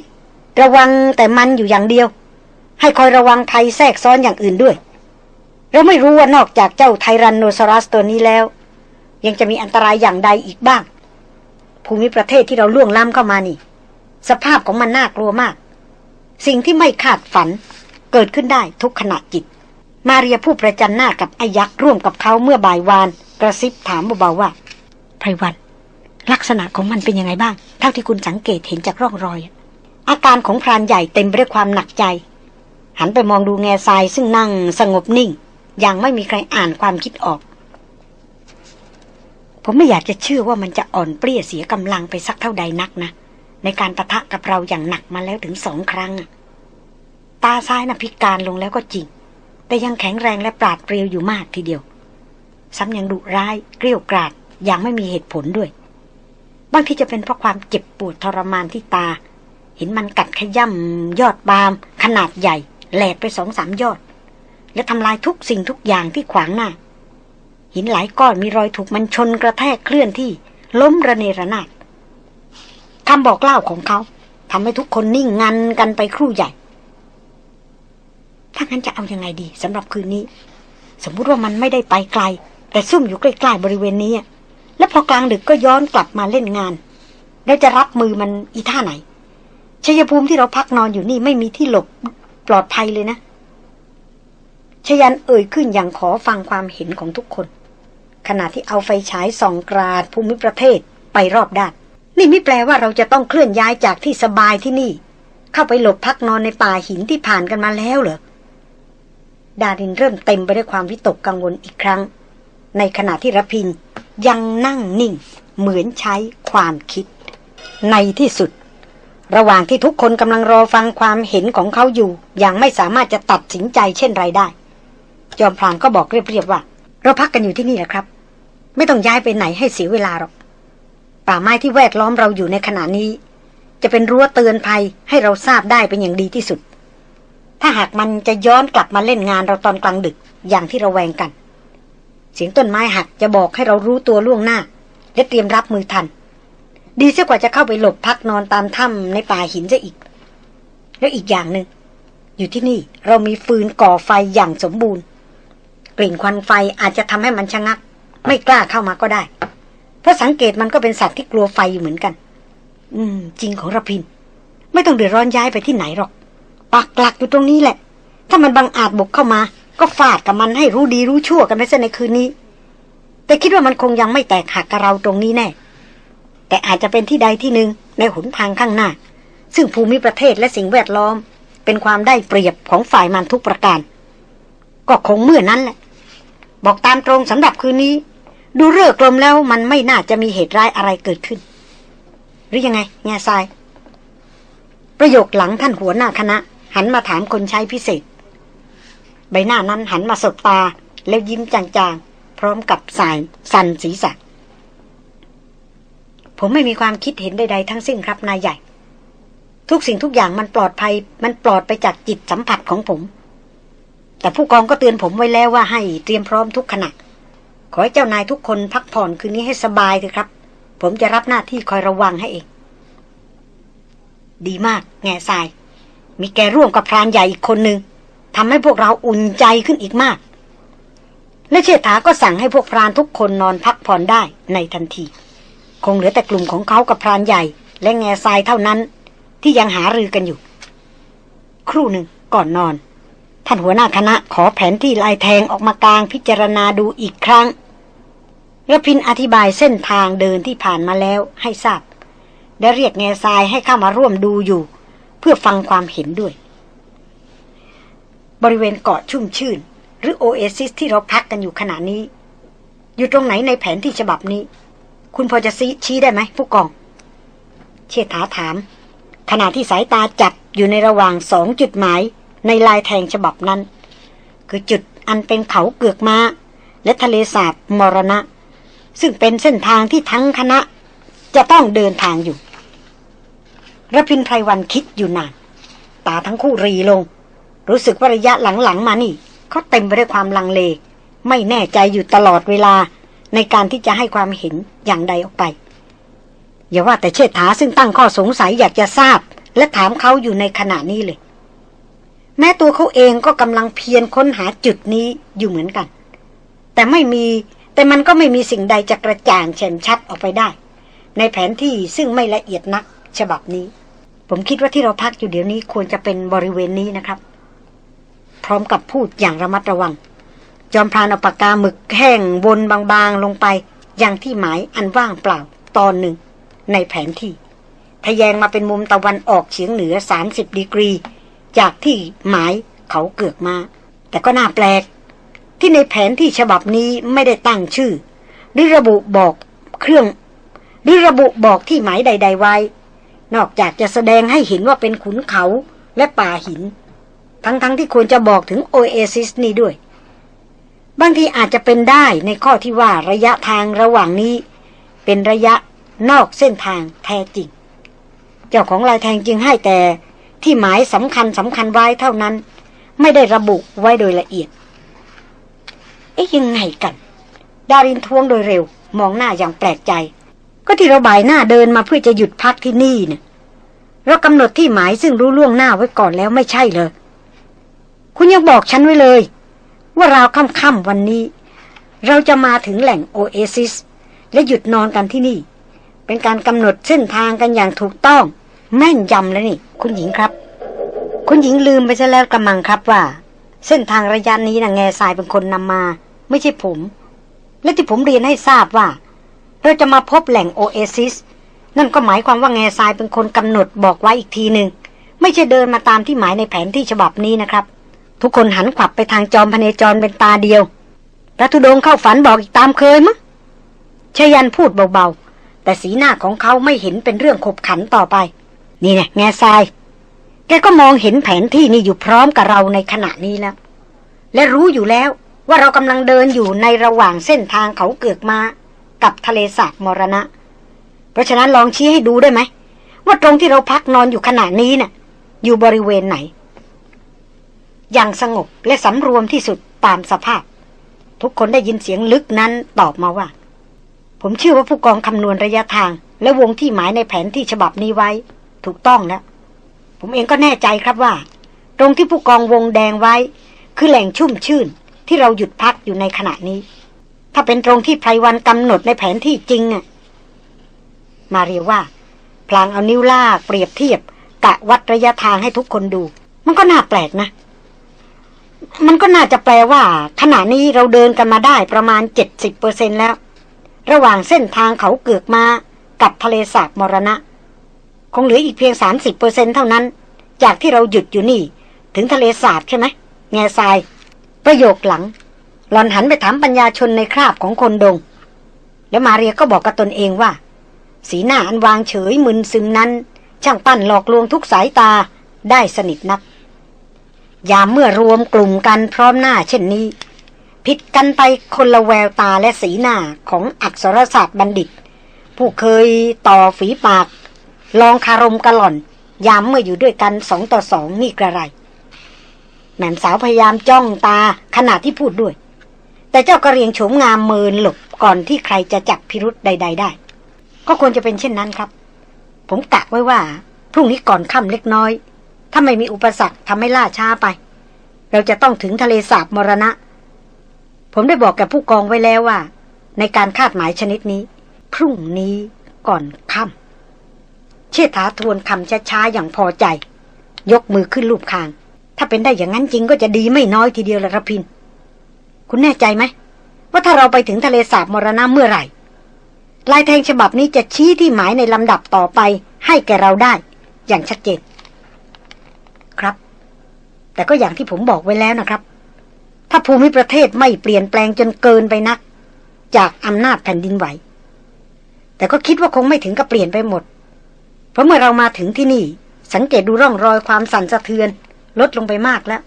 ระวังแต่มันอยู่อย่างเดียว ให้คอยระวังภัยแทรกซ้อนอย่างอื่นด้วย เราไม่รู้ว่านอกจากเจ้าไทรันโนซอรัสตัวนี้แล้ว ยังจะมีอันตรายอย่างใดอีกบ้าง ภูมิประเทศที่เราล่วงล้ำเข้ามานี่ สภาพของมันน่ากลัวมาก สิ่งที่ไม่คาดฝันเกิดขึ้นได้ทุกขณะจิต มาเรียผู้ประจันหน้ากับไอยักษ์ร่วมกับเขาเมื่อบ่ายวาน กระซิบถามเบาๆว่าไพรวันลักษณะของมันเป็นยังไงบ้าง เท่าที่คุณสังเกตเห็นจากร่องรอย อาการของพรานใหญ่เต็มไปด้วยความหนักใจ หันไปมองดูแง่ทรายซึ่งนั่งสงบนิ่ง อย่างไม่มีใครอ่านความคิดออก ผมไม่อยากจะเชื่อว่ามันจะอ่อนเปรี้ยเสียกำลังไปสักเท่าใดนักนะ ในการประทะกับเราอย่างหนักมาแล้วถึงสองครั้ง ตาซ้ายน่ะพิการลงแล้วก็จริง แต่ยังแข็งแรงและปราดเปรียวอยู่มากทีเดียว ซ้ำยังดุร้ายเกลี้ยกราดอย่างไม่มีเหตุผลด้วย บางทีจะเป็นเพราะความเจ็บปวดทรมานที่ตา เห็นมันกัดขย่ำยอดบาม ขนาดใหญ่แหลกไปสองสามยอด และทำลายทุกสิ่งทุกอย่างที่ขวางหน้า หินหลายก้อนมีรอยถูกมันชนกระแทกเคลื่อนที่ ล้มระเนระนาดคำบอกเล่าของเขาทำให้ทุกคนนิ่งงันกันไปครู่ใหญ่ ถ้างั้นจะเอาอยัางไงดีสำหรับคืนนี้ สมมติว่ามันไม่ได้ไปไกล แต่ซุ่มอยู่ใกล้ๆบริเวณนี้ แล้วพอกลางดึกก็ย้อนกลับมาเล่นงาน แล้วจะรับมือมันอีท่าไหนชัยภูมิที่เราพักนอนอยู่นี่ไม่มีที่หลบปลอดภัยเลยนะ ชยันเอ่ยขึ้นอย่างขอฟังความเห็นของทุกคน ขณะที่เอาไฟฉายส่องกราดภูมิประเทศไปรอบด้าน นี่ไม่แปลว่าเราจะต้องเคลื่อนย้ายจากที่สบายที่นี่ เข้าไปหลบพักนอนในป่าหินที่ผ่านกันมาแล้วเหรอดารินเริ่มเต็มไปด้วยความวิตกกังวลอีกครั้ง ในขณะที่ระพินยังนั่งนิ่ง เหมือนใช้ความคิด ในที่สุด ระหว่างที่ทุกคนกำลังรอฟังความเห็นของเขาอยู่ย่างไม่สามารถจะตัดสินใจเช่นไรได้ จอมพรานก็บอกเรียบๆว่า เราพักกันอยู่ที่นี่แหละครับ ไม่ต้องย้ายไปไหนให้เสียเวลาหรอก ป่าไม้ที่แวดล้อมเราอยู่ในขณะนี้ จะเป็นรั้วเตือนภัยให้เราทราบได้เป็นอย่างดีที่สุด ถ้าหากมันจะย้อนกลับมาเล่นงานเราตอนกลางดึกอย่างที่เราแวงกัน เสียงต้นไม้หักจะบอกให้เรารู้ตัวล่วงหน้า และเตรียมรับมือทัน ดีเสียกว่าจะเข้าไปหลบพักนอนตามถ้ำในป่าหินซะอีก แล้วอีกอย่างหนึ่งอยู่ที่นี่เรามีฟืนก่อไฟอย่างสมบูรณ์ กลิ่นควันไฟอาจจะทำให้มันชะงัก ไม่กล้าเข้ามาก็ได้ เพราะสังเกตมันก็เป็นสัตว์ที่กลัวไฟอยู่เหมือนกัน อืม จริงของระพิน ไม่ต้องเดือดร้อนย้ายไปที่ไหนหรอก ปักหลักอยู่ตรงนี้แหละ ถ้ามันบังอาจบุกเข้ามา ก็ฟาดกับมันให้รู้ดีรู้ชั่วกันไปซะในคืนนี้ แต่คิดว่ามันคงยังไม่แตกหักกับเราตรงนี้แน่ แต่อาจจะเป็นที่ใดที่หนึ่งในหนทางข้างหน้า ซึ่งภูมิประเทศและสิ่งแวดล้อม เป็นความได้เปรียบของฝ่ายมันทุกประการ ก็คงเมื่อนั้นแหละ บอกตามตรงสำหรับคืนนี้ ดูเรื่องกลมแล้วมันไม่น่าจะมีเหตุร้ายอะไรเกิดขึ้น หรือยังไงแง่ทราย ประโยคหลังท่านหัวหน้าคณะ หันมาถามคนใช้พิเศษ ใบหน้านั้นหันมาสบตาแล้วยิ้มจางๆ พร้อมกับสายสันศีรษะผมไม่มีความคิดเห็นใดๆทั้งสิ้นครับนายใหญ่ ทุกสิ่งทุกอย่างมันปลอดภัย มันปลอดไปจากจิตสัมผัสของผม แต่ผู้กองก็เตือนผมไว้แล้วว่าให้เตรียมพร้อมทุกขณะ ขอให้เจ้านายทุกคนพักผ่อนคืนนี้ให้สบายเถอะครับ ผมจะรับหน้าที่คอยระวังให้เอง ดีมาก แง่ทราย มีแกร่วมกับพรานใหญ่อีกคนหนึ่งทำให้พวกเราอุ่นใจขึ้นอีกมาก และเชษฐาก็สั่งให้พวกพรานทุกคนนอนพักผ่อนได้ในทันที คงเหลือแต่กลุ่มของเขากับพรานใหญ่ และแง่ทรายเท่านั้น ที่ยังหารือกันอยู่ ครู่หนึ่งก่อนนอน ท่านหัวหน้าคณะขอแผนที่ลายแทงออกมากลางพิจารณาดูอีกครั้งระพินอธิบายเส้นทางเดินที่ผ่านมาแล้วให้ทราบและเรียกแง่ทรายให้เข้ามาร่วมดูอยู่ เพื่อฟังความเห็นด้วย บริเวณเกาะชุ่มชื่น หรือโอเอซิสที่เราพักกันอยู่ขณะนี้ อยู่ตรงไหนในแผนที่ฉบับนี้ คุณพอจะชี้ได้ไหมผู้กอง เชษฐาถาม ขณะที่สายตาจับอยู่ในระหว่างสองจุดหมาย ในลายแทงฉบับนั้น คือจุดอันเป็นเขาเกือกมา้า และทะเลสาบมรณะ ซึ่งเป็นเส้นทางที่ทั้งคณะจะต้องเดินทางอยู่ระพินไพรวันคิดอยู่นาน ตาทั้งคู่รีลง รู้สึกว่าระยะหลังๆมานี่เขาเต็มไปด้วยความลังเล ไม่แน่ใจอยู่ตลอดเวลาในการที่จะให้ความเห็นอย่างใดออกไป อย่าว่าแต่เชษฐาซึ่งตั้งข้อสงสัยอยากจะทราบ และถามเขาอยู่ในขณะนี้เลย แม้ตัวเขาเองก็กำลังเพียรค้นหาจุดนี้อยู่เหมือนกัน แต่ไม่มีแต่มันก็ไม่มีสิ่งใดจะกระจ่างแฉมชัดออกไปได้ ในแผนที่ซึ่งไม่ละเอียดนัก ฉบับนี้ ผมคิดว่าที่เราพักอยู่เดี๋ยวนี้ควรจะเป็นบริเวณนี้นะครับ พร้อมกับพูดอย่างระมัดระวัง จอมพรานเอาปากกาหมึกแห้งวนบางๆลงไปยังที่หมายอันว่างเปล่าตอนหนึ่ง ในแผนที่ทะแยงมาเป็นมุมตะวันออกเฉียงเหนือ 30ดีกรี จากที่หมายเขาเกือกมา แต่ก็น่าแปลก ที่ในแผนที่ฉบับนี้ไม่ได้ตั้งชื่อ หรือระบุบอกเครื่อง หรือระบุบอกที่หมายใด ๆ ไว้ นอกจากจะแสดงให้เห็นว่าเป็นขุนเขาและป่าหิน ทั้งๆทที่ควรจะบอกถึงโอเอซิสนี้ด้วย บางทีอาจจะเป็นได้ในข้อที่ว่าระยะทางระหว่างนี้ เป็นระยะนอกเส้นทางแท้จริง เจ้าของลายแทงจึงให้แต่ ที่หมายสำคัญสำคัญไว้เท่านั้น ไม่ได้ระบุไว้โดยละเอียด เอ๊ยยังไงกัน ดารินทวงโดยเร็ว มองหน้าอย่างแปลกใจ ก็ที่เราบ่ายหน้าเดินมาเพื่อจะหยุดพักที่นี่เนี่ยเรากำหนดที่หมายซึ่งรู้ล่วงหน้าไว้ก่อนแล้วไม่ใช่เลยคุณยังบอกฉันไว้เลย ว่าราวค่ำๆวันนี้ เราจะมาถึงแหล่งโอเอซิส และหยุดนอนกันที่นี่ เป็นการกำหนดเส้นทางกันอย่างถูกต้อง แม่นยำแล้วนี่ คุณหญิงครับ คุณหญิงลืมไปซะแล้วกระมังครับว่า เส้นทางระยะนี้นะแง่ทรายเป็นคนนำมา ไม่ใช่ผม และที่ผมเรียนให้ทราบว่า เราจะมาพบแหล่งโอเอซิสนั่นก็หมายความว่าแง่ทรายเป็นคนกำหนดบอกไว้อีกทีหนึ่งไม่ใช่เดินมาตามที่หมายในแผนที่ฉบับนี้นะครับ ทุกคนหันขวับไปทางจอมพเนจรเป็นตาเดียวพระธุดงค์เข้าฝันบอกอีกตามเคยมั้งชยันพูดเบาๆแต่สีหน้าของเขาไม่เห็นเป็นเรื่องขบขันต่อไป นี่ไงแง่ทราย แกก็มองเห็นแผนที่นี่อยู่พร้อมกับเราในขณะนี้แล้ว และรู้อยู่แล้วว่าเรากำลังเดินอยู่ในระหว่างเส้นทางเขาเกือกมา กับทะเลสาบมรณะ เพราะฉะนั้นลองชี้ให้ดูได้ไหม ว่าตรงที่เราพักนอนอยู่ขณะนี้น่ะ อยู่บริเวณไหน อย่างสงบและสำรวมที่สุดตามสภาพ ทุกคนได้ยินเสียงลึกนั้นตอบมาว่า ผมเชื่อว่าผู้กองคำนวณระยะทาง และวงที่หมายในแผนที่ฉบับนี้ไว้ ถูกต้องแล้วผมเองก็แน่ใจครับว่า ตรงที่ผู้กองวงแดงไว้ คือแหล่งชุ่มชื่น ที่เราหยุดพักอยู่ในขณะนี้ ถ้าเป็นตรงที่ไพรวันกำหนดในแผนที่จริงน่ะมาเรียว่า พลางเอานิ้วลากเปรียบเทียบกะวัดระยะทางให้ทุกคนดู มันก็น่าแปลกนะ มันก็น่าจะแปลว่า ขณะนี้เราเดินกันมาได้ประมาณเจ็ดสิบเปอร์เซ็นแล้ว ระหว่างเส้นทางเขาเกือกมา กับทะเลสาบมรณะ คงเหลืออีกเพียงสามสิบเปอร์เซ็นเท่านั้น จากที่เราหยุดอยู่นี่ ถึงทะเลสาบใช่ไหมแง่ทราย ประโยคหลัง หลอนหันไปถามปัญญาชนในคราบของคนดง แล้วมาเรียก็บอกกับตนเองว่า สีหน้าอันวางเฉยมึนซึมนั้น ช่างปั้นหลอกลวงทุกสายตาได้สนิทนัก ยามเมื่อรวมกลุ่มกันพร้อมหน้าเช่นนี้ ผิดกันไปคนละแววตาและสีหน้าของอักษรศาสตร์บัณฑิต ผู้เคยต่อฝีปาก ลองคารมกะหล่อน ยามเมื่ออยู่ด้วยกันสองต่อสองนี่กระไร แม่มสาวพยายามจ้องตาขณะที่พูดด้วย แต่เจ้ากระเรียงโฉมงามเมินหลบก่อนที่ใครจะจับพิรุษใด ๆ ได้ ก็ควรจะเป็นเช่นนั้นครับ ผมกะไว้ว่าพรุ่งนี้ก่อนค่ำเล็กน้อย ถ้าไม่มีอุปสรรคทำให้ล่าช้าไป เราจะต้องถึงทะเลสาบมรณะ ผมได้บอกแกผู้กองไว้แล้วว่า ในการคาดหมายชนิดนี้ พรุ่งนี้ก่อนค่ำ เชษฐาทวนคำช้าๆอย่างพอใจ ยกมือขึ้นรูปคาง ถ้าเป็นได้อย่างนั้นจริงก็จะดีไม่น้อยทีเดียวละรพิน คุณแน่ใจไหม ว่าถ้าเราไปถึงทะเลสาบมรณะเมื่อไหร่ ลายแทงฉบับนี้จะชี้ที่หมายในลำดับต่อไปให้แก่เราได้ อย่างชัดเจน ครับ แต่ก็อย่างที่ผมบอกไว้แล้วนะครับ ถ้าภูมิประเทศไม่เปลี่ยนแปลงจนเกินไปนัก จากอำนาจแผ่นดินไหว แต่ก็คิดว่าคงไม่ถึงกับเปลี่ยนไปหมด เพราะเมื่อเรามาถึงที่นี่ สังเกตดูร่องรอยความสั่นสะเทือน ลดลงไปมากแล้ว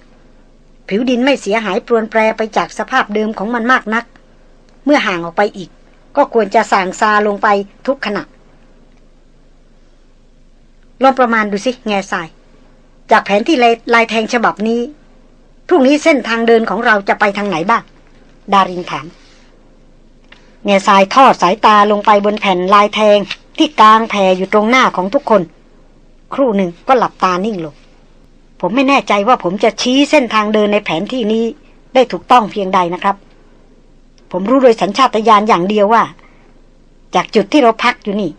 ผิวดินไม่เสียหายปรวนแปรไปจากสภาพเดิมของมันมากนัก เมื่อห่างออกไปอีก ก็ควรจะสางซาลงไปทุกขณะลองประมาณดูสิแง่ทราย จากแผนที่ลายแทงฉบับนี้พรุ่งนี้เส้นทางเดินของเราจะไปทางไหนบ้าง ดารินถามแง่ทรายทอดสายตาลงไปบนแผ่นลายแทง ที่กลางแผ่อยู่ตรงหน้าของทุกคน ครู่หนึ่งก็หลับตานิ่งลง ผมไม่แน่ใจว่าผมจะชี้เส้นทางเดินในแผนที่นี้ได้ถูกต้องเพียงใดนะครับ ผมรู้โดยสัญชาตญาณอย่างเดียวว่า จากจุดที่เราพักอยู่นี่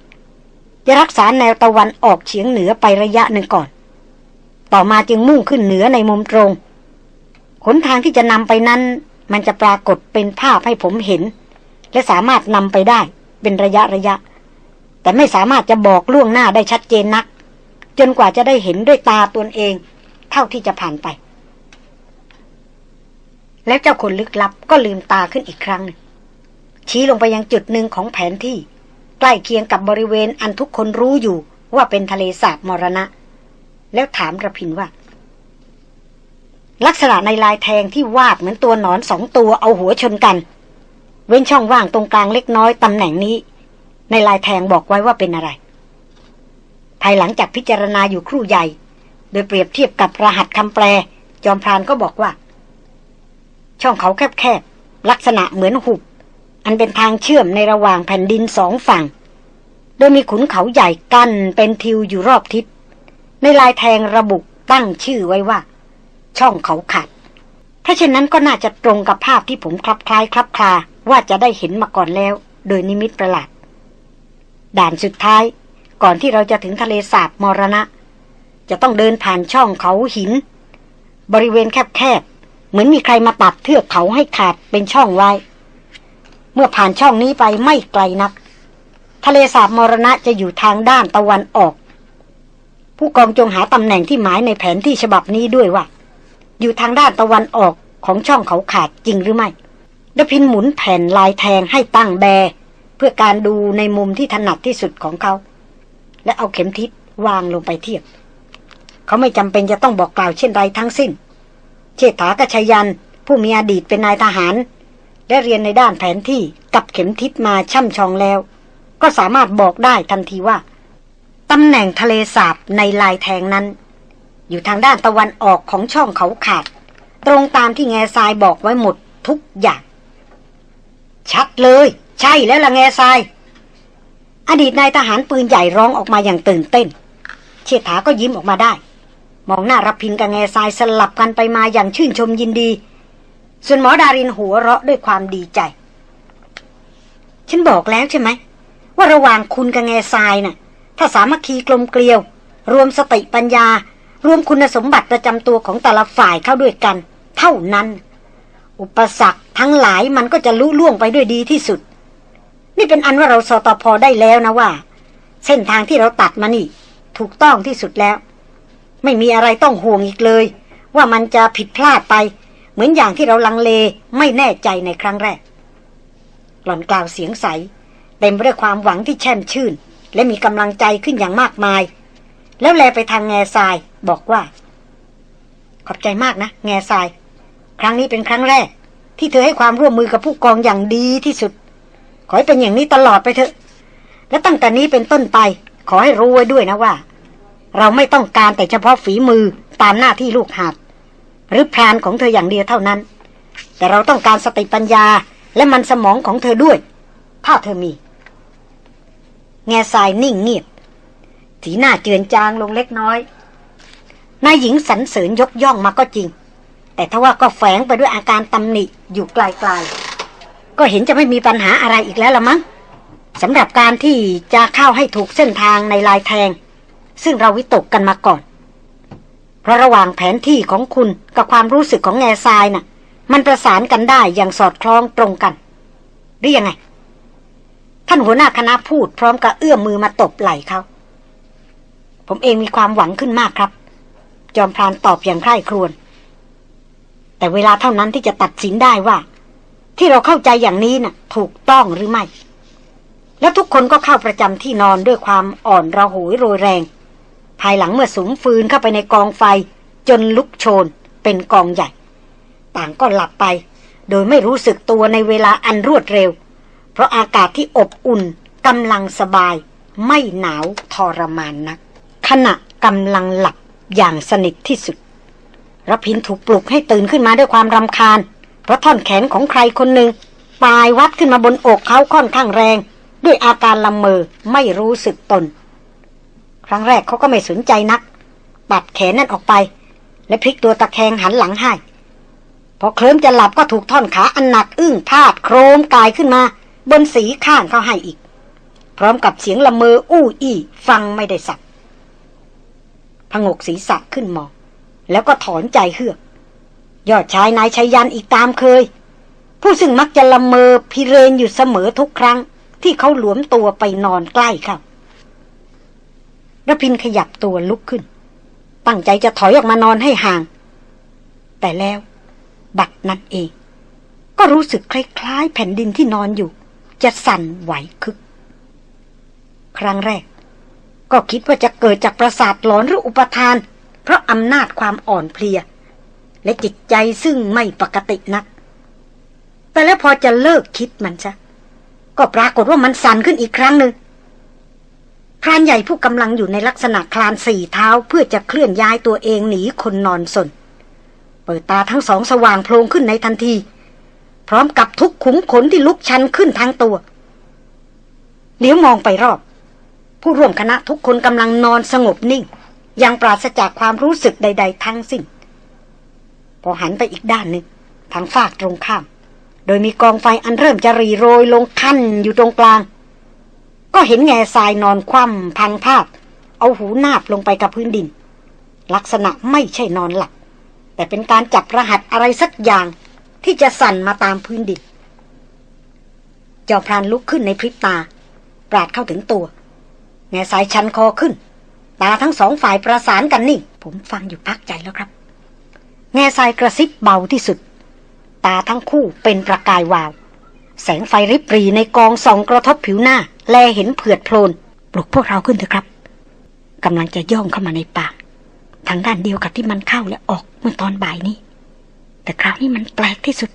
จะรักษาแนวตะวันออกเฉียงเหนือไประยะหนึ่งก่อน ต่อมาจึงมุ่งขึ้นเหนือในมุมตรงขนทางที่จะนำไปนั้น มันจะปรากฏเป็นภาพให้ผมเห็น และสามารถนำไปได้เป็นระยะระยะ แต่ไม่สามารถจะบอกล่วงหน้าได้ชัดเจนนัก จนกว่าจะได้เห็นด้วยตาตนเอง เท่าที่จะผ่านไป แล้วเจ้าคนลึกลับก็ลืมตาขึ้นอีกครั้งนึงชี้ลงไปยังจุดหนึ่งของแผนที่ ใกล้เคียงกับบริเวณอันทุกคนรู้อยู่ว่าเป็นทะเลสาบมรณะ แล้วถามระพินว่า ลักษณะในลายแทงที่วาดเหมือนตัวหนอนสองตัวเอาหัวชนกัน เว้นช่องว่างตรงกลางเล็กน้อยตำแหน่งนี้ ในลายแทงบอกไว้ว่าเป็นอะไร ภายหลังจากพิจารณาอยู่ครู่ใหญ่ โดยเปรียบเทียบกับรหัสคำแปล จอมพรานก็บอกว่า ช่องเขาแคบๆ ลักษณะเหมือนหุบ อันเป็นทางเชื่อมในระหว่างแผ่นดินสองฝั่ง โดยมีขุนเขาใหญ่กั้นเป็นทิวอยู่รอบทิศ ในลายแทงระบุตั้งชื่อไว้ว่า ช่องเขาขาดถ้าเช่นนั้นก็น่าจะตรงกับภาพที่ผมคลับคล้ายคลับคลาว่าจะได้เห็นมาก่อนแล้ว โดยนิมิตประหลาด ด่านสุดท้าย ก่อนที่เราจะถึงทะเลสาบมรณะ จะต้องเดินผ่านช่องเขาหิน บริเวณแคบๆ เหมือนมีใครมาตัดเทือกเขาให้ขาดเป็นช่องไว้ เมื่อผ่านช่องนี้ไปไม่ไกลนัก ทะเลสาบมรณะจะอยู่ทางด้านตะวันออก ผู้กองจงหาตำแหน่งที่หมายในแผนที่ฉบับนี้ด้วยว่า อยู่ทางด้านตะวันออกของช่องเขาขาดจริงหรือไม่ดพินหมุนแผ่นลายแทงให้ตั้งแบ เพื่อการดูในมุมที่ถนัดที่สุดของเขา และเอาเข็มทิศวางลงไปเทียบ เขาไม่จำเป็นจะต้องบอกกล่าวเช่นไรทั้งสิ้น เชษฐากชยัน ผู้มีอดีตเป็นนายทหาร และเรียนในด้านแผนที่กับเข็มทิศมาช่ำชองแล้ว ก็สามารถบอกได้ทันทีว่าตำแหน่งทะเลสาบในลายแทงนั้น อยู่ทางด้านตะวันออกของช่องเขาขาด ตรงตามที่แง่ทรายบอกไว้หมดทุกอย่าง ชัดเลย ใช่แล้วล่ะแง่ทราย อดีตนายทหารปืนใหญ่ร้องออกมาอย่างตื่นเต้น เชษฐาก็ยิ้มออกมาได้ มองหน้ารับพินกับแง่ทรายสลับกันไปมาอย่างชื่นชมยินดี ส่วนหมอดารินหัวเราะด้วยความดีใจ ฉันบอกแล้วใช่ไหม ว่าระหว่างคุณกับแง่ทรายน่ะ ถ้าสามัคคีกลมเกลียว รวมสติปัญญา รวมคุณสมบัติประจำตัวของแต่ละฝ่ายเข้าด้วยกัน เท่านั้น อุปสรรคทั้งหลายมันก็จะลุล่วงไปด้วยดีที่สุด นี่เป็นอันว่าเราสตอพอได้แล้วนะว่า เส้นทางที่เราตัดมานี่ ถูกต้องที่สุดแล้ว ไม่มีอะไรต้องห่วงอีกเลย ว่ามันจะผิดพลาดไป เหมือนอย่างที่เราลังเลไม่แน่ใจในครั้งแรก หล่อนกล่าวเสียงใสเต็มไปด้วยความหวังที่แช่มชื่น และมีกำลังใจขึ้นอย่างมากมาย แล้วแลไปทางแง่ทรายบอกว่า ขอบใจมากนะ แง่ทราย ครั้งนี้เป็นครั้งแรก ที่เธอให้ความร่วมมือกับผู้กองอย่างดีที่สุด ขอให้เป็นอย่างนี้ตลอดไปเถอะ และตั้งแต่นี้เป็นต้นไป ขอให้รู้ไว้ด้วยนะว่า เราไม่ต้องการแต่เฉพาะฝีมือตามหน้าที่ลูกหาบหรือพรานของเธออย่างเดียวเท่านั้น แต่เราต้องการสติปัญญาและมันสมองของเธอด้วย ถ้าเธอมี แง่ทรายนิ่งเงียบ สีหน้าเจือนจางลงเล็กน้อย นายหญิงสรรเสริญยกย่องมาก็จริง แต่ทว่าก็แฝงไปด้วยอาการตำหนิอยู่ไกลๆ ก็เห็นจะไม่มีปัญหาอะไรอีกแล้วละมั้งสำหรับการที่จะเข้าให้ถูกเส้นทางในลายแทง ซึ่งเราวิตกกันมาก่อน เพราะระหว่างแผนที่ของคุณกับความรู้สึกของแง่ทรายน่ะ มันประสานกันได้อย่างสอดคล้องตรงกัน หรือยังไง ท่านหัวหน้าคณะพูดพร้อมกับเอื้อมมือมาตบไหล่เขา ผมเองมีความหวังขึ้นมากครับ จอมพรานตอบอย่างใคร่ครวญแต่เวลาเท่านั้นที่จะตัดสินได้ว่า ที่เราเข้าใจอย่างนี้น่ะ ถูกต้องหรือไม่ แล้วทุกคนก็เข้าประจำที่นอนด้วยความอ่อนระหวยโรยแรง ภายหลังเมื่อสุมฟืนเข้าไปในกองไฟ จนลุกโชนเป็นกองใหญ่ ต่างก็หลับไป โดยไม่รู้สึกตัวในเวลาอันรวดเร็ว เพราะอากาศที่อบอุ่นกำลังสบาย ไม่หนาวทรมานนัก ขณะกำลังหลับอย่างสนิทที่สุดรพินถูกปลุกให้ตื่นขึ้นมาด้วยความรำคาญ เพราะท่อนแขนของใครคนหนึ่งปลายวัดขึ้นมาบนอกเขาค่อนข้างแรง ด้วยอาการละเมอไม่รู้สึกตน ครั้งแรกเขาก็ไม่สนใจนัก ปัดแขนนั่นออกไป และพลิกตัวตะแคงหันหลังให้พอเคลิ้มจะหลับก็ถูกท่อนขาอันหนักอึ้งพาดโครมกายขึ้นมา บนสีข้างเขาให้อีก พร้อมกับเสียงละเมออู้อี้ฟังไม่ได้สักพงกศีรษะขึ้นมอง แล้วก็ถอนใจเฮือก ยอดชายนายชัยยันอีกตามเคย ผู้ซึ่งมักจะละเมอพิเรนอยู่เสมอทุกครั้ง ที่เขาหลวมตัวไปนอนใกล้เขาระพินขยับตัวลุกขึ้น ตั้งใจจะถอยออกมานอนให้ห่าง แต่แล้ว บัดนั้นเอง ก็รู้สึกคล้ายๆ แผ่นดินที่นอนอยู่ จะสั่นไหวคึก ครั้งแรก ก็คิดว่าจะเกิดจากประสาทหลอนหรืออุปทาน เพราะอำนาจความอ่อนเพลีย และจิตใจซึ่งไม่ปกตินัก แต่แล้วพอจะเลิกคิดมันซะก็ปรากฏว่ามันสั่นขึ้นอีกครั้งหนึ่งพรานใหญ่ผู้กำลังอยู่ในลักษณะคลานสี่เท้าเพื่อจะเคลื่อนย้ายตัวเองหนีคนนอนสน เปิดตาทั้งสองสว่างโพลงขึ้นในทันที พร้อมกับทุกขุมขนที่ลุกชันขึ้นทั้งตัวเหลียวมองไปรอบ ผู้ร่วมคณะทุกคนกำลังนอนสงบนิ่ง ยังปราศจากความรู้สึกใด ๆ ทั้งสิ้น พอหันไปอีกด้านหนึ่งทางฝากตรงข้าม โดยมีกองไฟอันเริ่มจะรีโรยลงคันอยู่ตรงกลาง ก็เห็นแง่ทรายนอนคว่ำพังภาพ เอาหูนาบลงไปกับพื้นดิน ลักษณะไม่ใช่นอนหลับ แต่เป็นการจับรหัสอะไรสักอย่างที่จะสั่นมาตามพื้นดินจอมพรานลุกขึ้นในพริบตา ปราดเข้าถึงตัว แง่สายชันคอขึ้น ตาทั้งสองฝ่ายประสานกันนิ่งผมฟังอยู่พักใจแล้วครับ แง่สายกระซิบเบาที่สุด ตาทั้งคู่เป็นประกายวาว แสงไฟริบรีในกองส่องกระทบผิวหน้า แลเห็นเผือดโพลนปลุกพวกเราขึ้นเถอะครับกำลังจะย่องเข้ามาในป่าทางด้านเดียวกับที่มันเข้าและออกเมื่อตอนบ่ายนี้ แต่คราวนี้มันแปลกที่สุด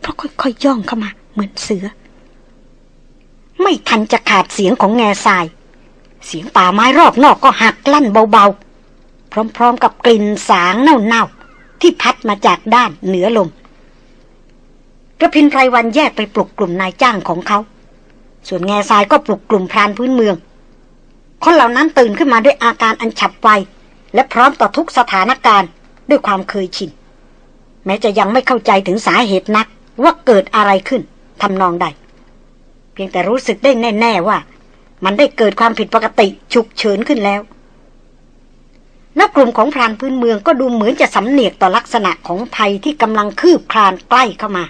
เพราะค่อยๆย่องเข้ามาเหมือนเสือ ไม่ทันจะขาดเสียงของแง่ทราย เสียงป่าไม้รอบนอกก็หักลั่นเบาๆ พร้อมๆกับกลิ่นสางเน่าๆ ที่พัดมาจากด้านเหนือลมกระพินไพรวันแยกไปปลุกกลุ่มนายจ้างของเขา ส่วนแง่ทรายก็ปลุกกลุ่มพรานพื้นเมือง คนเหล่านั้นตื่นขึ้นมาด้วยอาการอันฉับไว และพร้อมต่อทุกสถานการณ์ด้วยความเคยชิน แม้จะยังไม่เข้าใจถึงสาเหตุนักว่าเกิดอะไรขึ้นทำนองใด เพียงแต่รู้สึกได้แน่ ๆว่า มันได้เกิดความผิดปกติฉุกเฉินขึ้นแล้ว นักกลุ่มของพรานพื้นเมืองก็ดูเหมือนจะสำเนียกต่อลักษณะของภัยที่กำลังคืบคลานใกล้เข้ามา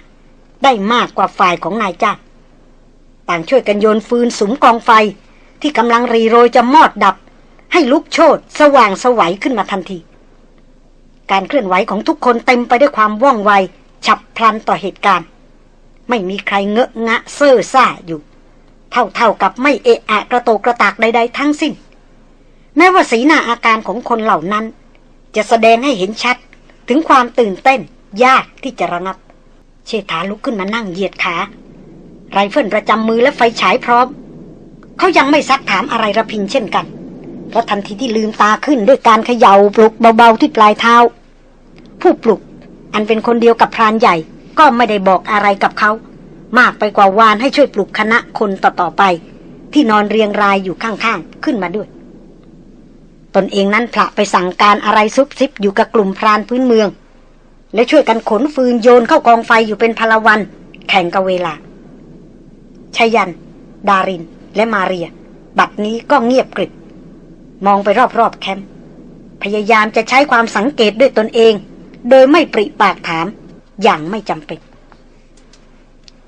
ได้มากกว่าฝ่ายของนายจ้างต่างช่วยกันโยนฟืนสุมกองไฟ ที่กำลังรีโรยจะมอดดับ ให้ลุกโชนสว่างสวัยขึ้นมาทันที การเคลื่อนไหวของทุกคนเต็มไปด้วยความว่องไว ฉับพลันต่อเหตุการณ์ ไม่มีใครเงอะงะเซ่อซ่าอยู่ เท่าๆกับไม่เอะอะกระโตกกระตากใด ๆ ทั้งสิ้น แม้ว่าสีหน้าอาการของคนเหล่านั้น จะแสดงให้เห็นชัดถึงความตื่นเต้นยากที่จะระงับ เชษฐาลุกขึ้นมานั่งเหยียดขาไรเฟิลประจำมือและไฟฉายพร้อม เขายังไม่ซักถามอะไรระพินเช่นกัน เพราะทันทีที่ลืมตาขึ้นด้วยการเขย่าปลุกเบาๆที่ปลายเท้า ผู้ปลุกอันเป็นคนเดียวกับพรานใหญ่ก็ไม่ได้บอกอะไรกับเขา มากไปกว่าวานให้ช่วยปลุกคณะคนต่อๆไป ที่นอนเรียงรายอยู่ข้างๆขึ้นมาด้วย ตนเองนั้นพระไปสั่งการอะไรซุบซิบอยู่กับกลุ่มพรานพื้นเมือง และช่วยกันขนฟืนโยนเข้ากองไฟอยู่เป็นพลวัน แข่งกับเวลาชยัน ดาริน และมาเรีย บัดนี้ก็เงียบกริบ มองไปรอบๆแคมป์พยายามจะใช้ความสังเกตด้วยตนเอง โดยไม่ปริปากถามอย่างไม่จำเป็น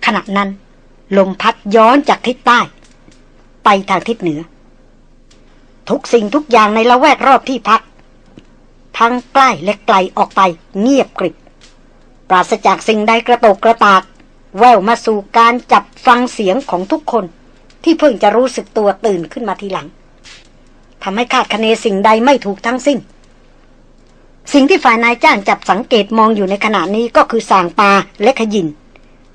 ขณะนั้น ลมพัดย้อนจากทิศใต้ ไปทางทิศเหนือ ทุกสิ่งทุกอย่างในละแวกรอบที่พัก ทั้งใกล้และไกลออกไปเงียบกริบ ปราศจากสิ่งใดกระโตกกระตาก แววมาสู่การจับฟังเสียงของทุกคน ที่เพิ่งจะรู้สึกตัวตื่นขึ้นมาทีหลังทำให้คาดคะเนสิ่งใดไม่ถูกทั้งสิ้น สิ่งที่ฝ่ายนายจ้างจับสังเกตมองอยู่ในขณะนี้ก็คือสางปาและขยิน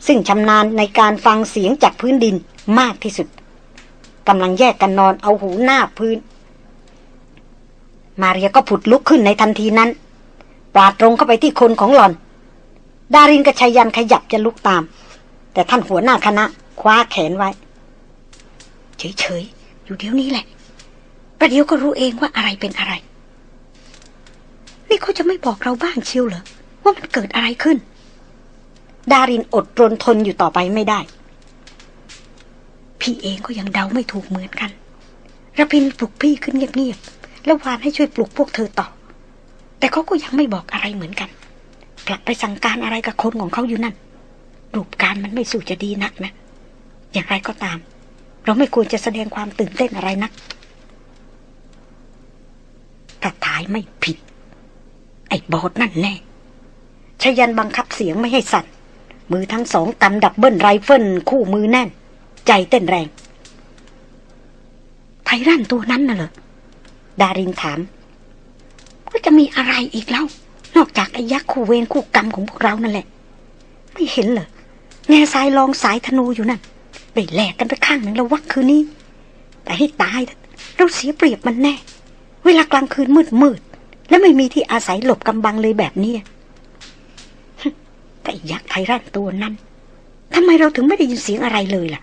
ซึ่งชำนาญในการฟังเสียงจากพื้นดินมากที่สุดกำลังแยกกันนอนเอาหูหน้าพื้น มาเรียก็ผุดลุกขึ้นในทันทีนั้น ปาดตรงเข้าไปที่คนของหล่อน ดารินกับชัยยันขยับจะลุกตาม แต่ท่านหัวหน้าคณะ คว้าแขนไว้ เฉยๆ อยู่เดี๋ยวนี้แหละ ประเดี๋ยวก็รู้เองว่าอะไรเป็นอะไร นี่เขาจะไม่บอกเราบ้างเชียวเหรอ ว่ามันเกิดอะไรขึ้น ดารินอดรนทนอยู่ต่อไปไม่ได้ พี่เองก็ยังเดาไม่ถูกเหมือนกันระพินปลุกพี่ขึ้นเงียบๆ แล้ววานให้ช่วยปลุกพวกเธอต่อ แต่เขาก็ยังไม่บอกอะไรเหมือนกันกลับไปสั่งการอะไรกับคนของเขาอยู่นั่น รูปการมันไม่สู้จะดีนักนะ อย่างไรก็ตาม เราไม่ควรจะแสดงความตื่นเต้นอะไรนักถ้าทายไม่ผิด ไอ้บอดนั่นแน่ไชยันต์บังคับเสียงไม่ให้สั่น มือทั้งสองกำ double rifle คู่มือแน่น ใจเต้นแรง ไทรันตัวนั้นน่ะเหรอ ดารินถาม ก็จะมีอะไรอีกเล่านอกจากไอ้ยักษ์คู่เวรคู่กรรมของพวกเรานั่นแหละ ไม่เห็นเหรอแงซายลองสายธนูอยู่นั่นไปแหลกกันไปข้างหนึ่งแล้ววะคืนนี้ แต่ให้ตายเราเสียเปรียบมันแน่ เวลากลางคืนมืดมืดและไม่มีที่อาศัยหลบกำบังเลยแบบนี้แต่ยักษ์ไทรันตัวนั้นทำไมเราถึงไม่ได้ยินเสียงอะไรเลยล่ะ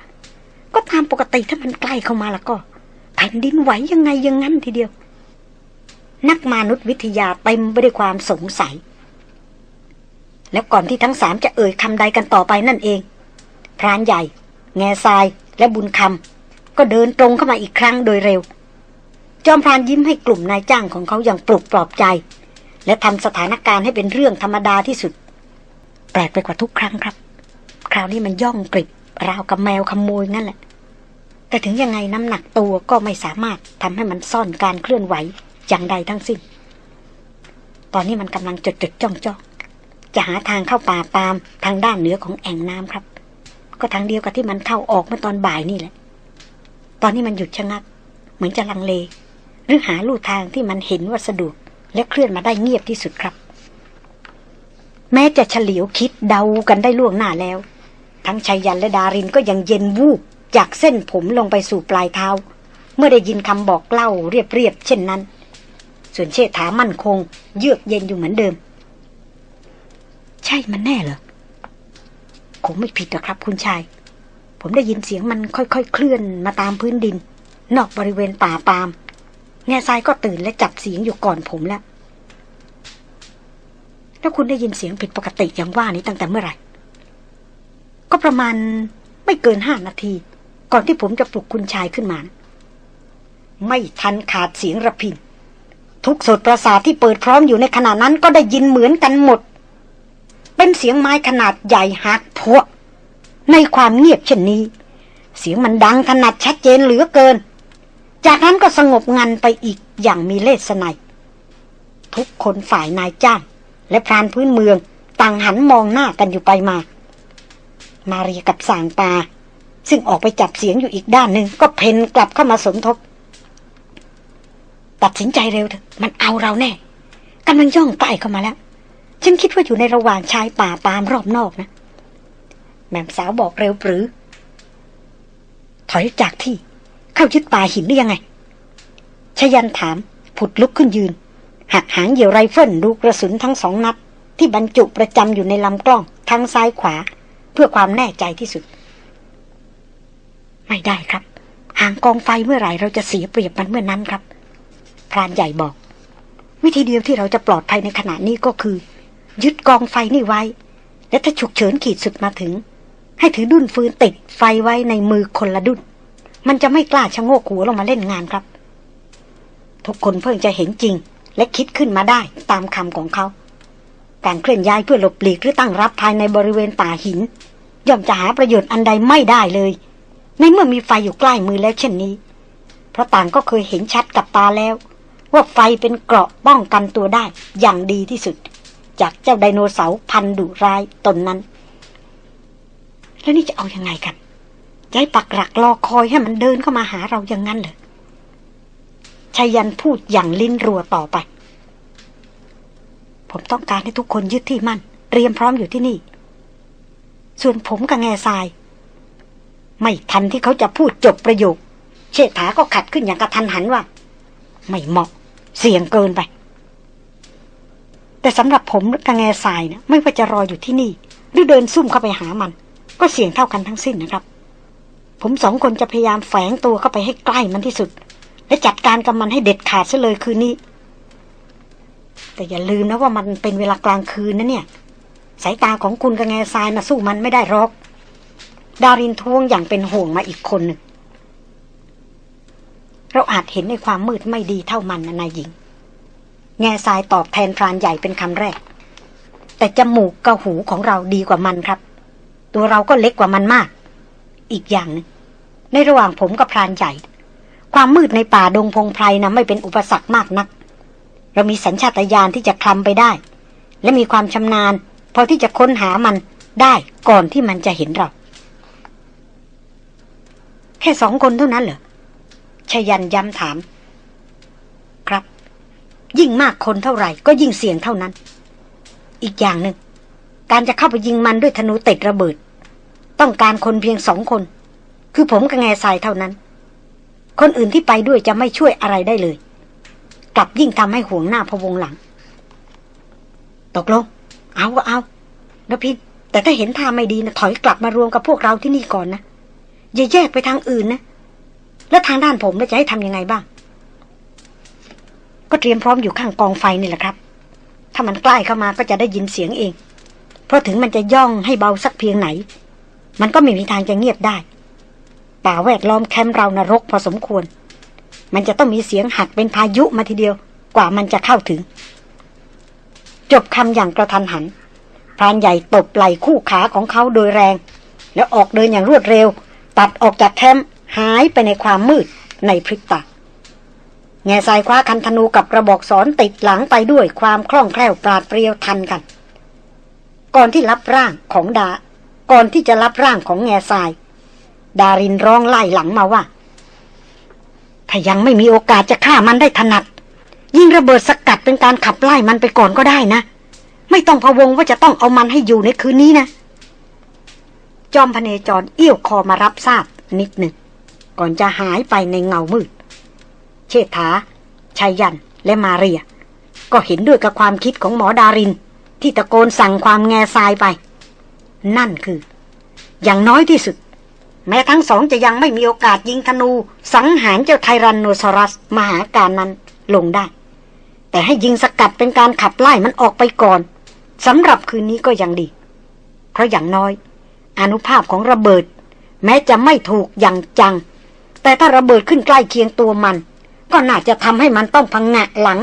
ก็ตามปกติถ้ามันใกล้เข้ามาแล้วก็ ผ่นดินไหวยังไงยังงั้นทีเดียว นักมนุษยวิทยาเต็มไปด้วยความสงสัย แล้วก่อนที่ทั้งสามจะเอ่ยคำใดกันต่อไปนั่นเอง พรานใหญ่ แง่ทรายและบุญคำก็เดินตรงเข้ามาอีกครั้งโดยเร็ว จอมพรานยิ้มให้กลุ่มนายจ้างของเขาอย่างปลุกปลอบใจ และทำสถานการณ์ให้เป็นเรื่องธรรมดาที่สุด แปลกไปกว่าทุกครั้งครับ คราวนี้มันย่องกริบราวกับแมวขโมยนั่นแหละ แต่ถึงยังไงน้ำหนักตัวก็ไม่สามารถทำให้มันซ่อนการเคลื่อนไหวอย่างใดทั้งสิ้น ตอนนี้มันกำลังจดจดจ้องจ้องจะหาทางเข้าป่าปามทางด้านเหนือของแอ่งน้ำครับ ก็ทางเดียวกับที่มันเข้าออกเมื่อตอนบ่ายนี่แหละ ตอนนี้มันหยุดชะงัก เหมือนจะลังเล หรือหาลู่ทางที่มันเห็นว่าสะดวก และเคลื่อนมาได้เงียบที่สุดครับ แม้จะเฉลียวคิดเดากันได้ล่วงหน้าแล้ว ทั้งชัยยันและดารินก็ยังเย็นวูบ จากเส้นผมลงไปสู่ปลายเท้า เมื่อได้ยินคำบอกเล่าเรียบๆเช่นนั้น ส่วนเชษฐามั่นคง เยือกเย็นอยู่เหมือนเดิม ใช่มันแน่เหรอคงไม่ผิดหรอกครับคุณชาย ผมได้ยินเสียงมันค่อยๆเคลื่อนมาตามพื้นดิน นอกบริเวณป่าปามแง่ทรายก็ตื่นและจับเสียงอยู่ก่อนผมแล้วแล้วคุณได้ยินเสียงผิดปกติอย่างว่านี้ตั้งแต่เมื่อไหร่ ก็ประมาณไม่เกินห้านาที ก่อนที่ผมจะปลุกคุณชายขึ้นมา ไม่ทันขาดเสียงระพิน ทุกสดประสาทที่เปิดพร้อมอยู่ในขณะนั้นก็ได้ยินเหมือนกันหมด เป็นเสียงไม้ขนาดใหญ่หักพวในความเงียบเช่นนี้ เสียงมันดังถนัดชัดเจนเหลือเกิน จากนั้นก็สงบงันไปอีกอย่างมีเลสไนทุกคนฝ่ายนายจ้างและพรานพื้นเมืองต่างหันมองหน้ากันอยู่ไปมา มาเรียกับสางปา ซึ่งออกไปจับเสียงอยู่อีกด้านหนึ่งก็เพนกลับเข้ามาสมทบ ตัดสินใจเร็วเถอะมันเอาเราแน่กำลังย่องใกล้เข้ามาแล้ว ฉันคิดว่าอยู่ในระหว่างชายป่าปามรอบนอกนะ แม่สาวบอกเร็วปรือ ถอยจากที่ เข้ายึดป่าหินหรือยังไงชยันถาม ผุดลุกขึ้นยืน หักหางเหยี่ยวไรเฟิลดูกระสุนทั้งสองนัด ที่บรรจุประจำอยู่ในลำกล้องทั้งซ้ายขวา เพื่อความแน่ใจที่สุด ไม่ได้ครับ ห่างกองไฟเมื่อไหร่เราจะเสียเปรียบมันเมื่อนั้นครับ พรานใหญ่บอก วิธีเดียวที่เราจะปลอดภัยในขณะนี้ก็คือ ยึดกองไฟนี่ไว้ และถ้าฉุกเฉินขีดสุดมาถึง ให้ถือดุนฟืนติดไฟไว้ในมือคนละดุนมันจะไม่กล้าชะโงกหัวลงมาเล่นงานครับ ทุกคนเพิ่งจะเห็นจริง และคิดขึ้นมาได้ตามคำของเขาการเคลื่อนย้ายเพื่อหลบหลีกหรือตั้งรับภายในบริเวณป่าหิน ย่อมจะหาประโยชน์อันใดไม่ได้เลย ในเมื่อมีไฟอยู่ใกล้มือแล้วเช่นนี้ เพราะต่างก็เคยเห็นชัดกับตาแล้ว ว่าไฟเป็นเกราะป้องกันตัวได้อย่างดีที่สุด จากเจ้าไดโนเสาร์พันดุร้ายตนนั้น แล้วนี่จะเอาอยัางไงกันจะให้ปักหลักรอคอยให้มันเดินเข้ามาหาเราอย่างนั้นเหรอชายันพูดอย่างลิ้นรัวต่อไป ผมต้องการให้ทุกคนยึดที่มั่น เตรียมพร้อมอยู่ที่นี่ ส่วนผมกับแง่ทราย ไม่ทันที่เขาจะพูดจบประโยค เชษฐาก็ขัดขึ้นอย่างกระทันหันว่า ไม่เหมาะ เสี่ยงเกินไป แต่สำหรับผมกับแง่ทรายนะไม่ว่าจะรออยู่ที่นี่ หรือเดินซุ่มเข้าไปหามัน ก็เสี่ยงเท่ากันทั้งสิ้นนะครับ ผมสองคนจะพยายามแฝงตัวเข้าไปให้ใกล้มันที่สุด และจัดการกับมันให้เด็ดขาดซะเลยคืนนี้ แต่อย่าลืมนะว่ามันเป็นเวลากลางคืนนะเนี่ย สายตาของคุณกับแง่ทรายนะสู้มันไม่ได้หรอก ดารินทวงอย่างเป็นห่วงมาอีกคนหนึ่ง เราอาจเห็นในความมืดไม่ดีเท่ามันนะนายหญิง แง่ทรายตอบแทนพรานใหญ่เป็นคำแรก แต่จมูกกับหูของเราดีกว่ามันครับ ตัวเราก็เล็กกว่ามันมาก อีกอย่างหนึงในระหว่างผมกับพรานใหญ่ ความมืดในป่าดงพงไพรนะไม่เป็นอุปสรรคมากนัก เรามีสัญชาตญาณที่จะคลำไปได้ และมีความชำนาญพอที่จะค้นหามันได้ก่อนที่มันจะเห็นเรา แค่สองคนเท่านั้นเหรอชยันย้ำถาม ครับ ยิ่งมากคนเท่าไหร่ ก็ยิ่งเสี่ยงเท่านั้น อีกอย่างหนึ่ง การจะเข้าไปยิงมันด้วยธนูติดระเบิด ต้องการคนเพียงสองคน คือผมกับแง่ทรายเท่านั้น คนอื่นที่ไปด้วยจะไม่ช่วยอะไรได้เลย กลับยิ่งทำให้ห่วงหน้าพวงหลัง ตกลง เอาก็เอานะพี่แต่ถ้าเห็นท่าไม่ดีนะถอยกลับมารวมกับพวกเราที่นี่ก่อนนะ อย่าแยกไปทางอื่นนะ แล้วทางด้านผมจะให้ทำยังไงบ้าง ก็เตรียมพร้อมอยู่ข้างกองไฟนี่แหละครับ ถ้ามันใกล้เข้ามาก็จะได้ยินเสียงเอง เพราะถึงมันจะย่องให้เบาสักเพียงไหน มันก็ไม่มีทางจะเงียบได้ ป่าแวดล้อมแคมป์เรานรกพอสมควร มันจะต้องมีเสียงหักเป็นพายุมาทีเดียว กว่ามันจะเข้าถึง จบคำอย่างกระทันหันพรานใหญ่ตบไหล่คู่ขาของเขาโดยแรง แล้วออกเดินอย่างรวดเร็ว ตัดออกจากแคมป์หายไปในความมืดในพริบตาแง่สายคว้าคันธนูกับกระบอกสอนติดหลังไปด้วยความคล่องแคล่วปราดเปรียวทันกัน ก่อนที่รับร่างของดา ก่อนที่จะรับร่างของแง่ทราย ดารินร้องไล่หลังมาว่า ถ้ายังไม่มีโอกาสจะฆ่ามันได้ถนัด ยิ่งระเบิดสกัดเป็นการขับไล่มันไปก่อนก็ได้นะ ไม่ต้องพะวงว่าจะต้องเอามันให้อยู่ในคืนนี้นะ จอมพเนจรเอี้ยวคอมารับทราบนิดหนึ่ง ก่อนจะหายไปในเงามืด เชษฐาชายันและมาเรีย ก็เห็นด้วยกับความคิดของหมอดาริน ที่ตะโกนสั่งความแง่ทรายไป นั่นคือ อย่างน้อยที่สุด แม้ทั้งสองจะยังไม่มีโอกาสยิงธนู สังหารเจ้าไทรันโนซอรัสมหาการนั้นลงได้ แต่ให้ยิงสกัดเป็นการขับไล่มันออกไปก่อนสำหรับคืนนี้ก็ยังดี เพราะอย่างน้อย อนุภาพของระเบิด แม้จะไม่ถูกอย่างจัง แต่ถ้าระเบิดขึ้นใกล้เคียงตัวมัน ก็น่าจะทำให้มันต้องพังงะหลัง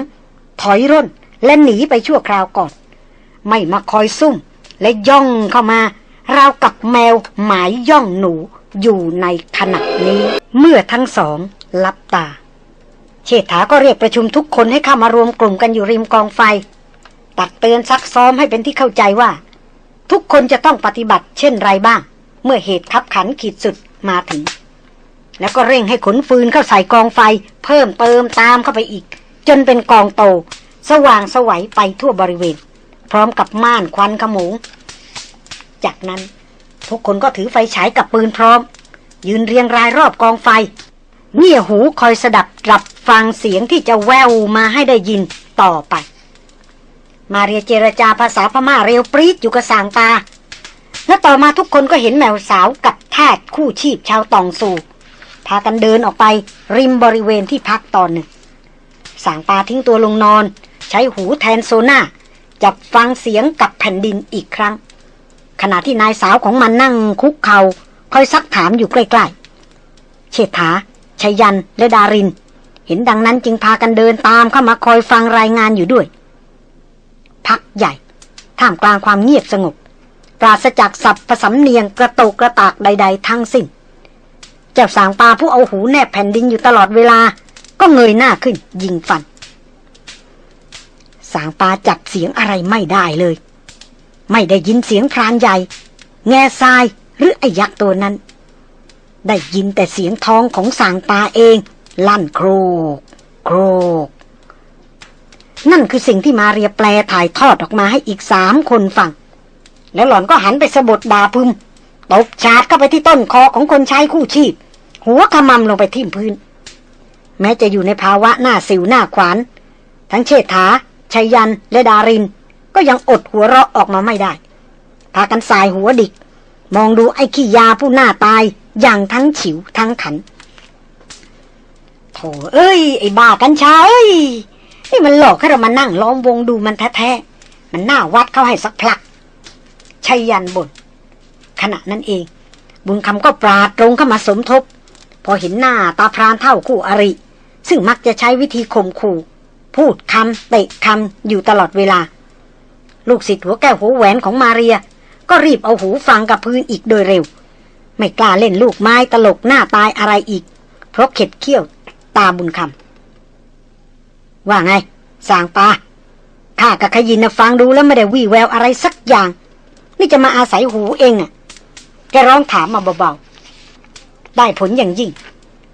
ถอยร่นและหนีไปชั่วคราวก่อน ไม่มาคอยซุ่ม และย่องเข้ามาราวกับแมวหมายย่องหนูอยู่ในขณะนี้ เมื่อทั้งสองลับตา เชษฐาก็เรียกประชุมทุกคนให้เข้ามารวมกลุ่มกันอยู่ริมกองไฟ ตักเตือนซักซ้อมให้เป็นที่เข้าใจว่า ทุกคนจะต้องปฏิบัติเช่นไรบ้าง เมื่อเหตุขับขันขีดสุดมาถึง แล้วก็เร่งให้ขนฟืนเข้าใส่กองไฟ เพิ่มเติมตามเข้าไปอีก จนเป็นกองโต สว่างสวัยไปทั่วบริเวณ พร้อมกับม่านควันขโมง จากนั้นทุกคนก็ถือไฟฉายกับปืนพร้อม ยืนเรียงรายรอบกองไฟเงี่ยหูคอยสดับรับฟังเสียงที่จะแววมาให้ได้ยินต่อไป มาเรียเจรจาภาษาพม่าเร็วปรี๊ดอยู่กับสางตา และต่อมาทุกคนก็เห็นแมวสาวกับแพทย์คู่ชีพชาวตองสูพากันเดินออกไปริมบริเวณที่พักตอนหนึ่งสางปาทิ้งตัวลงนอน ใช้หูแทนโซน่าจับฟังเสียงกับแผ่นดินอีกครั้ง ขณะที่นายสาวของมันนั่งคุกเขา่าคอยซักถามอยู่ใกล้ๆ เชษฐาชยันและดาริน เห็นดังนั้นจึงพากันเดินตามเข้ามาคอยฟังรายงานอยู่ด้วย พักใหญ่ ท่ามกลางความเงียบสงบ ปราศจากสับผสำเนียงกระโตกกระตากใด ๆ ทั้งสิ้น เจ้าสางปลาผู้เอาหูแนบแผ่นดินอยู่ตลอดเวลา ก็เงยหน้าขึ้นยิงฟัน สางปลาจับเสียงอะไรไม่ได้เลย ไม่ได้ยินเสียงพรานใหญ่ แง่ทรายหรือไอยักษ์ตัวนั้น ได้ยินแต่เสียงท้องของสางปลาเอง ลั่นโครก โครก นั่นคือสิ่งที่มาเรียแปลถ่ายทอดออกมาให้อีกสามคนฟัง แล้วหล่อนก็หันไปสะบดดาพึมตบชาดเข้าไปที่ต้นคอของคนใช้คู่ชีพ หัวขมำลงไปทิ่มพื้น แม้จะอยู่ในภาวะหน้าสิวหน้าขวาน ทั้งเชษฐาชัยยันและดาริน ก็ยังอดหัวเราะออกมาไม่ได้ พากันสายหัวดิก มองดูไอ้ขี้ยาผู้หน้าตายอย่างทั้งฉิวทั้งขันโถเอ้ย ไอ้บ้ากัญชาเอ้ย นี่มันหลอกให้เรามานั่งล้อมวงดูมันแท้ๆ มันน่าวัดเข้าให้สักพลักชัยยันบนขณะนั้นเอง บุญคำก็ปราดตรงเข้ามาสมทบ พอเห็นหน้าตาพรานเท่าคู่อริ ซึ่งมักจะใช้วิธีข่มขู่ พูดคำเตะคำอยู่ตลอดเวลา ลูกศิษย์หัวแก้วหัวแหวนของมาเรีย ก็รีบเอาหูฟังกับพื้นอีกโดยเร็ว ไม่กล้าเล่นลูกไม้ตลกหน้าตายอะไรอีก เพราะเข็ดเขี้ยวตาบุญคำ ว่าไงสางปาข้ากับขยินนะฟังดูแล้วไม่ได้วี่แววอะไรสักอย่าง นี่จะมาอาศัยหูเองอะ แกร้องถามมาเบาๆ ได้ผลอย่างยิ่ง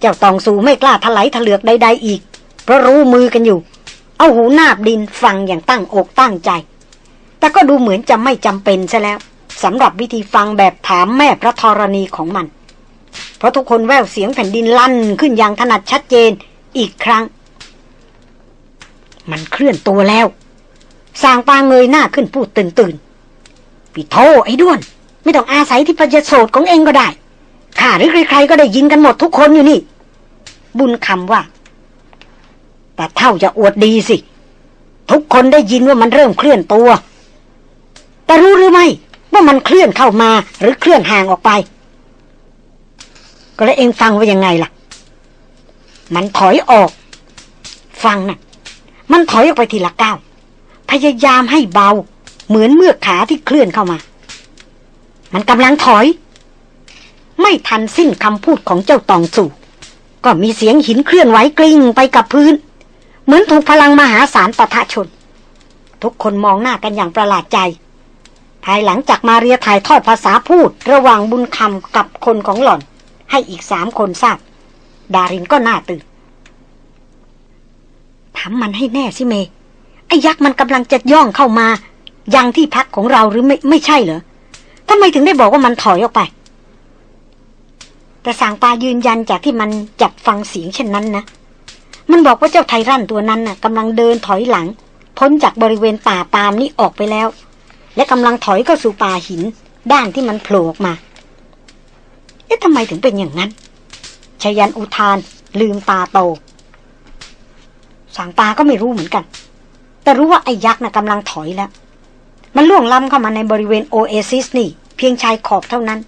เจ้าตองสูไม่กล้าถลายถลือกใดๆอีก เพราะรู้มือกันอยู่ เอาหูนาบดินฟังอย่างตั้งอกตั้งใจ แต่ก็ดูเหมือนจะไม่จำเป็นซะแล้วสำหรับวิธีฟังแบบถามแม่พระธรณีของมัน เพราะทุกคนแววเสียงแผ่นดินลั่นขึ้นอย่างถนัดชัดเจนอีกครั้ง มันเคลื่อนตัวแล้วสางปางเงยหน้าขึ้นพูดตื่นตื่นพี่โทไอ้ด้วน ไม่ต้องอาศัยที่ประยโสดของเองก็ได้ข้าหรือใครๆก็ได้ยินกันหมดทุกคนอยู่นี่ บุญคำว่า แต่เท่าจะอวดดีสิ ทุกคนได้ยินว่ามันเริ่มเคลื่อนตัว แต่รู้หรือไม่ว่ามันเคลื่อนเข้ามาหรือเคลื่อนห่างออกไป ก็แล้วเองฟังว่ายังไงล่ะ มันถอยออก ฟังนะ่ะ มันถอยออกไปทีละก้าว พยายามให้เบา เหมือนเมื่อขาที่เคลื่อนเข้ามา มันกำลังถอย ไม่ทันสิ้นคำพูดของเจ้าตองสู่ ก็มีเสียงหินเคลื่อนไหวกลิ้งไปกับพื้น เหมือนถูกพลังมหาศาลปะทะชน ทุกคนมองหน้ากันอย่างประหลาดใจ ภายหลังจากมาเรียถ่ายทอดภาษาพูด ระหว่างบุญคำกับคนของหล่อน ให้อีกสามคนทราบ ดารินก็น่าตื่น ถามมันให้แน่สิเม ไอ้ยักษ์มันกำลังจะย่องเข้ามา ยังที่พักของเราหรือไม่ไม่ใช่เหรอทำไมถึงได้บอกว่ามันถอยออกไป แต่สางปายืนยันจากที่มันจับฟังเสียงเช่นนั้นนะ มันบอกว่าเจ้าไทรันตัวนั้นน่ะกำลังเดินถอยหลัง พ้นจากบริเวณป่าปามนี้ออกไปแล้ว และกำลังถอยเข้าสู่ป่าหิน ด้านที่มันโผล่ออกมา เอ๊ะทำไมถึงเป็นอย่างนั้นชยันอุทาน ลืมตาโต สางปาก็ไม่รู้เหมือนกัน แต่รู้ว่าไอ้ยักษ์น่ะกำลังถอยแล้ว มันล่วงล้ำเข้ามาในบริเวณโอเอซิสนี่ เพียงชายขอบเท่านั้น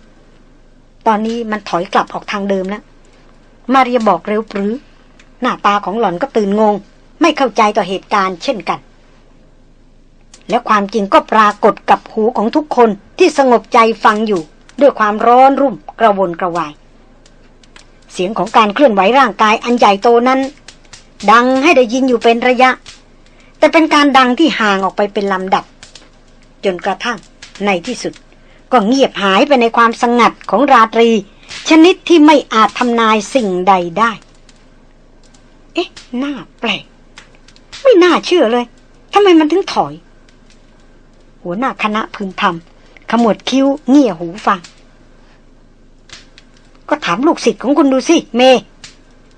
ตอนนี้มันถอยกลับออกทางเดิมแล้ว มาเรียบอกเร็วปรือ หน้าตาของหล่อนก็ตื่นงง ไม่เข้าใจต่อเหตุการณ์เช่นกัน และความจริงก็ปรากฏกับหูของทุกคนที่สงบใจฟังอยู่ ด้วยความร้อนรุ่มกระวนกระวายเสียงของการเคลื่อนไหวร่างกายอันใหญ่โตนั้น ดังให้ได้ยินอยู่เป็นระยะ แต่เป็นการดังที่ห่างออกไปเป็นลำดับ จนกระทั่งในที่สุด ก็เงียบหายไปในความสงัดของราตรี ชนิดที่ไม่อาจทำนายสิ่งใดได้ เอ๊ะน่าแปลกไม่น่าเชื่อเลยทำไมมันถึงถอย หัวหน้าคณะพึมพำขมวดคิ้วเงี่ยหูฟัง ก็ถามลูกศิษย์ของคุณดูสิ เม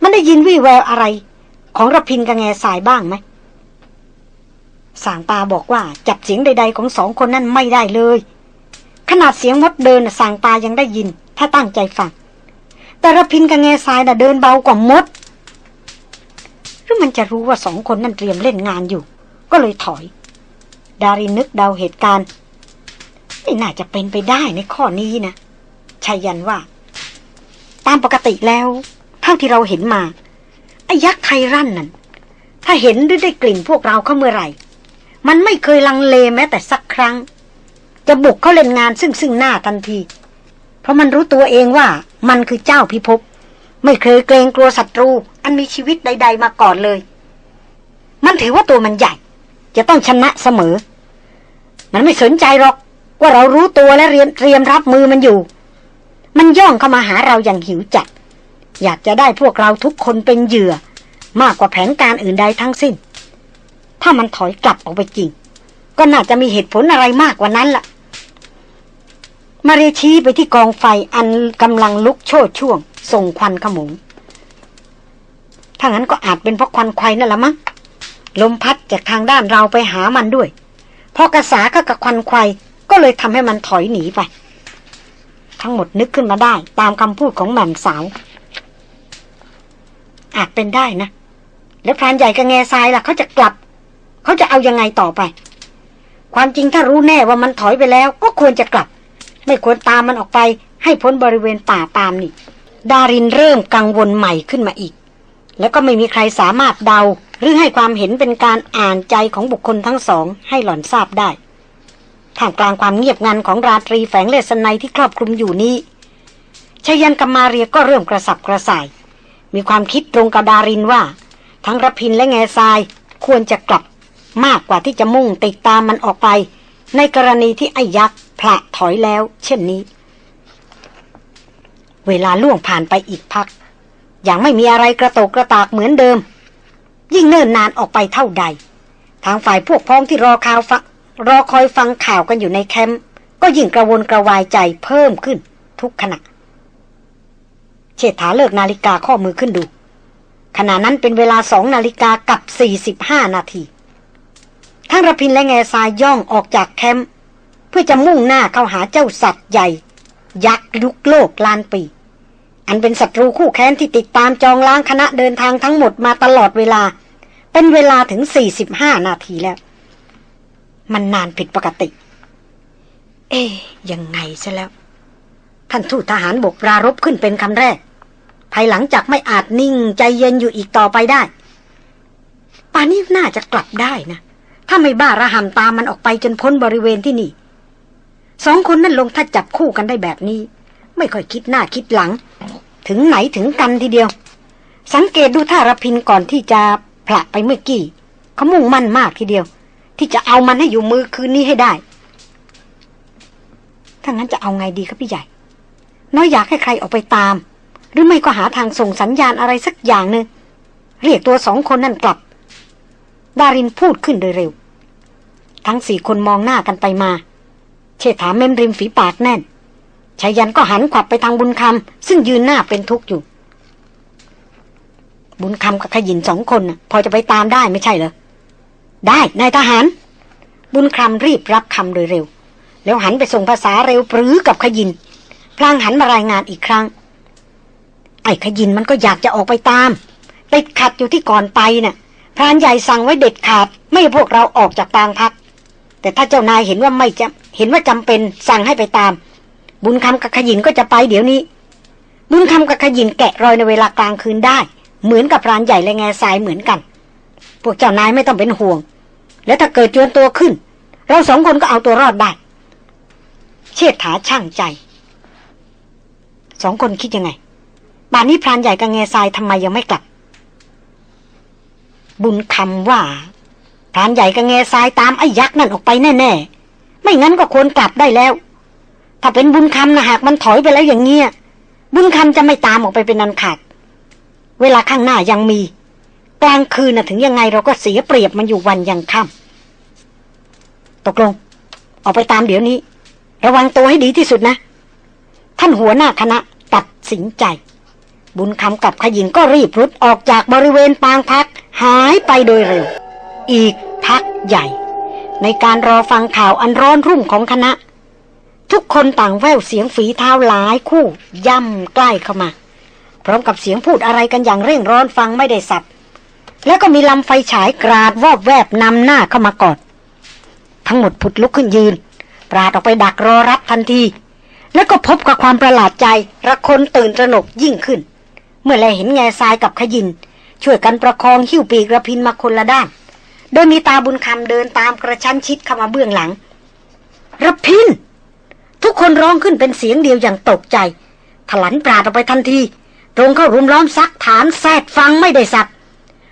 มันได้ยินวี่แววอะไร ของระพินกับแง่สายบ้างไหมสางตาบอกว่าจับเสียงใด ๆ ของสองคนนั้นไม่ได้เลย ขนาดเสียงมดเดินสางตายังได้ยิน ถ้าตั้งใจฟัง แต่ระพินกับแง่สายน่ะเดินเบากว่ามดหรือมันจะรู้ว่าสองคนนั้นเตรียมเล่นงานอยู่ ก็เลยถอย ดารินนึกเดาเหตุการณ์ไม่น่าจะเป็นไปได้ในข้อนี้นะชายันว่า ตามปกติแล้วเท่าที่เราเห็นมา ไอ้ยักษ์ไทรั่นนั่น ถ้าเห็นหรือได้กลิ่นพวกเราเข้าเมื่อไหร่ มันไม่เคยลังเลแม้แต่สักครั้ง จะบุกเข้าเล่นงานซึ่งซึ่งหน้าทันที เพราะมันรู้ตัวเองว่ามันคือเจ้าพิภพไม่เคยเกรงกลัวศัตรู อันมีชีวิตใด ๆ มาก่อนเลย มันถือว่าตัวมันใหญ่ จะต้องชนะเสมอ มันไม่สนใจหรอกว่าเรารู้ตัวและเรียนเตรียมรับมือมันอยู่ มันย่องเข้ามาหาเราอย่างหิวจัด อยากจะได้พวกเราทุกคนเป็นเหยื่อ มากกว่าแผนการอื่นใดทั้งสิ้น ถ้ามันถอยกลับออกไปจริง ก็น่าจะมีเหตุผลอะไรมากกว่านั้นละ่ะ มาเรชี้ไปที่กองไฟอันกำลังลุกโชดช่วง ส่งควันขโมงถ้างั้นก็อาจเป็นเพราะควันไฟนั่นละมั้งลมพัดจากทางด้านเราไปหามันด้วยพอกระสาเข้ากับควันไฟก็เลยทำให้มันถอยหนีไป ทั้งหมดนึกขึ้นมาได้ ตามคำพูดของแม่มสาว อาจเป็นได้นะ แล้วพรานใหญ่กับแง่ทรายล่ะเขาจะกลับ เขาจะเอายังไงต่อไป ความจริงถ้ารู้แน่ว่ามันถอยไปแล้ว ก็ควรจะกลับ ไม่ควรตามมันออกไปให้พ้นบริเวณป่าตามนี่ ดารินเริ่มกังวลใหม่ขึ้นมาอีก แล้วก็ไม่มีใครสามารถเดา หรือให้ความเห็นเป็นการอ่านใจของบุคคลทั้งสอง ให้หล่อนทราบได้ท่ามกลางความเงียบงันของราตรีแฝงเลสไนที่ครอบคลุมอยู่นี้ชยันกมาเรียก็เริ่มกระสับกระส่าย มีความคิดตรงกับดารินว่า ทั้งรพินและแง่ทรายควรจะกลับมากกว่าที่จะมุ่งติดตามมันออกไป ในกรณีที่ไอ้ยักษ์พละถอยแล้ว เช่นนี้ เวลาล่วงผ่านไปอีกพัก อย่างไม่มีอะไรกระโตกกระตากเหมือนเดิม ยิ่งเนิ่นนานออกไปเท่าใด ทางฝ่ายพวกพ้องที่รอข่าวฟังรอคอยฟังข่าวกันอยู่ในแคมป์ก็ยิ่งกระวนกระวายใจเพิ่มขึ้นทุกขณะ เชษฐาเลิกนาฬิกาข้อมือขึ้นดู ขณะนั้นเป็นเวลาสองนาฬิกากับสี่สิบห้านาที ทั้งระพินและแง่ทรายย่องออกจากแคมป์เพื่อจะมุ่งหน้าเข้าหาเจ้าสัตว์ใหญ่ ยักษ์ลุกโลกลานปี อันเป็นศัตรูคู่แค้นที่ติดตามจองล้างคณะเดินทางทั้งหมดมาตลอดเวลา เป็นเวลาถึงสี่สิบห้านาทีแล้ว มันนานผิดปกติ เอ๊ยยังไงซะแล้ว ท่านทูตทหารบกปรารบขึ้นเป็นคำแรก ภายหลังจากไม่อาจนิ่งใจเย็นอยู่อีกต่อไปได้ป่านี้น่าจะกลับได้นะ ถ้าไม่บ้าระหำตามมันออกไปจนพ้นบริเวณที่นี่ สองคนนั่นลงถ้าจับคู่กันได้แบบนี้ ไม่ค่อยคิดหน้าคิดหลัง ถึงไหนถึงกันทีเดียว สังเกตดูท่ารพินก่อนที่จะผละไปเมื่อกี้เขามุ่งมั่นมากทีเดียว ที่จะเอามันให้อยู่มือคืนนี้ให้ได้ถ้างั้นจะเอาไงดีครับพี่ใหญ่ น้อยอยากให้ใครออกไปตาม หรือไม่ก็หาทางส่งสัญญาณอะไรสักอย่างหนึ่งเรียกตัวสองคนนั่นกลับ ดารินพูดขึ้นโดยเร็ว ทั้งสี่คนมองหน้ากันไปมา เชษฐาเม้มริมฝีปากแน่นชายันก็หันขวับไปทางบุญคำซึ่งยืนหน้าเป็นทุกข์อยู่ บุญคำกับขยินสองคนพอจะไปตามได้ไม่ใช่เหรอ ได้นายทหาร บุญคำรีบรับคำโดยเร็ว แล้วหันไปส่งภาษาเร็วปรือกับขยินพลางหันมารายงานอีกครั้ง ไอ้ขยินมันก็อยากจะออกไปตามติดขัดอยู่ที่ก่อนไปน่ะพรานใหญ่สั่งไว้เด็ดขาด ไม่ให้พวกเราออกจากปางพัก แต่ถ้าเจ้านายเห็นว่าไม่จะเห็นว่าจำเป็นสั่งให้ไปตาม บุญคำกับขยินก็จะไปเดี๋ยวนี้ บุญคำกับขยินแกะรอยในเวลากลางคืนได้ เหมือนกับพรานใหญ่และแง่ทรายเหมือนกัน พวกเจ้านายไม่ต้องเป็นห่วง แล้วถ้าเกิดจวนตัวขึ้น เราสองคนก็เอาตัวรอดได้เชิดถาช่างใจ สองคนคิดยังไง ป่านนี้พรานใหญ่กับแง่ทรายทำไมยังไม่กลับ บุญคำว่าพรานใหญ่กับแง่ทรายตามไอ้ยักษ์นั่นออกไปแน่ๆ ไม่งั้นก็ควรกลับได้แล้ว ถ้าเป็นบุญคำนะหากมันถอยไปแล้วอย่างเงี้ย บุญคำจะไม่ตามออกไปเป็นนันขาด เวลาข้างหน้ายังมี กลางคืนนะถึงยังไงเราก็เสียเปรียบมันอยู่วันยังค่ำตกลง ออกไปตามเดี๋ยวนี้ ระวังตัวให้ดีที่สุดนะ ท่านหัวหน้าคณะตัดสินใจ บุญคำกับขยินก็รีบรุดออกจากบริเวณปางพัก หายไปโดยเร็ว อีกพักใหญ่ ในการรอฟังข่าวอันร้อนรุ่มของคณะ ทุกคนต่างแววเสียงฝีเท้าหลายคู่ ย่ำใกล้เข้ามา พร้อมกับเสียงพูดอะไรกันอย่างเร่งร้อนฟังไม่ได้สับ แล้วก็มีลำไฟฉายกราดวอบแวบนำหน้าเข้ามากอดทั้งหมดผุดลุกขึ้นยืน ปราดออกไปดักรอรับทันที แล้วก็พบกับความประหลาดใจระคนตื่นตระหนกยิ่งขึ้น เมื่อแลเห็นแง่ทรายกับขยิน ช่วยกันประคองหิ้วปีกระพินมาคนละด้าน โดยมีตาบุญคำเดินตามกระชั้นชิดเข้ามาเบื้องหลังระพิน ทุกคนร้องขึ้นเป็นเสียงเดียวอย่างตกใจ ถลันปราดออกไปทันที ตรงเข้ารุมล้อมซักฐานแซดฟังไม่ได้สับ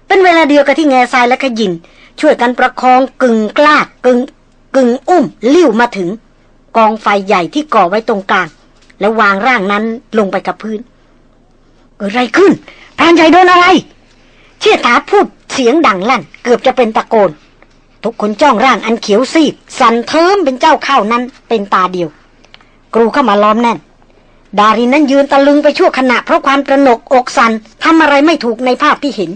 เป็นเวลาเดียวกับที่แง่ทรายและขยิน ช่วยกันประคองกึ่งกล้ากึ่งกึ่งอุ้มลิ้วมาถึง กองไฟใหญ่ที่ก่อไว้ตรงกลาง แล้ววางร่างนั้นลงไปกับพื้น เกิดอะไรขึ้นพรานใหญ่โดนอะไร เชี่ยถาพูดเสียงดังลั่น เกือบจะเป็นตะโกน ทุกคนจ้องร่างอันเขียวซีดสันเทิมเป็นเจ้าเข้านั้นเป็นตาเดียว กรูเข้ามาล้อมแน่น ดารินนั้นยืนตะลึงไปชั่วขณะเพราะความตระหนกอกสันทำอะไรไม่ถูกในภาพที่เห็น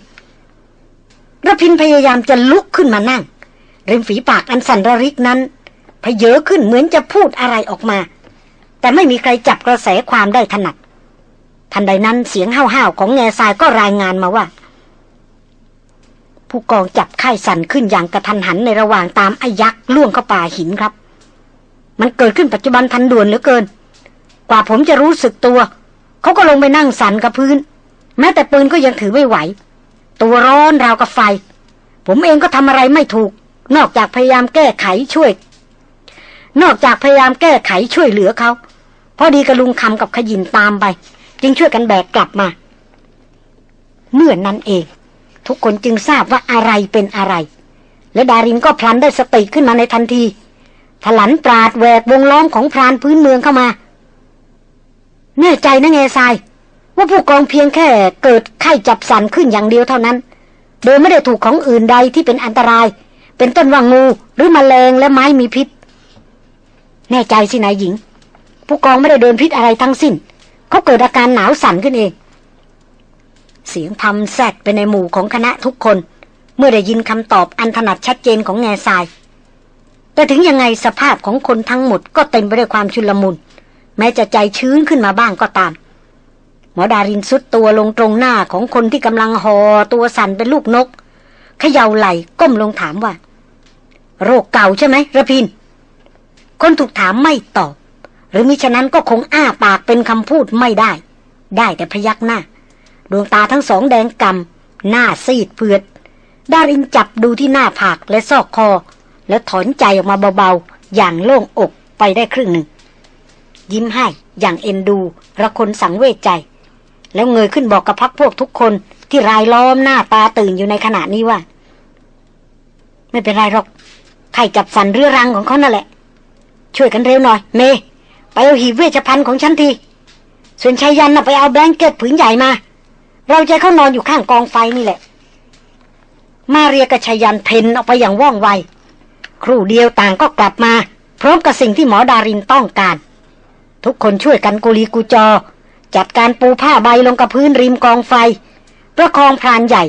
ระพินพยายามจะลุกขึ้นมานั่ง ริมฝีปากอันสันระริกนั้นพเยอขึ้นเหมือนจะพูดอะไรออกมา แต่ไม่มีใครจับกระแสความได้ถนัด ทันใดนั้นเสียงห้าวๆของแง่ทรายก็รายงานมาว่า ผู้กองจับไข้สั่นขึ้นอย่างกระทันหันในระหว่างตามไอ้ยักษ์ล่วงเข้าป่าหินครับ มันเกิดขึ้นปัจจุบันทันด่วนเหลือเกิน กว่าผมจะรู้สึกตัว เขาก็ลงไปนั่งสั่นกับพื้น แม้แต่ปืนก็ยังถือไม่ไหว ตัวร้อนราวกับไฟ ผมเองก็ทำอะไรไม่ถูก นอกจากพยายามแก้ไขช่วย นอกจากพยายามแก้ไขช่วยเหลือเขาพอดีกระลุงคำกับขยินตามไป จึงช่วยกันแบกกลับมา เมื่อนนั้นเอง ทุกคนจึงทราบว่าอะไรเป็นอะไร และดารินก็พลันได้สติขึ้นมาในทันทีถลันปราดแหวกวงล้อมของพรานพื้นเมืองเข้ามา แน่ใจนะเงซาย ว่าผู้กองเพียงแค่เกิดไข้จับสันขึ้นอย่างเดียวเท่านั้น โดยไม่ได้ถูกของอื่นใดที่เป็นอันตราย เป็นต้นว่างูหรือมแมลงและไม้มีพิษ แน่ใจสินายหญิง ผู้กองไม่ได้โดนพิษอะไรทั้งสิ้น เขาเกิดอาการหนาวสั่นขึ้นเอง เสียงพำแซดไปในหมู่ของคณะทุกคน เมื่อได้ยินคำตอบอันถนัดชัดเจนของแง่ทราย แต่ถึงยังไงสภาพของคนทั้งหมดก็เต็มไปด้วยความชุลมุน แม้จะใจชื้นขึ้นมาบ้างก็ตาม หมอดารินสุดตัวลงตรงหน้าของคนที่กำลังหอตัวสั่นเป็นลูกนกเขย่าไหลก้มลงถามว่า โรคเก่าใช่ไหมระพิน คนถูกถามไม่ตอบ หรือมิฉะนั้นก็คงอ้าปากเป็นคำพูดไม่ได้ ได้แต่พยักหน้า ดวงตาทั้งสองแดงกำหน้าซีดเผือดดารินจับดูที่หน้าผากและซอกคอ แล้วถอนใจออกมาเบาๆ อย่างโล่งอกไปได้ครึ่งหนึ่ง ยิ้มให้อย่างเอ็นดู ระคนสังเวชใจ แล้วเงยขึ้นบอกกับพักพวกทุกคนที่รายล้อมหน้าตาตื่นอยู่ในขณะนี้ว่า ไม่เป็นไรหรอกใครจับสันเรือรังของเขานั่นแหละ ช่วยกันเร็วหน่อย เม ไปเอาหีบเวชภัณฑ์ของฉันที ส่วนชายยันน่ะไปเอาแบงเก็ตผืนใหญ่มา เราจะเข้านอนอยู่ข้างกองไฟนี่แหละ มาเรียกับชายันเพนออกไปอย่างว่องไว ครู่เดียวต่างก็กลับมา พร้อมกับสิ่งที่หมอดารินต้องการ ทุกคนช่วยกันกุลีกูจอ จัดการปูผ้าใบลงกับพื้นริมกองไฟ ประคองพรานใหญ่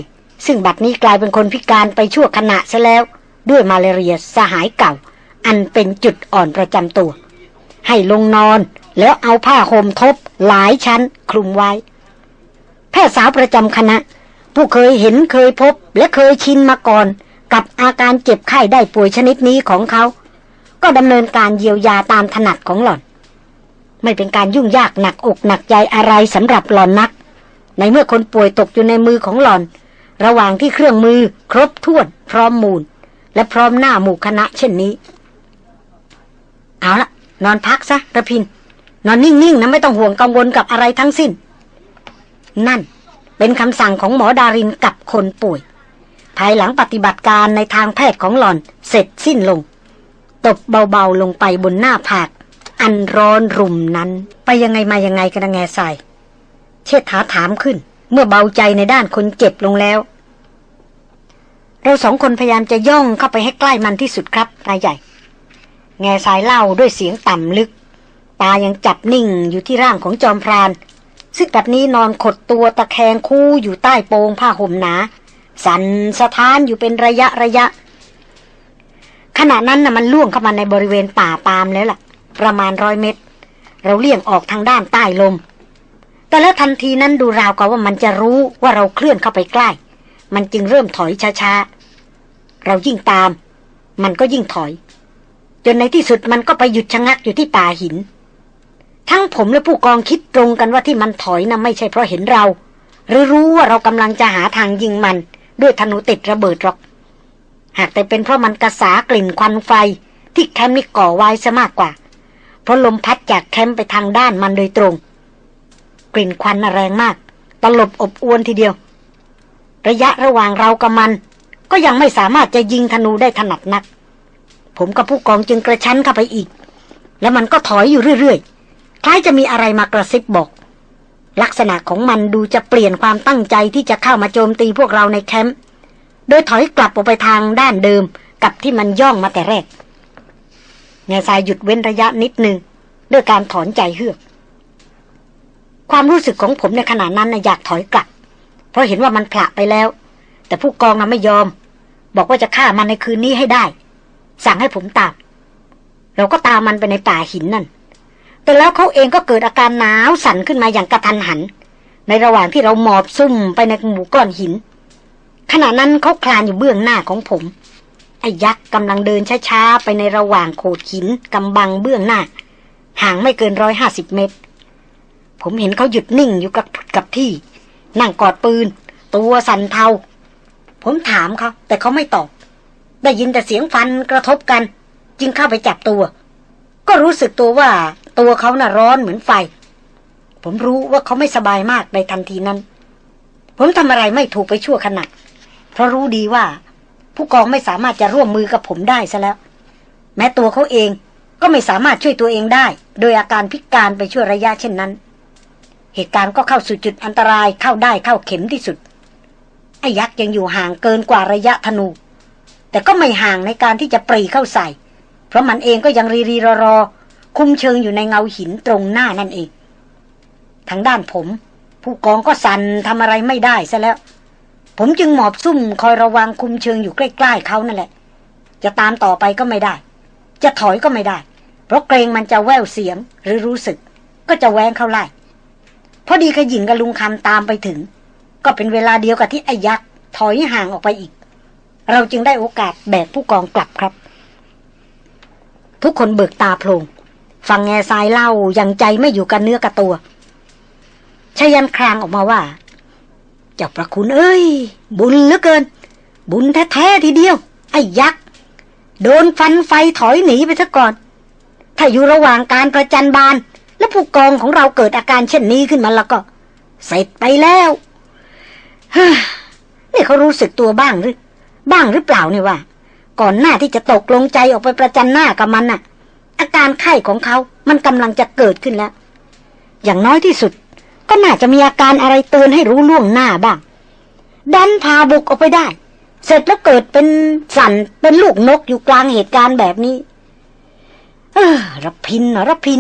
ซึ่งบัดนี้กลายเป็นคนพิการไปชั่วขณะซะแล้ว ด้วยมาเลเรียสหายเก่า อันเป็นจุดอ่อนประจำตัว ให้ลงนอน แล้วเอาผ้าห่มทบหลายชั้นคลุมไว้ แพทย์สาวประจำคณะ ผู้เคยเห็นเคยพบและเคยชินมาก่อน กับอาการเจ็บไข้ได้ป่วยชนิดนี้ของเขา ก็ดำเนินการเยียวยาตามถนัดของหล่อน ไม่เป็นการยุ่งยากหนักอกหนักใจอะไรสำหรับหล่อนนัก ในเมื่อคนป่วยตกอยู่ในมือของหล่อน ระหว่างที่เครื่องมือครบถ้วนพร้อมมูล และพร้อมหน้าหมู่คณะเช่นนี้ เอาละ นอนพักซะระพิน นอนนิ่งๆนะไม่ต้องห่วงกังวลกับอะไรทั้งสิ้น นั่นเป็นคำสั่งของหมอดารินกับคนป่วย ภายหลังปฏิบัติการในทางแพทย์ของหล่อนเสร็จสิ้นลง ตบเบาๆลงไปบนหน้าผาก อันร้อนรุ่มนั้น ไปยังไงมายังไงกันนะแง่ใส่เชิดถาถามขึ้น เมื่อเบาใจในด้านคนเจ็บลงแล้ว เราสองคนพยายามจะย่องเข้าไปให้ใกล้มันที่สุดครับนายใหญ่ แง่สายเล่าด้วยเสียงต่ำลึก ตายังจับนิ่งอยู่ที่ร่างของจอมพราน ซึ่งแบัดนี้นอนขดตัวตะแคงคู่อยู่ใต้โปงผ้าห่มหนา สันสะท้านอยู่เป็นระยะระยะ ขณะนั้นน่ะมันล่วงเข้ามาในบริเวณป่าปามแล้วล่ะ ประมาณร้อยเมตร เราเลี่ยงออกทางด้านใต้ลม แต่แล้วทันทีนั้นดูราวกับว่ามันจะรู้ว่าเราเคลื่อนเข้าไปใกล้ มันจึงเริ่มถอยช้าๆเรายิ่งตาม มันก็ยิ่งถอย จนในที่สุดมันก็ไปหยุดชะงักอยู่ที่ป่าหิน ทั้งผมและผู้กองคิดตรงกันว่าที่มันถอยนะ่ะไม่ใช่เพราะเห็นเรา หรือรู้ว่าเรากำลังจะหาทางยิงมัน ด้วยธนูติดระเบิดหรอก หากแต่เป็นเพราะมันกระสากลิ่นควันไฟ ที่แคมป์นี่ก่อไว้ซะมากกว่า เพราะลมพัดจากแคมป์ไปทางด้านมันโดยตรง กลิ่นควันแรงมาก ตลบอบอวนทีเดียว ระยะระหว่างเรากับมัน ก็ยังไม่สามารถจะยิงธนูได้ถนัดนัก ผมกับผู้กองจึงกระชั้นเข้าไปอีก แล้วมันก็ถอยอยู่เรื่อยๆ คล้ายจะมีอะไรมากระซิบบอก ลักษณะของมันดูจะเปลี่ยนความตั้งใจที่จะเข้ามาโจมตีพวกเราในแคมป์ โดยถอยกลับออกไปทางด้านเดิมกับที่มันย่องมาแต่แรกเงาสายหยุดเว้นระยะนิดนึงด้วยการถอนใจเฮือก ความรู้สึกของผมในขณะนั้นนะอยากถอยกลับ เพราะเห็นว่ามันผละไปแล้ว แต่ผู้กองนะไม่ยอม บอกว่าจะฆ่ามันในคืนนี้ให้ได้ สั่งให้ผมตาม เราก็ตามมันไปในป่าหินนั่น แต่แล้วเขาเองก็เกิดอาการหนาวสั่นขึ้นมาอย่างกระทันหัน ในระหว่างที่เราหมอบซุ่มไปในหมู่ก้อนหิน ขณะนั้นเขาคลานอยู่เบื้องหน้าของผม ไอ้ยักษ์กำลังเดินช้าๆไปในระหว่างโขดหินกำบังเบื้องหน้า ห่างไม่เกินร้อยห้าสิบเมตร ผมเห็นเขาหยุดนิ่งอยู่กับกับที่ นั่งกอดปืน ตัวสั่นเทาผมถามเขาแต่เขาไม่ตอบ ได้ยินแต่เสียงฟันกระทบกัน จึงเข้าไปจับตัว ก็รู้สึกตัวว่าตัวเขาน่ะร้อนเหมือนไฟ ผมรู้ว่าเขาไม่สบายมากในทันทีนั้น ผมทำอะไรไม่ถูกไปชั่วขณะเพราะรู้ดีว่า ผู้กองไม่สามารถจะร่วมมือกับผมได้ซะแล้ว แม้ตัวเขาเองก็ไม่สามารถช่วยตัวเองได้ โดยอาการพิการไปช่วระยะเช่นนั้น เหตุการณ์ก็เข้าสู่จุดอันตรายเข้าได้เข้าเข็มที่สุดไอ้ยักษ์ยังอยู่ห่างเกินกว่าระยะธนู แต่ก็ไม่ห่างในการที่จะปรีเข้าใส่ เพราะมันเองก็ยังรีรีรอรอ คุมเชิงอยู่ในเงาหินตรงหน้านั่นเอง ทางด้านผม ผู้กองก็สั่นทำอะไรไม่ได้ซะแล้ว ผมจึงหมอบซุ่มคอยระวังคุมเชิงอยู่ใกล้ๆเขานั่นแหละ จะตามต่อไปก็ไม่ได้ จะถอยก็ไม่ได้ เพราะเกรงมันจะแววเสียงหรือรู้สึก ก็จะแวงเข้าไล่พอดีขยินกับลุงคำตามไปถึง ก็เป็นเวลาเดียวกับที่ไอ้ยักษ์ถอยห่างออกไปอีก เราจึงได้โอกาสแบกผู้กองกลับครับ ทุกคนเบิกตาโพลงฟังแง่ทรายเล่าอย่างใจไม่อยู่กันเนื้อกับตัวชายันครางออกมาว่าเจ้าประคุณเอ้ย บุญเหลือเกิน บุญแท้ๆทีเดียว ไอ้ยักษ์โดนฟันไฟถอยหนีไปซะก่อน ถ้าอยู่ระหว่างการประจันบาน และผู้กองของเราเกิดอาการเช่นนี้ขึ้นมาแล้วก็ เสร็จไปแล้วนี่เขารู้สึกตัวบ้างหรือ บ้างหรือเปล่าเนี่ยว่า ก่อนหน้าที่จะตกลงใจออกไปประจันหน้ากับมันน่ะ อาการไข้ของเขามันกำลังจะเกิดขึ้นแล้ว อย่างน้อยที่สุด ก็น่าจะมีอาการอะไรเตือนให้รู้ล่วงหน้าบ้าง ดันพาบุกออกไปได้ เสร็จแล้วเกิดเป็นสั่นเป็นลูกนกอยู่กลางเหตุการณ์แบบนี้ เออรพินรพิน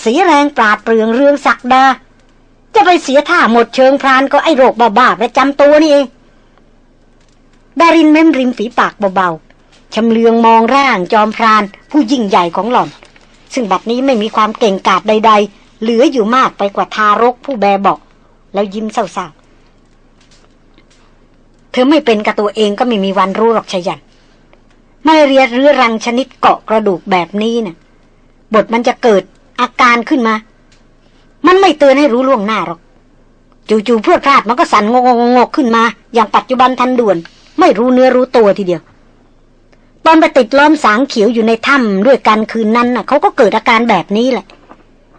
เสียแรงปราดเปรืองเรืองศักดาจะไปเสียท่าหมดเชิงพรานก็ไอโรคบ้าๆประจำตัวนี่เอง ดารินเม้มริมฝีปากเบาๆชำเลืองมองร่างจอมพราน ผู้ยิ่งใหญ่ของหล่อน ซึ่งบัดนี้ไม่มีความเก่งกาจใด ๆ เหลืออยู่มากไปกว่าทารกผู้แบเบอก แล้วยิ้มเศร้าๆ เธอไม่เป็นกับตัวเองก็ไม่มีวันรู้หรอกชยันมาเรียเรื้อรังชนิดเกาะกระดูกแบบนี้นะ่ะ บทมันจะเกิดอาการขึ้นมา มันไม่เตือนให้รู้ล่วงหน้าหรอก จู่ๆเพื่อพลาดมันก็สั่นงงงขึ้นมา อย่างปัจจุบันทันด่วน ไม่รู้เนื้อรู้ตัวทีเดียว ตอนไปติดล้อมสางเขียวอยู่ในถ้ำด้วยกันคืนนั้นน่ะเขาก็เกิดอาการแบบนี้แหละ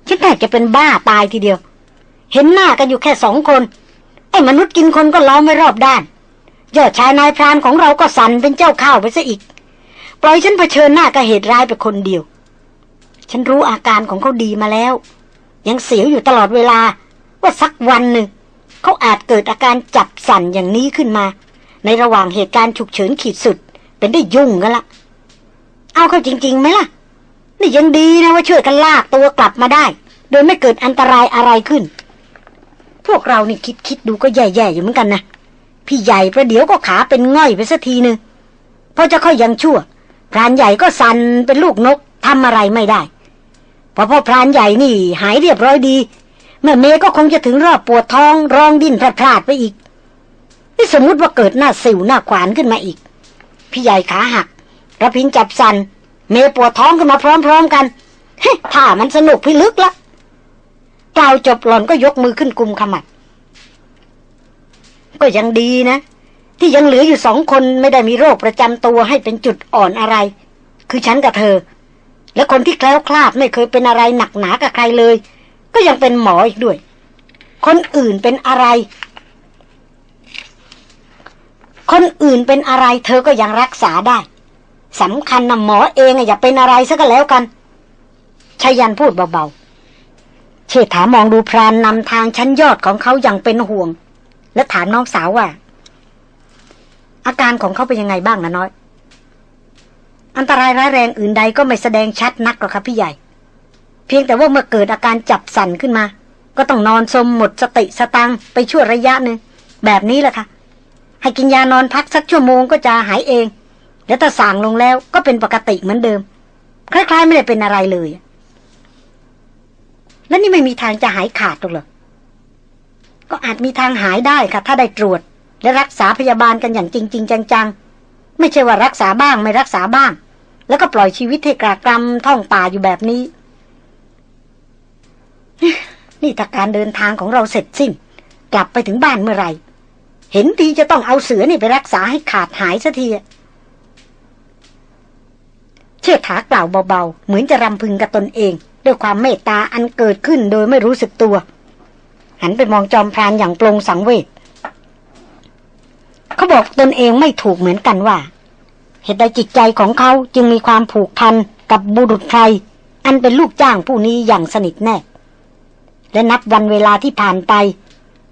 ฉันแทบจะเป็นบ้าตายทีเดียว เห็นหน้ากันอยู่แค่สองคน ไอ้มนุษย์กินคนก็ล้อมไม่รอบด้านยอดชายนายพรานของเราก็สั่นเป็นเจ้าข้าวไปซะอีก ปล่อยฉันเผชิญหน้ากับเหตุร้ายไปคนเดียว ฉันรู้อาการของเขาดีมาแล้ว ยังเสียวอยู่ตลอดเวลา ว่าสักวันหนึ่งเขาอาจเกิดอาการจับสั่นอย่างนี้ขึ้นมา ในระหว่างเหตุการณ์ฉุกเฉินขีดสุด เป็นได้ยุ่งกันละ เอาเข้าจริงๆไหมล่ะ นี่ยังดีนะว่าช่วยกันลากตัวกลับมาได้ โดยไม่เกิดอันตรายอะไรขึ้น พวกเรานี่คิดคิดดูก็แย่ๆอยู่เหมือนกันนะพี่ใหญ่ประเดี๋ยวก็ขาเป็นง่อยไปสักทีหนึ่งพอจะค่อยยังชั่ว พรานใหญ่ก็สันเป็นลูกนกทำอะไรไม่ได้พอพ่อพรานใหญ่นี่ หายเรียบร้อยดี แม่เมย์ก็คงจะถึงรอบปวดท้องร้องดิ้นพลาดไปอีก นี่สมมุติว่าเกิดหน้าสิวหน้าขวานขึ้นมาอีก พี่ใหญ่ขาหักระพินจับสัน เมยปวดท้องขึ้นมาพร้อม ๆ กันเฮ้ถ้ามันสนุกพิลึกละกล่าวจบหล่อนก็ยกมือขึ้นกุมขมับก็ยังดีนะ ที่ยังเหลืออยู่สองคนไม่ได้มีโรคประจำตัวให้เป็นจุดอ่อนอะไร คือฉันกับเธอ และคนที่แคล้วคลาดไม่เคยเป็นอะไรหนักหนากับใครเลย ก็ยังเป็นหมออีกด้วย คนอื่นเป็นอะไร คนอื่นเป็นอะไรเธอก็ยังรักษาได้สำคัญนะหมอเองอย่าเป็นอะไรซะก็แล้วกันชายันพูดเบาๆ เชษฐามองดูพรานนำทางชั้นยอดของเขาอย่างเป็นห่วง และถามน้องสาวว่า อาการของเขาเป็นยังไงบ้างนะน้อย อันตรายร้ายแรงอื่นใดก็ไม่แสดงชัดนักหรอกครับพี่ใหญ่ เพียงแต่ว่าเมื่อเกิดอาการจับสั่นขึ้นมา ก็ต้องนอนสมหมดสติสตังไปชั่วระยะหนึ่งแบบนี้แหละค่ะ ให้กินยานอนพักสักชั่วโมงก็จะหายเอง แล้วถ้าสั่งลงแล้วก็เป็นปกติเหมือนเดิม คล้ายๆไม่ได้เป็นอะไรเลย แล้วนี่ไม่มีทางจะหายขาดหรอกเหรอก็อาจมีทางหายได้ค่ะ ถ้าได้ตรวจ และรักษาพยาบาลกันอย่างจริง ๆ จัง ๆ ไม่ใช่ว่ารักษาบ้างไม่รักษาบ้าง แล้วก็ปล่อยชีวิตให้กรากรำท่องป่าอยู่แบบนี้ นี่ถ้าการเดินทางของเราเสร็จสิ้น กลับไปถึงบ้านเมื่อไหร่ เห็นทีจะต้องเอาเสือนี่ไปรักษาให้ขาดหายสัทีเชิดถากล่าวเบาๆ เหมือนจะรำพึงกับตนเอง ด้วยความเมตตาอันเกิดขึ้นโดยไม่รู้สึกตัว หันไปมองจอมพรานอย่างปรงสังเวชเขาบอกตนเองไม่ถูกเหมือนกันว่า เหตุใดจิตใจของเขาจึงมีความผูกพันกับบุรุษไทย อันเป็นลูกจ้างผู้นี้อย่างสนิทแน่ และนับวันเวลาที่ผ่านไป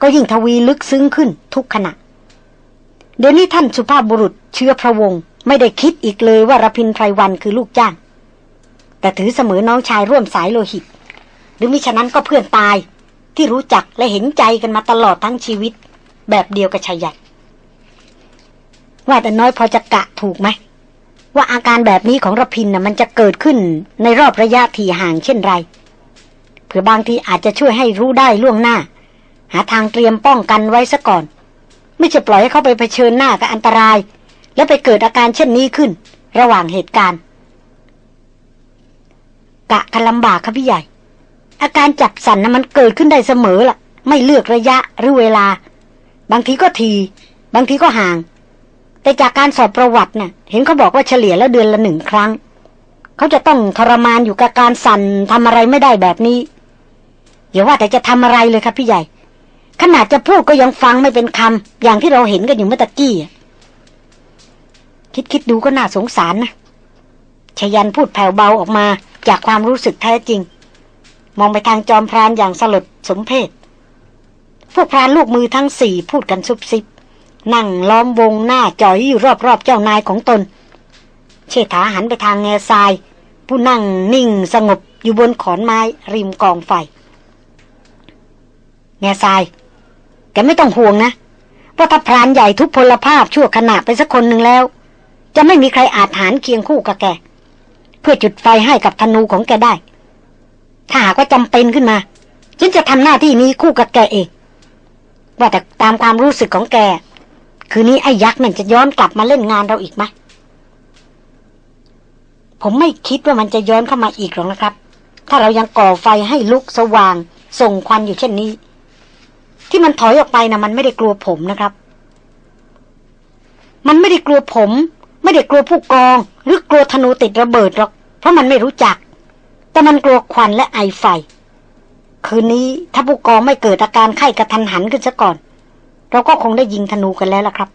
ก็ยิ่งทวีลึกซึ้งขึ้นทุกขณะ เดี๋ยวนี้ท่านสุภาพบุรุษเชื้อพระวงศ์ไม่ได้คิดอีกเลยว่ารพินไพรวันคือลูกจ้าง แต่ถือเสมอน้องชายร่วมสายโลหิต หรือมิฉะนั้นก็เพื่อนตายที่รู้จักและเห็นใจกันมาตลอดทั้งชีวิต แบบเดียวกับชายัดว่าแต่น้อยพอจะกะถูกไหม ว่าอาการแบบนี้ของรพินน่ะมันจะเกิดขึ้นในรอบระยะที่ห่างเช่นไรเผื่อบางทีอาจจะช่วยให้รู้ได้ล่วงหน้า หาทางเตรียมป้องกันไว้ซะก่อน ไม่จะปล่อยให้เขาไปเผชิญหน้ากับอันตราย แล้วไปเกิดอาการเช่นนี้ขึ้น ระหว่างเหตุการณ์ กะกันลำบากครับพี่ใหญ่ อาการจับสันนะมันเกิดขึ้นได้เสมอล่ะ ไม่เลือกระยะหรือเวลา บางทีก็ที บางทีก็ห่าง แต่จากการสอบประวัตินะ่ะ เห็นเขาบอกว่าเฉลี่ยแล้วเดือนละหนึ่งครั้งเขาจะต้องทรมานอยู่กับการสั่นทำอะไรไม่ได้แบบนี้อย่าว่าแต่จะทำอะไรเลยครับพี่ใหญ่ ขนาดจะพูดก็ยังฟังไม่เป็นคำอย่างที่เราเห็นกันอยู่เมื่อตะกี้คิดคิดดูก็น่าสงสารนะชยันพูดแผ่วเบาออกมาจากความรู้สึกแท้จริง มองไปทางจอมพรานอย่างสลดสมเพศพวกพรานลูกมือทั้งสี่พูดกันซุบซิบ นั่งล้อมวงหน้าจอยอยู่รอบๆเจ้านายของตน เชษฐาหันไปทางแง่ทราย ผู้นั่งนิ่งสงบอยู่บนขอนไม้ริมกองไฟ แง่ทราย แกไม่ต้องห่วงนะเพราถ้าพรานใหญ่ทุกพลภาพชั่วขณะไปสักคนหนึ่งแล้ว จะไม่มีใครอาจหารเคียงคู่กับแก เพื่อจุดไฟให้กับธนูของแกได้ ถ้าหากว่าจำเป็นขึ้นมา ฉันจะทำหน้าที่นี้คู่กับแกเอง ว่าแต่ตามความรู้สึกของแก คืนนี้ไอ้ยักษ์นั่นจะย้อนกลับมาเล่นงานเราอีกไหมผมไม่คิดว่ามันจะย้อนเข้ามาอีกหรอกนะครับ ถ้าเรายังก่อไฟให้ลุกสว่าง ส่งควันอยู่เช่นนี้ ที่มันถอยออกไปนะมันไม่ได้กลัวผมนะครับ มันไม่ได้กลัวผม ไม่ได้กลัวผู้กอง หรือกลัวธนูติดระเบิดหรอก เพราะมันไม่รู้จัก แต่มันกลัวควันและไอไฟ คืนนี้ถ้าผู้กองไม่เกิดอาการไข้กระทันหันขึ้นซะก่อน เราก็คงได้ยิงธนูกันแล้วล่ะครับ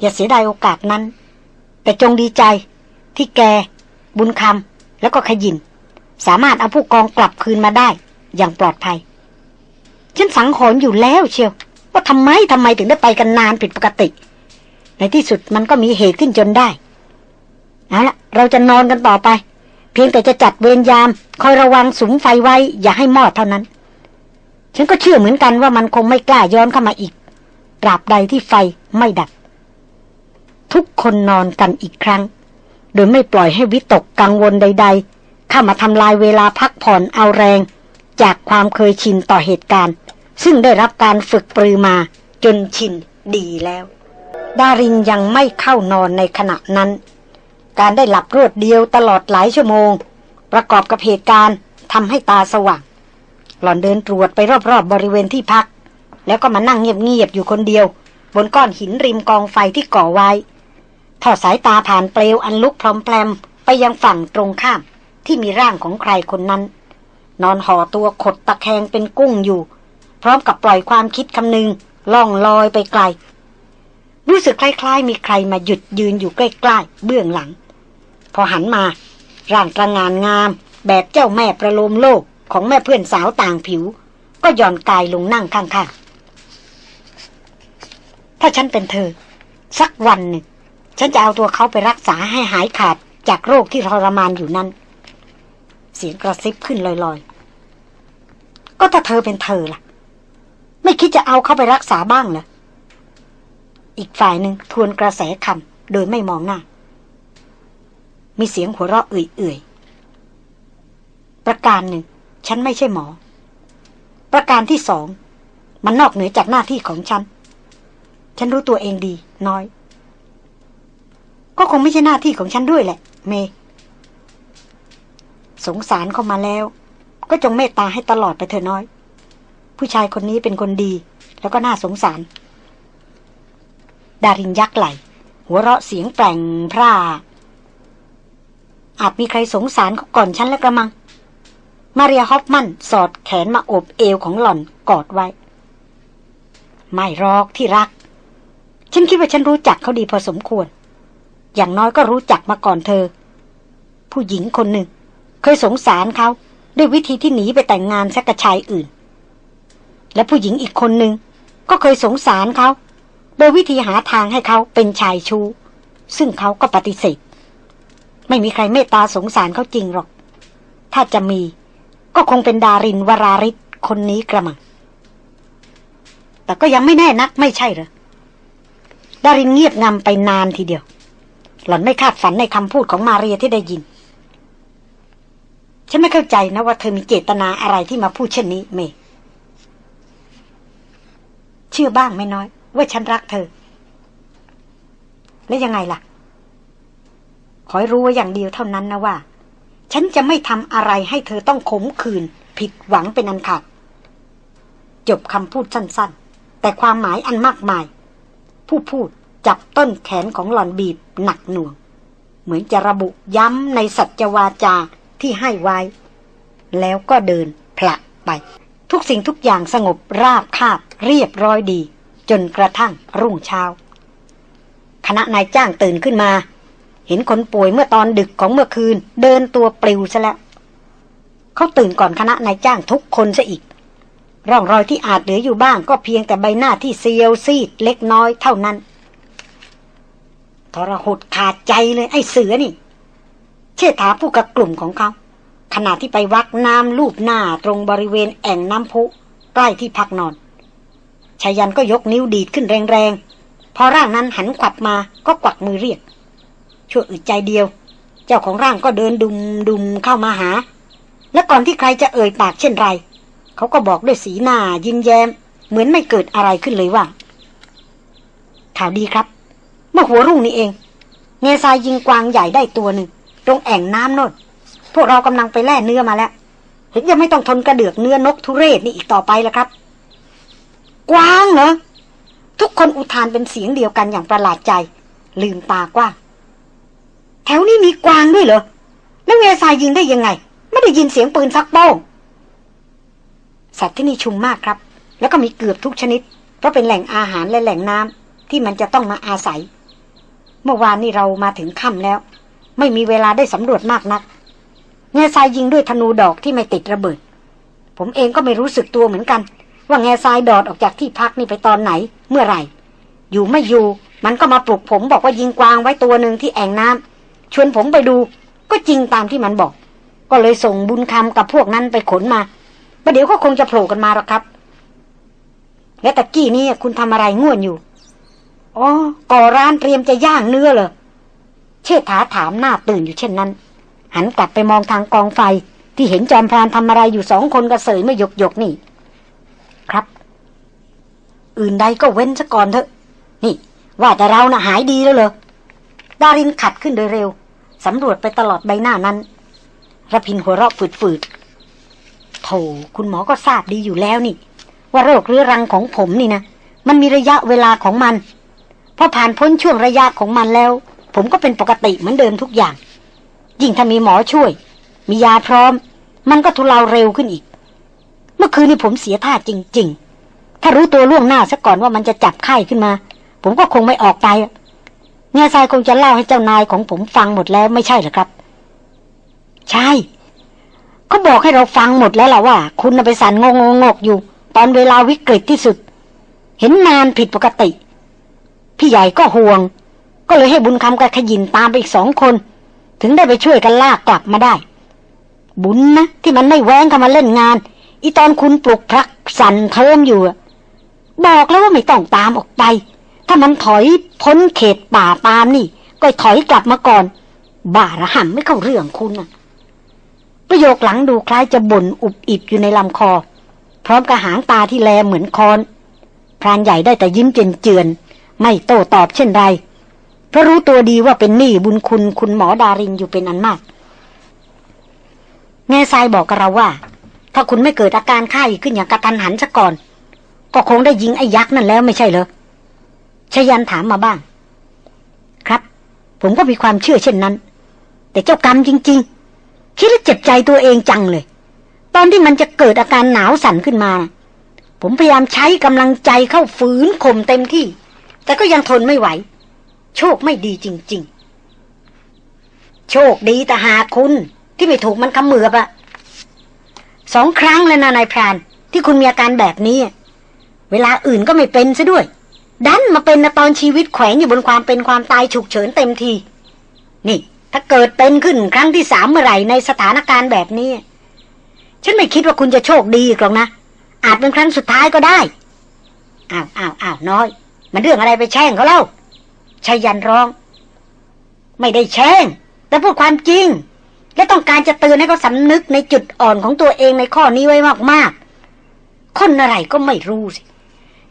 อย่าเสียดายโอกาสนั้น แต่จงดีใจที่แก บุญคำแล้วก็ขยิน สามารถเอาผู้กองกลับคืนมาได้ อย่างปลอดภัย ฉันสังหรณ์อยู่แล้วเชียว ว่าทำไมทำไมถึงได้ไปกันนานผิดปกติ ในที่สุดมันก็มีเหตุขึ้นจนได้เอาละเราจะนอนกันต่อไป เพียงแต่จะจัดเวรยาม คอยระวังสุมไฟไว้ อย่าให้มอดเท่านั้น ฉันก็เชื่อเหมือนกันว่ามันคงไม่กล้าย้อนเข้ามาอีกตราบใดที่ไฟไม่ดับ ทุกคนนอนกันอีกครั้ง โดยไม่ปล่อยให้วิตกกังวลใด ๆ เข้ามาทำลายเวลาพักผ่อนเอาแรง จากความเคยชินต่อเหตุการณ์ ซึ่งได้รับการฝึกปรือมาจนชินดีแล้ว ดารินยังไม่เข้านอนในขณะนั้น การได้หลับรวดเดียวตลอดหลายชั่วโมง ประกอบกับเหตุการณ์ทำให้ตาสว่าง หล่อนเดินตรวจไปรอบๆบบริเวณที่พัก แล้วก็มานั่งเงียบๆอยู่คนเดียว บนก้อนหินริมกองไฟที่ก่อไว้ทอดสายตาผ่านเปลวอันลุกพร้อมแปลมไปยังฝั่งตรงข้ามที่มีร่างของใครคนนั้น นอนห่อตัวขดตะแคงเป็นกุ้งอยู่ พร้อมกับปล่อยความคิดคำนึงล่องลอยไปไกล รู้สึกคล้ายๆ มีใครมาหยุดยืนอยู่ใกล้ๆ เบื้องหลัง พอหันมา ร่างตระงานงาม แบบเจ้าแม่ประโลมโลกของแม่เพื่อนสาวต่างผิว ก็ย่อนกายลงนั่งข้างๆ ถ้าฉันเป็นเธอ สักวันหนึ่ง ฉันจะเอาตัวเขาไปรักษาให้หายขาดจากโรคที่ทรมานอยู่นั้น เสียงกระซิบขึ้นลอยๆ ก็ถ้าเธอเป็นเธอล่ะ ไม่คิดจะเอาเขาไปรักษาบ้างเหรออีกฝ่ายหนึ่งทวนกระแสคำโดยไม่มองหน้า มีเสียงหัวเราะเอื่อยๆ ประการหนึ่ง ฉันไม่ใช่หมอ ประการที่สอง มันนอกเหนือจากหน้าที่ของฉัน ฉันรู้ตัวเองดีน้อย ก็คงไม่ใช่หน้าที่ของฉันด้วยแหละ เม สงสารเข้ามาแล้ว ก็จงเมตตาให้ตลอดไปเถอน้อย ผู้ชายคนนี้เป็นคนดี แล้วก็น่าสงสาร ดารินยักไหล หัวเราะเสียงแปลงพร่า อาจมีใครสงสารเขาก่อนฉันแล้วกระมัง มาเรียฮอฟมันสอดแขนมาอบเอวของหล่อนกอดไว้ ไม่รอกที่รัก ฉันคิดว่าฉันรู้จักเขาดีพอสมควร อย่างน้อยก็รู้จักมาก่อนเธอ ผู้หญิงคนหนึ่ง เคยสงสารเขาด้วยวิธีที่หนีไปแต่งงานสักชายอื่น และผู้หญิงอีกคนหนึ่งก็เคยสงสารเขา โดยวิธีหาทางให้เขาเป็นชายชู้ซึ่งเขาก็ปฏิเสธ ไม่มีใครเมตตาสงสารเขาจริงหรอก ถ้าจะมี ก็คงเป็นดารินวราริศคนนี้กระมัง แต่ก็ยังไม่แน่นักไม่ใช่เหรอ ดารินเงียบงำไปนานทีเดียว หล่อนไม่คาดฝันในคำพูดของมาเรียที่ได้ยิน ฉันไม่เข้าใจนะว่าเธอมีเจตนาอะไรที่มาพูดเช่นนี้เม เชื่อบ้างไม่น้อย ว่าฉันรักเธอ แล้วยังไงล่ะ ขอให้รู้ว่าอย่างเดียวเท่านั้นนะว่า ฉันจะไม่ทำอะไรให้เธอต้องขมขื่นผิดหวังเป็นอันขาดจบคำพูดสั้น ๆ แต่ความหมายอันมากมาย ผู้พูดจับต้นแขนของหล่อนบีบหนักหน่วง เหมือนจะระบุย้ำในสัจวาจาที่ให้ไว้ แล้วก็เดินพละไป ทุกสิ่งทุกอย่างสงบราบคาบเรียบร้อยดี จนกระทั่งรุ่งเช้า คณะนายจ้างตื่นขึ้นมา เห็นคนป่วยเมื่อตอนดึกของเมื่อคืน เดินตัวปลิวซะแล้วเขาตื่นก่อนคณะนายจ้างทุกคนซะอีก ร่องรอยที่อาจเหลืออยู่บ้างก็เพียงแต่ใบหน้าที่เซียวซีดเล็กน้อยเท่านั้นทรหดขาดใจเลยไอ้เสือนี่ เชษฐาผู้กับกลุ่มของเขา ขณะที่ไปวักน้ำลูบหน้าตรงบริเวณแอ่งน้ำพุใกล้ที่พักนอนชายันก็ยกนิ้วดีดขึ้นแรงๆ พอร่างนั้นหันขวับมาก็กวักมือเรียก ชั่วอึดใจเดียว เจ้าของร่างก็เดินดุมดุมเข้ามาหา และก่อนที่ใครจะเอ่ยปากเช่นไร เขาก็บอกด้วยสีหน้ายิ้มแย้ม เหมือนไม่เกิดอะไรขึ้นเลยว่า ข่าวดีครับ เมื่อหัวรุ่งนี้เอง เงซายยิงกวางใหญ่ได้ตัวหนึ่ง ตรงแอ่งน้ำโน่น พวกเรากำลังไปแล่เนื้อมาแล้ว เห็นยังไม่ต้องทนกระเดือกเนื้อนกทุเรศนี่อีกต่อไปแล้วครับ กว้างเหรอทุกคนอุทานเป็นเสียงเดียวกันอย่างประหลาดใจ ลืมตากว้าง แถวนี้มีกวางด้วยเหรอ แล้วเงซายยิงได้ยังไง ไม่ได้ยินเสียงปืนซักโป้งสัตว์ที่นี่ชุมมากครับ แล้วก็มีเกือบทุกชนิด เพราะเป็นแหล่งอาหารและแหล่งน้ำที่มันจะต้องมาอาศัย เมื่อวานนี้เรามาถึงค่ำแล้ว ไม่มีเวลาได้สำรวจมากนัก แง่ทรายยิงด้วยธนูดอกที่ไม่ติดระเบิด ผมเองก็ไม่รู้สึกตัวเหมือนกัน ว่าแง่ทรายดอดออกจากที่พักนี่ไปตอนไหน เมื่อไหร่ อยู่ไม่อยู่ มันก็มาปลุกผมบอกว่ายิงกวางไว้ตัวหนึ่งที่แอ่งน้ำชวนผมไปดู ก็จริงตามที่มันบอก ก็เลยส่งบุญคำกับพวกนั้นไปขนมาประเดี๋ยวก็คงจะโผล่กันมาหรอกครับ และตะกี้นี่คุณทำอะไรง่วนอยู่อ๋อก่อร้านเตรียมจะย่างเนื้อเหรอเชษฐาถามหน้าตื่นอยู่เช่นนั้น หันกลับไปมองทางกองไฟ ที่เห็นจอมพรานทำอะไรอยู่สองคนกระเสยเมื่อหยกหยกนี่ ครับ อื่นใดก็เว้นซะก่อนเถอะ นี่ ว่าแต่เรานะ่ะหายดีแล้วเหรอดารินขัดขึ้นโดยเร็วสำรวจไปตลอดใบหน้านั้นระพินหัวเราะฝืดๆโธ่คุณหมอก็ทราบดีอยู่แล้วนี่ ว่าโรคเรื้อรังของผมนี่นะมันมีระยะเวลาของมันพอผ่านพ้นช่วงระยะของมันแล้ว ผมก็เป็นปกติเหมือนเดิมทุกอย่าง ยิ่งถ้ามีหมอช่วย มียาพร้อม มันก็ทุเลาเร็วขึ้นอีก เมื่อคืนนี้ผมเสียท่าจริง ๆ ถ้ารู้ตัวล่วงหน้าซะก่อนว่ามันจะจับไข้ขึ้นมา ผมก็คงไม่ออกไปเงาทรายคงจะเล่าให้เจ้านายของผมฟังหมดแล้วไม่ใช่หรอครับ ใช่เขาบอกให้เราฟังหมดแล้วล่ะว่า คุณไปสันงงงกอยู่ ตอนเวลาวิกฤตที่สุด เห็นนานผิดปกติ พี่ใหญ่ก็ห่วง ก็เลยให้บุญคำกับขยินตามไปอีกสองคน ถึงได้ไปช่วยกันลากกลับมาได้ บุญนะที่มันไม่แว้งเข้ามาเล่นงาน อีตอนคุณปลุกพรักสันเทิมอยู่บอกแล้วว่าไม่ต้องตามออกไป ถ้ามันถอยพ้นเขตป่าตามนี่ ก็ถอยกลับมาก่อนบ้าระห่ำไม่เข้าเรื่องคุณนะประโยคหลังดูคล้ายจะบ่นอุบอิบอยู่ในลำคอ พร้อมกระหางตาที่แลเหมือนคอนพรานใหญ่ได้แต่ยิ้มเจือนๆไม่โต้ตอบเช่นไร เพราะรู้ตัวดีว่าเป็นหนี้บุญคุณคุณหมอดารินอยู่เป็นอันมากแง่ทรายบอกกับเราว่า ถ้าคุณไม่เกิดอาการไข้ขึ้นอย่างกระทันหันซะก่อน ก็คงได้ยิงไอ้ยักษ์นั่นแล้วไม่ใช่เหรอชยันถามมาบ้าง ครับ ผมก็มีความเชื่อเช่นนั้น แต่เจ้ากรรมจริง ๆ คิดแล้วเจ็บใจตัวเองจังเลย ตอนที่มันจะเกิดอาการหนาวสั่นขึ้นมา ผมพยายามใช้กำลังใจเข้าฝืนข่มเต็มที่ แต่ก็ยังทนไม่ไหว โชคไม่ดีจริง ๆ โชคดีแต่หาคุณที่ไม่ถูกมันขมือบอะสองครั้งแล้วนะนายพราน ที่คุณมีอาการแบบนี้ เวลาอื่นก็ไม่เป็นซะด้วย ดันมาเป็นตอนชีวิตแขวนอยู่บนความเป็นความตายฉุกเฉินเต็มที นี่ ถ้าเกิดเป็นขึ้นครั้งที่สามเมื่อไหร่ในสถานการณ์แบบนี้ ฉันไม่คิดว่าคุณจะโชคดีหรอกนะ อาจเป็นครั้งสุดท้ายก็ได้อ้าวอ้าวอ้าวน้อย มันเรื่องอะไรไปแช่งเขาเล่า ชายันร้อง ไม่ได้แช่ง แต่พูดความจริง และต้องการจะเตือนให้เขาสำนึกในจุดอ่อนของตัวเองในข้อนี้ไว้มากๆ คนอะไรก็ไม่รู้สิ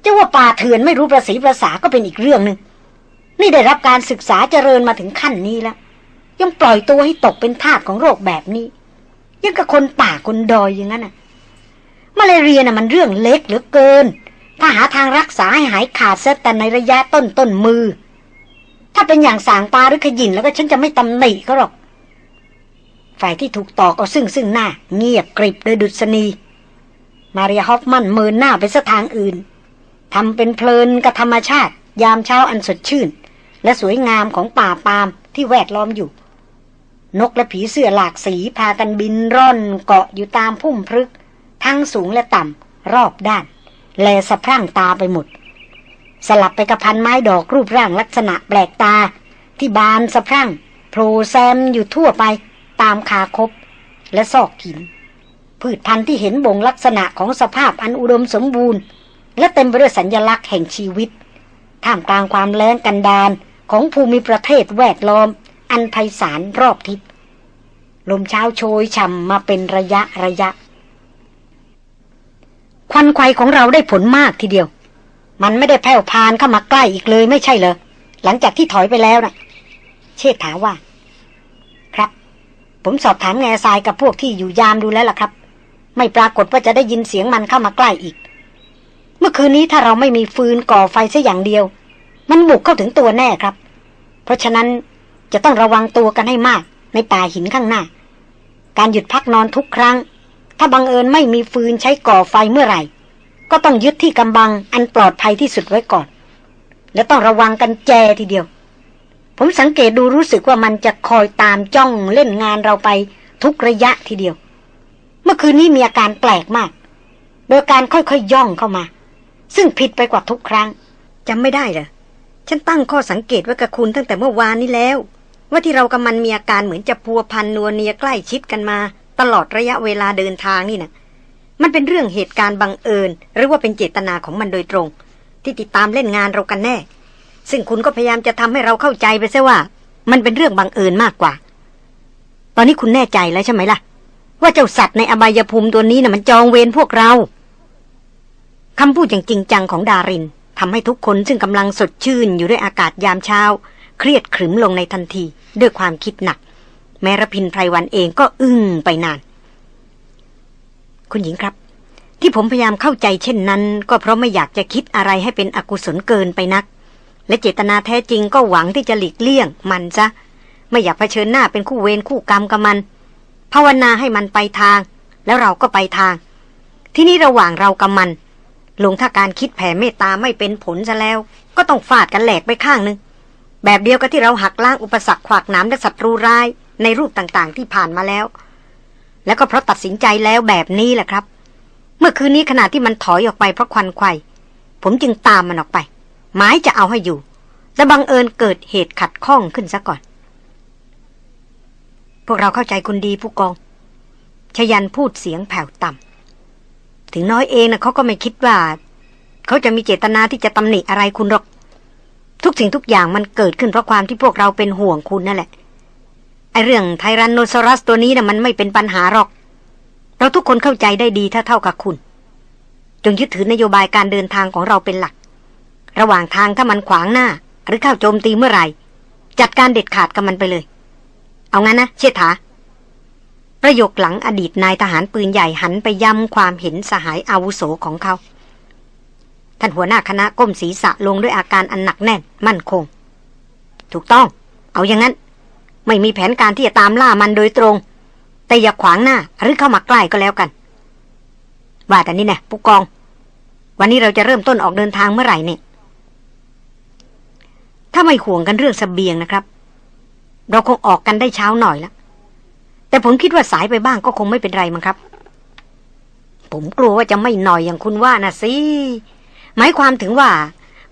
จะว่าป่าเถื่อนไม่รู้ประสีภาษาก็เป็นอีกเรื่องหนึ่งนี่ได้รับการศึกษาเจริญมาถึงขั้นนี้แล้ว ยังปล่อยตัวให้ตกเป็นทาสของโรคแบบนี้ ยังกับคนป่าคนดอยอย่างนั้นน่ะ มาเลเรียน่ะมันเรื่องเล็กเหลือเกิน ถ้าหาทางรักษาให้หายขาดซะแต่ในระยะต้นต้นมือ ถ้าเป็นอย่างสางปาหรือขยินแล้วก็ฉันจะไม่ตำหนิเขาหรอก ฝ่ายที่ถูกตอกเอาซึ่งซึ่งหน้า เงียบกริบโดยดุษณีมารียฮอฟมันเมินหน้าไปสทางอื่นทำเป็นเพลินกับธรรมชาติ ยามเช้าอันสดชื่น และสวยงามของป่าปามที่แวดล้อมอยู่ นกและผีเสื้อหลากสีพากันบินร่อนเกาะอยู่ตามพุ่มพฤกทั้งสูงและต่ำรอบด้าน แลสะพรั่งตาไปหมด สลับไปกับพันไม้ดอกรูปร่างลักษณะแปลกตา ที่บานสะพรั่งโผล่แซมอยู่ทั่วไปตามคาคบ และซอกหิน พืชพันธุ์ที่เห็นบ่งลักษณะของสภาพอันอุดมสมบูรณ์ และเต็มไปด้วยสัญญลักษณ์แห่งชีวิต ท่ามกลางความแล้งกันดานของภูมิประเทศแวดล้อม อันไพศาลรอบทิศลมเช้าโชยช่ำมาเป็นระยะระยะ ควันไขของเราได้ผลมากทีเดียว มันไม่ได้แผ่วพานเข้ามาใกล้อีกเลยไม่ใช่เหรอ หลังจากที่ถอยไปแล้วนะ่ะ เชษฐาว่า ครับ ผมสอบถามแง่ทรายกับพวกที่อยู่ยามดูแล้วล่ะครับ ไม่ปรากฏว่าจะได้ยินเสียงมันเข้ามาใกล้อีก เมื่อคืนนี้ถ้าเราไม่มีฟืนก่อไฟซะอย่างเดียว มันบุกเข้าถึงตัวแน่ครับ เพราะฉะนั้นจะต้องระวังตัวกันให้มาก ในป่าหินข้างหน้า การหยุดพักนอนทุกครั้ง ถ้าบังเอิญไม่มีฟืนใช้ก่อไฟเมื่อไหร่ ก็ต้องยึดที่กำบังอันปลอดภัยที่สุดไว้ก่อน และต้องระวังกันแจทีเดียว ผมสังเกตดูรู้สึกว่ามันจะคอยตามจ้องเล่นงานเราไปทุกระยะทีเดียว เมื่อคืนนี้มีอาการแปลกมาก โดยการค่อยๆย่องเข้ามา ซึ่งผิดไปกว่าทุกครั้งจำไม่ได้เหรอฉันตั้งข้อสังเกตไว้กับคุณตั้งแต่เมื่อวานนี้แล้ว ว่าที่เรากับมันมีอาการเหมือนจะพัวพันนัวเนียใกล้ชิดกันมา ตลอดระยะเวลาเดินทางนี่นะ มันเป็นเรื่องเหตุการณ์บังเอิญ หรือว่าเป็นเจตนาของมันโดยตรง ที่ติดตามเล่นงานเรากันแน่ ซึ่งคุณก็พยายามจะทำให้เราเข้าใจไปซะว่า มันเป็นเรื่องบังเอิญมากกว่า ตอนนี้คุณแน่ใจแล้วใช่ไหมล่ะ ว่าเจ้าสัตว์ในอบายภูมิตัวนี้นะ่ะมันจองเวรพวกเราคำพูดอย่างจริงจังของดารินทำให้ทุกคนซึ่งกำลังสดชื่นอยู่ด้วยอากาศยามเช้า เครียดขรึมลงในทันทีด้วยความคิดหนัก แม้ระพินไพรวันเองก็อึ้งไปนาน คุณหญิงครับ ที่ผมพยายามเข้าใจเช่นนั้น ก็เพราะไม่อยากจะคิดอะไรให้เป็นอกุศลเกินไปนัก และเจตนาแท้จริงก็หวังที่จะหลีกเลี่ยง มันซะไม่อยากเผชิญหน้าเป็นคู่เวรคู่กรรมกับมัน ภาวนาให้มันไปทาง แล้วเราก็ไปทาง ที่นี้ระหว่างเรากับมันลงถ้าการคิดแผ่เมตตาไม่เป็นผลซะแล้ว ก็ต้องฟาดกันแหลกไปข้างหนึ่งแบบเดียวกับที่เราหักล้างอุปสรรคขวากน้ำและศัตรูร้ายในรูปต่างๆ ที่ผ่านมาแล้ว แล้วก็เพราะตัดสินใจแล้วแบบนี้แหละครับ เมื่อคืนนี้ขณะที่มันถอยออกไปเพราะควันไข่ผมจึงตามมันออกไป หมายจะเอาให้อยู่ แต่บังเอิญเกิดเหตุขัดข้องขึ้นซะก่อน พวกเราเข้าใจคุณดีผู้กอง ชยันพูดเสียงแผ่วต่ำถึงน้อยเองนะเขาก็ไม่คิดว่า เขาจะมีเจตนาที่จะตำหนิอะไรคุณหรอก ทุกสิ่งทุกอย่างมันเกิดขึ้นเพราะความที่พวกเราเป็นห่วงคุณนั่นแหละ ไอเรื่องไทรันโนซอรัสตัวนี้นะ่ะมันไม่เป็นปัญหาหรอก เราทุกคนเข้าใจได้ดีถ้าเท่ากับคุณ จงยึดถือนโยบายการเดินทางของเราเป็นหลัก ระหว่างทางถ้ามันขวางหน้า หรือเข้าโจมตีเมื่อไหร่ จัดการเด็ดขาดกับมันไปเลย เอางั้นนะเชษฐา ประโยคหลังอดีตนายทหารปืนใหญ่หันไปย้ำความเห็นสหายอาวุโสของเขา ท่านหัวหน้าคณะก้มศีรษะลงด้วยอาการอันหนักแน่นมั่นคง ถูกต้อง เอาอย่างนั้น ไม่มีแผนการที่จะตามล่ามันโดยตรง แต่อย่าขวางหน้าหรือเข้ามาใกล้ก็แล้วกัน ว่าแต่นี่นะผู้กอง วันนี้เราจะเริ่มต้นออกเดินทางเมื่อไหร่เนี่ย ถ้าไม่ห่วงกันเรื่องสเสบียงนะครับ เราคงออกกันได้เช้าหน่อยละแต่ผมคิดว่าสายไปบ้างก็คงไม่เป็นไรมั้งครับ ผมกลัวว่าจะไม่หน่อยอย่างคุณว่านะสิหมายความถึงว่า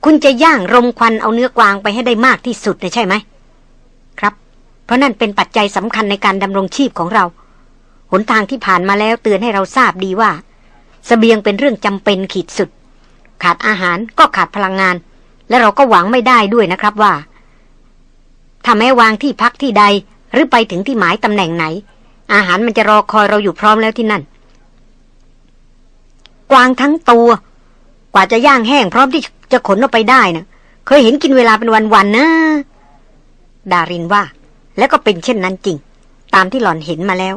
คุณจะย่างรมควันเอาเนื้อกวางไปให้ได้มากที่สุดใช่ไหม เพราะนั่นเป็นปัจจัยสำคัญในการดำรงชีพของเรา หนทางที่ผ่านมาแล้วเตือนให้เราทราบดีว่าสเสบียงเป็นเรื่องจำเป็นขีดสุด ขาดอาหารก็ขาดพลังงาน และเราก็หวังไม่ได้ด้วยนะครับว่าถ้าแม้วางที่พักที่ใด หรือไปถึงที่หมายตำแหน่งไหน อาหารมันจะรอคอยเราอยู่พร้อมแล้วที่นั่น กวางทั้งตัว กว่าจะย่างแห้งพร้อมที่จะขนออกไปได้นะเคยเห็นกินเวลาเป็นวันๆนะดารินว่า แล้วก็เป็นเช่นนั้นจริง ตามที่หล่อนเห็นมาแล้ว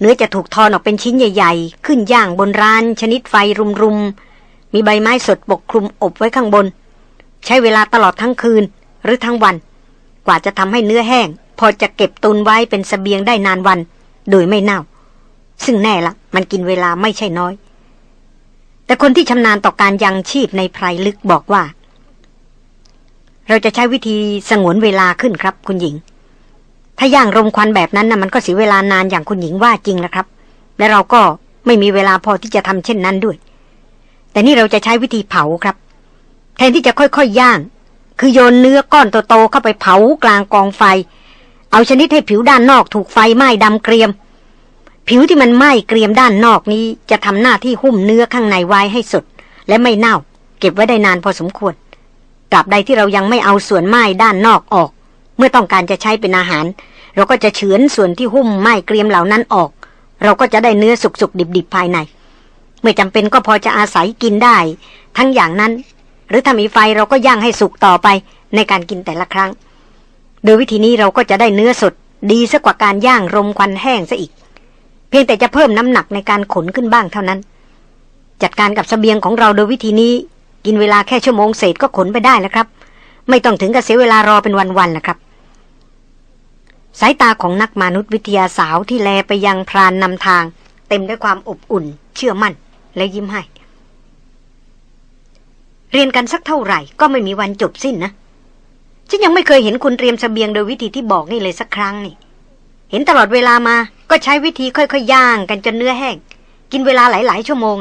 เนื้อจะถูกทอนออกเป็นชิ้นใหญ่ ๆ ขึ้นย่างบนร้าน ชนิดไฟรุมๆ มีใบไม้สดปกคลุมอบไว้ข้างบน ใช้เวลาตลอดทั้งคืนหรือทั้งวัน กว่าจะทำให้เนื้อแห้ง พอจะเก็บตุนไว้เป็นสเสบียงได้นานวัน โดยไม่เน่า ซึ่งแน่ละมันกินเวลาไม่ใช่น้อย แต่คนที่ชำนาญต่อการยังชีพในไพรลึกบอกว่าเราจะใช้วิธีสงวนเวลาขึ้นครับคุณหญิง ถ้าย่างรมควันแบบนั้นนะ่ะมันก็เสียเวลานานอย่างคุณหญิงว่าจริงแล้วครับ และเราก็ไม่มีเวลาพอที่จะทำเช่นนั้นด้วย แต่นี่เราจะใช้วิธีเผาครับ แทนที่จะค่อยๆยย่าง คือโยนเนื้อก้อนโตๆเข้าไปเผากลางกองไฟ เอาชนิดให้ผิวด้านนอกถูกไฟไหม้ดำเกรียม ผิวที่มันไหม้เกรียมด้านนอกนี้ จะทำหน้าที่หุ้มเนื้อข้างในไว้ให้สดและไม่เน่า เก็บไว้ได้นานพอสมควรตราบใดที่เรายังไม่เอาส่วนไหม้ด้านนอกออก เมื่อต้องการจะใช้เป็นอาหาร เราก็จะเฉือนส่วนที่หุ้มไหม้เกรียมเหล่านั้นออก เราก็จะได้เนื้อสุกๆดิบๆภายใน เมื่อจำเป็นก็พอจะอาศัยกินได้ ทั้งอย่างนั้น หรือถ้ามีไฟเราก็ย่างให้สุกต่อไปในการกินแต่ละครั้ง โดยวิธีนี้เราก็จะได้เนื้อสดดีซะกว่าการย่างรมควันแห้งซะอีก เพียงแต่จะเพิ่มน้ำหนักในการขนขึ้นบ้างเท่านั้น จัดการกับสเสบียงของเราโดยวิธีนี้ กินเวลาแค่ชั่วโมงเศษก็ขนไปได้แล้วครับ ไม่ต้องถึงกับเสียเวลารอเป็นวันๆนะครับ สายตาของนักมนุษยวิทยาสาวที่แลไปยังพรานนำทาง เต็มด้วยความอบอุ่น เชื่อมั่น และยิ้มให้ เรียนกันสักเท่าไหร่ก็ไม่มีวันจบสิ้นนะ ฉันยังไม่เคยเห็นคุณเตรียมสเสบียงโดยวิธีที่บอกนี่เลยสักครั้งนี่ เห็นตลอดเวลามา ก็ใช้วิธีค่อยๆย่างกันจนเนื้อแห้ง กินเวลาหลายๆชั่วโมง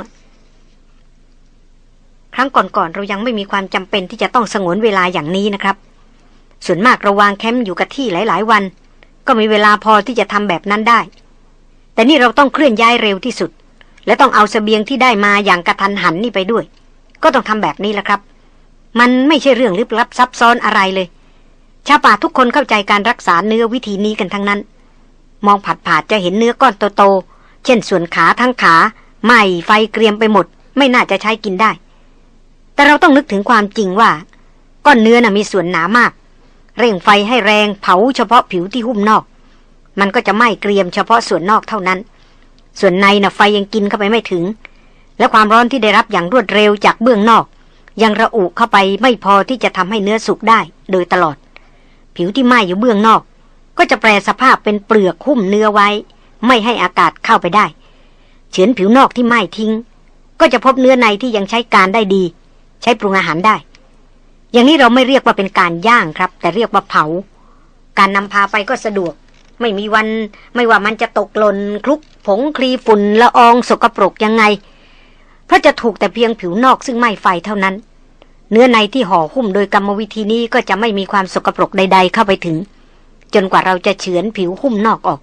ครั้งก่อนๆเรายังไม่มีความจำเป็นที่จะต้องสงวนเวลาอย่างนี้นะครับ ส่วนมากเราวางแคมป์อยู่กับที่หลาย ๆ วัน ก็มีเวลาพอที่จะทำแบบนั้นได้ แต่นี่เราต้องเคลื่อนย้ายเร็วที่สุด และต้องเอาสเสบียงที่ได้มาอย่างกระทันหันนี่ไปด้วย ก็ต้องทำแบบนี้แหละครับ มันไม่ใช่เรื่องลึกลับซับซ้อนอะไรเลย ชาวป่าทุกคนเข้าใจการรักษาเนื้อวิธีนี้กันทั้งนั้น มองผัดผาดจะเห็นเนื้อก้อนโตๆเช่นส่วนขาทั้งขาไหม้ไฟเกรียมไปหมด ไม่น่าจะใช้กินได้ แต่เราต้องนึกถึงความจริงว่า ก้อนเนื้อน่ะมีส่วนหนามาก เร่งไฟให้แรงเผาเฉพาะผิวที่หุ้มนอก มันก็จะไหม้เกรียมเฉพาะส่วนนอกเท่านั้น ส่วนในน่ะไฟยังกินเข้าไปไม่ถึง และความร้อนที่ได้รับอย่างรวดเร็วจากเบื้องนอก ยังระอุเข้าไปไม่พอที่จะทำให้เนื้อสุกได้ โดยตลอด ผิวที่ไหม้อยู่เบื้องนอก ก็จะแปลสภาพเป็นเปลือกหุ้มเนื้อไว้ ไม่ให้อากาศเข้าไปได้ เฉือนผิวนอกที่ไหม้ทิ้ง ก็จะพบเนื้อในที่ยังใช้การได้ดี ใช้ปรุงอาหารได้ อย่างนี้เราไม่เรียกว่าเป็นการย่างครับ แต่เรียกว่าเผา การนำพาไปก็สะดวก ไม่มีวันไม่ว่ามันจะตกหล่นคลุกผงคลีฝุ่นละอองสกปรกยังไง เพราะจะถูกแต่เพียงผิวนอกซึ่งไม้ไฟเท่านั้น เนื้อในที่ห่อหุ้มโดยกรรมวิธีนี้ก็จะไม่มีความสกปรกใด ๆ เข้าไปถึง จนกว่าเราจะเฉือนผิวหุ้มนอกออก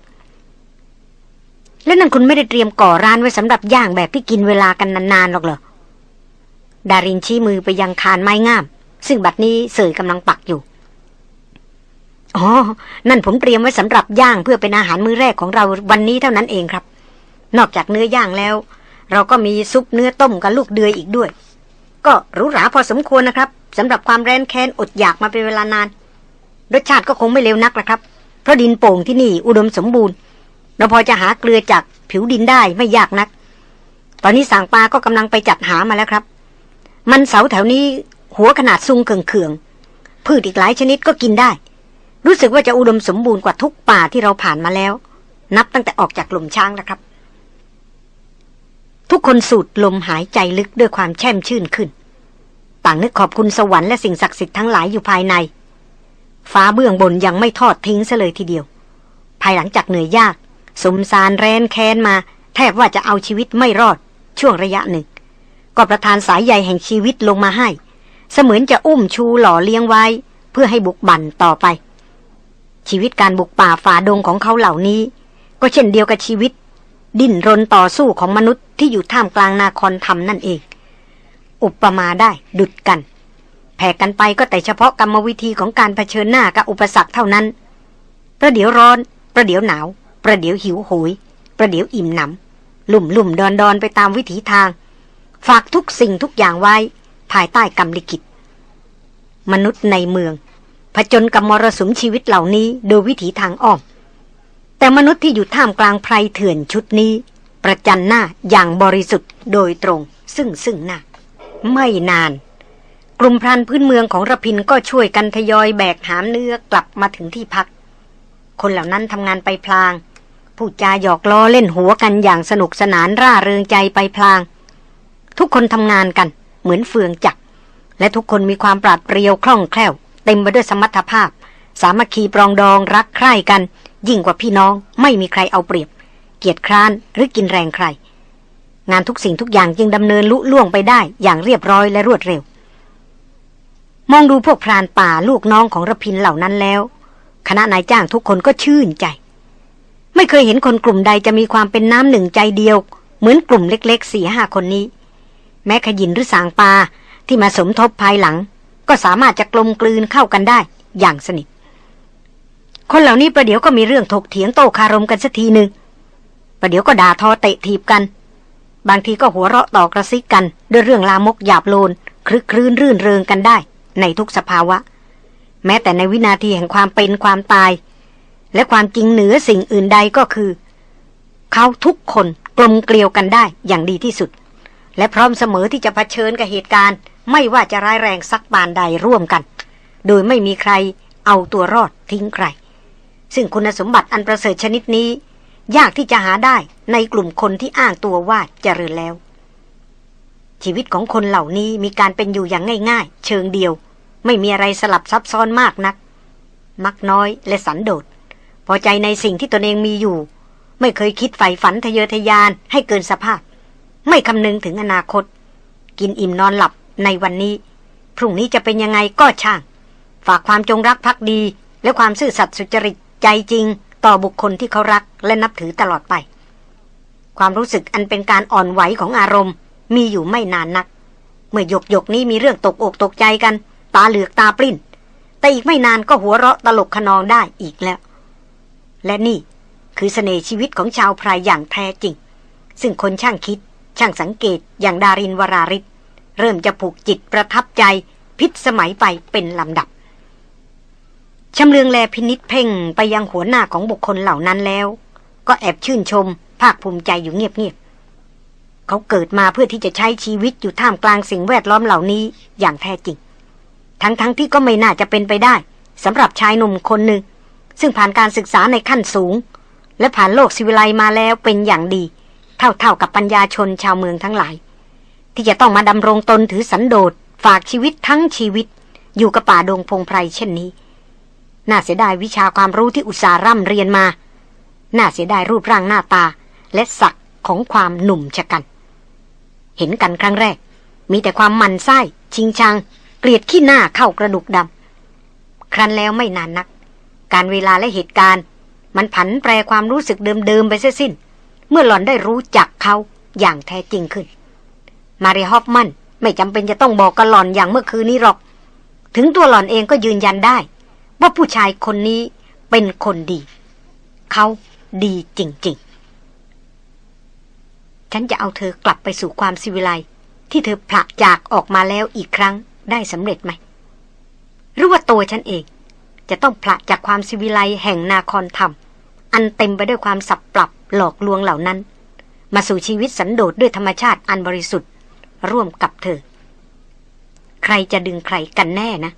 แล้วนั่นคุณไม่ได้เตรียมก่อร้านไว้สำหรับย่างแบบที่กินเวลากันนานๆหรอกเหรอดารินชี้มือไปยังคานไม้งาม ซึ่งบัดนี้เสยกำลังปักอยู่อ๋อ นั่นผมเตรียมไว้สำหรับย่างเพื่อเป็นอาหารมื้อแรกของเราวันนี้เท่านั้นเองครับ นอกจากเนื้อย่างแล้ว เราก็มีซุปเนื้อต้มกับลูกเดือยอีกด้วย ก็หรู้ราพอสมควรนะครับสำหรับความแร้นแค้นอดอยากมาเป็นเวลานาน รสชาติก็คงไม่เลวนักละครับ เพราะดินโป่งที่นี่อุดมสมบูรณ์ เราพอจะหาเกลือจากผิวดินได้ไม่ยากนัก ตอนนี้สางปลาก็กำลังไปจัดหามาแล้วครับ มันเสาแถวนี้ หัวขนาดซุงเขืองๆพืชอีกหลายชนิดก็กินได้ รู้สึกว่าจะอุดมสมบูรณ์กว่าทุกป่าที่เราผ่านมาแล้ว นับตั้งแต่ออกจากกลุ่มช้างแล้วครับ ทุกคนสูดลมหายใจลึกด้วยความแช่มชื่นขึ้น ต่างนึกขอบคุณสวรรค์และสิ่งศักดิ์สิทธิ์ทั้งหลายอยู่ภายใน ฟ้าเบื้องบนยังไม่ทอดทิ้งซะเลยทีเดียว ภายหลังจากเหนื่อยยากสมสารแรนแค้นมา แทบว่าจะเอาชีวิตไม่รอด ช่วงระยะหนึ่งก็ประทานสายใยแห่งชีวิตลงมาให้ เสมือนจะอุ้มชูหล่อเลี้ยงไว้ เพื่อให้บุกบั่นต่อไป ชีวิตการบุกป่าฝ่าดงของเขาเหล่านี้ ก็เช่นเดียวกับชีวิต ดิ้นรนต่อสู้ของมนุษย์ที่อยู่ท่ามกลางนาคอนธรรมนั่นเอง อุปมาได้ดุดกัน แผ่กันไปก็แต่เฉพาะกรรมวิธีของการเผชิญหน้ากับอุปสรรคเท่านั้น ประเดี๋ยวร้อน ประเดี๋ยวหนาว ประเดี๋ยวหิวโหย ประเดี๋ยวอิ่มหนำลุ่มลุ่มดอนดอนไปตามวิถีทาง ฝากทุกสิ่งทุกอย่างไว้ ภายใต้กรรมลิขิต มนุษย์ในเมือง ผจญกับมรสุมชีวิตเหล่านี้โดยวิถีทางอ้อม แต่มนุษย์ที่อยู่ท่ามกลางไพรเถื่อนชุดนี้ ประจันหน้าอย่างบริสุทธิ์โดยตรง ซึ่งซึ่งหน้าไม่นาน กลุ่มพรานพื้นเมืองของระพินก็ช่วยกันทยอยแบกหามเนื้อกลับมาถึงที่พัก คนเหล่านั้นทำงานไปพลางผู้จาหยอกล้อเล่นหัวกันอย่างสนุกสนานร่าเริงใจไปพลาง ทุกคนทำงานกัน เหมือนเฟืองจักร และทุกคนมีความปราดเปรียวคล่องแคล่ว เต็มไปด้วยสมรรถภาพ สามัคคีปรองดองรักใคร่กัน ยิ่งกว่าพี่น้องไม่มีใครเอาเปรียบ เกียรติคร้านหรือกินแรงใคร งานทุกสิ่งทุกอย่างจึงดำเนินลุล่วงไปได้อย่างเรียบร้อยและรวดเร็ว มองดูพวกพรานป่าลูกน้องของระพินเหล่านั้นแล้ว คณะนายจ้างทุกคนก็ชื่นใจไม่เคยเห็นคนกลุ่มใดจะมีความเป็นน้ำหนึ่งใจเดียว เหมือนกลุ่มเล็กๆสี่ห้าคนนี้ แม้ขยินหรือสางปาที่มาสมทบภายหลัง ก็สามารถจะกลมกลืนเข้ากันได้อย่างสนิท คนเหล่านี้ประเดี๋ยวก็มีเรื่องถกเถียงโต้คารมกันสักทีหนึ่งประเดี๋ยวก็ด่าทอเตะถีบกัน บางทีก็หัวเราะต่อกระซิกกันด้วยเรื่องลามกหยาบโลนคลึกครื้นรื่นเริงกันได้ ในทุกสภาวะ แม้แต่ในวินาทีแห่งความเป็นความตาย และความจริงเหนือสิ่งอื่นใดก็คือ เขาทุกคนกลมเกลียวกันได้อย่างดีที่สุด และพร้อมเสมอที่จะะเผชิญกับเหตุการณ์ ไม่ว่าจะร้ายแรงสักปานใดร่วมกัน โดยไม่มีใครเอาตัวรอดทิ้งใคร ซึ่งคุณสมบัติอันประเสริฐชนิดนี้ ยากที่จะหาได้ในกลุ่มคนที่อ้างตัวว่าเจริญแล้ว ชีวิตของคนเหล่านี้มีการเป็นอยู่อย่างง่าย ๆ เชิงเดียว ไม่มีอะไรสลับซับซ้อนมากนัก มักน้อยและสันโดษพอใจในสิ่งที่ตนเองมีอยู่ ไม่เคยคิดใฝ่ฝันทะเยอทะยานให้เกินสภาพ ไม่คำนึงถึงอนาคต กินอิ่มนอนหลับในวันนี้ พรุ่งนี้จะเป็นยังไงก็ช่าง ฝากความจงรักภักดี และความซื่อสัตย์สุจริตใจจริง ต่อบุคคลที่เขารักและนับถือตลอดไป ความรู้สึกอันเป็นการอ่อนไหวของอารมณ์ มีอยู่ไม่นานนัก เมื่อหยกหยกนี้มีเรื่องตกอกตกใจกัน ตาเหลือกตาปลิ้นแต่อีกไม่นานก็หัวเราะตลกขนองได้อีกแล้ว และนี่คือเสน่ห์ชีวิตของชาวไพรอย่างแท้จริง ซึ่งคนช่างคิด ช่างสังเกตอย่างดารินวราริศเริ่มจะผูกจิตประทับใจพิษสมัยไปเป็นลำดับชำเลืองแลพินิษเพ่งไปยังหัวหน้าของบุคคลเหล่านั้นแล้ว ก็แอบชื่นชม ภาคภูมิใจอยู่เงียบๆเขาเกิดมาเพื่อที่จะใช้ชีวิตอยู่ท่ามกลางสิ่งแวดล้อมเหล่านี้อย่างแท้จริง ทั้งๆทที่ก็ไม่น่าจะเป็นไปได้สำหรับชายหนุ่มคนหนึ่งซึ่งผ่านการศึกษาในขั้นสูง และผ่านโลกสิวิไลมาแล้วเป็นอย่างดี เท่าๆกับปัญญาชนชาวเมืองทั้งหลาย ที่จะต้องมาดำรงตนถือสันโดษฝากชีวิตทั้งชีวิต อยู่กับป่าดงพงไพรเช่นนี้ น่าเสียดายวิชาความรู้ที่อุตสาหร่ำเรียนมา น่าเสียดายรูปร่างหน้าตา และศักดิ์ของความหนุ่มชะกัน เห็นกันครั้งแรก มีแต่ความมันไส้ชิงชัง เกลียดขี้หน้าเข้ากระดูกดำครั้นแล้วไม่นานนัก การเวลาและเหตุการณ์ มันผันแปรความรู้สึกเดิมๆไปเสียสิ้น เมื่อหล่อนได้รู้จักเขาอย่างแท้จริงขึ้น มาริฮอฟมันไม่จำเป็นจะต้องบอกกับหล่อนอย่างเมื่อคืนนี้หรอก ถึงตัวหล่อนเองก็ยืนยันได้ ว่าผู้ชายคนนี้เป็นคนดี เขาดีจริง ๆ ฉันจะเอาเธอกลับไปสู่ความสิวิไลที่เธอผละจากออกมาแล้วอีกครั้งได้สำเร็จไหม หรือว่าตัวฉันเอง จะต้องผละจากความสิวิไลแห่งนาคอนธรรม อันเต็มไปด้วยความสับปรับ หลอกลวงเหล่านั้น มาสู่ชีวิตสันโดษด้วยธรรมชาติอันบริสุทธิ์ ร่วมกับเธอ ใครจะดึงใครกันแน่นะ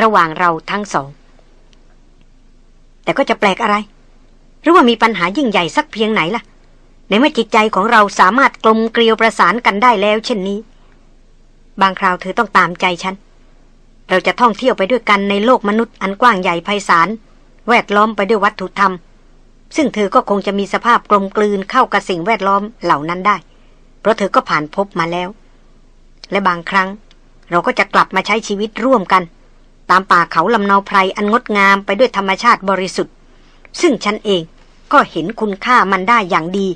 ระหว่างเราทั้งสอง แต่ก็จะแปลกอะไร หรือว่ามีปัญหายิ่งใหญ่สักเพียงไหนล่ะ ในเมื่อจิตใจของเราสามารถกลมเกลียวประสานกันได้แล้ว เช่นนี้ บางคราวเธอต้องตามใจฉันเราจะท่องเที่ยวไปด้วยกันในโลกมนุษย์อันกว้างใหญ่ไพศาล แวดล้อมไปด้วยวัตถุธรรม ซึ่งเธอก็คงจะมีสภาพกลมกลืนเข้ากับสิ่งแวดล้อมเหล่านั้นได้ เพราะเธอก็ผ่านพบมาแล้ว และบางครั้ง เราก็จะกลับมาใช้ชีวิตร่วมกัน ตามป่าเขาลำเนาไพรอันงดงามไปด้วยธรรมชาติบริสุทธิ์ ซึ่งฉันเองก็เห็นคุณค่ามันได้อย่างดี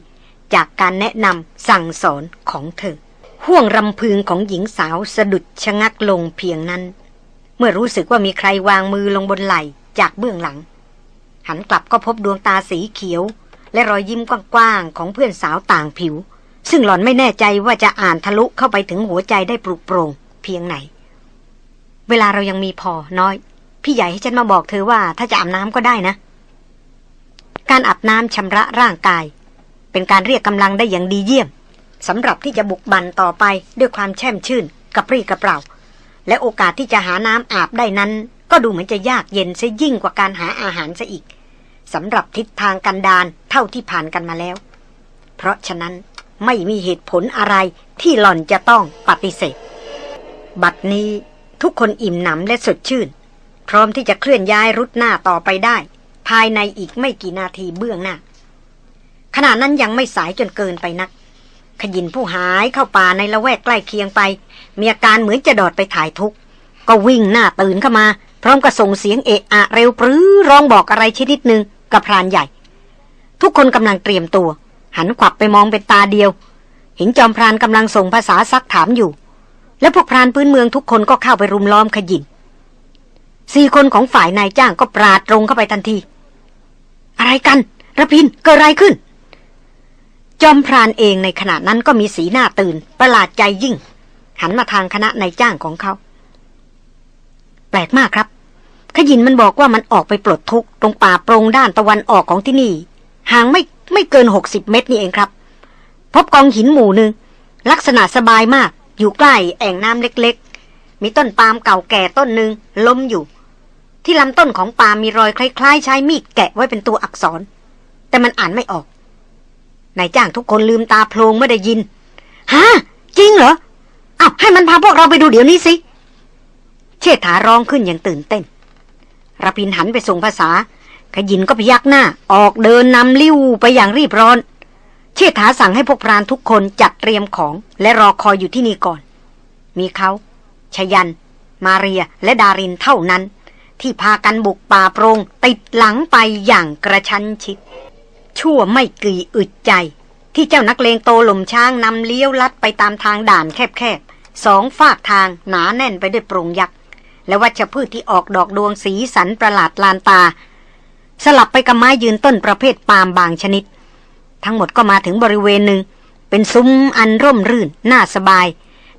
จากการแนะนำสั่งสอนของเธอ ห่วงรำพึงของหญิงสาวสะดุดชะงักลงเพียงนั้น เมื่อรู้สึกว่ามีใครวางมือลงบนไหล่จากเบื้องหลัง หันกลับก็พบดวงตาสีเขียว และรอยยิ้มกว้างๆของเพื่อนสาวต่างผิว ซึ่งหล่อนไม่แน่ใจว่าจะอ่านทะลุเข้าไปถึงหัวใจได้ปลุกโปร่งเพียงไหน เวลาเรายังมีพอน้อย พี่ใหญ่ให้ฉันมาบอกเธอว่าถ้าจะอาบน้ำก็ได้นะ การอาบน้ำชำระร่างกาย เป็นการเรียกกำลังได้อย่างดีเยี่ยมสำหรับที่จะบุกบันต่อไปด้วยความแช่มชื่นกระปรี้กระเปร่า และโอกาสที่จะหาน้ำอาบได้นั้น ก็ดูเหมือนจะยากเย็นซะยิ่งกว่าการหาอาหารซะอีกสำหรับทิศทางกันดานเท่าที่ผ่านกันมาแล้ว เพราะฉะนั้นไม่มีเหตุผลอะไรที่หล่อนจะต้องปฏิเสธ บัดนี้ทุกคนอิ่มหนำและสดชื่น พร้อมที่จะเคลื่อนย้ายรุดหน้าต่อไปได้ ภายในอีกไม่กี่นาทีเบื้องหน้าขณะนั้นยังไม่สายจนเกินไปนัก ขยินผู้หายเข้าป่าในละแวกใกล้เคียงไป มีอาการเหมือนจะดอดไปถ่ายทุกก็วิ่งหน้าตื่นเข้ามา พร้อมกับส่งเสียงเอะอะเร็วปรือร้องบอกอะไรชนิดหนึ่งกับพรานใหญ่ ทุกคนกำลังเตรียมตัว หันขวับไปมองเป็นตาเดียว เห็นจอมพรานกำลังส่งภาษาซักถามอยู่ และพวกพรานพื้นเมืองทุกคนก็เข้าไปรุมล้อมขยินสี่คนของฝ่ายนายจ้างก็ปราดตรงเข้าไปทันที อะไรกันระพินเกิดอะไรขึ้น จอมพรานเองในขณะนั้นก็มีสีหน้าตื่น ประหลาดใจยิ่ง หันมาทางคณะนายจ้างของเขา ปลกมากครับ ขยินมันบอกว่ามันออกไปปลดทุกตรงป่าโปรงด้านตะวันออกของที่นี่ ห่างไม่ไม่เกินหกสิบเมตรนี่เองครับ พบกองหินหมู่หนึ่งลักษณะสบายมาก อยู่ใกล้แอ่งน้ำเล็กๆ มีต้นปาล์มเก่าแก่ต้นหนึ่งล้มอยู่ ที่ลำต้นของปาล์มมีรอยคล้ายๆ ใช้มีดแกะไว้เป็นตัวอักษร แต่มันอ่านไม่ออกนายจ้างทุกคนลืมตาโพลงเมื่อได้ยินฮะจริงเหรอเอาให้มันพาพวกเราไปดูเดี๋ยวนี้สิ เชษฐาร้องขึ้นอย่างตื่นเต้นระพินหันไปส่งภาษา ขยินก็พยักหน้า ออกเดินนำลิ้วไปอย่างรีบร้อน เชษฐาสั่งให้พวกพรานทุกคนจัดเตรียมของและรอคอยอยู่ที่นี่ก่อน มีเขาชยัน มาเรียและดารินเท่านั้น ที่พากันบุกป่าโปรงติดหลังไปอย่างกระชั้นชิด ชั่วไม่กี่อึดใจ ที่เจ้านักเลงโตหล่มช้างนำเลี้ยวลัดไปตามทางด่านแคบๆสองฝากทางหนาแน่นไปด้วยโปรงยักษ์ และวัชพืชที่ออกดอกดวงสีสันประหลาดลานตา สลับไปกับไม้ยืนต้นประเภทปาล์มบางชนิด ทั้งหมดก็มาถึงบริเวณหนึ่ง เป็นซุ้มอันร่มรื่น น่าสบาย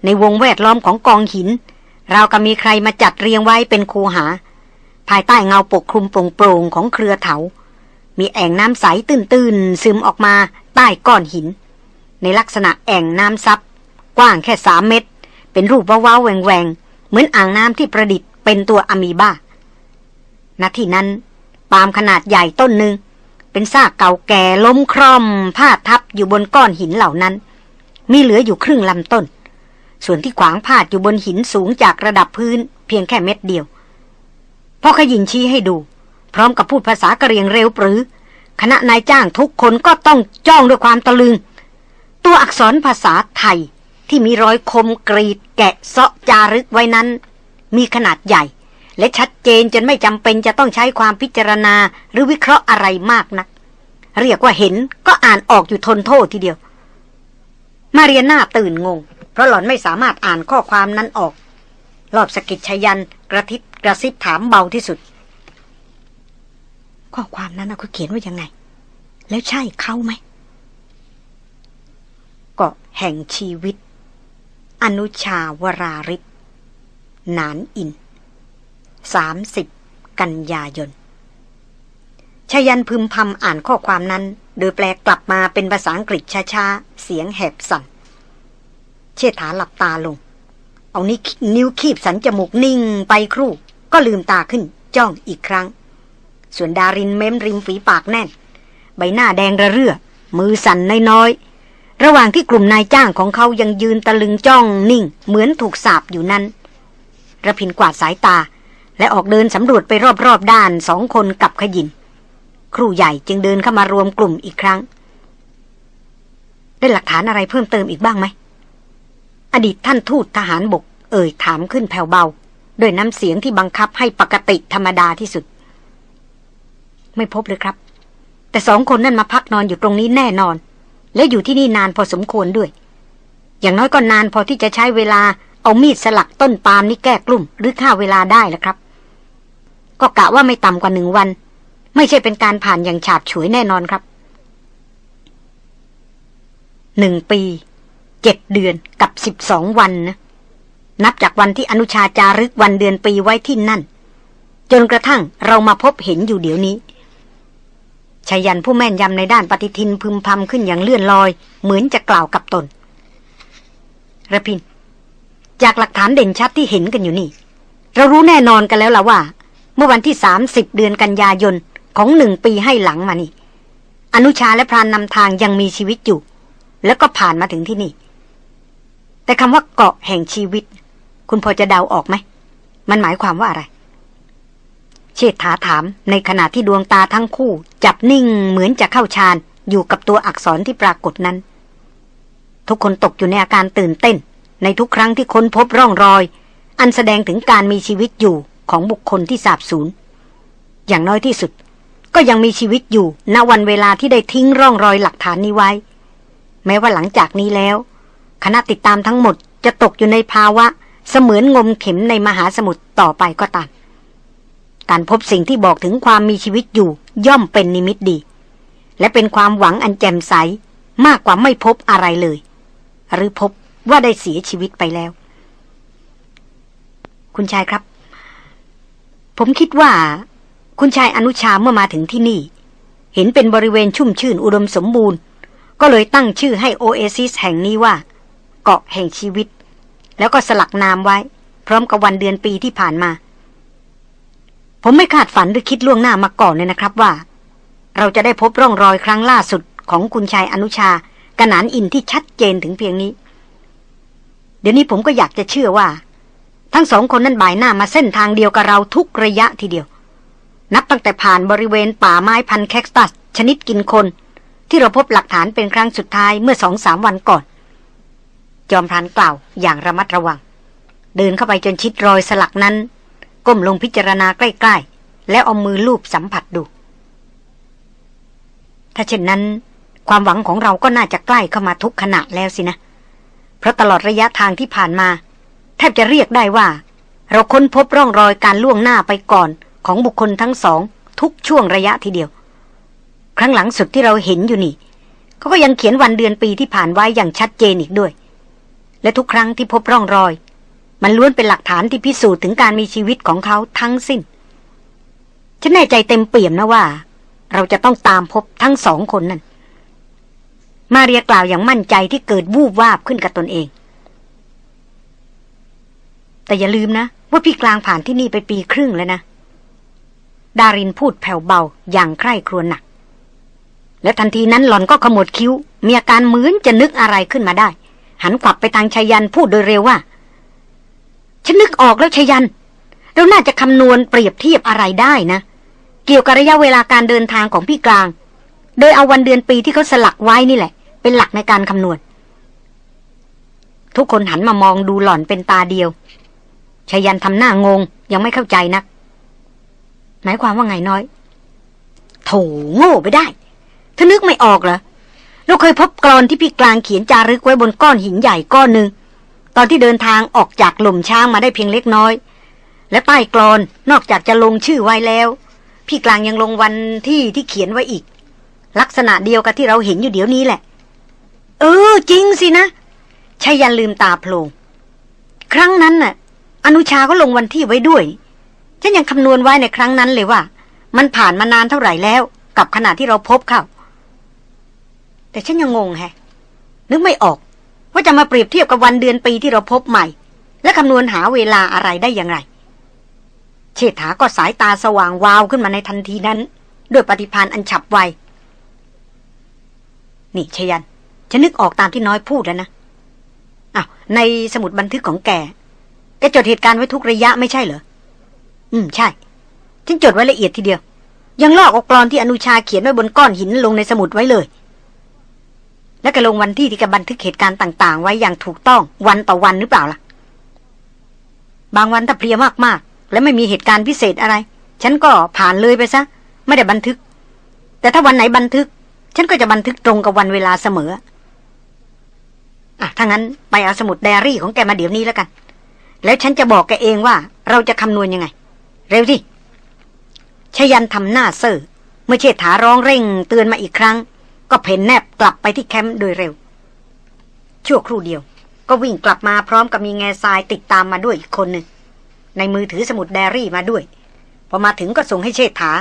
ในวงแวดล้อมของกองหิน เราก็มีใครมาจัดเรียงไว้เป็นคูหา ภายใต้เงาปกคลุมโปร่งๆของเครือเถา มีแอ่งน้ำใสตื้นๆซึมออกมาใต้ก้อนหิน ในลักษณะแอ่งน้ำซับกว้างแค่สามเมตร เป็นรูปว้าวแหวง เหมือนอ่างน้ำที่ประดิษฐ์เป็นตัวอะมีบ้าณที่นั้น ปาล์มขนาดใหญ่ต้นหนึ่ง เป็นซากเก่าแก่ล้มคร่อมพาดทับอยู่บนก้อนหินเหล่านั้น มีเหลืออยู่ครึ่งลำต้น ส่วนที่ขวางพาดอยู่บนหินสูงจากระดับพื้น เพียงแค่เม็ดเดียวพ่อขยินชี้ให้ดู พร้อมกับพูดภาษากะเรียงเร็วปรือ คณะนายจ้างทุกคนก็ต้องจ้องด้วยความตะลึง ตัวอักษรภาษาไทย ที่มีรอยคมกรีดแกะเซาะจารึกไว้นั้น มีขนาดใหญ่ และชัดเจนจนไม่จำเป็นจะต้องใช้ความพิจารณาหรือวิเคราะห์อะไรมากนัก เรียกว่าเห็นก็อ่านออกอยู่ทนโทษทีเดียว มาเรียนหน้าตื่นงง เพราะหล่อนไม่สามารถอ่านข้อความนั้นออก รอบสกิดชยันกระทิบกระซิบถามเบาที่สุด ข้อความนั้นเขาเขียนว่ายังไง แล้วใช่เขาไหมก็แห่งชีวิต อนุชาวราริศนานอินสามสิบกันยายนชยันพึมพำอ่านข้อความนั้น โดยแปลกลับมาเป็นภาษาอังกฤษช้าๆ เสียงแหบสั่น เชษฐาหลับตาลง เอานิ้นิ้วคีบสันจมูกนิ่งไปครู่ ก็ลืมตาขึ้นจ้องอีกครั้ง ส่วนดารินเม้มริมฝีปากแน่น ใบหน้าแดงระเรื่อ มือสั่นน้อยๆ ระหว่างที่กลุ่มนายจ้างของเขายังยืนตะลึงจ้องนิ่ง เหมือนถูกสาบอยู่นั้นระพินกวาดสายตา และออกเดินสำรวจไปรอบๆด้านสองคนกับขยิน ครูใหญ่จึงเดินเข้ามารวมกลุ่มอีกครั้ง ได้หลักฐานอะไรเพิ่มเติมอีกบ้างไหม อดีตท่านทูตทหารบก เอ่ยถามขึ้นแผ่วเบาด้วยน้ำเสียงที่บังคับให้ปกติธรรมดาที่สุด ไม่พบเลยครับ แต่สองคนนั่นมาพักนอนอยู่ตรงนี้แน่นอน และอยู่ที่นี่นานพอสมควรด้วย อย่างน้อยก็นานพอที่จะใช้เวลาเอามีดสลักต้นปาล์มนี่แก้กลุ่ม หรือฆ่าเวลาได้แล้วครับ ก็กะว่าไม่ต่ำกว่าหนึ่งวัน ไม่ใช่เป็นการผ่านอย่างฉาบฉวยแน่นอนครับหนึ่งปีเจ็ดเดือนกับสิบสองวันนะนับจากวันที่อนุชาจารึกวันเดือนปีไว้ที่นั่น จนกระทั่งเรามาพบเห็นอยู่เดี๋ยวนี้ ชายันผู้แม่นยำในด้านปฏิทินพึมพำขึ้นอย่างเลื่อนลอย เหมือนจะกล่าวกับตนระพิน จากหลักฐานเด่นชัดที่เห็นกันอยู่นี่ เรารู้แน่นอนกันแล้วล่ะว่า เมื่อวันที่สามสิบเดือนกันยายนของหนึ่งปีให้หลังมานี่ อนุชาและพรานนำทางยังมีชีวิตอยู่ แล้วก็ผ่านมาถึงที่นี่ แต่คำว่าเกาะแห่งชีวิต คุณพอจะเดาออกไหม มันหมายความว่าอะไร เชษฐาถามในขณะที่ดวงตาทั้งคู่ จับนิ่งเหมือนจะเข้าฌานอยู่กับตัวอักษรที่ปรากฏนั้น ทุกคนตกอยู่ในอาการตื่นเต้น ในทุกครั้งที่ค้นพบร่องรอย อันแสดงถึงการมีชีวิตอยู่ของบุคคลที่สาบสูญอย่างน้อยที่สุด ก็ยังมีชีวิตอยู่ณวันเวลาที่ได้ทิ้งร่องรอยหลักฐานนี้ไว้ แม้ว่าหลังจากนี้แล้ว คณะติดตามทั้งหมดจะตกอยู่ในภาวะ เสมือนงมเข็มในมหาสมุทรต่อไปก็ตาม การพบสิ่งที่บอกถึงความมีชีวิตอยู่ย่อมเป็นนิมิตดี และเป็นความหวังอันแจ่มใส มากกว่าไม่พบอะไรเลย หรือพบว่าได้เสียชีวิตไปแล้ว คุณชายครับ ผมคิดว่า คุณชายอนุชาเมื่อมาถึงที่นี่ เห็นเป็นบริเวณชุ่มชื่นอุดมสมบูรณ์ ก็เลยตั้งชื่อให้โอเอซิสแห่งนี้ว่า เกาะแห่งชีวิต แล้วก็สลักนามไว้ พร้อมกับวันเดือนปีที่ผ่านมา ผมไม่คาดฝันหรือคิดล่วงหน้ามาก่อนเลยนะครับว่า เราจะได้พบร่องรอยครั้งล่าสุดของคุณชายอนุชากระนานอินที่ชัดเจนถึงเพียงนี้ เดี๋ยวนี้ผมก็อยากจะเชื่อว่า ทั้งสองคนนั้นบ่ายหน้ามาเส้นทางเดียวกับเราทุกระยะทีเดียว นับตั้งแต่ผ่านบริเวณป่าไม้พันแคคตัส ชนิดกินคน ที่เราพบหลักฐานเป็นครั้งสุดท้ายเมื่อสองสามวันก่อน จอมพรานกล่าวอย่างระมัดระวัง เดินเข้าไปจนชิดรอยสลักนั้น ก้มลงพิจารณาใกล้ๆ แล้วเอามือลูบสัมผัสดู ถ้าเช่นนั้น ความหวังของเราก็น่าจะใกล้เข้ามาทุกขณะแล้วสินะ เพราะตลอดระยะทางที่ผ่านมา แทบจะเรียกได้ว่า เราค้นพบร่องรอยการล่วงหน้าไปก่อนของบุคคลทั้งสอง ทุกช่วงระยะทีเดียว ครั้งหลังสุดที่เราเห็นอยู่นี่เขาก็ยังเขียนวันเดือนปีที่ผ่านไว้อย่างชัดเจนอีกด้วย และทุกครั้งที่พบร่องรอย มันล้วนเป็นหลักฐานที่พิสูจน์ถึงการมีชีวิตของเขาทั้งสิ้น ฉันแน่ใจเต็มเปี่ยมนะว่า เราจะต้องตามพบทั้งสองคนนั่น มาเรียกล่าวอย่างมั่นใจที่เกิดวูบวาบขึ้นกับตนเอง แต่อย่าลืมนะ ว่าพี่กลางผ่านที่นี่ไปปีครึ่งแล้วนะ ดารินพูดแผ่วเบาอย่างใคร่ครวญหนัก และทันทีนั้นหล่อนก็ขมวดคิ้ว มีอาการเหมือนจะนึกอะไรขึ้นมาได้ หันกลับไปทางชายันพูดโดยเร็วว่า ฉันนึกออกแล้วชยัน เราน่าจะคำนวณเปรียบเทียบอะไรได้นะ เกี่ยวกับระยะเวลาการเดินทางของพี่กลาง โดยเอาวันเดือนปีที่เขาสลักไว้นี่แหละ เป็นหลักในการคำนวณ ทุกคนหันมามองดูหล่อนเป็นตาเดียวชยันทำหน้างงยังไม่เข้าใจนัก หมายความว่าไงน้อย โถโง่ไปได้เธอนึกไม่ออกเหรอเราเคยพบกรอนที่พี่กลางเขียนจารึกไว้บนก้อนหินใหญ่ก้อนหนึ่ง ตอนที่เดินทางออกจากหล่มช้างมาได้เพียงเล็กน้อย และใต้กรอนนอกจากจะลงชื่อไว้แล้ว พี่กลางยังลงวันที่ที่เขียนไว้อีก ลักษณะเดียวกับที่เราเห็นอยู่เดี๋ยวนี้แหละ เออ จริงสินะชายันลืมตาโพลงครั้งนั้นน่ะ อนุชาก็ลงวันที่ไว้ด้วย ฉันยังคำนวณไว้ในครั้งนั้นเลยว่า มันผ่านมานานเท่าไหร่แล้ว กับขณะที่เราพบเขาแต่ฉันยังงงแฮะนึกไม่ออก ว่าจะมาเปรียบเทียบกับวันเดือนปีที่เราพบใหม่ และคำนวณหาเวลาอะไรได้อย่างไร เชษฐาก็สายตาสว่างวาวขึ้นมาในทันทีนั้น ด้วยปฏิพานอันฉับไวนี่ชยันฉันนึกออกตามที่น้อยพูดแล้วนะอ้าวในสมุดบันทึกของแกแกจดเหตุการณ์ไว้ทุกระยะไม่ใช่เหรอ อืม ใช่ ฉันจดไว้ละเอียดทีเดียว ยังลอกเอากรอนที่อนุชาเขียนไว้บนก้อนหินลงในสมุดไว้เลย แล้วก็ลงวันที่ที่แกบันทึกเหตุการณ์ต่างๆ ไว้อย่างถูกต้องวันต่อวันหรือเปล่าล่ะ บางวันถ้าเพลียมากๆ และไม่มีเหตุการณ์พิเศษอะไร ฉันก็ผ่านเลยไปซะ ไม่ได้บันทึก แต่ถ้าวันไหนบันทึก ฉันก็จะบันทึกตรงกับวันเวลาเสมออะถ้างั้นไปเอาสมุดไดอารี่ของแกมาเดี๋ยวนี้แล้วกัน แล้วฉันจะบอกแกเองว่า เราจะคำนวณยังไง เร็วสิชยันทำหน้าเซ่อเมื่อเชษฐาร้องเร่งเตือนมาอีกครั้ง ก็เพ่นแนบกลับไปที่แคมป์โดยเร็ว ชั่วครู่เดียว ก็วิ่งกลับมาพร้อมกับมีแง่ทรายติดตามมาด้วยอีกคนหนึ่งในมือถือสมุดไดอรี่มาด้วย พอมาถึงก็ส่งให้เชษฐา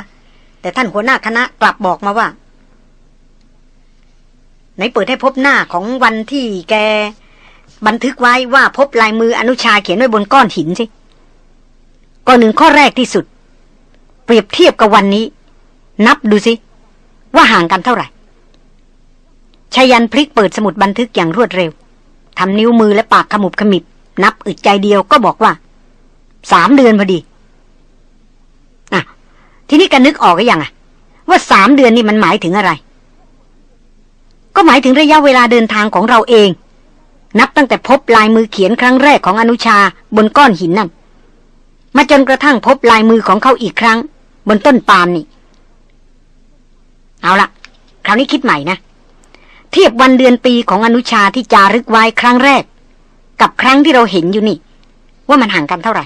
แต่ท่านหัวหน้าคณะกลับบอกมาว่าไหนเปิดให้พบหน้าของวันที่แก บันทึกไว้ว่าพบลายมืออนุชาเขียนไว้บนก้อนหินสิก้อนหนึ่งข้อแรกที่สุด เปรียบเทียบกับวันนี้ นับดูสิ ว่าห่างกันเท่าไหร่ ชายันพลิกเปิดสมุดบันทึกอย่างรวดเร็วทำนิ้วมือและปากขมุบขมิบ นับอึดใจเดียวก็บอกว่า สามเดือนพอดีอะทีนี้กันนึกออกก็ยังอะ ว่าสามเดือนนี่มันหมายถึงอะไร ก็หมายถึงระยะเวลาเดินทางของเราเอง นับตั้งแต่พบลายมือเขียนครั้งแรกของอนุชาบนก้อนหินนั่นมาจนกระทั่งพบลายมือของเขาอีกครั้ง บนต้นปาล์มนี่ เอาละคราวนี้คิดใหม่นะ เทียบวันเดือนปีของอนุชาที่จารึกไว้ครั้งแรก กับครั้งที่เราเห็นอยู่นี่ ว่ามันห่างกันเท่าไหร่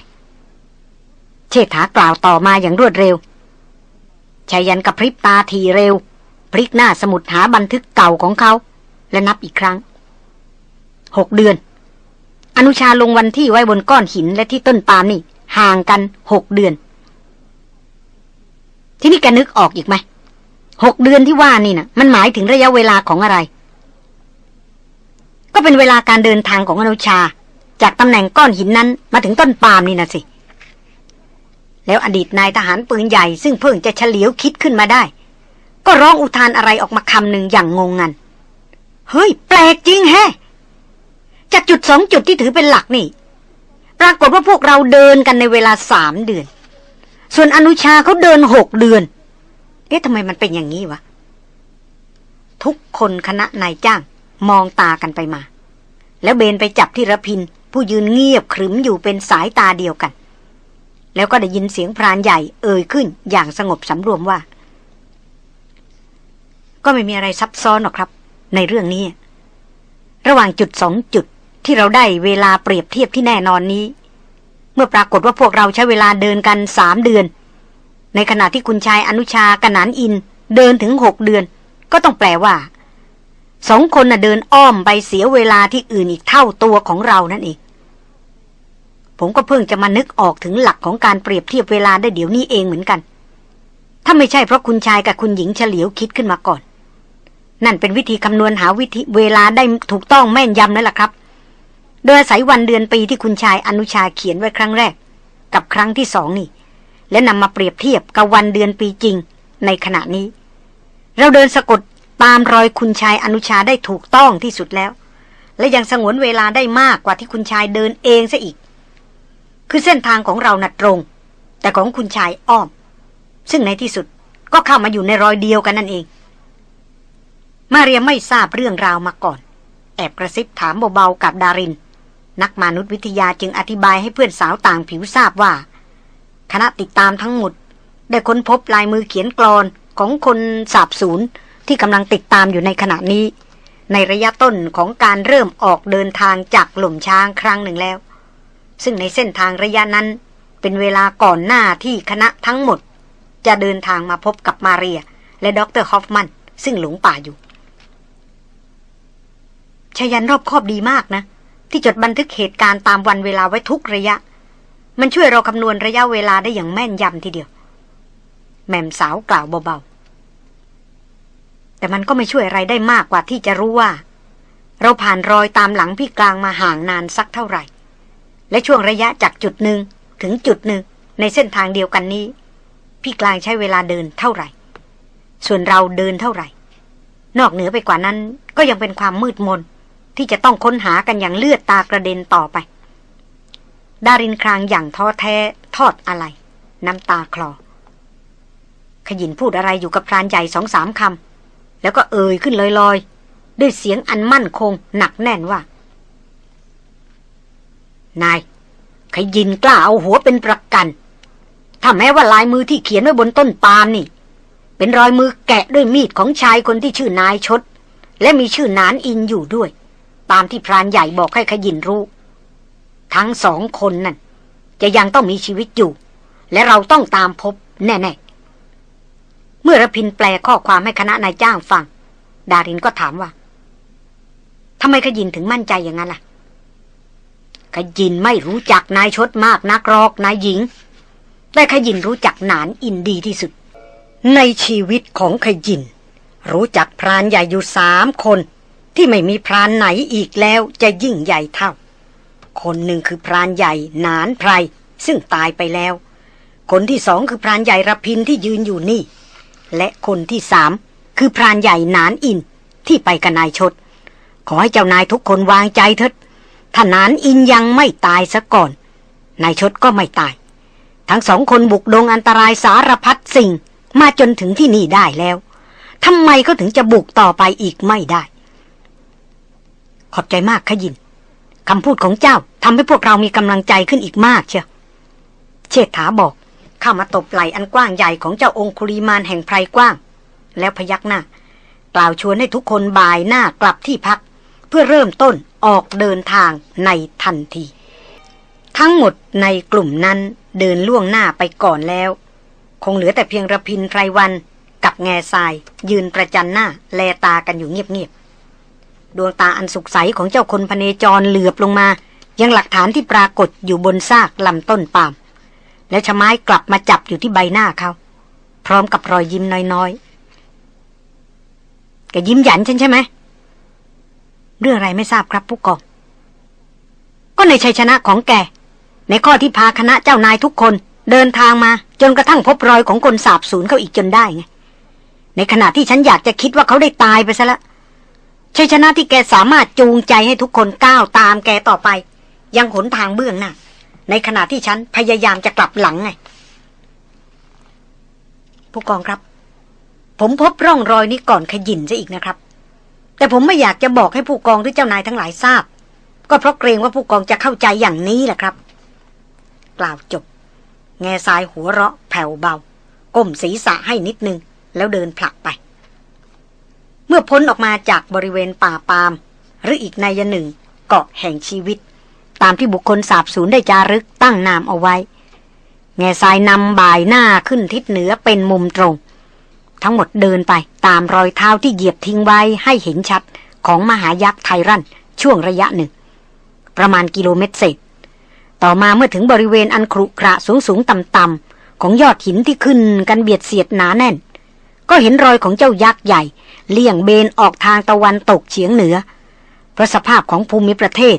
เชษฐากล่าวต่อมาอย่างรวดเร็วชายันกับพริบตาทีเร็ว พลิกหน้าสมุดหาบันทึกเก่าของเขา และนับอีกครั้งหกเดือน อนุชาลงวันที่ไว้บนก้อนหินและที่ต้นปาล์มนี่ ห่างกันหกเดือน ที่นี่แกนึกออกอีกไหมหกเดือนที่ว่านี่นะ่ะมันหมายถึงระยะเวลาของอะไร ก็เป็นเวลาการเดินทางของอนุชา จากตำแหน่งก้อนหินนั้นมาถึงต้นปาล์มนี่นะสิ แล้วอดีตนายทหารปืนใหญ่ซึ่งเพิ่งจะเฉลียวคิดขึ้นมาได้ ก็ร้องอุทานอะไรออกมาคำหนึ่งอย่างงงงัน เฮ้ย แปลกจริงแฮะจากจุดสองจุดที่ถือเป็นหลักนี่ ปรากฏว่าพวกเราเดินกันในเวลาสามเดือน ส่วนอนุชาเขาเดินหกเดือน เอ๊ะทำไมมันเป็นอย่างนี้วะ ทุกคนคณะนายจ้าง มองตากันไปมา แล้วเบนไปจับที่ระพิน ผู้ยืนเงียบขรึมอยู่เป็นสายตาเดียวกัน แล้วก็ได้ยินเสียงพรานใหญ่เอ่ยขึ้นอย่างสงบสำรวมว่า ก็ไม่มีอะไรซับซ้อนหรอกครับ ในเรื่องนี้ ระหว่างจุดสองจุดที่เราได้เวลาเปรียบเทียบที่แน่นอนนี้ เมื่อปรากฏว่าพวกเราใช้เวลาเดินกันสามเดือน ในขณะที่คุณชายอนุชากนานอินเดินถึงหกเดือน ก็ต้องแปลว่า สองคนน่ะเดินอ้อมไปเสียเวลาที่อื่นอีกเท่าตัวของเรานั่นเอง ผมก็เพิ่งจะมานึกออกถึงหลักของการเปรียบเทียบเวลาได้เดี๋ยวนี้เองเหมือนกัน ถ้าไม่ใช่เพราะคุณชายกับคุณหญิงเฉลียวคิดขึ้นมาก่อน นั่นเป็นวิธีคำนวณหาวิธีเวลาได้ถูกต้องแม่นยำนั่นแหละครับ โดยอาศัยวันเดือนปีที่คุณชายอนุชาเขียนไว้ครั้งแรก กับครั้งที่สองนี่ และนำมาเปรียบเทียบกับวันเดือนปีจริง ในขณะนี้ เราเดินสะกด ตามรอยคุณชายอนุชาได้ถูกต้องที่สุดแล้ว และยังสงวนเวลาได้มากกว่าที่คุณชายเดินเองซะอีก คือเส้นทางของเราหนัดตรง แต่ของคุณชายอ้อม ซึ่งในที่สุดก็เข้ามาอยู่ในรอยเดียวกันนั่นเอง มาเรียไม่ทราบเรื่องราวมาก่อน แอบกระซิบถามเบาๆกับดาริน นักมนุษยวิทยาจึงอธิบายให้เพื่อนสาวต่างผิวทราบว่า คณะติดตามทั้งหมด ได้ค้นพบลายมือเขียนกรอนของคนสาบสูญ ที่กำลังติดตามอยู่ในขณะนี้ ในระยะต้นของการเริ่มออกเดินทางจากหล่มช้างครั้งหนึ่งแล้ว ซึ่งในเส้นทางระยะนั้น เป็นเวลาก่อนหน้าที่คณะทั้งหมด จะเดินทางมาพบกับมาเรีย และดรฮอฟมัน ซึ่งหลงป่าอยู่ชยันรอบคอบดีมากนะ ที่จดบันทึกเหตุการณ์ตามวันเวลาไว้ทุกระยะ มันช่วยเราคำนวณระยะเวลาได้อย่างแม่นยำทีเดียว แม่มสาวกล่าวเบา แต่มันก็ไม่ช่วยอะไรได้มากกว่าที่จะรู้ว่า เราผ่านรอยตามหลังพี่กลางมาห่างนานสักเท่าไหร่ และช่วงระยะจากจุดหนึ่งถึงจุดหนึ่งในเส้นทางเดียวกันนี้ พี่กลางใช้เวลาเดินเท่าไหร่ ส่วนเราเดินเท่าไหร่ นอกเหนือไปกว่านั้นก็ยังเป็นความมืดมนที่จะต้องค้นหากันอย่างเลือดตากระเด็นต่อไป ดารินครางอย่างท้อแท้ทอดอะไร น้ำตาคลอขยินพูดอะไรอยู่กับพรานใหญ่สองสามคำ แล้วก็เอ่ยขึ้นลอยๆ ด้วยเสียงอันมั่นคงหนักแน่นว่า นายขยินกล้าเอาหัวเป็นประกัน ถ้าแม้ว่าลายมือที่เขียนไว้บนต้นปาล์มนี่ เป็นรอยมือแกะด้วยมีดของชายคนที่ชื่อนายชด และมีชื่อนานอินอยู่ด้วย ตามที่พรานใหญ่บอกให้ขยินรู้ ทั้งสองคนนั่นจะยังต้องมีชีวิตอยู่ และเราต้องตามพบแน่ ๆ มื่อระพินแปลข้อความให้คณะนายจ้างฟัง ดารินก็ถามว่าทำไมขยินถึงมั่นใจอย่างนั้นล่ะ ขยินไม่รู้จักนายชดมากนักรอกนายหญิง แต่ขยินรู้จักหนานอินดีที่สุด ในชีวิตของขยิน รู้จักพรานใหญ่อยู่สามคน ที่ไม่มีพรานไหนอีกแล้วจะยิ่งใหญ่เท่า คนหนึ่งคือพรานใหญ่หนานไพรซึ่งตายไปแล้ว คนที่สองคือพรานใหญ่ระพินที่ยืนอยู่นี่ และคนที่สามคือพรานใหญ่หนานอินที่ไปกับนายชด ขอให้เจ้านายทุกคนวางใจเถิดถ้านานอินยังไม่ตายซะก่อน นายชดก็ไม่ตาย ทั้งสองคนบุกดงอันตรายสารพัดสิ่งมาจนถึงที่นี่ได้แล้วทำไมเขาถึงจะบุกต่อไปอีกไม่ได้ ขอบใจมากขยินคำพูดของเจ้าทำให้พวกเรามีกำลังใจขึ้นอีกมากเชียวเชษฐาบอก เข้ามาตบไหลอันกว้างใหญ่ของเจ้าองคุลีมานแห่งไพรกว้าง แล้วพยักหน้า กล่าวชวนให้ทุกคนบ่ายหน้ากลับที่พัก เพื่อเริ่มต้นออกเดินทางในทันที ทั้งหมดในกลุ่มนั้นเดินล่วงหน้าไปก่อนแล้ว คงเหลือแต่เพียงระพินไพรวันกับแง่ทราย ยืนประจันหน้า แลตากันอยู่เงียบๆดวงตาอันสุขใสของเจ้าคนพเนจรเหลือบลงมา ยังหลักฐานที่ปรากฏอยู่บนซากลำต้นปาล์ม และชะไม้กลับมาจับอยู่ที่ใบหน้าเขา พร้อมกับรอยยิ้มน้อยๆแกยิ้มหยันฉันใช่ไหมเรื่องอะไรไม่ทราบครับผู้กองก็ในชัยชนะของแก ในข้อที่พาคณะเจ้านายทุกคน เดินทางมา จนกระทั่งพบรอยของคนสาบสูญเขาอีกจนได้ไงในขณะที่ฉันอยากจะคิดว่าเขาได้ตายไปซะละชัยชนะที่แกสามารถจูงใจให้ทุกคนก้าวตามแกต่อไป ยังหนทางเบื้องหน้า ในขณะที่ฉันพยายามจะกลับหลังไง ผู้กองครับ ผมพบร่องรอยนี้ก่อนขยินซะอีกนะครับ แต่ผมไม่อยากจะบอกให้ผู้กองหรือเจ้านายทั้งหลายทราบ ก็เพราะเกรงว่าผู้กองจะเข้าใจอย่างนี้แหละครับ กล่าวจบ แง่ทรายหัวเราะแผ่วเบา ก้มศีรษะให้นิดนึง แล้วเดินผลักไป เมื่อพ้นออกมาจากบริเวณป่าปาม หรืออีกนายหนึ่งเกาะแห่งชีวิต ตามที่บุคคลสาบสูญได้จารึกตั้งนามเอาไว้ แง่ทรายนำบ่ายหน้าขึ้นทิศเหนือเป็นมุมตรง ทั้งหมดเดินไปตามรอยเท้าที่เหยียบทิ้งไว้ให้เห็นชัดของมหายักษ์ไทรันช่วงระยะหนึ่ง ประมาณกิโลเมตรเศษ ต่อมาเมื่อถึงบริเวณอันครุขระสูงสูงต่ำต่ำของยอดหินที่ขึ้นกันเบียดเสียดหนาแน่น ก็เห็นรอยของเจ้ายักษ์ใหญ่ เลี่ยงเบนออกทางตะวันตกเฉียงเหนือเพราะสภาพของภูมิประเทศ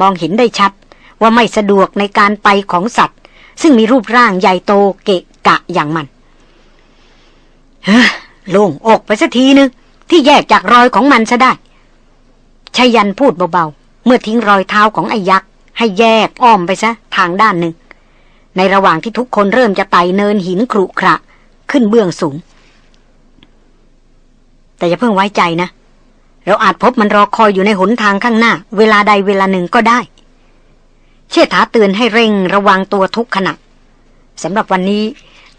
มองเห็นได้ชัดว่าไม่สะดวกในการไปของสัตว์ ซึ่งมีรูปร่างใหญ่โตเกะกะอย่างมันเฮ้โล่งอกไปสักทีนึง ที่แยกจากรอยของมันซะได้ชายันพูดเบาๆ เมื่อทิ้งรอยเท้าของไอ้ยักษ์ ให้แยกอ้อมไปซะทางด้านหนึ่ง ในระหว่างที่ทุกคนเริ่มจะไต่เนินหินครุขระขึ้นเบื้องสูง แต่อย่าเพิ่งไว้ใจนะ เราอาจพบมันรอคอยอยู่ในหนทางข้างหน้า เวลาใดเวลาหนึ่งก็ได้ เชษฐาเตือนให้เร่งระวังตัวทุกขณะสำหรับวันนี้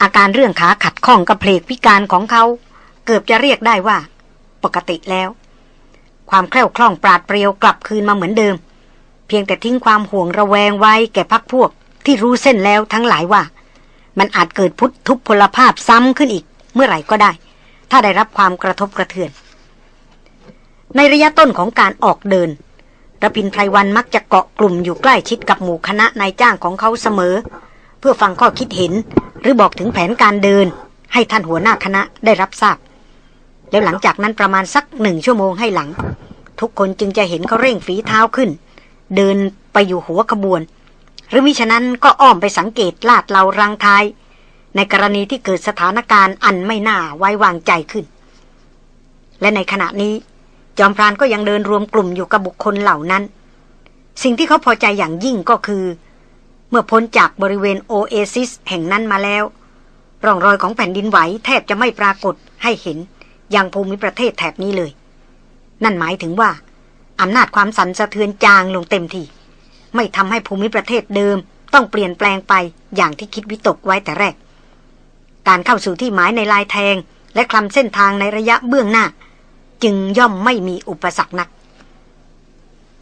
อาการเรื่องขาขัดข้องกับเพลกพิการของเขา เกือบจะเรียกได้ว่า ปกติแล้ว ความแคล่วคล่องปราดเปรียวกลับคืนมาเหมือนเดิม เพียงแต่ทิ้งความห่วงระแวงไว้แก่พักพวก ที่รู้เส้นแล้วทั้งหลายว่า มันอาจเกิดพุทธทุพพลภาพซ้ำขึ้นอีก เมื่อไหร่ก็ได้ ถ้าได้รับความกระทบกระเทือน ในระยะต้นของการออกเดินระพินไพรวันมักจะเกาะกลุ่มอยู่ใกล้ชิดกับหมู่คณะนายจ้างของเขาเสมอ เพื่อฟังข้อคิดเห็น หรือบอกถึงแผนการเดิน ให้ท่านหัวหน้าคณะได้รับทราบ แล้วหลังจากนั้นประมาณสักหนึ่งชั่วโมงให้หลัง ทุกคนจึงจะเห็นเขาเร่งฝีเท้าขึ้น เดินไปอยู่หัวขบวน หรือมิฉะนั้นก็อ้อมไปสังเกตลาดเรารังทาย ในกรณีที่เกิดสถานการณ์อันไม่น่าไว้วางใจขึ้น และในขณะนี้ จอมพรานก็ยังเดินรวมกลุ่มอยู่กับบุคคลเหล่านั้น สิ่งที่เขาพอใจอย่างยิ่งก็คือ เมื่อพ้นจากบริเวณโอเอซิสแห่งนั้นมาแล้ว ร่องรอยของแผ่นดินไหวแทบจะไม่ปรากฏให้เห็นอย่างภูมิประเทศแถบนี้เลย นั่นหมายถึงว่าอำนาจความสั่นสะเทือนจางลงเต็มทีไม่ทำให้ภูมิประเทศเดิมต้องเปลี่ยนแปลงไปอย่างที่คิดวิตกไว้แต่แรก การเข้าสู่ที่หมายในลายแทงและคลำเส้นทางในระยะเบื้องหน้า จึงย่อมไม่มีอุปสรรคนัก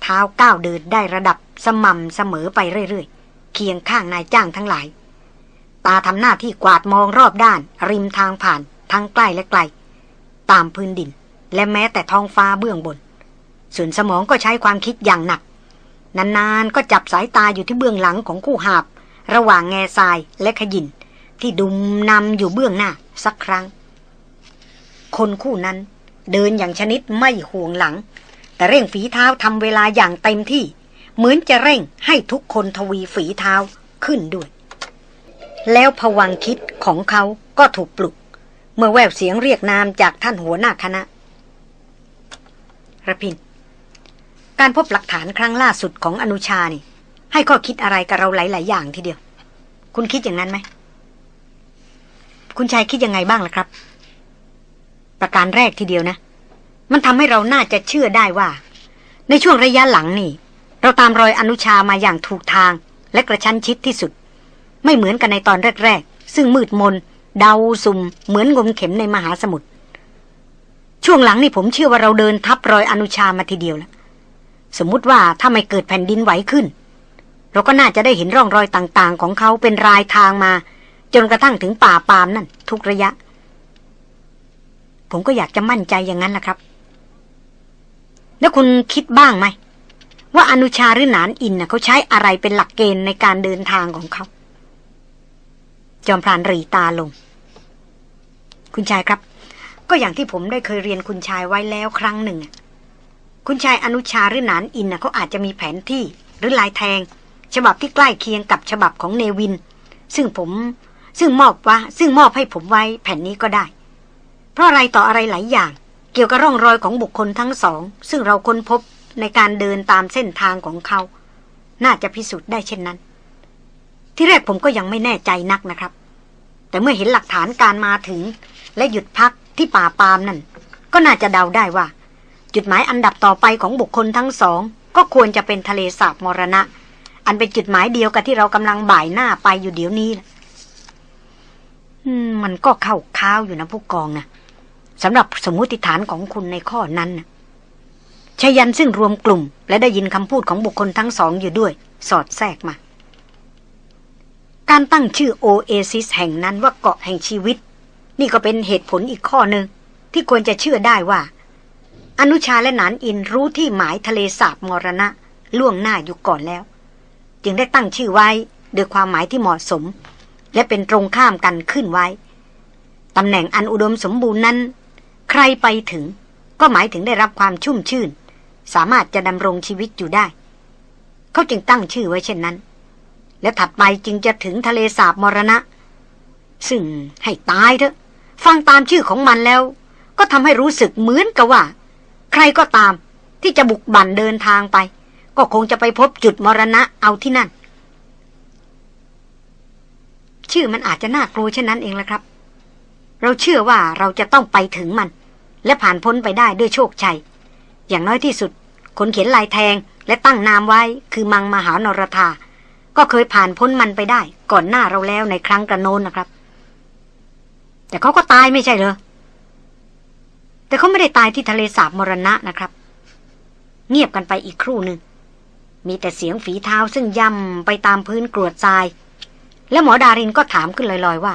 เท้าก้าวเดินได้ระดับสม่ำเสมอไปเรื่อยๆ เคียงข้างนายจ้างทั้งหลาย ตาทำหน้าที่กวาดมองรอบด้าน ริมทางผ่านทั้งใกล้และไกล ตามพื้นดิน และแม้แต่ท้องฟ้าเบื้องบน ส่วนสมองก็ใช้ความคิดอย่างหนัก นานๆก็จับสายตาอยู่ที่เบื้องหลังของคู่หาบ ระหว่างแง่ทรายและขยินที่ดุมนำอยู่เบื้องหน้าสักครั้ง คนคู่นั้น เดินอย่างชนิดไม่ห่วงหลัง แต่เร่งฝีเท้าทำเวลาอย่างเต็มที่ เหมือนจะเร่งให้ทุกคนทวีฝีเท้าขึ้นด้วย แล้วผวังคิดของเขาก็ถูกปลุก เมื่อแววเสียงเรียกนามจากท่านหัวหน้าคณะระพิน การพบหลักฐานครั้งล่าสุดของอนุชานี่ให้ข้อคิดอะไรกับเราหลาย ๆ อย่างทีเดียว คุณคิดอย่างนั้นไหม คุณชายคิดยังไงบ้างล่ะครับ ประการแรกทีเดียวนะ มันทำให้เราน่าจะเชื่อได้ว่า ในช่วงระยะหลังนี่ เราตามรอยอนุชามาอย่างถูกทางและกระชั้นชิดที่สุด ไม่เหมือนกันในตอนแรก ๆ ซึ่งมืดมน เดาสุ่ม เหมือนงมเข็มในมหาสมุทรช่วงหลังนี่ผมเชื่อว่าเราเดินทับรอยอนุชามาทีเดียวแล้วสมมุติว่าถ้าไม่เกิดแผ่นดินไหวขึ้น เราก็น่าจะได้เห็นร่องรอยต่างๆ ของเขาเป็นรายทางมา จนกระทั่งถึงป่าปามนั่นทุกระยะ ผมก็อยากจะมั่นใจอย่างนั้นแหละครับ แล้วคุณคิดบ้างไหม ว่าอนุชาหรือหนานอินน่ะเขาใช้อะไรเป็นหลักเกณฑ์ในการเดินทางของเขา จอมพรานรีตาลง คุณชายครับ ก็อย่างที่ผมได้เคยเรียนคุณชายไว้แล้วครั้งหนึ่ง คุณชายอนุชาหรือหนานอินน่ะเขาอาจจะมีแผนที่หรือลายแทง ฉบับที่ใกล้เคียงกับฉบับของเนวิน ซึ่งผมซึ่งมอบว่าซึ่งมอบให้ผมไว้แผ่นนี้ก็ได้ เพราะอะไรต่ออะไรหลายอย่าง เกี่ยวกับร่องรอยของบุคคลทั้งสอง ซึ่งเราค้นพบในการเดินตามเส้นทางของเขา น่าจะพิสูจน์ได้เช่นนั้น ที่แรกผมก็ยังไม่แน่ใจนักนะครับ แต่เมื่อเห็นหลักฐานการมาถึง และหยุดพักที่ป่าปามนั่น ก็น่าจะเดาได้ว่า จุดหมายอันดับต่อไปของบุคคลทั้งสอง ก็ควรจะเป็นทะเลสาบมรณะ อันเป็นจุดหมายเดียวกับที่เรากำลังบ่ายหน้าไปอยู่เดี๋ยวนี้มันก็เข้าข้าวอยู่นะผู้กองนะ สำหรับสมมติฐานของคุณในข้อนั้นนะชยันซึ่งรวมกลุ่ม และได้ยินคำพูดของบุคคลทั้งสองอยู่ด้วย สอดแทรกมา การตั้งชื่อโอเอซิสแห่งนั้นว่าเกาะแห่งชีวิต นี่ก็เป็นเหตุผลอีกข้อหนึ่ง ที่ควรจะเชื่อได้ว่า อนุชาและนานอินรู้ที่หมายทะเลสาบมรณะ ล่วงหน้าอยู่ก่อนแล้ว จึงได้ตั้งชื่อไว้ด้วยความหมายที่เหมาะสม และเป็นตรงข้ามกันขึ้นไว้ตำแหน่งอันอุดมสมบูรณ์นั้น ใครไปถึง ก็หมายถึงได้รับความชุ่มชื่น สามารถจะดำรงชีวิตอยู่ได้ เขาจึงตั้งชื่อไว้เช่นนั้น และถัดไปจึงจะถึงทะเลสาบมรณะ ซึ่งให้ตายเถอะ ฟังตามชื่อของมันแล้ว ก็ทำให้รู้สึกเหมือนกับว่า ใครก็ตามที่จะบุกบั่นเดินทางไป ก็คงจะไปพบจุดมรณะเอาที่นั่น ชื่อมันอาจจะน่ากลัวเช่นนั้นเองละครับ เราเชื่อว่าเราจะต้องไปถึงมัน และผ่านพ้นไปได้ด้วยโชคชัย อย่างน้อยที่สุด คนเขียนลายแทงและตั้งนามไว้คือมังมหานรธาก็เคยผ่านพ้นมันไปได้ ก่อนหน้าเราแล้วในครั้งกระโนนนะครับ แต่เขาก็ตายไม่ใช่เหรอแต่เขาไม่ได้ตายที่ทะเลสาบมรณะนะครับ เงียบกันไปอีกครู่หนึ่งมีแต่เสียงฝีเท้าซึ่งย่ำไปตามพื้นกรวดทราย แล้วหมอดารินก็ถามขึ้นลอยๆว่า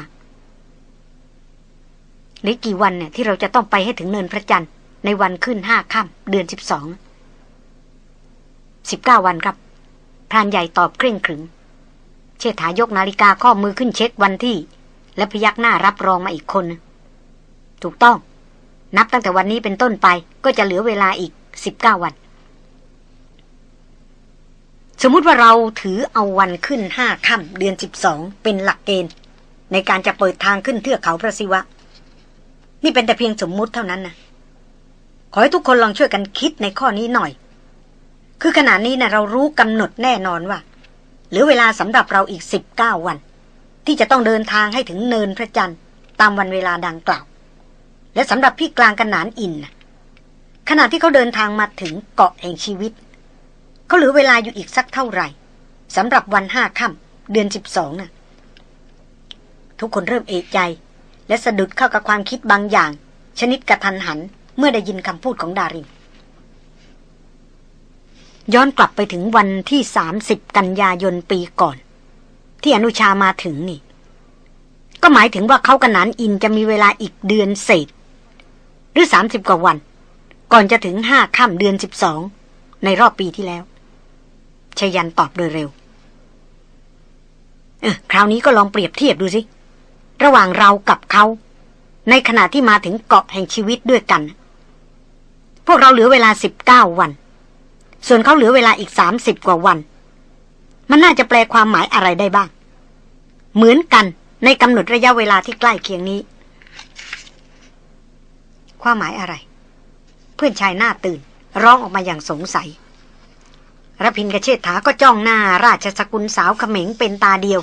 หรือกี่วันเนี่ยที่เราจะต้องไปให้ถึงเนินพระจันทร์ในวันขึ้นห้าค่ำเดือนสิบสอง สิบเก้าวันครับพรานใหญ่ตอบเคร่งขรึม เชษฐายกนาฬิกาข้อมือขึ้นเช็ควันที่ และพยักหน้ารับรองมาอีกคน ถูกต้อง นับตั้งแต่วันนี้เป็นต้นไปก็จะเหลือเวลาอีกสิบเก้าวัน สมมุติว่าเราถือเอาวันขึ้นห้าค่ำเดือนสิบสองเป็นหลักเกณฑ์ ในการจะเปิดทางขึ้นเทือกเขาพระศิวะ นี่เป็นแต่เพียงสมมุติเท่านั้นนะขอให้ทุกคนลองช่วยกันคิดในข้อนี้หน่อย คือขณะนี้นะเรารู้กำหนดแน่นอนว่าหลือเวลาสำหรับเราอีกสิบเก้าวัน ที่จะต้องเดินทางให้ถึงเนินพระจันทร์ตามวันเวลาดังกล่าว และสำหรับพี่กลางกันนานอินนะขณะที่เขาเดินทางมาถึงเกาะแห่งชีวิต เขาเหลือเวลาอยู่อีกสักเท่าไหร่สำหรับวันห้าค่ำเดือนสิบสองน่ะ ทุกคนเริ่มเอกใจ และสะดุดเข้ากับความคิดบางอย่าง ชนิดกระทันหันเมื่อได้ยินคำพูดของดาริน ย้อนกลับไปถึงวันที่สามสิบกันยายนปีก่อน ที่อนุชามาถึงนี่ ก็หมายถึงว่าเขากับนานอินจะมีเวลาอีกเดือนเศษ หรือสามสิบกว่าวัน ก่อนจะถึงห้าค่ำเดือนสิบสองในรอบปีที่แล้วชยันตอบโดยเร็ว เออคราวนี้ก็ลองเปรียบเทียบดูสิ ระหว่างเรากับเขา ในขณะที่มาถึงเกาะแห่งชีวิตด้วยกัน พวกเราเหลือเวลาสิบเก้าวัน ส่วนเขาเหลือเวลาอีกสามสิบกว่าวัน มันน่าจะแปลความหมายอะไรได้บ้าง เหมือนกันในกำหนดระยะเวลาที่ใกล้เคียงนี้ ความหมายอะไร เพื่อนชายหน้าตื่น ร้องออกมาอย่างสงสัยรพินกับเชษฐาก็จ้องหน้าราชสกุลสาวเขม็งเป็นตาเดียว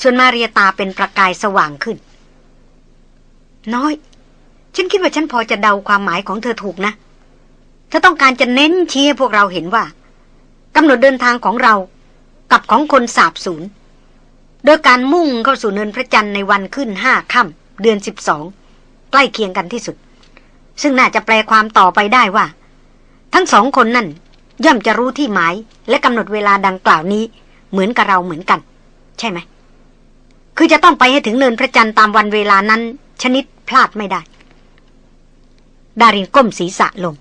ส่วนมาเรียตาเป็นประกายสว่างขึ้น น้อย ฉันคิดว่าฉันพอจะเดาความหมายของเธอถูกนะ เธอต้องการจะเน้นชี้ให้พวกเราเห็นว่ากำหนดเดินทางของเรากับของคนสาบสูญโดยการมุ่งเข้าสู่เนินพระจันทร์ในวันขึ้นห้าค่ำเดือนสิบสองใกล้เคียงกันที่สุด ซึ่งน่าจะแปลความต่อไปได้ว่า ทั้งสองคนนั่นย่อมจะรู้ที่หมายและกำหนดเวลาดังกล่าวนี้ เหมือนกับเราเหมือนกัน ใช่ไหม คือจะต้องไปให้ถึงเนินพระจันทร์ตามวันเวลานั้น ชนิดพลาดไม่ได้ ดารินก้มศีรษะลง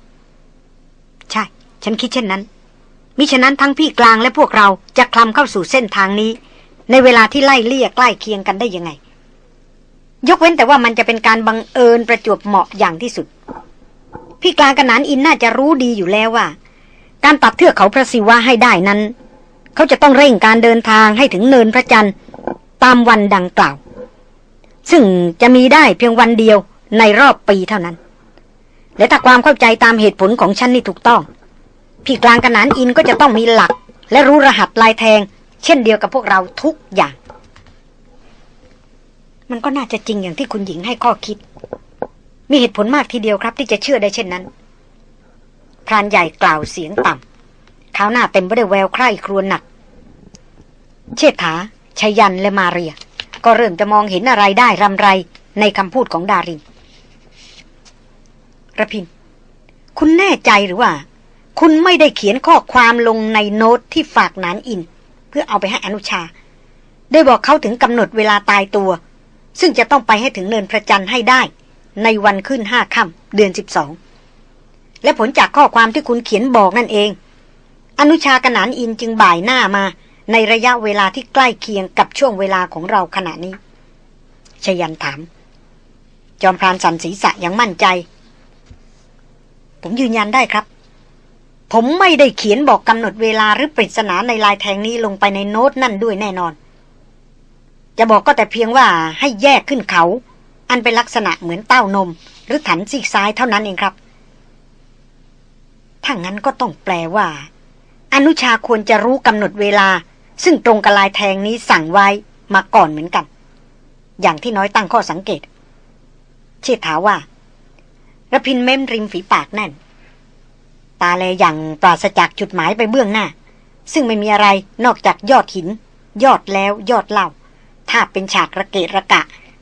ใช่ ฉันคิดเช่นนั้น มิฉะนั้นทั้งพี่กลางและพวกเราจะคลำเข้าสู่เส้นทางนี้ ในเวลาที่ไล่เลี่ยใกล้เคียงกันได้ยังไง ยกเว้นแต่ว่ามันจะเป็นการบังเอิญประจวบเหมาะอย่างที่สุด พี่กลางกับนานอินน่าจะรู้ดีอยู่แล้วว่า การตัดเทือกเขาพระศิวะให้ได้นั้น เขาจะต้องเร่งการเดินทางให้ถึงเนินพระจันทร์ ตามวันดังกล่าว ซึ่งจะมีได้เพียงวันเดียวในรอบปีเท่านั้น และถ้าความเข้าใจตามเหตุผลของฉันนี่ถูกต้อง พี่กลางกระนานอินก็จะต้องมีหลัก และรู้รหัสลายแทง เช่นเดียวกับพวกเราทุกอย่าง มันก็น่าจะจริงอย่างที่คุณหญิงให้ข้อคิด มีเหตุผลมากทีเดียวครับ ที่จะเชื่อได้เช่นนั้นพรานใหญ่กล่าวเสียงต่ำเขาหน้าเต็มไปด้วยแววใคร่ครวญหนัก เชษฐา ชยันและมาเรีย ก็เริ่มจะมองเห็นอะไรได้รำไรในคำพูดของดารินระพิน คุณแน่ใจหรือว่า คุณไม่ได้เขียนข้อความลงในโน้ตที่ฝากนานอิน เพื่อเอาไปให้อนุชาได้บอกเขาถึงกำหนดเวลาตายตัว ซึ่งจะต้องไปให้ถึงเนินพระจันทร์ให้ได้ ในวันขึ้นห้าค่ำเดือนสิบสองและผลจากข้อความที่คุณเขียนบอกนั่นเอง อนุชากนานอินจึงบ่ายหน้ามา ในระยะเวลาที่ใกล้เคียงกับช่วงเวลาของเราขณะนี้ ชยันถาม จอมพรานสันศีษะยังมั่นใจ ผมยืนยันได้ครับ ผมไม่ได้เขียนบอกกำหนดเวลาหรือปริศนาในลายแทงนี้ลงไปในโน้ตนั่นด้วยแน่นอน จะบอกก็แต่เพียงว่าให้แยกขึ้นเขา อันเป็นลักษณะเหมือนเต้านม หรือถันซีกซ้ายเท่านั้นเองครับถ้างั้นก็ต้องแปลว่า อนุชาควรจะรู้กำหนดเวลา ซึ่งตรงกับลายแทงนี้สั่งไว้มาก่อนเหมือนกัน อย่างที่น้อยตั้งข้อสังเกต เชษฐาว่าระพินเม้มริมฝีปากแน่น ตาแลอย่างปราศจากจุดหมายไปเบื้องหน้า ซึ่งไม่มีอะไรนอกจากยอดหิน ยอดแล้วยอดเล่า ถ้าเป็นฉากระเกะระกะ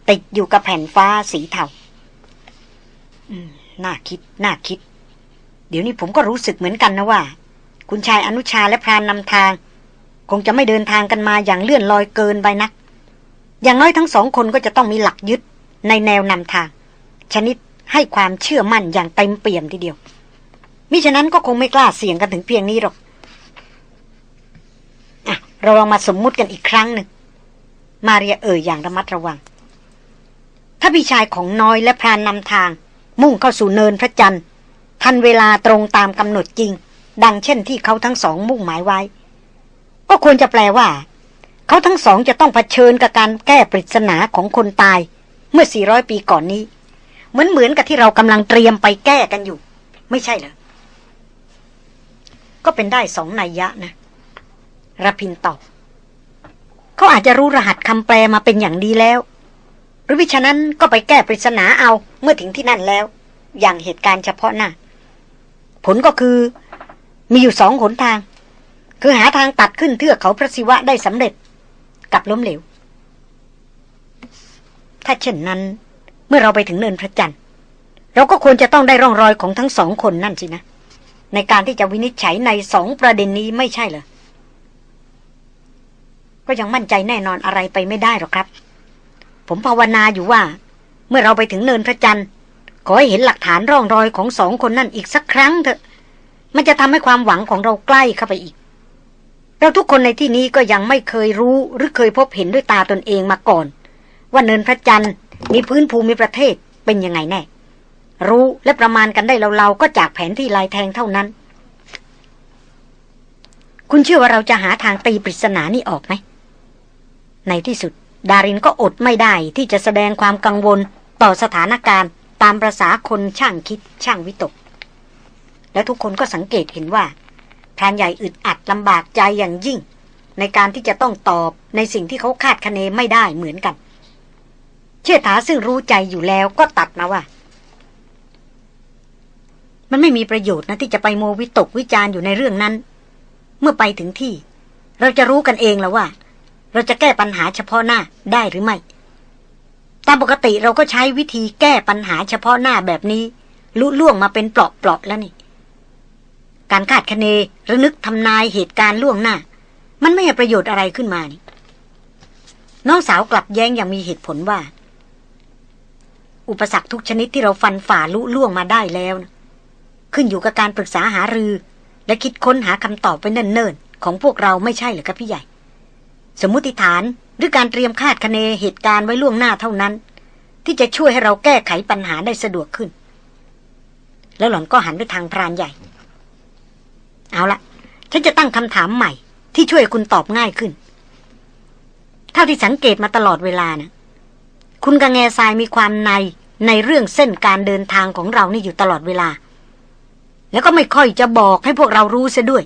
ติดอยู่กับแผ่นฟ้าสีเทาน่าคิด น่าคิด เดี๋ยวนี้ผมก็รู้สึกเหมือนกันนะว่า คุณชายอนุชาและพรานนำทาง คงจะไม่เดินทางกันมาอย่างเลื่อนลอยเกินไปนัก อย่างน้อยทั้งสองคนก็จะต้องมีหลักยึดในแนวนำทาง ชนิดให้ความเชื่อมั่นอย่างเต็มเปี่ยมทีเดียว มิฉะนั้นก็คงไม่กล้าเสี่ยงกันถึงเพียงนี้หรอกอะเราลองมาสมมุติกันอีกครั้งหนึ่ง มาเรียเอ่ยอย่างระมัดระวัง ถ้าพี่ชายของน้อยและพรานนำทาง มุ่งเข้าสู่เนินพระจันทร์ทันเวลาตรงตามกำหนดจริง ดังเช่นที่เขาทั้งสองมุ่งหมายไว้ ก็ควรจะแปลว่า เขาทั้งสองจะต้องเผชิญกับการแก้ปริศนาของคนตาย เมื่อ 400 ปีก่อนนี้ เหมือนเหมือนกับที่เรากำลังเตรียมไปแก้กันอยู่ ไม่ใช่เหรอ ก็เป็นได้สองนัยยะนะรพินตอบเขาอาจจะรู้รหัสคำแปลมาเป็นอย่างดีแล้ว หรือวิฉะนั้นก็ไปแก้ปริศนาเอาเมื่อถึงที่นั่นแล้ว อย่างเหตุการณ์เฉพาะหน้า ผลก็คือ มีอยู่สองหนทาง คือหาทางตัดขึ้นเทือกเขาพระศิวะได้สำเร็จ กับล้มเหลว ถ้าเช่นนั้น เมื่อเราไปถึงเนินพระจันทร์ เราก็ควรจะต้องได้ร่องรอยของทั้งสองคนนั่นสินะ ในการที่จะวินิจฉัยในสองประเด็นนี้ไม่ใช่เหรอ ก็ยังมั่นใจแน่นอนอะไรไปไม่ได้หรอกครับ ผมภาวนาอยู่ว่า เมื่อเราไปถึงเนินพระจันทร์ขอให้เห็นหลักฐานร่องรอยของสองคนนั่นอีกสักครั้งเถอะ มันจะทำให้ความหวังของเราใกล้เข้าไปอีก เราทุกคนในที่นี้ก็ยังไม่เคยรู้หรือเคยพบเห็นด้วยตาตนเองมาก่อน ว่าเนินพระจันทร์มีพื้นภูมิประเทศเป็นยังไงแน่ รู้และประมาณกันได้เราๆก็จากแผนที่ลายแทงเท่านั้น คุณเชื่อว่าเราจะหาทางตีปริศนานี่ออกไหมในที่สุด ดารินก็อดไม่ได้ที่จะแสดงความกังวลต่อสถานการณ์ตามประษาคนช่างคิดช่างวิตก และทุกคนก็สังเกตเห็นว่า พรานใหญ่อึดอัดลำบากใจอย่างยิ่ง ในการที่จะต้องตอบในสิ่งที่เขาคาดคะเนไม่ได้เหมือนกัน เชื่อถาซึ่งรู้ใจอยู่แล้วก็ตัดมาว่า มันไม่มีประโยชน์นะที่จะไปโมวิตกวิจารณ์อยู่ในเรื่องนั้น เมื่อไปถึงที่ เราจะรู้กันเองแล้วว่า เราจะแก้ปัญหาเฉพาะหน้าได้หรือไม่ตามปกติเราก็ใช้วิธีแก้ปัญหาเฉพาะหน้าแบบนี้ลุล่วงมาเป็นเปลาะๆแล้วนี่ การคาดคะเนรือนึกทำนายเหตุการณ์ล่วงหน้า มันไม่ให้ประโยชน์อะไรขึ้นมานี่ น้องสาวกลับแย้งอย่างมีเหตุผลว่า อุปสรรคทุกชนิดที่เราฟันฝ่าลุล่วงมาได้แล้วนะขึ้นอยู่กับการปรึกษาหารือ และคิดค้นหาคำตอบไปเนิ่นๆ ของพวกเราไม่ใช่เหรือครับพี่ใหญ่ สมมติฐานหรือการเตรียมคาดคะเนเหตุการณ์ไว้ล่วงหน้าเท่านั้น ที่จะช่วยให้เราแก้ไขปัญหาได้สะดวกขึ้น แล้วหล่อนก็หันไปทางพรานใหญ่ เอาละฉันจะตั้งคำถามใหม่ ที่ช่วยคุณตอบง่ายขึ้น เท่าที่สังเกตมาตลอดเวลานะคุณกับแง่ทรายมีความในในเรื่องเส้นการเดินทางของเรานี่อยู่ตลอดเวลา แล้วก็ไม่ค่อยจะบอกให้พวกเรารู้ซะด้วย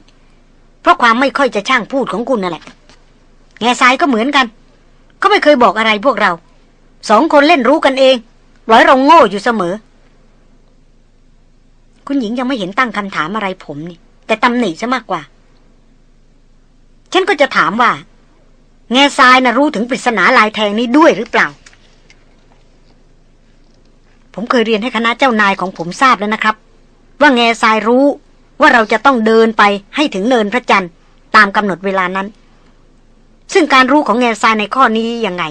เพราะความไม่ค่อยจะช่างพูดของคุณนั่นแหละ แง่ทรายก็เหมือนกันเขาไม่เคยบอกอะไรพวกเรา สองคนเล่นรู้กันเองร้อยเราโง่อยู่เสมอ คุณหญิงยังไม่เห็นตั้งคำถามอะไรผมนี่ แต่ตำหนิซะมากกว่า ฉันก็จะถามว่า แง่ทรายนะรู้ถึงปริศนาลายแทงนี้ด้วยหรือเปล่า ผมเคยเรียนให้คณะเจ้านายของผมทราบแล้วนะครับ ว่าแง่ทรายรู้ว่าเราจะต้องเดินไปให้ถึงเนินพระจันทร์ตามกำหนดเวลานั้น ซึ่งการรู้ของแง่ทรายในข้อนี้ยังไง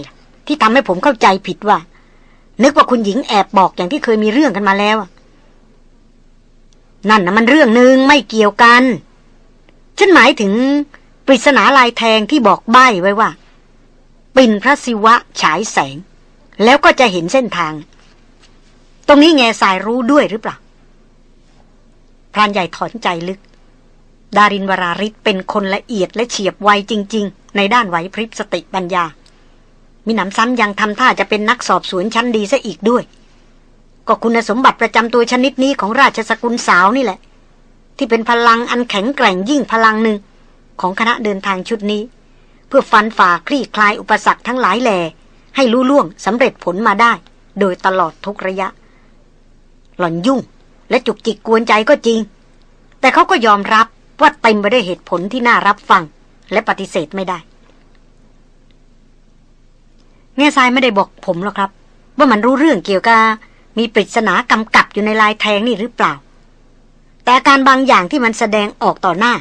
ที่ทำให้ผมเข้าใจผิดว่า นึกว่าคุณหญิงแอบบอกอย่างที่เคยมีเรื่องกันมาแล้ว นั่นนะมันเรื่องหนึ่งไม่เกี่ยวกัน ฉันหมายถึงปริศนาลายแทงที่บอกใบ้ไว้ว่า ปิ่นพระศิวะฉายแสง แล้วก็จะเห็นเส้นทาง ตรงนี้แง่สายรู้ด้วยหรือเปล่าพรานใหญ่ถอนใจลึก ดารินวราริศเป็นคนละเอียดและเฉียบไวจริง ๆ ในด้านไหวพริบสติปัญญา มีหนำซ้ำยังทำท่าจะเป็นนักสอบสวนชั้นดีซะอีกด้วย ก็คุณสมบัติประจำตัวชนิดนี้ของราชสกุลสาวนี่แหละ ที่เป็นพลังอันแข็งแกร่งยิ่งพลังหนึ่ง ของคณะเดินทางชุดนี้ เพื่อฟันฝ่าคลี่คลายอุปสรรคทั้งหลายแหล่ให้รู้ล่วงสำเร็จผลมาได้ โดยตลอดทุกระยะ หล่อนยุ่งและจุกจิกกวนใจก็จริง แต่เขาก็ยอมรับว่าเต็มไปด้วยเหตุผลที่น่ารับฟัง และปฏิเสธไม่ได้เง่ทรายไม่ได้บอกผมหรอกครับ ว่ามันรู้เรื่องเกี่ยวกับ มีปริศนากำกับอยู่ในลายแทงนี่หรือเปล่า แต่อาการบางอย่างที่มันแสดงออกต่อหน้า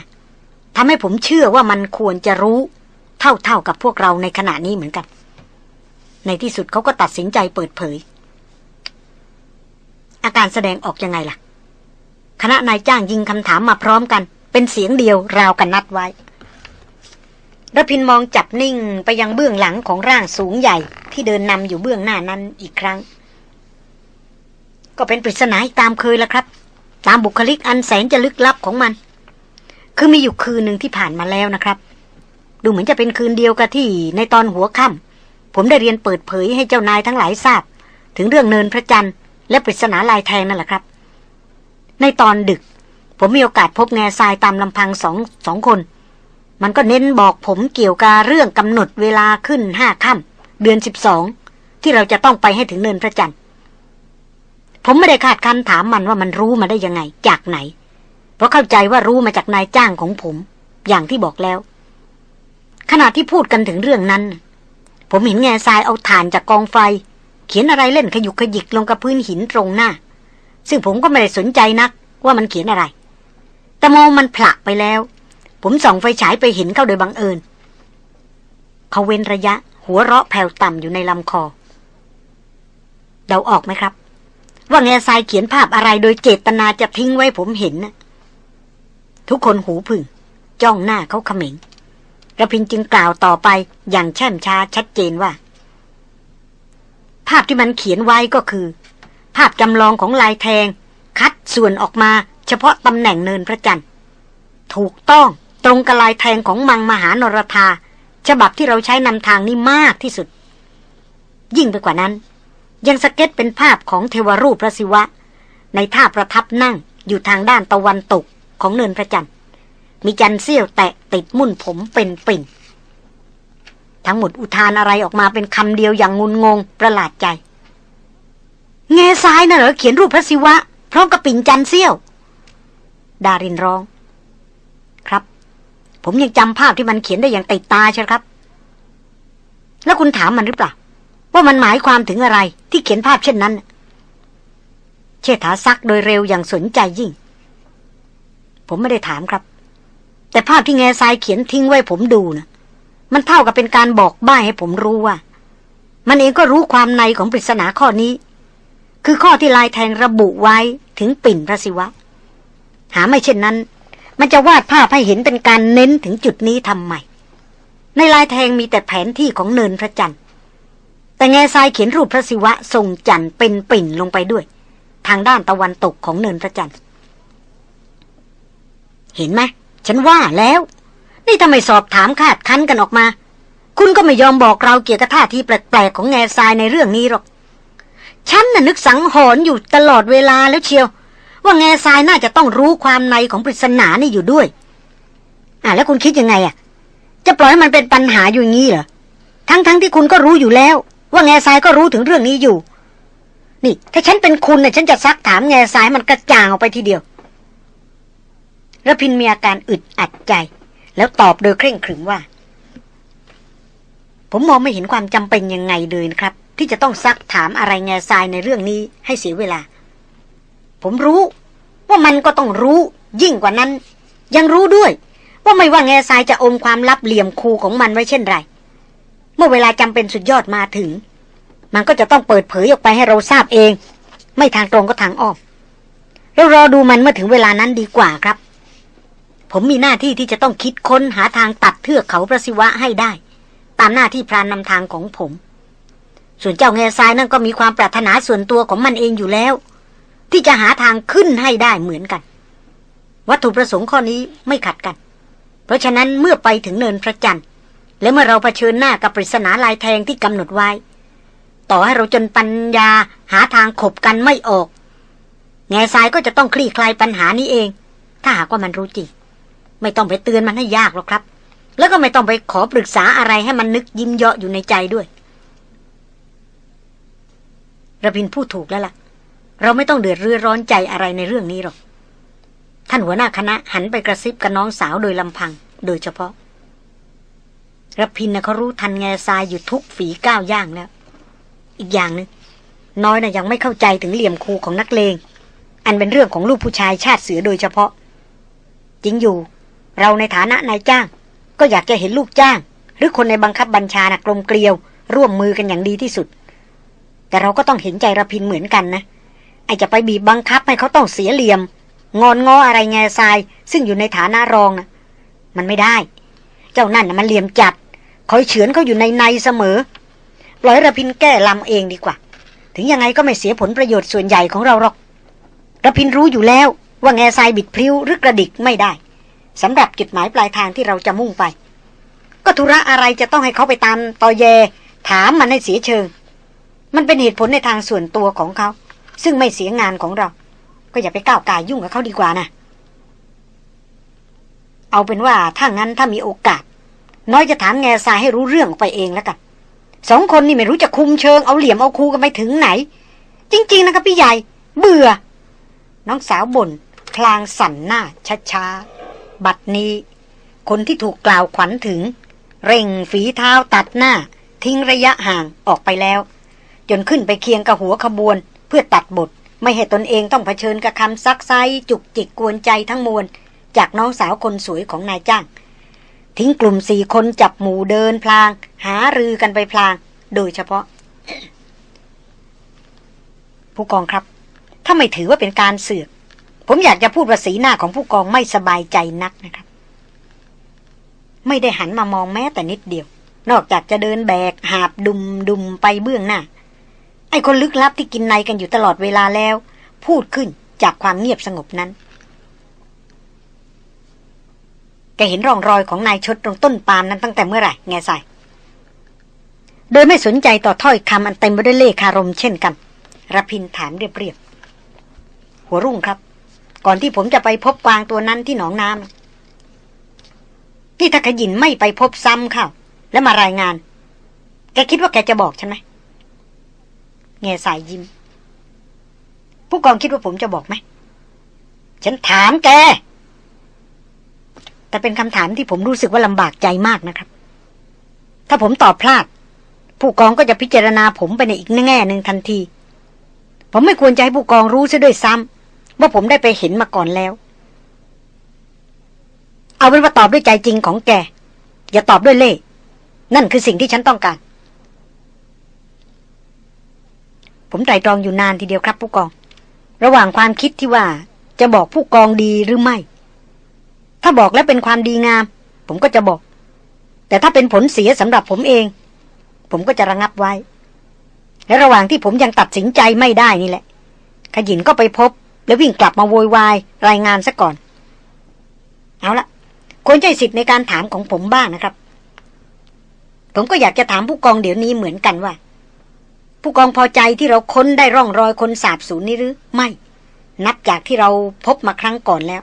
ทำให้ผมเชื่อว่ามันควรจะรู้ เท่าๆกับพวกเราในขณะนี้เหมือนกัน ในที่สุดเขาก็ตัดสินใจเปิดเผย อาการแสดงออกยังไงล่ะ คณะนายจ้างยิงคำถามมาพร้อมกัน เป็นเสียงเดียวราวกันนัดไว้ระพินมองจับนิ่งไปยังเบื้องหลังของร่างสูงใหญ่ที่เดินนำอยู่เบื้องหน้านั้นอีกครั้ง ก็เป็นปริศนาตามเคยแล้วครับ ตามบุคลิกอันแสนจะลึกลับของมัน คือมีอยู่คืนหนึ่งที่ผ่านมาแล้วนะครับ ดูเหมือนจะเป็นคืนเดียวกับที่ในตอนหัวค่ำผมได้เรียนเปิดเผยให้เจ้านายทั้งหลายทราบ ถึงเรื่องเนินพระจันทร์และปริศนาลายแทงนั่นแหละครับ ในตอนดึก ผมมีโอกาสพบแง่ทรายตามลำพังสองสองคน มันก็เน้นบอกผมเกี่ยวกับเรื่องกำหนดเวลาขึ้นห้าค่ำเดือนสิบสองที่เราจะต้องไปให้ถึงเนินพระจันทร์ ผมไม่ได้ขาดคันถามมันว่ามันรู้มาได้ยังไง จากไหน เพราะเข้าใจว่ารู้มาจากนายจ้างของผม อย่างที่บอกแล้ว ขณะที่พูดกันถึงเรื่องนั้น ผมเห็นแง่ทรายเอาถ่านจากกองไฟ เขียนอะไรเล่นขยุกขยิกลงกับพื้นหินตรงหน้า ซึ่งผมก็ไม่ได้สนใจนัก ว่ามันเขียนอะไร แต่มองมันผละไปแล้ว ผมส่องไฟฉายไปเห็นเข้าโดยบังเอิญเขาเว้นระยะ หัวเราะแผ่วต่ำอยู่ในลำคอ เดาออกไหมครับ ว่าแง่ทรายเขียนภาพอะไรโดยเจตนาจะทิ้งไว้ผมเห็นนะทุกคนหูผึ่ง จ้องหน้าเขาเขม็งระพินจึงกล่าวต่อไปอย่างแช่มช้าชัดเจนว่า ภาพที่มันเขียนไว้ก็คือ ภาพจำลองของลายแทง คัดส่วนออกมา เฉพาะตำแหน่งเนินพระจันทร์ถูกต้องตรงกับลายแทงของมังมหานรธาฉบับที่เราใช้นำทางนี้มากที่สุด ยิ่งไปกว่านั้น ยังสเก็ตเป็นภาพของเทวรูปพระศิวะ ในท่าประทับนั่งอยู่ทางด้านตะวันตกของเนินพระจันทร์ มีจันเสี้ยวแตะติดมุ่นผมเป็นปิ่น ทั้งหมดอุทานอะไรออกมาเป็นคำเดียวอย่างงุนงงประหลาดใจ แง่ซ้ายน่ะเหรอเขียนรูปพระศิวะ พร้อมกับปิ่นจันเสี้ยว ดารินร้อง ครับ ผมยังจำภาพที่มันเขียนได้อย่างติดตาใช่ครับ แล้วคุณถามมันหรือเปล่า ว่ามันหมายความถึงอะไรที่เขียนภาพเช่นนั้น เชษฐาซักโดยเร็วอย่างสนใจยิ่ง ผมไม่ได้ถามครับ แต่ภาพที่แง่ทรายเขียนทิ้งไว้ผมดูนะมันเท่ากับเป็นการบอกบ้าให้ผมรู้ว่า มันเองก็รู้ความในของปริศนาข้อนี้ คือข้อที่ลายแทงระบุไว้ถึงปิ่นพระศิวะ หาไม่เช่นนั้น มันจะวาดภาพให้เห็นเป็นการเน้นถึงจุดนี้ทำไมในลายแทงมีแต่แผนที่ของเนินพระจันทร์ แต่แง่ทรายเขียนรูปพระศิวะทรงจันทร์เป็นปิ่นลงไปด้วย ทางด้านตะวันตกของเนินพระจันทร์ เห็นไหมฉันว่าแล้ว นี่ทำไมสอบถามคาดคั้นกันออกมา คุณก็ไม่ยอมบอกเราเกี่ยวกับท่าทีแปลกๆของแง่ทรายในเรื่องนี้หรอก ฉันน่ะนึกสังหรณ์อยู่ตลอดเวลาแล้วเชียว ว่าแง่ทรายน่าจะต้องรู้ความในของปริศนานี่อยู่ด้วย อะแล้วคุณคิดยังไงอะ จะปล่อยให้มันเป็นปัญหาอยู่งี้เหรอทั้งๆทที่คุณก็รู้อยู่แล้ว ว่าแง่ทรายก็รู้ถึงเรื่องนี้อยู่ นี่ ถ้าฉันเป็นคุณเนี่ยฉันจะซักถามแง่ทรายมันกระจ่างออกไปทีเดียวระพินมีอาการอึดอัดใจ แล้วตอบโดยเคร่งขรึมว่า ผมมองไม่เห็นความจำเป็นยังไงเลยนะครับ ที่จะต้องซักถามอะไรแง่ทรายในเรื่องนี้ให้เสียเวลา ผมรู้ ว่ามันก็ต้องรู้ ยิ่งกว่านั้น ยังรู้ด้วย ว่าไม่ว่าแง่ทรายจะอมความลับเหลี่ยมคูของมันไว้เช่นไร เมื่อเวลาจำเป็นสุดยอดมาถึง มันก็จะต้องเปิดเผยออกไปให้เราทราบเอง ไม่ทางตรงก็ทางอ้อมเรารอดูมันเมื่อถึงเวลานั้นดีกว่าครับ ผมมีหน้าที่ที่จะต้องคิดค้นหาทางตัดเทือกเขาพระศิวะให้ได้ ตามหน้าที่พรานนำทางของผม ส่วนเจ้าแง่ทรายนั่นก็มีความปรารถนาส่วนตัวของมันเองอยู่แล้ว ที่จะหาทางขึ้นให้ได้เหมือนกัน วัตถุประสงค์ข้อนี้ไม่ขัดกัน เพราะฉะนั้นเมื่อไปถึงเนินพระจันทร์ และเมื่อเราเผชิญหน้ากับปริศนาลายแทงที่กำหนดไว้ ต่อให้เราจนปัญญาหาทางขบกันไม่ออก แง่ทรายก็จะต้องคลี่คลายปัญหานี้เอง ถ้าหากว่ามันรู้จริง ไม่ต้องไปเตือนมันให้ยากหรอกครับ แล้วก็ไม่ต้องไปขอปรึกษาอะไรให้มันนึกยิ้มเยาะอยู่ในใจด้วยระพินพูดถูกแล้วล่ะ เราไม่ต้องเดือดรือร้อนใจอะไรในเรื่องนี้หรอก ท่านหัวหน้าคณะหันไปกระซิบกับน้องสาวโดยลำพัง โดยเฉพาะ ระพินนะเขารู้ทันแง่ทรายอยู่ทุกฝีก้าวย่างแล้ว อีกอย่างนึงน้อยนะยังไม่เข้าใจถึงเหลี่ยมคูของนักเลง อันเป็นเรื่องของลูกผู้ชายชาติเสือโดยเฉพาะ จริงอยู่ เราในฐานะนายจ้าง ก็อยากจะเห็นลูกจ้าง หรือคนในบังคับบัญชานะกลมเกลียว ร่วมมือกันอย่างดีที่สุด แต่เราก็ต้องเห็นใจระพินเหมือนกันนะไอจะไปบีบบังคับให้เขาต้องเสียเหลี่ยม งอนงออะไรแง่ทราย ซึ่งอยู่ในฐานะรองนะมันไม่ได้ เจ้านั่นนะมันเหลี่ยมจัด คอยเฉือนเขาอยู่ในในเสมอปล่อยระพินแก้ลำเองดีกว่า ถึงยังไงก็ไม่เสียผลประโยชน์ส่วนใหญ่ของเราหรอกระพินรู้อยู่แล้วว่าแง่ทรายบิดพลิ้วหรือกระดิกไม่ได้สำหรับจุดหมายปลายทางที่เราจะมุ่งไป ก็ธุระอะไรจะต้องให้เขาไปตามตอแย ถามมันให้เสียเชิง มันเป็นเหตุผลในทางส่วนตัวของเขา ซึ่งไม่เสียงานของเรา ก็อย่าไปก้าวกายยุ่งกับเขาดีกว่านะ เอาเป็นว่าถ้างั้นถ้ามีโอกาส น้อยจะถามแง่ทรายให้รู้เรื่องไปเองแล้วกันสองคนนี่ไม่รู้จะคุมเชิงเอาเหลี่ยมเอาคูกันไปถึงไหน จริง ๆ นะครับพี่ใหญ่ เบื่อ น้องสาวบน่นพลางสั่นหน้าช้าๆ บัดนี้ คนที่ถูกกล่าวขวัญถึง เร่งฝีเท้าตัดหน้า ทิ้งระยะห่างออกไปแล้ว จนขึ้นไปเคียงกับหัวขบวน เพื่อตัดบท ไม่ให้ตนเองต้องเผชิญกับคำซักไซจุกจิกกวนใจทั้งมวล จากน้องสาวคนสวยของนายจ้าง ทิ้งกลุ่มสี่คนจับหมู่เดินพลาง หารือกันไปพลาง โดยเฉพาะ ผู้กองครับ ถ้าไม่ถือว่าเป็นการเสือก ผมอยากจะพูดว่าสีหน้าของผู้กองไม่สบายใจนักนะครับ ไม่ได้หันมามองแม้แต่นิดเดียว นอกจากจะเดินแบก หาบดุมดุมไปเบื้องหน้า ไอ้คนลึกลับที่กินในกันอยู่ตลอดเวลาแล้ว พูดขึ้นจากความเงียบสงบนั้น แกเห็นร่องรอยของนายชดตรงต้นปาล์มนั้นตั้งแต่เมื่อไหร่แง่ใส่โดยไม่สนใจต่อถ้อยคำอันเต็มไปด้วยเล่ห์คารมเช่นกันรพินถามเรียบๆหัวรุ่งครับ ก่อนที่ผมจะไปพบกวางตัวนั้นที่หนองน้ำนี่ถ้าขยินไม่ไปพบซ้ำเข้าแล้วมารายงาน แกคิดว่าแกจะบอกฉันไหมแง่สายยิ้ม ผู้กองคิดว่าผมจะบอกไหม ฉันถามแก แต่เป็นคำถามที่ผมรู้สึกว่าลำบากใจมากนะครับ ถ้าผมตอบพลาด ผู้กองก็จะพิจารณาผมไปในอีกแง่หนึ่งทันที ผมไม่ควรจะให้ผู้กองรู้ซะด้วยซ้ำว่าผมได้ไปเห็นมาก่อนแล้ว เอาเป็นว่าตอบด้วยใจจริงของแก อย่าตอบด้วยเล่ นั่นคือสิ่งที่ฉันต้องการ ผมไตรตรองอยู่นานทีเดียวครับ ผู้กอง ระหว่างความคิดที่ว่าจะบอกผู้กองดีหรือไม่ ถ้าบอกแล้วเป็นความดีงาม ผมก็จะบอก แต่ถ้าเป็นผลเสียสำหรับผมเอง ผมก็จะระงับไว้ และระหว่างที่ผมยังตัดสินใจไม่ได้นี่แหละ ขยินก็ไปพบ แล้ววิ่งกลับมาโวยวายรายงานซะก่อน เอาละควรใจสิทธิ์ในการถามของผมบ้างนะครับ ผมก็อยากจะถามผู้กองเดี๋ยวนี้เหมือนกันว่า ผู้กองพอใจที่เราค้นได้ร่องรอยคนสาบสูญนี้หรือ ไม่ นับจากที่เราพบมาครั้งก่อนแล้ว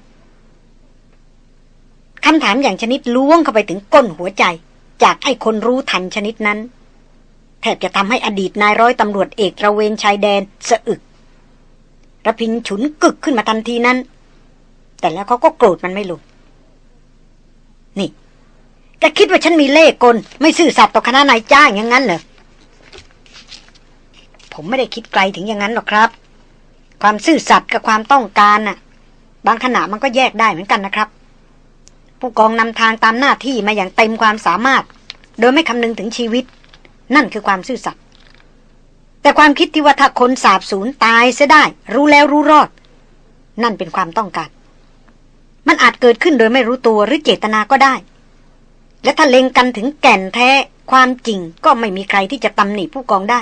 คำถามอย่างชนิดล้วงเข้าไปถึงก้นหัวใจ จากไอ้คนรู้ทันชนิดนั้น แทบจะทำให้อดีตนายร้อยตำรวจเอกระเวนชายแดนสะอึกระพินฉุนกึกขึ้นมาทันทีนั้น แต่แล้วเขาก็โกรธมันไม่ลง นี่แกคิดว่าฉันมีเล่กล ไม่ซื่อสัตย์ต่อคณะนายจ้างอย่างนั้นเหรอ ผมไม่ได้คิดไกลถึงอย่างนั้นหรอกครับ ความซื่อสัตย์กับความต้องการน่ะ บางขณะมันก็แยกได้เหมือนกันนะครับ ผู้กองนำทางตามหน้าที่มาอย่างเต็มความสามารถ โดยไม่คำนึงถึงชีวิต นั่นคือความซื่อสัตย์แต่ความคิดที่ว่าถ้าคนสาบสูญตายเสียได้ รู้แล้วรู้รอด นั่นเป็นความต้องการ มันอาจเกิดขึ้นโดยไม่รู้ตัวหรือเจตนาก็ได้ และถ้าเล็งกันถึงแก่นแท้ความจริงก็ไม่มีใครที่จะตำหนิผู้กองได้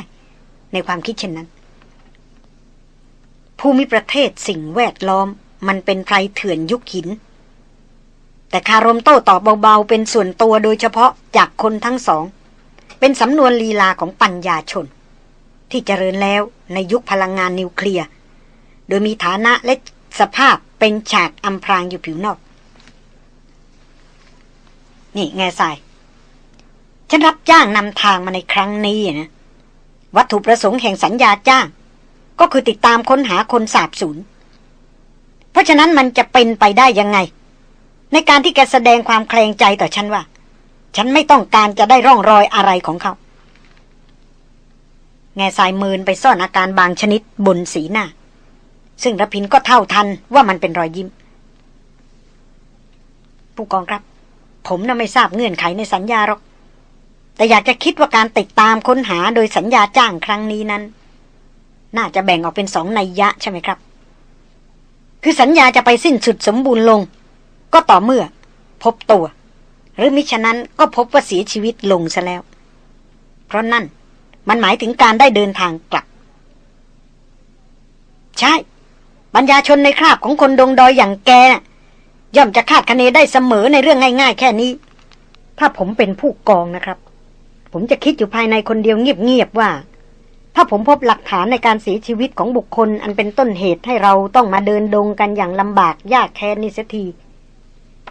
ในความคิดเช่นนั้น ภูมิประเทศสิ่งแวดล้อม มันเป็นไพรเถื่อนยุคหิน แต่คารมโต้ตอบเบาๆเป็นส่วนตัวโดยเฉพาะจากคนทั้งสอง เป็นสำนวนลีลาของปัญญาชน ที่เจริญแล้วในยุคพลังงานนิวเคลียร์ โดยมีฐานะและสภาพเป็นฉากอำพรางอยู่ผิวนอก นี่แง่ทราย ฉันรับจ้างนำทางมาในครั้งนี้นะวัตถุประสงค์แห่งสัญญาจ้าง ก็คือติดตามค้นหาคนสาบสูญเพราะฉะนั้นมันจะเป็นไปได้ยังไง ในการที่แกแสดงความแคลงใจต่อฉันว่า ฉันไม่ต้องการจะได้ร่องรอยอะไรของเขา แง่ทรายมืนไปซ่อนอาการบางชนิดบนสีหน้า ซึ่งระพินก็เท่าทันว่ามันเป็นรอยยิ้ม ผู้กองครับ ผมน่ะไม่ทราบเงื่อนไขในสัญญาหรอก แต่อยากจะคิดว่าการติดตามค้นหาโดยสัญญาจ้างครั้งนี้นั้น น่าจะแบ่งออกเป็นสองนัยยะใช่ไหมครับ คือสัญญาจะไปสิ้นสุดสมบูรณ์ลง ก็ต่อเมื่อ พบตัว หรือมิฉะนั้นก็พบว่าเสียชีวิตลงซะแล้ว เพราะนั่นมันหมายถึงการได้เดินทางกลับ ใช่ ปัญญาชนในคราบของคนดงดอยอย่างแก ย่อมจะคาดคะเนได้เสมอในเรื่องง่าย ๆ แค่นี้ ถ้าผมเป็นผู้กองนะครับ ผมจะคิดอยู่ภายในคนเดียวเงียบๆว่า ถ้าผมพบหลักฐานในการเสียชีวิตของบุคคล อันเป็นต้นเหตุให้เราต้องมาเดินดงกันอย่างลำบากยากแค้นนี่เสียที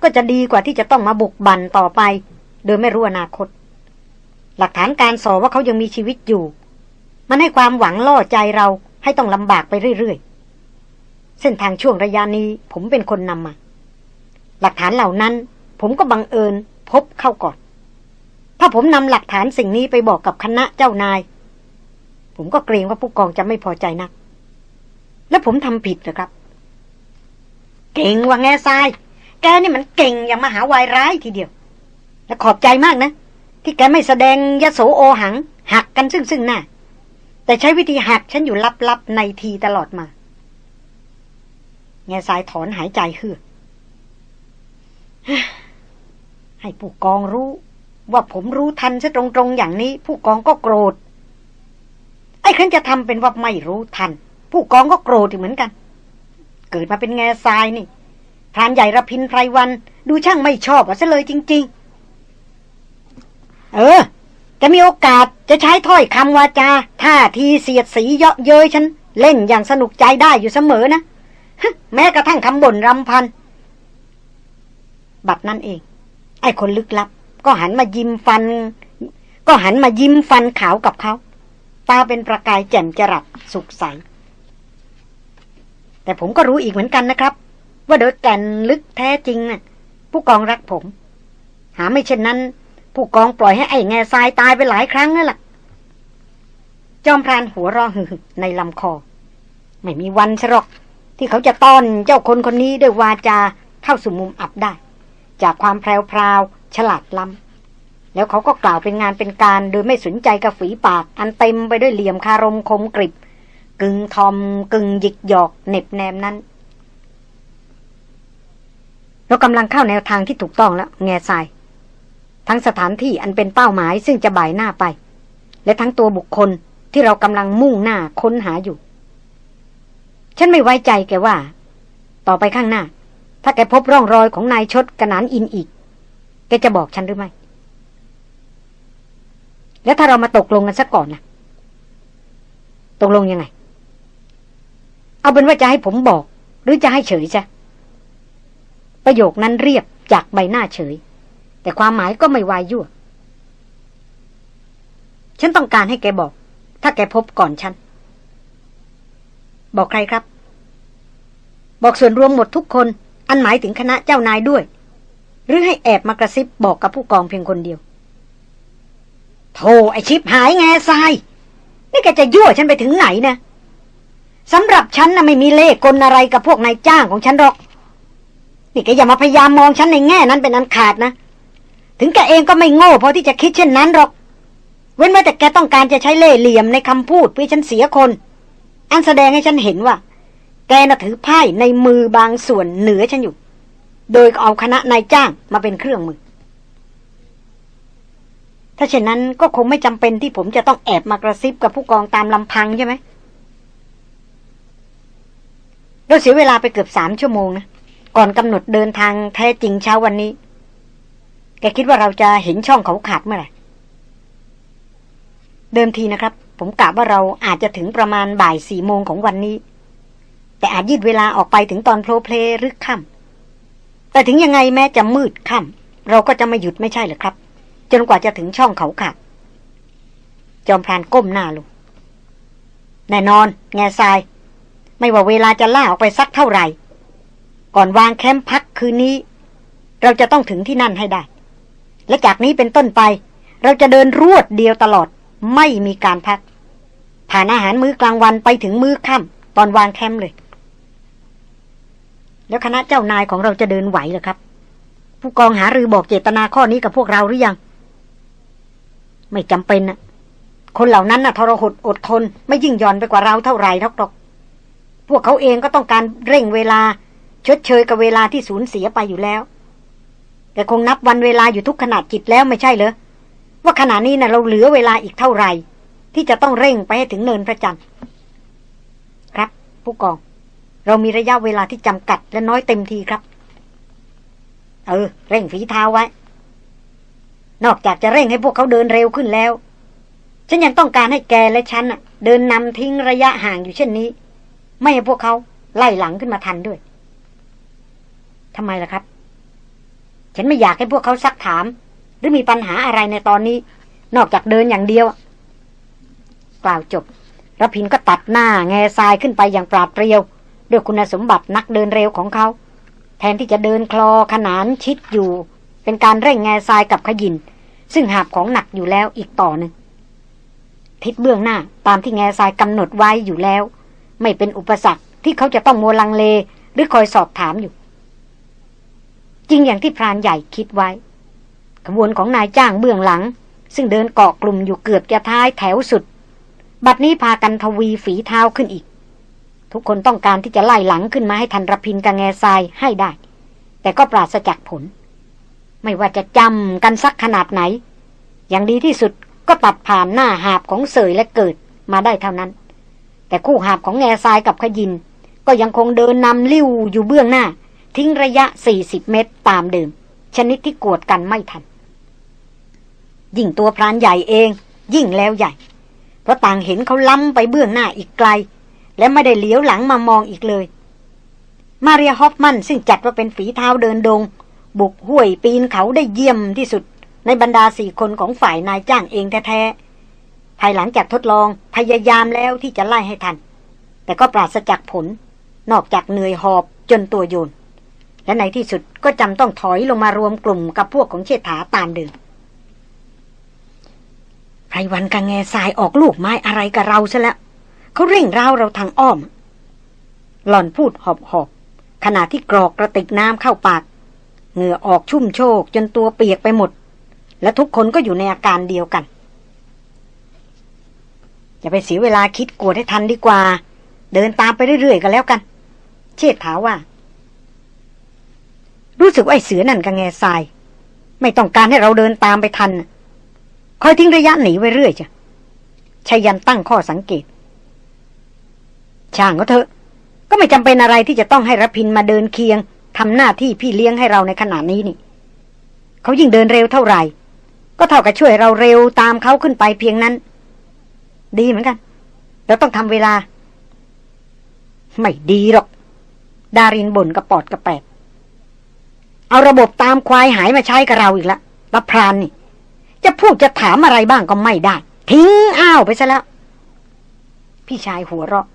ก็จะดีกว่าที่จะต้องมาบุกบั่นต่อไป โดยไม่รู้อนาคต หลักฐานการสอว่าเขายังมีชีวิตอยู่ มันให้ความหวังล่อใจเราให้ต้องลำบากไปเรื่อยๆ เส้นทางช่วงระยะนี้ผมเป็นคนนำมา หลักฐานเหล่านั้น ผมก็บังเอิญพบเข้าก่อน ถ้าผมนำหลักฐานสิ่งนี้ไปบอกกับคณะเจ้านาย ผมก็เกรงว่าผู้กองจะไม่พอใจนัก และผมทำผิดนะครับ เก่งว่าแง่ทราย แกนี่มันเก่งอย่างมหาวายร้ายทีเดียว และขอบใจมากนะ ที่แกไม่แสดงยโสโอหัง หักกันซึ่งซึ่งหน้า แต่ใช้วิธีหักฉันอยู่ลับๆในทีตลอดมา แง่ทรายถอนหายใจเฮือกให้ผู้กองรู้ ว่าผมรู้ทันซะตรงๆอย่างนี้ ผู้กองก็โกรธ ไอ้ขันจะทำเป็นว่าไม่รู้ทัน ผู้กองก็โกรธเหมือนกัน เกิดมาเป็นแง่ทรายนี่ พรานใหญ่ระพินไพรวัน ดูช่างไม่ชอบอะซะเลยจริง ๆ เออ จะมีโอกาสจะใช้ถ้อยคำวาจาท่าทีเสียดสีเยาะเย้ยฉัน เล่นอย่างสนุกใจได้อยู่เสมอนะแม้กระทั่งคำบ่นรำพัน บัดนั้นเอง ไอ้คนลึกลับ ก็หันมายิ้มฟัน ก็หันมายิ้มฟันขาวกับเขาตาเป็นประกายแจ่มจรัสสุขใส แต่ผมก็รู้อีกเหมือนกันนะครับ ว่าโดยแก่นลึกแท้จริงน่ะ ผู้กองรักผม หาไม่เช่นนั้น ผู้กองปล่อยให้ไอ้แง่ทรายตายไปหลายครั้งนั่นแหละจอมพรานหัวรอหึในลำคอ ไม่มีวันชรอก ที่เขาจะต้อนเจ้าคนคนนี้ด้วยวาจาเข้าสู่มุมอับได้ จากความแพรวๆฉลาดล้ำแล้วเขาก็กล่าวเป็นงานเป็นการโดยไม่สนใจกับฝีปาก อันเต็มไปด้วยเหลี่ยมคารมคมกริบ กึ่งทอมกึ่งหยิกหยอกเน็บแนมนั้น กำลังเข้าแนวทางที่ถูกต้องแล้วแง่ทราย ทั้งสถานที่อันเป็นเป้าหมายซึ่งจะบ่ายหน้าไป และทั้งตัวบุคคลที่เรากำลังมุ่งหน้าค้นหาอยู่ ฉันไม่ไว้ใจแกว่า ต่อไปข้างหน้า ถ้าแกพบร่องรอยของนายชดกระนานอินอีก แกจะบอกฉันหรือไม่ แล้วถ้าเรามาตกลงกันซะก่อนนะตกลงยังไง เอาเป็นว่าจะให้ผมบอก หรือจะให้เฉยจ้ะ ประโยคนั้นเรียบจากใบหน้าเฉย แต่ความหมายก็ไม่วายยั่ว ฉันต้องการให้แกบอก ถ้าแกพบก่อนฉัน บอกใครครับ บอกส่วนรวมหมดทุกคน อันหมายถึงคณะเจ้านายด้วย หรือให้แอบมากระซิบบอกกับผู้กองเพียงคนเดียวโธ่ไอชิปหายแง่ทราย นี่แกจะยั่วฉันไปถึงไหนนะสำหรับฉันนะไม่มีเล่กลอะไรกับพวกนายจ้างของฉันหรอก นี่แกอย่ามาพยายามมองฉันในแง่นั้นเป็นอันขาดนะ ถึงแกเองก็ไม่โง่พอที่จะคิดเช่นนั้นหรอก เว้นไว้แต่แกต้องการจะใช้เล่ห์เหลี่ยมในคำพูดเพื่อฉันเสียคน อันแสดงให้ฉันเห็นว่า แกน่ะถือไพ่ในมือบางส่วนเหนือฉันอยู่ โดยเอาคณะนายจ้างมาเป็นเครื่องมือ ถ้าเช่นนั้นก็คงไม่จำเป็นที่ผมจะต้องแอบมากระซิบกับผู้กองตามลำพังใช่ไหมเราเสียเวลาไปเกือบสามชั่วโมงนะ ก่อนกำหนดเดินทางแท้จริงเช้าวันนี้ แกคิดว่าเราจะเห็นช่องเขาขาดเมื่อไหร่เดิมทีนะครับ ผมกะว่าเราอาจจะถึงประมาณบ่ายสี่โมงของวันนี้ แต่อาจยืดเวลาออกไปถึงตอนโพลเพลหรือค่ำแต่ถึงยังไงแม้จะมืดค่ำเราก็จะไม่หยุดไม่ใช่หรือครับ จนกว่าจะถึงช่องเขาขาดจอมพรานก้มหน้าลงแน่นอน แง่ทราย ไม่ว่าเวลาจะล่าออกไปสักเท่าไหร่ ก่อนวางแคมป์พักคืนนี้ เราจะต้องถึงที่นั่นให้ได้ และจากนี้เป็นต้นไป เราจะเดินรวดเดียวตลอด ไม่มีการพัก ผ่านอาหารมื้อกลางวันไปถึงมื้อค่ำตอนวางแคมป์เลย แล้วคณะเจ้านายของเราจะเดินไหวหรือครับ ผู้กองหารือบอกเจตนาข้อนี้กับพวกเราหรือยัง ไม่จำเป็นนะคนเหล่านั้นนะ่ะทรหดอดทน ไม่ยิ่งย่อนไปกว่าเราเท่าไรทักหรอกพวกเขาเองก็ต้องการเร่งเวลา ชดเชยกับเวลาที่สูญเสียไปอยู่แล้ว แต่คงนับวันเวลาอยู่ทุกขนาดจิตแล้วไม่ใช่เหรอว่าขณะนี้นะ่ะเราเหลือเวลาอีกเท่าไหร่ ที่จะต้องเร่งไปให้ถึงเนินพระจันทร์ครับ ผู้กอง เรามีระยะเวลาที่จำกัดและน้อยเต็มทีครับ เออ เร่งฝีเท้าไว้ นอกจากจะเร่งให้พวกเขาเดินเร็วขึ้นแล้ว ฉันยังต้องการให้แกและฉันน่ะเดินนำทิ้งระยะห่างอยู่เช่นนี้ ไม่ให้พวกเขาไล่หลังขึ้นมาทันด้วย ทำไมล่ะครับ ฉันไม่อยากให้พวกเขาซักถาม หรือมีปัญหาอะไรในตอนนี้ นอกจากเดินอย่างเดียว กล่าวจบรพินก็ตัดหน้าแง่ทรายขึ้นไปอย่างปราดเปรียว ด้วยคุณสมบัตินักเดินเร็วของเขา แทนที่จะเดินคลอขนานชิดอยู่ เป็นการเร่งแง่ทรายกับขยิน ซึ่งหาบของหนักอยู่แล้วอีกต่อหนึ่งทิศเบื้องหน้าตามที่แง่ทรายกำหนดไว้อยู่แล้ว ไม่เป็นอุปสรรคที่เขาจะต้องมัวลังเล หรือคอยสอบถามอยู่ จริงอย่างที่พรานใหญ่คิดไว้ขบวนของนายจ้างเบื้องหลัง ซึ่งเดินเกาะกลุ่มอยู่เกือบจะท้ายแถวสุด บัดนี้พากันทวีฝีเท้าขึ้นอีก ทุกคนต้องการที่จะไล่หลังขึ้นมาให้ทันรพินกับแง่ทรายให้ได้ แต่ก็ปราศจากผล ไม่ว่าจะจำกันสักขนาดไหน อย่างดีที่สุดก็ตัดผ่านหน้าหาบของเสยและเกิดมาได้เท่านั้น แต่คู่หาบของแง่ทรายกับขยิน ก็ยังคงเดินนำลิ้วอยู่เบื้องหน้า ทิ้งระยะ 40 เมตรตามเดิม ชนิดที่กวดกันไม่ทัน ยิ่งตัวพรานใหญ่เอง ยิ่งแล้วใหญ่ เพราะต่างเห็นเขาล้ำไปเบื้องหน้าอีกไกล และไม่ได้เลี้ยวหลังมามองอีกเลย มาเรียฮอฟมันซึ่งจัดว่าเป็นฝีเท้าเดินดง บุกห้วยปีนเขาได้เยี่ยมที่สุด ในบรรดาสี่คนของฝ่ายนายจ้างเองแท้ๆภายหลังจากทดลองพยายามแล้วที่จะไล่ให้ทัน แต่ก็ปราศจากผล นอกจากเหนื่อยหอบจนตัวโยน และในที่สุดก็จำต้องถอยลงมารวมกลุ่มกับพวกของเชษฐาตามเดิมไพรวันกังแงสายออกลูกไม้อะไรกับเราซะแล้วเขาเร่งร้าวเราทางอ้อม หล่อนพูดหอบหอบขณะที่กรอกกระติกน้ำเข้าปาก เหงื่อออกชุ่มโชกจนตัวเปียกไปหมด และทุกคนก็อยู่ในอาการเดียวกัน อย่าไปเสียเวลาคิดกลัวดให้ทันดีกว่า เดินตามไปเรื่อยๆกันแล้วกัน เชษฐาว่า รู้สึกว่าไอ้เสือนั่นกังแงทราย ไม่ต้องการให้เราเดินตามไปทัน คอยทิ้งระยะหนีไว้เรื่อยจ้ะชายันตั้งข้อสังเกต ช่างก็เถอะ ก็ไม่จำเป็นอะไรที่จะต้องให้รพินมาเดินเคียงทำหน้าที่พี่เลี้ยงให้เราในขณะนี้นี่ เขายิ่งเดินเร็วเท่าไหร่ ก็เท่ากับช่วยเราเร็วตามเขาขึ้นไปเพียงนั้น ดีเหมือนกันเราต้องทำเวลา ไม่ดีหรอก ดารินบ่นกระปอดกระแปด เอาระบบตามควายหายมาใช้กับเราอีกละตะพรานนี่ จะพูดจะถามอะไรบ้างก็ไม่ได้ ทิ้งอ้าวไปซะแล้ว พี่ชายหัวเราะ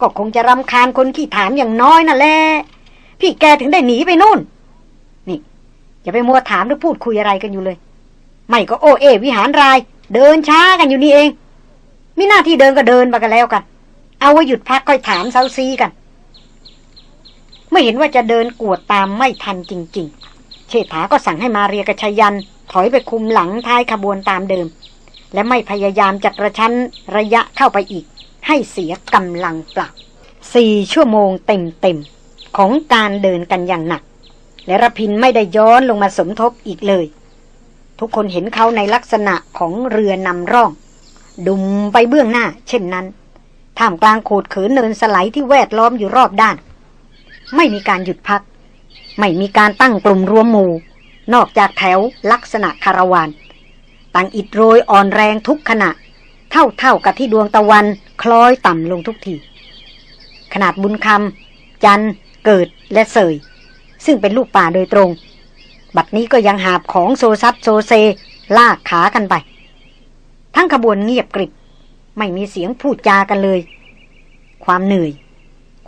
ก็คงจะรำคาญคนขี้ถามอย่างน้อยนั่นแหละพี่แกถึงได้หนีไปนู่น นี่ อย่าไปมัวถามหรือพูดคุยอะไรกันอยู่เลย ไม่ก็โอเอวิหารราย เดินช้ากันอยู่นี่เอง มีหน้าที่เดินก็เดินไปกันแล้วกัน เอาไว้หยุดพักค่อยถามเซาซีกัน ไม่เห็นว่าจะเดินกวดตามไม่ทันจริง ๆ เชษฐาก็สั่งให้มาเรียกระชยัน ถอยไปคุมหลังท้ายขบวนตามเดิม และไม่พยายามจะกระชั้นระยะเข้าไปอีก ให้เสียกำลังปล่าสี่ชั่วโมงเต็มๆ ของการเดินกันอย่างหนัก และระพินไม่ได้ย้อนลงมาสมทบอีกเลย ทุกคนเห็นเขาในลักษณะของเรือนำร่อง ดุมไปเบื้องหน้า เช่นนั้นท่ามกลางโขดเขินเนินสไลด์ที่แวดล้อมอยู่รอบด้าน ไม่มีการหยุดพัก ไม่มีการตั้งกลุ่มรวมหมู่ นอกจากแถวลักษณะคาราวานต่างอิดโรยอ่อนแรงทุกขณะ เท่าเท่ากับที่ดวงตะวันคล้อยต่ำลงทุกทีขนาดบุญคำจันเกิดและเสย ซึ่งเป็นลูกป่าโดยตรง บัดนี้ก็ยังหาบของโซซัดโซเซ ลากขากันไป ทั้งขบวนเงียบกริบ ไม่มีเสียงพูดจากันเลย ความเหนื่อย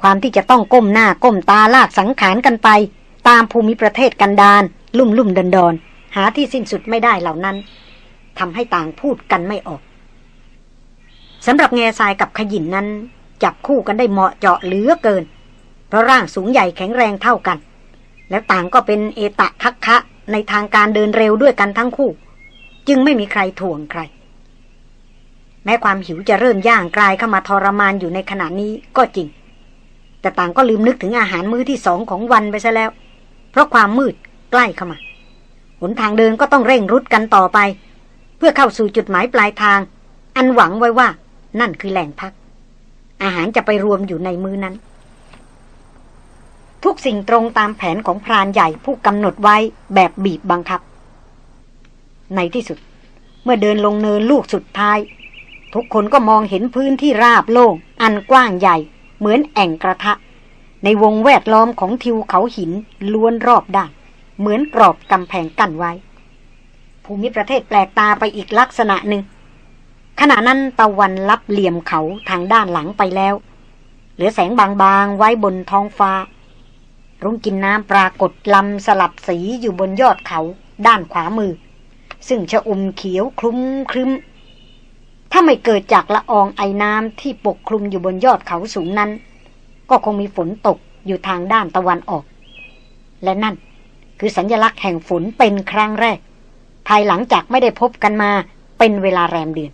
ความที่จะต้องก้มหน้าก้มตาลากสังขารกันไป ตามภูมิประเทศกันดานลุ่มลุ่มดอนดอนหาที่สิ้นสุดไม่ได้เหล่านั้นทำให้ต่างพูดกันไม่ออกสำหรับแง่ทรายกับขยินนั้น จับคู่กันได้เหมาะเจาะเหลือเกิน เพราะร่างสูงใหญ่แข็งแรงเท่ากัน แล้วต่างก็เป็นเอตะทักคะในทางการเดินเร็วด้วยกันทั้งคู่ จึงไม่มีใครถ่วงใคร แม้ความหิวจะเริ่มย่างกลายเข้ามาทรมานอยู่ในขณะนี้ก็จริง แต่ต่างก็ลืมนึกถึงอาหารมื้อที่สองของวันไปซะแล้ว เพราะความมืดใกล้เข้ามาหนทางเดินก็ต้องเร่งรุดกันต่อไป เพื่อเข้าสู่จุดหมายปลายทาง อันหวังไว้ว่า นั่นคือแหล่งพัก อาหารจะไปรวมอยู่ในมือนั้น ทุกสิ่งตรงตามแผนของพรานใหญ่ผู้กำหนดไว้แบบบีบบังคับ ในที่สุด เมื่อเดินลงเนินลูกสุดท้าย ทุกคนก็มองเห็นพื้นที่ราบโล่งอันกว้างใหญ่ เหมือนแอ่งกระทะ ในวงแวดล้อมของทิวเขาหินล้วนรอบด้านเหมือนกรอบกำแพงกั้นไว้ ภูมิประเทศแปลกตาไปอีกลักษณะหนึ่ง ขณะนั้นตะวันลับเหลี่ยมเขาทางด้านหลังไปแล้ว เหลือแสงบางๆไว้บนท้องฟ้า รุ่งกินน้ำปรากฏลำสลับสีอยู่บนยอดเขาด้านขวามือ ซึ่งชะอุ่มเขียวคลุ้มครึ้ม ถ้าไม่เกิดจากละอองไอน้ำที่ปกคลุมอยู่บนยอดเขาสูงนั้น ก็คงมีฝนตกอยู่ทางด้านตะวันออก และนั่นคือสัญญลักษณ์แห่งฝนเป็นครั้งแรก ภายหลังจากไม่ได้พบกันมาเป็นเวลาแรมเดือน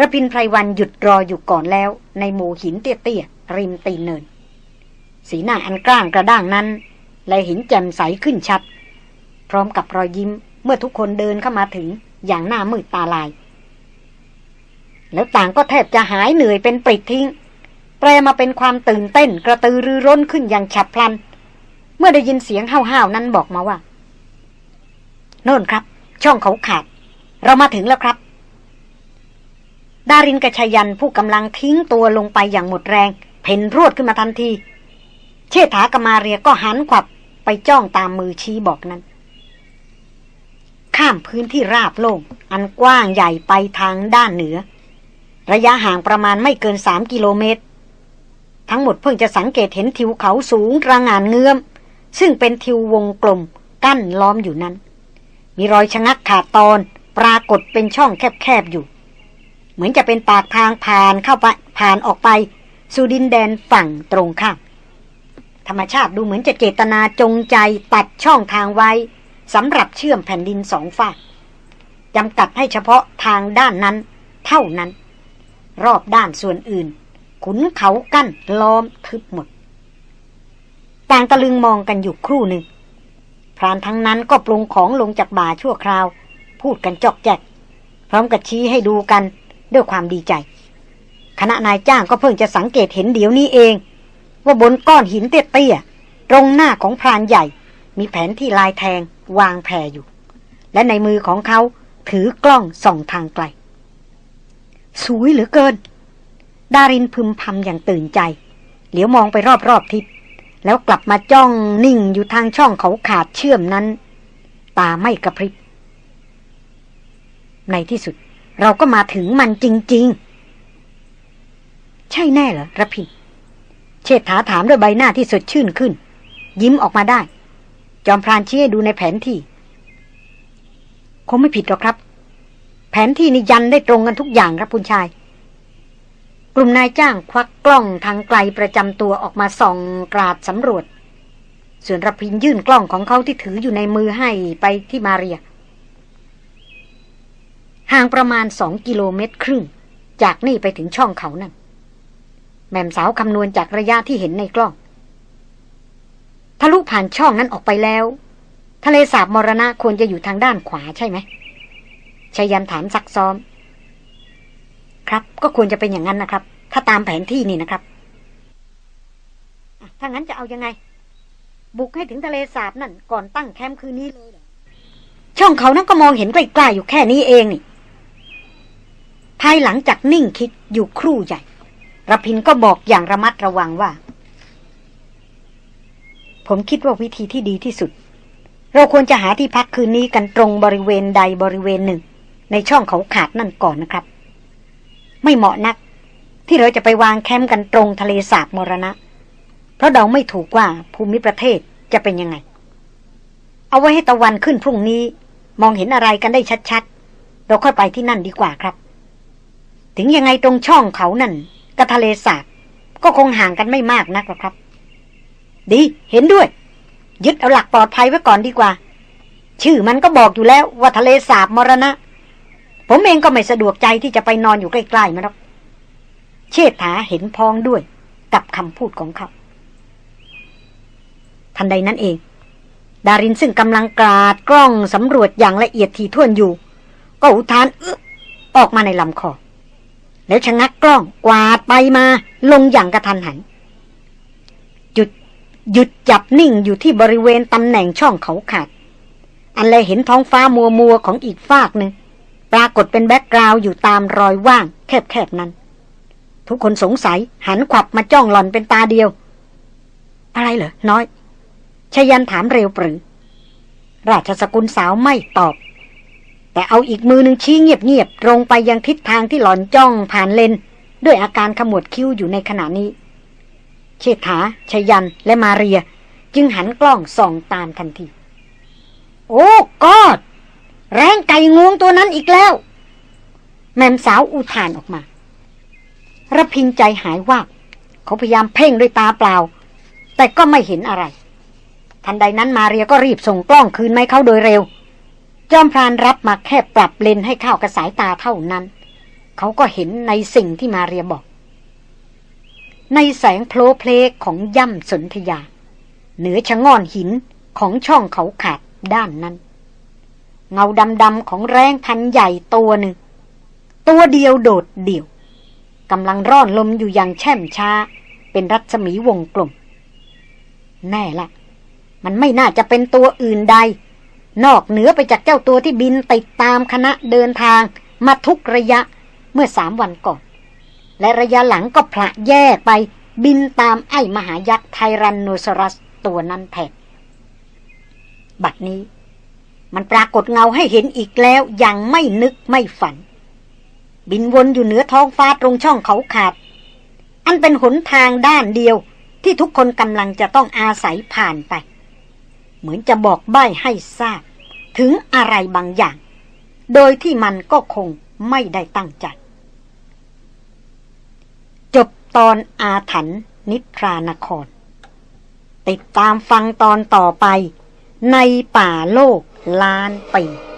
ระพินไพรวันหยุดรออยู่ก่อนแล้ว ในหมู่หินเตี้ยๆริมตีนเนิน สีหน้าอันกล้างกระด้างนั้น และหินแจ่มใสขึ้นชัด พร้อมกับรอยยิ้มเมื่อทุกคนเดินเข้ามาถึงอย่างหน้ามืดตาลาย แล้วต่างก็แทบจะหายเหนื่อยเป็นปริดทิ้ง แปลมาเป็นความตื่นเต้นกระตือรือร้นขึ้นอย่างฉับพลัน เมื่อได้ยินเสียงห้าวๆนั้นบอกมาว่า โน่นครับ ช่องเขาขาด เรามาถึงแล้วครับ ดารินกชยันผู้กำลังทิ้งตัวลงไปอย่างหมดแรง เพ่นรวดขึ้นมาทันที เชษฐากมาเรียก็หันขวับไปจ้องตามมือชี้บอกนั้น ข้ามพื้นที่ราบโล่งอันกว้างใหญ่ไปทางด้านเหนือ ระยะห่างประมาณไม่เกินสามกิโลเมตร ทั้งหมดเพิ่งจะสังเกตเห็นทิวเขาสูงระงานเงื้อม ซึ่งเป็นทิววงกลม กั้นล้อมอยู่นั้น มีรอยชะงักขาดตอนปรากฏเป็นช่องแคบๆอยู่ เหมือนจะเป็นปากทางผ่านเข้าไปผ่านออกไป สู่ดินแดนฝั่งตรงข้ามธรรมชาติดูเหมือนจะเจตนาจงใจตัดช่องทางไว้สำหรับเชื่อมแผ่นดินสองฝากจำกัดให้เฉพาะทางด้านนั้น เท่านั้น รอบด้านส่วนอื่น ขุนเขากั้นล้อมทึบหมด ต่างตะลึงมองกันอยู่ครู่หนึ่ง พรานทั้งนั้นก็ปรุงของลงจากบ่าชั่วคราว พูดกันจอกแจก พร้อมกับชี้ให้ดูกันด้วยความดีใจ คณะนายจ้างก็เพิ่งจะสังเกตเห็นเดี๋ยวนี้เอง ว่าบนก้อนหินเตี้ยๆตรงหน้าของพรานใหญ่ มีแผนที่ลายแทงวางแผ่อยู่ และในมือของเขาถือกล้องส่องทางไกล สวยเหลือเกิน ดารินพึมพำอย่างตื่นใจ เหลียวมองไปรอบๆทิศแล้วกลับมาจ้องนิ่งอยู่ทางช่องเขาขาดเชื่อมนั้น ตาไม่กระพริบ ในที่สุด เราก็มาถึงมันจริง ๆ ใช่แน่เหรอระพินเชษฐาถามด้วยใบหน้าที่สดชื่นขึ้น ยิ้มออกมาได้ จอมพรานชี้ให้ดูในแผนที่ คงไม่ผิดหรอกครับ แผนที่นี่ยันได้ตรงกันทุกอย่างครับคุณชาย กลุ่มนายจ้างควักกล้องทางไกลประจำตัวออกมาส่องกราดสำรวจ ส่วนรพินยื่นกล้องของเขาที่ถืออยู่ในมือให้ไปที่มาเรีย ห่างประมาณสองกิโลเมตรครึ่ง จากนี่ไปถึงช่องเขานั่นแม่มสาวคำนวณจากระยะที่เห็นในกล้องทะลุผ่านช่องนั้นออกไปแล้ว ทะเลสาบมรณะควรจะอยู่ทางด้านขวาใช่ไหม ชายันถามซักซ้อม ครับ ก็ควรจะเป็นอย่างนั้นนะครับ ถ้าตามแผนที่นี่นะครับ ถ้างั้นจะเอายังไง บุกให้ถึงทะเลสาบนั่น ก่อนตั้งแคมป์คืนนี้เลยช่องเขานั้นก็มองเห็นใกล้ๆอยู่แค่นี้เองนี่ภายหลังจากนิ่งคิดอยู่ครู่ใหญ่รพินก็บอกอย่างระมัดระวังว่า ผมคิดว่าวิธีที่ดีที่สุด เราควรจะหาที่พักคืนนี้กันตรงบริเวณใดบริเวณหนึ่ง ในช่องเขาขาดนั่นก่อนนะครับ ไม่เหมาะนัก ที่เราจะไปวางแคมป์กันตรงทะเลสาบมรณะ เพราะเราไม่ถูกว่าภูมิประเทศจะเป็นยังไง เอาไว้ให้ตะวันขึ้นพรุ่งนี้ มองเห็นอะไรกันได้ชัดๆ เราค่อยไปที่นั่นดีกว่าครับ ถึงยังไงตรงช่องเขานั่นกับทะเลสาบก็คงห่างกันไม่มากนักหรอกครับ ดี เห็นด้วย ยึดเอาหลักปลอดภัยไว้ก่อนดีกว่า ชื่อมันก็บอกอยู่แล้วว่าทะเลสาบมรณะ ผมเองก็ไม่สะดวกใจที่จะไปนอนอยู่ใกล้ๆมันหรอก เชษฐาเห็นพ้องด้วยกับคำพูดของเขา ทันใดนั้นเอง ดารินซึ่งกำลังกราดกล้องสำรวจอย่างละเอียดถี่ถ้วนอยู่ ก็อุทานอึออกมาในลำคอ แล้วชะงักกล้องกวาดไปมาลงอย่างกระทันหันหยุดหยุดจับนิ่งอยู่ที่บริเวณตำแหน่งช่องเขาขาด อันแลเห็นท้องฟ้ามัวมัวของอีกฟากหนึ่ง ปรากฏเป็นแบ็กกราวอยู่ตามรอยว่างแคบๆนั้น ทุกคนสงสัยหันขวับมาจ้องหล่อนเป็นตาเดียว อะไรเหรอ น้อยชยันถามเร็วปรือ ราชสกุลสาวไม่ตอบ แต่เอาอีกมือหนึ่งชี้เงียบๆตรงไปยังทิศทางที่หล่อนจ้องผ่านเลนด้วยอาการขมวดคิ้วอยู่ในขณะนี้ เชษฐาชยันและมาเรีย จึงหันกล้องส่องตามทันที โอ้กอด แรงไก่งวงตัวนั้นอีกแล้ว แมมสาวอุทานออกมาระพินใจหายว่าเขาพยายามเพ่งด้วยตาเปล่า แต่ก็ไม่เห็นอะไร ทันใดนั้นมาเรียก็รีบส่งกล้องคืนไหมเขาโดยเร็ว จอมพรานรับมาแค่ปรับเลนให้เข้ากับสายตาเท่านั้น เขาก็เห็นในสิ่งที่มาเรียบอก ในแสงโพลเพลกของย่ำสนธยา เหนือชะง่อนหินของช่องเขาขาดด้านนั้น เงาดำๆของแรงพันใหญ่ตัวหนึ่ง ตัวเดียวโดดเดี่ยวกำลังร่อนลมอยู่อย่างแช่มช้า เป็นรัศมีวงกลม แน่ละ มันไม่น่าจะเป็นตัวอื่นใด นอกเหนือไปจากเจ้าตัวที่บินติดตามคณะเดินทางมาทุกระยะเมื่อสามวันก่อน และระยะหลังก็ผละแยกไปบินตามไอ้มหายักษ์ไทรันโนซอรัสตัวนั้นแทนบัดนี้ มันปรากฏเงาให้เห็นอีกแล้วอย่างไม่นึกไม่ฝัน บินวนอยู่เหนือท้องฟ้าตรงช่องเขาขาด อันเป็นหนทางด้านเดียวที่ทุกคนกำลังจะต้องอาศัยผ่านไป เหมือนจะบอกใบ้ให้ทราบ ถึงอะไรบางอย่าง โดยที่มันก็คงไม่ได้ตั้งใจ จบตอนอาถรรพ์นิทรานคร ติดตามฟังตอนต่อไปในป่าโลก ล้านปี